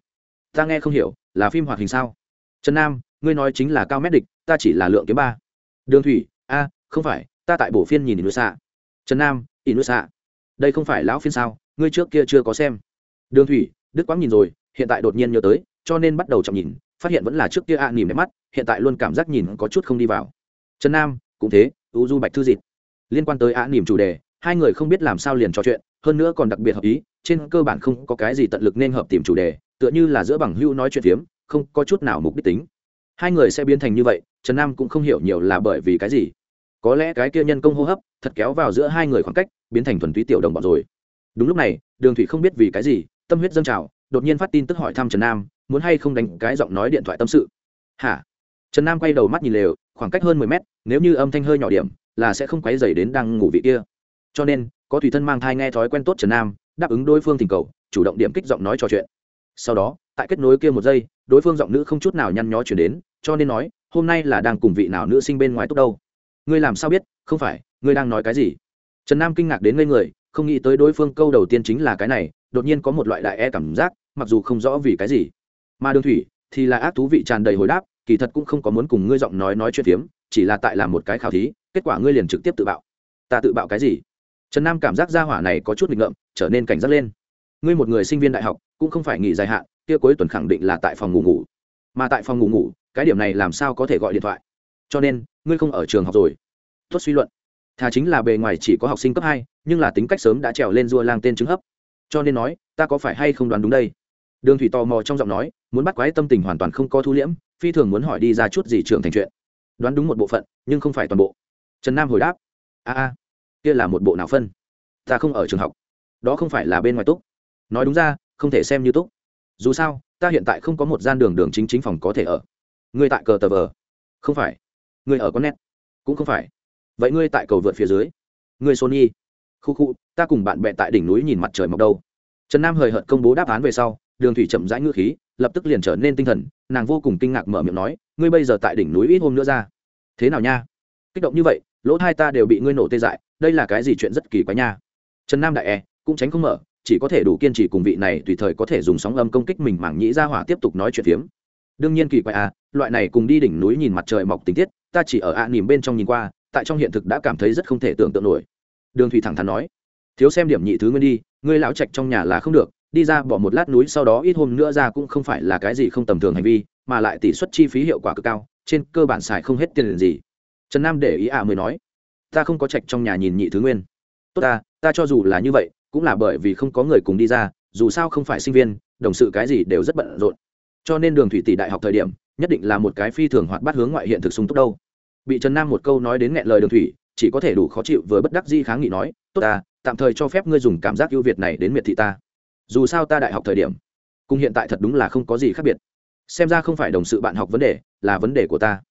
Ta nghe không hiểu, là phim hoạt hình sao? Trần nam, ngươi nói chính là cao mét địch, ta chỉ là lượng kiếm ba. Đường thủy, a, không phải, ta tại bộ phiên nhìn inu xạ trần nam inu xạ đây không phải lão phiên sao? Ngươi trước kia chưa có xem. Đường thủy đức Quang nhìn rồi hiện tại đột nhiên nhớ tới cho nên bắt đầu chậm nhìn phát hiện vẫn là trước kia ạ à, nỉm đẹp mắt hiện tại luôn cảm giác nhìn có chút không đi vào. Trần nam cũng thế u du bạch thư dịt. Liên quan tới ạ à, nỉm chủ đề hai người không biết làm sao liền trò chuyện hơn nữa còn đặc biệt hợp ý trên cơ bản không có cái gì tận lực nên hợp tìm chủ đề tựa như là giữa bằng hưu nói chuyện phiếm không có chút nào mục đích tính. Hai người sẽ biến thành như vậy trần nam cũng không hiểu nhiều là bởi vì cái gì. Có lẽ cái kia nhân công hô hấp thật kéo vào giữa hai người khoảng cách biến thành thuần túy tiểu đồng bọn rồi đúng lúc này, đường thủy không biết vì cái gì, tâm huyết dâng trào, đột nhiên phát tin tức hỏi thăm trần nam, muốn hay không đánh cái giọng nói điện thoại tâm sự. Hả? Trần nam quay đầu mắt nhìn lều, khoảng cách hơn mười mét, nếu như âm thanh hơi nhỏ điểm, là sẽ không quấy dày đến đang ngủ vị kia. Cho nên, có thủy thân mang thai nghe thói quen tốt trần nam, đáp ứng đối phương tình cầu, chủ động điểm kích giọng nói trò chuyện. Sau đó, tại kết nối kia một giây, đối phương giọng nữ không chút nào nhăn nhó chuyển đến, cho nên nói, hôm nay là đang cùng vị nào nữ sinh bên ngoài tốt đâu? Ngươi làm sao biết? Không phải, ngươi đang nói cái gì? Trần nam kinh ngạc đến ngây người không nghĩ tới đối phương câu đầu tiên chính là cái này, đột nhiên có một loại đại e cảm giác, mặc dù không rõ vì cái gì. Mà đường thủy thì là ác thú vị tràn đầy hồi đáp, kỳ thật cũng không có muốn cùng ngươi giọng nói nói chuyện phiếm, chỉ là tại làm một cái khảo thí, kết quả ngươi liền trực tiếp tự bạo. Ta tự bạo cái gì? Trần nam cảm giác gia hỏa này có chút nghịch ngợm, trở nên cảnh giác lên. Ngươi một người sinh viên đại học, cũng không phải nghỉ dài hạn, kia cuối tuần khẳng định là tại phòng ngủ ngủ. Mà tại phòng ngủ ngủ, cái điểm này làm sao có thể gọi điện thoại? Cho nên, ngươi không ở trường học rồi. Tốt suy luận thà chính là bề ngoài chỉ có học sinh cấp hai, nhưng là tính cách sớm đã trèo lên dua lang tên trứng hấp. Cho nên nói, ta có phải hay không đoán đúng đây? Đường thủy tò mò trong giọng nói, muốn bắt quái tâm tình hoàn toàn không có thu liễm, phi thường muốn hỏi đi ra chút gì trưởng thành chuyện. Đoán đúng một bộ phận, nhưng không phải toàn bộ. Trần nam hồi đáp, a a, kia là một bộ nào phân? Ta không ở trường học. Đó không phải là bên ngoài túc. Nói đúng ra, không thể xem như túc. Dù sao, ta hiện tại không có một gian đường đường chính chính phòng có thể ở. Người tại cờ tờ vờ. Không phải. Người ở con nét cũng không phải vậy ngươi tại cầu vượt phía dưới. Ngươi sony. Khu khu, ta cùng bạn bè tại đỉnh núi nhìn mặt trời mọc đâu. Trần nam hời hợt công bố đáp án về sau, đường thủy chậm rãi ngữ khí, lập tức liền trở nên tinh thần, nàng vô cùng kinh ngạc mở miệng nói, ngươi bây giờ tại đỉnh núi ít hôm nữa ra. Thế nào nha? Kích động như vậy, lỗ hai ta đều bị ngươi nổ tê dại, đây là cái gì chuyện rất kỳ quái nha? Trần nam đại e cũng tránh không mở, chỉ có thể đủ kiên trì cùng vị này tùy thời có thể dùng sóng âm công kích mình mảng nhĩ ra hỏa tiếp tục nói chuyện phiếm. Đương nhiên kỳ quái à loại này cùng đi đỉnh núi nhìn mặt trời mọc tình tiết, ta chỉ ở ạ à nỉm bên trong nhìn qua tại trong hiện thực đã cảm thấy rất không thể tưởng tượng nổi. Đường thủy thẳng thắn nói, thiếu xem điểm nhị thứ nguyên đi, ngươi lão trạch trong nhà là không được, đi ra bỏ một lát núi sau đó ít hôm nữa ra cũng không phải là cái gì không tầm thường hành vi, mà lại tỷ suất chi phí hiệu quả cực cao, trên cơ bản xài không hết tiền gì. Trần nam để ý ạ à mới nói, ta không có trạch trong nhà nhìn nhị thứ nguyên. Tốt ta ta cho dù là như vậy, cũng là bởi vì không có người cùng đi ra, dù sao không phải sinh viên, đồng sự cái gì đều rất bận rộn. Cho nên đường thủy tỷ đại học thời điểm, nhất định là một cái phi thường hoạt bát hướng ngoại hiện thực sung túc đâu bị trần nam một câu nói đến nghẹn lời đường thủy, chỉ có thể đủ khó chịu với bất đắc di kháng nghị nói, tốt ta, tạm thời cho phép ngươi dùng cảm giác ưu việt này đến miệt thị ta. Dù sao ta đại học thời điểm, cùng hiện tại thật đúng là không có gì khác biệt. Xem ra không phải đồng sự bạn học vấn đề, là vấn đề của ta.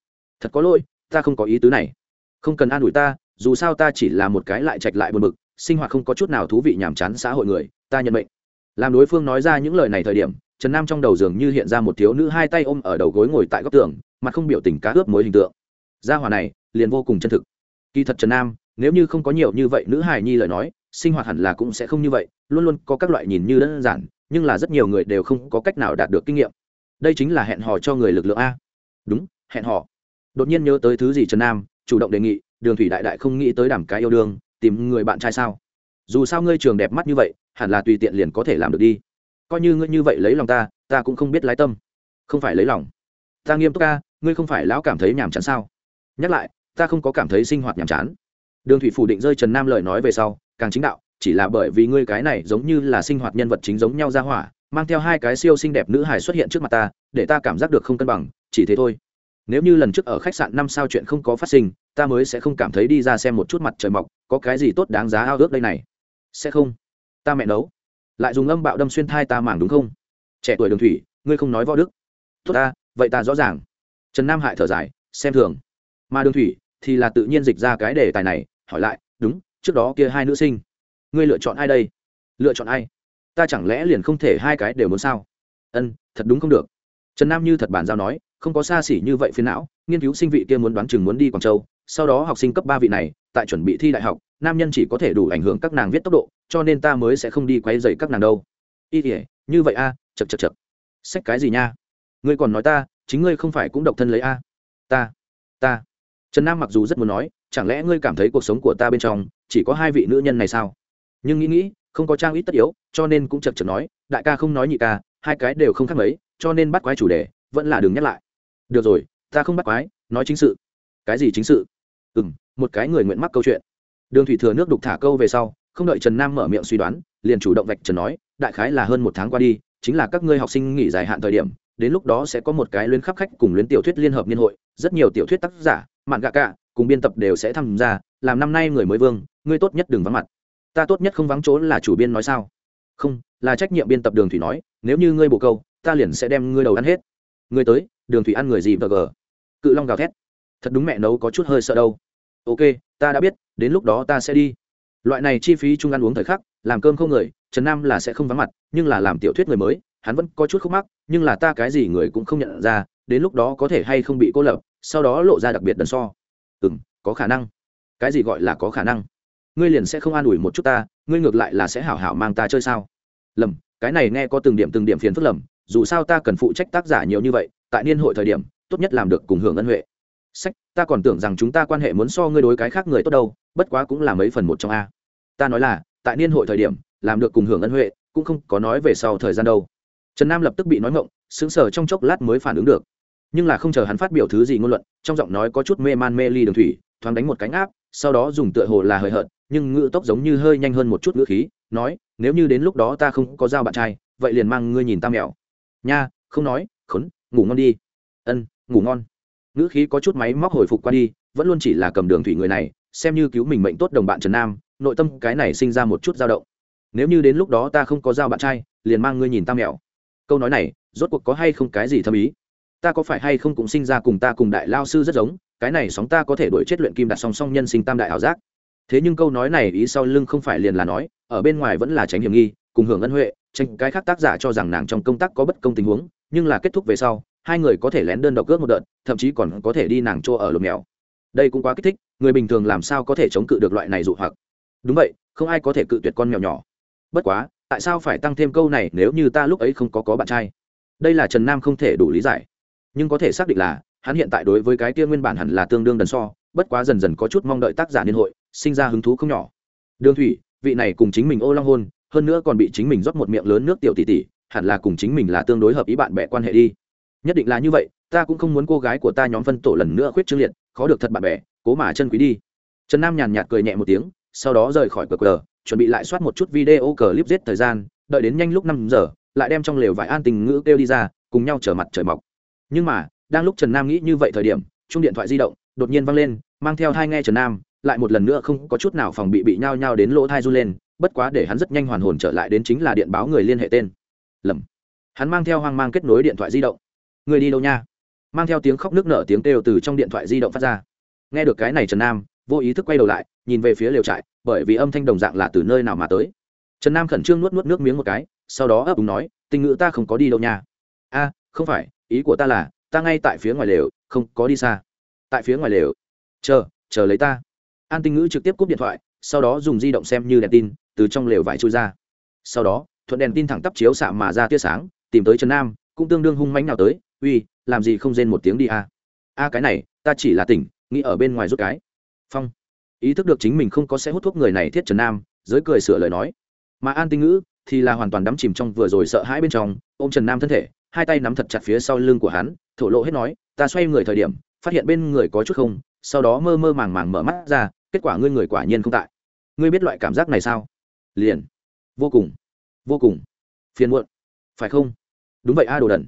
Thật có lỗi, ta không có ý tứ này. Không cần an ủi ta, dù sao ta chỉ là một cái lại trạch lại buồn bực, sinh hoạt không có chút nào thú vị nhàm chán xã hội người, ta nhận mệnh. Làm đối phương nói ra những lời này thời điểm, trần nam trong đầu giường như hiện ra một thiếu nữ hai tay ôm ở đầu gối ngồi tại góc tường, mặt không biểu tình cá ướp mối hình tượng gia hòa này liền vô cùng chân thực. Kỳ thật trần nam, nếu như không có nhiều như vậy nữ hài nhi lời nói, sinh hoạt hẳn là cũng sẽ không như vậy, luôn luôn có các loại nhìn như đơn giản, nhưng là rất nhiều người đều không có cách nào đạt được kinh nghiệm. Đây chính là hẹn hò cho người lực lượng a. Đúng, hẹn hò. Đột nhiên nhớ tới thứ gì trần nam chủ động đề nghị, đường thủy đại đại không nghĩ tới đảm cái yêu đương, tìm người bạn trai sao? Dù sao ngươi trường đẹp mắt như vậy, hẳn là tùy tiện liền có thể làm được đi. Coi như ngươi như vậy lấy lòng ta ta cũng không biết lái tâm. Không phải lấy lòng. Ta nghiêm túc ca ngươi không phải lão cảm thấy nhàm chán sao? Nhắc lại, ta không có cảm thấy sinh hoạt nhàm chán. Đường thủy phủ định rơi trần nam lời nói về sau, càng chính đạo, chỉ là bởi vì ngươi cái này giống như là sinh hoạt nhân vật chính giống nhau ra hỏa, mang theo hai cái siêu xinh đẹp nữ hài xuất hiện trước mặt ta, để ta cảm giác được không cân bằng, chỉ thế thôi. Nếu như lần trước ở khách sạn năm sao chuyện không có phát sinh, ta mới sẽ không cảm thấy đi ra xem một chút mặt trời mọc, có cái gì tốt đáng giá ao ước đây này. Sẽ không. Ta mẹ nấu. Lại dùng âm bạo đâm xuyên thai ta mảng đúng không? Trẻ tuổi đường thủy, ngươi không nói võ đức. Tốt ta, vậy ta rõ ràng. Trần nam hại thở dài, xem thường mà đường thủy thì là tự nhiên dịch ra cái đề tài này, hỏi lại, đúng, trước đó kia hai nữ sinh, ngươi lựa chọn ai đây? Lựa chọn ai? Ta chẳng lẽ liền không thể hai cái đều muốn sao? Ân, thật đúng không được. Trần nam như thật bản giao nói, không có xa xỉ như vậy phiền não, nghiên cứu sinh vị kia muốn đoán chừng muốn đi quảng châu, sau đó học sinh cấp ba vị này, tại chuẩn bị thi đại học, nam nhân chỉ có thể đủ ảnh hưởng các nàng viết tốc độ, cho nên ta mới sẽ không đi quay dày các nàng đâu. Y thể như vậy a chật chật chật sách cái gì nha? Ngươi còn nói ta, chính ngươi không phải cũng độc thân lấy a? Ta ta trần nam mặc dù rất muốn nói, chẳng lẽ ngươi cảm thấy cuộc sống của ta bên trong chỉ có hai vị nữ nhân này sao? Nhưng nghĩ nghĩ, không có trang ít tất yếu, cho nên cũng chật chật nói, đại ca không nói nhị ca, hai cái đều không khác mấy, cho nên bắt quái chủ đề, vẫn là đừng nhắc lại. Được rồi, ta không bắt quái, nói chính sự. Cái gì chính sự? Ừ m một cái người nguyện mắc câu chuyện. Đường thủy thừa nước đục thả câu về sau, không đợi trần nam mở miệng suy đoán, liền chủ động vạch trần nói, đại khái là hơn một tháng qua đi, chính là các ngươi học sinh nghỉ dài hạn thời điểm, đến lúc đó sẽ có một cái luyến khắp khách cùng luyến tiểu thuyết liên hợp niên hội, rất nhiều tiểu thuyết tác giả mạn gạ cả, cùng biên tập đều sẽ tham gia, làm năm nay người mới vương, ngươi tốt nhất đừng vắng mặt. Ta tốt nhất không vắng chỗ là chủ biên nói sao? Không, là trách nhiệm biên tập đường thủy nói, nếu như ngươi bổ câu, ta liền sẽ đem ngươi đầu ăn hết. Ngươi tới, đường thủy ăn người gì vờ gờ? Cự long gào thét. Thật đúng mẹ nấu có chút hơi sợ đâu. Ok, ta đã biết, đến lúc đó ta sẽ đi. Loại này chi phí chung ăn uống thời khắc, làm cơm không người, trần nam là sẽ không vắng mặt, nhưng là làm tiểu thuyết người mới, hắn vẫn có chút khúc mắc, nhưng là ta cái gì người cũng không nhận ra, đến lúc đó có thể hay không bị cô lập sau đó lộ ra đặc biệt đần so. Ừ m có khả năng. Cái gì gọi là có khả năng? Ngươi liền sẽ không an ủi một chút ta, ngươi ngược lại là sẽ hảo hảo mang ta chơi sao? Lầm, cái này nghe có từng điểm từng điểm phiền phức lầm, dù sao ta cần phụ trách tác giả nhiều như vậy, tại niên hội thời điểm, tốt nhất làm được cùng hưởng ân huệ. Sách, ta còn tưởng rằng chúng ta quan hệ muốn so ngươi đối cái khác người tốt đâu, bất quá cũng là mấy phần một trong a. Ta nói là, tại niên hội thời điểm, làm được cùng hưởng ân huệ, cũng không có nói về sau thời gian đâu. Trần nam lập tức bị nói ngộng, sững sờ trong chốc lát mới phản ứng được nhưng là không chờ hắn phát biểu thứ gì ngôn luận, trong giọng nói có chút mê man mê ly đường thủy, thoáng đánh một cánh áp, sau đó dùng tựa hồ là hời hợt, nhưng ngự tốc giống như hơi nhanh hơn một chút ngữ khí, nói, nếu như đến lúc đó ta không có dao bạn trai, vậy liền mang ngươi nhìn ta mèo. Nha, không nói, khốn, ngủ ngon đi. Ân, ngủ ngon. Ngữ khí có chút máy móc hồi phục qua đi, vẫn luôn chỉ là cầm đường thủy người này, xem như cứu mình mệnh tốt đồng bạn trần nam, nội tâm cái này sinh ra một chút dao động. Nếu như đến lúc đó ta không có dao bạn trai, liền mang ngươi nhìn ta mèo. Câu nói này, rốt cuộc có hay không cái gì thâm ý? Ta có phải hay không cũng sinh ra cùng ta cùng đại lao sư rất giống, cái này sóng ta có thể đổi chết luyện kim đặt song song nhân sinh tam đại ảo giác. Thế nhưng câu nói này ý sau lưng không phải liền là nói, ở bên ngoài vẫn là tránh hiểm nghi, cùng hưởng ân huệ tranh cái khác tác giả cho rằng nàng trong công tác có bất công tình huống, nhưng là kết thúc về sau, hai người có thể lén đơn độc ước một đợt, thậm chí còn có thể đi nàng chỗ ở lồng mèo. Đây cũng quá kích thích, người bình thường làm sao có thể chống cự được loại này dụ hoặc? Đúng vậy, không ai có thể cự tuyệt con mèo nhỏ. Bất quá, tại sao phải tăng thêm câu này nếu như ta lúc ấy không có có bạn trai? Đây là trần nam không thể đủ lý giải nhưng có thể xác định là, hắn hiện tại đối với cái kia nguyên bản hẳn là tương đương đần so, bất quá dần dần có chút mong đợi tác giả liên hội, sinh ra hứng thú không nhỏ. Đường thủy, vị này cùng chính mình ô long hôn, hơn nữa còn bị chính mình rót một miệng lớn nước tiểu tỷ tỷ, hẳn là cùng chính mình là tương đối hợp ý bạn bè quan hệ đi. Nhất định là như vậy, ta cũng không muốn cô gái của ta nhóm phân tổ lần nữa khuyết trương liệt, khó được thật bạn bè, cố mà chân quý đi. Trần nam nhàn nhạt cười nhẹ một tiếng, sau đó rời khỏi cờ cờ, chuẩn bị lại soát một chút video clip giết thời gian, đợi đến nhanh lúc năm giờ, lại đem trong lều vải an tình ngữ kêu đi ra, cùng nhau trở mặt trời mọc nhưng mà, đang lúc trần nam nghĩ như vậy thời điểm chung điện thoại di động đột nhiên văng lên, mang theo thai nghe trần nam, lại một lần nữa không có chút nào phòng bị bị nhao nhao đến lỗ thai run lên, bất quá để hắn rất nhanh hoàn hồn trở lại đến chính là điện báo người liên hệ tên. Lầm. Hắn mang theo hoang mang kết nối điện thoại di động. Người đi đâu nha? Mang theo tiếng khóc nước nở tiếng kêu từ trong điện thoại di động phát ra. Nghe được cái này trần nam, vô ý thức quay đầu lại, nhìn về phía lều trại, bởi vì âm thanh đồng dạng là từ nơi nào mà tới. Trần nam khẩn trương nuốt nuốt nước miếng một cái, sau đó ấp úng nói, tình ngữ ta không có đi đâu nha. A, không phải ý của ta là, ta ngay tại phía ngoài lều, không có đi xa. Tại phía ngoài lều. Chờ chờ lấy ta. An tinh ngữ trực tiếp cúp điện thoại, sau đó dùng di động xem như đèn tin, từ trong lều vải trôi ra. Sau đó, thuận đèn tin thẳng tắp chiếu xạ mà ra tia sáng, tìm tới trần nam, cũng tương đương hung mánh nào tới, uy, làm gì không rên một tiếng đi a? A, cái này, ta chỉ là tỉnh, nghĩ ở bên ngoài rút cái. Phong. Ý thức được chính mình không có sẽ hút thuốc người này thiết trần nam, giới cười sửa lời nói. Mà an tinh ngữ thì là hoàn toàn đắm chìm trong vừa rồi sợ hãi bên trong ô m trần nam thân thể hai tay nắm thật chặt phía sau lưng của hắn, thổ lộ hết nói, ta xoay người thời điểm, phát hiện bên người có chút không, sau đó mơ mơ màng màng mở mắt ra, kết quả ngươi người quả nhiên không tại. Ngươi biết loại cảm giác này sao? Liền. Vô cùng vô cùng. Phiền muộn. Phải không? Đúng vậy a đồ đần.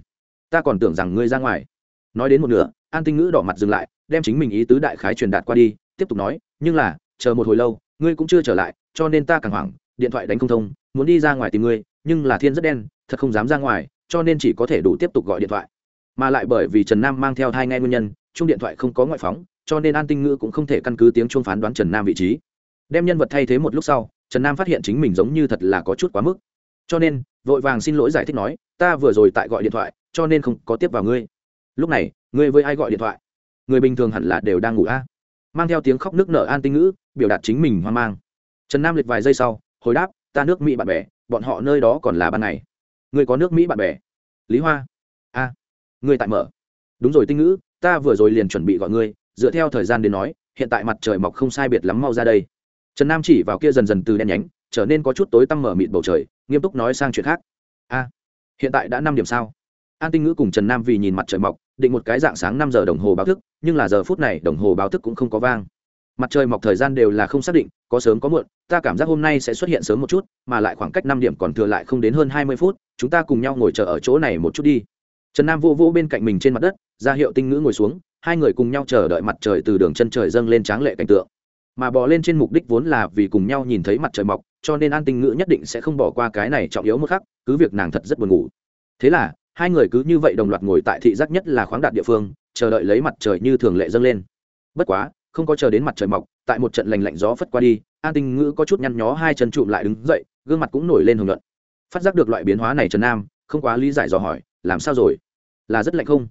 Ta còn tưởng rằng ngươi ra ngoài. Nói đến một nửa, an tinh ngữ đỏ mặt dừng lại, đem chính mình ý tứ đại khái truyền đạt qua đi, tiếp tục nói, nhưng là, chờ một hồi lâu, ngươi cũng chưa trở lại, cho nên ta càng hoảng, điện thoại đánh không thông, muốn đi ra ngoài tìm ngươi, nhưng là thiên rất đen, thật không dám ra ngoài cho nên chỉ có thể đủ tiếp tục gọi điện thoại. Mà lại bởi vì trần nam mang theo hai nghe nguyên nhân, chung điện thoại không có ngoại phóng, cho nên an tinh ngữ cũng không thể căn cứ tiếng chuông phán đoán trần nam vị trí. Đem nhân vật thay thế một lúc sau, trần nam phát hiện chính mình giống như thật là có chút quá mức. Cho nên, vội vàng xin lỗi giải thích nói, ta vừa rồi tại gọi điện thoại, cho nên không có tiếp vào ngươi. Lúc này, ngươi với ai gọi điện thoại? Người bình thường hẳn là đều đang ngủ a. Mang theo tiếng khóc nước nở an tinh ngữ, biểu đạt chính mình hoang mang. Trần nam liệt vài giây sau, hồi đáp, ta nước mỹ bạn bè, bọn họ nơi đó còn là ban ngày người có nước mỹ bạn bè. Lý hoa. À, A người tại mở. Đúng rồi tinh ngữ, ta vừa rồi liền chuẩn bị gọi ngươi, dựa theo thời gian đến nói, hiện tại mặt trời mọc không sai biệt lắm mau ra đây. Trần nam chỉ vào kia dần dần từ đen nhánh, trở nên có chút tối tăm mở mịt bầu trời, nghiêm túc nói sang chuyện khác. A hiện tại đã năm điểm sao? An tinh ngữ cùng trần nam vì nhìn mặt trời mọc, định một cái dạng sáng năm giờ đồng hồ báo thức, nhưng là giờ phút này đồng hồ báo thức cũng không có vang mặt trời mọc thời gian đều là không xác định, có sớm có muộn, ta cảm giác hôm nay sẽ xuất hiện sớm một chút, mà lại khoảng cách năm điểm còn thừa lại không đến hơn hai mươi phút, chúng ta cùng nhau ngồi chờ ở chỗ này một chút đi. Trần nam vô vô bên cạnh mình trên mặt đất, ra hiệu tinh ngữ ngồi xuống, hai người cùng nhau chờ đợi mặt trời từ đường chân trời dâng lên tráng lệ cảnh tượng. Mà bỏ lên trên mục đích vốn là vì cùng nhau nhìn thấy mặt trời mọc, cho nên an tinh ngữ nhất định sẽ không bỏ qua cái này trọng yếu một khắc, cứ việc nàng thật rất buồn ngủ. Thế là, hai người cứ như vậy đồng loạt ngồi tại thị giác nhất là khoáng đạt địa phương, chờ đợi lấy mặt trời như thường lệ dâng lên. Bất quá không có chờ đến mặt trời mọc, tại một trận lành lạnh gió phất qua đi, an tinh ngữ có chút nhăn nhó hai chân trụm lại đứng dậy, gương mặt cũng nổi lên hưởng luận phát giác được loại biến hóa này trần nam, không quá lý giải dò hỏi, làm sao rồi? Là rất lạnh không?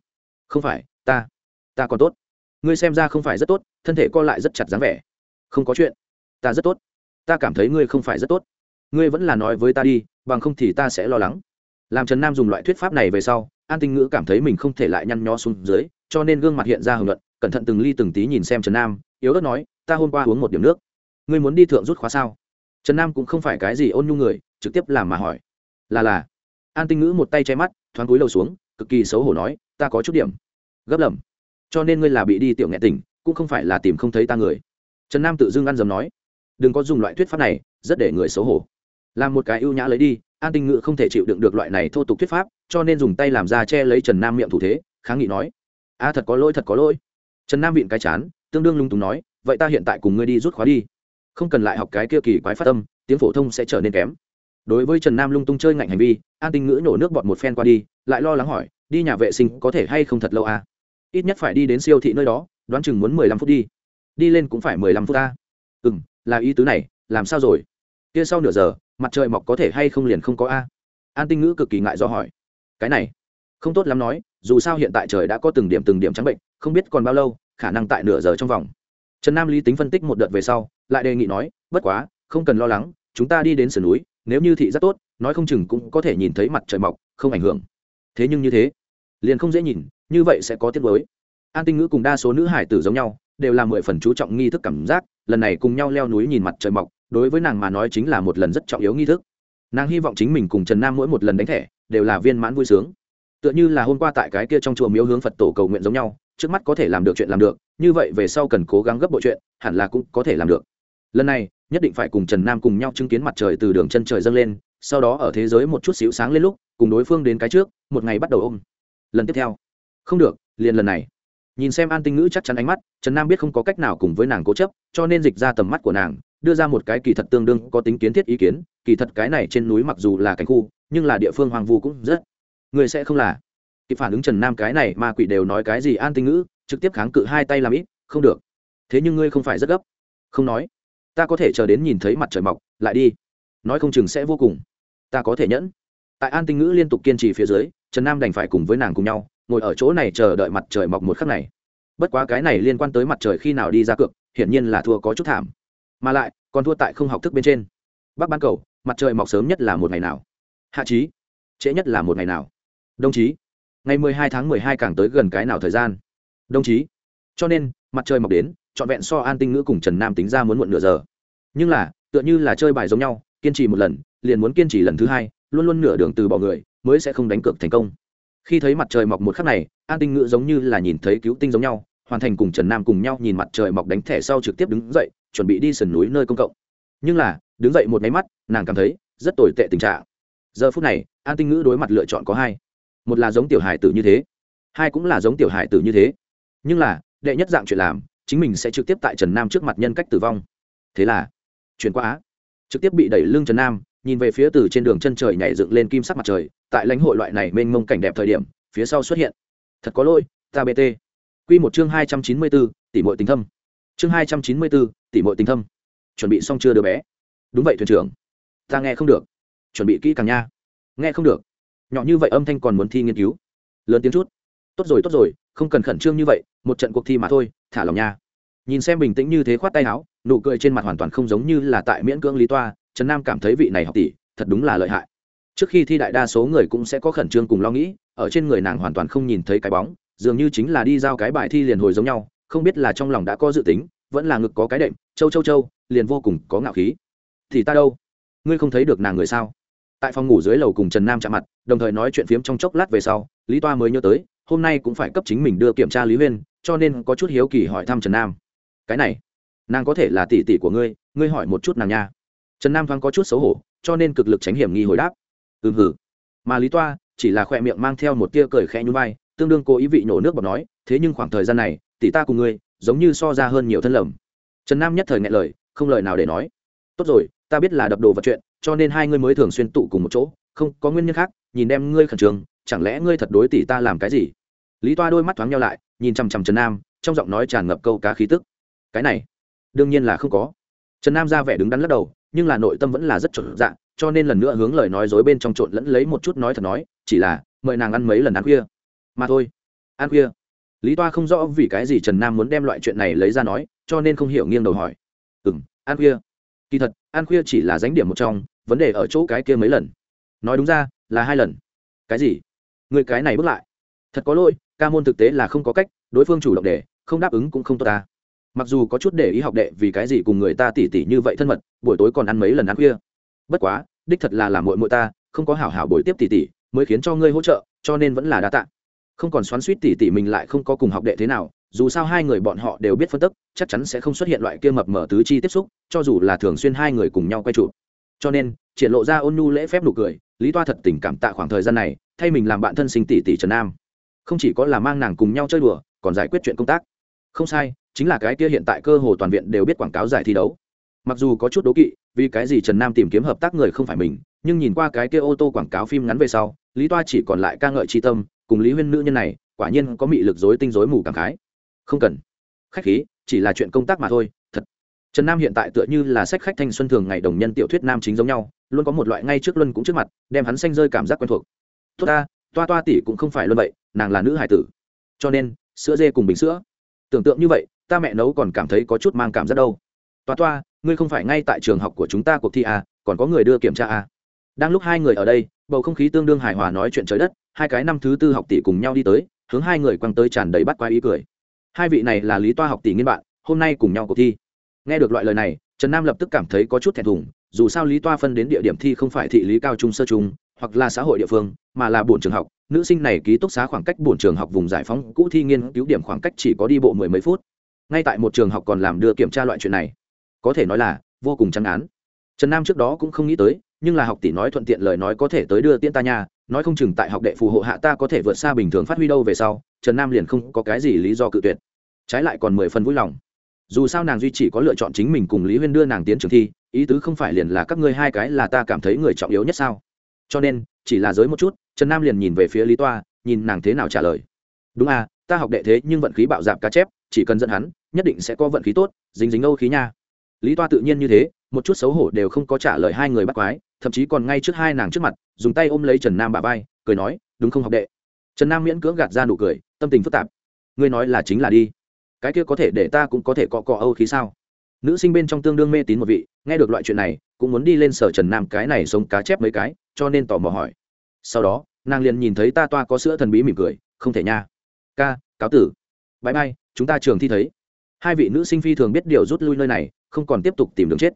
Không phải, ta ta còn tốt. Ngươi xem ra không phải rất tốt, thân thể co lại rất chặt dáng vẻ. Không có chuyện. Ta rất tốt. Ta cảm thấy ngươi không phải rất tốt. Ngươi vẫn là nói với ta đi, bằng không thì ta sẽ lo lắng. Làm trần nam dùng loại thuyết pháp này về sau, an tinh ngữ cảm thấy mình không thể lại nhăn nhó xuống dưới, cho nên gương mặt hiện ra hưởng luận cẩn thận từng ly từng tí nhìn xem trần nam, yếu ớt nói, ta hôm qua uống một điểm nước. Ngươi muốn đi thượng rút khóa sao? Trần nam cũng không phải cái gì ôn nhu người, trực tiếp làm mà hỏi. Là là. An tinh ngữ một tay che mắt, thoáng cúi đầu xuống, cực kỳ xấu hổ nói, ta có chút điểm. Gấp lầm. Cho nên ngươi là bị đi tiểu nghệ tỉnh, cũng không phải là tìm không thấy ta người. Trần nam tự dưng ăn dầm nói. Đừng có dùng loại thuyết pháp này, rất để người xấu hổ. Làm một cái ưu nhã lấy đi, an tinh ngữ không thể chịu đựng được loại này thô tục thuyết pháp, cho nên dùng tay làm ra che lấy trần nam miệng thủ thế, kháng nghị nói, a, thật có lỗi, thật có lỗi trần nam vịn cái chán, tương đương lung túng nói, vậy ta hiện tại cùng ngươi đi rút khóa đi. Không cần lại học cái kia kỳ quái phát tâm tiếng phổ thông sẽ trở nên kém. Đối với trần nam lung tung chơi ngạnh hành vi, an tinh ngữ nổ nước bọt một phen qua đi, lại lo lắng hỏi, đi nhà vệ sinh có thể hay không thật lâu à? ít nhất phải đi đến siêu thị nơi đó, đoán chừng muốn mười lăm phút đi. Đi lên cũng phải mười lăm phút ta. Ừ m là ý tứ này, làm sao rồi? Kia sau nửa giờ, mặt trời mọc có thể hay không liền không có a? An tinh ngữ cực kỳ ngại do hỏi. Cái này, không tốt lắm nói, dù sao hiện tại trời đã có từng điểm từng điểm trắng bệnh không biết còn bao lâu, khả năng tại nửa giờ trong vòng. Trần nam lý tính phân tích một đợt về sau, lại đề nghị nói, bất quá, không cần lo lắng, chúng ta đi đến sườn núi, nếu như thị rất tốt, nói không chừng cũng có thể nhìn thấy mặt trời mọc, không ảnh hưởng. Thế nhưng như thế, liền không dễ nhìn, như vậy sẽ có tiết mới an tinh ngữ cùng đa số nữ hải tử giống nhau, đều là mười phần chú trọng nghi thức cảm giác, lần này cùng nhau leo núi nhìn mặt trời mọc, đối với nàng mà nói chính là một lần rất trọng yếu nghi thức. Nàng hy vọng chính mình cùng trần nam mỗi một lần đánh thẻ, đều là viên mãn vui sướng. Tựa như là hôm qua tại cái kia trong chùa miếu hướng phật tổ cầu nguyện giống nhau trước mắt có thể làm được chuyện làm được, như vậy về sau cần cố gắng gấp bội chuyện, hẳn là cũng có thể làm được. Lần này, nhất định phải cùng trần nam cùng nhau chứng kiến mặt trời từ đường chân trời dâng lên, sau đó ở thế giới một chút xíu sáng lên lúc, cùng đối phương đến cái trước, một ngày bắt đầu ôm. Lần tiếp theo. Không được, liền lần này. Nhìn xem an tinh ngữ chắc chắn ánh mắt, trần nam biết không có cách nào cùng với nàng cố chấp, cho nên dịch ra tầm mắt của nàng, đưa ra một cái kỳ thật tương đương có tính kiến thiết ý kiến, kỳ thật cái này trên núi mặc dù là cảnh khu, nhưng là địa phương hoàng vu cũng rất. Người sẽ không là kịp phản ứng trần nam cái này Ma quỷ đều nói cái gì an tinh ngữ, trực tiếp kháng cự hai tay làm ít, không được. Thế nhưng ngươi không phải rất gấp. Không nói. Ta có thể chờ đến nhìn thấy mặt trời mọc, lại đi. Nói không chừng sẽ vô cùng. Ta có thể nhẫn. Tại an tinh ngữ liên tục kiên trì phía dưới, trần nam đành phải cùng với nàng cùng nhau, ngồi ở chỗ này chờ đợi mặt trời mọc một khắc này. Bất quá cái này liên quan tới mặt trời khi nào đi ra cược, hiển nhiên là thua có chút thảm. Mà lại, còn thua tại không học thức bên trên. Bắc ban cầu, mặt trời mọc sớm nhất là một ngày nào? Hạ trí trễ nhất là một ngày nào? Đồng chí ngày mười hai tháng mười hai càng tới gần cái nào thời gian? Đồng chí. Cho nên, mặt trời mọc đến, trọn vẹn so an tinh ngữ cùng trần nam tính ra muốn muộn nửa giờ. Nhưng là, tựa như là chơi bài giống nhau, kiên trì một lần, liền muốn kiên trì lần thứ hai, luôn luôn nửa đường từ bỏ người, mới sẽ không đánh cược thành công. Khi thấy mặt trời mọc một khắc này, an tinh ngữ giống như là nhìn thấy cứu tinh giống nhau, hoàn thành cùng trần nam cùng nhau nhìn mặt trời mọc đánh thẻ sau trực tiếp đứng dậy, chuẩn bị đi sườn núi nơi công cộng. Nhưng là, đứng dậy một máy mắt, nàng cảm thấy rất tồi tệ tình trạng. Giờ phút này, an tinh ngữ đối mặt lựa chọn có hai một là giống tiểu hải tử như thế, hai cũng là giống tiểu hải tử như thế. Nhưng là, đệ nhất dạng chuyện làm, chính mình sẽ trực tiếp tại trần nam trước mặt nhân cách tử vong. Thế là, chuyển qua á, trực tiếp bị đẩy lưng trần nam, nhìn về phía từ trên đường chân trời nhảy dựng lên kim sắc mặt trời, tại lãnh hội loại này mênh mông cảnh đẹp thời điểm, phía sau xuất hiện. Thật có lỗi, ta bt q một chương hai trăm chín mươi bốn tỷ mọi tình thâm. Chương hai trăm chín mươi bốn tỷ mọi tình thâm. Chuẩn bị xong chưa đứa bé? Đúng vậy thuyền trưởng. Ta nghe không được. Chuẩn bị kỹ càng nha. Nghe không được nhỏ như vậy âm thanh còn muốn thi nghiên cứu. Lớn tiếng chút. Tốt rồi tốt rồi, không cần khẩn trương như vậy, một trận cuộc thi mà thôi, thả lòng nha. Nhìn xem bình tĩnh như thế khoát tay áo, nụ cười trên mặt hoàn toàn không giống như là tại miễn cưỡng lý toa, trần nam cảm thấy vị này học tỷ, thật đúng là lợi hại. Trước khi thi đại đa số người cũng sẽ có khẩn trương cùng lo nghĩ, ở trên người nàng hoàn toàn không nhìn thấy cái bóng, dường như chính là đi giao cái bài thi liền hồi giống nhau, không biết là trong lòng đã có dự tính, vẫn là ngực có cái đệm, châu châu châu, liền vô cùng có ngạo khí. Thì ta đâu? Ngươi không thấy được nàng người sao? Tại phòng ngủ dưới lầu cùng trần nam chạm mặt, đồng thời nói chuyện phiếm trong chốc lát về sau, lý toa mới nhớ tới, hôm nay cũng phải cấp chính mình đưa kiểm tra lý huyên, cho nên có chút hiếu kỳ hỏi thăm trần nam. Cái này, nàng có thể là tỷ tỷ của ngươi ngươi hỏi một chút nàng nha. Trần nam thoáng có chút xấu hổ, cho nên cực lực tránh hiểm nghi hồi đáp. Ừ hử. Mà lý toa, chỉ là khoe miệng mang theo một tia cười khẽ nhún vai, tương đương cố ý vị nổ nước bọt nói, thế nhưng khoảng thời gian này, tỷ ta cùng ngươi, giống như so ra hơn nhiều thân lầm. Trần nam nhất thời ngại lời, không lời nào để nói. Tốt rồi, ta biết là đập đồ vật chuyện cho nên hai ngươi mới thường xuyên tụ cùng một chỗ, không, có nguyên nhân khác, nhìn đem ngươi khẩn trương, chẳng lẽ ngươi thật đối tỷ ta làm cái gì? Lý toa đôi mắt thoáng nhau lại, nhìn chằm chằm trần nam, trong giọng nói tràn ngập câu cá khí tức. Cái này, đương nhiên là không có. Trần nam ra vẻ đứng đắn lắc đầu, nhưng là nội tâm vẫn là rất trộn dạ cho nên lần nữa hướng lời nói dối bên trong trộn lẫn lấy một chút nói thật nói, chỉ là, mời nàng ăn mấy lần ăn khuya. Mà thôi, ăn khuya. Lý toa không rõ vì cái gì trần nam muốn đem loại chuyện này lấy ra nói, cho nên không hiểu nghiêng đầu hỏi. Ừ m ăn khuya. Kỳ thật ăn khuya chỉ là dánh điểm một trong, vấn đề ở chỗ cái kia mấy lần. Nói đúng ra, là hai lần. Cái gì? Người cái này bước lại. Thật có lỗi, ca môn thực tế là không có cách, đối phương chủ động để, không đáp ứng cũng không tốt ta. Mặc dù có chút để ý học đệ vì cái gì cùng người ta tỉ tỉ như vậy thân mật, buổi tối còn ăn mấy lần ăn khuya. Bất quá, đích thật là làm mội mội ta, không có hảo hảo buổi tiếp tỉ tỉ, mới khiến cho ngươi hỗ trợ, cho nên vẫn là đa tạ. Không còn xoắn suýt tỉ tỉ mình lại không có cùng học đệ thế nào dù sao hai người bọn họ đều biết phân tức, chắc chắn sẽ không xuất hiện loại kia mập mở tứ chi tiếp xúc, cho dù là thường xuyên hai người cùng nhau quay trụ cho nên, triển lộ ra ôn nhu lễ phép nụ cười, lý toa thật tình cảm tạ khoảng thời gian này, thay mình làm bạn thân sinh tỷ tỷ trần nam. Không chỉ có là mang nàng cùng nhau chơi đùa, còn giải quyết chuyện công tác. Không sai, chính là cái kia hiện tại cơ hồ toàn viện đều biết quảng cáo giải thi đấu. Mặc dù có chút đố kỵ, vì cái gì trần nam tìm kiếm hợp tác người không phải mình, nhưng nhìn qua cái kia ô tô quảng cáo phim ngắn về sau, lý toa chỉ còn lại ca ngợi tri tâm, cùng lý huyên nữ nhân này, quả nhiên có mị lực dối tinh dối mù cảm khái không cần. Khách khí chỉ là chuyện công tác mà thôi thật. Trần nam hiện tại tựa như là sách khách thanh xuân thường ngày đồng nhân tiểu thuyết nam chính giống nhau luôn có một loại ngay trước luân cũng trước mặt đem hắn xanh rơi cảm giác quen thuộc. Tốt ta toa toa tỷ cũng không phải luôn vậy nàng là nữ hải tử. Cho nên sữa dê cùng bình sữa. Tưởng tượng như vậy ta mẹ nấu còn cảm thấy có chút mang cảm giác đâu. Toa toa ngươi không phải ngay tại trường học của chúng ta cuộc thi à, còn có người đưa kiểm tra à. đang lúc hai người ở đây bầu không khí tương đương hài hòa nói chuyện trời đất hai cái năm thứ tư học tỷ cùng nhau đi tới hướng hai người quăng tới tràn đầy bắt qua ý cười hai vị này là lý toa học tỷ nghiên bạn, hôm nay cùng nhau cuộc thi. Nghe được loại lời này, trần nam lập tức cảm thấy có chút thẹn thùng, dù sao lý toa phân đến địa điểm thi không phải thị lý cao trung sơ trung, hoặc là xã hội địa phương, mà là bổn trường học. Nữ sinh này ký túc xá khoảng cách bổn trường học vùng giải phóng cũ thi nghiên cứu điểm khoảng cách chỉ có đi bộ mười mấy phút. Ngay tại một trường học còn làm đưa kiểm tra loại chuyện này. Có thể nói là vô cùng chăn án trần nam trước đó cũng không nghĩ tới, nhưng là học tỷ nói thuận tiện lời nói có thể tới đưa tiễn ta nhà nói không chừng tại học đệ phù hộ hạ ta có thể vượt xa bình thường phát huy đâu về sau trần nam liền không có cái gì lý do cự tuyệt trái lại còn mười phần vui lòng dù sao nàng duy chỉ có lựa chọn chính mình cùng lý huyên đưa nàng tiến trường thi ý tứ không phải liền là các ngươi hai cái là ta cảm thấy người trọng yếu nhất sao cho nên chỉ là giới một chút trần nam liền nhìn về phía lý toa nhìn nàng thế nào trả lời đúng à ta học đệ thế nhưng vận khí bạo dạp cá chép chỉ cần dẫn hắn nhất định sẽ có vận khí tốt dính dính âu khí nha lý toa tự nhiên như thế một chút xấu hổ đều không có trả lời hai người bắt quái thậm chí còn ngay trước hai nàng trước mặt dùng tay ôm lấy trần nam bà vai cười nói đúng không học đệ trần nam miễn cưỡng gạt ra nụ cười, tâm tình phức tạp. Ngươi nói là chính là đi. Cái kia có thể để ta cũng có thể cọ cọ âu khí sao? Nữ sinh bên trong tương đương mê tín một vị, nghe được loại chuyện này, cũng muốn đi lên sở trần nam cái này sống cá chép mấy cái, cho nên tò mò hỏi. Sau đó, nàng liền nhìn thấy ta toa có sữa thần bí mỉm cười, không thể nha. Ca, cáo tử. Bãi bay chúng ta trường thi thấy. Hai vị nữ sinh phi thường biết điều rút lui nơi này, không còn tiếp tục tìm đường chết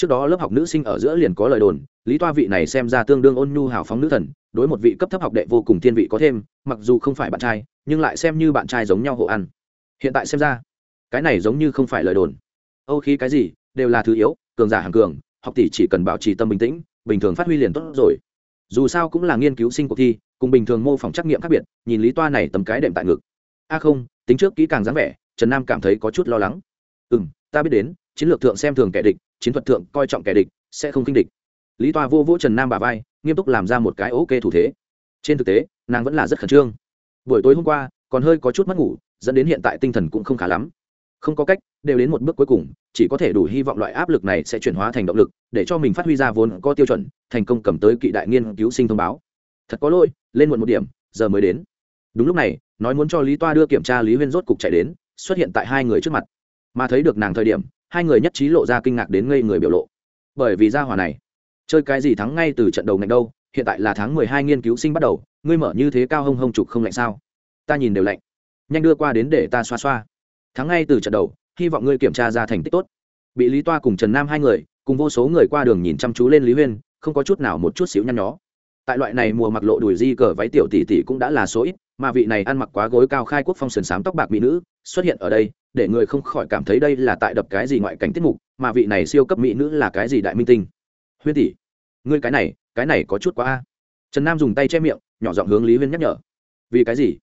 trước đó lớp học nữ sinh ở giữa liền có lời đồn, lý toa vị này xem ra tương đương ôn nhu hào phóng nữ thần, đối một vị cấp thấp học đệ vô cùng thiên vị có thêm, mặc dù không phải bạn trai, nhưng lại xem như bạn trai giống nhau hộ ăn. Hiện tại xem ra, cái này giống như không phải lời đồn. Âu khí cái gì, đều là thứ yếu, cường giả hàng cường, học tỷ chỉ cần bảo trì tâm bình tĩnh, bình thường phát huy liền tốt rồi. Dù sao cũng là nghiên cứu sinh cuộc thi, cùng bình thường mô phỏng trắc nghiệm khác biệt, nhìn lý toa này tầm cái đệm tại ngực. A không, tính trước kỹ càng dáng vẻ, trần nam cảm thấy có chút lo lắng. Ừ m ta biết đến chiến lược thượng xem thường kẻ địch, chiến thuật thượng coi trọng kẻ địch, sẽ không kinh địch. Lý toa vô vỗ trần nam bà vai, nghiêm túc làm ra một cái ok thủ thế. Trên thực tế, nàng vẫn là rất khẩn trương. Buổi tối hôm qua, còn hơi có chút mất ngủ, dẫn đến hiện tại tinh thần cũng không khá lắm. Không có cách, đều đến một bước cuối cùng, chỉ có thể đủ hy vọng loại áp lực này sẽ chuyển hóa thành động lực, để cho mình phát huy ra vốn có tiêu chuẩn, thành công cầm tới kỵ đại nghiên cứu sinh thông báo. Thật có lỗi, lên muộn một điểm, giờ mới đến. Đúng lúc này, nói muốn cho lý toa đưa kiểm tra lý huyên rốt cục chạy đến, xuất hiện tại hai người trước mặt. Mà thấy được nàng thời điểm hai người nhất trí lộ ra kinh ngạc đến ngây người biểu lộ. Bởi vì ra hỏa này, chơi cái gì thắng ngay từ trận đầu ngành đâu, hiện tại là tháng mười hai nghiên cứu sinh bắt đầu, ngươi mở như thế cao hông hông trục không lạnh sao? Ta nhìn đều lạnh. Nhanh đưa qua đến để ta xoa xoa. Thắng ngay từ trận đầu, hy vọng ngươi kiểm tra ra thành tích tốt. Bị lý toa cùng trần nam hai người, cùng vô số người qua đường nhìn chăm chú lên lý huyên, không có chút nào một chút xíu nhăn nhó. Tại loại này mùa mặc lộ đùi di cờ váy tiểu tỷ tỷ cũng đã là số ít mà vị này ăn mặc quá gối cao khai quốc phong sườn xám tóc bạc mỹ nữ xuất hiện ở đây để người không khỏi cảm thấy đây là tại đập cái gì ngoại cảnh tiết mục, mà vị này siêu cấp mỹ nữ là cái gì đại minh tinh? Huyên tỷ, ngươi cái này cái này có chút quá a. Trần nam dùng tay che miệng, nhỏ giọng hướng lý huyên nhắc nhở. Vì cái gì?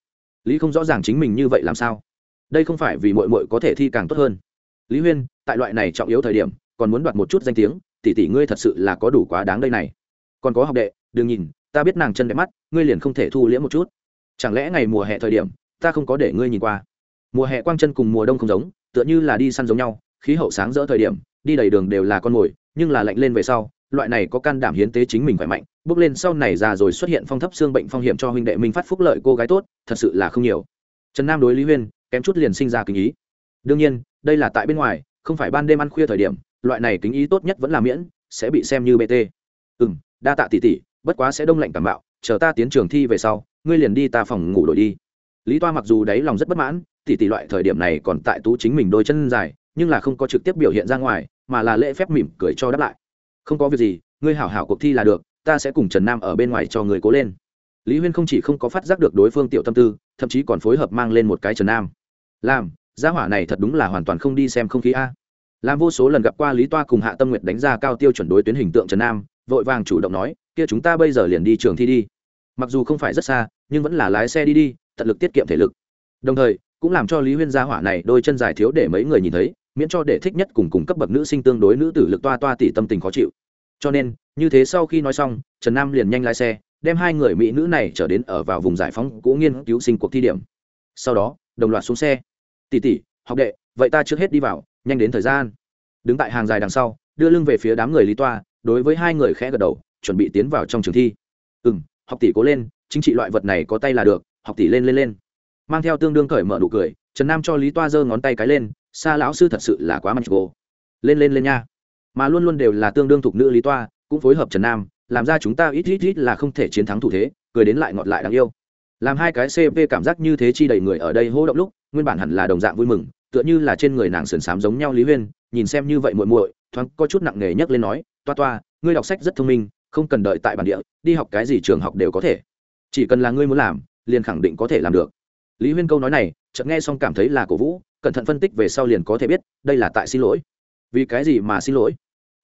Lý không rõ ràng chính mình như vậy làm sao? Đây không phải vì mội mội có thể thi càng tốt hơn. Lý huyên, tại loại này trọng yếu thời điểm, còn muốn đoạt một chút danh tiếng, tỷ tỷ ngươi thật sự là có đủ quá đáng đây này. Còn có học đệ, đừng nhìn, ta biết nàng chân đẹp mắt, ngươi liền không thể thu liễm một chút chẳng lẽ ngày mùa hè thời điểm, ta không có để ngươi nhìn qua? Mùa hè quang chân cùng mùa đông không giống, tựa như là đi săn giống nhau, khí hậu sáng rỡ thời điểm, đi đầy đường đều là con mồi, nhưng là lạnh lên về sau, loại này có can đảm hiến tế chính mình khỏe mạnh, bước lên sau này già rồi xuất hiện phong thấp xương bệnh phong hiểm cho huynh đệ minh phát phúc lợi cô gái tốt, thật sự là không nhiều. Trần nam đối lý huyên, kém chút liền sinh ra kính ý. Đương nhiên, đây là tại bên ngoài, không phải ban đêm ăn khuya thời điểm, loại này kính ý tốt nhất vẫn là miễn, sẽ bị xem như bt ừ m đa tạ tỷ tỷ, bất quá sẽ đông lạnh cảm bạo, chờ ta tiến trường thi về sau ngươi liền đi ta phòng ngủ đổi đi. Lý toa mặc dù đáy lòng rất bất mãn tỷ tỷ loại thời điểm này còn tại tú chính mình đôi chân dài, nhưng là không có trực tiếp biểu hiện ra ngoài, mà là lễ phép mỉm cười cho đáp lại. Không có việc gì, ngươi hảo hảo cuộc thi là được, ta sẽ cùng trần nam ở bên ngoài cho người cố lên. Lý huyên không chỉ không có phát giác được đối phương tiểu tâm tư, thậm chí còn phối hợp mang lên một cái trần nam. Làm, gia hỏa này thật đúng là hoàn toàn không đi xem không khí a. Làm vô số lần gặp qua lý toa cùng hạ tâm nguyệt đánh ra cao tiêu chuẩn đối tuyến hình tượng trần nam, vội vàng chủ động nói, kia chúng ta bây giờ liền đi trường thi đi mặc dù không phải rất xa, nhưng vẫn là lái xe đi đi, tận lực tiết kiệm thể lực. Đồng thời, cũng làm cho lý huyên gia hỏa này đôi chân dài thiếu để mấy người nhìn thấy, miễn cho để thích nhất cùng cùng cấp bậc nữ sinh tương đối nữ tử lực toa toa tỷ tâm tình khó chịu. Cho nên, như thế sau khi nói xong, trần nam liền nhanh lái xe, đem hai người mỹ nữ này trở đến ở vào vùng giải phóng cũ nghiên cứu sinh cuộc thi điểm. Sau đó, đồng loạt xuống xe. Tỷ tỷ, học đệ, vậy ta trước hết đi vào, nhanh đến thời gian. Đứng tại hàng dài đằng sau, đưa lưng về phía đám người lý toa, đối với hai người khẽ gật đầu, chuẩn bị tiến vào trong trường thi. Ừ m học tỷ cố lên, chính trị loại vật này có tay là được, học tỷ lên lên lên. Mang theo tương đương cởi mở nụ cười, trần nam cho lý toa giơ ngón tay cái lên xa lão sư thật sự là quá mặt gồ lên lên lên nha. Mà luôn luôn đều là tương đương thuộc nữ lý toa, cũng phối hợp trần nam, làm ra chúng ta ít ít ít là không thể chiến thắng thủ thế, cười đến lại ngọt lại đáng yêu. Làm hai cái cp cảm giác như thế chi đầy người ở đây hô động lúc, nguyên bản hẳn là đồng dạng vui mừng, tựa như là trên người nàng sườn xám giống nhau lý huyên, nhìn xem như vậy muội muội, thoáng có chút nặng nề nhấc lên nói, toa toa, ngươi đọc sách rất thông minh không cần đợi tại bản địa, đi học cái gì trường học đều có thể. Chỉ cần là ngươi muốn làm, liền khẳng định có thể làm được. Lý huyên câu nói này, chợt nghe xong cảm thấy là cổ vũ, cẩn thận phân tích về sau liền có thể biết, đây là tại xin lỗi. Vì cái gì mà xin lỗi?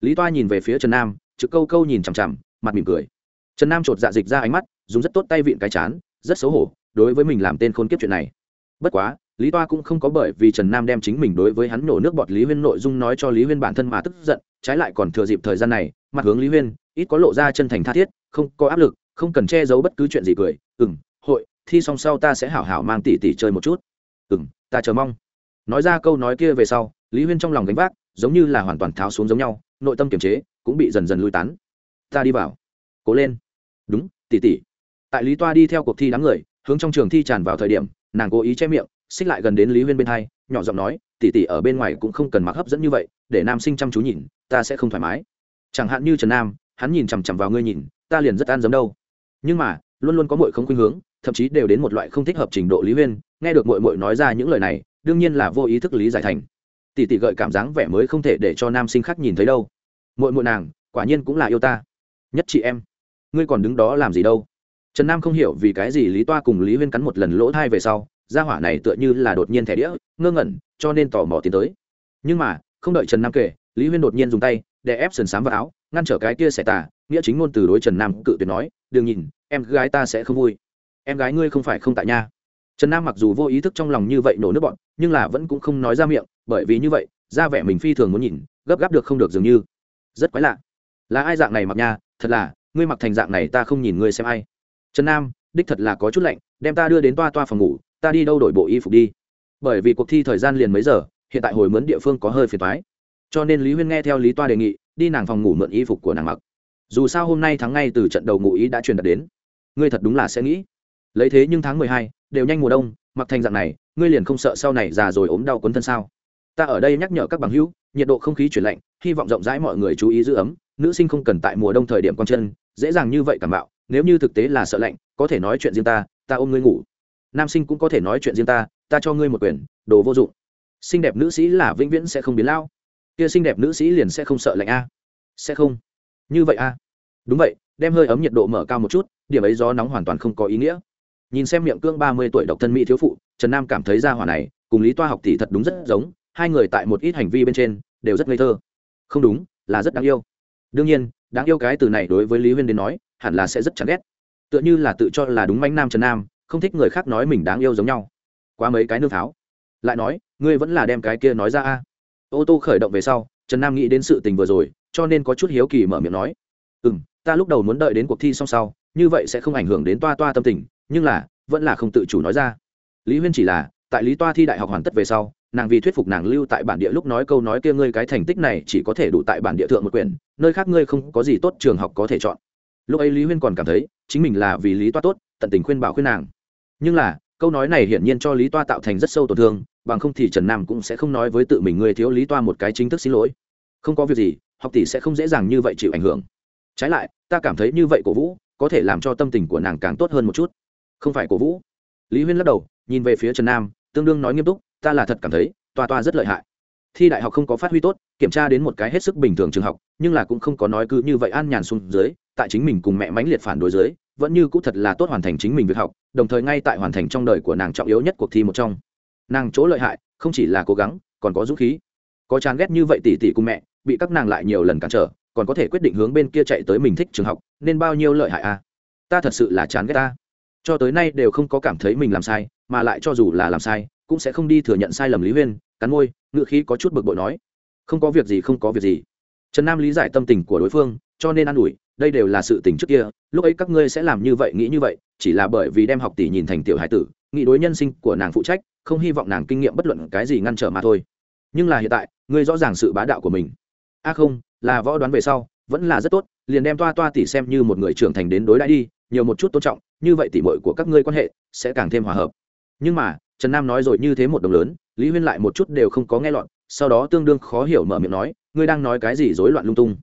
Lý toa nhìn về phía trần nam trực câu câu nhìn chằm chằm, mặt mỉm cười. Trần nam chột dạ dịch ra ánh mắt, dùng rất tốt tay vịn cái chán, rất xấu hổ đối với mình làm tên khôn kiếp chuyện này. Bất quá, lý toa cũng không có bởi vì trần nam đem chính mình đối với hắn nổ nước bọt lý huyên nội dung nói cho lý huyên bản thân mà tức giận, trái lại còn thừa dịp thời gian này, mặt hướng lý huyên ít có lộ ra chân thành tha thiết, không có áp lực, không cần che giấu bất cứ chuyện gì cười. Ừ m hội, thi xong sau ta sẽ hảo hảo mang tỷ tỷ chơi một chút. Ừ m ta chờ mong. Nói ra câu nói kia về sau, lý huyên trong lòng gánh vác, giống như là hoàn toàn tháo xuống giống nhau, nội tâm kiềm chế, cũng bị dần dần lui tán. Ta đi vào. Cố lên. Đúng, tỷ tỷ. Tại lý toa đi theo cuộc thi đám người, hướng trong trường thi tràn vào thời điểm, nàng cố ý che miệng, xích lại gần đến lý huyên bên hai, nhỏ giọng nói, tỷ tỷ ở bên ngoài cũng không cần mặc hấp dẫn như vậy, để nam sinh chăm chú nhìn, ta sẽ không thoải mái. Chẳng hạn như trần nam hắn nhìn chằm chằm vào ngươi nhìn, ta liền rất an giấm đâu. Nhưng mà, luôn luôn có mội không khuynh hướng, thậm chí đều đến một loại không thích hợp trình độ lý huyên, nghe được mội mội nói ra những lời này, đương nhiên là vô ý thức lý giải thành. Tỷ tỷ gợi cảm dáng vẻ mới không thể để cho nam sinh khác nhìn thấy đâu. Mội mội nàng, quả nhiên cũng là yêu ta. Nhất chị em, ngươi còn đứng đó làm gì đâu? Trần nam không hiểu vì cái gì lý toa cùng lý huyên cắn một lần lỗ thai về sau, gia hỏa này tựa như là đột nhiên thẻ đĩa, ngơ ngẩn, cho nên tò mò tiến tới. Nhưng mà, không đợi trần nam kể, lý huyên đột nhiên dùng tay để ép sần sám vào áo, ngăn trở cái kia xẻ tà, nghĩa chính ngôn từ đối trần nam cự tuyệt nói, đừng nhìn, em gái ta sẽ không vui. Em gái ngươi không phải không tại nha. Trần nam mặc dù vô ý thức trong lòng như vậy nổ nước bọn, nhưng là vẫn cũng không nói ra miệng, bởi vì như vậy, ra vẻ mình phi thường muốn nhìn, gấp gáp được không được dường như. Rất quái lạ. Là ai dạng này mặc nha? Thật là, ngươi mặc thành dạng này ta không nhìn ngươi xem ai. Trần nam, đích thật là có chút lạnh, đem ta đưa đến toa toa phòng ngủ, ta đi đâu đổi bộ y phục đi. Bởi vì cuộc thi thời gian liền mấy giờ, hiện tại hồi mướn địa phương có hơi phiền thoái cho nên lý huyên nghe theo lý toa đề nghị, đi nàng phòng ngủ mượn y phục của nàng mặc. Dù sao hôm nay thắng ngay từ trận đầu ngụ ý đã truyền đạt đến. Ngươi thật đúng là sẽ nghĩ. Lấy thế nhưng tháng mười hai, đều nhanh mùa đông, mặc thành dạng này, ngươi liền không sợ sau này già rồi ốm đau quấn thân sao? Ta ở đây nhắc nhở các bằng hữu, nhiệt độ không khí chuyển lạnh, hy vọng rộng rãi mọi người chú ý giữ ấm, nữ sinh không cần tại mùa đông thời điểm con chân, dễ dàng như vậy cảm bạo, nếu như thực tế là sợ lạnh, có thể nói chuyện riêng ta ta ôm ngươi ngủ. Nam sinh cũng có thể nói chuyện riêng ta ta cho ngươi một quyền, đồ vô dụng. Xinh đẹp nữ sĩ là vĩnh viễn sẽ không biến lao kia xinh đẹp nữ sĩ liền sẽ không sợ lạnh a. Sẽ không. Như vậy a. Đúng vậy, đem hơi ấm nhiệt độ mở cao một chút, điểm ấy gió nóng hoàn toàn không có ý nghĩa. Nhìn xem miệng cương ba mươi tuổi độc thân mỹ thiếu phụ, trần nam cảm thấy ra hỏa này, cùng lý toa học tỷ thật đúng rất giống, hai người tại một ít hành vi bên trên, đều rất ngây thơ. Không đúng, là rất đáng yêu. Đương nhiên, đáng yêu cái từ này đối với lý huyên đến nói, hẳn là sẽ rất chán ghét. Tựa như là tự cho là đúng manh nam trần nam, không thích người khác nói mình đáng yêu giống nhau. Qua mấy cái nương tháo. Lại nói, ngươi vẫn là đem cái kia nói ra a ô tô khởi động về sau, trần nam nghĩ đến sự tình vừa rồi, cho nên có chút hiếu kỳ mở miệng nói. Ừ m ta lúc đầu muốn đợi đến cuộc thi xong sau, như vậy sẽ không ảnh hưởng đến toa toa tâm tình, nhưng là, vẫn là không tự chủ nói ra. Lý huyên chỉ là, tại lý toa thi đại học hoàn tất về sau, nàng vì thuyết phục nàng lưu tại bản địa lúc nói câu nói kia ngươi cái thành tích này chỉ có thể đủ tại bản địa thượng một quyền nơi khác ngươi không có gì tốt trường học có thể chọn. Lúc ấy lý huyên còn cảm thấy, chính mình là vì lý toa tốt, tận tình khuyên bảo khuyên nàng. Nhưng là, câu nói này hiển nhiên cho lý toa tạo thành rất sâu tổn thương bằng không thì trần nam cũng sẽ không nói với tự mình người thiếu lý toa một cái chính thức xin lỗi. Không có việc gì, học tỷ sẽ không dễ dàng như vậy chịu ảnh hưởng. Trái lại, ta cảm thấy như vậy cổ vũ, có thể làm cho tâm tình của nàng càng tốt hơn một chút. Không phải cổ vũ. Lý huyên lắc đầu, nhìn về phía trần nam, tương đương nói nghiêm túc, ta là thật cảm thấy, toa toa rất lợi hại. Thi đại học không có phát huy tốt, kiểm tra đến một cái hết sức bình thường trường học, nhưng là cũng không có nói cứ như vậy an nhàn xuống dưới, tại chính mình cùng mẹ mãnh liệt phản đối dưới, vẫn như cũ thật là tốt hoàn thành chính mình việc học, đồng thời ngay tại hoàn thành trong đời của nàng trọng yếu nhất cuộc thi một trong nàng chỗ lợi hại, không chỉ là cố gắng, còn có dũng khí. Có chán ghét như vậy tỷ tỷ cùng mẹ, bị các nàng lại nhiều lần cản trở, còn có thể quyết định hướng bên kia chạy tới mình thích trường học, nên bao nhiêu lợi hại à? Ta thật sự là chán ghét ta. Cho tới nay đều không có cảm thấy mình làm sai, mà lại cho dù là làm sai, cũng sẽ không đi thừa nhận sai lầm lý huyên, cắn môi ngự khí có chút bực bội nói. Không có việc gì, không có việc gì. Trần nam lý giải tâm tình của đối phương, cho nên an ủi, đây đều là sự tình trước kia, lúc ấy các ngươi sẽ làm như vậy, nghĩ như vậy, chỉ là bởi vì đem học tỷ nhìn thành tiểu hải tử, nghĩ đối nhân sinh của nàng phụ trách không hy vọng nàng kinh nghiệm bất luận cái gì ngăn trở mà thôi. Nhưng là hiện tại, ngươi rõ ràng sự bá đạo của mình. A không, là võ đoán về sau, vẫn là rất tốt, liền đem toa toa tỷ xem như một người trưởng thành đến đối đãi đi, nhiều một chút tôn trọng, như vậy tỷ muội của các ngươi quan hệ, sẽ càng thêm hòa hợp. Nhưng mà, trần nam nói rồi như thế một đồng lớn, lý huyên lại một chút đều không có nghe lọt, sau đó tương đương khó hiểu mở miệng nói, ngươi đang nói cái gì rối loạn lung tung.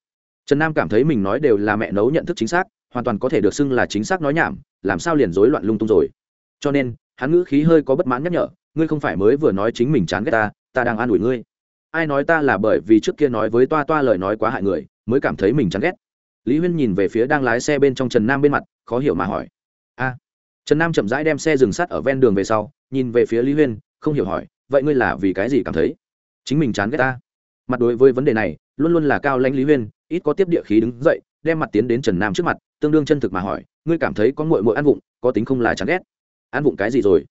Trần nam cảm thấy mình nói đều là mẹ nấu nhận thức chính xác, hoàn toàn có thể được xưng là chính xác nói nhảm, làm sao liền rối loạn lung tung rồi. Cho nên, hắn ngữ khí hơi có bất mãn nhắc nhở ngươi không phải mới vừa nói chính mình chán ghét ta ta đang an ủi ngươi. Ai nói ta là bởi vì trước kia nói với toa toa lời nói quá hại người, mới cảm thấy mình chán ghét. Lý huyên nhìn về phía đang lái xe bên trong trần nam bên mặt, khó hiểu mà hỏi. A, trần nam chậm rãi đem xe dừng sắt ở ven đường về sau, nhìn về phía lý huyên, không hiểu hỏi, vậy ngươi là vì cái gì cảm thấy chính mình chán ghét ta? Mặt đối với vấn đề này, luôn luôn là cao lãnh lý huyên, ít có tiếp địa khí đứng dậy, đem mặt tiến đến trần nam trước mặt, tương đương chân thực mà hỏi, ngươi cảm thấy có mội mội ăn vụng, có tính không là chán ghét? Ăn vụng cái gì rồi?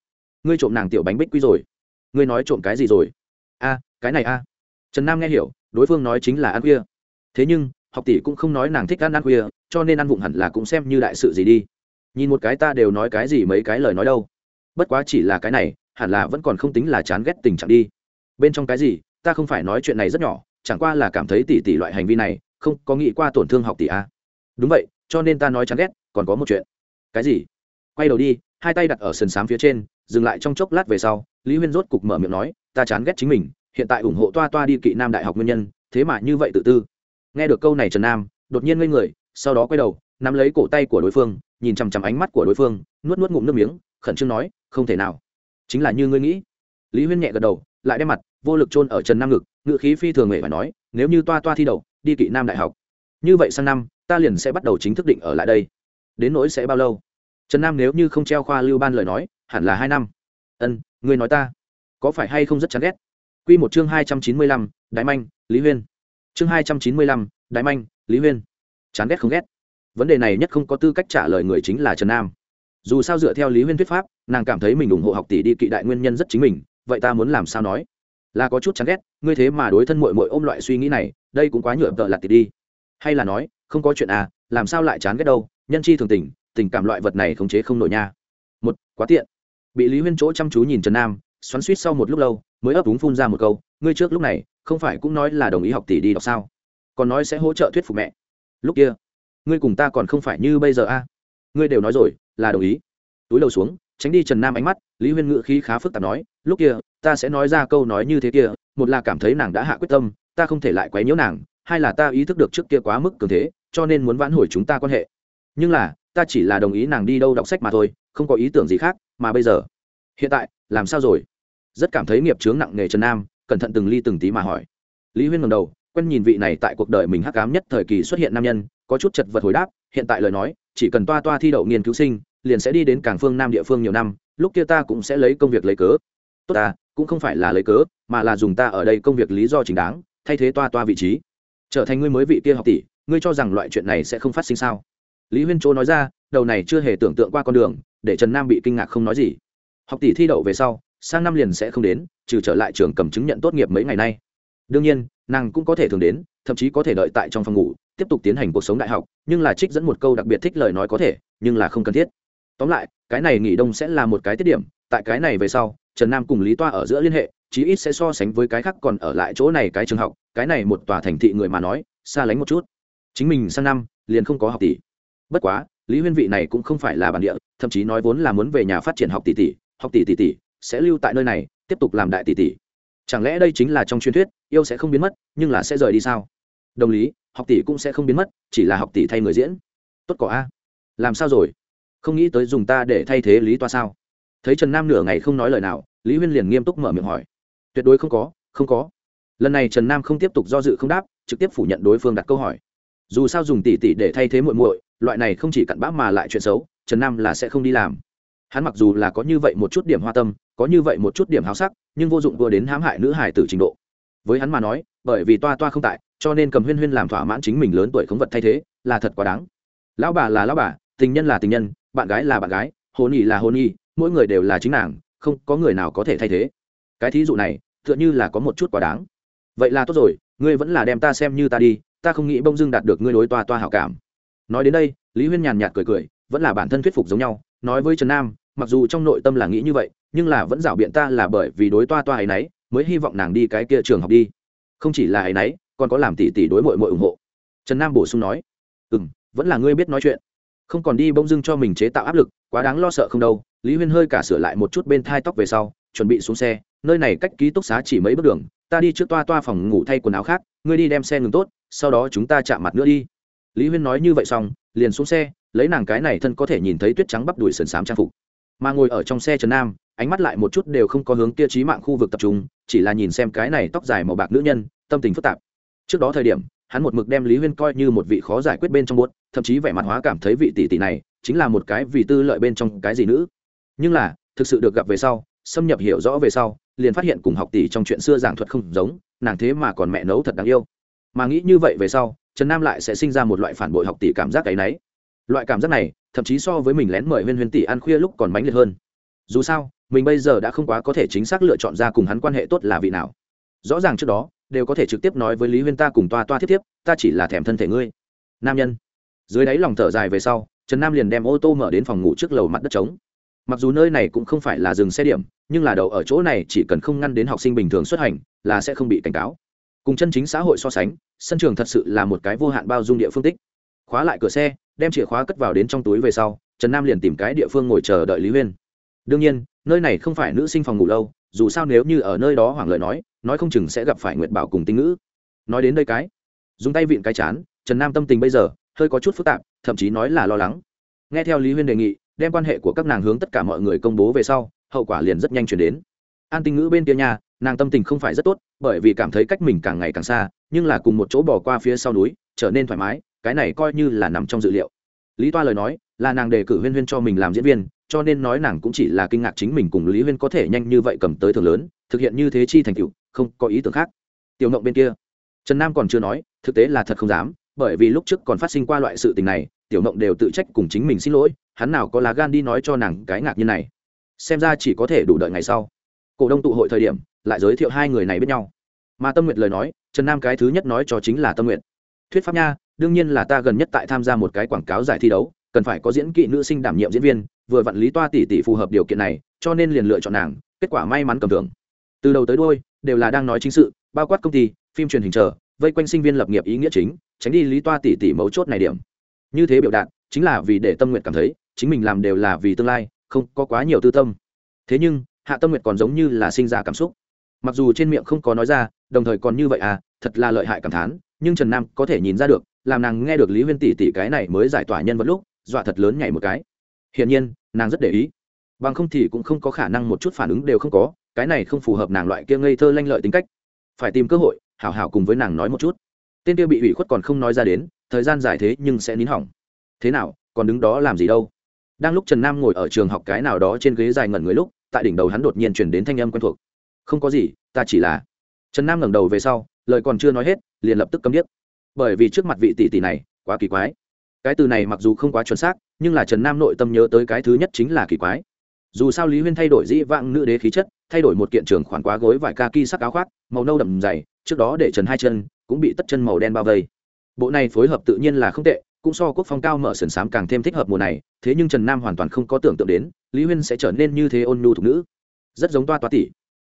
Ngươi trộm nàng tiểu bánh bích quy rồi. Ngươi nói trộm cái gì rồi? A, cái này a. Trần nam nghe hiểu, đối phương nói chính là ăn khuya. Thế nhưng, học tỷ cũng không nói nàng thích ăn ăn khuya, cho nên ăn vụng hẳn là cũng xem như đại sự gì đi. Nhìn một cái ta đều nói cái gì mấy cái lời nói đâu. Bất quá chỉ là cái này, hẳn là vẫn còn không tính là chán ghét tình trạng đi. Bên trong cái gì, ta không phải nói chuyện này rất nhỏ, chẳng qua là cảm thấy tỷ tỷ loại hành vi này, không có nghĩ qua tổn thương học tỷ a. Đúng vậy, cho nên ta nói chán ghét, còn có một chuyện. Cái gì? Quay đầu đi, hai tay đặt ở sườn xám phía trên dừng lại trong chốc lát về sau, lý huyên rốt cục mở miệng nói, ta chán ghét chính mình, hiện tại ủng hộ toa toa đi kỵ nam đại học nguyên nhân, thế mà như vậy tự tư. Nghe được câu này trần nam, đột nhiên ngây người, sau đó quay đầu, nắm lấy cổ tay của đối phương, nhìn chằm chằm ánh mắt của đối phương, nuốt nuốt ngụm nước miếng, khẩn trương nói, không thể nào. Chính là như ngươi nghĩ. Lý huyên nhẹ gật đầu, lại đem mặt, vô lực chôn ở trần nam ngực ngự khí phi thường nghệ và nói, nếu như toa toa thi đậu, đi kỵ nam đại học. Như vậy sang năm, ta liền sẽ bắt đầu chính thức định ở lại đây. Đến nỗi sẽ bao lâu? Trần nam nếu như không treo khoa lưu ban lời nói hẳn là hai năm. Ân, ngươi nói ta, có phải hay không rất chán ghét? Quy một chương hai trăm chín mươi lăm, đại manh, lý huyên. Chương hai trăm chín mươi lăm, đại manh, lý huyên. Chán ghét không ghét. Vấn đề này nhất không có tư cách trả lời người chính là trần nam. Dù sao dựa theo lý huyên thuyết pháp, nàng cảm thấy mình ủng hộ học tỷ đi kỵ đại nguyên nhân rất chính mình, vậy ta muốn làm sao nói? Là có chút chán ghét, ngươi thế mà đối thân mội mội ôm loại suy nghĩ này, đây cũng quá nhựa tợ lặt tịt đi. Hay là nói, không có chuyện à làm sao lại chán ghét đâu, nhân chi thường tình tình cảm loại vật này khống chế không nổi nha. Một, quá tiện bị lý huyên chỗ chăm chú nhìn trần nam xoắn suýt sau một lúc lâu mới ấp úng phun ra một câu ngươi trước lúc này không phải cũng nói là đồng ý học tỷ đi đọc sao còn nói sẽ hỗ trợ thuyết phục mẹ lúc kia ngươi cùng ta còn không phải như bây giờ a à? ngươi đều nói rồi là đồng ý túi đầu xuống tránh đi trần nam ánh mắt lý huyên ngự khí khá phức tạp nói lúc kia ta sẽ nói ra câu nói như thế kia một là cảm thấy nàng đã hạ quyết tâm ta không thể lại quấy nhiễu nàng hai là ta ý thức được trước kia quá mức cường thế cho nên muốn vãn hồi chúng ta quan hệ nhưng là ta chỉ là đồng ý nàng đi đâu đọc sách mà thôi không có ý tưởng gì khác mà bây giờ? Hiện tại, làm sao rồi? Rất cảm thấy nghiệp chướng nặng nề trần nam, cẩn thận từng ly từng tí mà hỏi. Lý huyên ngầm đầu, quen nhìn vị này tại cuộc đời mình hắc cám nhất thời kỳ xuất hiện nam nhân, có chút chật vật hồi đáp, hiện tại lời nói, chỉ cần toa toa thi đậu nghiên cứu sinh, liền sẽ đi đến cảng phương nam địa phương nhiều năm, lúc kia ta cũng sẽ lấy công việc lấy cớ. Tốt ta, cũng không phải là lấy cớ, mà là dùng ta ở đây công việc lý do chính đáng, thay thế toa toa vị trí. Trở thành ngươi mới vị kia học tỷ, ngươi cho rằng loại chuyện này sẽ không phát sinh sao? Lý huyên chỗ nói ra đầu này chưa hề tưởng tượng qua con đường, để trần nam bị kinh ngạc không nói gì. Học tỷ thi đậu về sau, sang năm liền sẽ không đến, trừ trở lại trường cầm chứng nhận tốt nghiệp mấy ngày nay. Đương nhiên, nàng cũng có thể thường đến, thậm chí có thể đợi tại trong phòng ngủ, tiếp tục tiến hành cuộc sống đại học, nhưng là trích dẫn một câu đặc biệt thích lời nói có thể, nhưng là không cần thiết. Tóm lại, cái này nghỉ đông sẽ là một cái tiết điểm, tại cái này về sau, trần nam cùng lý toa ở giữa liên hệ, chí ít sẽ so sánh với cái khác còn ở lại chỗ này cái trường học, cái này một tòa thành thị người mà nói, xa lánh một chút. Chính mình sang năm, liền không có học tỷ. Bất quá lý huyên vị này cũng không phải là bản địa, thậm chí nói vốn là muốn về nhà phát triển học tỷ tỷ, học tỷ tỷ tỷ, sẽ lưu tại nơi này, tiếp tục làm đại tỷ tỷ. Chẳng lẽ đây chính là trong truyền thuyết, yêu sẽ không biến mất, nhưng là sẽ rời đi sao? Đồng lý, học tỷ cũng sẽ không biến mất, chỉ là học tỷ thay người diễn. Tốt cỏ a. Làm sao rồi? Không nghĩ tới dùng ta để thay thế lý toa sao? Thấy trần nam nửa ngày không nói lời nào, lý huyên liền nghiêm túc mở miệng hỏi. Tuyệt đối không có không có. Lần này trần nam không tiếp tục do dự không đáp, trực tiếp phủ nhận đối phương đặt câu hỏi. Dù sao dùng tỷ tỷ để thay thế muội muội loại này không chỉ cặn bã mà lại chuyện xấu, trần nam là sẽ không đi làm. Hắn mặc dù là có như vậy một chút điểm hoa tâm, có như vậy một chút điểm háo sắc, nhưng vô dụng vừa đến hãm hại nữ hải tử trình độ. Với hắn mà nói, bởi vì toa toa không tại, cho nên cầm huyên huyên làm thỏa mãn chính mình lớn tuổi khống vật thay thế, là thật quá đáng. Lão bà là lão bà, tình nhân là tình nhân, bạn gái là bạn gái hôn y là hôn y, mỗi người đều là chính nàng, không có người nào có thể thay thế. Cái thí dụ này, tựa như là có một chút quá đáng. Vậy là tốt rồi, ngươi vẫn là đem ta xem như ta đi, ta không nghĩ bông dưng đạt được ngươi đối toa toa hảo cảm nói đến đây, lý huyên nhàn nhạt cười cười, vẫn là bản thân thuyết phục giống nhau, nói với trần nam, mặc dù trong nội tâm là nghĩ như vậy, nhưng là vẫn rảo biện ta là bởi vì đối toa toa ấy nấy, mới hy vọng nàng đi cái kia trường học đi. Không chỉ là ấy nấy, còn có làm tỷ tỷ đối mội mội ủng hộ. Trần nam bổ sung nói ừ m vẫn là ngươi biết nói chuyện. Không còn đi bông dưng cho mình chế tạo áp lực, quá đáng lo sợ không đâu. Lý huyên hơi cả sửa lại một chút bên thai tóc về sau, chuẩn bị xuống xe, nơi này cách ký túc xá chỉ mấy bước đường, ta đi trước toa toa phòng ngủ thay quần áo khác, ngươi đi đem xe ngừng tốt, sau đó chúng ta chạm mặt nữa đi lý huyên nói như vậy xong, liền xuống xe, lấy nàng cái này thân có thể nhìn thấy tuyết trắng bắp đùi sườn xám trang phục. Mà ngồi ở trong xe trần nam, ánh mắt lại một chút đều không có hướng kia trí mạng khu vực tập trung, chỉ là nhìn xem cái này tóc dài màu bạc nữ nhân, tâm tình phức tạp. Trước đó thời điểm, hắn một mực đem lý huyên coi như một vị khó giải quyết bên trong buốt, thậm chí vẻ mặt hóa cảm thấy vị tỷ tỷ này chính là một cái vì tư lợi bên trong cái gì nữ. Nhưng là, thực sự được gặp về sau, xâm nhập hiểu rõ về sau, liền phát hiện cùng học tỷ trong chuyện xưa giảng thuật không giống, nàng thế mà còn mẹ nấu thật đáng yêu. Mà nghĩ như vậy về sau trần nam lại sẽ sinh ra một loại phản bội học tỷ cảm giác cái náy loại cảm giác này, thậm chí so với mình lén mời huyên huyên tỷ ăn khuya lúc còn mãnh liệt hơn. Dù sao, mình bây giờ đã không quá có thể chính xác lựa chọn ra cùng hắn quan hệ tốt là vị nào. Rõ ràng trước đó, đều có thể trực tiếp nói với lý huyên ta cùng toa toa thiết tiếp ta chỉ là thèm thân thể ngươi. Nam nhân. Dưới đáy lòng thở dài về sau, trần nam liền đem ô tô mở đến phòng ngủ trước lầu mặt đất trống. Mặc dù nơi này cũng không phải là dừng xe điểm, nhưng là đậu ở chỗ này chỉ cần không ngăn đến học sinh bình thường xuất hành, là sẽ không bị cảnh cáo cùng chân chính xã hội so sánh, sân trường thật sự là một cái vô hạn bao dung địa phương tích. Khóa lại cửa xe, đem chìa khóa cất vào đến trong túi về sau, trần nam liền tìm cái địa phương ngồi chờ đợi lý huyên. Đương nhiên, nơi này không phải nữ sinh phòng ngủ lâu, dù sao nếu như ở nơi đó Hoàng Lợi nói nói không chừng sẽ gặp phải nguyệt bảo cùng tinh ngữ. Nói đến đây cái, dùng tay vịn cái chán, trần nam tâm tình bây giờ hơi có chút phức tạp, thậm chí nói là lo lắng. Nghe theo lý huyên đề nghị, đem quan hệ của các nàng hướng tất cả mọi người công bố về sau, hậu quả liền rất nhanh chuyển đến. An tinh ngữ bên kia nhà nàng tâm tình không phải rất tốt, bởi vì cảm thấy cách mình càng ngày càng xa, nhưng là cùng một chỗ bỏ qua phía sau núi, trở nên thoải mái, cái này coi như là nằm trong dự liệu. Lý toa lời nói, là nàng đề cử huyên huyên cho mình làm diễn viên, cho nên nói nàng cũng chỉ là kinh ngạc chính mình cùng lý huyên có thể nhanh như vậy cầm tới thường lớn, thực hiện như thế chi thành tựu, không có ý tưởng khác. Tiểu ngộng bên kia. Trần nam còn chưa nói, thực tế là thật không dám, bởi vì lúc trước còn phát sinh qua loại sự tình này, tiểu ngộng đều tự trách cùng chính mình xin lỗi, hắn nào có lá gan đi nói cho nàng cái ngạc như này. Xem ra chỉ có thể đủ đợi ngày sau. Cổ đông tụ hội thời điểm lại giới thiệu hai người này biết nhau. Mà tâm nguyện lời nói, trần nam cái thứ nhất nói cho chính là tâm nguyện thuyết pháp nha, đương nhiên là ta gần nhất tại tham gia một cái quảng cáo giải thi đấu, cần phải có diễn kỹ nữ sinh đảm nhiệm diễn viên, vừa vặn lý toa tỷ tỷ phù hợp điều kiện này, cho nên liền lựa chọn nàng, kết quả may mắn cầm thưởng. Từ đầu tới đôi đều là đang nói chính sự, bao quát công ty, phim truyền hình chờ, vây quanh sinh viên lập nghiệp ý nghĩa chính, tránh đi lý toa tỷ tỷ mấu chốt này điểm. Như thế biểu đạt, chính là vì để tâm nguyện cảm thấy, chính mình làm đều là vì tương lai, không có quá nhiều tư tâm. Thế nhưng, hạ tâm nguyện còn giống như là sinh ra cảm xúc mặc dù trên miệng không có nói ra, đồng thời còn như vậy à thật là lợi hại cảm thán, nhưng trần nam có thể nhìn ra được, làm nàng nghe được lý huyên tỷ tỷ cái này mới giải tỏa nhân vật lúc, dọa thật lớn nhảy một cái. Hiển nhiên, nàng rất để ý. Bằng không thì cũng không có khả năng một chút phản ứng đều không có, cái này không phù hợp nàng loại kia ngây thơ lanh lợi tính cách. Phải tìm cơ hội, hảo hảo cùng với nàng nói một chút. Tên kia bị ủy khuất còn không nói ra đến, thời gian dài thế nhưng sẽ nín hỏng. Thế nào, còn đứng đó làm gì đâu? Đang lúc trần nam ngồi ở trường học cái nào đó trên ghế dài ngẩn người lúc, tại đỉnh đầu hắn đột nhiên chuyển đến thanh âm quen thuộc không có gì, ta chỉ là trần nam ngẩng đầu về sau, lời còn chưa nói hết, liền lập tức cấm điếc. Bởi vì trước mặt vị tỷ tỷ này quá kỳ quái. Cái từ này mặc dù không quá chuẩn xác, nhưng là trần nam nội tâm nhớ tới cái thứ nhất chính là kỳ quái. Dù sao lý huyên thay đổi dĩ vãng nữ đế khí chất, thay đổi một kiện trường khoản quá gối vải ca ki sắc áo khoác, màu nâu đậm dày, trước đó để trần hai chân cũng bị tất chân màu đen bao vây. Bộ này phối hợp tự nhiên là không tệ, cũng so quốc phong cao mở sườn sám càng thêm thích hợp mùa này, thế nhưng trần nam hoàn toàn không có tưởng tượng đến, lý huyên sẽ trở nên như thế ôn nhu thục nữ. Rất giống toa toa tỷ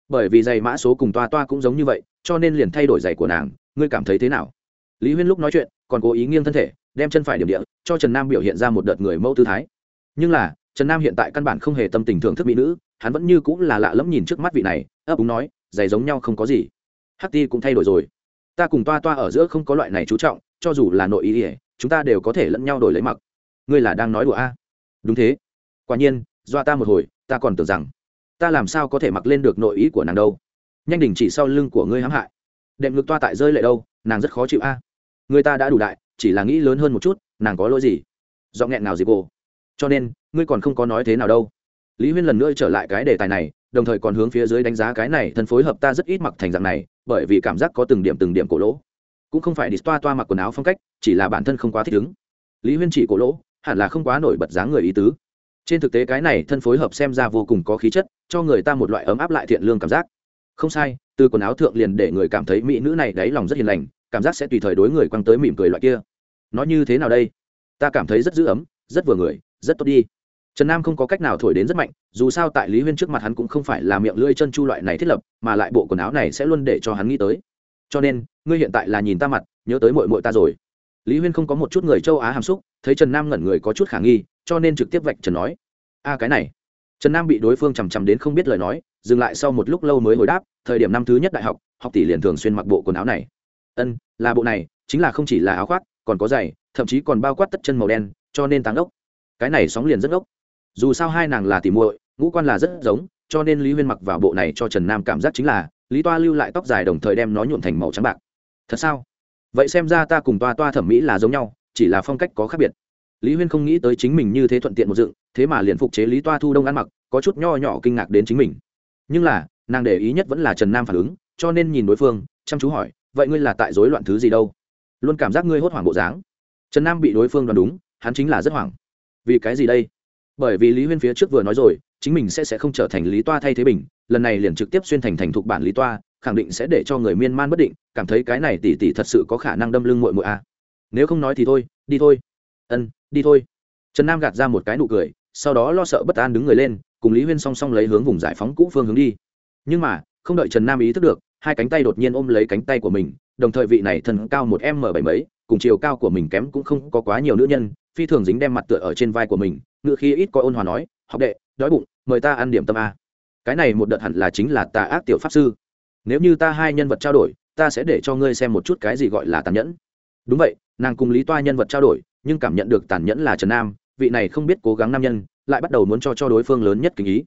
bởi vì giày mã số cùng toa toa cũng giống như vậy, cho nên liền thay đổi giày của nàng. Ngươi cảm thấy thế nào? Lý huyên lúc nói chuyện, còn cố ý nghiêng thân thể, đem chân phải điểm địa, cho trần nam biểu hiện ra một đợt người mẫu tư thái. Nhưng là, trần nam hiện tại căn bản không hề tâm tình thưởng thức mỹ nữ, hắn vẫn như cũng là lạ lẫm nhìn trước mắt vị này, ấp úng nói, giày giống nhau không có gì. Hắc ti cũng thay đổi rồi. Ta cùng toa toa ở giữa không có loại này chú trọng, cho dù là nội ý ỉa chúng ta đều có thể lẫn nhau đổi lấy mặc. Ngươi là đang nói đùa a? À? đúng thế. Quả nhiên do ta một hồi, ta còn tưởng rằng ta làm sao có thể mặc lên được nội ý của nàng đâu? Nhanh đình chỉ sau lưng của ngươi hãm hại. Đệm ngực toa tại rơi lệ đâu, nàng rất khó chịu a. Người ta đã đủ đại, chỉ là nghĩ lớn hơn một chút, nàng có lỗi gì? Do nghẹn nào gì cô? Cho nên, ngươi còn không có nói thế nào đâu. Lý huyên lần nữa trở lại cái đề tài này, đồng thời còn hướng phía dưới đánh giá cái này thân phối hợp ta rất ít mặc thành dạng này, bởi vì cảm giác có từng điểm từng điểm cổ lỗ. Cũng không phải đi toa toa mặc quần áo phong cách, chỉ là bản thân không quá thích ứng. Lý huyên chỉ cổ lỗ, hẳn là không quá nổi bật dáng người ý tứ trên thực tế cái này thân phối hợp xem ra vô cùng có khí chất, cho người ta một loại ấm áp lại thiện lương cảm giác. Không sai, từ quần áo thượng liền để người cảm thấy mỹ nữ này đáy lòng rất hiền lành, cảm giác sẽ tùy thời đối người quăng tới mỉm cười loại kia. Nói như thế nào đây? Ta cảm thấy rất giữ ấm, rất vừa người, rất tốt đi. Trần nam không có cách nào thổi đến rất mạnh, dù sao tại lý huyên trước mặt hắn cũng không phải là miệng lưỡi chân chu loại này thiết lập, mà lại bộ quần áo này sẽ luôn để cho hắn nghĩ tới. Cho nên, ngươi hiện tại là nhìn ta mặt, nhớ tới mội mội ta rồi. Lý huyên không có một chút người châu á hàm xúc, thấy trần nam ngẩn người có chút khả nghi cho nên trực tiếp vạch trần nói, a, cái này. Trần nam bị đối phương chằm chằm đến không biết lời nói, dừng lại sau một lúc lâu mới hồi đáp, thời điểm năm thứ nhất đại học học tỷ liền thường xuyên mặc bộ quần áo này. Ân, là bộ này, chính là không chỉ là áo khoác, còn có giày, thậm chí còn bao quát tất chân màu đen, cho nên táng ốc. Cái này sóng liền rất ốc. Dù sao hai nàng là tỉ muội, ngũ quan là rất giống, cho nên lý huyên mặc vào bộ này cho trần nam cảm giác chính là, lý toa lưu lại tóc dài đồng thời đem nó nhuộm thành màu trắng bạc. Thật sao? Vậy xem ra ta cùng toa toa thẩm mỹ là giống nhau, chỉ là phong cách có khác biệt lý huyên không nghĩ tới chính mình như thế thuận tiện một dựng, thế mà liền phục chế lý toa thu đông ăn mặc, có chút nho nhỏ kinh ngạc đến chính mình. Nhưng là, nàng để ý nhất vẫn là trần nam phản ứng, cho nên nhìn đối phương, chăm chú hỏi, vậy ngươi là tại rối loạn thứ gì đâu? Luôn cảm giác ngươi hốt hoảng bộ dáng. Trần nam bị đối phương đoán đúng, hắn chính là rất hoảng. Vì cái gì đây? Bởi vì lý huyên phía trước vừa nói rồi, chính mình sẽ sẽ không trở thành lý toa thay thế bình lần này liền trực tiếp xuyên thành thành thục bản lý toa, khẳng định sẽ để cho người miên man bất định, cảm thấy cái này tỉ tỉ thật sự có khả năng đâm lưng mội mội a à. nếu không nói thì thôi, đi thôi ân, đi thôi. Trần nam gạt ra một cái nụ cười, sau đó lo sợ bất an đứng người lên, cùng lý huyên song song lấy hướng vùng giải phóng cũ phương hướng đi. Nhưng mà, không đợi trần nam ý thức được, hai cánh tay đột nhiên ôm lấy cánh tay của mình, đồng thời vị này thân cao một m bảy mấy, cùng chiều cao của mình kém cũng không có quá nhiều nữ nhân, phi thường dính đem mặt tựa ở trên vai của mình ngựa khi ít có ôn hòa nói, học đệ, đói bụng, mời ta ăn điểm tâm a. Cái này một đợt hẳn là chính là tà ác tiểu pháp sư. Nếu như ta hai nhân vật trao đổi, ta sẽ để cho ngươi xem một chút cái gì gọi là tàn nhẫn. Đúng vậy, nàng cùng lý toa nhân vật trao đổi nhưng cảm nhận được tàn nhẫn là trần nam, vị này không biết cố gắng nam nhân, lại bắt đầu muốn cho cho đối phương lớn nhất kính ý.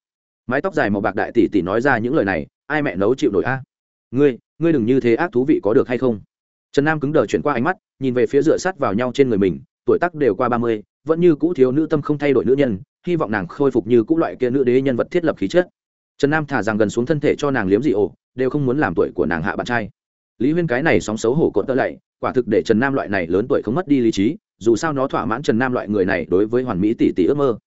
Mái tóc dài màu bạc đại tỷ tỷ nói ra những lời này, ai mẹ nấu chịu nổi a? Ngươi ngươi đừng như thế ác thú vị có được hay không? Trần nam cứng đờ chuyển qua ánh mắt, nhìn về phía dựa sát vào nhau trên người mình, tuổi tác đều qua ba mươi, vẫn như cũ thiếu nữ tâm không thay đổi nữ nhân, hy vọng nàng khôi phục như cũ loại kia nữ đế nhân vật thiết lập khí chất. Trần nam thả rằng gần xuống thân thể cho nàng liếm dị ổ, đều không muốn làm tuổi của nàng hạ bạn trai. Lý huyên cái này sóng xấu hổ cộn tơ lạy quả thực để trần nam loại này lớn tuổi không mất đi lý trí, dù sao nó thỏa mãn trần nam loại người này đối với hoàn mỹ tỷ tỷ ước mơ.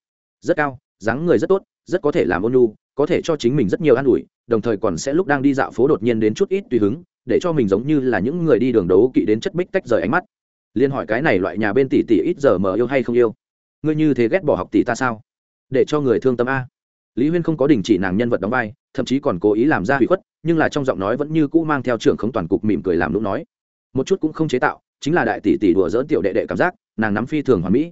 Rất cao, dáng người rất tốt, rất có thể làm ôn nhu, có thể cho chính mình rất nhiều an ủi, đồng thời còn sẽ lúc đang đi dạo phố đột nhiên đến chút ít tùy hứng, để cho mình giống như là những người đi đường đấu kỵ đến chất bích tách rời ánh mắt. Liên hỏi cái này loại nhà bên tỷ tỷ ít giờ mờ yêu hay không yêu? Ngươi như thế ghét bỏ học tỷ ta sao? Để cho người thương tâm a. Lý huyên không có đình chỉ nàng nhân vật đóng vai, thậm chí còn cố ý làm ra hủy khuất, nhưng là trong giọng nói vẫn như cũ mang theo trưởng không toàn cục mỉm cười làm lúc nói một chút cũng không chế tạo, chính là đại tỷ tỷ đùa dỡn tiểu đệ đệ cảm giác, nàng nắm phi thường hoàn mỹ.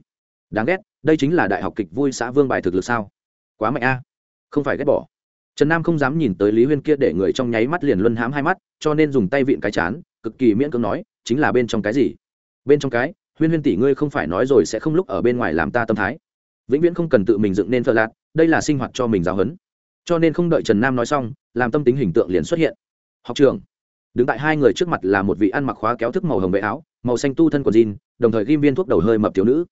Đáng ghét, đây chính là đại học kịch vui xã vương bài thực lực sao? Quá mạnh a. Không phải ghét bỏ. Trần nam không dám nhìn tới lý huyên kia để người trong nháy mắt liền luân hãm hai mắt, cho nên dùng tay vịn cái chán, cực kỳ miễn cưỡng nói, chính là bên trong cái gì? Bên trong cái, huyên huyên tỷ ngươi không phải nói rồi sẽ không lúc ở bên ngoài làm ta tâm thái. Vĩnh viễn không cần tự mình dựng nên thợ lạt, đây là sinh hoạt cho mình giáo huấn. Cho nên không đợi trần nam nói xong, làm tâm tính hình tượng liền xuất hiện. Học trường đứng tại hai người trước mặt là một vị ăn mặc khóa kéo thức màu hồng vệ áo, màu xanh tu thân quần jean, đồng thời ghim viên thuốc đầu hơi mập thiếu nữ.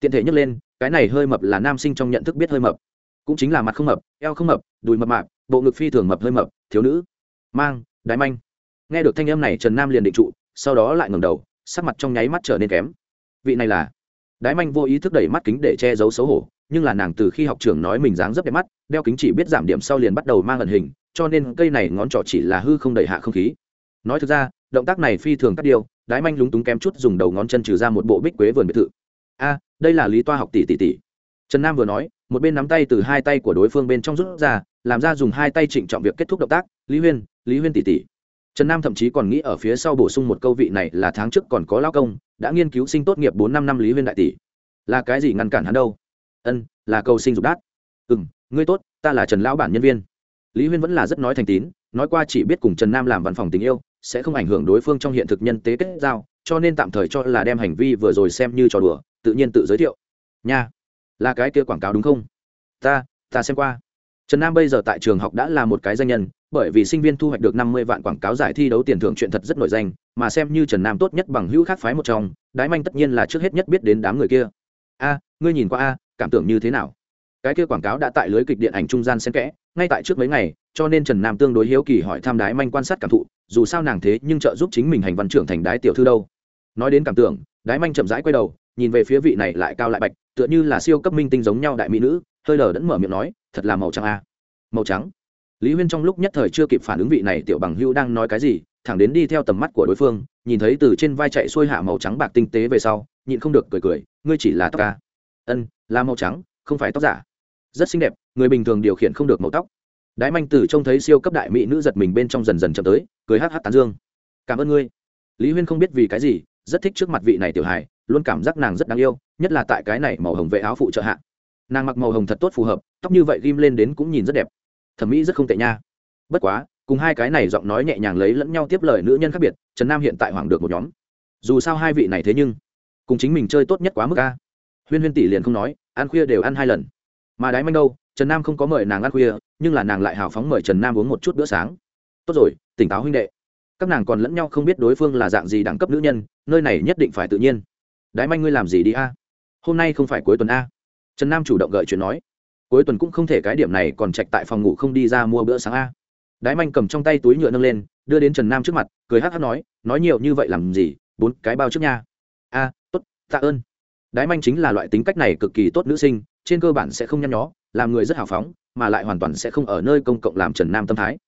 Tiện thể nhắc lên, cái này hơi mập là nam sinh trong nhận thức biết hơi mập. Cũng chính là mặt không mập, eo không mập, đùi mập mạp, bộ ngực phi thường mập hơi mập, thiếu nữ. Mang, đái manh. Nghe được thanh âm này, trần nam liền định trụ, sau đó lại ngẩng đầu, sắc mặt trong nháy mắt trở nên kém. Vị này là đái manh vô ý thức đẩy mắt kính để che giấu xấu hổ, nhưng là nàng từ khi học trường nói mình dáng rất đẹp mắt, đeo kính chỉ biết giảm điểm sau liền bắt đầu mang ẩn hình, cho nên cây này ngón trỏ chỉ là hư không đẩy hạ không khí nói thực ra, động tác này phi thường cắt điều đái manh lúng túng kém chút dùng đầu ngón chân trừ ra một bộ bích quế vườn biệt thự. A, đây là lý toa học tỷ tỷ tỷ. Trần nam vừa nói, một bên nắm tay từ hai tay của đối phương bên trong rút ra, làm ra dùng hai tay trịnh trọng việc kết thúc động tác, lý huyên lý huyên tỷ tỷ. Trần nam thậm chí còn nghĩ ở phía sau bổ sung một câu vị này là tháng trước còn có lao công, đã nghiên cứu sinh tốt nghiệp bốn năm năm lý huyên đại tỷ. Là cái gì ngăn cản hắn đâu? Ân, là cầu sinh dục đát. Ừ m ngươi tốt, ta là trần lão bản nhân viên. Lý huyên vẫn là rất nói thành tín, nói qua chỉ biết cùng trần nam làm văn phòng tình yêu sẽ không ảnh hưởng đối phương trong hiện thực nhân tế kết giao, cho nên tạm thời cho là đem hành vi vừa rồi xem như trò đùa, tự nhiên tự giới thiệu. Nha, là cái kia quảng cáo đúng không? Ta ta xem qua. Trần nam bây giờ tại trường học đã là một cái danh nhân, bởi vì sinh viên thu hoạch được năm mươi vạn quảng cáo giải thi đấu tiền thưởng chuyện thật rất nổi danh, mà xem như trần nam tốt nhất bằng hữu khác phái một trong, đái manh tất nhiên là trước hết nhất biết đến đám người kia. A, ngươi nhìn qua a, cảm tưởng như thế nào? Cái kia quảng cáo đã tại lưới kịch điện ảnh trung gian xen kẽ, ngay tại trước mấy ngày, cho nên trần nam tương đối hiếu kỳ hỏi tham đái manh quan sát cảm thụ dù sao nàng thế nhưng trợ giúp chính mình hành văn trưởng thành đái tiểu thư đâu. Nói đến cảm tưởng, đái manh chậm rãi quay đầu, nhìn về phía vị này lại cao lại bạch, tựa như là siêu cấp minh tinh giống nhau đại mỹ nữ, hơi lờ đẫn mở miệng nói, thật là màu trắng a màu trắng? Lý huyên trong lúc nhất thời chưa kịp phản ứng vị này tiểu bằng hưu đang nói cái gì, thẳng đến đi theo tầm mắt của đối phương, nhìn thấy từ trên vai chạy xuôi hạ màu trắng bạc tinh tế về sau, nhịn không được cười cười, ngươi chỉ là tóc ca ân, là màu trắng, không phải tóc giả. Rất xinh đẹp, người bình thường điều khiển không được màu tóc đái manh tử trông thấy siêu cấp đại mỹ nữ giật mình bên trong dần dần chậm tới, cười hh tán dương. Cảm ơn ngươi. Lý huyên không biết vì cái gì, rất thích trước mặt vị này tiểu hài, luôn cảm giác nàng rất đáng yêu, nhất là tại cái này màu hồng vệ áo phụ trợ hạ. Nàng mặc màu hồng thật tốt phù hợp, tóc như vậy ghim lên đến cũng nhìn rất đẹp. Thẩm mỹ rất không tệ nha. Bất quá, cùng hai cái này giọng nói nhẹ nhàng lấy lẫn nhau tiếp lời nữ nhân khác biệt, trần nam hiện tại hoảng được một nhóm. Dù sao hai vị này thế nhưng, cùng chính mình chơi tốt nhất quá mức ca huyên huyên tỷ liền không nói, ăn khuya đều ăn hai lần. Mà đái manh đâu, trần nam không có mời nàng ăn khuya nhưng là nàng lại hào phóng mời trần nam uống một chút bữa sáng. Tốt rồi, tỉnh táo huynh đệ. Các nàng còn lẫn nhau không biết đối phương là dạng gì đẳng cấp nữ nhân, nơi này nhất định phải tự nhiên. Đái manh ngươi làm gì đi a? Hôm nay không phải cuối tuần a. Trần nam chủ động gợi chuyện nói. Cuối tuần cũng không thể cái điểm này còn trạch tại phòng ngủ không đi ra mua bữa sáng a. Đái manh cầm trong tay túi nhựa nâng lên, đưa đến trần nam trước mặt, cười hát hát nói nói nhiều như vậy làm gì? Bốn cái bao trước nha. A, tốt, tạ ơn. Đái manh chính là loại tính cách này cực kỳ tốt nữ sinh, trên cơ bản sẽ không nhăn nhó, làm người rất hào phóng mà lại hoàn toàn sẽ không ở nơi công cộng làm trần nam tâm thái.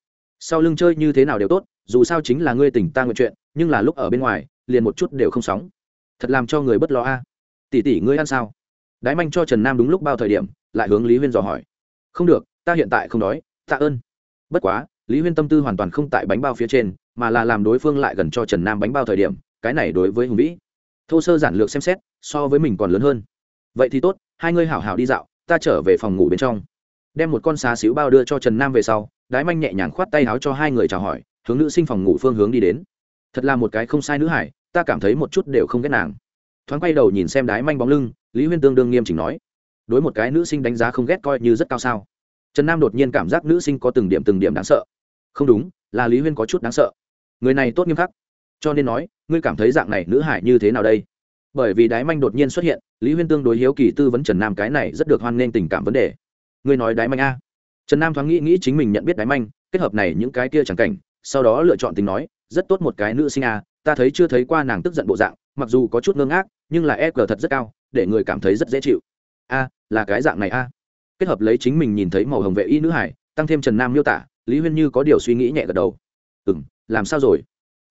Sau lưng chơi như thế nào đều tốt, dù sao chính là ngươi tỉnh ta nguyện chuyện, nhưng là lúc ở bên ngoài, liền một chút đều không sóng. Thật làm cho người bất lo a. Tỷ tỷ ngươi ăn sao? Đái manh cho trần nam đúng lúc bao thời điểm, lại hướng lý huyên dò hỏi. Không được, ta hiện tại không đói, tạ ơn. Bất quá, lý huyên tâm tư hoàn toàn không tại bánh bao phía trên, mà là làm đối phương lại gần cho trần nam bánh bao thời điểm, cái này đối với hùng vĩ. Thô sơ giản lược xem xét, so với mình còn lớn hơn. Vậy thì tốt, hai ngươi hảo hảo đi dạo, ta trở về phòng ngủ bên trong đem một con xá xíu bao đưa cho trần nam về sau, đái manh nhẹ nhàng khoát tay áo cho hai người chào hỏi, hướng nữ sinh phòng ngủ phương hướng đi đến. Thật là một cái không sai nữ hải, ta cảm thấy một chút đều không ghét nàng. Thoáng quay đầu nhìn xem đái manh bóng lưng, lý huyên tương đương nghiêm chỉnh nói, đối một cái nữ sinh đánh giá không ghét coi như rất cao sao. Trần nam đột nhiên cảm giác nữ sinh có từng điểm từng điểm đáng sợ. Không đúng, là lý huyên có chút đáng sợ. Người này tốt nghiêm khắc. Cho nên nói, ngươi cảm thấy dạng này nữ hải như thế nào đây? Bởi vì đái manh đột nhiên xuất hiện, lý huyên tương đối hiếu kỳ tư vấn trần nam cái này rất được hoan nghênh tình cảm vấn đề ngươi nói đái manh a. Trần nam thoáng nghĩ nghĩ chính mình nhận biết đái manh, kết hợp này những cái kia chẳng cảnh, sau đó lựa chọn tình nói, rất tốt một cái nữ sinh a, ta thấy chưa thấy qua nàng tức giận bộ dạng, mặc dù có chút ngơ ngác, nhưng là e g thật rất cao, để người cảm thấy rất dễ chịu. A, là cái dạng này a. Kết hợp lấy chính mình nhìn thấy màu hồng vệ y nữ hải, tăng thêm trần nam miêu tả, lý huyên như có điều suy nghĩ nhẹ gật đầu. Ừ m làm sao rồi?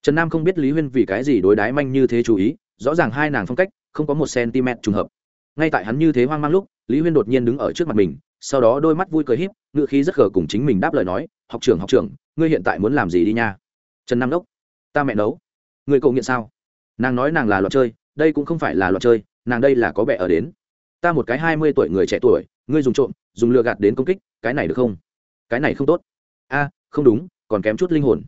Trần nam không biết lý huyên vì cái gì đối đái manh như thế chú ý, rõ ràng hai nàng phong cách, không có một cm trùng hợp. Ngay tại hắn như thế hoang mang lúc, lý huyên đột nhiên đứng ở trước mặt mình sau đó đôi mắt vui cười híp ngự khí rất gờ cùng chính mình đáp lời nói, học trưởng học trưởng, ngươi hiện tại muốn làm gì đi nha? Trần nam đốc, ta mẹ nấu. Người cậu nghiện sao? Nàng nói nàng là loạt chơi, đây cũng không phải là loạt chơi, nàng đây là có bẻ ở đến. Ta một cái hai mươi tuổi người trẻ tuổi, ngươi dùng trộm, dùng lừa gạt đến công kích, cái này được không? Cái này không tốt. A, không đúng, còn kém chút linh hồn.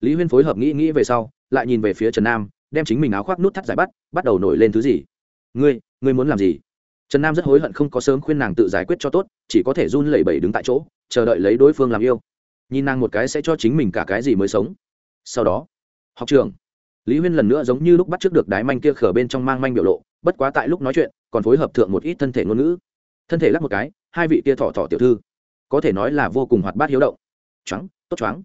Lý huyên phối hợp nghĩ nghĩ về sau, lại nhìn về phía trần nam, đem chính mình áo khoác nút thắt giải bắt bắt đầu nổi lên thứ gì? Ngươi ngươi muốn làm gì? Trần nam rất hối hận không có sớm khuyên nàng tự giải quyết cho tốt, chỉ có thể run lẩy bẩy đứng tại chỗ, chờ đợi lấy đối phương làm yêu. Nhìn nàng một cái sẽ cho chính mình cả cái gì mới sống. Sau đó, học trường. Lý huyên lần nữa giống như lúc bắt trước được đái manh kia khở bên trong mang manh biểu lộ, bất quá tại lúc nói chuyện, còn phối hợp thượng một ít thân thể ngôn ngữ. Thân thể lắc một cái, hai vị kia thọ thọ tiểu thư. Có thể nói là vô cùng hoạt bát hiếu động. Choáng, tốt choáng.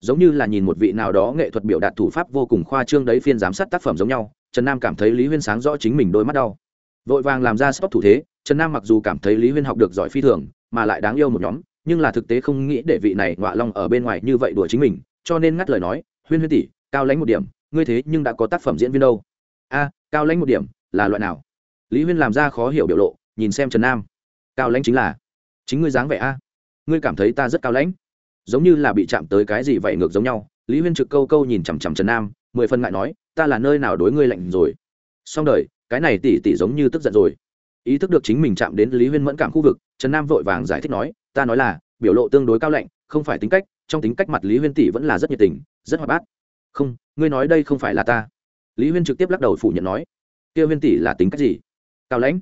Giống như là nhìn một vị nào đó nghệ thuật biểu đạt thủ pháp vô cùng khoa trương đấy phiên giám sát tác phẩm giống nhau, trần nam cảm thấy lý huyên sáng rõ chính mình đôi mắt đau vội vàng làm ra sắp thủ thế, trần nam mặc dù cảm thấy lý huyên học được giỏi phi thường, mà lại đáng yêu một nhóm, nhưng là thực tế không nghĩ để vị này ngọa long ở bên ngoài như vậy đùa chính mình, cho nên ngắt lời nói, huyên huyên tỷ, cao lãnh một điểm, ngươi thế nhưng đã có tác phẩm diễn viên đâu? A, cao lãnh một điểm, là loại nào? Lý huyên làm ra khó hiểu biểu lộ, nhìn xem trần nam. Cao lãnh chính là, chính ngươi dáng vẻ a. Ngươi cảm thấy ta rất cao lãnh. Giống như là bị chạm tới cái gì vậy ngược giống nhau, lý huyên trực câu câu nhìn chằm chằm trần nam, mười phân ngại nói, ta là nơi nào đối ngươi lạnh rồi? Xong đời cái này tỷ tỷ giống như tức giận rồi. Ý thức được chính mình chạm đến lý huyên mẫn cảm khu vực, trần nam vội vàng giải thích nói, ta nói là, biểu lộ tương đối cao lạnh, không phải tính cách, trong tính cách mặt lý huyên tỷ vẫn là rất nhiệt tình, rất hoạt bát. Không, ngươi nói đây không phải là ta. Lý huyên trực tiếp lắc đầu phủ nhận nói, kia huyên tỷ là tính cách gì? Cao lãnh.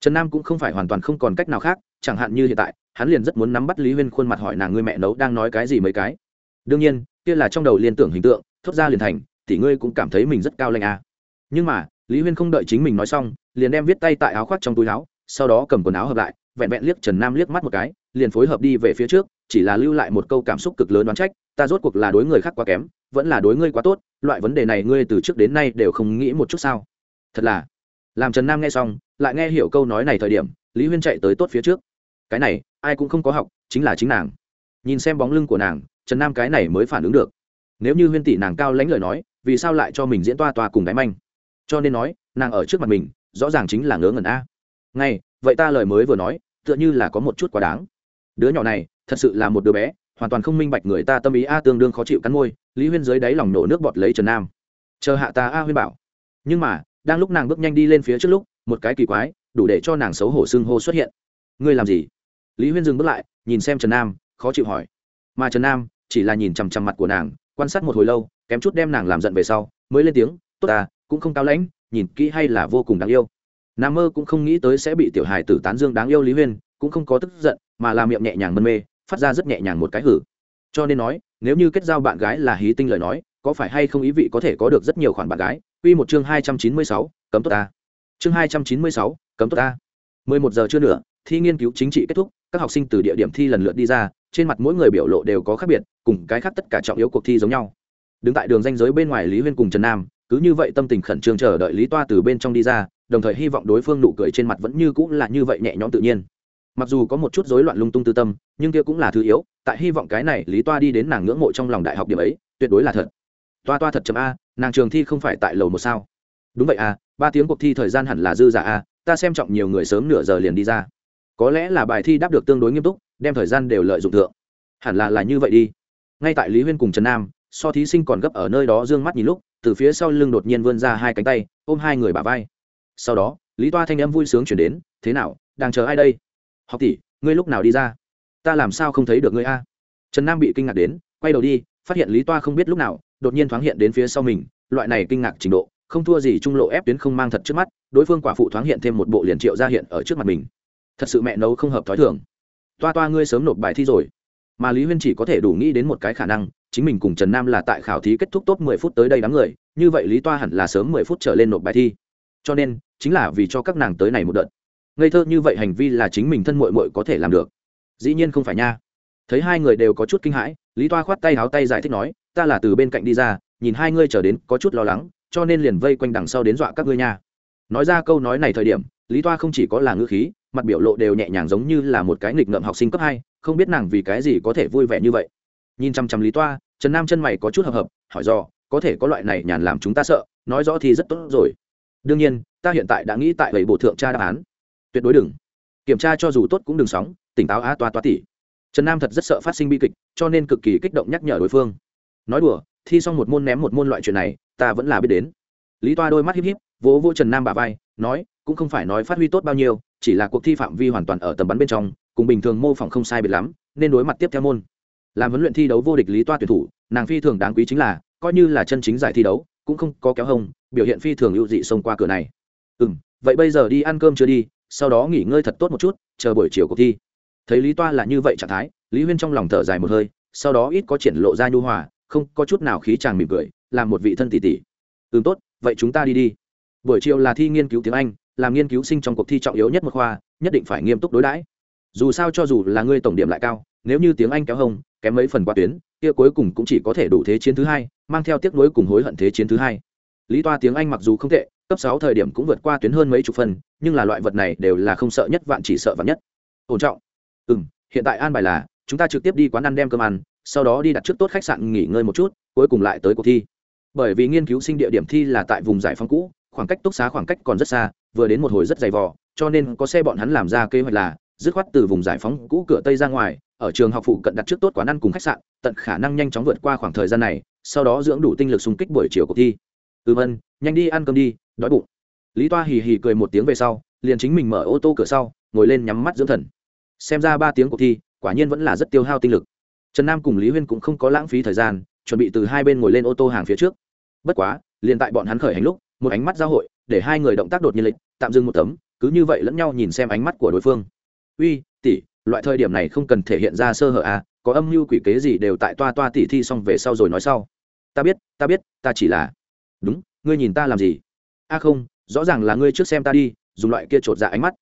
Trần nam cũng không phải hoàn toàn không còn cách nào khác, chẳng hạn như hiện tại, hắn liền rất muốn nắm bắt lý huyên khuôn mặt hỏi nàng ngươi mẹ nấu đang nói cái gì mấy cái. Đương nhiên, kia là trong đầu liên tưởng hình tượng, thốt ra liền thành thì ngươi cũng cảm thấy mình rất cao lanh à. nhưng mà lý huyên không đợi chính mình nói xong, liền đem viết tay tại áo khoác trong túi áo, sau đó cầm quần áo hợp lại, vẹn vẹn liếc trần nam liếc mắt một cái, liền phối hợp đi về phía trước, chỉ là lưu lại một câu cảm xúc cực lớn đoán trách, ta rốt cuộc là đối người khác quá kém, vẫn là đối ngươi quá tốt, loại vấn đề này ngươi từ trước đến nay đều không nghĩ một chút sao? Thật là, làm trần nam nghe xong, lại nghe hiểu câu nói này thời điểm, lý huyên chạy tới tốt phía trước. Cái này, ai cũng không có học, chính là chính nàng. Nhìn xem bóng lưng của nàng, trần nam cái này mới phản ứng được. Nếu như huyên tỷ nàng cao lãnh lời nói, vì sao lại cho mình diễn toa toa cùng đáy manh? Cho nên nói, nàng ở trước mặt mình, rõ ràng chính là ngớ ngẩn a. Ngay, vậy ta lời mới vừa nói, tựa như là có một chút quá đáng. Đứa nhỏ này, thật sự là một đứa bé, hoàn toàn không minh bạch người ta tâm ý a tương đương khó chịu cắn môi, lý huyên dưới đáy lòng nổ nước bọt lấy trần nam. Chờ hạ ta a huyên bảo. Nhưng mà, đang lúc nàng bước nhanh đi lên phía trước lúc, một cái kỳ quái, đủ để cho nàng xấu hổ xưng hô xuất hiện. Ngươi làm gì? Lý huyên dừng bước lại, nhìn xem trần nam, khó chịu hỏi. Mà trần nam, chỉ là nhìn chằm chằm mặt của nàng, quan sát một hồi lâu, kém chút đem nàng làm giận về sau, mới lên tiếng, tốt ta cũng không cao lãnh, nhìn kỹ hay là vô cùng đáng yêu. Nam mơ cũng không nghĩ tới sẽ bị tiểu hài tử tán dương đáng yêu lý huyên, cũng không có tức giận, mà là miệng nhẹ nhàng mân mê, phát ra rất nhẹ nhàng một cái hử. Cho nên nói, nếu như kết giao bạn gái là hí tinh lời nói, có phải hay không ý vị có thể có được rất nhiều khoản bạn gái? Quy một chương hai trăm chín mươi sáu, cấm tốt ta. Chương hai trăm chín mươi sáu, cấm tốt ta. Mười một giờ chưa nữa thi nghiên cứu chính trị kết thúc, các học sinh từ địa điểm thi lần lượt đi ra, trên mặt mỗi người biểu lộ đều có khác biệt, cùng cái khác tất cả trọng yếu cuộc thi giống nhau. Đứng tại đường danh giới bên ngoài lý huyên cùng trần nam cứ như vậy tâm tình khẩn trương chờ đợi lý toa từ bên trong đi ra, đồng thời hy vọng đối phương nụ cười trên mặt vẫn như cũng là như vậy nhẹ nhõm tự nhiên. Mặc dù có một chút rối loạn lung tung tư tâm, nhưng kia cũng là thứ yếu, tại hy vọng cái này lý toa đi đến nàng ngưỡng mộ trong lòng đại học điểm ấy, tuyệt đối là thật. Toa toa thật chấm a, nàng trường thi không phải tại lầu một sao? Đúng vậy a, ba tiếng cuộc thi thời gian hẳn là dư giả a, ta xem trọng nhiều người sớm nửa giờ liền đi ra. Có lẽ là bài thi đáp được tương đối nghiêm túc, đem thời gian đều lợi dụng thượng. Hẳn là là như vậy đi. Ngay tại lý huyên cùng trần nam, so thí sinh còn gấp ở nơi đó d ư ơ n g mắt nhìn lúc từ phía sau lưng đột nhiên vươn ra hai cánh tay, ôm hai người bà vai. Sau đó, lý toa thanh em vui sướng chuyển đến, thế nào, đang chờ ai đây? Học tỷ, ngươi lúc nào đi ra? Ta làm sao không thấy được ngươi a? Trần nam bị kinh ngạc đến, quay đầu đi, phát hiện lý toa không biết lúc nào, đột nhiên thoáng hiện đến phía sau mình, loại này kinh ngạc trình độ, không thua gì trung lộ ép tuyến không mang thật trước mắt, đối phương quả phụ thoáng hiện thêm một bộ liền triệu ra hiện ở trước mặt mình. Thật sự mẹ nấu không hợp thói thường. Toa toa, ngươi sớm nộp bài thi rồi. Mà lý huyên chỉ có thể đủ nghĩ đến một cái khả năng chính mình cùng trần nam là tại khảo thí kết thúc tốt mười phút tới đây đám người, như vậy lý toa hẳn là sớm mười phút trở lên nộp bài thi. Cho nên, chính là vì cho các nàng tới này một đợt. Ngây thơ như vậy hành vi là chính mình thân mội mội có thể làm được. Dĩ nhiên không phải nha. Thấy hai người đều có chút kinh hãi, lý toa khoát tay háo tay giải thích nói, ta là từ bên cạnh đi ra, nhìn hai ngươi trở đến có chút lo lắng, cho nên liền vây quanh đằng sau đến dọa các ngươi nha. Nói ra câu nói này thời điểm, lý toa không chỉ có là ngữ khí, mặt biểu lộ đều nhẹ nhàng giống như là một cái nghịch ngợm học sinh cấp hai, không biết nàng vì cái gì có thể vui vẻ như vậy nhìn chăm chăm lý toa, trần nam chân mày có chút hợp hợp, hỏi do có thể có loại này nhàn làm chúng ta sợ, nói rõ thì rất tốt rồi. Đương nhiên, ta hiện tại đã nghĩ tại bảy bộ thượng tra đáp án. Tuyệt đối đừng. Kiểm tra cho dù tốt cũng đừng sóng, tỉnh táo á toa toa tỉ. Trần nam thật rất sợ phát sinh bi kịch, cho nên cực kỳ kích động nhắc nhở đối phương. Nói đùa, thi xong một môn ném một môn loại chuyện này, ta vẫn là biết đến. Lý toa đôi mắt híp híp, vỗ vỗ trần nam bà vai, nói, cũng không phải nói phát huy tốt bao nhiêu, chỉ là cuộc thi phạm vi hoàn toàn ở tầm bắn bên trong, cùng bình thường mô phỏng không sai biệt lắm, nên đối mặt tiếp theo môn làm huấn luyện thi đấu vô địch lý toa tuyển thủ, nàng phi thường đáng quý chính là, coi như là chân chính giải thi đấu, cũng không có kéo hông, biểu hiện phi thường ưu dị xông qua cửa này. Ừ m vậy bây giờ đi ăn cơm chưa đi, sau đó nghỉ ngơi thật tốt một chút, chờ buổi chiều cuộc thi. Thấy lý toa là như vậy trạng thái, lý huyên trong lòng thở dài một hơi, sau đó ít có triển lộ ra nhu hòa, không có chút nào khí chàng mỉm cười, làm một vị thân tỷ tỷ. Ừ tốt, vậy chúng ta đi đi. Buổi chiều là thi nghiên cứu tiếng anh, làm nghiên cứu sinh trong cuộc thi trọng yếu nhất một khoa, nhất định phải nghiêm túc đối đãi. Dù sao cho dù là ngươi tổng điểm lại cao nếu như tiếng anh kéo hông, kém mấy phần qua tuyến, kia cuối cùng cũng chỉ có thể đủ thế chiến thứ hai, mang theo tiếc nuối cùng hối hận thế chiến thứ hai. Lý toa tiếng anh mặc dù không tệ, cấp sáu thời điểm cũng vượt qua tuyến hơn mấy chục phần, nhưng là loại vật này đều là không sợ nhất, vạn chỉ sợ vạn nhất. Ổn trọng. Ừ m hiện tại an bài là, chúng ta trực tiếp đi quán ăn đem cơm ăn, sau đó đi đặt trước tốt khách sạn nghỉ ngơi một chút, cuối cùng lại tới cuộc thi. Bởi vì nghiên cứu sinh địa điểm thi là tại vùng giải phóng cũ, khoảng cách túc xá khoảng cách còn rất xa, vừa đến một hồi rất dày vò, cho nên có xe bọn hắn làm ra kế hoạch là, dứt khoát từ vùng giải phóng cũ cửa tây ra ngoài ở trường học phụ cận đặt trước tốt quán ăn cùng khách sạn, tận khả năng nhanh chóng vượt qua khoảng thời gian này, sau đó dưỡng đủ tinh lực xung kích buổi chiều cuộc thi. Ừ vân, nhanh đi ăn cơm đi, đói bụng. Lý toa hì hì cười một tiếng về sau, liền chính mình mở ô tô cửa sau, ngồi lên nhắm mắt dưỡng thần. Xem ra ba tiếng cuộc thi, quả nhiên vẫn là rất tiêu hao tinh lực. Trần nam cùng lý huyên cũng không có lãng phí thời gian, chuẩn bị từ hai bên ngồi lên ô tô hàng phía trước. Bất quá, liền tại bọn hắn khởi hành lúc, một ánh mắt giao hội, để hai người động tác đột nhiên lịch, tạm dừng một tấm, cứ như vậy lẫn nhau nhìn xem ánh mắt của đối phương. Uy, tỷ loại thời điểm này không cần thể hiện ra sơ hở à có âm mưu quỷ kế gì đều tại toa toa tỉ thi xong về sau rồi nói sau. Ta biết ta biết, ta chỉ là, đúng, ngươi nhìn ta làm gì? A không, rõ ràng là ngươi trước xem ta đi, dùng loại kia chột dạ ánh mắt.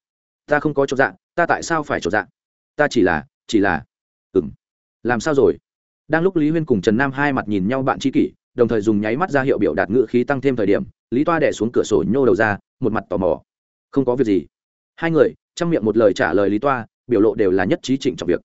Ta không có chột dạ ta tại sao phải chột dạ? Ta chỉ là chỉ là ừng làm sao rồi? Đang lúc lý huyên cùng trần nam hai mặt nhìn nhau bạn tri kỷ, đồng thời dùng nháy mắt ra hiệu biểu đạt ngự khí tăng thêm thời điểm, lý toa đẻ xuống cửa sổ nhô đầu ra, một mặt tò mò. Không có việc gì. Hai người, trong miệng một lời trả lời lý toa biểu lộ đều là nhất trí trịnh trọng việc.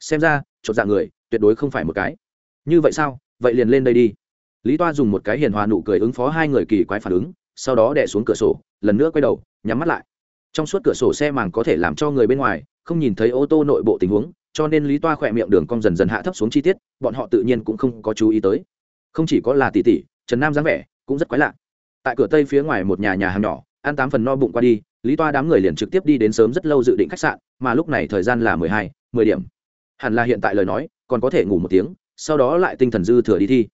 Xem ra, chột dạ người, tuyệt đối không phải một cái. Như vậy sao? Vậy liền lên đây đi. Lý toa dùng một cái hiền hòa nụ cười ứng phó hai người kỳ quái phản ứng, sau đó đẻ xuống cửa sổ, lần nữa quay đầu, nhắm mắt lại. Trong suốt cửa sổ xe màng có thể làm cho người bên ngoài không nhìn thấy ô tô nội bộ tình huống, cho nên lý toa khỏe miệng đường cong dần dần hạ thấp xuống chi tiết, bọn họ tự nhiên cũng không có chú ý tới. Không chỉ có là tỷ tỷ, trần nam dáng vẻ cũng rất quái lạ. Tại cửa tây phía ngoài một nhà nhà hàng nhỏ, ăn tám phần no bụng qua đi lý toa đám người liền trực tiếp đi đến sớm rất lâu dự định khách sạn, mà lúc này thời gian là mười hai, mười điểm. Hẳn là hiện tại lời nói, còn có thể ngủ một tiếng, sau đó lại tinh thần dư thừa đi thi.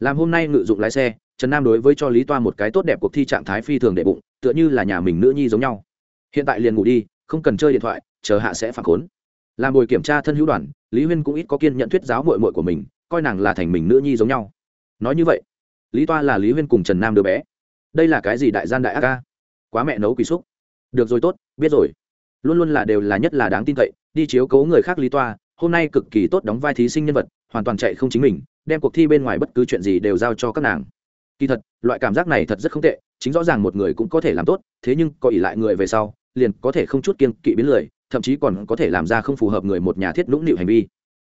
Làm hôm nay ngự dụng lái xe, trần nam đối với cho lý toa một cái tốt đẹp cuộc thi trạng thái phi thường đệ bụng, tựa như là nhà mình nữ nhi giống nhau. Hiện tại liền ngủ đi, không cần chơi điện thoại, chờ hạ sẽ phản khốn. Làm buổi kiểm tra thân hữu đoàn, lý huyên cũng ít có kiên nhận thuyết giáo mội mội của mình, coi nàng là thành mình nữ nhi giống nhau. Nói như vậy, lý toa là lý huyên cùng trần nam đứa bé. Đây là cái gì đại gian đại ác ca? Quá mẹ nấu quỷ xúc được rồi tốt, biết rồi. Luôn luôn là đều là nhất là đáng tin cậy, đi chiếu cố người khác lý toa, hôm nay cực kỳ tốt đóng vai thí sinh nhân vật, hoàn toàn chạy không chính mình, đem cuộc thi bên ngoài bất cứ chuyện gì đều giao cho các nàng. Kỳ thật, loại cảm giác này thật rất không tệ, chính rõ ràng một người cũng có thể làm tốt, thế nhưng có ỉ lại người về sau, liền có thể không chút kiên kỵ biến lười, thậm chí còn có thể làm ra không phù hợp người một nhà thiết nũng nịu hành vi.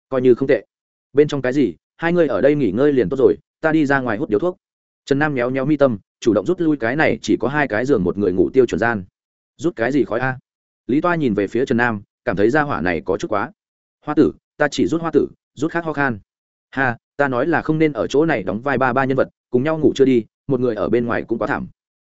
Coi như không tệ. Bên trong cái gì, hai người ở đây nghỉ ngơi liền tốt rồi, ta đi ra ngoài hút điếu thuốc. Trần nam méo méo mi tâm, chủ động rút lui cái này chỉ có hai cái giường một người ngủ tiêu chuẩn gian rút cái gì khói a? Lý toa nhìn về phía trần nam, cảm thấy ra hỏa này có chút quá. Hoa tử, ta chỉ rút hoa tử, rút khác ho khan. Ha, ta nói là không nên ở chỗ này đóng vai ba ba nhân vật, cùng nhau ngủ chưa đi, một người ở bên ngoài cũng quá thảm.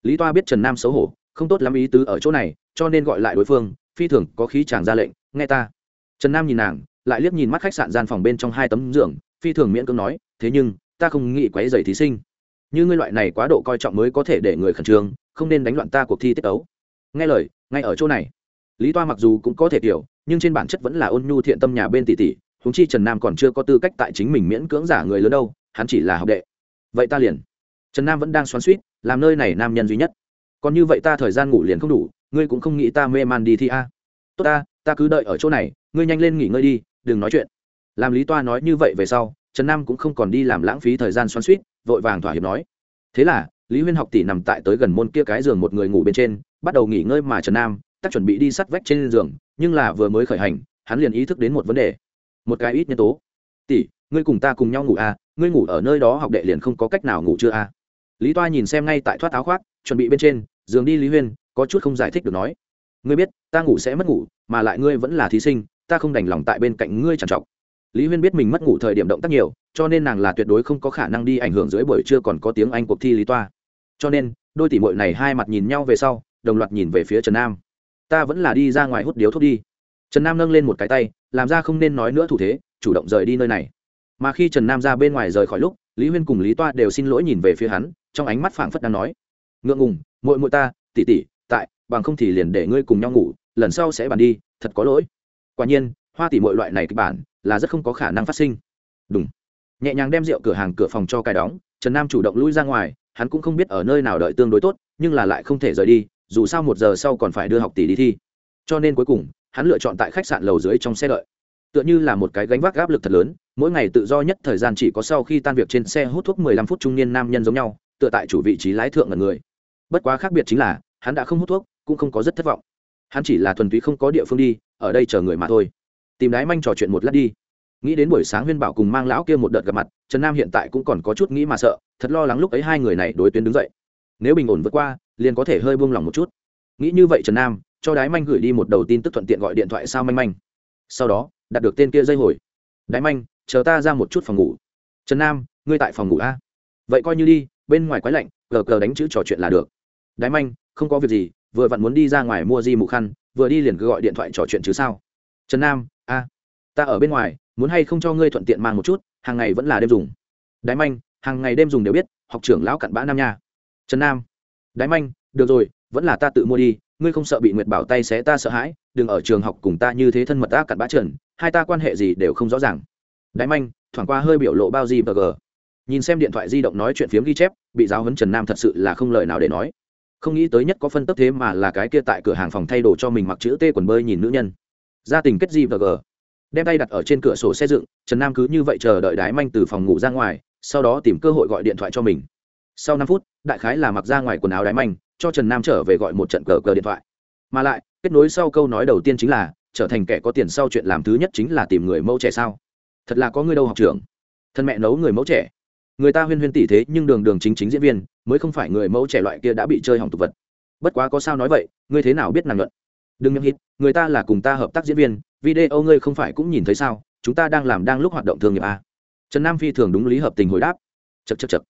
Lý toa biết trần nam xấu hổ, không tốt lắm ý tứ ở chỗ này, cho nên gọi lại đối phương, phi thường có khí chàng ra lệnh, nghe ta. Trần nam nhìn nàng, lại liếc nhìn mắt khách sạn gian phòng bên trong hai tấm giường, phi thường miễn cưỡng nói, thế nhưng, ta không nghĩ quấy dày thí sinh. Như ngươi loại này quá độ coi trọng mới có thể để người khẩn trương, không nên đánh loạn ta cuộc thi tiết ấu nghe lời, ngay ở chỗ này. Lý toa mặc dù cũng có thể kiểu nhưng trên bản chất vẫn là ôn nhu thiện tâm nhà bên tỷ tỷ húng chi trần nam còn chưa có tư cách tại chính mình miễn cưỡng giả người lớn đâu, hắn chỉ là học đệ. Vậy ta liền. Trần nam vẫn đang xoắn suýt làm nơi này nam nhân duy nhất. Còn như vậy ta thời gian ngủ liền không đủ, ngươi cũng không nghĩ ta mê man đi thi a. Tốt ta ta cứ đợi ở chỗ này, ngươi nhanh lên nghỉ ngơi đi, đừng nói chuyện. Làm lý toa nói như vậy về sau, trần nam cũng không còn đi làm lãng phí thời gian xoắn suýt vội vàng thỏa hiệp nói. Thế là, lý huyên học tỷ nằm tại tới gần môn kia cái giường một người ngủ bên trên bắt đầu nghỉ ngơi mà trần nam tắc chuẩn bị đi sắt vách trên giường, nhưng là vừa mới khởi hành, hắn liền ý thức đến một vấn đề. Một cái ít nhân tố. Tỷ, ngươi cùng ta cùng nhau ngủ à ngươi ngủ ở nơi đó học đệ liền không có cách nào ngủ chưa à. Lý toa nhìn xem ngay tại thoát áo khoác, chuẩn bị bên trên, giường đi lý huyên, có chút không giải thích được nói. Ngươi biết, ta ngủ sẽ mất ngủ, mà lại ngươi vẫn là thí sinh, ta không đành lòng tại bên cạnh ngươi trằn trọc. Lý huyên biết mình mất ngủ thời điểm động tác nhiều, cho nên nàng là tuyệt đối không có khả năng đi ảnh hưởng dưới buổi trưa còn có tiếng anh cuộc thi lý toa. Cho nên, đôi tỷ mội này hai mặt nhìn nhau về sau đồng loạt nhìn về phía trần nam. Ta vẫn là đi ra ngoài hút điếu thuốc đi. Trần nam nâng lên một cái tay, làm ra không nên nói nữa thủ thế, chủ động rời đi nơi này. Mà khi trần nam ra bên ngoài rời khỏi lúc, lý huyên cùng lý toa đều xin lỗi nhìn về phía hắn, trong ánh mắt phảng phất đang nói, ngượng ngùng mội mội ta tỉ tỉ tại, bằng không thì liền để ngươi cùng nhau ngủ, lần sau sẽ bàn đi, thật có lỗi. Quả nhiên, hoa tỉ mội loại này kịch bản là rất không có khả năng phát sinh. Đúng nhẹ nhàng đem rượu cửa hàng cửa phòng cho cài đóng, trần nam chủ động lui ra ngoài, hắn cũng không biết ở nơi nào đợi tương đối tốt, nhưng là lại không thể rời đi dù sao một giờ sau còn phải đưa học tỷ đi thi. Cho nên cuối cùng, hắn lựa chọn tại khách sạn lầu dưới trong xe đợi. Tựa như là một cái gánh vác áp lực thật lớn, mỗi ngày tự do nhất thời gian chỉ có sau khi tan việc trên xe hút thuốc mười lăm phút trung niên nam nhân giống nhau, tựa tại chủ vị trí lái thượng ngần người. Bất quá khác biệt chính là, hắn đã không hút thuốc, cũng không có rất thất vọng. Hắn chỉ là thuần túy không có địa phương đi, ở đây chờ người mà thôi. Tìm đái manh trò chuyện một lát đi. Nghĩ đến buổi sáng huyên bảo cùng mang lão kia một đợt gặp mặt, trần nam hiện tại cũng còn có chút nghĩ mà sợ, thật lo lắng lúc ấy hai người này đối tuyến đứng dậy nếu bình ổn vượt qua, liền có thể hơi buông lỏng một chút. Nghĩ như vậy trần nam, cho đái manh gửi đi một đầu tin tức thuận tiện gọi điện thoại sao manh manh. Sau đó, đặt được tên kia dây hồi. Đái manh, chờ ta ra một chút phòng ngủ. Trần nam, ngươi tại phòng ngủ a? Vậy coi như đi, bên ngoài quái lạnh, gờ gờ đánh chữ trò chuyện là được. Đái manh, không có việc gì, vừa vặn muốn đi ra ngoài mua di mụ khăn, vừa đi liền cứ gọi điện thoại trò chuyện chứ sao? Trần nam, a, ta ở bên ngoài, muốn hay không cho ngươi thuận tiện mang một chút, hàng ngày vẫn là đêm dùng. Đái manh, hàng ngày đêm dùng đều biết, học trưởng lão cặn bã nam nha trần nam, đái manh, được rồi, vẫn là ta tự mua đi, ngươi không sợ bị nguyệt bảo tay xé ta sợ hãi, đừng ở trường học cùng ta như thế thân mật ta cặn bã trần, hai ta quan hệ gì đều không rõ ràng. Đái manh, thoảng qua hơi biểu lộ bao gì bờ gờ. Nhìn xem điện thoại di động nói chuyện phiếm ghi chép, bị giáo huấn trần nam thật sự là không lời nào để nói. Không nghĩ tới nhất có phân tấp thế mà là cái kia tại cửa hàng phòng thay đồ cho mình mặc chữ t quần bơi nhìn nữ nhân. Gia tình kết gì và g đem tay đặt ở trên cửa sổ xe dựng, trần nam cứ như vậy chờ đợi đái manh từ phòng ngủ ra ngoài, sau đó tìm cơ hội gọi điện thoại cho mình sau năm phút, đại khái là mặc ra ngoài quần áo đái manh, cho trần nam trở về gọi một trận cờ cờ điện thoại. Mà lại, kết nối sau câu nói đầu tiên chính là, trở thành kẻ có tiền sau chuyện làm thứ nhất chính là tìm người mẫu trẻ sao? Thật là có người đâu học trưởng. Thân mẹ nấu người mẫu trẻ. Người ta huyên huyên tỷ thế nhưng đường đường chính chính diễn viên, mới không phải người mẫu trẻ loại kia đã bị chơi hỏng tục vật. Bất quá có sao nói vậy, ngươi thế nào biết nàng luận? Đừng nhắc hít, người ta là cùng ta hợp tác diễn viên, video ngươi không phải cũng nhìn thấy sao? Chúng ta đang làm đang lúc hoạt động thương nghiệp a trần nam phi thường đúng lý hợp tình hồi đáp. Chật chật chật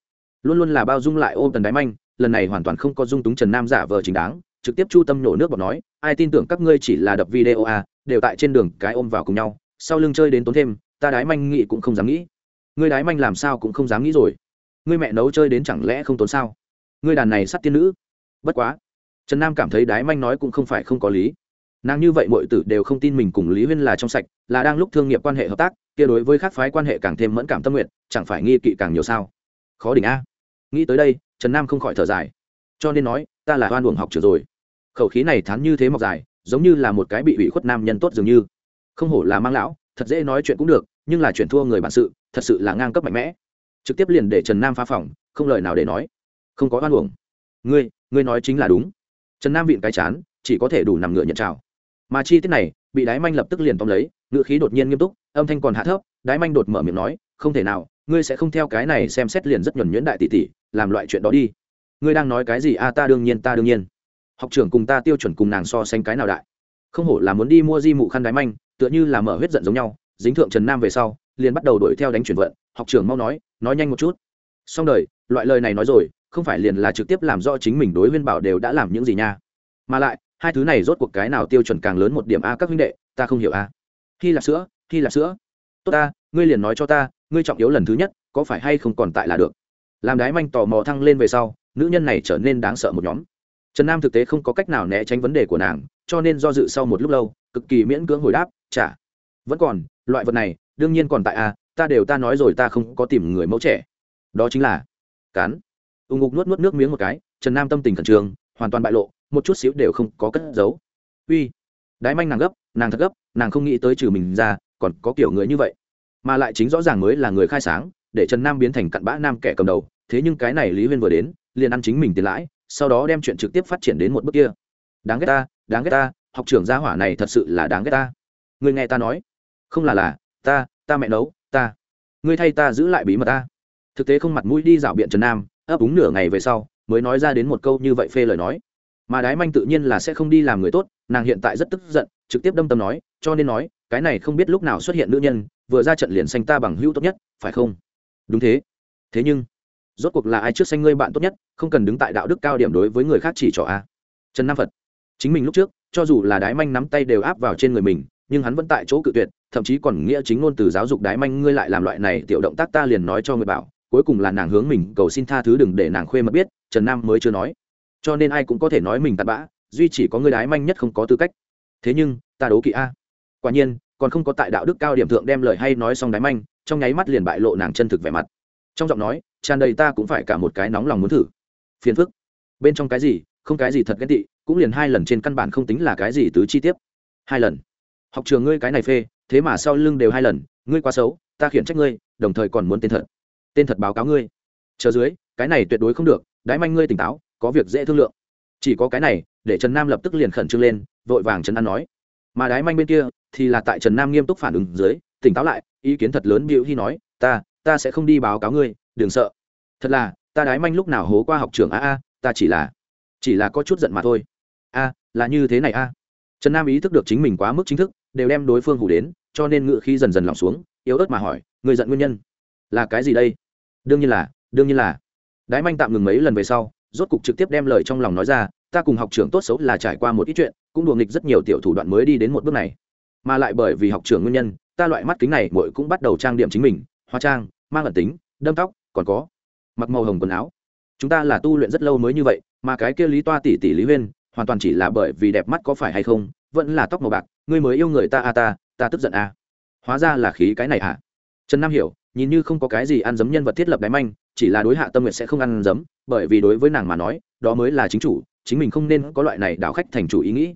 luôn luôn là bao dung lại ôm tần đáy manh, lần này hoàn toàn không có dung túng trần nam giả vờ chính đáng, trực tiếp chu tâm nhổ nước bọt nói, ai tin tưởng các ngươi chỉ là đập video à? đều tại trên đường cái ôm vào cùng nhau, sau lưng chơi đến tốn thêm, ta đái manh nghĩ cũng không dám nghĩ. Ngươi đái manh làm sao cũng không dám nghĩ rồi. Ngươi mẹ nấu chơi đến chẳng lẽ không tốn sao? Ngươi đàn này sắt tiên nữ. Bất quá, trần nam cảm thấy đái manh nói cũng không phải không có lý. Nàng như vậy mọi tử đều không tin mình cùng lý huyên là trong sạch, là đang lúc thương nghiệp quan hệ hợp tác, kia đối với khác phái quan hệ càng thêm mẫn cảm tâm nguyện, chẳng phải nghi kỵ càng nhiều sao? Khó đỉnh a nghĩ tới đây, trần nam không khỏi thở dài. Cho nên nói, ta là hoan uổng học trường rồi. Khẩu khí này thắn như thế mọc dài, giống như là một cái bị ủy khuất nam nhân tốt dường như. Không hổ là mang lão, thật dễ nói chuyện cũng được, nhưng là chuyện thua người bản sự, thật sự là ngang cấp mạnh mẽ. Trực tiếp liền để trần nam phá phòng, không lời nào để nói. Không có hoan uổng. Ngươi ngươi nói chính là đúng. Trần nam vịn cái chán, chỉ có thể đủ nằm ngựa nhận trào mà chi tiết này, bị đái manh lập tức liền tóm lấy ngựa khí đột nhiên nghiêm túc, âm thanh còn hạ thấp, đái manh đột mở miệng nói, không thể nào, ngươi sẽ không theo cái này xem xét liền rất nhuẩn nhuyễn đại tỷ tỷ làm loại chuyện đó đi. Ngươi đang nói cái gì? A ta đương nhiên, ta đương nhiên. Học trưởng cùng ta tiêu chuẩn cùng nàng so sánh cái nào đại? Không hổ là muốn đi mua di mụ khăn đái manh, tựa như là mở huyết giận giống nhau. Dính thượng trần nam về sau, liền bắt đầu đuổi theo đánh chuyển vận. Học trưởng mau nói nói nhanh một chút. Xong đời, loại lời này nói rồi, không phải liền là trực tiếp làm do chính mình đối viên bảo đều đã làm những gì nha. Mà lại, hai thứ này rốt cuộc cái nào tiêu chuẩn càng lớn một điểm a, các huynh đệ, ta không hiểu a. Khi là sữa khi là sữa. Tốt ta ngươi liền nói cho ta, ngươi trọng yếu lần thứ nhất, có phải hay không còn tại là được? Làm đái manh tò mò thăng lên về sau, nữ nhân này trở nên đáng sợ một nhóm. Trần nam thực tế không có cách nào né tránh vấn đề của nàng, cho nên do dự sau một lúc lâu, cực kỳ miễn cưỡng hồi đáp, chả, vẫn còn, loại vật này, đương nhiên còn tại a ta đều ta nói rồi ta không có tìm người mẫu trẻ. Đó chính là cán ù ngục nuốt nuốt nước miếng một cái, trần nam tâm tình khẩn trương, hoàn toàn bại lộ, một chút xíu đều không có cất giấu. Uy. Đái manh nàng gấp, nàng thật gấp, nàng không nghĩ tới trừ mình ra, còn có kiểu người như vậy, mà lại chính rõ ràng mới là người khai sáng để trần nam biến thành cặn bã nam kẻ cầm đầu, thế nhưng cái này lý huyên vừa đến, liền ăn chính mình tiền lãi, sau đó đem chuyện trực tiếp phát triển đến một bước kia. Đáng ghét ta, đáng ghét ta, học trưởng gia hỏa này thật sự là đáng ghét ta. Người nghe ta nói, không là là, ta ta mẹ nấu, ta. Ngươi thay ta giữ lại bí mật ta. Thực tế không mặt mũi đi dạo biện trần nam, ấp úng nửa ngày về sau, mới nói ra đến một câu như vậy phê lời nói. Mà đái manh tự nhiên là sẽ không đi làm người tốt, nàng hiện tại rất tức giận, trực tiếp đâm tâm nói, cho nên nói, cái này không biết lúc nào xuất hiện nữ nhân, vừa ra trận liền xanh ta bằng hữu tốt nhất, phải không? Đúng thế. Thế nhưng, rốt cuộc là ai trước xanh ngươi bạn tốt nhất, không cần đứng tại đạo đức cao điểm đối với người khác chỉ trỏ a? Trần nam phật. Chính mình lúc trước, cho dù là đái manh nắm tay đều áp vào trên người mình, nhưng hắn vẫn tại chỗ cự tuyệt, thậm chí còn nghĩa chính ngôn từ giáo dục đái manh ngươi lại làm loại này tiểu động tác ta liền nói cho người bảo, cuối cùng là nàng hướng mình cầu xin tha thứ đừng để nàng khuê mật biết, trần nam mới chưa nói. Cho nên ai cũng có thể nói mình tạt bã, duy chỉ có người đái manh nhất không có tư cách. Thế nhưng, ta đố kỵ a. Quả nhiên, còn không có tại đạo đức cao điểm thượng đem lời hay nói xong đái manh trong nháy mắt liền bại lộ nàng chân thực vẻ mặt. Trong giọng nói, tràn đầy ta cũng phải cả một cái nóng lòng muốn thử. Phiền phức. Bên trong cái gì, không cái gì thật ghét tị, cũng liền hai lần trên căn bản không tính là cái gì tứ chi tiết hai lần. Học trường ngươi cái này phê, thế mà sau lưng đều hai lần, ngươi quá xấu, ta khiển trách ngươi, đồng thời còn muốn tên thật. Tên thật báo cáo ngươi. Chờ dưới, cái này tuyệt đối không được đái manh ngươi tỉnh táo, có việc dễ thương lượng. Chỉ có cái này, để trần nam lập tức liền khẩn trương lên, vội vàng trần an nói. Mà đái manh bên kia, thì là tại trần nam nghiêm túc phản ứng dưới tỉnh táo lại, ý kiến thật lớn biểu hy nói, ta ta sẽ không đi báo cáo ngươi, đừng sợ. Thật là, ta đái manh lúc nào hố qua học trường a a, ta chỉ là chỉ là có chút giận mà thôi. A, là như thế này a. Trần nam ý thức được chính mình quá mức chính thức, đều đem đối phương hủ đến, cho nên ngự khi dần dần lỏng xuống, yếu ớt mà hỏi người giận nguyên nhân? Là cái gì đây? Đương nhiên là, đương nhiên là. Đái manh tạm ngừng mấy lần về sau, rốt cục trực tiếp đem lời trong lòng nói ra, ta cùng học trưởng tốt xấu là trải qua một ít chuyện, cũng đùa nghịch rất nhiều tiểu thủ đoạn mới đi đến một bước này. Mà lại bởi vì học trưởng nguyên nhân ta loại mắt kính này muội cũng bắt đầu trang điểm chính mình, hóa trang, mang ẩn tính, đâm tóc, còn có mặc màu hồng quần áo. Chúng ta là tu luyện rất lâu mới như vậy, mà cái kia lý toa tỷ tỷ lý huyên, hoàn toàn chỉ là bởi vì đẹp mắt có phải hay không, vẫn là tóc màu bạc, ngươi mới yêu người ta a à ta ta tức giận a à. hóa ra là khí cái này hả? Trần nam hiểu, nhìn như không có cái gì ăn dấm nhân vật thiết lập đáy manh, chỉ là đối hạ tâm nguyện sẽ không ăn dấm, bởi vì đối với nàng mà nói, đó mới là chính chủ, chính mình không nên có loại này đảo khách thành chủ ý nghĩ.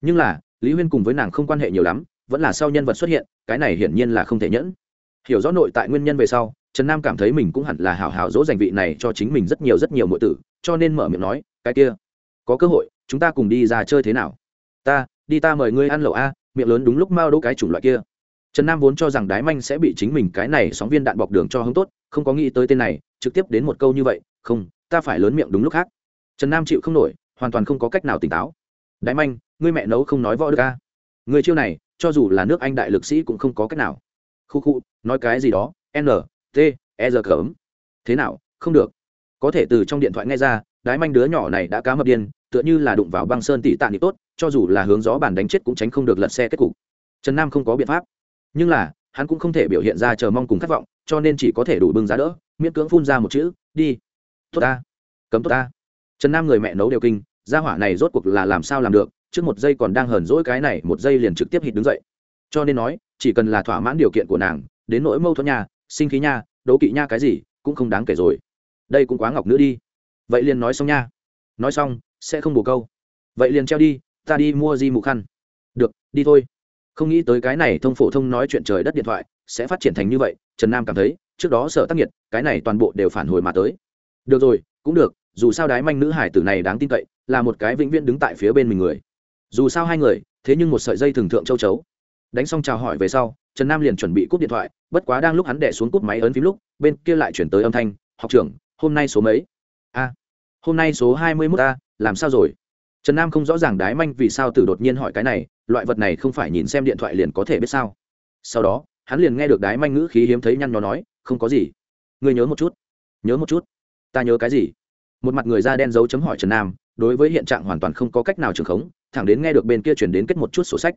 Nhưng là, lý huyên cùng với nàng không quan hệ nhiều lắm vẫn là sau nhân vật xuất hiện, cái này hiển nhiên là không thể nhẫn. Hiểu rõ nội tại nguyên nhân về sau, trần nam cảm thấy mình cũng hẳn là hảo hảo dỗ dành vị này cho chính mình rất nhiều rất nhiều mọi tử, cho nên mở miệng nói, cái kia, có cơ hội, chúng ta cùng đi ra chơi thế nào? Ta, đi ta mời ngươi ăn lẩu a, miệng lớn đúng lúc mao đỗ cái chủng loại kia. Trần nam vốn cho rằng đái manh sẽ bị chính mình cái này sóng viên đạn bọc đường cho hứng tốt, không có nghĩ tới tên này, trực tiếp đến một câu như vậy, không, ta phải lớn miệng đúng lúc khác. Trần nam chịu không nổi, hoàn toàn không có cách nào tỉnh táo. Đái manh, ngươi mẹ nấu không nói võ được a người chiêu này, cho dù là nước anh đại lực sĩ cũng không có cách nào. Khu khu, nói cái gì đó, n, t e r cấm thế nào, không được. Có thể từ trong điện thoại nghe ra, đái manh đứa nhỏ này đã cá mập điên, tựa như là đụng vào băng sơn tỉ tạ nị tốt, cho dù là hướng gió bàn đánh chết cũng tránh không được lật xe kết cục. Trần nam không có biện pháp. Nhưng là, hắn cũng không thể biểu hiện ra chờ mong cùng khát vọng, cho nên chỉ có thể đủ bưng giá đỡ, miễn cưỡng phun ra một chữ, đi. Tốt ta. Cấm tốt ta. Trần nam người mẹ nấu đều kinh, gia hỏa này rốt cuộc là làm sao làm được? Trước một giây còn đang hờn dỗi cái này, một giây liền trực tiếp hít đứng dậy. Cho nên nói, chỉ cần là thỏa mãn điều kiện của nàng, đến nỗi mâu thuẫn nhà sinh khí nha, đố kỵ nha cái gì, cũng không đáng kể rồi. Đây cũng quá ngọc nữa đi. Vậy liền nói xong nha. Nói xong, sẽ không bù câu. Vậy liền treo đi, ta đi mua di mụ khăn. Được, đi thôi. Không nghĩ tới cái này thông phổ thông nói chuyện trời đất điện thoại sẽ phát triển thành như vậy, trần nam cảm thấy, trước đó sở tác nghiệt cái này toàn bộ đều phản hồi mà tới. Được rồi, cũng được, dù sao đái manh nữ hải tử này đáng tin cậy, là một cái vĩnh viễn đứng tại phía bên mình người dù sao hai người, thế nhưng một sợi dây thường thượng châu chấu. Đánh xong chào hỏi về sau, trần nam liền chuẩn bị cúp điện thoại, bất quá đang lúc hắn đẻ xuống cúp máy ấn phím lúc, bên kia lại chuyển tới âm thanh, học trưởng, hôm nay số mấy? A, hôm nay số hai mươi mốt a, làm sao rồi? Trần nam không rõ ràng đái manh vì sao từ đột nhiên hỏi cái này, loại vật này không phải nhìn xem điện thoại liền có thể biết sao. Sau đó, hắn liền nghe được đái manh ngữ khí hiếm thấy nhăn nhó nói, không có gì. Người nhớ một chút. Nhớ một chút. Ta nhớ cái gì? Một mặt người da đen dấu chấm hỏi trần nam đối với hiện trạng hoàn toàn không có cách nào trường khống, thẳng đến nghe được bên kia chuyển đến kết một chút sổ sách.